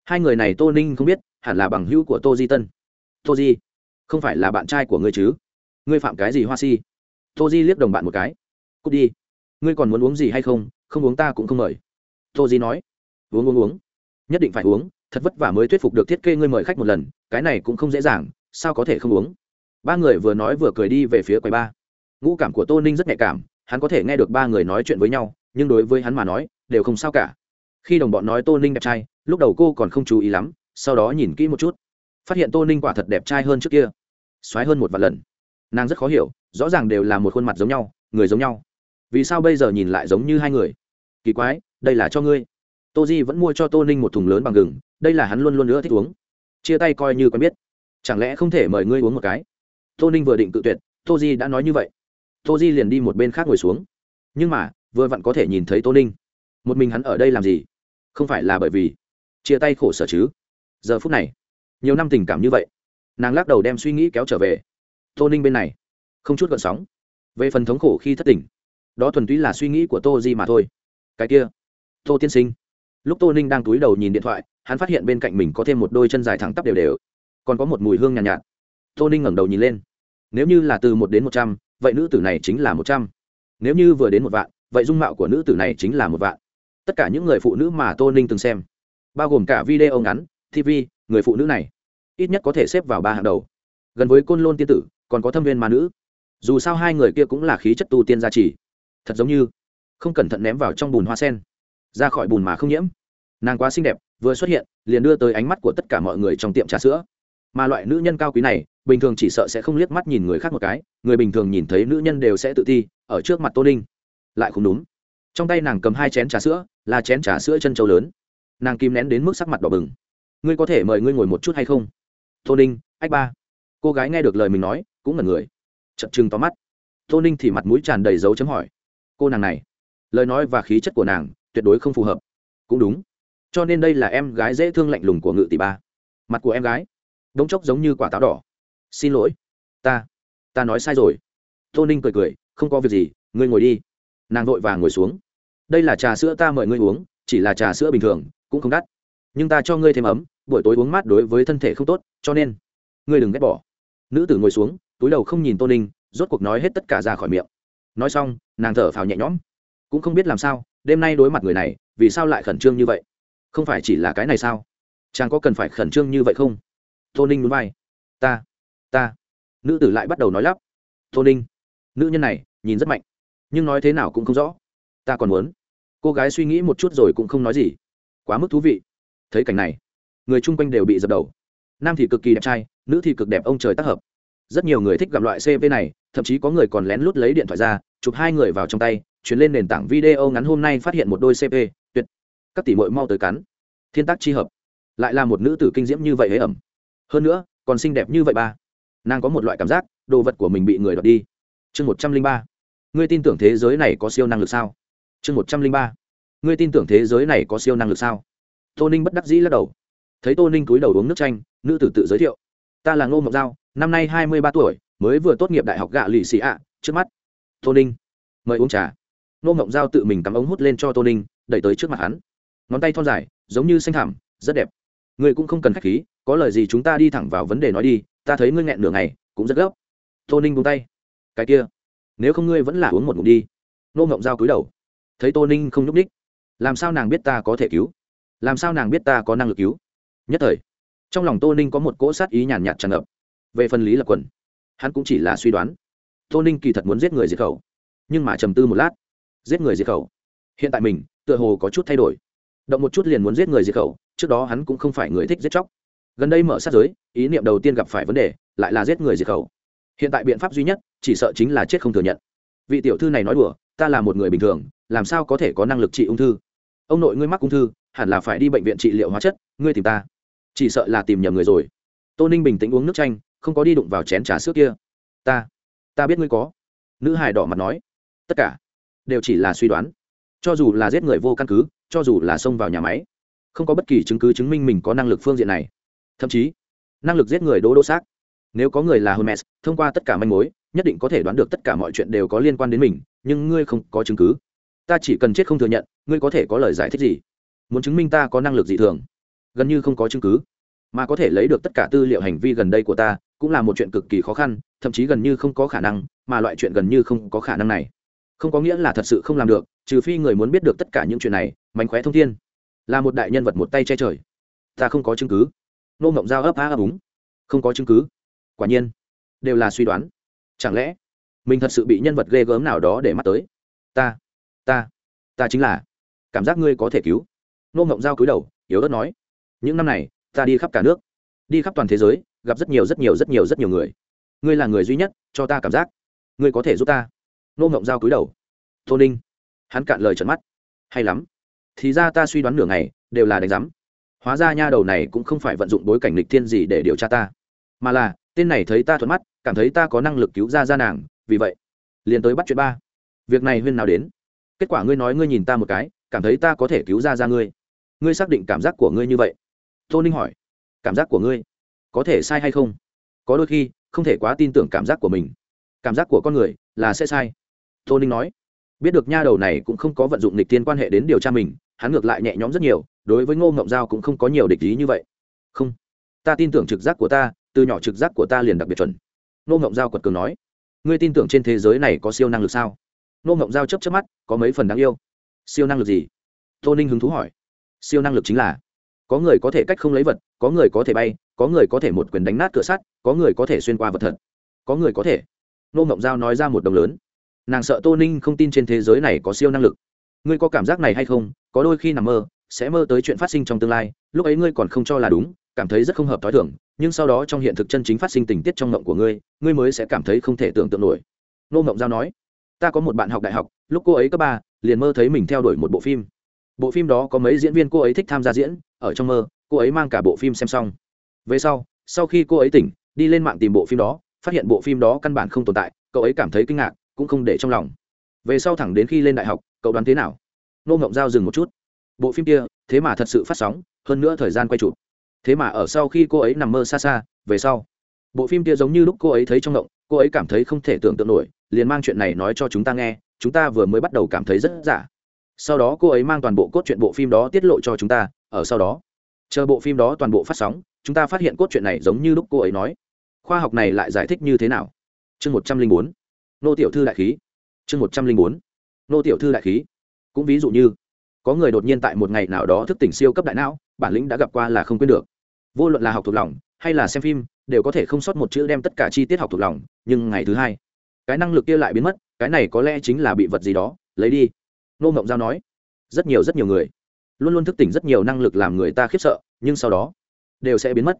Hai người này tô ninh không biết, hẳn là bằng hữu của tô di tân. Tô di, không phải là bạn trai của ngươi chứ? Ngươi phạm cái gì hoa si? Tô di liếc đồng bạn một cái cút đi. Ngươi còn muốn uống gì hay không? Không uống ta cũng không mời. Tô di nói. Uống uống uống. Nhất định phải uống, thật vất vả mới thuyết phục được thiết kê ngươi mời khách một lần, cái này cũng không dễ dàng, sao có thể không uống? Ba người vừa nói vừa cười đi về phía quầy ba ngũ cảm của tô ninh rất nhạy cảm, hắn có thể nghe được ba người nói chuyện với nhau, nhưng đối với hắn mà nói, đều không sao cả. Khi đồng bọn nói tô ninh đẹp trai, lúc đầu cô còn không chú ý lắm, sau đó nhìn kỹ một chút. Phát hiện tô ninh quả thật đẹp trai hơn trước kia. X o á i hơn một vài lần. Nàng rất khó hiểu, rõ ràng đều là một khuôn mặt giống nhau, người giống nhau vì sao bây giờ nhìn lại giống như hai người? Kỳ quái, đây là cho ngươi. Tô di vẫn mua cho tô ninh một thùng lớn bằng gừng, đây là hắn luôn luôn nữa thích uống. Chia tay coi như quen biết. Chẳng lẽ không thể mời ngươi uống một cái? Tô ninh vừa định tự tuyệt, tô di đã nói như vậy. Tô di liền đi một bên khác ngồi xuống. Nhưng mà, vừa vặn có thể nhìn thấy tô ninh. Một mình hắn ở đây làm gì? Không phải là bởi vì chia tay khổ sở chứ? Giờ phút này, nhiều năm tình cảm như vậy, nàng lắc đầu đem suy nghĩ kéo trở về. Tô ninh bên này, không chút gợn sóng. Về phần thống khổ khi thất tình đó thuần túy là suy nghĩ của tô di mà thôi. Cái kia tô tiên sinh. Lúc tô ninh đang túi đầu nhìn điện thoại hắn phát hiện bên cạnh mình có thêm một đôi chân dài thẳng tắp đều đều. Còn có một mùi hương nhàn nhạt, nhạt. Tô ninh ngẩng đầu nhìn lên. Nếu như là từ một đến một trăm vậy nữ tử này chính là một trăm. Nếu như vừa đến một vạn vậy dung mạo của nữ tử này chính là một vạn. Tất cả những người phụ nữ mà tô ninh từng xem bao gồm cả video ngắn tv người phụ nữ này ít nhất có thể xếp vào ba hàng đầu. Gần với côn lôn tiên tử còn có thâm viên ma nữ. Dù sao hai người kia cũng là khí chất tu tiên gia trì thật giống như không cẩn thận ném vào trong bùn hoa sen, ra khỏi bùn mà không nhiễm. Nàng quá xinh đẹp, vừa xuất hiện, liền đưa tới ánh mắt của tất cả mọi người trong tiệm trà sữa. Mà loại nữ nhân cao quý này, bình thường chỉ sợ sẽ không liếc mắt nhìn người khác một cái, người bình thường nhìn thấy nữ nhân đều sẽ tự ti, ở trước mặt tô ninh. Lại không đúng. Trong tay nàng cầm hai chén trà sữa, là chén trà sữa chân trâu lớn. Nàng kim nén đến mức sắc mặt đỏ bừng. Ngươi có thể mời ngươi ngồi một chút hay không? Tô ninh, ách ba. Cô gái nghe được lời mình nói, cũng ngẩn người. Chật chừng to mắt. Tô ninh thì mặt mũi tràn đầy dấu chấm hỏi cô nàng này. Lời nói và khí chất của nàng tuyệt đối không phù hợp. Cũng đúng. Cho nên đây là em gái dễ thương lạnh lùng của ngự tỷ ba. Mặt của em gái đống chốc giống như quả táo đỏ. Xin lỗi. Ta ta nói sai rồi. Tô ninh cười cười, không có việc gì, ngươi ngồi đi. Nàng vội vàng ngồi xuống. Đây là trà sữa ta mời ngươi uống, chỉ là trà sữa bình thường, cũng không đắt. Nhưng ta cho ngươi thêm ấm, buổi tối uống mát đối với thân thể không tốt, cho nên, ngươi đừng ghét bỏ. Nữ tử ngồi xuống, túi đầu không nhìn tô ninh, rốt cuộc nói hết tất cả ra khỏi miệng nói xong, nàng thở phào nhẹ nhõm. Cũng không biết làm sao, đêm nay đối mặt người này, vì sao lại khẩn trương như vậy? Không phải chỉ là cái này sao? Chàng có cần phải khẩn trương như vậy không? Tô ninh muốn vai. Ta ta. Nữ tử lại bắt đầu nói lắp. Tô ninh, nữ nhân này, nhìn rất mạnh. Nhưng nói thế nào cũng không rõ. Ta còn muốn. Cô gái suy nghĩ một chút rồi cũng không nói gì. Quá mức thú vị. Thấy cảnh này, người chung quanh đều bị dập đầu. Nam thì cực kỳ đẹp trai, nữ thì cực đẹp ông trời tác hợp. Rất nhiều người thích gặp loại cv này thậm chí có người còn lén lút lấy điện thoại ra, chụp hai người vào trong tay, chuyển lên nền tảng video ngắn hôm nay phát hiện một đôi cp tuyệt. Các tỷ mội mau tới cắn. Thiên tác chi hợp. Lại là một nữ tử kinh diễm như vậy hế ẩm. Hơn nữa, còn xinh đẹp như vậy ba. Nàng có một loại cảm giác, đồ vật của mình bị người đoạt đi. Chương một trăm linh ba. Ngươi tin tưởng thế giới này có siêu năng lực sao? Chương một trăm linh ba. Ngươi tin tưởng thế giới này có siêu năng lực sao? Tô ninh bất đắc dĩ lắc đầu. Thấy tô ninh cúi đầu uống nước chanh, nữ tử tự giới thiệu. Ta là ngô mộc giao, năm nay hai mươi ba tuổi mới vừa tốt nghiệp đại học gạ lì xì ạ, trước mắt. Tô ninh, mời uống trà. Nô ngộng giao tự mình cắm ống hút lên cho tô ninh, đẩy tới trước mặt hắn. Ngón tay thon dài, giống như xanh thảm rất đẹp. Ngươi cũng không cần k h á c h khí, có lời gì chúng ta đi thẳng vào vấn đề nói đi, ta thấy ngươi nghẹn nửa ngày, cũng rất gấp. Tô ninh buông tay. Cái kia, nếu không ngươi vẫn là uống một ngụm đi. Nô ngộng giao cúi đầu. Thấy tô ninh không nhúc ních làm sao nàng biết ta có thể cứu? Làm sao nàng biết ta có năng lực cứu? Nhất thời, trong lòng tô ninh có một cỗ sát ý nhàn nhạt tràn ngập. Về phần lý lập quần hắn cũng chỉ là suy đoán. Tô ninh kỳ thật muốn giết người diệt khẩu, nhưng mà trầm tư một lát, giết người diệt khẩu. Hiện tại mình, tựa hồ có chút thay đổi. Động một chút liền muốn giết người diệt khẩu, trước đó hắn cũng không phải người thích giết chóc. Gần đây mở sát giới, ý niệm đầu tiên gặp phải vấn đề, lại là giết người diệt khẩu. Hiện tại biện pháp duy nhất, chỉ sợ chính là chết không thừa nhận. Vị tiểu thư này nói đùa, ta là một người bình thường, làm sao có thể có năng lực trị ung thư? Ông nội ngươi mắc ung thư, hẳn là phải đi bệnh viện trị liệu hóa chất, ngươi tìm ta. Chỉ sợ là tìm nhầm người rồi. Tô ninh bình tĩnh uống nước chanh không có đi đụng vào chén trà sữa kia. Ta ta biết ngươi có. Nữ hài đỏ mặt nói. Tất cả đều chỉ là suy đoán. Cho dù là giết người vô căn cứ, cho dù là xông vào nhà máy, không có bất kỳ chứng cứ chứng minh mình có năng lực phương diện này. Thậm chí, năng lực giết người đỗ đỗ xác. Nếu có người là hermes thông qua tất cả manh mối, nhất định có thể đoán được tất cả mọi chuyện đều có liên quan đến mình, nhưng ngươi không có chứng cứ. Ta chỉ cần chết không thừa nhận, ngươi có thể có lời giải thích gì? Muốn chứng minh ta có năng lực dị thường, gần như không có chứng cứ, mà có thể lấy được tất cả tư liệu hành vi gần đây của ta cũng là một chuyện cực kỳ khó khăn, thậm chí gần như không có khả năng, mà loại chuyện gần như không có khả năng này. Không có nghĩa là thật sự không làm được, trừ phi người muốn biết được tất cả những chuyện này, mánh khóe thông thiên. Là một đại nhân vật một tay che trời. Ta không có chứng cứ. Nô mộng dao ấp á ấp úng. Không có chứng cứ. Quả nhiên, đều là suy đoán. Chẳng lẽ, mình thật sự bị nhân vật ghê gớm nào đó để mắt tới? Ta ta ta chính là. Cảm giác ngươi có thể cứu. Nô mộng dao cúi đầu, yếu ớt nói. Những năm này, ta đi khắp cả nước. Đi khắp toàn thế giới gặp rất nhiều rất nhiều rất nhiều rất nhiều người. Ngươi là người duy nhất cho ta cảm giác. Ngươi có thể giúp ta. Nô ngộng giao cúi đầu. Tô ninh. Hắn cạn lời trận mắt. Hay lắm. Thì ra ta suy đoán nửa ngày, đều là đánh giám. Hóa ra nha đầu này cũng không phải vận dụng bối cảnh lịch thiên gì để điều tra ta. Mà là, tên này thấy ta thuận mắt, cảm thấy ta có năng lực cứu ra ra nàng, vì vậy, liền tới bắt chuyện ba. Việc này huyên nào đến? Kết quả ngươi nói ngươi nhìn ta một cái, cảm thấy ta có thể cứu ra ra ngươi. Ngươi xác định cảm giác của ngươi như vậy? Tô ninh hỏi. Cảm giác của ngươi? Có thể sai hay không? Có đôi khi, không thể quá tin tưởng cảm giác của mình. Cảm giác của con người là sẽ sai. Tô ninh nói, biết được nha đầu này cũng không có vận dụng lịch tiên quan hệ đến điều tra mình, hắn ngược lại nhẹ nhõm rất nhiều, đối với ngô ngộng giao cũng không có nhiều địch ý như vậy. Không, ta tin tưởng trực giác của ta, từ nhỏ trực giác của ta liền đặc biệt chuẩn. Ngô ngộng giao quật cường nói, ngươi tin tưởng trên thế giới này có siêu năng lực sao? Ngô ngộng giao chấp chấp mắt, có mấy phần đáng yêu. Siêu năng lực gì? Tô ninh hứng thú hỏi. Siêu năng lực chính là, có người có thể cách không lấy vật, có người có thể bay có người có thể một quyền đánh nát cửa sắt, có người có thể xuyên qua vật thật. Có người có thể. Nô mộng giao nói ra một đồng lớn. Nàng sợ tô ninh không tin trên thế giới này có siêu năng lực. Ngươi có cảm giác này hay không? Có đôi khi nằm mơ, sẽ mơ tới chuyện phát sinh trong tương lai, lúc ấy ngươi còn không cho là đúng, cảm thấy rất không hợp t h o i thưởng nhưng sau đó trong hiện thực chân chính phát sinh tình tiết trong mộng của ngươi ngươi mới sẽ cảm thấy không thể tưởng tượng nổi. Nô mộng giao nói, ta có một bạn học đại học, lúc cô ấy cấp ba, liền mơ thấy mình theo đuổi một bộ phim. Bộ phim đó có mấy diễn viên cô ấy thích tham gia diễn, ở trong mơ, cô ấy mang cả bộ phim xem xong về sau sau khi cô ấy tỉnh, đi lên mạng tìm bộ phim đó, phát hiện bộ phim đó căn bản không tồn tại, cậu ấy cảm thấy kinh ngạc, cũng không để trong lòng. Về sau thẳng đến khi lên đại học, cậu đoán thế nào? Nô ngộng giao dừng một chút. Bộ phim kia, thế mà thật sự phát sóng, hơn nữa thời gian quay chụp. Thế mà ở sau khi cô ấy nằm mơ xa xa, về sau. Bộ phim kia giống như lúc cô ấy thấy trong ngộng, cô ấy cảm thấy không thể tưởng tượng nổi, liền mang chuyện này nói cho chúng ta nghe, chúng ta vừa mới bắt đầu cảm thấy rất giả. Sau đó cô ấy mang toàn bộ cốt truyện bộ phim đó tiết lộ cho chúng ta, ở sau đó. Chờ bộ phim đó toàn bộ phát sóng chúng ta phát hiện cốt truyện này giống như lúc cô ấy nói. Khoa học này lại giải thích như thế nào? Chương một trăm linh bốn. Nô tiểu thư đại khí. Chương một trăm linh bốn. Nô tiểu thư đại khí. Cũng ví dụ như, có người đột nhiên tại một ngày nào đó thức tỉnh siêu cấp đại não, bản lĩnh đã gặp qua là không quên được. Vô luận là học thuộc lòng, hay là xem phim, đều có thể không sót một chữ đem tất cả chi tiết học thuộc lòng, nhưng ngày thứ hai, cái năng lực kia lại biến mất, cái này có lẽ chính là bị vật gì đó, lấy đi. Nô mộng giao nói, rất nhiều rất nhiều người, luôn luôn thức tỉnh rất nhiều năng lực làm người ta khiếp sợ, nhưng sau đó đều sẽ biến mất.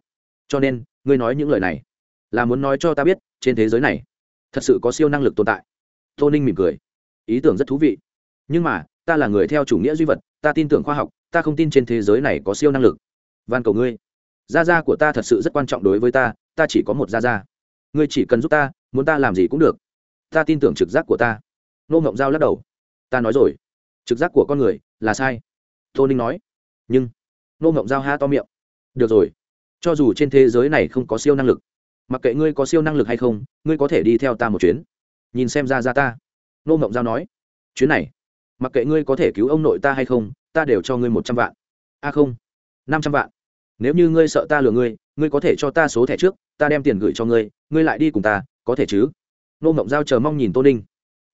Cho nên, ngươi nói những lời này là muốn nói cho ta biết trên thế giới này thật sự có siêu năng lực tồn tại. Tô ninh mỉm cười. Ý tưởng rất thú vị. Nhưng mà, ta là người theo chủ nghĩa duy vật, ta tin tưởng khoa học, ta không tin trên thế giới này có siêu năng lực. Van cầu ngươi. Gia gia của ta thật sự rất quan trọng đối với ta ta chỉ có một gia gia. Ngươi chỉ cần giúp ta, muốn ta làm gì cũng được. Ta tin tưởng trực giác của ta. Nô ngộng giao lắc đầu. Ta nói rồi. Trực giác của con người là sai. Tô ninh nói. Nhưng, nô ngộng giao ha to miệng được rồi. Cho dù trên thế giới này không có siêu năng lực, mặc kệ ngươi có siêu năng lực hay không, ngươi có thể đi theo ta một chuyến. Nhìn xem ra ra ta. Nô mộng giao nói. Chuyến này, mặc kệ ngươi có thể cứu ông nội ta hay không, ta đều cho ngươi một trăm vạn. A không, năm trăm vạn. Nếu như ngươi sợ ta lừa ngươi ngươi có thể cho ta số thẻ trước, ta đem tiền gửi cho ngươi ngươi lại đi cùng ta, có thể chứ? Nô mộng giao chờ mong nhìn tô ninh.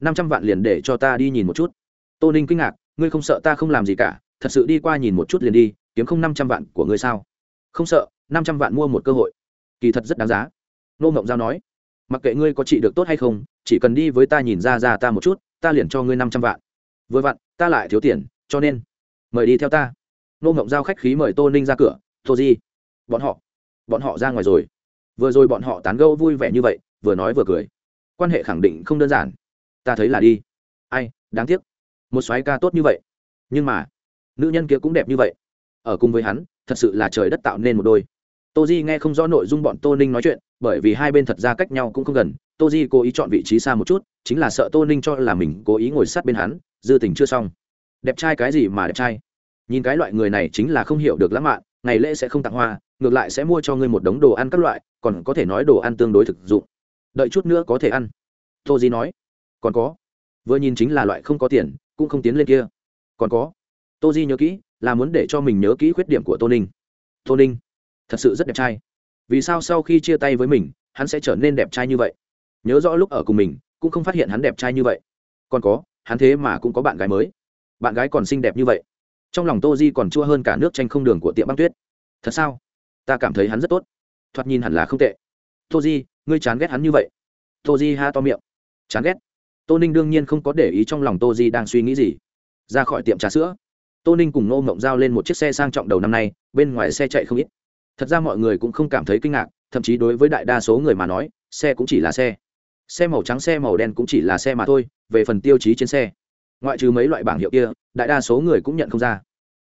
Năm trăm vạn liền để cho ta đi nhìn một chút. Tô ninh kinh ngạc, ngươi không sợ ta không làm gì cả, thật sự đi qua nhìn một chút liền đi, kiếm không năm trăm vạn của ngươi sao? Không sợ, năm trăm vạn mua một cơ hội. Kỳ thật rất đáng giá. Nô mộng giao nói, mặc kệ ngươi có trị được tốt hay không, chỉ cần đi với ta nhìn ra ra ta một chút, ta liền cho ngươi năm trăm vạn. Vừa vặn, ta lại thiếu tiền, cho nên, mời đi theo ta. Nô mộng giao khách khí mời tô ninh ra cửa, tô di, bọn họ bọn họ ra ngoài rồi. Vừa rồi bọn họ tán gẫu vui vẻ như vậy, vừa nói vừa cười. Quan hệ khẳng định không đơn giản. Ta thấy là đi. Ai, đáng tiếc. Một soái ca tốt như vậy. Nhưng mà, nữ nhân kia cũng đẹp như vậy. Ở cùng với hắn thật sự là trời đất tạo nên một đôi. Tô di nghe không rõ nội dung bọn tô ninh nói chuyện, bởi vì hai bên thật ra cách nhau cũng không gần. Tô di cố ý chọn vị trí xa một chút, chính là sợ tô ninh cho là mình cố ý ngồi sát bên hắn, dư tình chưa xong. Đẹp trai cái gì mà đẹp trai? Nhìn cái loại người này chính là không hiểu được lãng mạn, ngày lễ sẽ không tặng hoa, ngược lại sẽ mua cho ngươi một đống đồ ăn các loại, còn có thể nói đồ ăn tương đối thực dụng. Đợi chút nữa có thể ăn. Tô di nói. Còn có. Vừa nhìn chính là loại không có tiền, cũng không tiến lên kia. Còn có. Tô di nhớ kỹ là muốn để cho mình nhớ kỹ khuyết điểm của tô ninh. Tô ninh, thật sự rất đẹp trai. Vì sao sau khi chia tay với mình, hắn sẽ trở nên đẹp trai như vậy? Nhớ rõ lúc ở cùng mình, cũng không phát hiện hắn đẹp trai như vậy. Còn có, hắn thế mà cũng có bạn gái mới. Bạn gái còn xinh đẹp như vậy. Trong lòng tô di còn chua hơn cả nước tranh không đường của tiệm băng tuyết. Thật sao? Ta cảm thấy hắn rất tốt. Thoạt nhìn hẳn là không tệ. Tô di, ngươi chán ghét hắn như vậy. Tô di ha to miệng. Chán ghét? Tô ninh đương nhiên không có để ý trong lòng tô di đang suy nghĩ gì. Ra khỏi tiệm trà sữa tô ninh cùng Nô mộng giao lên một chiếc xe sang trọng đầu năm nay, bên ngoài xe chạy không ít. Thật ra mọi người cũng không cảm thấy kinh ngạc, thậm chí đối với đại đa số người mà nói, xe cũng chỉ là xe. Xe màu trắng, xe màu đen cũng chỉ là xe mà thôi, về phần tiêu chí trên xe. Ngoại trừ mấy loại bảng hiệu kia, đại đa số người cũng nhận không ra.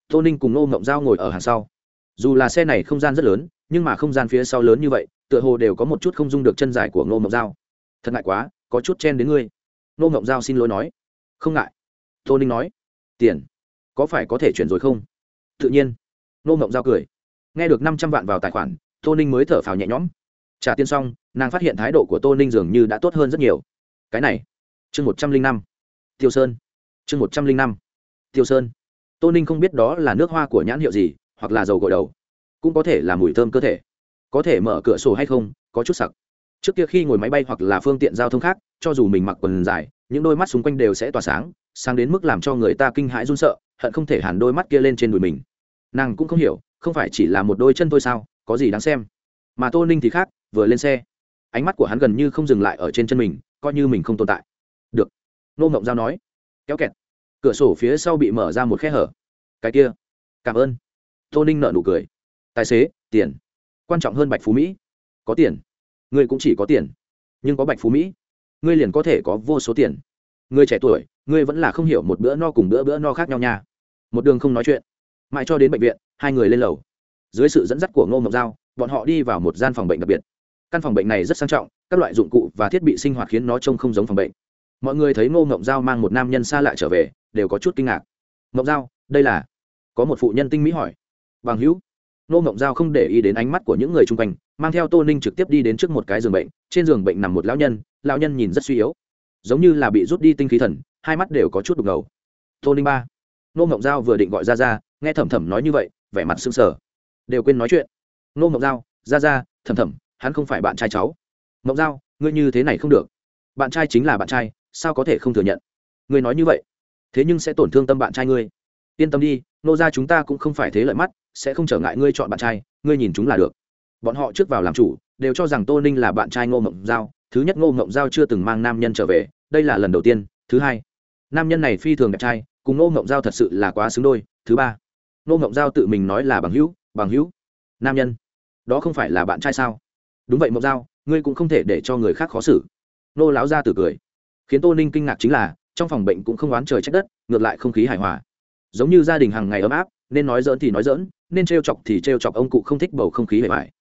Tô ninh cùng Nô mộng giao ngồi ở hàng sau. Dù là xe này không gian rất lớn, nhưng mà không gian phía sau lớn như vậy, tựa hồ đều có một chút không dung được chân dài của ngô mộng giao. Thật ngại quá, có chút chen đến ngươi. Ngô mộng giao xin lỗi nói. Không ngại. Tô ninh nói. Tiền có phải có thể chuyển rồi không? Tự nhiên. Nô mộng giao cười. Nghe được năm trăm vạn vào tài khoản, tô ninh mới thở phào nhẹ nhõm. Trả tiền xong, nàng phát hiện thái độ của tô ninh dường như đã tốt hơn rất nhiều. Cái này, chương một trăm linh năm. Tiêu sơn. Chương một trăm linh năm. Tiêu sơn. Tô ninh không biết đó là nước hoa của nhãn hiệu gì, hoặc là dầu gội đầu. Cũng có thể là mùi thơm cơ thể. Có thể mở cửa sổ hay không, có chút sặc. Trước kia khi ngồi máy bay hoặc là phương tiện giao thông khác, cho dù mình mặc quần dài, những đôi mắt xung quanh đều sẽ tỏa sáng sáng đến mức làm cho người ta kinh hãi run sợ hận không thể hẳn đôi mắt kia lên trên đùi mình. Nàng cũng không hiểu, không phải chỉ là một đôi chân thôi sao, có gì đáng xem. Mà tô ninh thì khác, vừa lên xe, ánh mắt của hắn gần như không dừng lại ở trên chân mình, coi như mình không tồn tại. Được. Nô mộng giao nói. Kéo kẹt. Cửa sổ phía sau bị mở ra một khe hở. Cái kia. Cảm ơn. Tô ninh nợ nụ cười. Tài xế, tiền. Quan trọng hơn bạch phú mỹ. Có tiền. Ngươi cũng chỉ có tiền. Nhưng có bạch phú mỹ, ngươi liền có thể có vô số tiền. Ngươi trẻ tuổi, ngươi vẫn là không hiểu một bữa no cùng bữa bữa no khác nhau nha một đường không nói chuyện. Mãi cho đến bệnh viện, hai người lên lầu. Dưới sự dẫn dắt của ngô mộc giao, bọn họ đi vào một gian phòng bệnh đặc biệt. Căn phòng bệnh này rất sang trọng, các loại dụng cụ và thiết bị sinh hoạt khiến nó trông không giống phòng bệnh. Mọi người thấy ngô ngộng giao mang một nam nhân xa lạ trở về, đều có chút kinh ngạc. Ngộng giao, đây là? Có một phụ nhân tinh mỹ hỏi. Bằng hữu. Ngô ngộng giao không để ý đến ánh mắt của những người chung quanh, mang theo tô ninh trực tiếp đi đến trước một cái giường bệnh, trên giường bệnh nằm một lão nhân lão nhân nhìn rất suy yếu. Giống như là bị rút đi tinh khí thần, hai mắt đều có chút đục ngầu. Tô ninh ba. Nô ngộng giao vừa định gọi ra ra nghe Thẩm Thẩm nói như vậy vẻ mặt sưng sờ. Đều quên nói chuyện. Nô ngộng giao ra ra Thẩm Thẩm, hắn không phải bạn trai cháu. Ngộng giao ngươi như thế này không được. Bạn trai chính là bạn trai sao có thể không thừa nhận? Ngươi nói như vậy thế nhưng sẽ tổn thương tâm bạn trai ngươi. Yên tâm đi nô ra chúng ta cũng không phải thế lợi mắt sẽ không trở ngại ngươi chọn bạn trai ngươi nhìn chúng là được. Bọn họ trước vào làm chủ đều cho rằng tô ninh là bạn trai ngô mộng giao thứ nhất ngô mộng giao chưa từng mang nam nhân trở về đây là lần đầu tiên. Thứ hai nam nhân này phi thường đẹp trai cùng nô ngộng giao thật sự là quá xứng đôi, thứ ba. Nô ngộng giao tự mình nói là bằng hữu bằng hữu. Nam nhân. Đó không phải là bạn trai sao? Đúng vậy mộng giao, ngươi cũng không thể để cho người khác khó xử. Nô láo ra từ cười. Khiến tô ninh kinh ngạc chính là, trong phòng bệnh cũng không oán trời trách đất, ngược lại không khí hài hòa. Giống như gia đình hàng ngày ấm áp, nên nói dỡn thì nói dỡn nên trêu chọc thì trêu chọc ông cụ không thích bầu không khí hề hoài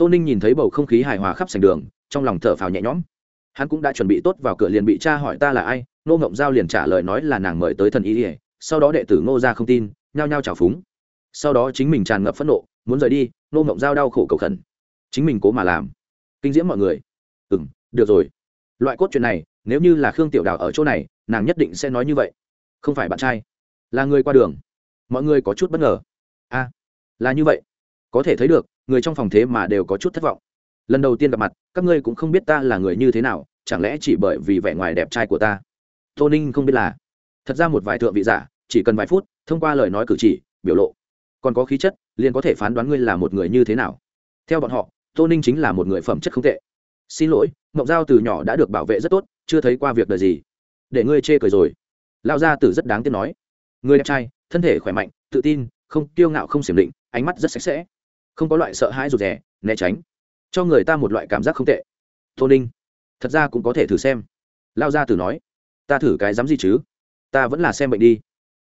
tô ninh nhìn thấy bầu không khí hài hòa khắp sành đường, trong lòng thở phào nhẹ nhõm. Hắn cũng đã chuẩn bị tốt vào cửa liền bị cha hỏi ta là ai nô ngộng giao liền trả lời nói là nàng mời tới thần ý ỉa sau đó đệ tử ngô ra không tin, nhao nhao trào phúng. Sau đó chính mình tràn ngập phẫn nộ, muốn rời đi nô ngộng giao đau khổ cầu khẩn. Chính mình cố mà làm. Kinh diễm mọi người. Ừ m được rồi. Loại cốt chuyện này, nếu như là khương tiểu đào ở chỗ này, nàng nhất định sẽ nói như vậy. Không phải bạn trai, là người qua đường. Mọi người có chút bất ngờ. A, là như vậy. Có thể thấy được, người trong phòng thế mà đều có chút thất vọng. Lần đầu tiên gặp mặt, các ngươi cũng không biết ta là người như thế nào, chẳng lẽ chỉ bởi vì vẻ ngoài đẹp trai của ta? Tô ninh không biết là, thật ra một vài thượng vị giả, chỉ cần vài phút, thông qua lời nói cử chỉ, biểu lộ, còn có khí chất, liền có thể phán đoán ngươi là một người như thế nào. Theo bọn họ, tô ninh chính là một người phẩm chất không tệ. Xin lỗi, mộng giao từ nhỏ đã được bảo vệ rất tốt, chưa thấy qua việc đời gì. Để ngươi chê cười rồi. Lao gia tử rất đáng tiếc nói. Người đẹp trai, thân thể khỏe mạnh, tự tin, không kiêu ngạo, không xiểm định, ánh mắt rất sạch sẽ. Không có loại sợ hãi rụt rè, né tránh. Cho người ta một loại cảm giác không tệ. Tô ninh, thật ra cũng có thể thử xem. Lao gia tử nói ta thử cái dám gì chứ? Ta vẫn là xem bệnh đi.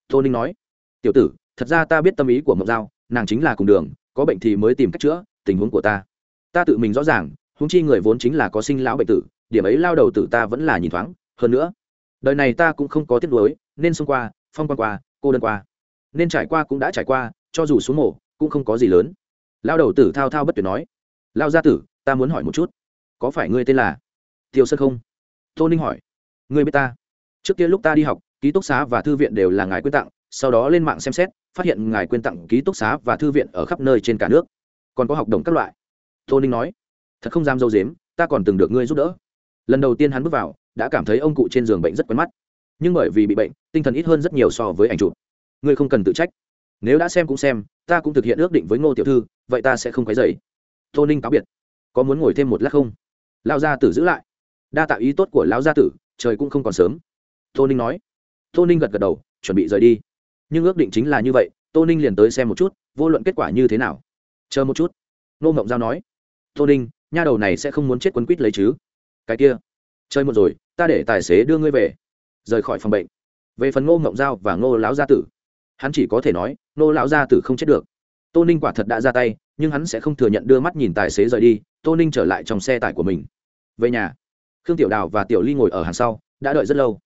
Tô ninh nói. Tiểu tử, thật ra ta biết tâm ý của mộng giao, nàng chính là cùng đường, có bệnh thì mới tìm cách chữa, tình huống của ta. Ta tự mình rõ ràng húng chi người vốn chính là có sinh lão bệnh tử, điểm ấy lao đầu tử ta vẫn là nhìn thoáng, hơn nữa, đời này ta cũng không có tiếc nuối, nên xông qua, phong quan qua, cô đơn qua. Nên trải qua cũng đã trải qua, cho dù xuống mổ, cũng không có gì lớn. Lao đầu tử thao thao bất tuyệt nói. Lao gia tử, ta muốn hỏi một chút, có phải ngươi tên là tiêu sơn không? Tô ninh hỏi. Ngươi biết ta? Trước kia lúc ta đi học, ký túc xá và thư viện đều là ngài quyên tặng, sau đó lên mạng xem xét, phát hiện ngài quyên tặng ký túc xá và thư viện ở khắp nơi trên cả nước. Còn có học đồng các loại. Tô ninh nói, thật không dám dâu dếm, ta còn từng được ngươi giúp đỡ. Lần đầu tiên hắn bước vào, đã cảm thấy ông cụ trên giường bệnh rất quen mắt. Nhưng bởi vì bị bệnh, tinh thần ít hơn rất nhiều so với ảnh chụp. Ngươi không cần tự trách. Nếu đã xem cũng xem, ta cũng thực hiện ước định với ngô tiểu thư, vậy ta sẽ không quấy dày tô ninh cáo biệt, có muốn ngồi thêm một lát không? Lao gia tử giữ lại, đa tạo ý tốt của lão gia tử, trời cũng không còn sớm tô ninh nói. Tô ninh gật gật đầu, chuẩn bị rời đi. Nhưng ước định chính là như vậy, tô ninh liền tới xem một chút, vô luận kết quả như thế nào. Chờ một chút. Nô mộng giao nói. Tô ninh, nha đầu này sẽ không muốn chết quấn quýt lấy chứ. Cái kia. Chơi một rồi, ta để tài xế đưa ngươi về. Rời khỏi phòng bệnh. Về phần ngô mộng giao và ngô lão gia tử. Hắn chỉ có thể nói, ngô lão gia tử không chết được. Tô ninh quả thật đã ra tay, nhưng hắn sẽ không thừa nhận đưa mắt nhìn tài xế rời đi, tô ninh trở lại trong xe tải của mình. Về nhà. Khương tiểu đào và tiểu ly ngồi ở hàng sau, đã đợi rất lâu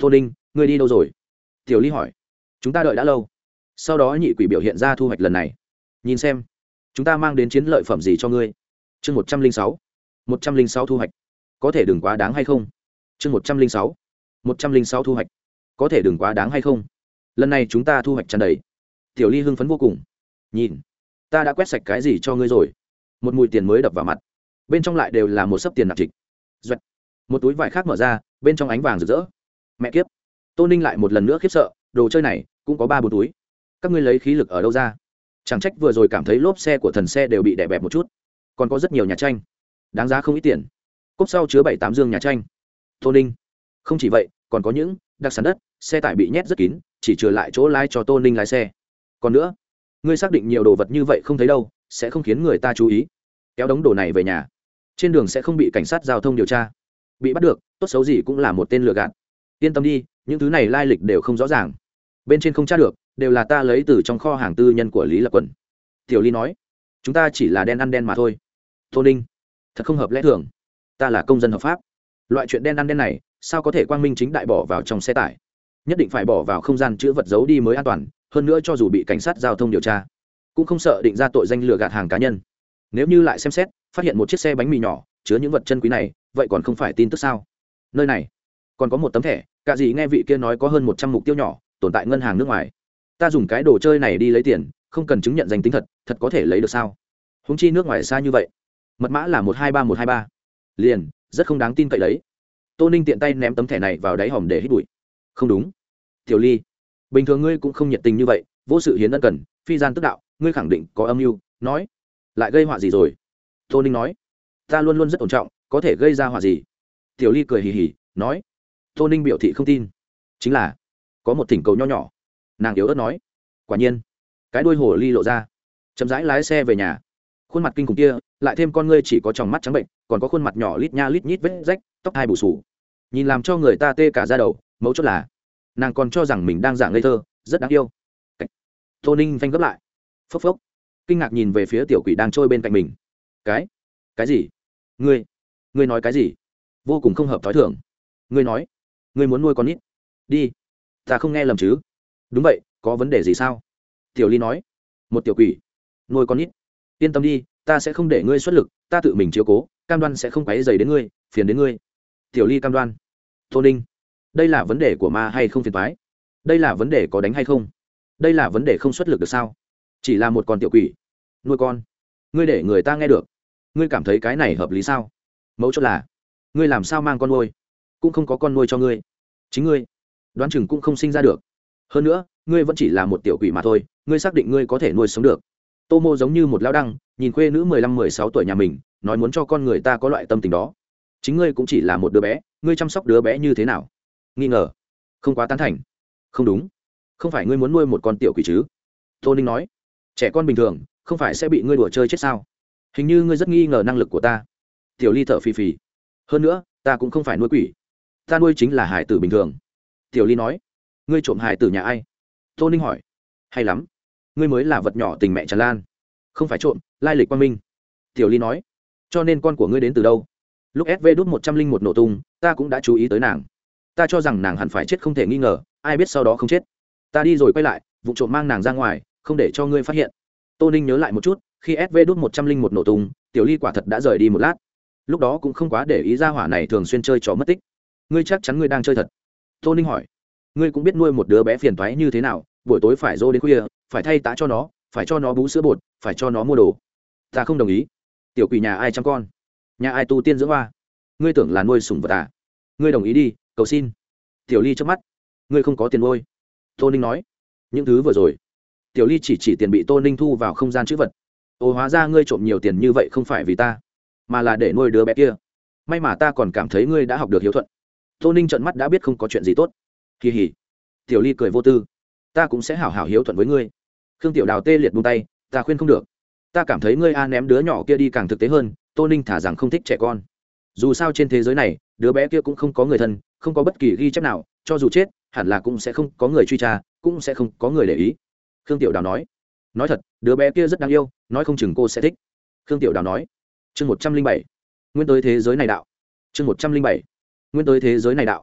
tô ninh, ngươi đi đâu rồi? Tiểu ly hỏi. Chúng ta đợi đã lâu. Sau đó nhị quỷ biểu hiện ra thu hoạch lần này. Nhìn xem. Chúng ta mang đến chiến lợi phẩm gì cho ngươi? Chương một trăm linh sáu. Một trăm linh sáu thu hoạch. Có thể đừng quá đáng hay không? Chương một trăm linh sáu. Một trăm linh sáu thu hoạch. Có thể đừng quá đáng hay không? Lần này chúng ta thu hoạch tràn đầy. Tiểu ly hưng phấn vô cùng. Nhìn. Ta đã quét sạch cái gì cho ngươi rồi? Một mùi tiền mới đập vào mặt. Bên trong lại đều là một sấp tiền nạp trịch. Một túi vải khác mở ra, bên trong ánh vàng rực rỡ mẹ kiếp. Tô ninh lại một lần nữa khiếp sợ, đồ chơi này cũng có ba bốn túi. Các ngươi lấy khí lực ở đâu ra? Chẳng trách vừa rồi cảm thấy lốp xe của thần xe đều bị đè bẹp một chút. Còn có rất nhiều nhà tranh. Đáng giá không ít tiền. Cốc sau chứa bảy tám dương nhà tranh. Tô ninh, không chỉ vậy, còn có những đặc sản đất, xe tải bị nhét rất kín, chỉ trừ lại chỗ lái cho tô ninh lái xe. Còn nữa, ngươi xác định nhiều đồ vật như vậy không thấy đâu, sẽ không khiến người ta chú ý. Kéo đống đồ này về nhà. Trên đường sẽ không bị cảnh sát giao thông điều tra. Bị bắt được, tốt xấu gì cũng là một tên lừa gạt yên tâm đi, những thứ này lai lịch đều không rõ ràng. Bên trên không tra được, đều là ta lấy từ trong kho hàng tư nhân của lý lập quần. Tiểu ly nói, chúng ta chỉ là đen ăn đen mà thôi. Tô ninh, thật không hợp lẽ thường. Ta là công dân hợp pháp. Loại chuyện đen ăn đen này, sao có thể quang minh chính đại bỏ vào trong xe tải? Nhất định phải bỏ vào không gian chữ vật giấu đi mới an toàn, hơn nữa cho dù bị cảnh sát giao thông điều tra, cũng không sợ định ra tội danh lừa gạt hàng cá nhân. Nếu như lại xem xét, phát hiện một chiếc xe bánh mì nhỏ chứa những vật chân quý này, vậy còn không phải tin tức sao? Nơi này còn có một tấm thẻ, cả gì nghe vị kia nói có hơn một trăm mục tiêu nhỏ, tồn tại ngân hàng nước ngoài. Ta dùng cái đồ chơi này đi lấy tiền, không cần chứng nhận danh tính thật thật có thể lấy được sao? Húng chi nước ngoài xa như vậy. Mật mã là một hai ba một hai ba. Liền, rất không đáng tin cậy lấy tô ninh tiện tay ném tấm thẻ này vào đáy hòm để hít bụi. Không đúng. Tiểu ly, bình thường ngươi cũng không nhiệt tình như vậy, vô sự hiến ân cần, phi gian tức đạo, ngươi khẳng định có âm mưu, nói. Lại gây họa gì rồi? Tô ninh nói. Ta luôn luôn rất ổn trọng, có thể gây ra họa gì? Tiểu ly cười hì hì, nói tô ninh biểu thị không tin. chính là, có một thỉnh cầu nho nhỏ. nàng yếu ớt nói, quả nhiên, cái đuôi hồ ly lộ ra. chậm rãi lái xe về nhà. khuôn mặt kinh khủng kia, lại thêm con ngươi chỉ có tròng mắt trắng bệnh, còn có khuôn mặt nhỏ lít nha lít nhít vết rách, tóc hai bù sù nhìn làm cho người ta tê cả ra đầu, mấu chốt là, nàng còn cho rằng mình đang giả ngây thơ, rất đáng yêu. Tô ninh phanh gấp lại. phốc phốc. kinh ngạc nhìn về phía tiểu quỷ đang trôi bên cạnh mình. cái? cái gì? ngươi? ngươi nói cái gì? vô cùng không hợp t h ó i thưởng ngươi nói ngươi muốn nuôi con nít. Đi. Ta không nghe lầm chứ? Đúng vậy, có vấn đề gì sao? Tiểu ly nói. Một tiểu quỷ. Nuôi con nít. Yên tâm đi, ta sẽ không để ngươi xuất lực, ta tự mình chiếu cố, cam đoan sẽ không quấy dày đến ngươi, phiền đến ngươi. Tiểu ly cam đoan. Tô ninh. Đây là vấn đề của ma hay không phiền thoái đây là vấn đề có đánh hay không? Đây là vấn đề không xuất lực được sao? Chỉ là một con tiểu quỷ. Nuôi con. Ngươi để người ta nghe được. Ngươi cảm thấy cái này hợp lý sao? Mẫu chốt là, ngươi làm sao mang con nuôi? Cũng không có con nuôi cho ngươi. Chính ngươi, đoán chừng cũng không sinh ra được. Hơn nữa, ngươi vẫn chỉ là một tiểu quỷ mà thôi, ngươi xác định ngươi có thể nuôi sống được. Tô mô giống như một lao đăng, nhìn khuê nữ mười lăm, mười sáu tuổi nhà mình, nói muốn cho con người ta có loại tâm tình đó. Chính ngươi cũng chỉ là một đứa bé, ngươi chăm sóc đứa bé như thế nào? Nghi ngờ. Không quá tán thành. Không đúng. Không phải ngươi muốn nuôi một con tiểu quỷ chứ? Tô ninh nói. Trẻ con bình thường, không phải sẽ bị ngươi đùa chơi chết sao? Hình như ngươi rất nghi ngờ năng lực của ta. Tiểu ly thở phì phì. Hơn nữa, ta cũng không phải nuôi quỷ ta nuôi chính là hải tử bình thường. Tiểu ly nói. Ngươi trộm hải tử nhà ai? Tô ninh hỏi. Hay lắm. Ngươi mới là vật nhỏ tình mẹ tràn lan. Không phải trộm, lai lịch quang minh. Tiểu ly nói. Cho nên con của ngươi đến từ đâu? Lúc sv đút một trăm linh một nổ tung, ta cũng đã chú ý tới nàng. Ta cho rằng nàng hẳn phải chết không thể nghi ngờ, ai biết sau đó không chết. Ta đi rồi quay lại, vụ trộm mang nàng ra ngoài, không để cho ngươi phát hiện. Tô ninh nhớ lại một chút, khi sv đút một trăm linh một nổ tung, tiểu ly quả thật đã rời đi một lát. Lúc đó cũng không quá để ý ra hỏa này thường xuyên chơi trò mất tích ngươi chắc chắn ngươi đang chơi thật. Tô ninh hỏi. Ngươi cũng biết nuôi một đứa bé phiền toái như thế nào, buổi tối phải dô đến khuya, phải thay tá cho nó, phải cho nó bú sữa bột, phải cho nó mua đồ. Ta không đồng ý. Tiểu quỷ nhà ai chăm con? Nhà ai tu tiên dưỡng hoa ngươi tưởng là nuôi sủng vật à? Ngươi đồng ý đi, cầu xin. Tiểu ly trước mắt. Ngươi không có tiền nuôi. Tô ninh nói. Những thứ vừa rồi. Tiểu ly chỉ chỉ tiền bị tô ninh thu vào không gian chữ vật. Ồ hóa ra ngươi trộm nhiều tiền như vậy không phải vì ta, mà là để nuôi đứa bé kia. May mà ta còn cảm thấy ngươi đã học được hiếu thuận tô ninh trợn mắt đã biết không có chuyện gì tốt. Kỳ hỉ. Tiểu ly cười vô tư. Ta cũng sẽ hảo hảo hiếu thuận với ngươi. Khương tiểu đào tê liệt buông tay, ta khuyên không được. Ta cảm thấy ngươi a ném đứa nhỏ kia đi càng thực tế hơn, tô ninh thả rằng không thích trẻ con. Dù sao trên thế giới này, đứa bé kia cũng không có người thân, không có bất kỳ ghi chép nào, cho dù chết, hẳn là cũng sẽ không có người truy tra, cũng sẽ không có người để ý. Khương tiểu đào nói. Nói thật, đứa bé kia rất đáng yêu, nói không chừng cô sẽ thích. Khương tiểu đào nói. Chương một trăm linh bảy. Nguyên tới thế giới này đạo. Chương một trăm linh bảy nguyên tới thế giới này đạo.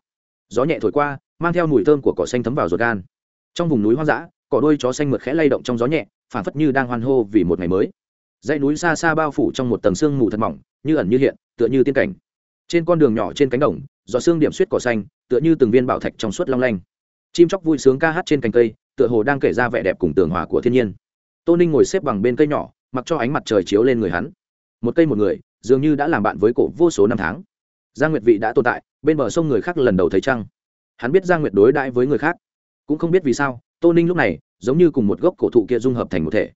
Gió nhẹ thổi qua, mang theo mùi thơm của cỏ xanh thấm vào ruột gan. Trong vùng núi hoang dã, cỏ đôi chó xanh mượt khẽ lay động trong gió nhẹ, phảng phất như đang hoan hô vì một ngày mới. Dãy núi xa xa bao phủ trong một tầng sương mù thật mỏng, như ẩn như hiện, tựa như tiên cảnh. Trên con đường nhỏ trên cánh đồng gió xương điểm suýt cỏ xanh, tựa như từng viên bảo thạch trong suốt long lanh. Chim chóc vui sướng ca hát trên cành cây, tựa hồ đang kể ra vẻ đẹp cùng tường hòa của thiên nhiên. Tô ninh ngồi xếp bằng bên cây nhỏ, mặc cho ánh mặt trời chiếu lên người hắn. Một cây một người, dường như đã làm bạn với cổ vô số năm tháng giang nguyệt vị đã tồn tại, bên bờ sông người khác lần đầu thấy trăng. Hắn biết giang nguyệt đối đãi với người khác. Cũng không biết vì sao, tô ninh lúc này, giống như cùng một gốc cổ thụ kia dung hợp thành một thể.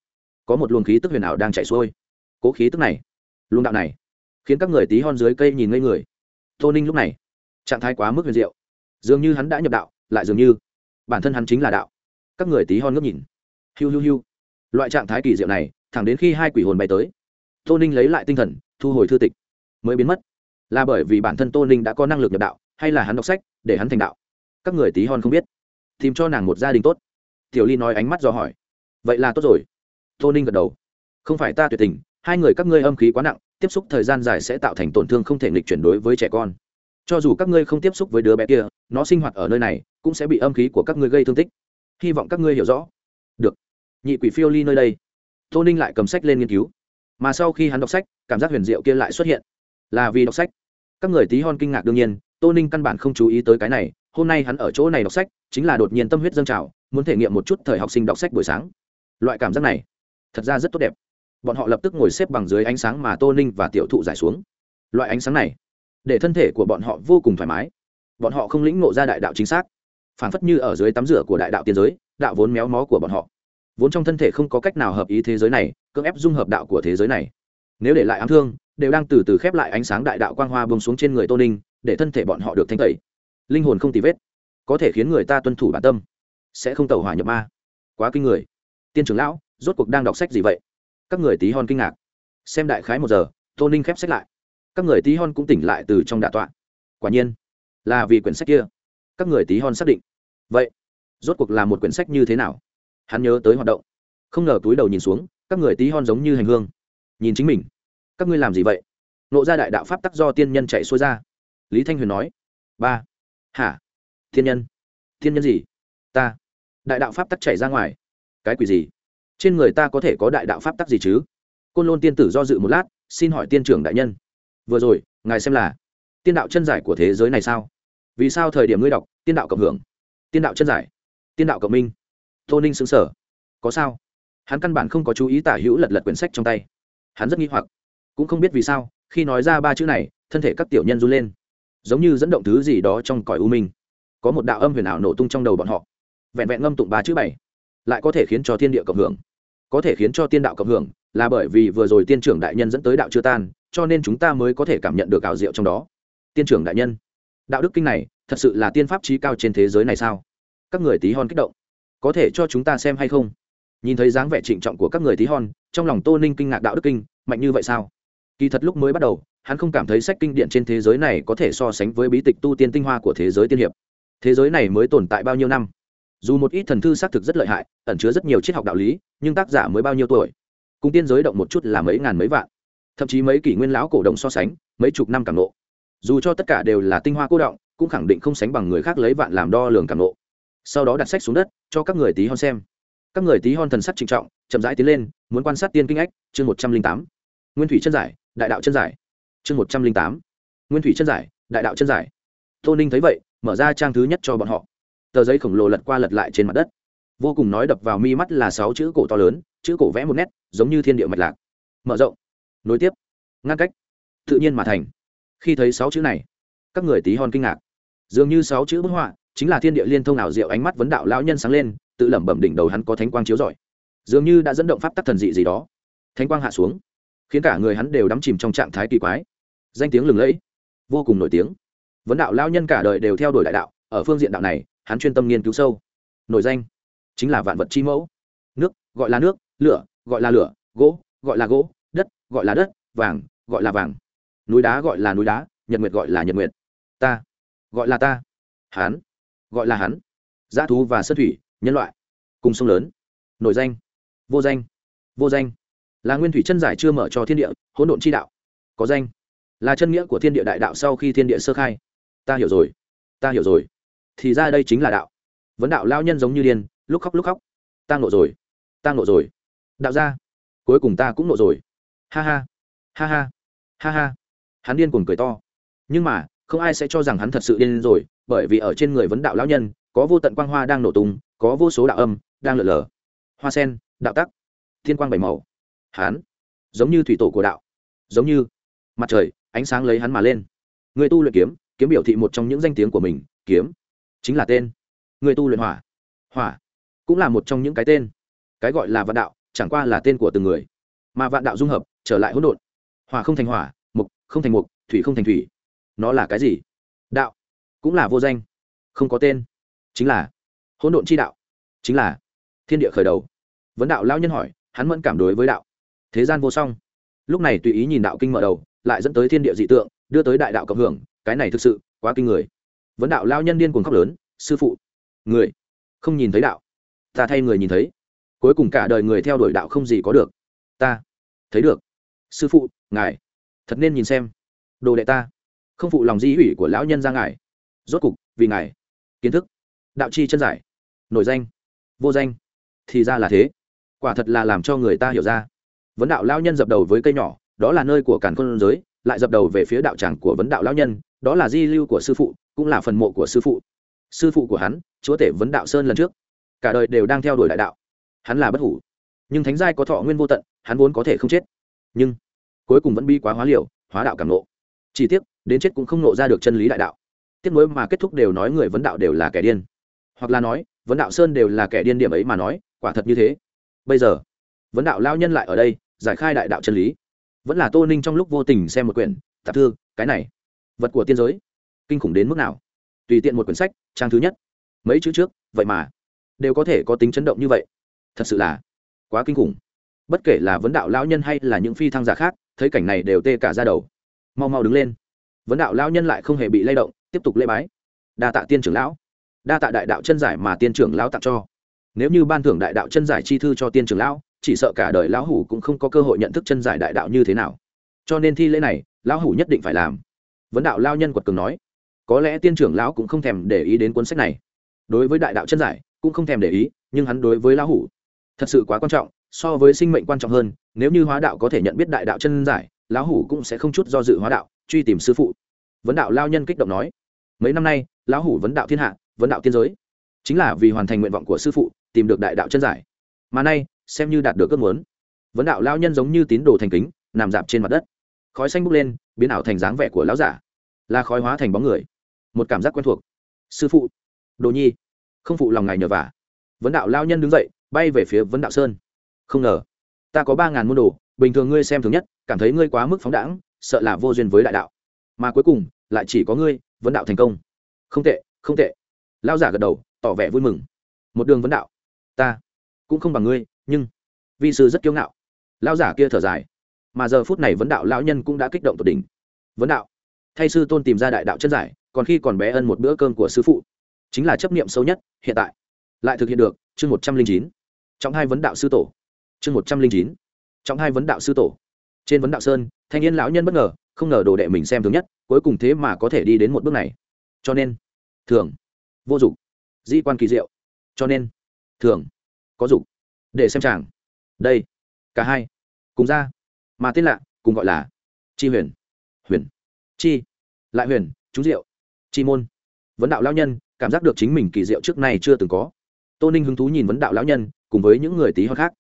Có một luồng khí tức huyền ảo đang chạy xuôi. Cố khí tức này, luồng đạo này, khiến các người tí hon dưới cây nhìn ngây người. Tô ninh lúc này, trạng thái quá mức huyền diệu. Dường như hắn đã nhập đạo, lại dường như bản thân hắn chính là đạo. Các người tí hon ngước nhìn. Hiu hiu hiu. Loại trạng thái kỳ diệu này, thẳng đến khi hai quỷ hồn bay tới. Tô ninh lấy lại tinh thần, thu hồi thư tịch. Mới biến mất là bởi vì bản thân tô ninh đã có năng lực nhập đạo, hay là hắn đọc sách, để hắn thành đạo? Các người tí hon không biết. Tìm cho nàng một gia đình tốt. Tiểu ly nói ánh mắt do hỏi. Vậy là tốt rồi. Tô ninh gật đầu. Không phải ta tuyệt tình, hai người các ngươi âm khí quá nặng, tiếp xúc thời gian dài sẽ tạo thành tổn thương không thể nghịch chuyển đối với trẻ con. Cho dù các ngươi không tiếp xúc với đứa bé kia, nó sinh hoạt ở nơi này cũng sẽ bị âm khí của các ngươi gây thương tích. Hy vọng các ngươi hiểu rõ. Được. Nhị quỷ phiêu ly nơi đây. Tô ninh lại cầm sách lên nghiên cứu. Mà sau khi hắn đọc sách, cảm giác huyền diệu kia lại xuất hiện. Là vì đọc sách các người tí hon kinh ngạc đương nhiên, tô ninh căn bản không chú ý tới cái này, hôm nay hắn ở chỗ này đọc sách, chính là đột nhiên tâm huyết dâng trào, muốn thể nghiệm một chút thời học sinh đọc sách buổi sáng. Loại cảm giác này, thật ra rất tốt đẹp. Bọn họ lập tức ngồi xếp bằng dưới ánh sáng mà tô ninh và tiểu thụ giải xuống. Loại ánh sáng này, để thân thể của bọn họ vô cùng thoải mái. Bọn họ không lĩnh ngộ ra đại đạo chính xác phản phất như ở dưới tắm rửa của đại đạo tiên giới, đạo vốn méo mó của bọn họ. Vốn trong thân thể không có cách nào hợp ý thế giới này, cưỡng ép dung hợp đạo của thế giới này. Nếu để lại ám thương đều đang từ từ khép lại ánh sáng đại đạo quang hoa bông xuống trên người tô ninh, để thân thể bọn họ được thanh tẩy. Linh hồn không tì vết, có thể khiến người ta tuân thủ bản tâm, sẽ không tẩu hỏa nhập ma. Quá kinh người. Tiên trưởng lão, rốt cuộc đang đọc sách gì vậy? Các người tí hon kinh ngạc. Xem đại khái một giờ, tô ninh khép sách lại. Các người tí hon cũng tỉnh lại từ trong đạ tọa. Quả nhiên, là vì quyển sách kia. Các người tí hon xác định. Vậy, rốt cuộc là một quyển sách như thế nào? Hắn nhớ tới hoạt động. Không ngờ túi đầu nhìn xuống, các người tí hon giống như hành hương. Nhìn chính mình các ngươi làm gì vậy? Nộ ra đại đạo pháp tắc do tiên nhân chạy xuôi ra. Lý thanh huyền nói. Ba. Hả? Thiên nhân? Thiên nhân gì? Ta. Đại đạo pháp tắc chạy ra ngoài. Cái quỷ gì? Trên người ta có thể có đại đạo pháp tắc gì chứ? Côn lôn tiên tử do dự một lát, xin hỏi tiên trưởng đại nhân. Vừa rồi, ngài xem là tiên đạo chân giải của thế giới này sao? Vì sao thời điểm ngươi đọc, tiên đạo cộng hưởng? Tiên đạo chân giải, tiên đạo cộng minh. Tô ninh xứng sở có sao? Hắn căn bản không có chú ý tả hữu lật lật quyển sách trong tay. Hắn rất nghi hoặc cũng không biết vì sao, khi nói ra ba chữ này, thân thể các tiểu nhân run lên. Giống như dẫn động thứ gì đó trong cõi u minh. Có một đạo âm huyền ảo nổ tung trong đầu bọn họ. Vẹn vẹn ngâm tụng ba chữ bảy, lại có thể khiến cho thiên địa cộng hưởng. Có thể khiến cho tiên đạo cộng hưởng, là bởi vì vừa rồi tiên trưởng đại nhân dẫn tới đạo chưa tan, cho nên chúng ta mới có thể cảm nhận được ảo diệu trong đó. Tiên trưởng đại nhân, đạo đức kinh này, thật sự là tiên pháp trí cao trên thế giới này sao? Các người tí hon kích động. Có thể cho chúng ta xem hay không? Nhìn thấy dáng vẻ trịnh trọng của các người tí hon, trong lòng tô ninh kinh ngạc đạo đức kinh, mạnh như vậy sao? Kỳ thật lúc mới bắt đầu, hắn không cảm thấy sách kinh điển trên thế giới này có thể so sánh với bí tịch tu tiên tinh hoa của thế giới tiên hiệp. Thế giới này mới tồn tại bao nhiêu năm? Dù một ít thần thư xác thực rất lợi hại, ẩn chứa rất nhiều triết học đạo lý, nhưng tác giả mới bao nhiêu tuổi? Cùng tiên giới động một chút là mấy ngàn mấy vạn. Thậm chí mấy kỷ nguyên lão cổ động so sánh, mấy chục năm cảm nộ dù cho tất cả đều là tinh hoa cô động, cũng khẳng định không sánh bằng người khác lấy vạn làm đo lường cảm nộ sau đó đặt sách xuống đất, cho các người tí hon xem. Các người tí hon thần sắc trịnh trọng, chậm rãi tiến lên, muốn quan sát tiên kinh ách, chương một trăm linh tám. Nguyên thủy chân giải đại đạo chân giải. Chương một trăm linh tám. Nguyên thủy chân giải, đại đạo chân giải. Tô ninh thấy vậy, mở ra trang thứ nhất cho bọn họ. Tờ giấy khổng lồ lật qua lật lại trên mặt đất. Vô cùng nói đập vào mi mắt là sáu chữ cổ to lớn, chữ cổ vẽ một nét, giống như thiên địa mạch lạc. Mở rộng. Nối tiếp. Ngăn cách. Tự nhiên mà thành. Khi thấy sáu chữ này, các người tí hon kinh ngạc. Dường như sáu chữ bức họa chính là thiên địa liên thông ảo diệu ánh mắt vấn đạo lão nhân sáng lên, tự lẩm bẩm đỉnh đầu hắn có thánh quang chiếu rọi. Dường như đã dẫn động pháp tắc thần dị gì đó. Thánh quang hạ xuống khiến cả người hắn đều đắm chìm trong trạng thái kỳ quái. Danh tiếng lừng lẫy, vô cùng nổi tiếng. Vấn đạo lao nhân cả đời đều theo đuổi đại đạo, ở phương diện đạo này, hắn chuyên tâm nghiên cứu sâu. Nổi danh chính là vạn vật chi mẫu. Nước, gọi là nước, lửa, gọi là lửa, gỗ, gọi là gỗ, đất, gọi là đất, vàng, gọi là vàng. Núi đá gọi là núi đá, nhật nguyệt gọi là nhật nguyệt. Ta, gọi là ta. Hán, gọi là hắn g thú và sơn thủy, nhân loại. Cùng sông lớn. Nổi danh, vô danh vô danh là nguyên thủy chân giải chưa mở cho thiên địa, hỗn độn chi đạo. Có danh. Là chân nghĩa của thiên địa đại đạo sau khi thiên địa sơ khai. Ta hiểu rồi. Ta hiểu rồi. Thì ra đây chính là đạo. Vấn đạo lao nhân giống như điên, lúc khóc lúc khóc. Ta ngộ rồi. Ta ngộ rồi. Đạo ra cuối cùng ta cũng ngộ rồi. Ha ha. Ha ha. Ha ha. Hắn điên cuồng cười to. Nhưng mà, không ai sẽ cho rằng hắn thật sự điên rồi, bởi vì ở trên người vấn đạo lão nhân, có vô tận quang hoa đang nổ tung, có vô số đạo âm đang lượn lờ hoa sen, đạo tắc. Thiên quang bảy màu hắn giống như thủy tổ của đạo. Giống như mặt trời, ánh sáng lấy hắn mà lên. Người tu luyện kiếm kiếm biểu thị một trong những danh tiếng của mình, kiếm. Chính là tên. Người tu luyện hỏa. Hỏa cũng là một trong những cái tên. Cái gọi là vạn đạo, chẳng qua là tên của từng người. Mà vạn đạo dung hợp, trở lại hỗn độn. Hỏa không thành hỏa, mục không thành mục, thủy không thành thủy. Nó là cái gì? Đạo cũng là vô danh. Không có tên. Chính là hỗn độn chi đạo. Chính là thiên địa khởi đầu. Vấn đạo lao nhân hỏi, hắn mẫn cảm đối với đạo thế gian vô song. Lúc này tùy ý nhìn đạo kinh mở đầu, lại dẫn tới thiên địa dị tượng, đưa tới đại đạo cộng hưởng, cái này thực sự quá kinh người. Vấn đạo lao nhân điên cuồng khóc lớn, sư phụ, người không nhìn thấy đạo, ta thay người nhìn thấy. Cuối cùng cả đời người theo đuổi đạo không gì có được. Ta thấy được. Sư phụ, ngài thật nên nhìn xem. Đồ đệ ta, không phụ lòng di hủy của lão nhân ra ngài. Rốt cục, vì ngài kiến thức. Đạo chi chân giải nổi danh, vô danh, thì ra là thế. Quả thật là làm cho người ta hiểu ra vấn đạo lão nhân dập đầu với cây nhỏ, đó là nơi của càn khôn giới, lại dập đầu về phía đạo tràng của vấn đạo lão nhân, đó là di lưu của sư phụ, cũng là phần mộ của sư phụ. Sư phụ của hắn, chúa tể vấn đạo sơn lần trước. Cả đời đều đang theo đuổi đại đạo. Hắn là bất hủ. Nhưng thánh giai có thọ nguyên vô tận, hắn vốn có thể không chết. Nhưng, cuối cùng vẫn bi quá hóa liều, hóa đạo cảm nộ chỉ tiếc, đến chết cũng không nộ ra được chân lý đại đạo. Tiếc nuối mà kết thúc đều nói người vấn đạo đều là kẻ điên. Hoặc là nói, vấn đạo sơn đều là kẻ điên điểm ấy mà nói, quả thật như thế. Bây giờ, vấn đạo lao nhân lại ở đây giải khai đại đạo chân lý. Vẫn là tô ninh trong lúc vô tình xem một quyển, tạp thư, cái này, vật của tiên giới, kinh khủng đến mức nào? Tùy tiện một quyển sách, trang thứ nhất. Mấy chữ trước, vậy mà, đều có thể có tính chấn động như vậy. Thật sự là quá kinh khủng. Bất kể là vấn đạo lão nhân hay là những phi thăng giả khác, thấy cảnh này đều tê cả ra đầu. Mau mau đứng lên. Vấn đạo lão nhân lại không hề bị lay động, tiếp tục lễ bái. Đa tạ tiên trưởng lão, đa tạ đại đạo chân giải mà tiên trưởng lão tặng cho. Nếu như ban thưởng đại đạo chân giải chi thư cho tiên trưởng lão chỉ sợ cả đời lão hủ cũng không có cơ hội nhận thức chân giải đại đạo như thế nào. Cho nên thi lễ này, lão hủ nhất định phải làm. Vấn đạo lao nhân quật cường nói. Có lẽ tiên trưởng lão cũng không thèm để ý đến cuốn sách này. Đối với đại đạo chân giải, cũng không thèm để ý, nhưng hắn đối với lão hủ, thật sự quá quan trọng, so với sinh mệnh quan trọng hơn, nếu như hóa đạo có thể nhận biết đại đạo chân giải, lão hủ cũng sẽ không chút do dự hóa đạo, truy tìm sư phụ. Vấn đạo lao nhân kích động nói. Mấy năm nay, lão hủ vấn đạo thiên hạ, vấn đạo tiên giới, chính là vì hoàn thành nguyện vọng của sư phụ, tìm được đại đạo chân giải. Mà nay xem như đạt được ước muốn. Vấn đạo lao nhân giống như tín đồ thành kính, nằm dạp trên mặt đất. Khói xanh bốc lên, biến ảo thành dáng vẻ của lão giả. Là khói hóa thành bóng người. Một cảm giác quen thuộc. Sư phụ. Đồ nhi. Không phụ lòng ngài nhờ vả. Vấn đạo lao nhân đứng dậy, bay về phía vấn đạo sơn. Không ngờ. Ta có ba ngàn môn đồ, bình thường ngươi xem thường nhất, cảm thấy ngươi quá mức phóng đãng, sợ là vô duyên với đại đạo. Mà cuối cùng, lại chỉ có ngươi, vấn đạo thành công. Không tệ không tệ. Lao giả gật đầu, tỏ vẻ vui mừng. Một đường vấn đạo. Ta cũng không bằng ngươi nhưng vi sư rất kiêu ngạo. Lao giả kia thở dài, mà giờ phút này vấn đạo lão nhân cũng đã kích động tột đỉnh. Vấn đạo, thay sư tôn tìm ra đại đạo chân giải, còn khi còn bé ân một bữa cơm của sư phụ, chính là chấp niệm sâu nhất, hiện tại, lại thực hiện được, chương một trăm linh chín. Trong hai vấn đạo sư tổ, chương một trăm linh chín. Trong hai vấn đạo sư tổ. Trên vấn đạo sơn, thanh niên lão nhân bất ngờ, không ngờ đồ đệ mình xem thường nhất, cuối cùng thế mà có thể đi đến một bước này. Cho nên thường vô dụng, di quan kỳ diệu. Cho nên thường có dụng để xem chàng. Đây. Cả hai. Cùng ra. Mà tên lạ, cùng gọi là chi huyền. Huyền. Chi. Lại huyền, chú diệu. Chi môn. Vấn đạo lão nhân, cảm giác được chính mình kỳ diệu trước nay chưa từng có. Tô ninh hứng thú nhìn vấn đạo lão nhân, cùng với những người tí hoa khác.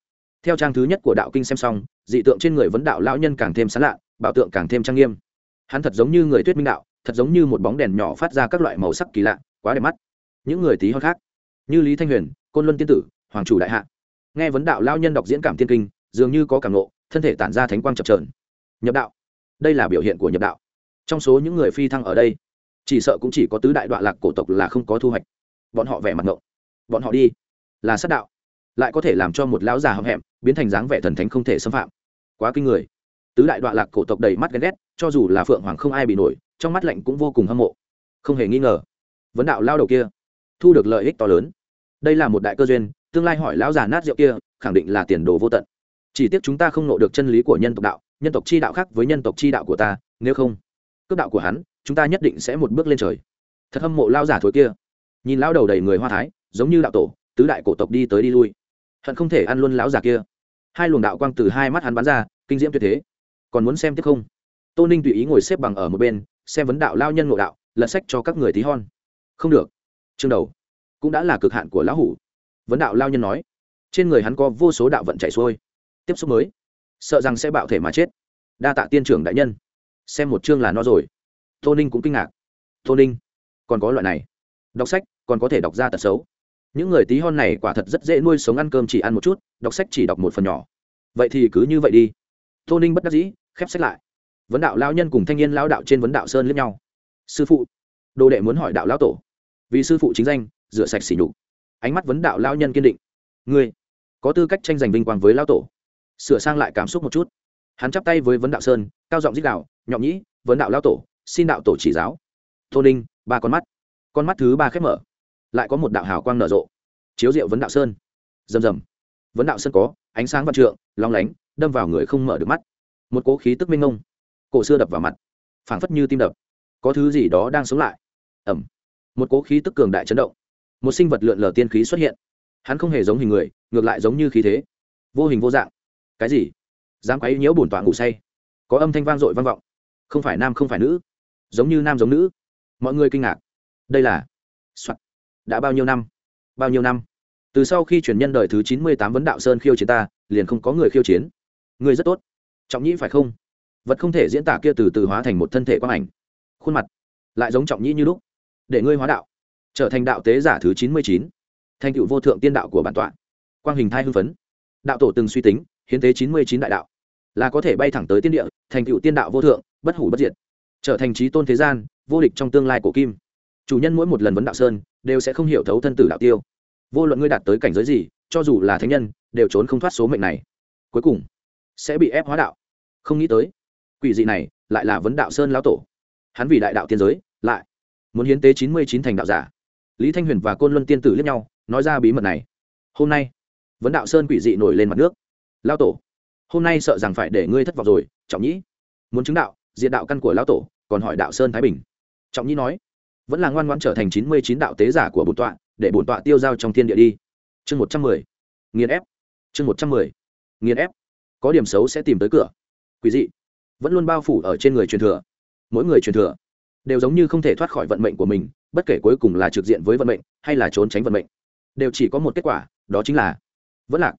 Theo trang thứ nhất của đạo kinh xem xong, dị tượng trên người vấn đạo lão nhân càng thêm sán lạ, bảo tượng càng thêm trang nghiêm. Hắn thật giống như người tuyết minh đạo, thật giống như một bóng đèn nhỏ phát ra các loại màu sắc kỳ lạ, quá đẹp mắt. Những người tí hoa khác. Như lý thanh huyền, côn luân tiên tử, hoàng chủ đại hạ nghe vấn đạo lao nhân đọc diễn cảm tiên kinh, dường như có cảm nộ thân thể tản ra thánh quang chập trờn nhập đạo. Đây là biểu hiện của nhập đạo. Trong số những người phi thăng ở đây, chỉ sợ cũng chỉ có tứ đại đoạn lạc cổ tộc là không có thu hoạch. Bọn họ vẻ mặt ngộ bọn họ đi. Là sát đạo. Lại có thể làm cho một lão già hậm hẹm, biến thành dáng vẻ thần thánh không thể xâm phạm. Quá kinh người. Tứ đại đoạn lạc cổ tộc đầy mắt ghen ghét, cho dù là phượng hoàng không ai bị nổi, trong mắt lạnh cũng vô cùng hâm mộ. Không hề nghi ngờ. Vấn đạo lao đầu kia thu được lợi ích to lớn. Đây là một đại cơ duyên tương lai hỏi lão già nát rượu kia, khẳng định là tiền đồ vô tận. Chỉ tiếc chúng ta không nộ được chân lý của nhân tộc đạo, nhân tộc chi đạo khác với nhân tộc chi đạo của ta, nếu không cướp đạo của hắn, chúng ta nhất định sẽ một bước lên trời. Thật hâm mộ lao giả thối kia. Nhìn lao đầu đầy người hoa thái, giống như đạo tổ, tứ đại cổ tộc đi tới đi lui. Hận không thể ăn luôn lão già kia. Hai luồng đạo quang từ hai mắt hắn bắn ra, kinh diễm tuyệt thế. Còn muốn xem tiếp không? Tô ninh tùy ý ngồi xếp bằng ở một bên, xem vấn đạo lao nhân ngộ đạo, lật sách cho các người tí hon. Không được. Chương đầu. Cũng đã là cực hạn của lão hủ vấn đạo lao nhân nói, trên người hắn có vô số đạo vận chảy xuôi, tiếp xúc mới, sợ rằng sẽ bạo thể mà chết. Đa tạ tiên trưởng đại nhân. Xem một chương là nó rồi. Tô ninh cũng kinh ngạc. Tô ninh, còn có loại này. Đọc sách, còn có thể đọc ra tật xấu. Những người tí hon này quả thật rất dễ nuôi sống ăn cơm chỉ ăn một chút, đọc sách chỉ đọc một phần nhỏ. Vậy thì cứ như vậy đi. Tô ninh bất đắc dĩ, khép sách lại. Vấn đạo lao nhân cùng thanh niên lao đạo trên vấn đạo sơn lẫn nhau. Sư phụ, đồ đệ muốn hỏi đạo lao tổ. Vì sư phụ chính danh, rửa sạch xỉ nhục ánh mắt vấn đạo lao nhân kiên định. Ngươi, có tư cách tranh giành vinh quang với lao tổ. Sửa sang lại cảm xúc một chút. Hắn chắp tay với vấn đạo sơn, cao giọng dích đạo nhọn nhĩ, vấn đạo lao tổ, xin đạo tổ chỉ giáo. Tô ninh, ba con mắt. Con mắt thứ ba khép mở. Lại có một đạo hào quang nở rộ. Chiếu diệu vấn đạo sơn. Rầm rầm. Vấn đạo sơn có ánh sáng văn trượng, long lánh, đâm vào người không mở được mắt. Một cỗ khí tức minh ngông cổ xưa đập vào mặt. Phảng phất như tim đập. Có thứ gì đó đang sống lại. Ẩm một cỗ khí tức cường đại chấn động một sinh vật lượn lờ tiên khí xuất hiện. Hắn không hề giống hình người, ngược lại giống như khí thế. Vô hình vô dạng. Cái gì? Dám quấy nhiễu bổn tọa ngủ say. Có âm thanh vang dội vang vọng. Không phải nam không phải nữ. Giống như nam giống nữ. Mọi người kinh ngạc. Đây là、Soạn. đã bao nhiêu năm? Bao nhiêu năm? Từ sau khi chuyển nhân đời thứ chín mươi tám vấn đạo sơn khiêu chiến ta, liền không có người khiêu chiến. Người rất tốt. Trọng nhĩ phải không? Vật không thể diễn tả kia từ từ hóa thành một thân thể quang ảnh. Khuôn mặt lại giống trọng nhĩ như lúc. Để ngươi hóa đạo trở thành đạo tế giả thứ chín mươi chín. Thành tựu vô thượng tiên đạo của bản tọa. Quang hình thai hưng phấn. Đạo tổ từng suy tính, hiến tế chín mươi chín đại đạo. Là có thể bay thẳng tới tiên địa, thành tựu tiên đạo vô thượng, bất hủ bất diệt. Trở thành trí tôn thế gian, vô địch trong tương lai của kim. Chủ nhân mỗi một lần vấn đạo sơn, đều sẽ không hiểu thấu thân tử đạo tiêu. Vô luận ngươi đạt tới cảnh giới gì, cho dù là thánh nhân, đều trốn không thoát số mệnh này. Cuối cùng, sẽ bị ép hóa đạo. Không nghĩ tới, quỷ dị này lại là vấn đạo sơn lão tổ. Hắn vì đại đạo tiên giới, lại muốn hiến tế chín mươi chín thành đạo giả lý thanh huyền và côn luân tiên tử liếc nhau, nói ra bí mật này. Hôm nay, vấn đạo sơn quỷ dị nổi lên mặt nước. Lao tổ, hôm nay sợ rằng phải để ngươi thất vọng rồi, trọng nhĩ. Muốn chứng đạo diện đạo căn của lão tổ, còn hỏi đạo sơn thái bình. Trọng nhĩ nói, vẫn là ngoan ngoan trở thành chín mươi chín đạo tế giả của bổn tọa, để bổn tọa tiêu giao trong thiên địa đi. Chương một trăm mười, nghiền ép. Chương một trăm mười, nghiền ép. Có điểm xấu sẽ tìm tới cửa. Quý dị, vẫn luôn bao phủ ở trên người truyền thừa. Mỗi người truyền thừa đều giống như không thể thoát khỏi vận mệnh của mình, bất kể cuối cùng là trực diện với vận mệnh hay là trốn tránh vận mệnh, đều chỉ có một kết quả, đó chính là vẫn lạc.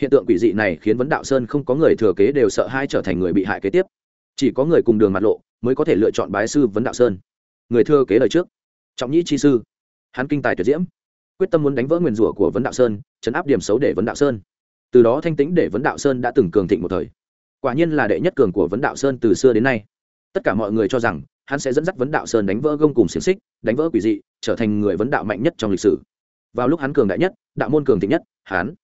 Hiện tượng quỷ dị này khiến vấn đạo sơn không có người thừa kế đều sợ hai trở thành người bị hại kế tiếp. Chỉ có người cùng đường mặt lộ mới có thể lựa chọn bái sư vấn đạo sơn. Người thừa kế lời trước, trọng nhĩ chi sư hắn kinh tài tuyệt diễm, quyết tâm muốn đánh vỡ nguyền rủa của vấn đạo sơn, chấn áp điểm xấu để vấn đạo sơn. Từ đó thanh tĩnh để vấn đạo sơn đã từng cường thịnh một thời. Quả nhiên là đệ nhất cường của vấn đạo sơn từ xưa đến nay. Tất cả mọi người cho rằng hắn sẽ dẫn dắt vấn đạo sơn đánh vỡ gông cùng xiềng xích, đánh vỡ quỷ dị, trở thành người vấn đạo mạnh nhất trong lịch sử. Vào lúc hắn cường đại nhất, đạo môn cường thịnh nhất, hắn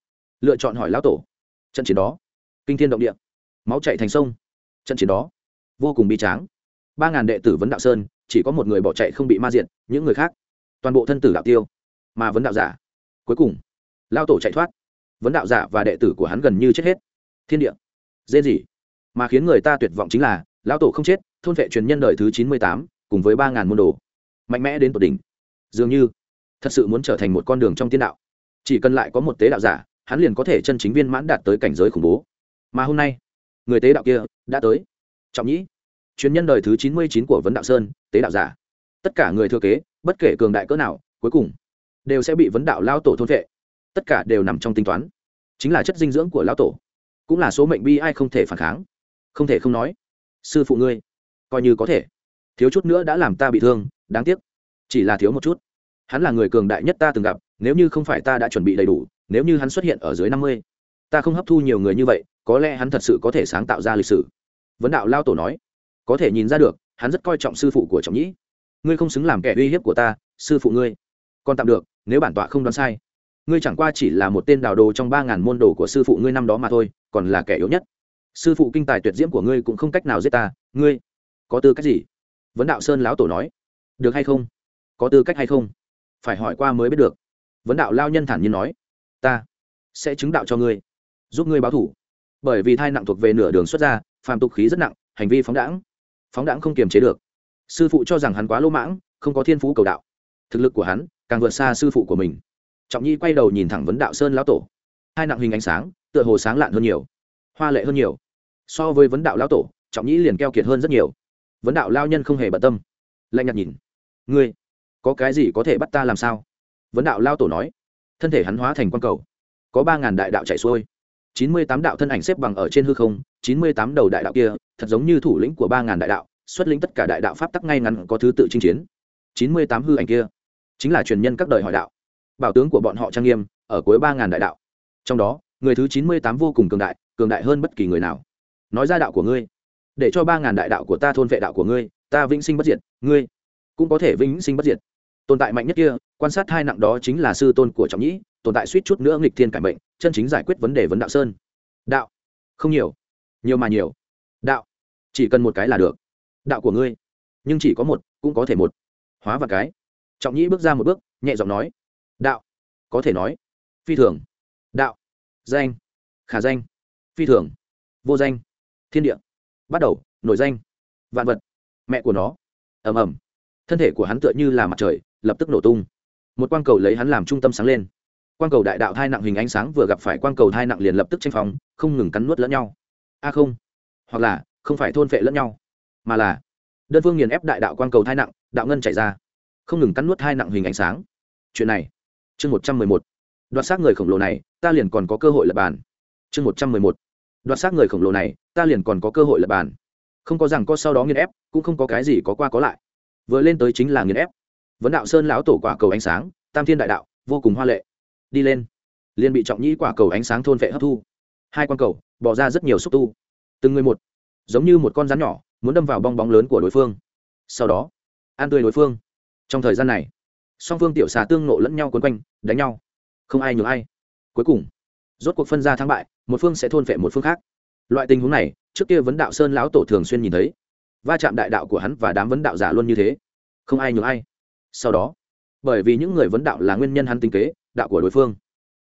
lựa chọn hỏi lão tổ. Trận chiến đó, kinh thiên động địa, máu chạy thành sông. Trận chiến đó, vô cùng bi tráng. Ba ngàn đệ tử vấn đạo sơn, chỉ có một người bỏ chạy không bị ma diện những người khác, toàn bộ thân tử đạo tiêu, mà vấn đạo giả, cuối cùng lao tổ chạy thoát. Vấn đạo giả và đệ tử của hắn gần như chết hết. Thiên địa dễ gì mà khiến người ta tuyệt vọng chính là, lão tổ không chết thôn vệ truyền nhân đời thứ chín mươi tám, cùng với ba ngàn môn đồ. Mạnh mẽ đến tột đỉnh. Dường như, thật sự muốn trở thành một con đường trong tiên đạo. Chỉ cần lại có một tế đạo giả, hắn liền có thể chân chính viên mãn đạt tới cảnh giới khủng bố. Mà hôm nay, người tế đạo kia đã tới. Trọng nhĩ, truyền nhân đời thứ chín mươi chín của vấn đạo sơn, tế đạo giả. Tất cả người thừa kế, bất kể cường đại cỡ nào, cuối cùng đều sẽ bị vấn đạo lao tổ thôn vệ. Tất cả đều nằm trong tính toán. Chính là chất dinh dưỡng của lão tổ. Cũng là số mệnh bi ai không thể phản kháng. Không thể không nói, sư phụ ngươi coi như có thể. Thiếu chút nữa đã làm ta bị thương, đáng tiếc. Chỉ là thiếu một chút. Hắn là người cường đại nhất ta từng gặp, nếu như không phải ta đã chuẩn bị đầy đủ, nếu như hắn xuất hiện ở dưới năm mươi, ta không hấp thu nhiều người như vậy, có lẽ hắn thật sự có thể sáng tạo ra lịch sử. Vấn đạo lao tổ nói, có thể nhìn ra được, hắn rất coi trọng sư phụ của trọng nhĩ. Ngươi không xứng làm kẻ uy hiếp của ta, sư phụ ngươi. Còn tạm được, nếu bản tọa không đoán sai, ngươi chẳng qua chỉ là một tên đào đồ trong ba ngàn môn đồ của sư phụ ngươi năm đó mà thôi, còn là kẻ yếu nhất. Sư phụ kinh tài tuyệt diễm của ngươi cũng không cách nào giết ta, ngươi có tư cách gì? Vấn đạo sơn lão tổ nói. Được hay không? Có tư cách hay không? Phải hỏi qua mới biết được. Vấn đạo lao nhân thản nhiên nói. Ta sẽ chứng đạo cho ngươi, giúp ngươi báo thủ. Bởi vì thai nặng thuộc về nửa đường xuất ra phàm tục khí rất nặng, hành vi phóng đãng. Phóng đãng không kiềm chế được. Sư phụ cho rằng hắn quá lỗ mãng, không có thiên phú cầu đạo. Thực lực của hắn càng vượt xa sư phụ của mình. Trọng nhi quay đầu nhìn thẳng vấn đạo sơn lão tổ. Hai nặng hình ánh sáng, tựa hồ sáng lạn hơn nhiều, hoa lệ hơn nhiều. So với vấn đạo lão tổ, trọng nhĩ liền keo kiệt hơn rất nhiều vấn đạo lao nhân không hề bận tâm. Lạnh nhạt nhìn. Ngươi, có cái gì có thể bắt ta làm sao? Vấn đạo lao tổ nói. Thân thể hắn hóa thành quan cầu. Có ba ngàn đại đạo chạy xuôi. Chín mươi tám đạo thân ảnh xếp bằng ở trên hư không, chín mươi tám đầu đại đạo kia, thật giống như thủ lĩnh của ba ngàn đại đạo, xuất lĩnh tất cả đại đạo pháp tắc ngay ngắn có thứ tự chinh chiến. Chín mươi tám hư ảnh kia, chính là truyền nhân các đời hỏi đạo. Bảo tướng của bọn họ trang nghiêm, ở cuối ba ngàn đại đạo. Trong đó, người thứ chín mươi tám vô cùng cường đại cường đại hơn bất kỳ người nào. Nói ra đạo của ngươi để cho ba ngàn đại đạo của ta thôn vệ đạo của ngươi, ta vĩnh sinh bất diệt, ngươi cũng có thể vĩnh sinh bất diệt. Tồn tại mạnh nhất kia, quan sát hai nặng đó chính là sư tôn của trọng nhĩ, tồn tại suýt chút nữa nghịch thiên cải mệnh chân chính giải quyết vấn đề vấn đạo sơn. Đạo, không nhiều nhiều mà nhiều. Đạo, chỉ cần một cái là được. Đạo của ngươi, nhưng chỉ có một, cũng có thể một. Hóa và cái. Trọng nhĩ bước ra một bước, nhẹ giọng nói. Đạo, có thể nói. Phi thường. Đạo, danh, khả danh. Phi thường. Vô danh. Thiên địa bắt đầu, nổi danh. Vạn vật. Mẹ của nó. Ầm ầm. Thân thể của hắn tựa như là mặt trời, lập tức nổ tung. Một quang cầu lấy hắn làm trung tâm sáng lên. Quang cầu đại đạo thai nặng hình ánh sáng vừa gặp phải quang cầu thai nặng liền lập tức tranh phóng, không ngừng cắn nuốt lẫn nhau. A không. Hoặc là, không phải thôn phệ lẫn nhau, mà là, đơn phương nghiền ép đại đạo quang cầu thai nặng, đạo ngân chảy ra. Không ngừng cắn nuốt thai nặng hình ánh sáng. Chuyện này, chương một trăm mười một. Đoạt xác người khổng lồ này, ta liền còn có cơ hội lập bàn. Chương một trăm mười một. Đoạt xác người khổng lồ này ta liền còn có cơ hội lập bàn. Không có rằng có sau đó nghiên ép, cũng không có cái gì có qua có lại. Vừa lên tới chính là nghiên ép. Vấn đạo sơn lão tổ quả cầu ánh sáng, tam thiên đại đạo, vô cùng hoa lệ. Đi lên. Liền bị trọng nhĩ quả cầu ánh sáng thôn vệ hấp thu. Hai con cầu, bỏ ra rất nhiều xúc tu. Từng người một, giống như một con rắn nhỏ, muốn đâm vào bong bóng lớn của đối phương. Sau đó, an tươi đối phương. Trong thời gian này, song phương tiểu xà tương nộ lẫn nhau quấn quanh, đánh nhau. Không ai nhường ai. Cuối cùng, rốt cuộc phân ra thắng bại, một phương sẽ thôn vệ một phương khác loại tình huống này, trước kia vấn đạo sơn lão tổ thường xuyên nhìn thấy. Va chạm đại đạo của hắn và đám vấn đạo giả luôn như thế. Không ai nhường ai. Sau đó, bởi vì những người vấn đạo là nguyên nhân hắn tinh kế, đạo của đối phương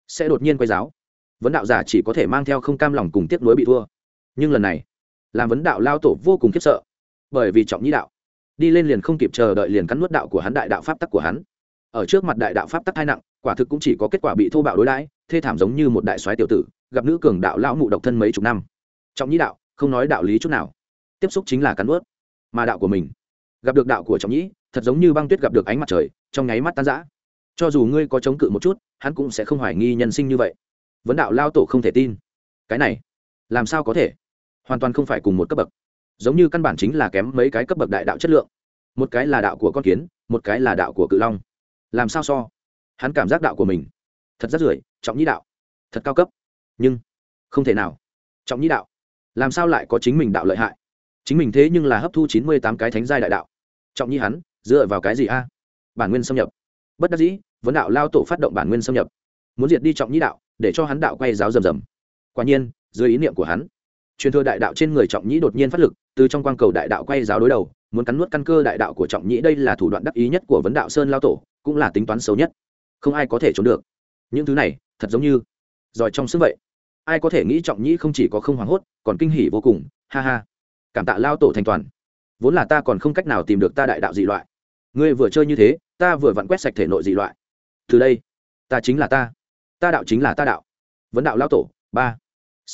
sẽ đột nhiên quay giáo. Vấn đạo giả chỉ có thể mang theo không cam lòng cùng tiếp nối bị thua. Nhưng lần này, làm vấn đạo lao tổ vô cùng khiếp sợ, bởi vì trọng nhĩ đạo. Đi lên liền không kịp chờ đợi liền cắn nuốt đạo của hắn đại đạo pháp tắc của hắn. Ở trước mặt đại đạo pháp tắc hai nặng, quả thực cũng chỉ có kết quả bị thô bạo đối đãi, thê thảm giống như một đại soái tiểu tử, gặp nữ cường đạo lão mụ độc thân mấy chục năm trọng nhĩ đạo, không nói đạo lý chút nào. Tiếp xúc chính là cắn ướt mà đạo của mình, gặp được đạo của trọng nhĩ, thật giống như băng tuyết gặp được ánh mặt trời, trong nháy mắt tan rã. Cho dù ngươi có chống cự một chút, hắn cũng sẽ không hoài nghi nhân sinh như vậy. Vấn đạo lao tổ không thể tin. Cái này, làm sao có thể? Hoàn toàn không phải cùng một cấp bậc. Giống như căn bản chính là kém mấy cái cấp bậc đại đạo chất lượng. Một cái là đạo của con kiến, một cái là đạo của cự long. Làm sao so? Hắn cảm giác đạo của mình thật rất rưởi trọng nhĩ đạo, thật cao cấp. Nhưng, không thể nào. Trọng nhĩ đạo làm sao lại có chính mình đạo lợi hại? Chính mình thế nhưng là hấp thu chín mươi tám cái thánh giai đại đạo. Trọng Nhi hắn, dựa vào cái gì a? Bản nguyên xâm nhập. Bất đắc dĩ, vấn đạo lao tổ phát động bản nguyên xâm nhập. Muốn diệt đi trọng nhi đạo, để cho hắn đạo quay giáo rầm rầm. Quả nhiên, dưới ý niệm của hắn, truyền thừa đại đạo trên người trọng nhĩ đột nhiên phát lực, từ trong quang cầu đại đạo quay giáo đối đầu, muốn cắn nuốt căn cơ đại đạo của trọng nhĩ đây là thủ đoạn đắc ý nhất của vấn đạo sơn lao tổ, cũng là tính toán xấu nhất. Không ai có thể trốn được. Những thứ này, thật giống như giỏi trong sức vậy ai có thể nghĩ trọng nhĩ không chỉ có không hoảng hốt, còn kinh hỉ vô cùng, ha ha. Cảm tạ lao tổ thành toàn. Vốn là ta còn không cách nào tìm được ta đại đạo dị loại. Ngươi vừa chơi như thế, ta vừa vặn quét sạch thể nội dị loại. Từ đây, ta chính là ta. Ta đạo chính là ta đạo. Vấn đạo lao tổ, ba.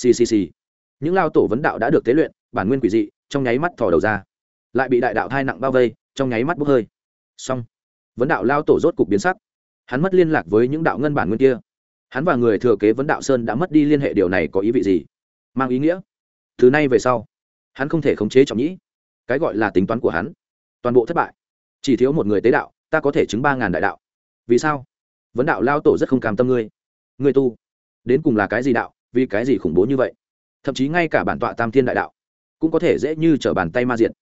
Ccc những lao tổ vấn đạo đã được tế luyện, bản nguyên quỷ dị, trong nháy mắt thò đầu ra. Lại bị đại đạo thai nặng bao vây, trong nháy mắt bốc hơi. Xong. Vấn đạo lao tổ rốt cục biến sắc. Hắn mất liên lạc với những đạo ngân bản nguyên kia hắn và người thừa kế vấn đạo sơn đã mất đi liên hệ điều này có ý vị gì? Mang ý nghĩa? Thứ nay về sau, hắn không thể khống chế trọng nhĩ. Cái gọi là tính toán của hắn, toàn bộ thất bại. Chỉ thiếu một người tế đạo, ta có thể chứng ba ngàn đại đạo. Vì sao? Vấn đạo lao tổ rất không cam tâm ngươi. Ngươi tu, đến cùng là cái gì đạo, vì cái gì khủng bố như vậy? Thậm chí ngay cả bản tọa tam thiên đại đạo, cũng có thể dễ như t r ở bàn tay ma diện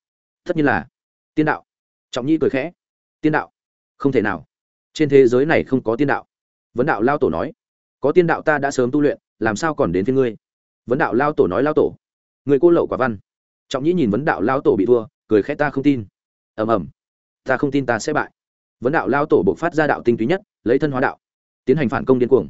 tất nhiên là, tiên đạo. Trọng nhi cười khẽ. Tiên đạo? Không thể nào. Trên thế giới này không có tiên đạo. Vấn đạo lao tổ nói có tiên đạo ta đã sớm tu luyện, làm sao còn đến với ngươi? Vấn đạo lao tổ nói lao tổ. Người cô lậu quả văn. Trọng nhĩ nhìn vấn đạo lao tổ bị thua, cười khẽ ta không tin. Ầm ầm. Ta không tin ta sẽ bại. Vấn đạo lao tổ buộc phát ra đạo tinh túy nhất, lấy thân hóa đạo, tiến hành phản công điên cuồng.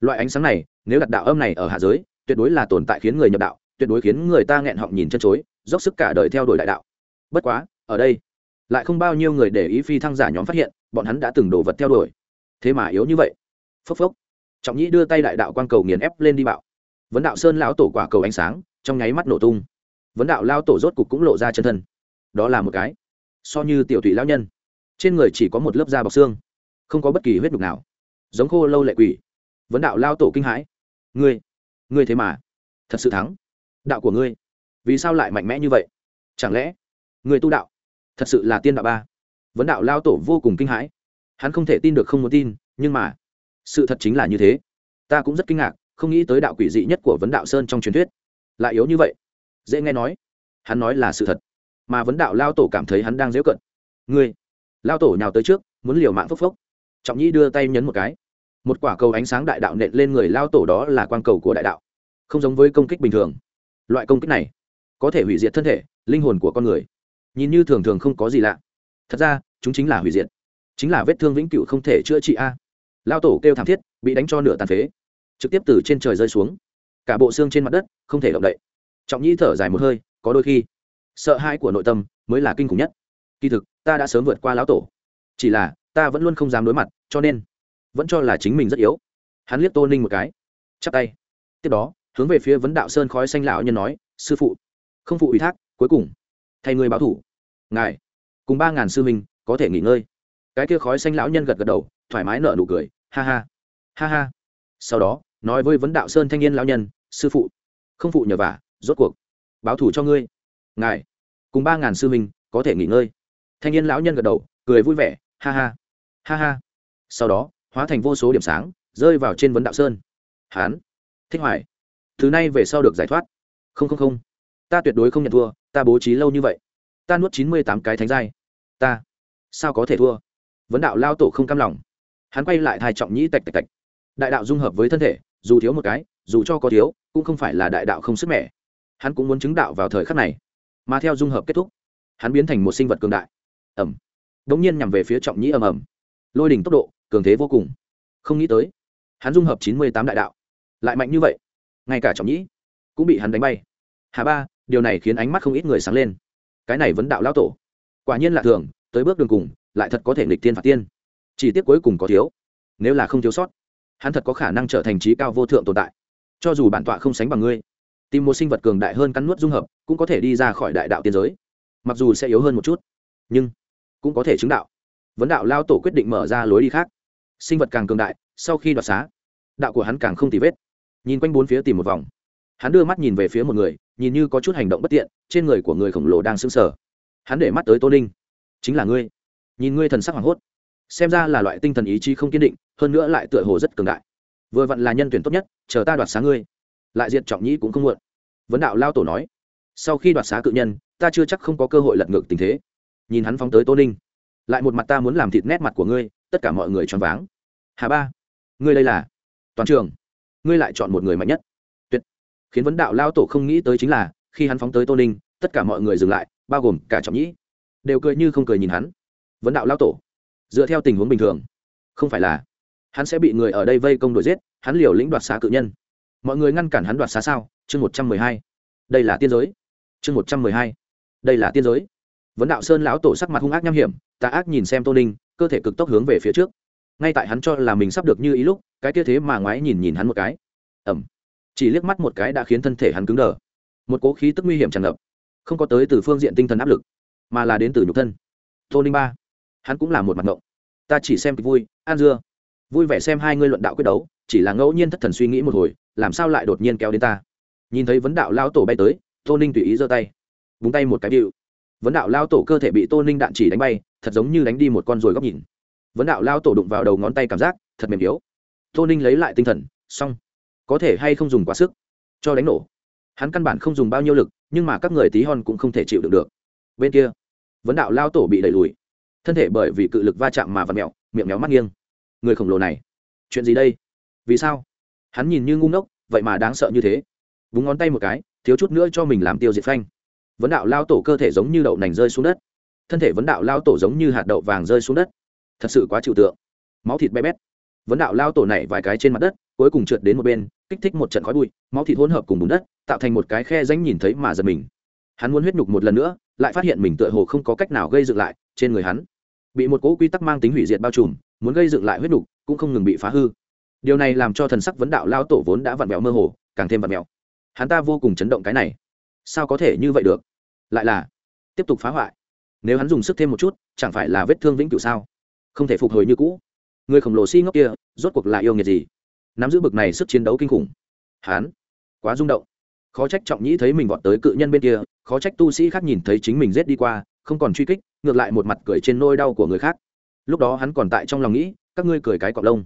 Loại ánh sáng này, nếu đặt đạo âm này ở hạ giới, tuyệt đối là tồn tại khiến người nhập đạo, tuyệt đối khiến người ta nghẹn họng nhìn chân chối, dốc sức cả đời theo đuổi đại đạo. Bất quá, ở đây, lại không bao nhiêu người để ý phi thăng giả nhóm phát hiện, bọn hắn đã từng đồ vật theo đuổi. Thế mà yếu như vậy. Phốc phốc trọng nhĩ đưa tay đại đạo quang cầu nghiền ép lên đi bạo. Vấn đạo sơn lão tổ quả cầu ánh sáng, trong nháy mắt nổ tung. Vấn đạo lao tổ rốt cục cũng lộ ra chân thân. Đó là một cái. So như tiểu thủy lão nhân, trên người chỉ có một lớp da bọc xương, không có bất kỳ huyết đục nào. Giống khô lâu lệ quỷ. Vấn đạo lao tổ kinh hãi. Ngươi ngươi thế mà, thật sự thắng. Đạo của ngươi, vì sao lại mạnh mẽ như vậy? Chẳng lẽ, ngươi tu đạo, thật sự là tiên đạo ba? Vấn đạo lao tổ vô cùng kinh hãi. Hắn không thể tin được không muốn tin, nhưng mà sự thật chính là như thế. Ta cũng rất kinh ngạc, không nghĩ tới đạo quỷ dị nhất của vấn đạo sơn trong truyền thuyết. Lại yếu như vậy. Dễ nghe nói. Hắn nói là sự thật. Mà vấn đạo lao tổ cảm thấy hắn đang dễ cận. Ngươi, lao tổ nhào tới trước, muốn liều mạng phốc phốc. Trọng nhĩ đưa tay nhấn một cái. Một quả cầu ánh sáng đại đạo nện lên người lao tổ đó là quan cầu của đại đạo. Không giống với công kích bình thường. Loại công kích này, có thể hủy diệt thân thể, linh hồn của con người. Nhìn như thường thường không có gì lạ. Thật ra, chúng chính là hủy diệt. Chính là vết thương vĩnh cửu không thể chữa trị a lao tổ kêu thảm thiết, bị đánh cho nửa tàn phế. Trực tiếp từ trên trời rơi xuống. Cả bộ xương trên mặt đất không thể động đậy. Trọng nhĩ thở dài một hơi, có đôi khi, sợ hãi của nội tâm mới là kinh khủng nhất. Kỳ thực, ta đã sớm vượt qua lão tổ. Chỉ là, ta vẫn luôn không dám đối mặt, cho nên, vẫn cho là chính mình rất yếu. Hắn liếc tô ninh một cái, chắp tay. Tiếp đó, hướng về phía vấn đạo sơn khói xanh lão nhân nói, sư phụ, không phụ ủy thác, cuối cùng, thay người báo thủ. Ngài, cùng ba ngàn sư mình có thể nghỉ ngơi. Cái kia khói xanh lão nhân gật gật đầu thoải mái nở nụ cười, ha ha ha ha. Sau đó, nói với vấn đạo sơn thanh niên lão nhân, sư phụ, không phụ nhờ vả, rốt cuộc, báo thủ cho ngươi. Ngài, cùng ba ngàn sư minh có thể nghỉ ngơi. Thanh niên lão nhân gật đầu, cười vui vẻ, ha ha ha ha. Sau đó, hóa thành vô số điểm sáng, rơi vào trên vấn đạo sơn. Hán, thích hoài thứ này về sau được giải thoát. Không không không. Ta tuyệt đối không nhận thua, ta bố trí lâu như vậy. Ta nuốt chín mươi tám cái thánh giai. Ta, sao có thể thua? Vấn đạo lao tổ không cam lòng hắn quay lại thai trọng nhĩ tạch tạch tạch. Đại đạo dung hợp với thân thể, dù thiếu một cái, dù cho có thiếu, cũng không phải là đại đạo không sức mẻ. Hắn cũng muốn chứng đạo vào thời khắc này. Mà theo dung hợp kết thúc, hắn biến thành một sinh vật cường đại. Ẩm đ ỗ n g nhiên nhằm về phía trọng nhĩ ầm ầm. Lôi đỉnh tốc độ, cường thế vô cùng. Không nghĩ tới, hắn dung hợp chín mươi tám đại đạo. Lại mạnh như vậy. Ngay cả trọng nhĩ cũng bị hắn đánh bay. Hà ba, điều này khiến ánh mắt không ít người sáng lên. Cái này vẫn đạo lão tổ. Quả nhiên là thường, tới bước đường cùng, lại thật có thể nghịch tiên phạt tiên chỉ tiếc cuối cùng có thiếu. Nếu là không thiếu sót, hắn thật có khả năng trở thành trí cao vô thượng tồn tại. Cho dù bản tọa không sánh bằng ngươi, tìm một sinh vật cường đại hơn cắn nuốt dung hợp, cũng có thể đi ra khỏi đại đạo tiên giới. Mặc dù sẽ yếu hơn một chút, nhưng cũng có thể chứng đạo. Vấn đạo lao tổ quyết định mở ra lối đi khác. Sinh vật càng cường đại, sau khi đoạt xá, đạo của hắn càng không tì vết. Nhìn quanh bốn phía tìm một vòng. Hắn đưa mắt nhìn về phía một người, nhìn như có chút hành động bất tiện, trên người của người khổng lồ đang sững sờ. Hắn để mắt tới tô ninh. Chính là ngươi. Nhìn ngươi thần sắc hoảng hốt xem ra là loại tinh thần ý chí không kiên định, hơn nữa lại tựa hồ rất cường đại. Vừa vặn là nhân tuyển tốt nhất, chờ ta đoạt xá ngươi. Lại diệt trọng nhĩ cũng không muộn. Vấn đạo lao tổ nói, sau khi đoạt xá cự nhân, ta chưa chắc không có cơ hội lật ngược tình thế. Nhìn hắn phóng tới tô ninh, lại một mặt ta muốn làm thịt nét mặt của ngươi, tất cả mọi người choáng váng. Hà ba, ngươi đây là? Toàn trường, ngươi lại chọn một người mạnh nhất. Tuyệt. Khiến vấn đạo lao tổ không nghĩ tới chính là, khi hắn phóng tới tô ninh, tất cả mọi người dừng lại, bao gồm cả trọng nhĩ. Đều cười như không cười nhìn hắn. Vấn đạo lao tổ dựa theo tình huống bình thường. Không phải là hắn sẽ bị người ở đây vây công đuổi giết, hắn liều lĩnh đoạt xá cự nhân. Mọi người ngăn cản hắn đoạt xá sao? Chương một trăm mười hai. Đây là tiên giới. Chương một trăm mười hai. Đây là tiên giới. Vấn đạo sơn lão tổ sắc mặt hung ác nham hiểm, tà ác nhìn xem tô ninh, cơ thể cực tốc hướng về phía trước. Ngay tại hắn cho là mình sắp được như ý lúc, cái kia thế mà ngoái nhìn nhìn hắn một cái. Ẩm chỉ liếc mắt một cái đã khiến thân thể hắn cứng đờ. Một cố khí tức nguy hiểm tràn ngập. Không có tới từ phương diện tinh thần áp lực, mà là đến từ nhục thân. Tô ninh ba hắn cũng là một mặt ngộng. Ta chỉ xem kịch vui an dưa. Vui vẻ xem hai ngươi luận đạo quyết đấu, chỉ là ngẫu nhiên thất thần suy nghĩ một hồi, làm sao lại đột nhiên kéo đến ta? Nhìn thấy vấn đạo lao tổ bay tới, tô ninh tùy ý giơ tay, búng tay một cái điệu. Vấn đạo lao tổ cơ thể bị tô ninh đạn chỉ đánh bay, thật giống như đánh đi một con ruồi góc nhìn. Vấn đạo lao tổ đụng vào đầu ngón tay cảm giác, thật mềm yếu. Tô ninh lấy lại tinh thần, xong. Có thể hay không dùng quá sức, cho đánh nổ. Hắn căn bản không dùng bao nhiêu lực, nhưng mà các người tí hon cũng không thể chịu được được. Bên kia, vấn đạo lao tổ bị đẩy lùi thân thể bởi vì cự lực va chạm mà vặt mẹo, miệng méo mắt nghiêng. Người khổng lồ này, chuyện gì đây? Vì sao? Hắn nhìn như ngu ngốc, vậy mà đáng sợ như thế. Búng ngón tay một cái, thiếu chút nữa cho mình làm tiêu diệt phanh. Vấn đạo lao tổ cơ thể giống như đậu nành rơi xuống đất. Thân thể vấn đạo lao tổ giống như hạt đậu vàng rơi xuống đất. Thật sự quá chịu tượng. Máu thịt bé bét. Vấn đạo lao tổ này vài cái trên mặt đất, cuối cùng trượt đến một bên, kích thích một trận khói bụi, máu thịt hỗn hợp cùng bùn đất, tạo thành một cái khe danh nhìn thấy mà giật mình. Hắn muốn huyết nhục một lần nữa, lại phát hiện mình tựa hồ không có cách nào gây dựng lại trên người hắn. Bị một cỗ quy tắc mang tính hủy diệt bao trùm, muốn gây dựng lại huyết đục cũng không ngừng bị phá hư. Điều này làm cho thần sắc vấn đạo lao tổ vốn đã vặn vẹo mơ hồ, càng thêm vặn vẹo. Hắn ta vô cùng chấn động cái này. Sao có thể như vậy được? Lại là, tiếp tục phá hoại. Nếu hắn dùng sức thêm một chút, chẳng phải là vết thương vĩnh cửu sao? Không thể phục hồi như cũ. Người khổng lồ si ngốc kia, rốt cuộc là yêu nghiệt gì? Nắm giữ bực này sức chiến đấu kinh khủng. Hắn, quá rung động. Khó trách trọng nhĩ thấy mình vọt tới cự nhân bên kia, khó trách tu sĩ khác nhìn thấy chính mình rết đi qua, không còn truy kích ngược lại một mặt cười trên nôi đau của người khác. Lúc đó hắn còn tại trong lòng nghĩ, các ngươi cười cái cọc lông.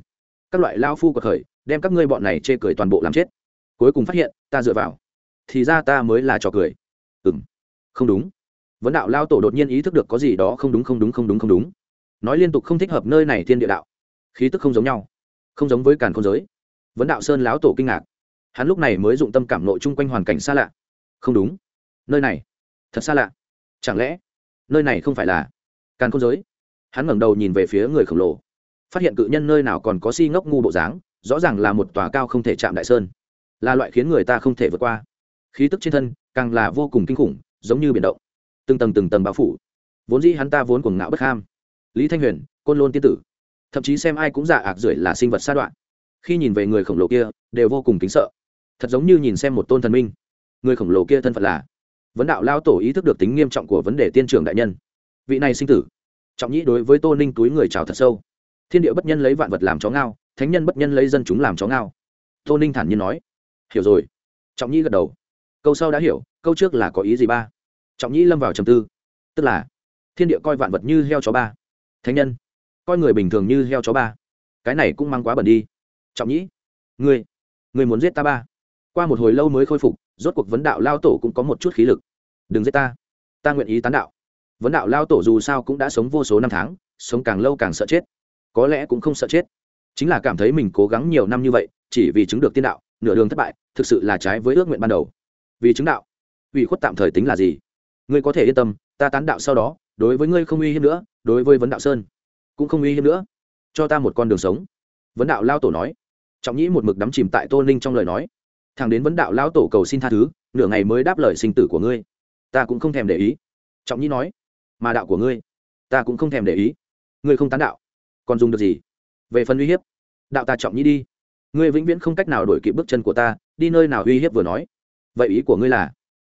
Các loại lao phu của khởi, đem các ngươi bọn này chê cười toàn bộ làm chết. Cuối cùng phát hiện, ta dựa vào. Thì ra ta mới là trò cười. Ừ m không đúng. Vấn đạo lao tổ đột nhiên ý thức được có gì đó không đúng không đúng không đúng không đúng. Nói liên tục không thích hợp nơi này thiên địa đạo. Khí tức không giống nhau. Không giống với càn không giới. Vấn đạo sơn lão tổ kinh ngạc. Hắn lúc này mới dụng tâm cảm nội chung quanh hoàn cảnh xa lạ. Không đúng. Nơi này, thật xa lạ. Chẳng lẽ nơi này không phải là càn không giới. Hắn ngẩng đầu nhìn về phía người khổng lồ. Phát hiện cự nhân nơi nào còn có si ngốc ngu bộ dáng, rõ ràng là một tòa cao không thể chạm đại sơn. Là loại khiến người ta không thể vượt qua. Khí tức trên thân càng là vô cùng kinh khủng, giống như biển động. Từng tầng từng tầng bao phủ. Vốn dĩ hắn ta vốn cuồng ngạo bất ham. Lý thanh huyền, côn lôn tiên tử. Thậm chí xem ai cũng giả ạc rưởi là sinh vật sa đoạn. Khi nhìn về người khổng lồ kia, đều vô cùng kính sợ. Thật giống như nhìn xem một tôn thần minh. Người khổng lồ kia thân phận là vấn đạo lao tổ ý thức được tính nghiêm trọng của vấn đề tiên trưởng đại nhân. Vị này sinh tử. Trọng nhĩ đối với tô ninh túi người chào thật sâu. Thiên địa bất nhân lấy vạn vật làm chó ngao, thánh nhân bất nhân lấy dân chúng làm chó ngao. Tô ninh thản nhiên nói. Hiểu rồi. Trọng nhĩ gật đầu. Câu sau đã hiểu, câu trước là có ý gì ba? Trọng nhĩ lâm vào trầm tư. Tức là, thiên địa coi vạn vật như heo chó ba. Thánh nhân, coi người bình thường như heo chó ba. Cái này cũng mang quá bẩn đi. Trọng nhĩ, ngươi ngươi muốn giết ta ba? Qua một hồi lâu mới khôi phục, rốt cuộc vấn đạo lao tổ cũng có một chút khí lực. Đừng giết ta. Ta nguyện ý tán đạo. Vấn đạo lao tổ dù sao cũng đã sống vô số năm tháng, sống càng lâu càng sợ chết. Có lẽ cũng không sợ chết. Chính là cảm thấy mình cố gắng nhiều năm như vậy, chỉ vì chứng được tiên đạo, nửa đường thất bại, thực sự là trái với ước nguyện ban đầu. Vì chứng đạo, ủy khuất tạm thời tính là gì? Ngươi có thể yên tâm, ta tán đạo sau đó, đối với ngươi không uy hiếp nữa, đối với vấn đạo sơn, cũng không uy hiếp nữa. Cho ta một con đường sống. Vấn đạo lao tổ nói. Trọng nhĩ một mực đắm chìm tại tô ninh trong lời nói thằng đến vấn đạo lão tổ cầu xin tha thứ, nửa ngày mới đáp lời sinh tử của ngươi. Ta cũng không thèm để ý. Trọng nhĩ nói, mà đạo của ngươi, ta cũng không thèm để ý. Ngươi không tán đạo, còn dùng được gì? Về phần uy hiếp, đạo ta trọng nhĩ đi. Ngươi vĩnh viễn không cách nào đổi kịp bước chân của ta, đi nơi nào uy hiếp vừa nói. Vậy ý của ngươi là,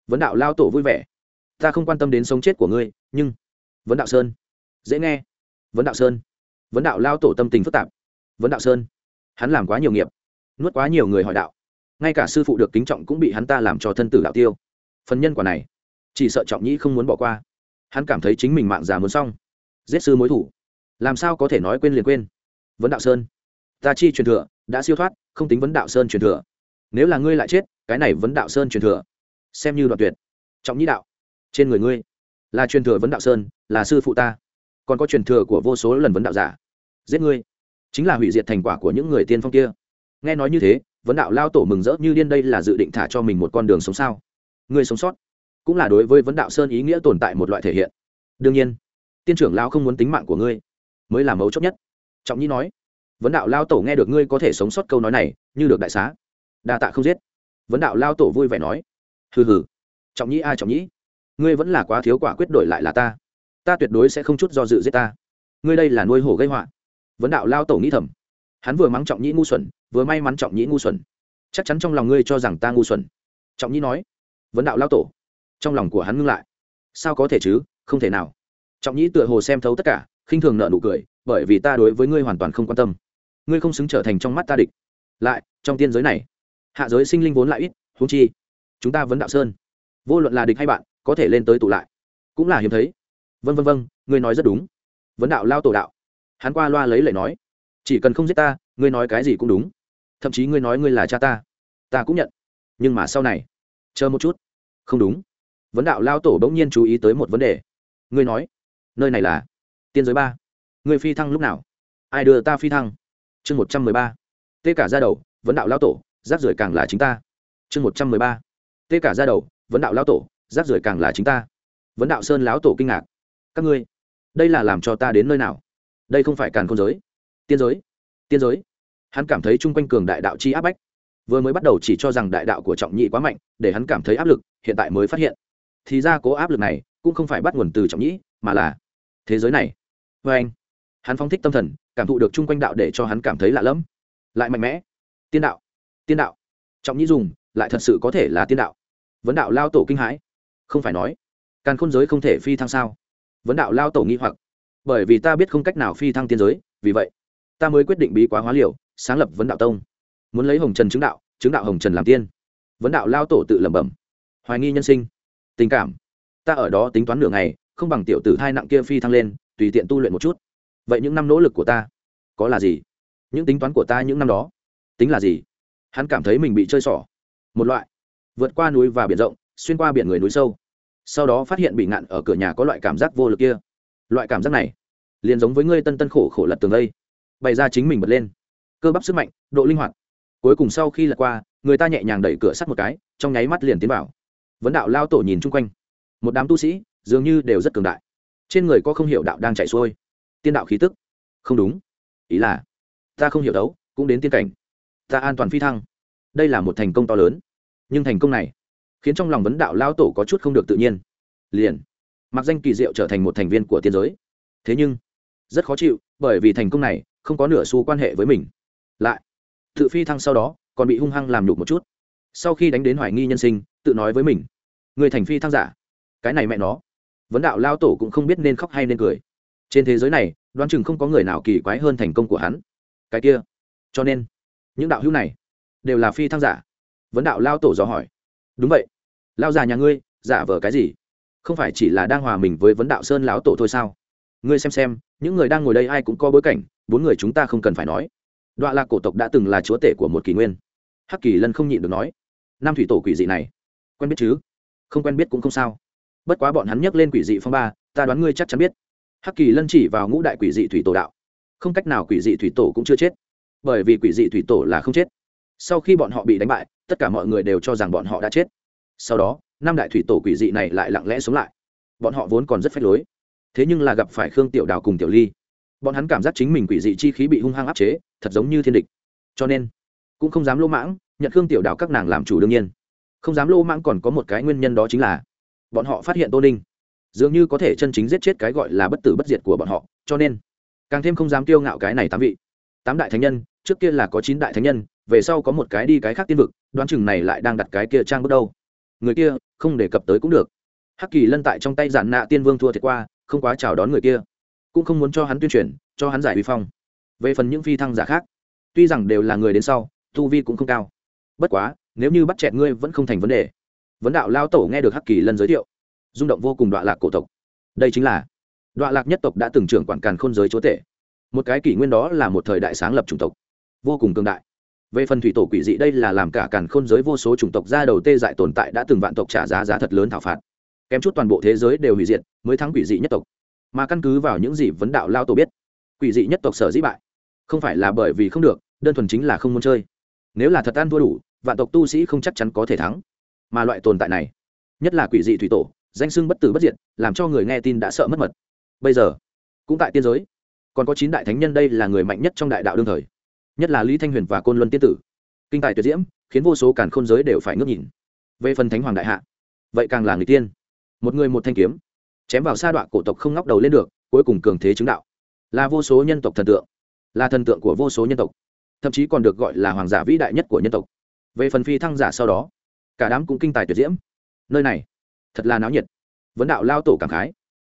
vấn đạo lao tổ vui vẻ. Ta không quan tâm đến sống chết của ngươi, nhưng, vấn đạo sơn, dễ nghe. Vấn đạo sơn, vấn đạo lao tổ tâm tình phức tạp. Vấn đạo sơn, hắn làm quá nhiều nghiệp, nuốt quá nhiều người hỏi đạo ngay cả sư phụ được kính trọng cũng bị hắn ta làm cho thân tử đạo tiêu. Phần nhân quả này, chỉ sợ trọng nhĩ không muốn bỏ qua. Hắn cảm thấy chính mình mạng già muốn xong. Giết sư mối thủ. Làm sao có thể nói quên liền quên? Vấn đạo sơn. Ta chi truyền thừa, đã siêu thoát, không tính vấn đạo sơn truyền thừa. Nếu là ngươi lại chết, cái này vấn đạo sơn truyền thừa. Xem như đoạn tuyệt. Trọng nhĩ đạo. Trên người ngươi, là truyền thừa vấn đạo sơn, là sư phụ ta. Còn có truyền thừa của vô số lần vấn đạo giả. Giết ngươi. Chính là hủy diệt thành quả của những người tiên phong kia. Nghe nói như thế vấn đạo lao tổ mừng rỡ như điên đây là dự định thả cho mình một con đường sống sao? Ngươi sống sót cũng là đối với vấn đạo sơn ý nghĩa tồn tại một loại thể hiện. Đương nhiên, tiên trưởng lao không muốn tính mạng của ngươi, mới là mấu chốt nhất. Trọng nhi nói, vấn đạo lao tổ nghe được ngươi có thể sống sót câu nói này, như được đại xá. Đa tạ không giết. Vấn đạo lao tổ vui vẻ nói, hừ hừ. Trọng nhĩ ai trọng nhĩ ngươi vẫn là quá thiếu quả quyết đổi lại là ta. Ta tuyệt đối sẽ không chút do dự giết ta. Ngươi đây là nuôi hổ gây họa. Vấn đạo lao tổ nghĩ thầm. Hắn vừa mắng trọng nhĩ ngu xuẩn vừa may mắn trọng nhĩ ngu xuẩn. Chắc chắn trong lòng ngươi cho rằng ta ngu xuẩn. Trọng nhĩ nói, vấn đạo lao tổ. Trong lòng của hắn ngưng lại. Sao có thể chứ? Không thể nào. Trọng nhĩ tựa hồ xem thấu tất cả, khinh thường nợ nụ cười, bởi vì ta đối với ngươi hoàn toàn không quan tâm. Ngươi không xứng trở thành trong mắt ta địch. Lại, trong tiên giới này, hạ giới sinh linh vốn lại ít húng chi, chúng ta vẫn đạo sơn. Vô luận là địch hay bạn, có thể lên tới tụ lại. Cũng là hiếm thấy. Vân vân vân ngươi nói rất đúng. Vấn đạo lao tổ đạo. Hắn qua loa lấy lời nói. Chỉ cần không giết ta, ngươi nói cái gì cũng đúng thậm chí ngươi nói ngươi là cha ta ta cũng nhận. Nhưng mà sau này, chờ một chút. Không đúng. Vấn đạo lao tổ bỗng nhiên chú ý tới một vấn đề. Ngươi nói, nơi này là tiên giới ba. Ngươi phi thăng lúc nào? Ai đưa ta phi thăng? Chương một trăm mười ba. Tê cả ra đầu, vấn đạo lao tổ, rác rưởi càng là chính ta. Chương một trăm mười ba. Tê cả ra đầu, vấn đạo lao tổ, rác rưởi càng là chính ta. Vấn đạo sơn lão tổ kinh ngạc. Các ngươi, đây là làm cho ta đến nơi nào? Đây không phải càn không giới. Tiên giới. Tiên giới hắn cảm thấy chung quanh cường đại đạo chi áp bách. Vừa mới bắt đầu chỉ cho rằng đại đạo của trọng nhị quá mạnh, để hắn cảm thấy áp lực, hiện tại mới phát hiện. Thì ra cố áp lực này cũng không phải bắt nguồn từ trọng nhĩ mà là thế giới này. Vê anh, hắn phong thích tâm thần, cảm thụ được chung quanh đạo để cho hắn cảm thấy lạ lẫm. Lại mạnh mẽ. Tiên đạo. Tiên đạo. Trọng nhĩ dùng, lại thật sự có thể là tiên đạo. Vấn đạo lao tổ kinh hãi. Không phải nói, càn khôn giới không thể phi thăng sao? Vấn đạo lao tổ nghi hoặc. Bởi vì ta biết không cách nào phi thăng tiên giới, vì vậy, ta mới quyết định bí quá hóa liều sáng lập vấn đạo tông. Muốn lấy hồng trần chứng đạo chứng đạo hồng trần làm tiên. Vấn đạo lao tổ tự lẩm bẩm. Hoài nghi nhân sinh. Tình cảm. Ta ở đó tính toán nửa ngày, không bằng tiểu tử thai nặng kia phi thăng lên, tùy tiện tu luyện một chút. Vậy những năm nỗ lực của ta, có là gì? Những tính toán của ta những năm đó, tính là gì? Hắn cảm thấy mình bị chơi xỏ. Một loại. Vượt qua núi và biển rộng, xuyên qua biển người núi sâu. Sau đó phát hiện bị ngạn ở cửa nhà có loại cảm giác vô lực kia. Loại cảm giác này, liền giống với ngươi tân tân khổ khổ lật tường lây bày ra chính mình bật lên cơ bắp sức mạnh, độ linh hoạt. Cuối cùng sau khi lật qua, người ta nhẹ nhàng đẩy cửa sắt một cái, trong nháy mắt liền tiến vào. Vấn đạo lao tổ nhìn chung quanh. Một đám tu sĩ, dường như đều rất cường đại. Trên người có không hiểu đạo đang chạy xuôi. Tiên đạo khí tức. Không đúng. Ý là, ta không hiểu đấu, cũng đến tiên cảnh. Ta an toàn phi thăng. Đây là một thành công to lớn. Nhưng thành công này, khiến trong lòng vấn đạo lao tổ có chút không được tự nhiên. Liền, mặc danh kỳ diệu trở thành một thành viên của tiên giới. Thế nhưng, rất khó chịu, bởi vì thành công này không có nửa xu quan hệ với mình lại, tự phi thăng sau đó còn bị hung hăng làm nhục một chút. Sau khi đánh đến hoài nghi nhân sinh, tự nói với mình, người thành phi thăng giả, cái này mẹ nó. Vấn đạo lao tổ cũng không biết nên khóc hay nên cười. Trên thế giới này, đoán chừng không có người nào kỳ quái hơn thành công của hắn. Cái kia, cho nên, những đạo hữu này đều là phi thăng giả. Vấn đạo lao tổ dò hỏi, đúng vậy, lao già nhà ngươi, giả vờ cái gì? Không phải chỉ là đang hòa mình với vấn đạo sơn lão tổ thôi sao? Ngươi xem xem, những người đang ngồi đây ai cũng có bối cảnh, bốn người chúng ta không cần phải nói đoạn lạc cổ tộc đã từng là chúa tể của một kỷ nguyên. Hắc kỳ lân không nhịn được nói, nam thủy tổ quỷ dị này, quen biết chứ? Không quen biết cũng không sao. Bất quá bọn hắn nhắc lên quỷ dị phong ba, ta đoán ngươi chắc chắn biết. Hắc kỳ lân chỉ vào ngũ đại quỷ dị thủy tổ đạo. Không cách nào quỷ dị thủy tổ cũng chưa chết, bởi vì quỷ dị thủy tổ là không chết. Sau khi bọn họ bị đánh bại, tất cả mọi người đều cho rằng bọn họ đã chết. Sau đó, năm đại thủy tổ quỷ dị này lại lặng lẽ sống lại. Bọn họ vốn còn rất phách lối, thế nhưng là gặp phải khương tiểu đào cùng tiểu ly bọn hắn cảm giác chính mình quỷ dị chi khí bị hung hăng áp chế, thật giống như thiên địch. Cho nên, cũng không dám lô mãng nhận khương tiểu đào các nàng làm chủ đương nhiên. Không dám lô mãng còn có một cái nguyên nhân đó chính là, bọn họ phát hiện tô ninh, dường như có thể chân chính giết chết cái gọi là bất tử bất diệt của bọn họ, cho nên, càng thêm không dám kiêu ngạo cái này tám vị. Tám đại thánh nhân, trước kia là có chín đại thánh nhân, về sau có một cái đi cái khác tiên vực, đoán chừng này lại đang đặt cái kia trang bước đâu. Người kia, không đề cập tới cũng được. Hắc kỳ lân tại trong tay giản nạ tiên vương thua thiệt qua, không quá chào đón người kia cũng không muốn cho hắn tuyên truyền, cho hắn giải uy phong. Về phần những phi thăng giả khác, tuy rằng đều là người đến sau, tu vi cũng không cao. Bất quá, nếu như bắt chẹt ngươi vẫn không thành vấn đề. Vấn đạo lao tổ nghe được hắc kỳ lân giới thiệu, rung động vô cùng đoạn lạc cổ tộc. Đây chính là đoạn lạc nhất tộc đã từng trưởng quản càn khôn giới chúa tể. Một cái kỷ nguyên đó là một thời đại sáng lập chủng tộc, vô cùng cường đại. Về phần thủy tổ quỷ dị đây là làm cả càn khôn giới vô số chủng tộc ra đầu tê dại tồn tại đã từng vạn tộc trả giá giá thật lớn thảo phạt. Kém chút toàn bộ thế giới đều hủy diệt, mới thắng quỷ dị nhất tộc mà căn cứ vào những gì vấn đạo lao tổ biết, quỷ dị nhất tộc sở dĩ bại, không phải là bởi vì không được, đơn thuần chính là không muốn chơi. Nếu là thật ăn thua đủ, vạn tộc tu sĩ không chắc chắn có thể thắng. Mà loại tồn tại này, nhất là quỷ dị thủy tổ, danh sưng bất tử bất diệt, làm cho người nghe tin đã sợ mất mật. Bây giờ, cũng tại tiên giới, còn có chín đại thánh nhân đây là người mạnh nhất trong đại đạo đương thời. Nhất là lý thanh huyền và côn luân tiên tử. Kinh tài tuyệt diễm, khiến vô số cản khôn giới đều phải ngước nhìn. Về phần thánh hoàng đại hạ, vậy càng là người tiên. Một người một thanh kiếm chém vào sa đoạn cổ tộc không ngóc đầu lên được, cuối cùng cường thế chứng đạo. Là vô số nhân tộc thần tượng, là thần tượng của vô số nhân tộc, thậm chí còn được gọi là hoàng giả vĩ đại nhất của nhân tộc. Về phần phi thăng giả sau đó, cả đám cũng kinh tài tuyệt diễm. Nơi này, thật là náo nhiệt. Vấn đạo lao tổ cảm khái.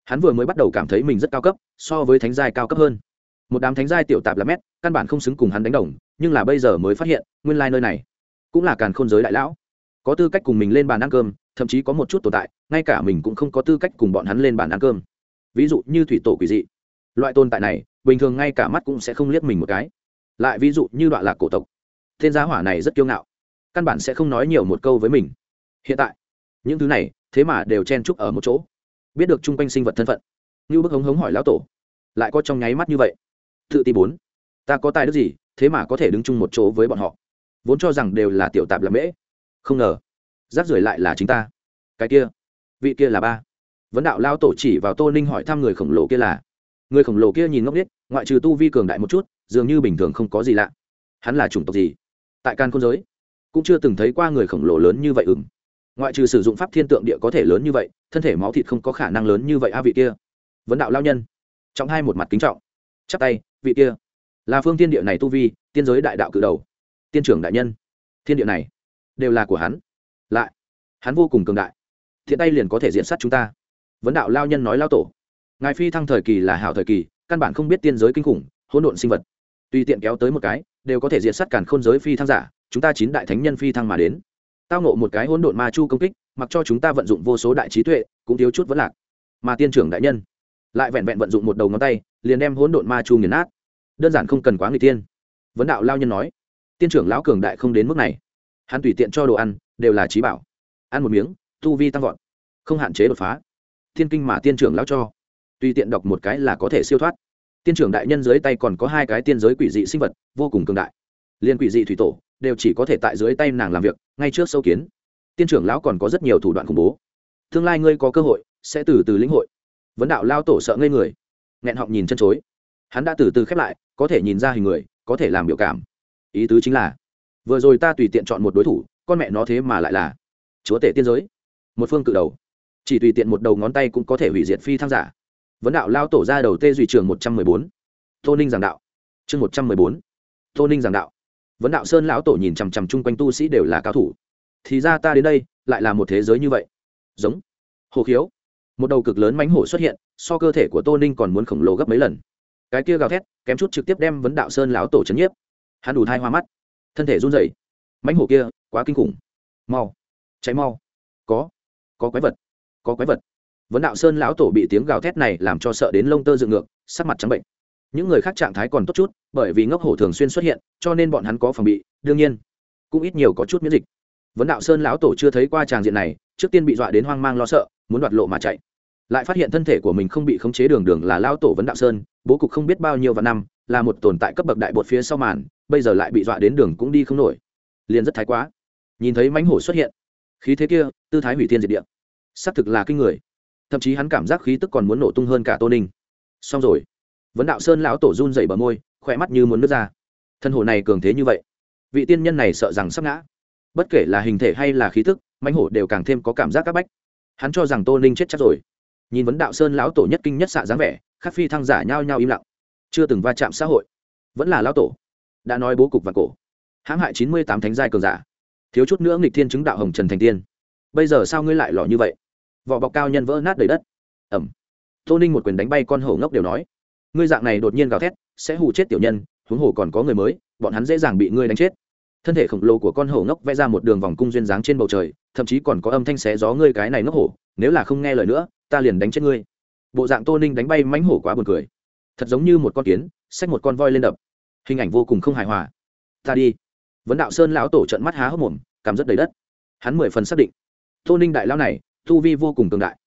Hắn vừa mới bắt đầu cảm thấy mình rất cao cấp, so với thánh giai cao cấp hơn. Một đám thánh giai tiểu tạp là mét, căn bản không xứng cùng hắn đánh đồng, nhưng là bây giờ mới phát hiện, nguyên lai、like、nơi này cũng là càn khôn giới đại lão. Có tư cách cùng mình lên bàn ăn cơm thậm chí có một chút tồn tại, ngay cả mình cũng không có tư cách cùng bọn hắn lên bàn ăn cơm. Ví dụ như thủy tổ quỷ dị. Loại tồn tại này, bình thường ngay cả mắt cũng sẽ không liếc mình một cái. Lại ví dụ như đoạn lạc cổ tộc. Tên giá hỏa này rất kiêu ngạo, căn bản sẽ không nói nhiều một câu với mình. Hiện tại, những thứ này, thế mà đều chen chúc ở một chỗ. Biết được chung quanh sinh vật thân phận. Như bức hống hống hỏi lão tổ, lại có trong nháy mắt như vậy? Tự ti bốn, ta có tài đức gì, thế mà có thể đứng chung một chỗ với bọn họ? Vốn cho rằng đều là tiểu tạp làm mễ. Không ngờ rác rưởi lại là chính ta. Cái kia, vị kia là ba. Vấn đạo lao tổ chỉ vào tô ninh hỏi thăm người khổng lồ kia là, người khổng lồ kia nhìn ngốc biết ngoại trừ tu vi cường đại một chút, dường như bình thường không có gì lạ. Hắn là chủng tộc gì? Tại can khôn giới, cũng chưa từng thấy qua người khổng lồ lớn như vậy ừng ngoại trừ sử dụng pháp thiên tượng địa có thể lớn như vậy, thân thể máu thịt không có khả năng lớn như vậy a vị kia. Vấn đạo lao nhân, trọng hai một mặt kính trọng, chắp tay, vị kia, là phương tiên địa này tu vi, tiên giới đại đạo cự đầu, tiên trưởng đại nhân. Thiên địa này, đều là của hắn lại, hắn vô cùng cường đại. Thiện tay liền có thể diện sát chúng ta. Vấn đạo lao nhân nói lao tổ. Ngài phi thăng thời kỳ là hảo thời kỳ, căn bản không biết tiên giới kinh khủng, hỗn độn sinh vật. Tùy tiện kéo tới một cái, đều có thể diệt sát cản khôn giới phi thăng giả, chúng ta chín đại thánh nhân phi thăng mà đến. Tao nộ một cái hỗn độn ma chu công kích, mặc cho chúng ta vận dụng vô số đại trí tuệ, cũng thiếu chút vẫn lạc. Mà tiên trưởng đại nhân, lại vẹn vẹn vận dụng một đầu ngón tay, liền đem hỗn độn ma chu nghiền nát. Đơn giản không cần quá người tiên vấn đạo lao nhân nói, tiên trưởng lão cường đại không đến mức này hắn tùy tiện cho đồ ăn, đều là trí bảo. Ăn một miếng, tu vi tăng vọt, không hạn chế đột phá. Thiên kinh mà tiên trưởng lão cho. Tùy tiện đọc một cái là có thể siêu thoát. Tiên trưởng đại nhân dưới tay còn có hai cái tiên giới quỷ dị sinh vật, vô cùng cường đại. Liên quỷ dị thủy tổ, đều chỉ có thể tại dưới tay nàng làm việc, ngay trước sâu kiến. Tiên trưởng lão còn có rất nhiều thủ đoạn khủng bố. Tương lai ngươi có cơ hội, sẽ từ từ lĩnh hội. Vấn đạo lao tổ sợ ngây người. Nghẹn họng nhìn chân chối. Hắn đã từ từ khép lại, có thể nhìn ra hình người, có thể làm biểu cảm. Ý tứ chính là vừa rồi ta tùy tiện chọn một đối thủ, con mẹ nó thế mà lại là chúa tể tiên giới. Một phương cự đầu. Chỉ tùy tiện một đầu ngón tay cũng có thể hủy diệt phi thăng giả. Vấn đạo lao tổ ra đầu tê duy trường một trăm mười bốn. Tô ninh giảng đạo. Chương một trăm mười bốn. Tô ninh giảng đạo. Vấn đạo sơn lão tổ nhìn chằm chằm chung quanh tu sĩ đều là cao thủ. Thì ra ta đến đây lại là một thế giới như vậy. Giống. Hồ khiếu. Một đầu cực lớn mánh hổ xuất hiện, so cơ thể của tô ninh còn muốn khổng lồ gấp mấy lần. Cái kia gào thét, kém chút trực tiếp đem vấn đạo sơn lão tổ c h ấ n nhiếp. Hắn đủ thai hoa mắt thân thể run rẩy. Mãnh hổ kia, quá kinh khủng. Mau. Cháy mau. Có. Có quái vật. Có quái vật. Vấn đạo sơn lão tổ bị tiếng gào thét này làm cho sợ đến lông tơ dựng ngược, sắc mặt trắng bệnh. Những người khác trạng thái còn tốt chút, bởi vì ngốc hổ thường xuyên xuất hiện, cho nên bọn hắn có phòng bị, đương nhiên, cũng ít nhiều có chút miễn dịch. Vấn đạo sơn lão tổ chưa thấy qua tràng diện này, trước tiên bị dọa đến hoang mang lo sợ, muốn đoạt lộ mà chạy. Lại phát hiện thân thể của mình không bị khống chế đường đường là lão tổ vấn đạo sơn, bố cục không biết bao nhiêu vạn năm, là một tồn tại cấp bậc đại bột phía sau màn bây giờ lại bị dọa đến đường cũng đi không nổi. Liền rất thái quá. Nhìn thấy mãnh hổ xuất hiện, khí thế kia, tư thái hủy thiên diệt địa. Xác thực là kinh người. Thậm chí hắn cảm giác khí tức còn muốn nổ tung hơn cả tô ninh. Xong rồi. Vấn đạo sơn lão tổ run dậy bờ môi, khỏe mắt như muốn nước ra. Thân hổ này cường thế như vậy, vị tiên nhân này sợ rằng sắp ngã. Bất kể là hình thể hay là khí tức, mãnh hổ đều càng thêm có cảm giác c áp bách. Hắn cho rằng tô ninh chết chắc rồi. Nhìn vấn đạo sơn lão tổ nhất kinh nhất xạ dáng vẻ, khắc phi thăng giả nhao nhao im lặng. Chưa từng va chạm xã hội. Vẫn là lão tổ đã nói bố cục và cổ. Hãm hại chín mươi tám thánh giai cường giả. Thiếu chút nữa nghịch thiên chứng đạo hồng trần thành tiên. Bây giờ sao ngươi lại lò như vậy? Vỏ bọc cao nhân vỡ nát đầy đất. Ẩm. Tô ninh một quyền đánh bay con hổ ngốc đều nói. Ngươi dạng này đột nhiên gào thét, sẽ hù chết tiểu nhân, huống hồ còn có người mới, bọn hắn dễ dàng bị ngươi đánh chết. Thân thể khổng lồ của con hổ ngốc vẽ ra một đường vòng cung duyên dáng trên bầu trời, thậm chí còn có âm thanh xé gió ngươi cái này ngốc hổ, nếu là không nghe lời nữa, ta liền đánh chết ngươi. Bộ dạng tô ninh đánh bay mánh hổ quá buồn cười. Thật giống như một con kiến, xách một con voi lên đập hình ảnh vô cùng không hài hòa. Ta đi. Vấn đạo sơn lão tổ trận mắt há hốc mồm, cảm rất đầy đất. Hắn mười phần xác định. Tô ninh đại lão này, tu vi vô cùng cường đại.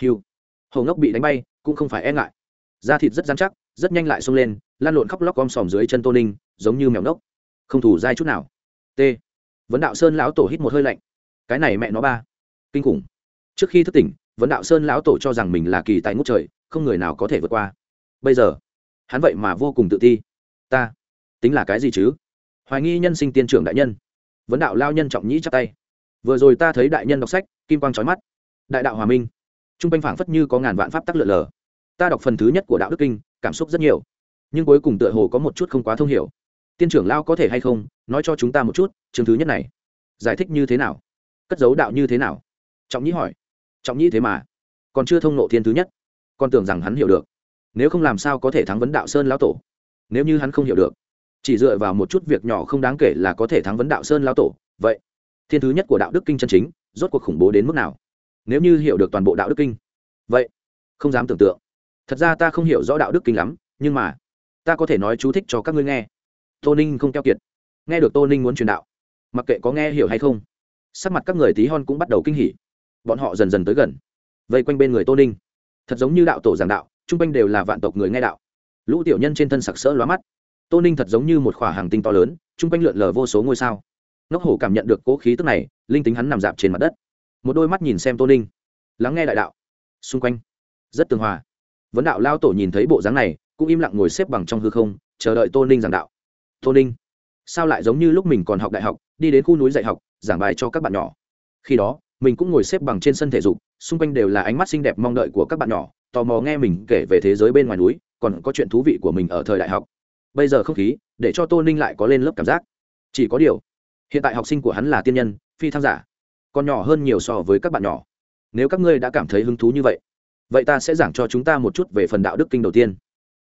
Hiu hầu ngốc bị đánh bay, cũng không phải e ngại. Da thịt rất dán chắc, rất nhanh lại xông lên lan lộn khóc lóc om sòm dưới chân tô ninh, giống như mèo ngốc. Không thủ dai chút nào. T. Vấn đạo sơn lão tổ hít một hơi lạnh. Cái này mẹ nó ba. Kinh khủng. Trước khi thức tỉnh, vấn đạo sơn lão tổ cho rằng mình là kỳ tài ngút trời, không người nào có thể vượt qua. Bây giờ, hắn vậy mà vô cùng tự ti. Ta tính là cái gì chứ? Hoài nghi nhân sinh tiên trưởng đại nhân. Vấn đạo lao nhân trọng nhĩ chắp tay. Vừa rồi ta thấy đại nhân đọc sách, kim quang trói mắt. Đại đạo hòa minh. T r u n g quanh phảng phất như có ngàn vạn pháp tắc lượn lờ. Ta đọc phần thứ nhất của đạo đức kinh, cảm xúc rất nhiều. Nhưng cuối cùng tựa hồ có một chút không quá thông hiểu. Tiên trưởng lao có thể hay không, nói cho chúng ta một chút, chương thứ nhất này. Giải thích như thế nào? Cất dấu đạo như thế nào? Trọng nhĩ hỏi. Trọng nhĩ thế mà. Còn chưa thông nộ thiên thứ nhất. Con tưởng rằng hắn hiểu được. Nếu không làm sao có thể thắng vấn đạo sơn lão tổ? Nếu như hắn không hiểu được chỉ dựa vào một chút việc nhỏ không đáng kể là có thể thắng vấn đạo sơn lao tổ, vậy, thiên thứ nhất của đạo đức kinh chân chính, rốt cuộc khủng bố đến mức nào? Nếu như hiểu được toàn bộ đạo đức kinh, vậy, không dám tưởng tượng. Thật ra ta không hiểu rõ đạo đức kinh lắm, nhưng mà, ta có thể nói chú thích cho các ngươi nghe. Tô ninh không keo kiệt. Nghe được tô ninh muốn truyền đạo, mặc kệ có nghe hiểu hay không, sắc mặt các người tí hon cũng bắt đầu kinh hỉ. Bọn họ dần dần tới gần, vây quanh bên người tô ninh. Thật giống như đạo tổ giảng đạo, chung quanh đều là vạn tộc người nghe đạo. Lũ tiểu nhân trên thân sặc sỡ lóa mắt tô ninh thật giống như một khỏa hàng tinh to lớn, chung quanh lượn lờ vô số ngôi sao. Ngốc hổ cảm nhận được cố khí tức này, linh tính hắn nằm dạp trên mặt đất. Một đôi mắt nhìn xem tô ninh, lắng nghe đại đạo. Xung quanh, rất tường hòa. Vấn đạo lao tổ nhìn thấy bộ dáng này, cũng im lặng ngồi xếp bằng trong hư không, chờ đợi tô ninh giảng đạo. Tô ninh, sao lại giống như lúc mình còn học đại học, đi đến khu núi dạy học, giảng bài cho các bạn nhỏ. Khi đó, mình cũng ngồi xếp bằng trên sân thể dục, xung quanh đều là ánh mắt xinh đẹp mong đợi của các bạn nhỏ, tò mò nghe mình kể về thế giới bên ngoài núi, còn có chuyện thú vị của mình ở thời đại học bây giờ không khí, để cho tô ninh lại có lên lớp cảm giác. Chỉ có điều, hiện tại học sinh của hắn là tiên nhân, phi tham giả, còn nhỏ hơn nhiều so với các bạn nhỏ. Nếu các ngươi đã cảm thấy hứng thú như vậy vậy ta sẽ giảng cho chúng ta một chút về phần đạo đức kinh đầu tiên.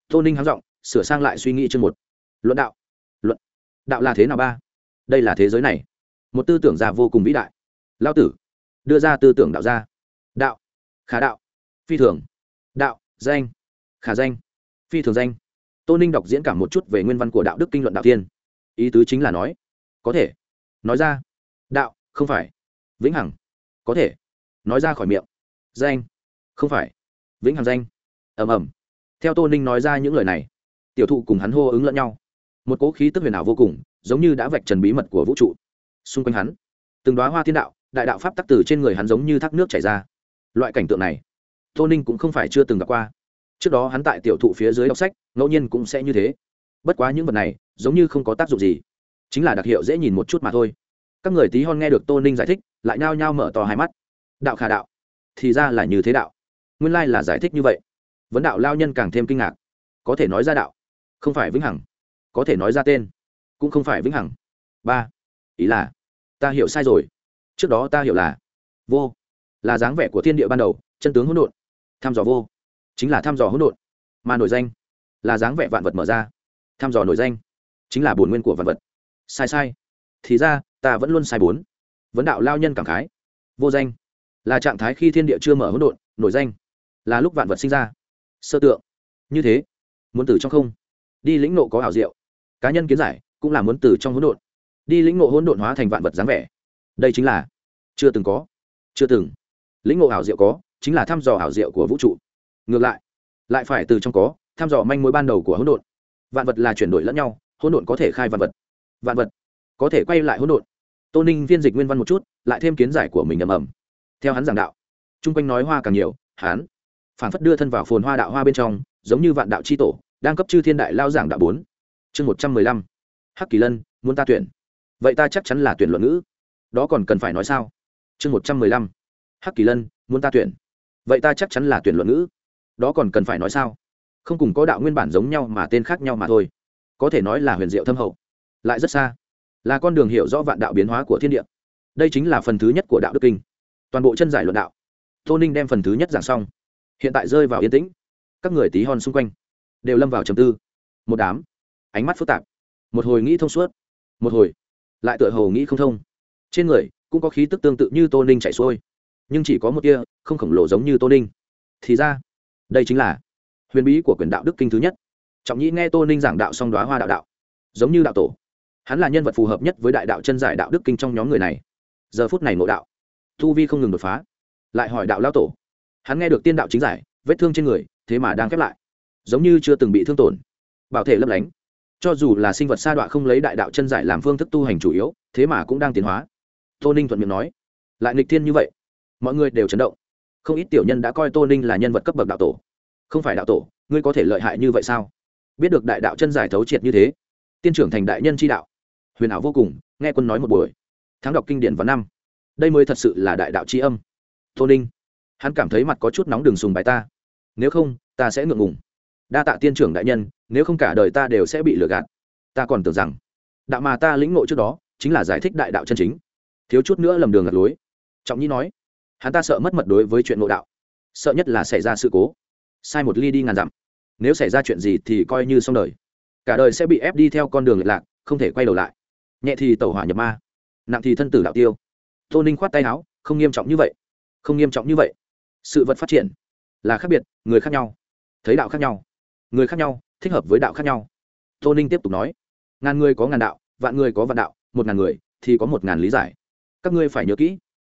Tô ninh hắng giọng, sửa sang lại suy nghĩ chương một. Luận đạo. Luận. Đạo là thế nào ba? Đây là thế giới này. Một tư tưởng già vô cùng vĩ đại. Lao tử. Đưa ra tư tưởng đạo ra. Đạo. Khả đạo. Phi thường. Đạo. Danh. Khả danh. Phi thường danh tô ninh đọc diễn cảm một chút về nguyên văn của đạo đức kinh luận đạo tiên ý tứ chính là nói, có thể. Nói ra, đạo, không phải. Vĩnh hằng, có thể. Nói ra khỏi miệng, danh. Không phải. Vĩnh hằng danh, ầm ầm. Theo tô ninh nói ra những lời này, tiểu thụ cùng hắn hô ứng lẫn nhau. Một cố khí tức huyền ảo vô cùng, giống như đã vạch trần bí mật của vũ trụ. Xung quanh hắn, từng đoá hoa thiên đạo, đại đạo pháp tắc từ trên người hắn giống như thác nước chảy ra. Loại cảnh tượng này, tô ninh cũng không phải chưa từng gặp qua trước đó hắn tại tiểu thụ phía dưới đọc sách, ngẫu nhiên cũng sẽ như thế. Bất quá những vật này, giống như không có tác dụng gì. Chính là đặc hiệu dễ nhìn một chút mà thôi. Các người tí hon nghe được tô ninh giải thích, lại nhao nhao mở to hai mắt. Đạo khả đạo. Thì ra là như thế đạo. Nguyên lai là giải thích như vậy. Vấn đạo lao nhân càng thêm kinh ngạc. Có thể nói ra đạo. Không phải vĩnh hằng. Có thể nói ra tên. Cũng không phải vĩnh hằng. Ba. Ý là, ta hiểu sai rồi. Trước đó ta hiểu là, vô. Là dáng vẻ của thiên địa ban đầu, chân tướng hỗn độn. Thăm dò vô chính là thăm dò hỗn độn. Mà nổi danh là dáng vẻ vạn vật mở ra. Thăm dò nổi danh chính là bổn nguyên của vạn vật. Sai sai. Thì ra, ta vẫn luôn sai bốn. Vấn đạo lao nhân cảm khái. Vô danh là trạng thái khi thiên địa chưa mở hỗn độn, nổi danh là lúc vạn vật sinh ra. Sơ tượng. Như thế, muốn từ trong không. Đi lĩnh nộ có ảo diệu. Cá nhân kiến giải cũng là muốn từ trong hỗn độn. Đi lĩnh nộ hỗn độn hóa thành vạn vật dáng vẻ. Đây chính là chưa từng có, chưa từng. Lĩnh ngộ ảo diệu có chính là thăm dò ảo diệu của vũ trụ ngược lại lại phải từ trong có thăm dò manh mối ban đầu của hỗn độn. Vạn vật là chuyển đổi lẫn nhau, hỗn độn có thể khai vạn vật. Vạn vật có thể quay lại hỗn độn. Tô ninh viên dịch nguyên văn một chút, lại thêm kiến giải của mình ầm ầm. Theo hắn giảng đạo, chung quanh nói hoa càng nhiều, hắn phản phất đưa thân vào phồn hoa đạo hoa bên trong, giống như vạn đạo c h i tổ, đang cấp chư thiên đại lao giảng đạo bốn. Chương một trăm mười lăm. Hắc kỳ lân, muốn ta tuyển. Vậy ta chắc chắn là tuyển luận ngữ. Đó còn cần phải nói sao? Chương một trăm mười lăm. Hắc kỳ lân, muốn ta tuyển. Vậy ta chắc chắn là tuyển luận ngữ đó còn cần phải nói sao? Không cùng có đạo nguyên bản giống nhau mà tên khác nhau mà thôi. Có thể nói là huyền diệu thâm hậu. Lại rất xa. Là con đường hiểu rõ vạn đạo biến hóa của thiên địa. Đây chính là phần thứ nhất của đạo đức kinh. Toàn bộ chân giải luận đạo. Tô ninh đem phần thứ nhất giảng xong. Hiện tại rơi vào yên tĩnh. Các người tí hon xung quanh đều lâm vào trầm tư. Một đám ánh mắt phức tạp. Một hồi nghĩ thông suốt. Một hồi lại tựa hồ nghĩ không thông. Trên người cũng có khí tức tương tự như tô ninh chạy xuôi. Nhưng chỉ có một kia không khổng lồ giống như tô ninh. Thì ra đây chính là huyền bí của quyền đạo đức kinh thứ nhất. Trọng nhĩ nghe tô ninh giảng đạo song đoá hoa đạo đạo, giống như đạo tổ. Hắn là nhân vật phù hợp nhất với đại đạo chân giải đạo đức kinh trong nhóm người này. Giờ phút này ngộ đạo thu vi không ngừng đột phá, lại hỏi đạo lao tổ. Hắn nghe được tiên đạo chính giải, vết thương trên người, thế mà đang khép lại, giống như chưa từng bị thương tổn. Bảo thể lấp lánh, cho dù là sinh vật sa đọa không lấy đại đạo chân giải làm phương thức tu hành chủ yếu, thế mà cũng đang tiến hóa. Tô ninh thuận miệng nói, lại nghịch thiên như vậy, mọi người đều chấn động không ít tiểu nhân đã coi tô ninh là nhân vật cấp bậc đạo tổ. Không phải đạo tổ, ngươi có thể lợi hại như vậy sao? Biết được đại đạo chân giải thấu triệt như thế, tiên trưởng thành đại nhân chi đạo. Huyền ảo vô cùng, nghe quân nói một buổi. Tháng đọc kinh điển vào năm. Đây mới thật sự là đại đạo tri âm. Tô ninh, hắn cảm thấy mặt có chút nóng đường sùng bài ta. Nếu không, ta sẽ ngượng ngùng. Đa tạ tiên trưởng đại nhân, nếu không cả đời ta đều sẽ bị lừa gạt. Ta còn tưởng rằng, đạo mà ta lĩnh ngộ trước đó, chính là giải thích đại đạo chân chính. Thiếu chút nữa lầm đường ngặt lối. Trọng nhi nói hắn ta sợ mất mật đối với chuyện ngộ đạo. Sợ nhất là xảy ra sự cố. Sai một ly đi ngàn dặm. Nếu xảy ra chuyện gì thì coi như xong đời. Cả đời sẽ bị ép đi theo con đường lệch lạc, không thể quay đầu lại. Nhẹ thì tẩu hỏa nhập ma, nặng thì thân tử đạo tiêu. Tô ninh khoát tay áo, không nghiêm trọng như vậy. Không nghiêm trọng như vậy. Sự vật phát triển là khác biệt, người khác nhau, thấy đạo khác nhau, người khác nhau, thích hợp với đạo khác nhau. Tô ninh tiếp tục nói, ngàn người có ngàn đạo, vạn người có vạn đạo, một ngàn người thì có một ngàn lý giải. Các ngươi phải nhớ kỹ,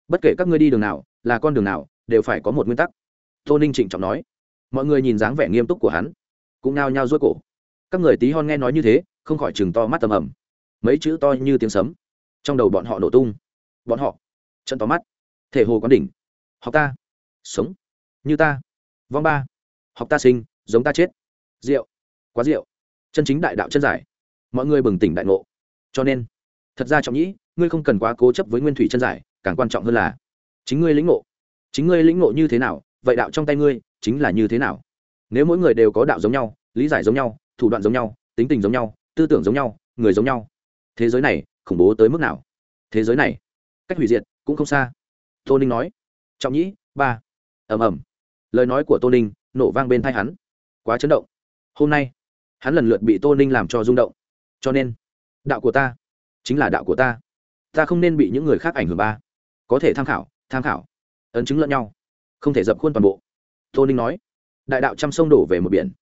bất kể các ngươi đi đường nào là con đường nào, đều phải có một nguyên tắc. Tô ninh trịnh trọng nói. Mọi người nhìn dáng vẻ nghiêm túc của hắn, cũng nao nhao rối cổ. Các người tí hon nghe nói như thế, không khỏi chừng to mắt tầm ầm mấy chữ to như tiếng sấm. Trong đầu bọn họ nổ tung. Bọn họ trận to mắt. Thể hồ quán đỉnh. Học ta. Sống. Như ta. Vong ba. Học ta sinh, giống ta chết. Rượu. Quá rượu. Chân chính đại đạo chân giải. Mọi người bừng tỉnh đại ngộ. Cho nên, thật ra trọng nhĩ, ngươi không cần quá cố chấp với nguyên thủy chân giải, càng quan trọng hơn là chính ngươi lĩnh ngộ. Chính ngươi lĩnh ngộ như thế nào, vậy đạo trong tay ngươi chính là như thế nào. Nếu mỗi người đều có đạo giống nhau, lý giải giống nhau, thủ đoạn giống nhau, tính tình giống nhau, tư tưởng giống nhau, người giống nhau, thế giới này khủng bố tới mức nào? Thế giới này, cách hủy diệt cũng không xa. Tô ninh nói. Trọng nhĩ, ba. Ầm ầm. Lời nói của tô ninh nổ vang bên thai hắn. Quá chấn động. Hôm nay, hắn lần lượt bị tô ninh làm cho rung động. Cho nên, đạo của ta chính là đạo của ta. Ta không nên bị những người khác ảnh hưởng ba. Có thể tham khảo tham khảo. Ấn chứng lẫn nhau. Không thể dập khuôn toàn bộ. Tô ninh nói. Đại đạo trăm sông đổ về một biển.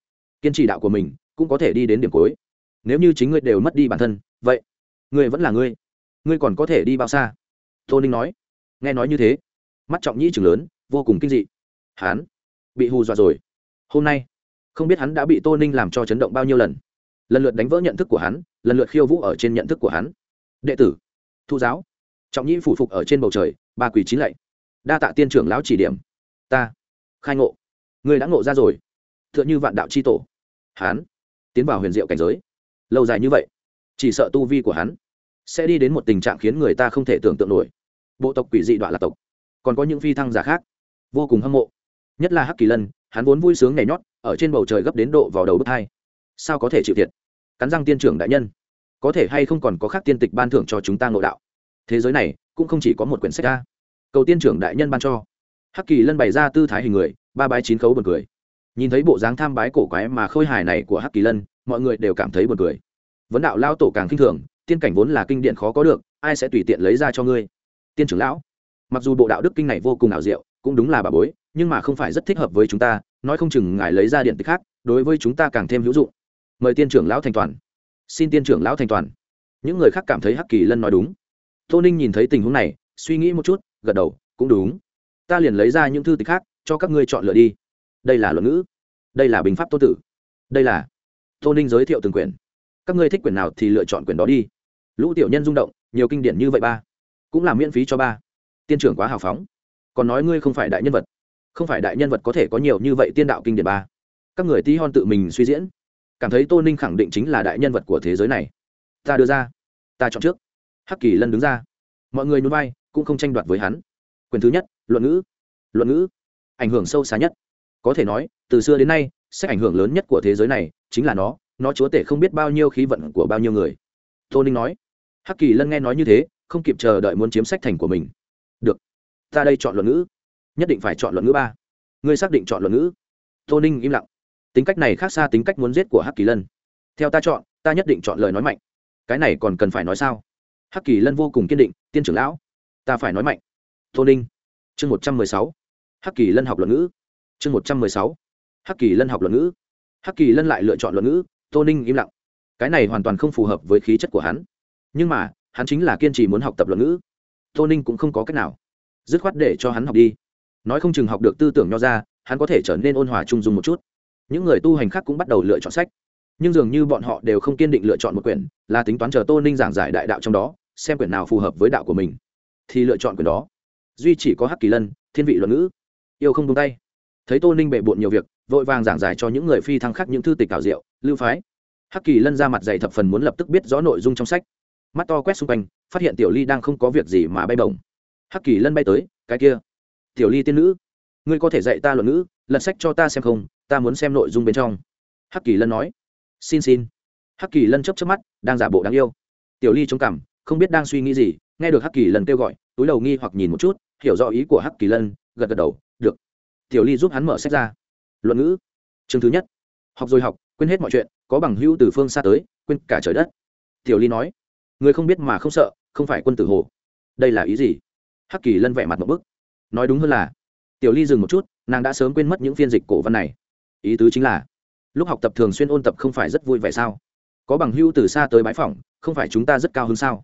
Kiên trì đạo của mình cũng có thể đi đến điểm cuối. Nếu như chính ngươi đều mất đi bản thân, vậy ngươi vẫn là ngươi. Ngươi còn có thể đi bao xa? Tô ninh nói. Nghe nói như thế, mắt trọng nhĩ chừng lớn, vô cùng kinh dị. Hắn bị hù dọa rồi. Hôm nay, không biết hắn đã bị tô ninh làm cho chấn động bao nhiêu lần. Lần lượt đánh vỡ nhận thức của hắn, lần lượt khiêu vũ ở trên nhận thức của hắn. Đệ tử, thu giáo. Trọng nhĩ phủ phục ở trên bầu trời ba quỳ chín lạy. Đa tạ tiên trưởng lão chỉ điểm. Ta. Khai ngộ. Người đã ngộ ra rồi. T h ư ợ n h ư vạn đạo c h i tổ. Hắn tiến vào huyền diệu cảnh giới. Lâu dài như vậy, chỉ sợ tu vi của hắn sẽ đi đến một tình trạng khiến người ta không thể tưởng tượng nổi. Bộ tộc quỷ dị đoạn lạc tộc. Còn có những phi thăng giả khác. Vô cùng hâm mộ. Nhất là hắc kỳ lân, hắn vốn vui sướng nhảy nhót, ở trên bầu trời gấp đến độ vào đầu bước hai. Sao có thể chịu thiệt? Cắn răng tiên trưởng đại nhân. Có thể hay không còn có khác tiên tịch ban thưởng cho chúng ta ngộ đạo? Thế giới này cũng không chỉ có một quyển sách ca. Cầu tiên trưởng đại nhân ban cho. Hắc kỳ lân bày ra tư thái hình người, ba bái chín khấu buồn cười. Nhìn thấy bộ dáng tham bái cổ quái mà khôi hài này của hắc kỳ lân, mọi người đều cảm thấy buồn cười. Vấn đạo lao tổ càng kinh thường, tiên cảnh vốn là kinh điển khó có được, ai sẽ tùy tiện lấy ra cho ngươi? Tiên trưởng lão, mặc dù bộ đạo đức kinh này vô cùng ảo diệu, cũng đúng là bà bối, nhưng mà không phải rất thích hợp với chúng ta, nói không chừng ngài lấy ra điện tích khác, đối với chúng ta càng thêm hữu dụng. Mời tiên trưởng lão thành toàn. Xin tiên trưởng lão thành toàn. Những người khác cảm thấy hắc kỳ lân nói đúng tô ninh nhìn thấy tình huống này, suy nghĩ một chút, gật đầu, cũng đúng. Ta liền lấy ra những thư tịch khác, cho các ngươi chọn lựa đi. Đây là luận ngữ. Đây là bình pháp tô tử. Đây là tô ninh giới thiệu từng quyển. Các ngươi thích quyển nào thì lựa chọn quyển đó đi. Lũ tiểu nhân rung động, nhiều kinh điển như vậy ba. Cũng là miễn phí cho ba. Tiên trưởng quá hào phóng. Còn nói ngươi không phải đại nhân vật. Không phải đại nhân vật có thể có nhiều như vậy tiên đạo kinh điển ba. Các người tí hon tự mình suy diễn. Cảm thấy tô ninh khẳng định chính là đại nhân vật của thế giới này. Ta đưa ra. Ta chọn trước hắc kỳ lân đứng ra. Mọi người nhún vai, cũng không tranh đoạt với hắn. Quyền thứ nhất, luận ngữ. Luận ngữ, ảnh hưởng sâu xa nhất. Có thể nói, từ xưa đến nay sách ảnh hưởng lớn nhất của thế giới này chính là nó nó chúa tể không biết bao nhiêu khí vận của bao nhiêu người. Tô ninh nói. Hắc kỳ lân nghe nói như thế, không kịp chờ đợi muốn chiếm sách thành của mình. Được, ta đây chọn luận ngữ. Nhất định phải chọn luận ngữ ba. Ngươi xác định chọn luận ngữ. Tô ninh im lặng. Tính cách này khác xa tính cách muốn giết của hắc kỳ lân. Theo ta chọn, ta nhất định chọn lời nói mạnh. Cái này còn cần phải nói sao? Hắc kỳ lân vô cùng kiên định, tiên trưởng lão, ta phải nói mạnh. Tô ninh, chương một trăm mười sáu. Hắc kỳ lân học luận ngữ, chương một trăm mười sáu. Hắc kỳ lân học luận ngữ. Hắc kỳ lân lại lựa chọn luận ngữ, tô ninh im lặng. Cái này hoàn toàn không phù hợp với khí chất của hắn. Nhưng mà, hắn chính là kiên trì muốn học tập luận ngữ. Tô ninh cũng không có cách nào. Dứt khoát để cho hắn học đi. Nói không chừng học được tư tưởng nho ra, hắn có thể trở nên ôn hòa trung dung một chút. Những người tu hành khác cũng bắt đầu lựa chọn sách nhưng dường như bọn họ đều không kiên định lựa chọn một quyển, là tính toán chờ tô ninh giảng giải đại đạo trong đó, xem quyển nào phù hợp với đạo của mình. Thì lựa chọn quyển đó. Duy chỉ có hắc kỳ lân, thiên vị luận ngữ. Yêu không tung tay. Thấy tô ninh bệ bộn nhiều việc, vội vàng giảng giải cho những người phi thăng khác những thư tịch cảo diệu, lưu phái. Hắc kỳ lân ra mặt dày thập phần muốn lập tức biết rõ nội dung trong sách. Mắt to quét xung quanh, phát hiện tiểu ly đang không có việc gì mà bay bổng. Hắc kỳ lân bay tới, cái kia, tiểu ly tiên nữ, ngươi có thể dạy ta luận ngữ, lật sách cho ta xem không, ta muốn xem nội dung bên trong. Hắc kỳ lân nói xin xin. Hắc kỳ lân chấp chấp mắt, đang giả bộ đáng yêu. Tiểu ly chống cằm, không biết đang suy nghĩ gì, nghe được hắc kỳ lân kêu gọi, túi đầu nghi hoặc nhìn một chút, hiểu rõ ý của hắc kỳ lân, gật gật đầu, được. Tiểu ly giúp hắn mở sách ra. Luận ngữ. Chương thứ nhất. Học rồi học, quên hết mọi chuyện, có bằng hữu từ phương xa tới, quên cả trời đất. Tiểu ly nói, người không biết mà không sợ, không phải quân tử hồ. Đây là ý gì? Hắc kỳ lân vẻ mặt một bức. Nói đúng hơn là. Tiểu ly dừng một chút, nàng đã sớm quên mất những phiên dịch cổ văn này. Ý tứ chính là lúc học tập thường xuyên ôn tập không phải rất vui vẻ sao? Có bằng hưu từ xa tới bãi phỏng, không phải chúng ta rất cao hơn sao?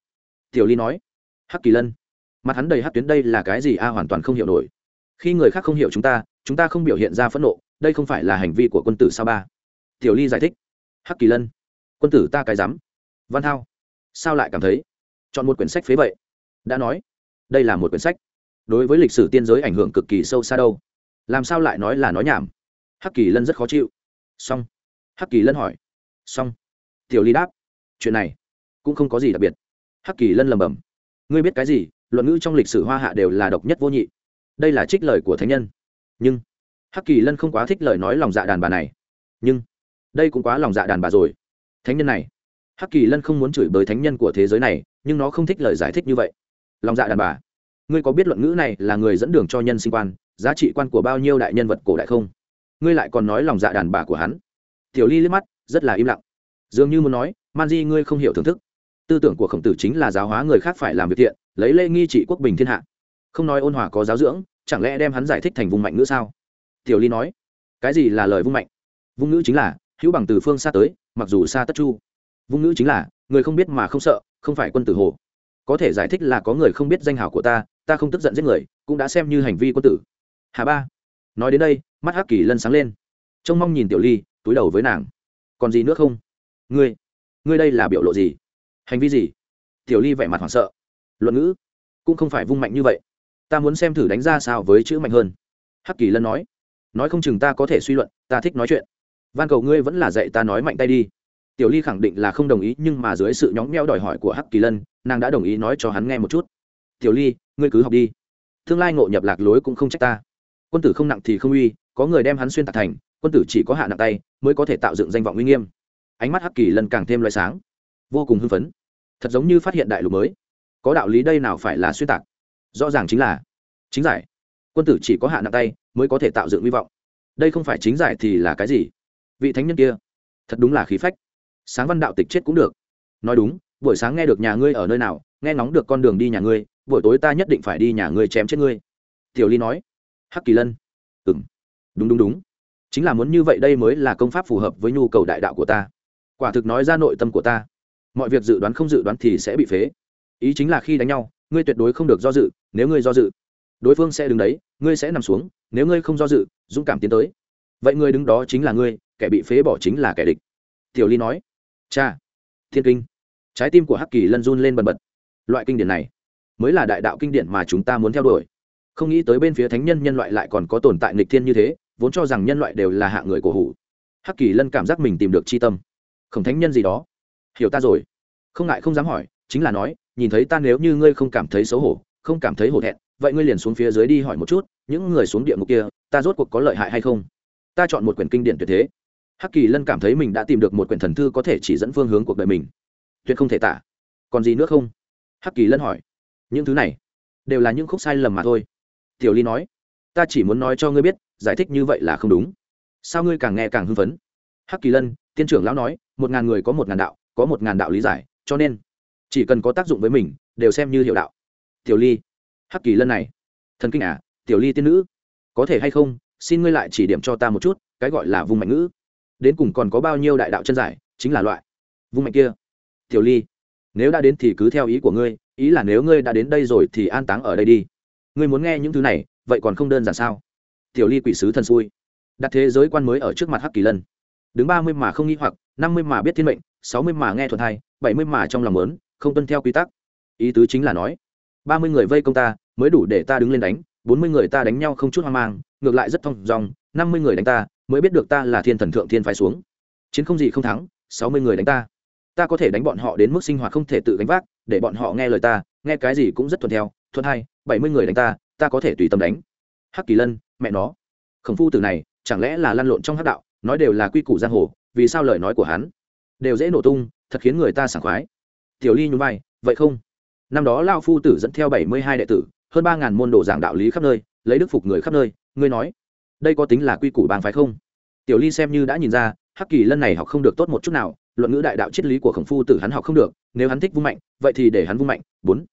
Tiểu ly nói. Hắc kỳ lân. Mặt hắn đầy hắc tuyến đây là cái gì a, hoàn toàn không hiểu nổi. Khi người khác không hiểu chúng ta chúng ta không biểu hiện ra phẫn nộ, đây không phải là hành vi của quân tử sao ba? Tiểu ly giải thích. Hắc kỳ lân. Quân tử ta cái dám. Văn thao. Sao lại cảm thấy? Chọn một quyển sách phế vậy. Đã nói. Đây là một quyển sách. Đối với lịch sử tiên giới ảnh hưởng cực kỳ sâu xa đâu. Làm sao lại nói là nói nhảm? Hắc kỳ lân rất khó chịu xong. Hắc kỳ lân hỏi. Xong. Tiểu ly đáp. Chuyện này cũng không có gì đặc biệt. Hắc kỳ lân lầm bầm ngươi biết cái gì? Luận ngữ trong lịch sử hoa hạ đều là độc nhất vô nhị. Đây là trích lời của thánh nhân. Nhưng hắc kỳ lân không quá thích lời nói lòng dạ đàn bà này. Nhưng đây cũng quá lòng dạ đàn bà rồi. Thánh nhân này. Hắc kỳ lân không muốn chửi bới thánh nhân của thế giới này, nhưng nó không thích lời giải thích như vậy. Lòng dạ đàn bà. Ngươi có biết luận ngữ này là người dẫn đường cho nhân sinh quan, giá trị quan của bao nhiêu đại nhân vật cổ đại không? Ngươi lại còn nói lòng dạ đàn bà của hắn. Tiểu ly liếc mắt, rất là im lặng. Dường như muốn nói, man di, ngươi không hiểu thưởng thức. Tư tưởng của khổng tử chính là giáo hóa người khác phải làm việc thiện, lấy lễ nghi trị quốc bình thiên hạ. Không nói ôn hòa có giáo dưỡng, chẳng lẽ đem hắn giải thích thành vùng mạnh ngữ sao? Tiểu ly nói, cái gì là lời vung mạnh? Vung ngữ chính là, hữu bằng từ phương xa tới, mặc dù xa tất chu. Vung ngữ chính là, người không biết mà không sợ, không phải quân tử hồ. Có thể giải thích là có người không biết danh hào của ta ta không tức giận giết người, cũng đã xem như hành vi quân tử. Hà ba, nói đến đây mắt hắc kỳ lân sáng lên. Trông mong nhìn tiểu ly, túi đầu với nàng. Còn gì nữa không? Ngươi ngươi đây là biểu lộ gì? Hành vi gì? Tiểu ly vẻ mặt hoảng sợ. Luận ngữ, cũng không phải vung mạnh như vậy. Ta muốn xem thử đánh ra sao với chữ mạnh hơn. Hắc kỳ lân nói. Nói không chừng ta có thể suy luận, ta thích nói chuyện. Van cầu ngươi vẫn là dạy ta nói mạnh tay đi. Tiểu ly khẳng định là không đồng ý, nhưng mà dưới sự nhóng nheo đòi hỏi của hắc kỳ lân, nàng đã đồng ý nói cho hắn nghe một chút. Tiểu ly, ngươi cứ học đi. Tương lai ngộ nhập lạc lối cũng không trách ta quân tử không nặng thì không uy, có người đem hắn xuyên tạc thành, quân tử chỉ có hạ nặng tay, mới có thể tạo dựng danh vọng uy nghiêm. Ánh mắt hắc kỳ lần càng thêm loại sáng, vô cùng hưng phấn. Thật giống như phát hiện đại lục mới. Có đạo lý đây nào phải là xuyên tạc? Rõ ràng chính là, chính giải. Quân tử chỉ có hạ nặng tay, mới có thể tạo dựng hy vọng. Đây không phải chính giải thì là cái gì? Vị thánh nhân kia, thật đúng là khí phách. Sáng văn đạo tịch chết cũng được. Nói đúng, buổi sáng nghe được nhà ngươi ở nơi nào, nghe ngóng được con đường đi nhà ngươi, buổi tối ta nhất định phải đi nhà ngươi chém chết ngươi. Tiểu ly nói hắc kỳ lân. Ừ m đúng đúng đúng. Chính là muốn như vậy đây mới là công pháp phù hợp với nhu cầu đại đạo của ta. Quả thực nói ra nội tâm của ta. Mọi việc dự đoán không dự đoán thì sẽ bị phế. Ý chính là khi đánh nhau, ngươi tuyệt đối không được do dự, nếu ngươi do dự, đối phương sẽ đứng đấy, ngươi sẽ nằm xuống, nếu ngươi không do dự, dũng cảm tiến tới. Vậy ngươi đứng đó chính là ngươi, kẻ bị phế bỏ chính là kẻ địch. Tiểu ly nói. Cha. Thiên kinh. Trái tim của hắc kỳ lân run lên bần bật. Loại kinh điển này mới là đại đạo kinh điển mà chúng ta muốn theo đuổi không nghĩ tới bên phía thánh nhân nhân loại lại còn có tồn tại nghịch thiên như thế, vốn cho rằng nhân loại đều là hạ người cổ hủ. Hắc kỳ lân cảm giác mình tìm được c h i tâm. Không thánh nhân gì đó? Hiểu ta rồi. Không ngại không dám hỏi, chính là nói, nhìn thấy ta nếu như ngươi không cảm thấy xấu hổ, không cảm thấy hổ thẹn, vậy ngươi liền xuống phía dưới đi hỏi một chút, những người xuống địa ngục kia, ta rốt cuộc có lợi hại hay không? Ta chọn một quyển kinh điển tuyệt thế. Hắc kỳ lân cảm thấy mình đã tìm được một quyển thần thư có thể chỉ dẫn phương hướng cuộc đời mình. Tuyệt không thể tả. Còn gì nữa không? Hắc kỳ lân hỏi. Những thứ này đều là những khúc sai lầm mà thôi tiểu ly nói, ta chỉ muốn nói cho ngươi biết, giải thích như vậy là không đúng. Sao ngươi càng nghe càng hưng phấn? Hắc kỳ lân, tiên trưởng lão nói, một ngàn người có một ngàn đạo, có một ngàn đạo lý giải, cho nên chỉ cần có tác dụng với mình, đều xem như hiệu đạo. Tiểu ly, hắc kỳ lân này, thần kinh à? Tiểu ly tiên nữ, có thể hay không, xin ngươi lại chỉ điểm cho ta một chút, cái gọi là vùng mạnh ngữ. Đến cùng còn có bao nhiêu đại đạo chân giải, chính là loại vùng mạnh kia. Tiểu ly, nếu đã đến thì cứ theo ý của ngươi, ý là nếu ngươi đã đến đây rồi thì an táng ở đây đi ngươi muốn nghe những thứ này, vậy còn không đơn giản sao? Tiểu ly quỷ sứ thần xui. Đặt thế giới quan mới ở trước mặt hắc kỳ lân. Đứng ba mươi mà không nghĩ hoặc, năm mươi mà biết thiên mệnh, sáu mươi mà nghe thuận hai bảy mươi mà trong lòng lớn không tuân theo quy tắc. Ý tứ chính là nói, ba mươi người vây công ta, mới đủ để ta đứng lên đánh, bốn mươi người ta đánh nhau không chút hoang mang, ngược lại rất thong dòng năm mươi người đánh ta, mới biết được ta là thiên thần thượng thiên phái xuống. Chiến không gì không thắng, sáu mươi người đánh ta. Ta có thể đánh bọn họ đến mức sinh hoạt không thể tự gánh vác, để bọn họ nghe lời ta, nghe cái gì cũng rất thuận theo thuận hai, bảy mươi người đánh ta ta có thể tùy tâm đánh. Hắc kỳ lân, mẹ nó. Khổng phu tử này, chẳng lẽ là lăn lộn trong hắc đạo, nói đều là quy củ giang hồ, vì sao lời nói của hắn đều dễ nổ tung, thật khiến người ta sảng khoái. Tiểu ly nhún vai, vậy không? Năm đó lao phu tử dẫn theo bảy mươi hai đệ tử, hơn ba ngàn môn đồ giảng đạo lý khắp nơi, lấy đức phục người khắp nơi, ngươi nói, đây có tính là quy củ bang phái không? Tiểu ly xem như đã nhìn ra, hắc kỳ lân này học không được tốt một chút nào, luận ngữ đại đạo triết lý của khổng phu tử hắn học không được, nếu hắn thích vung mạnh, vậy thì để hắn vung mạnh. Bốn.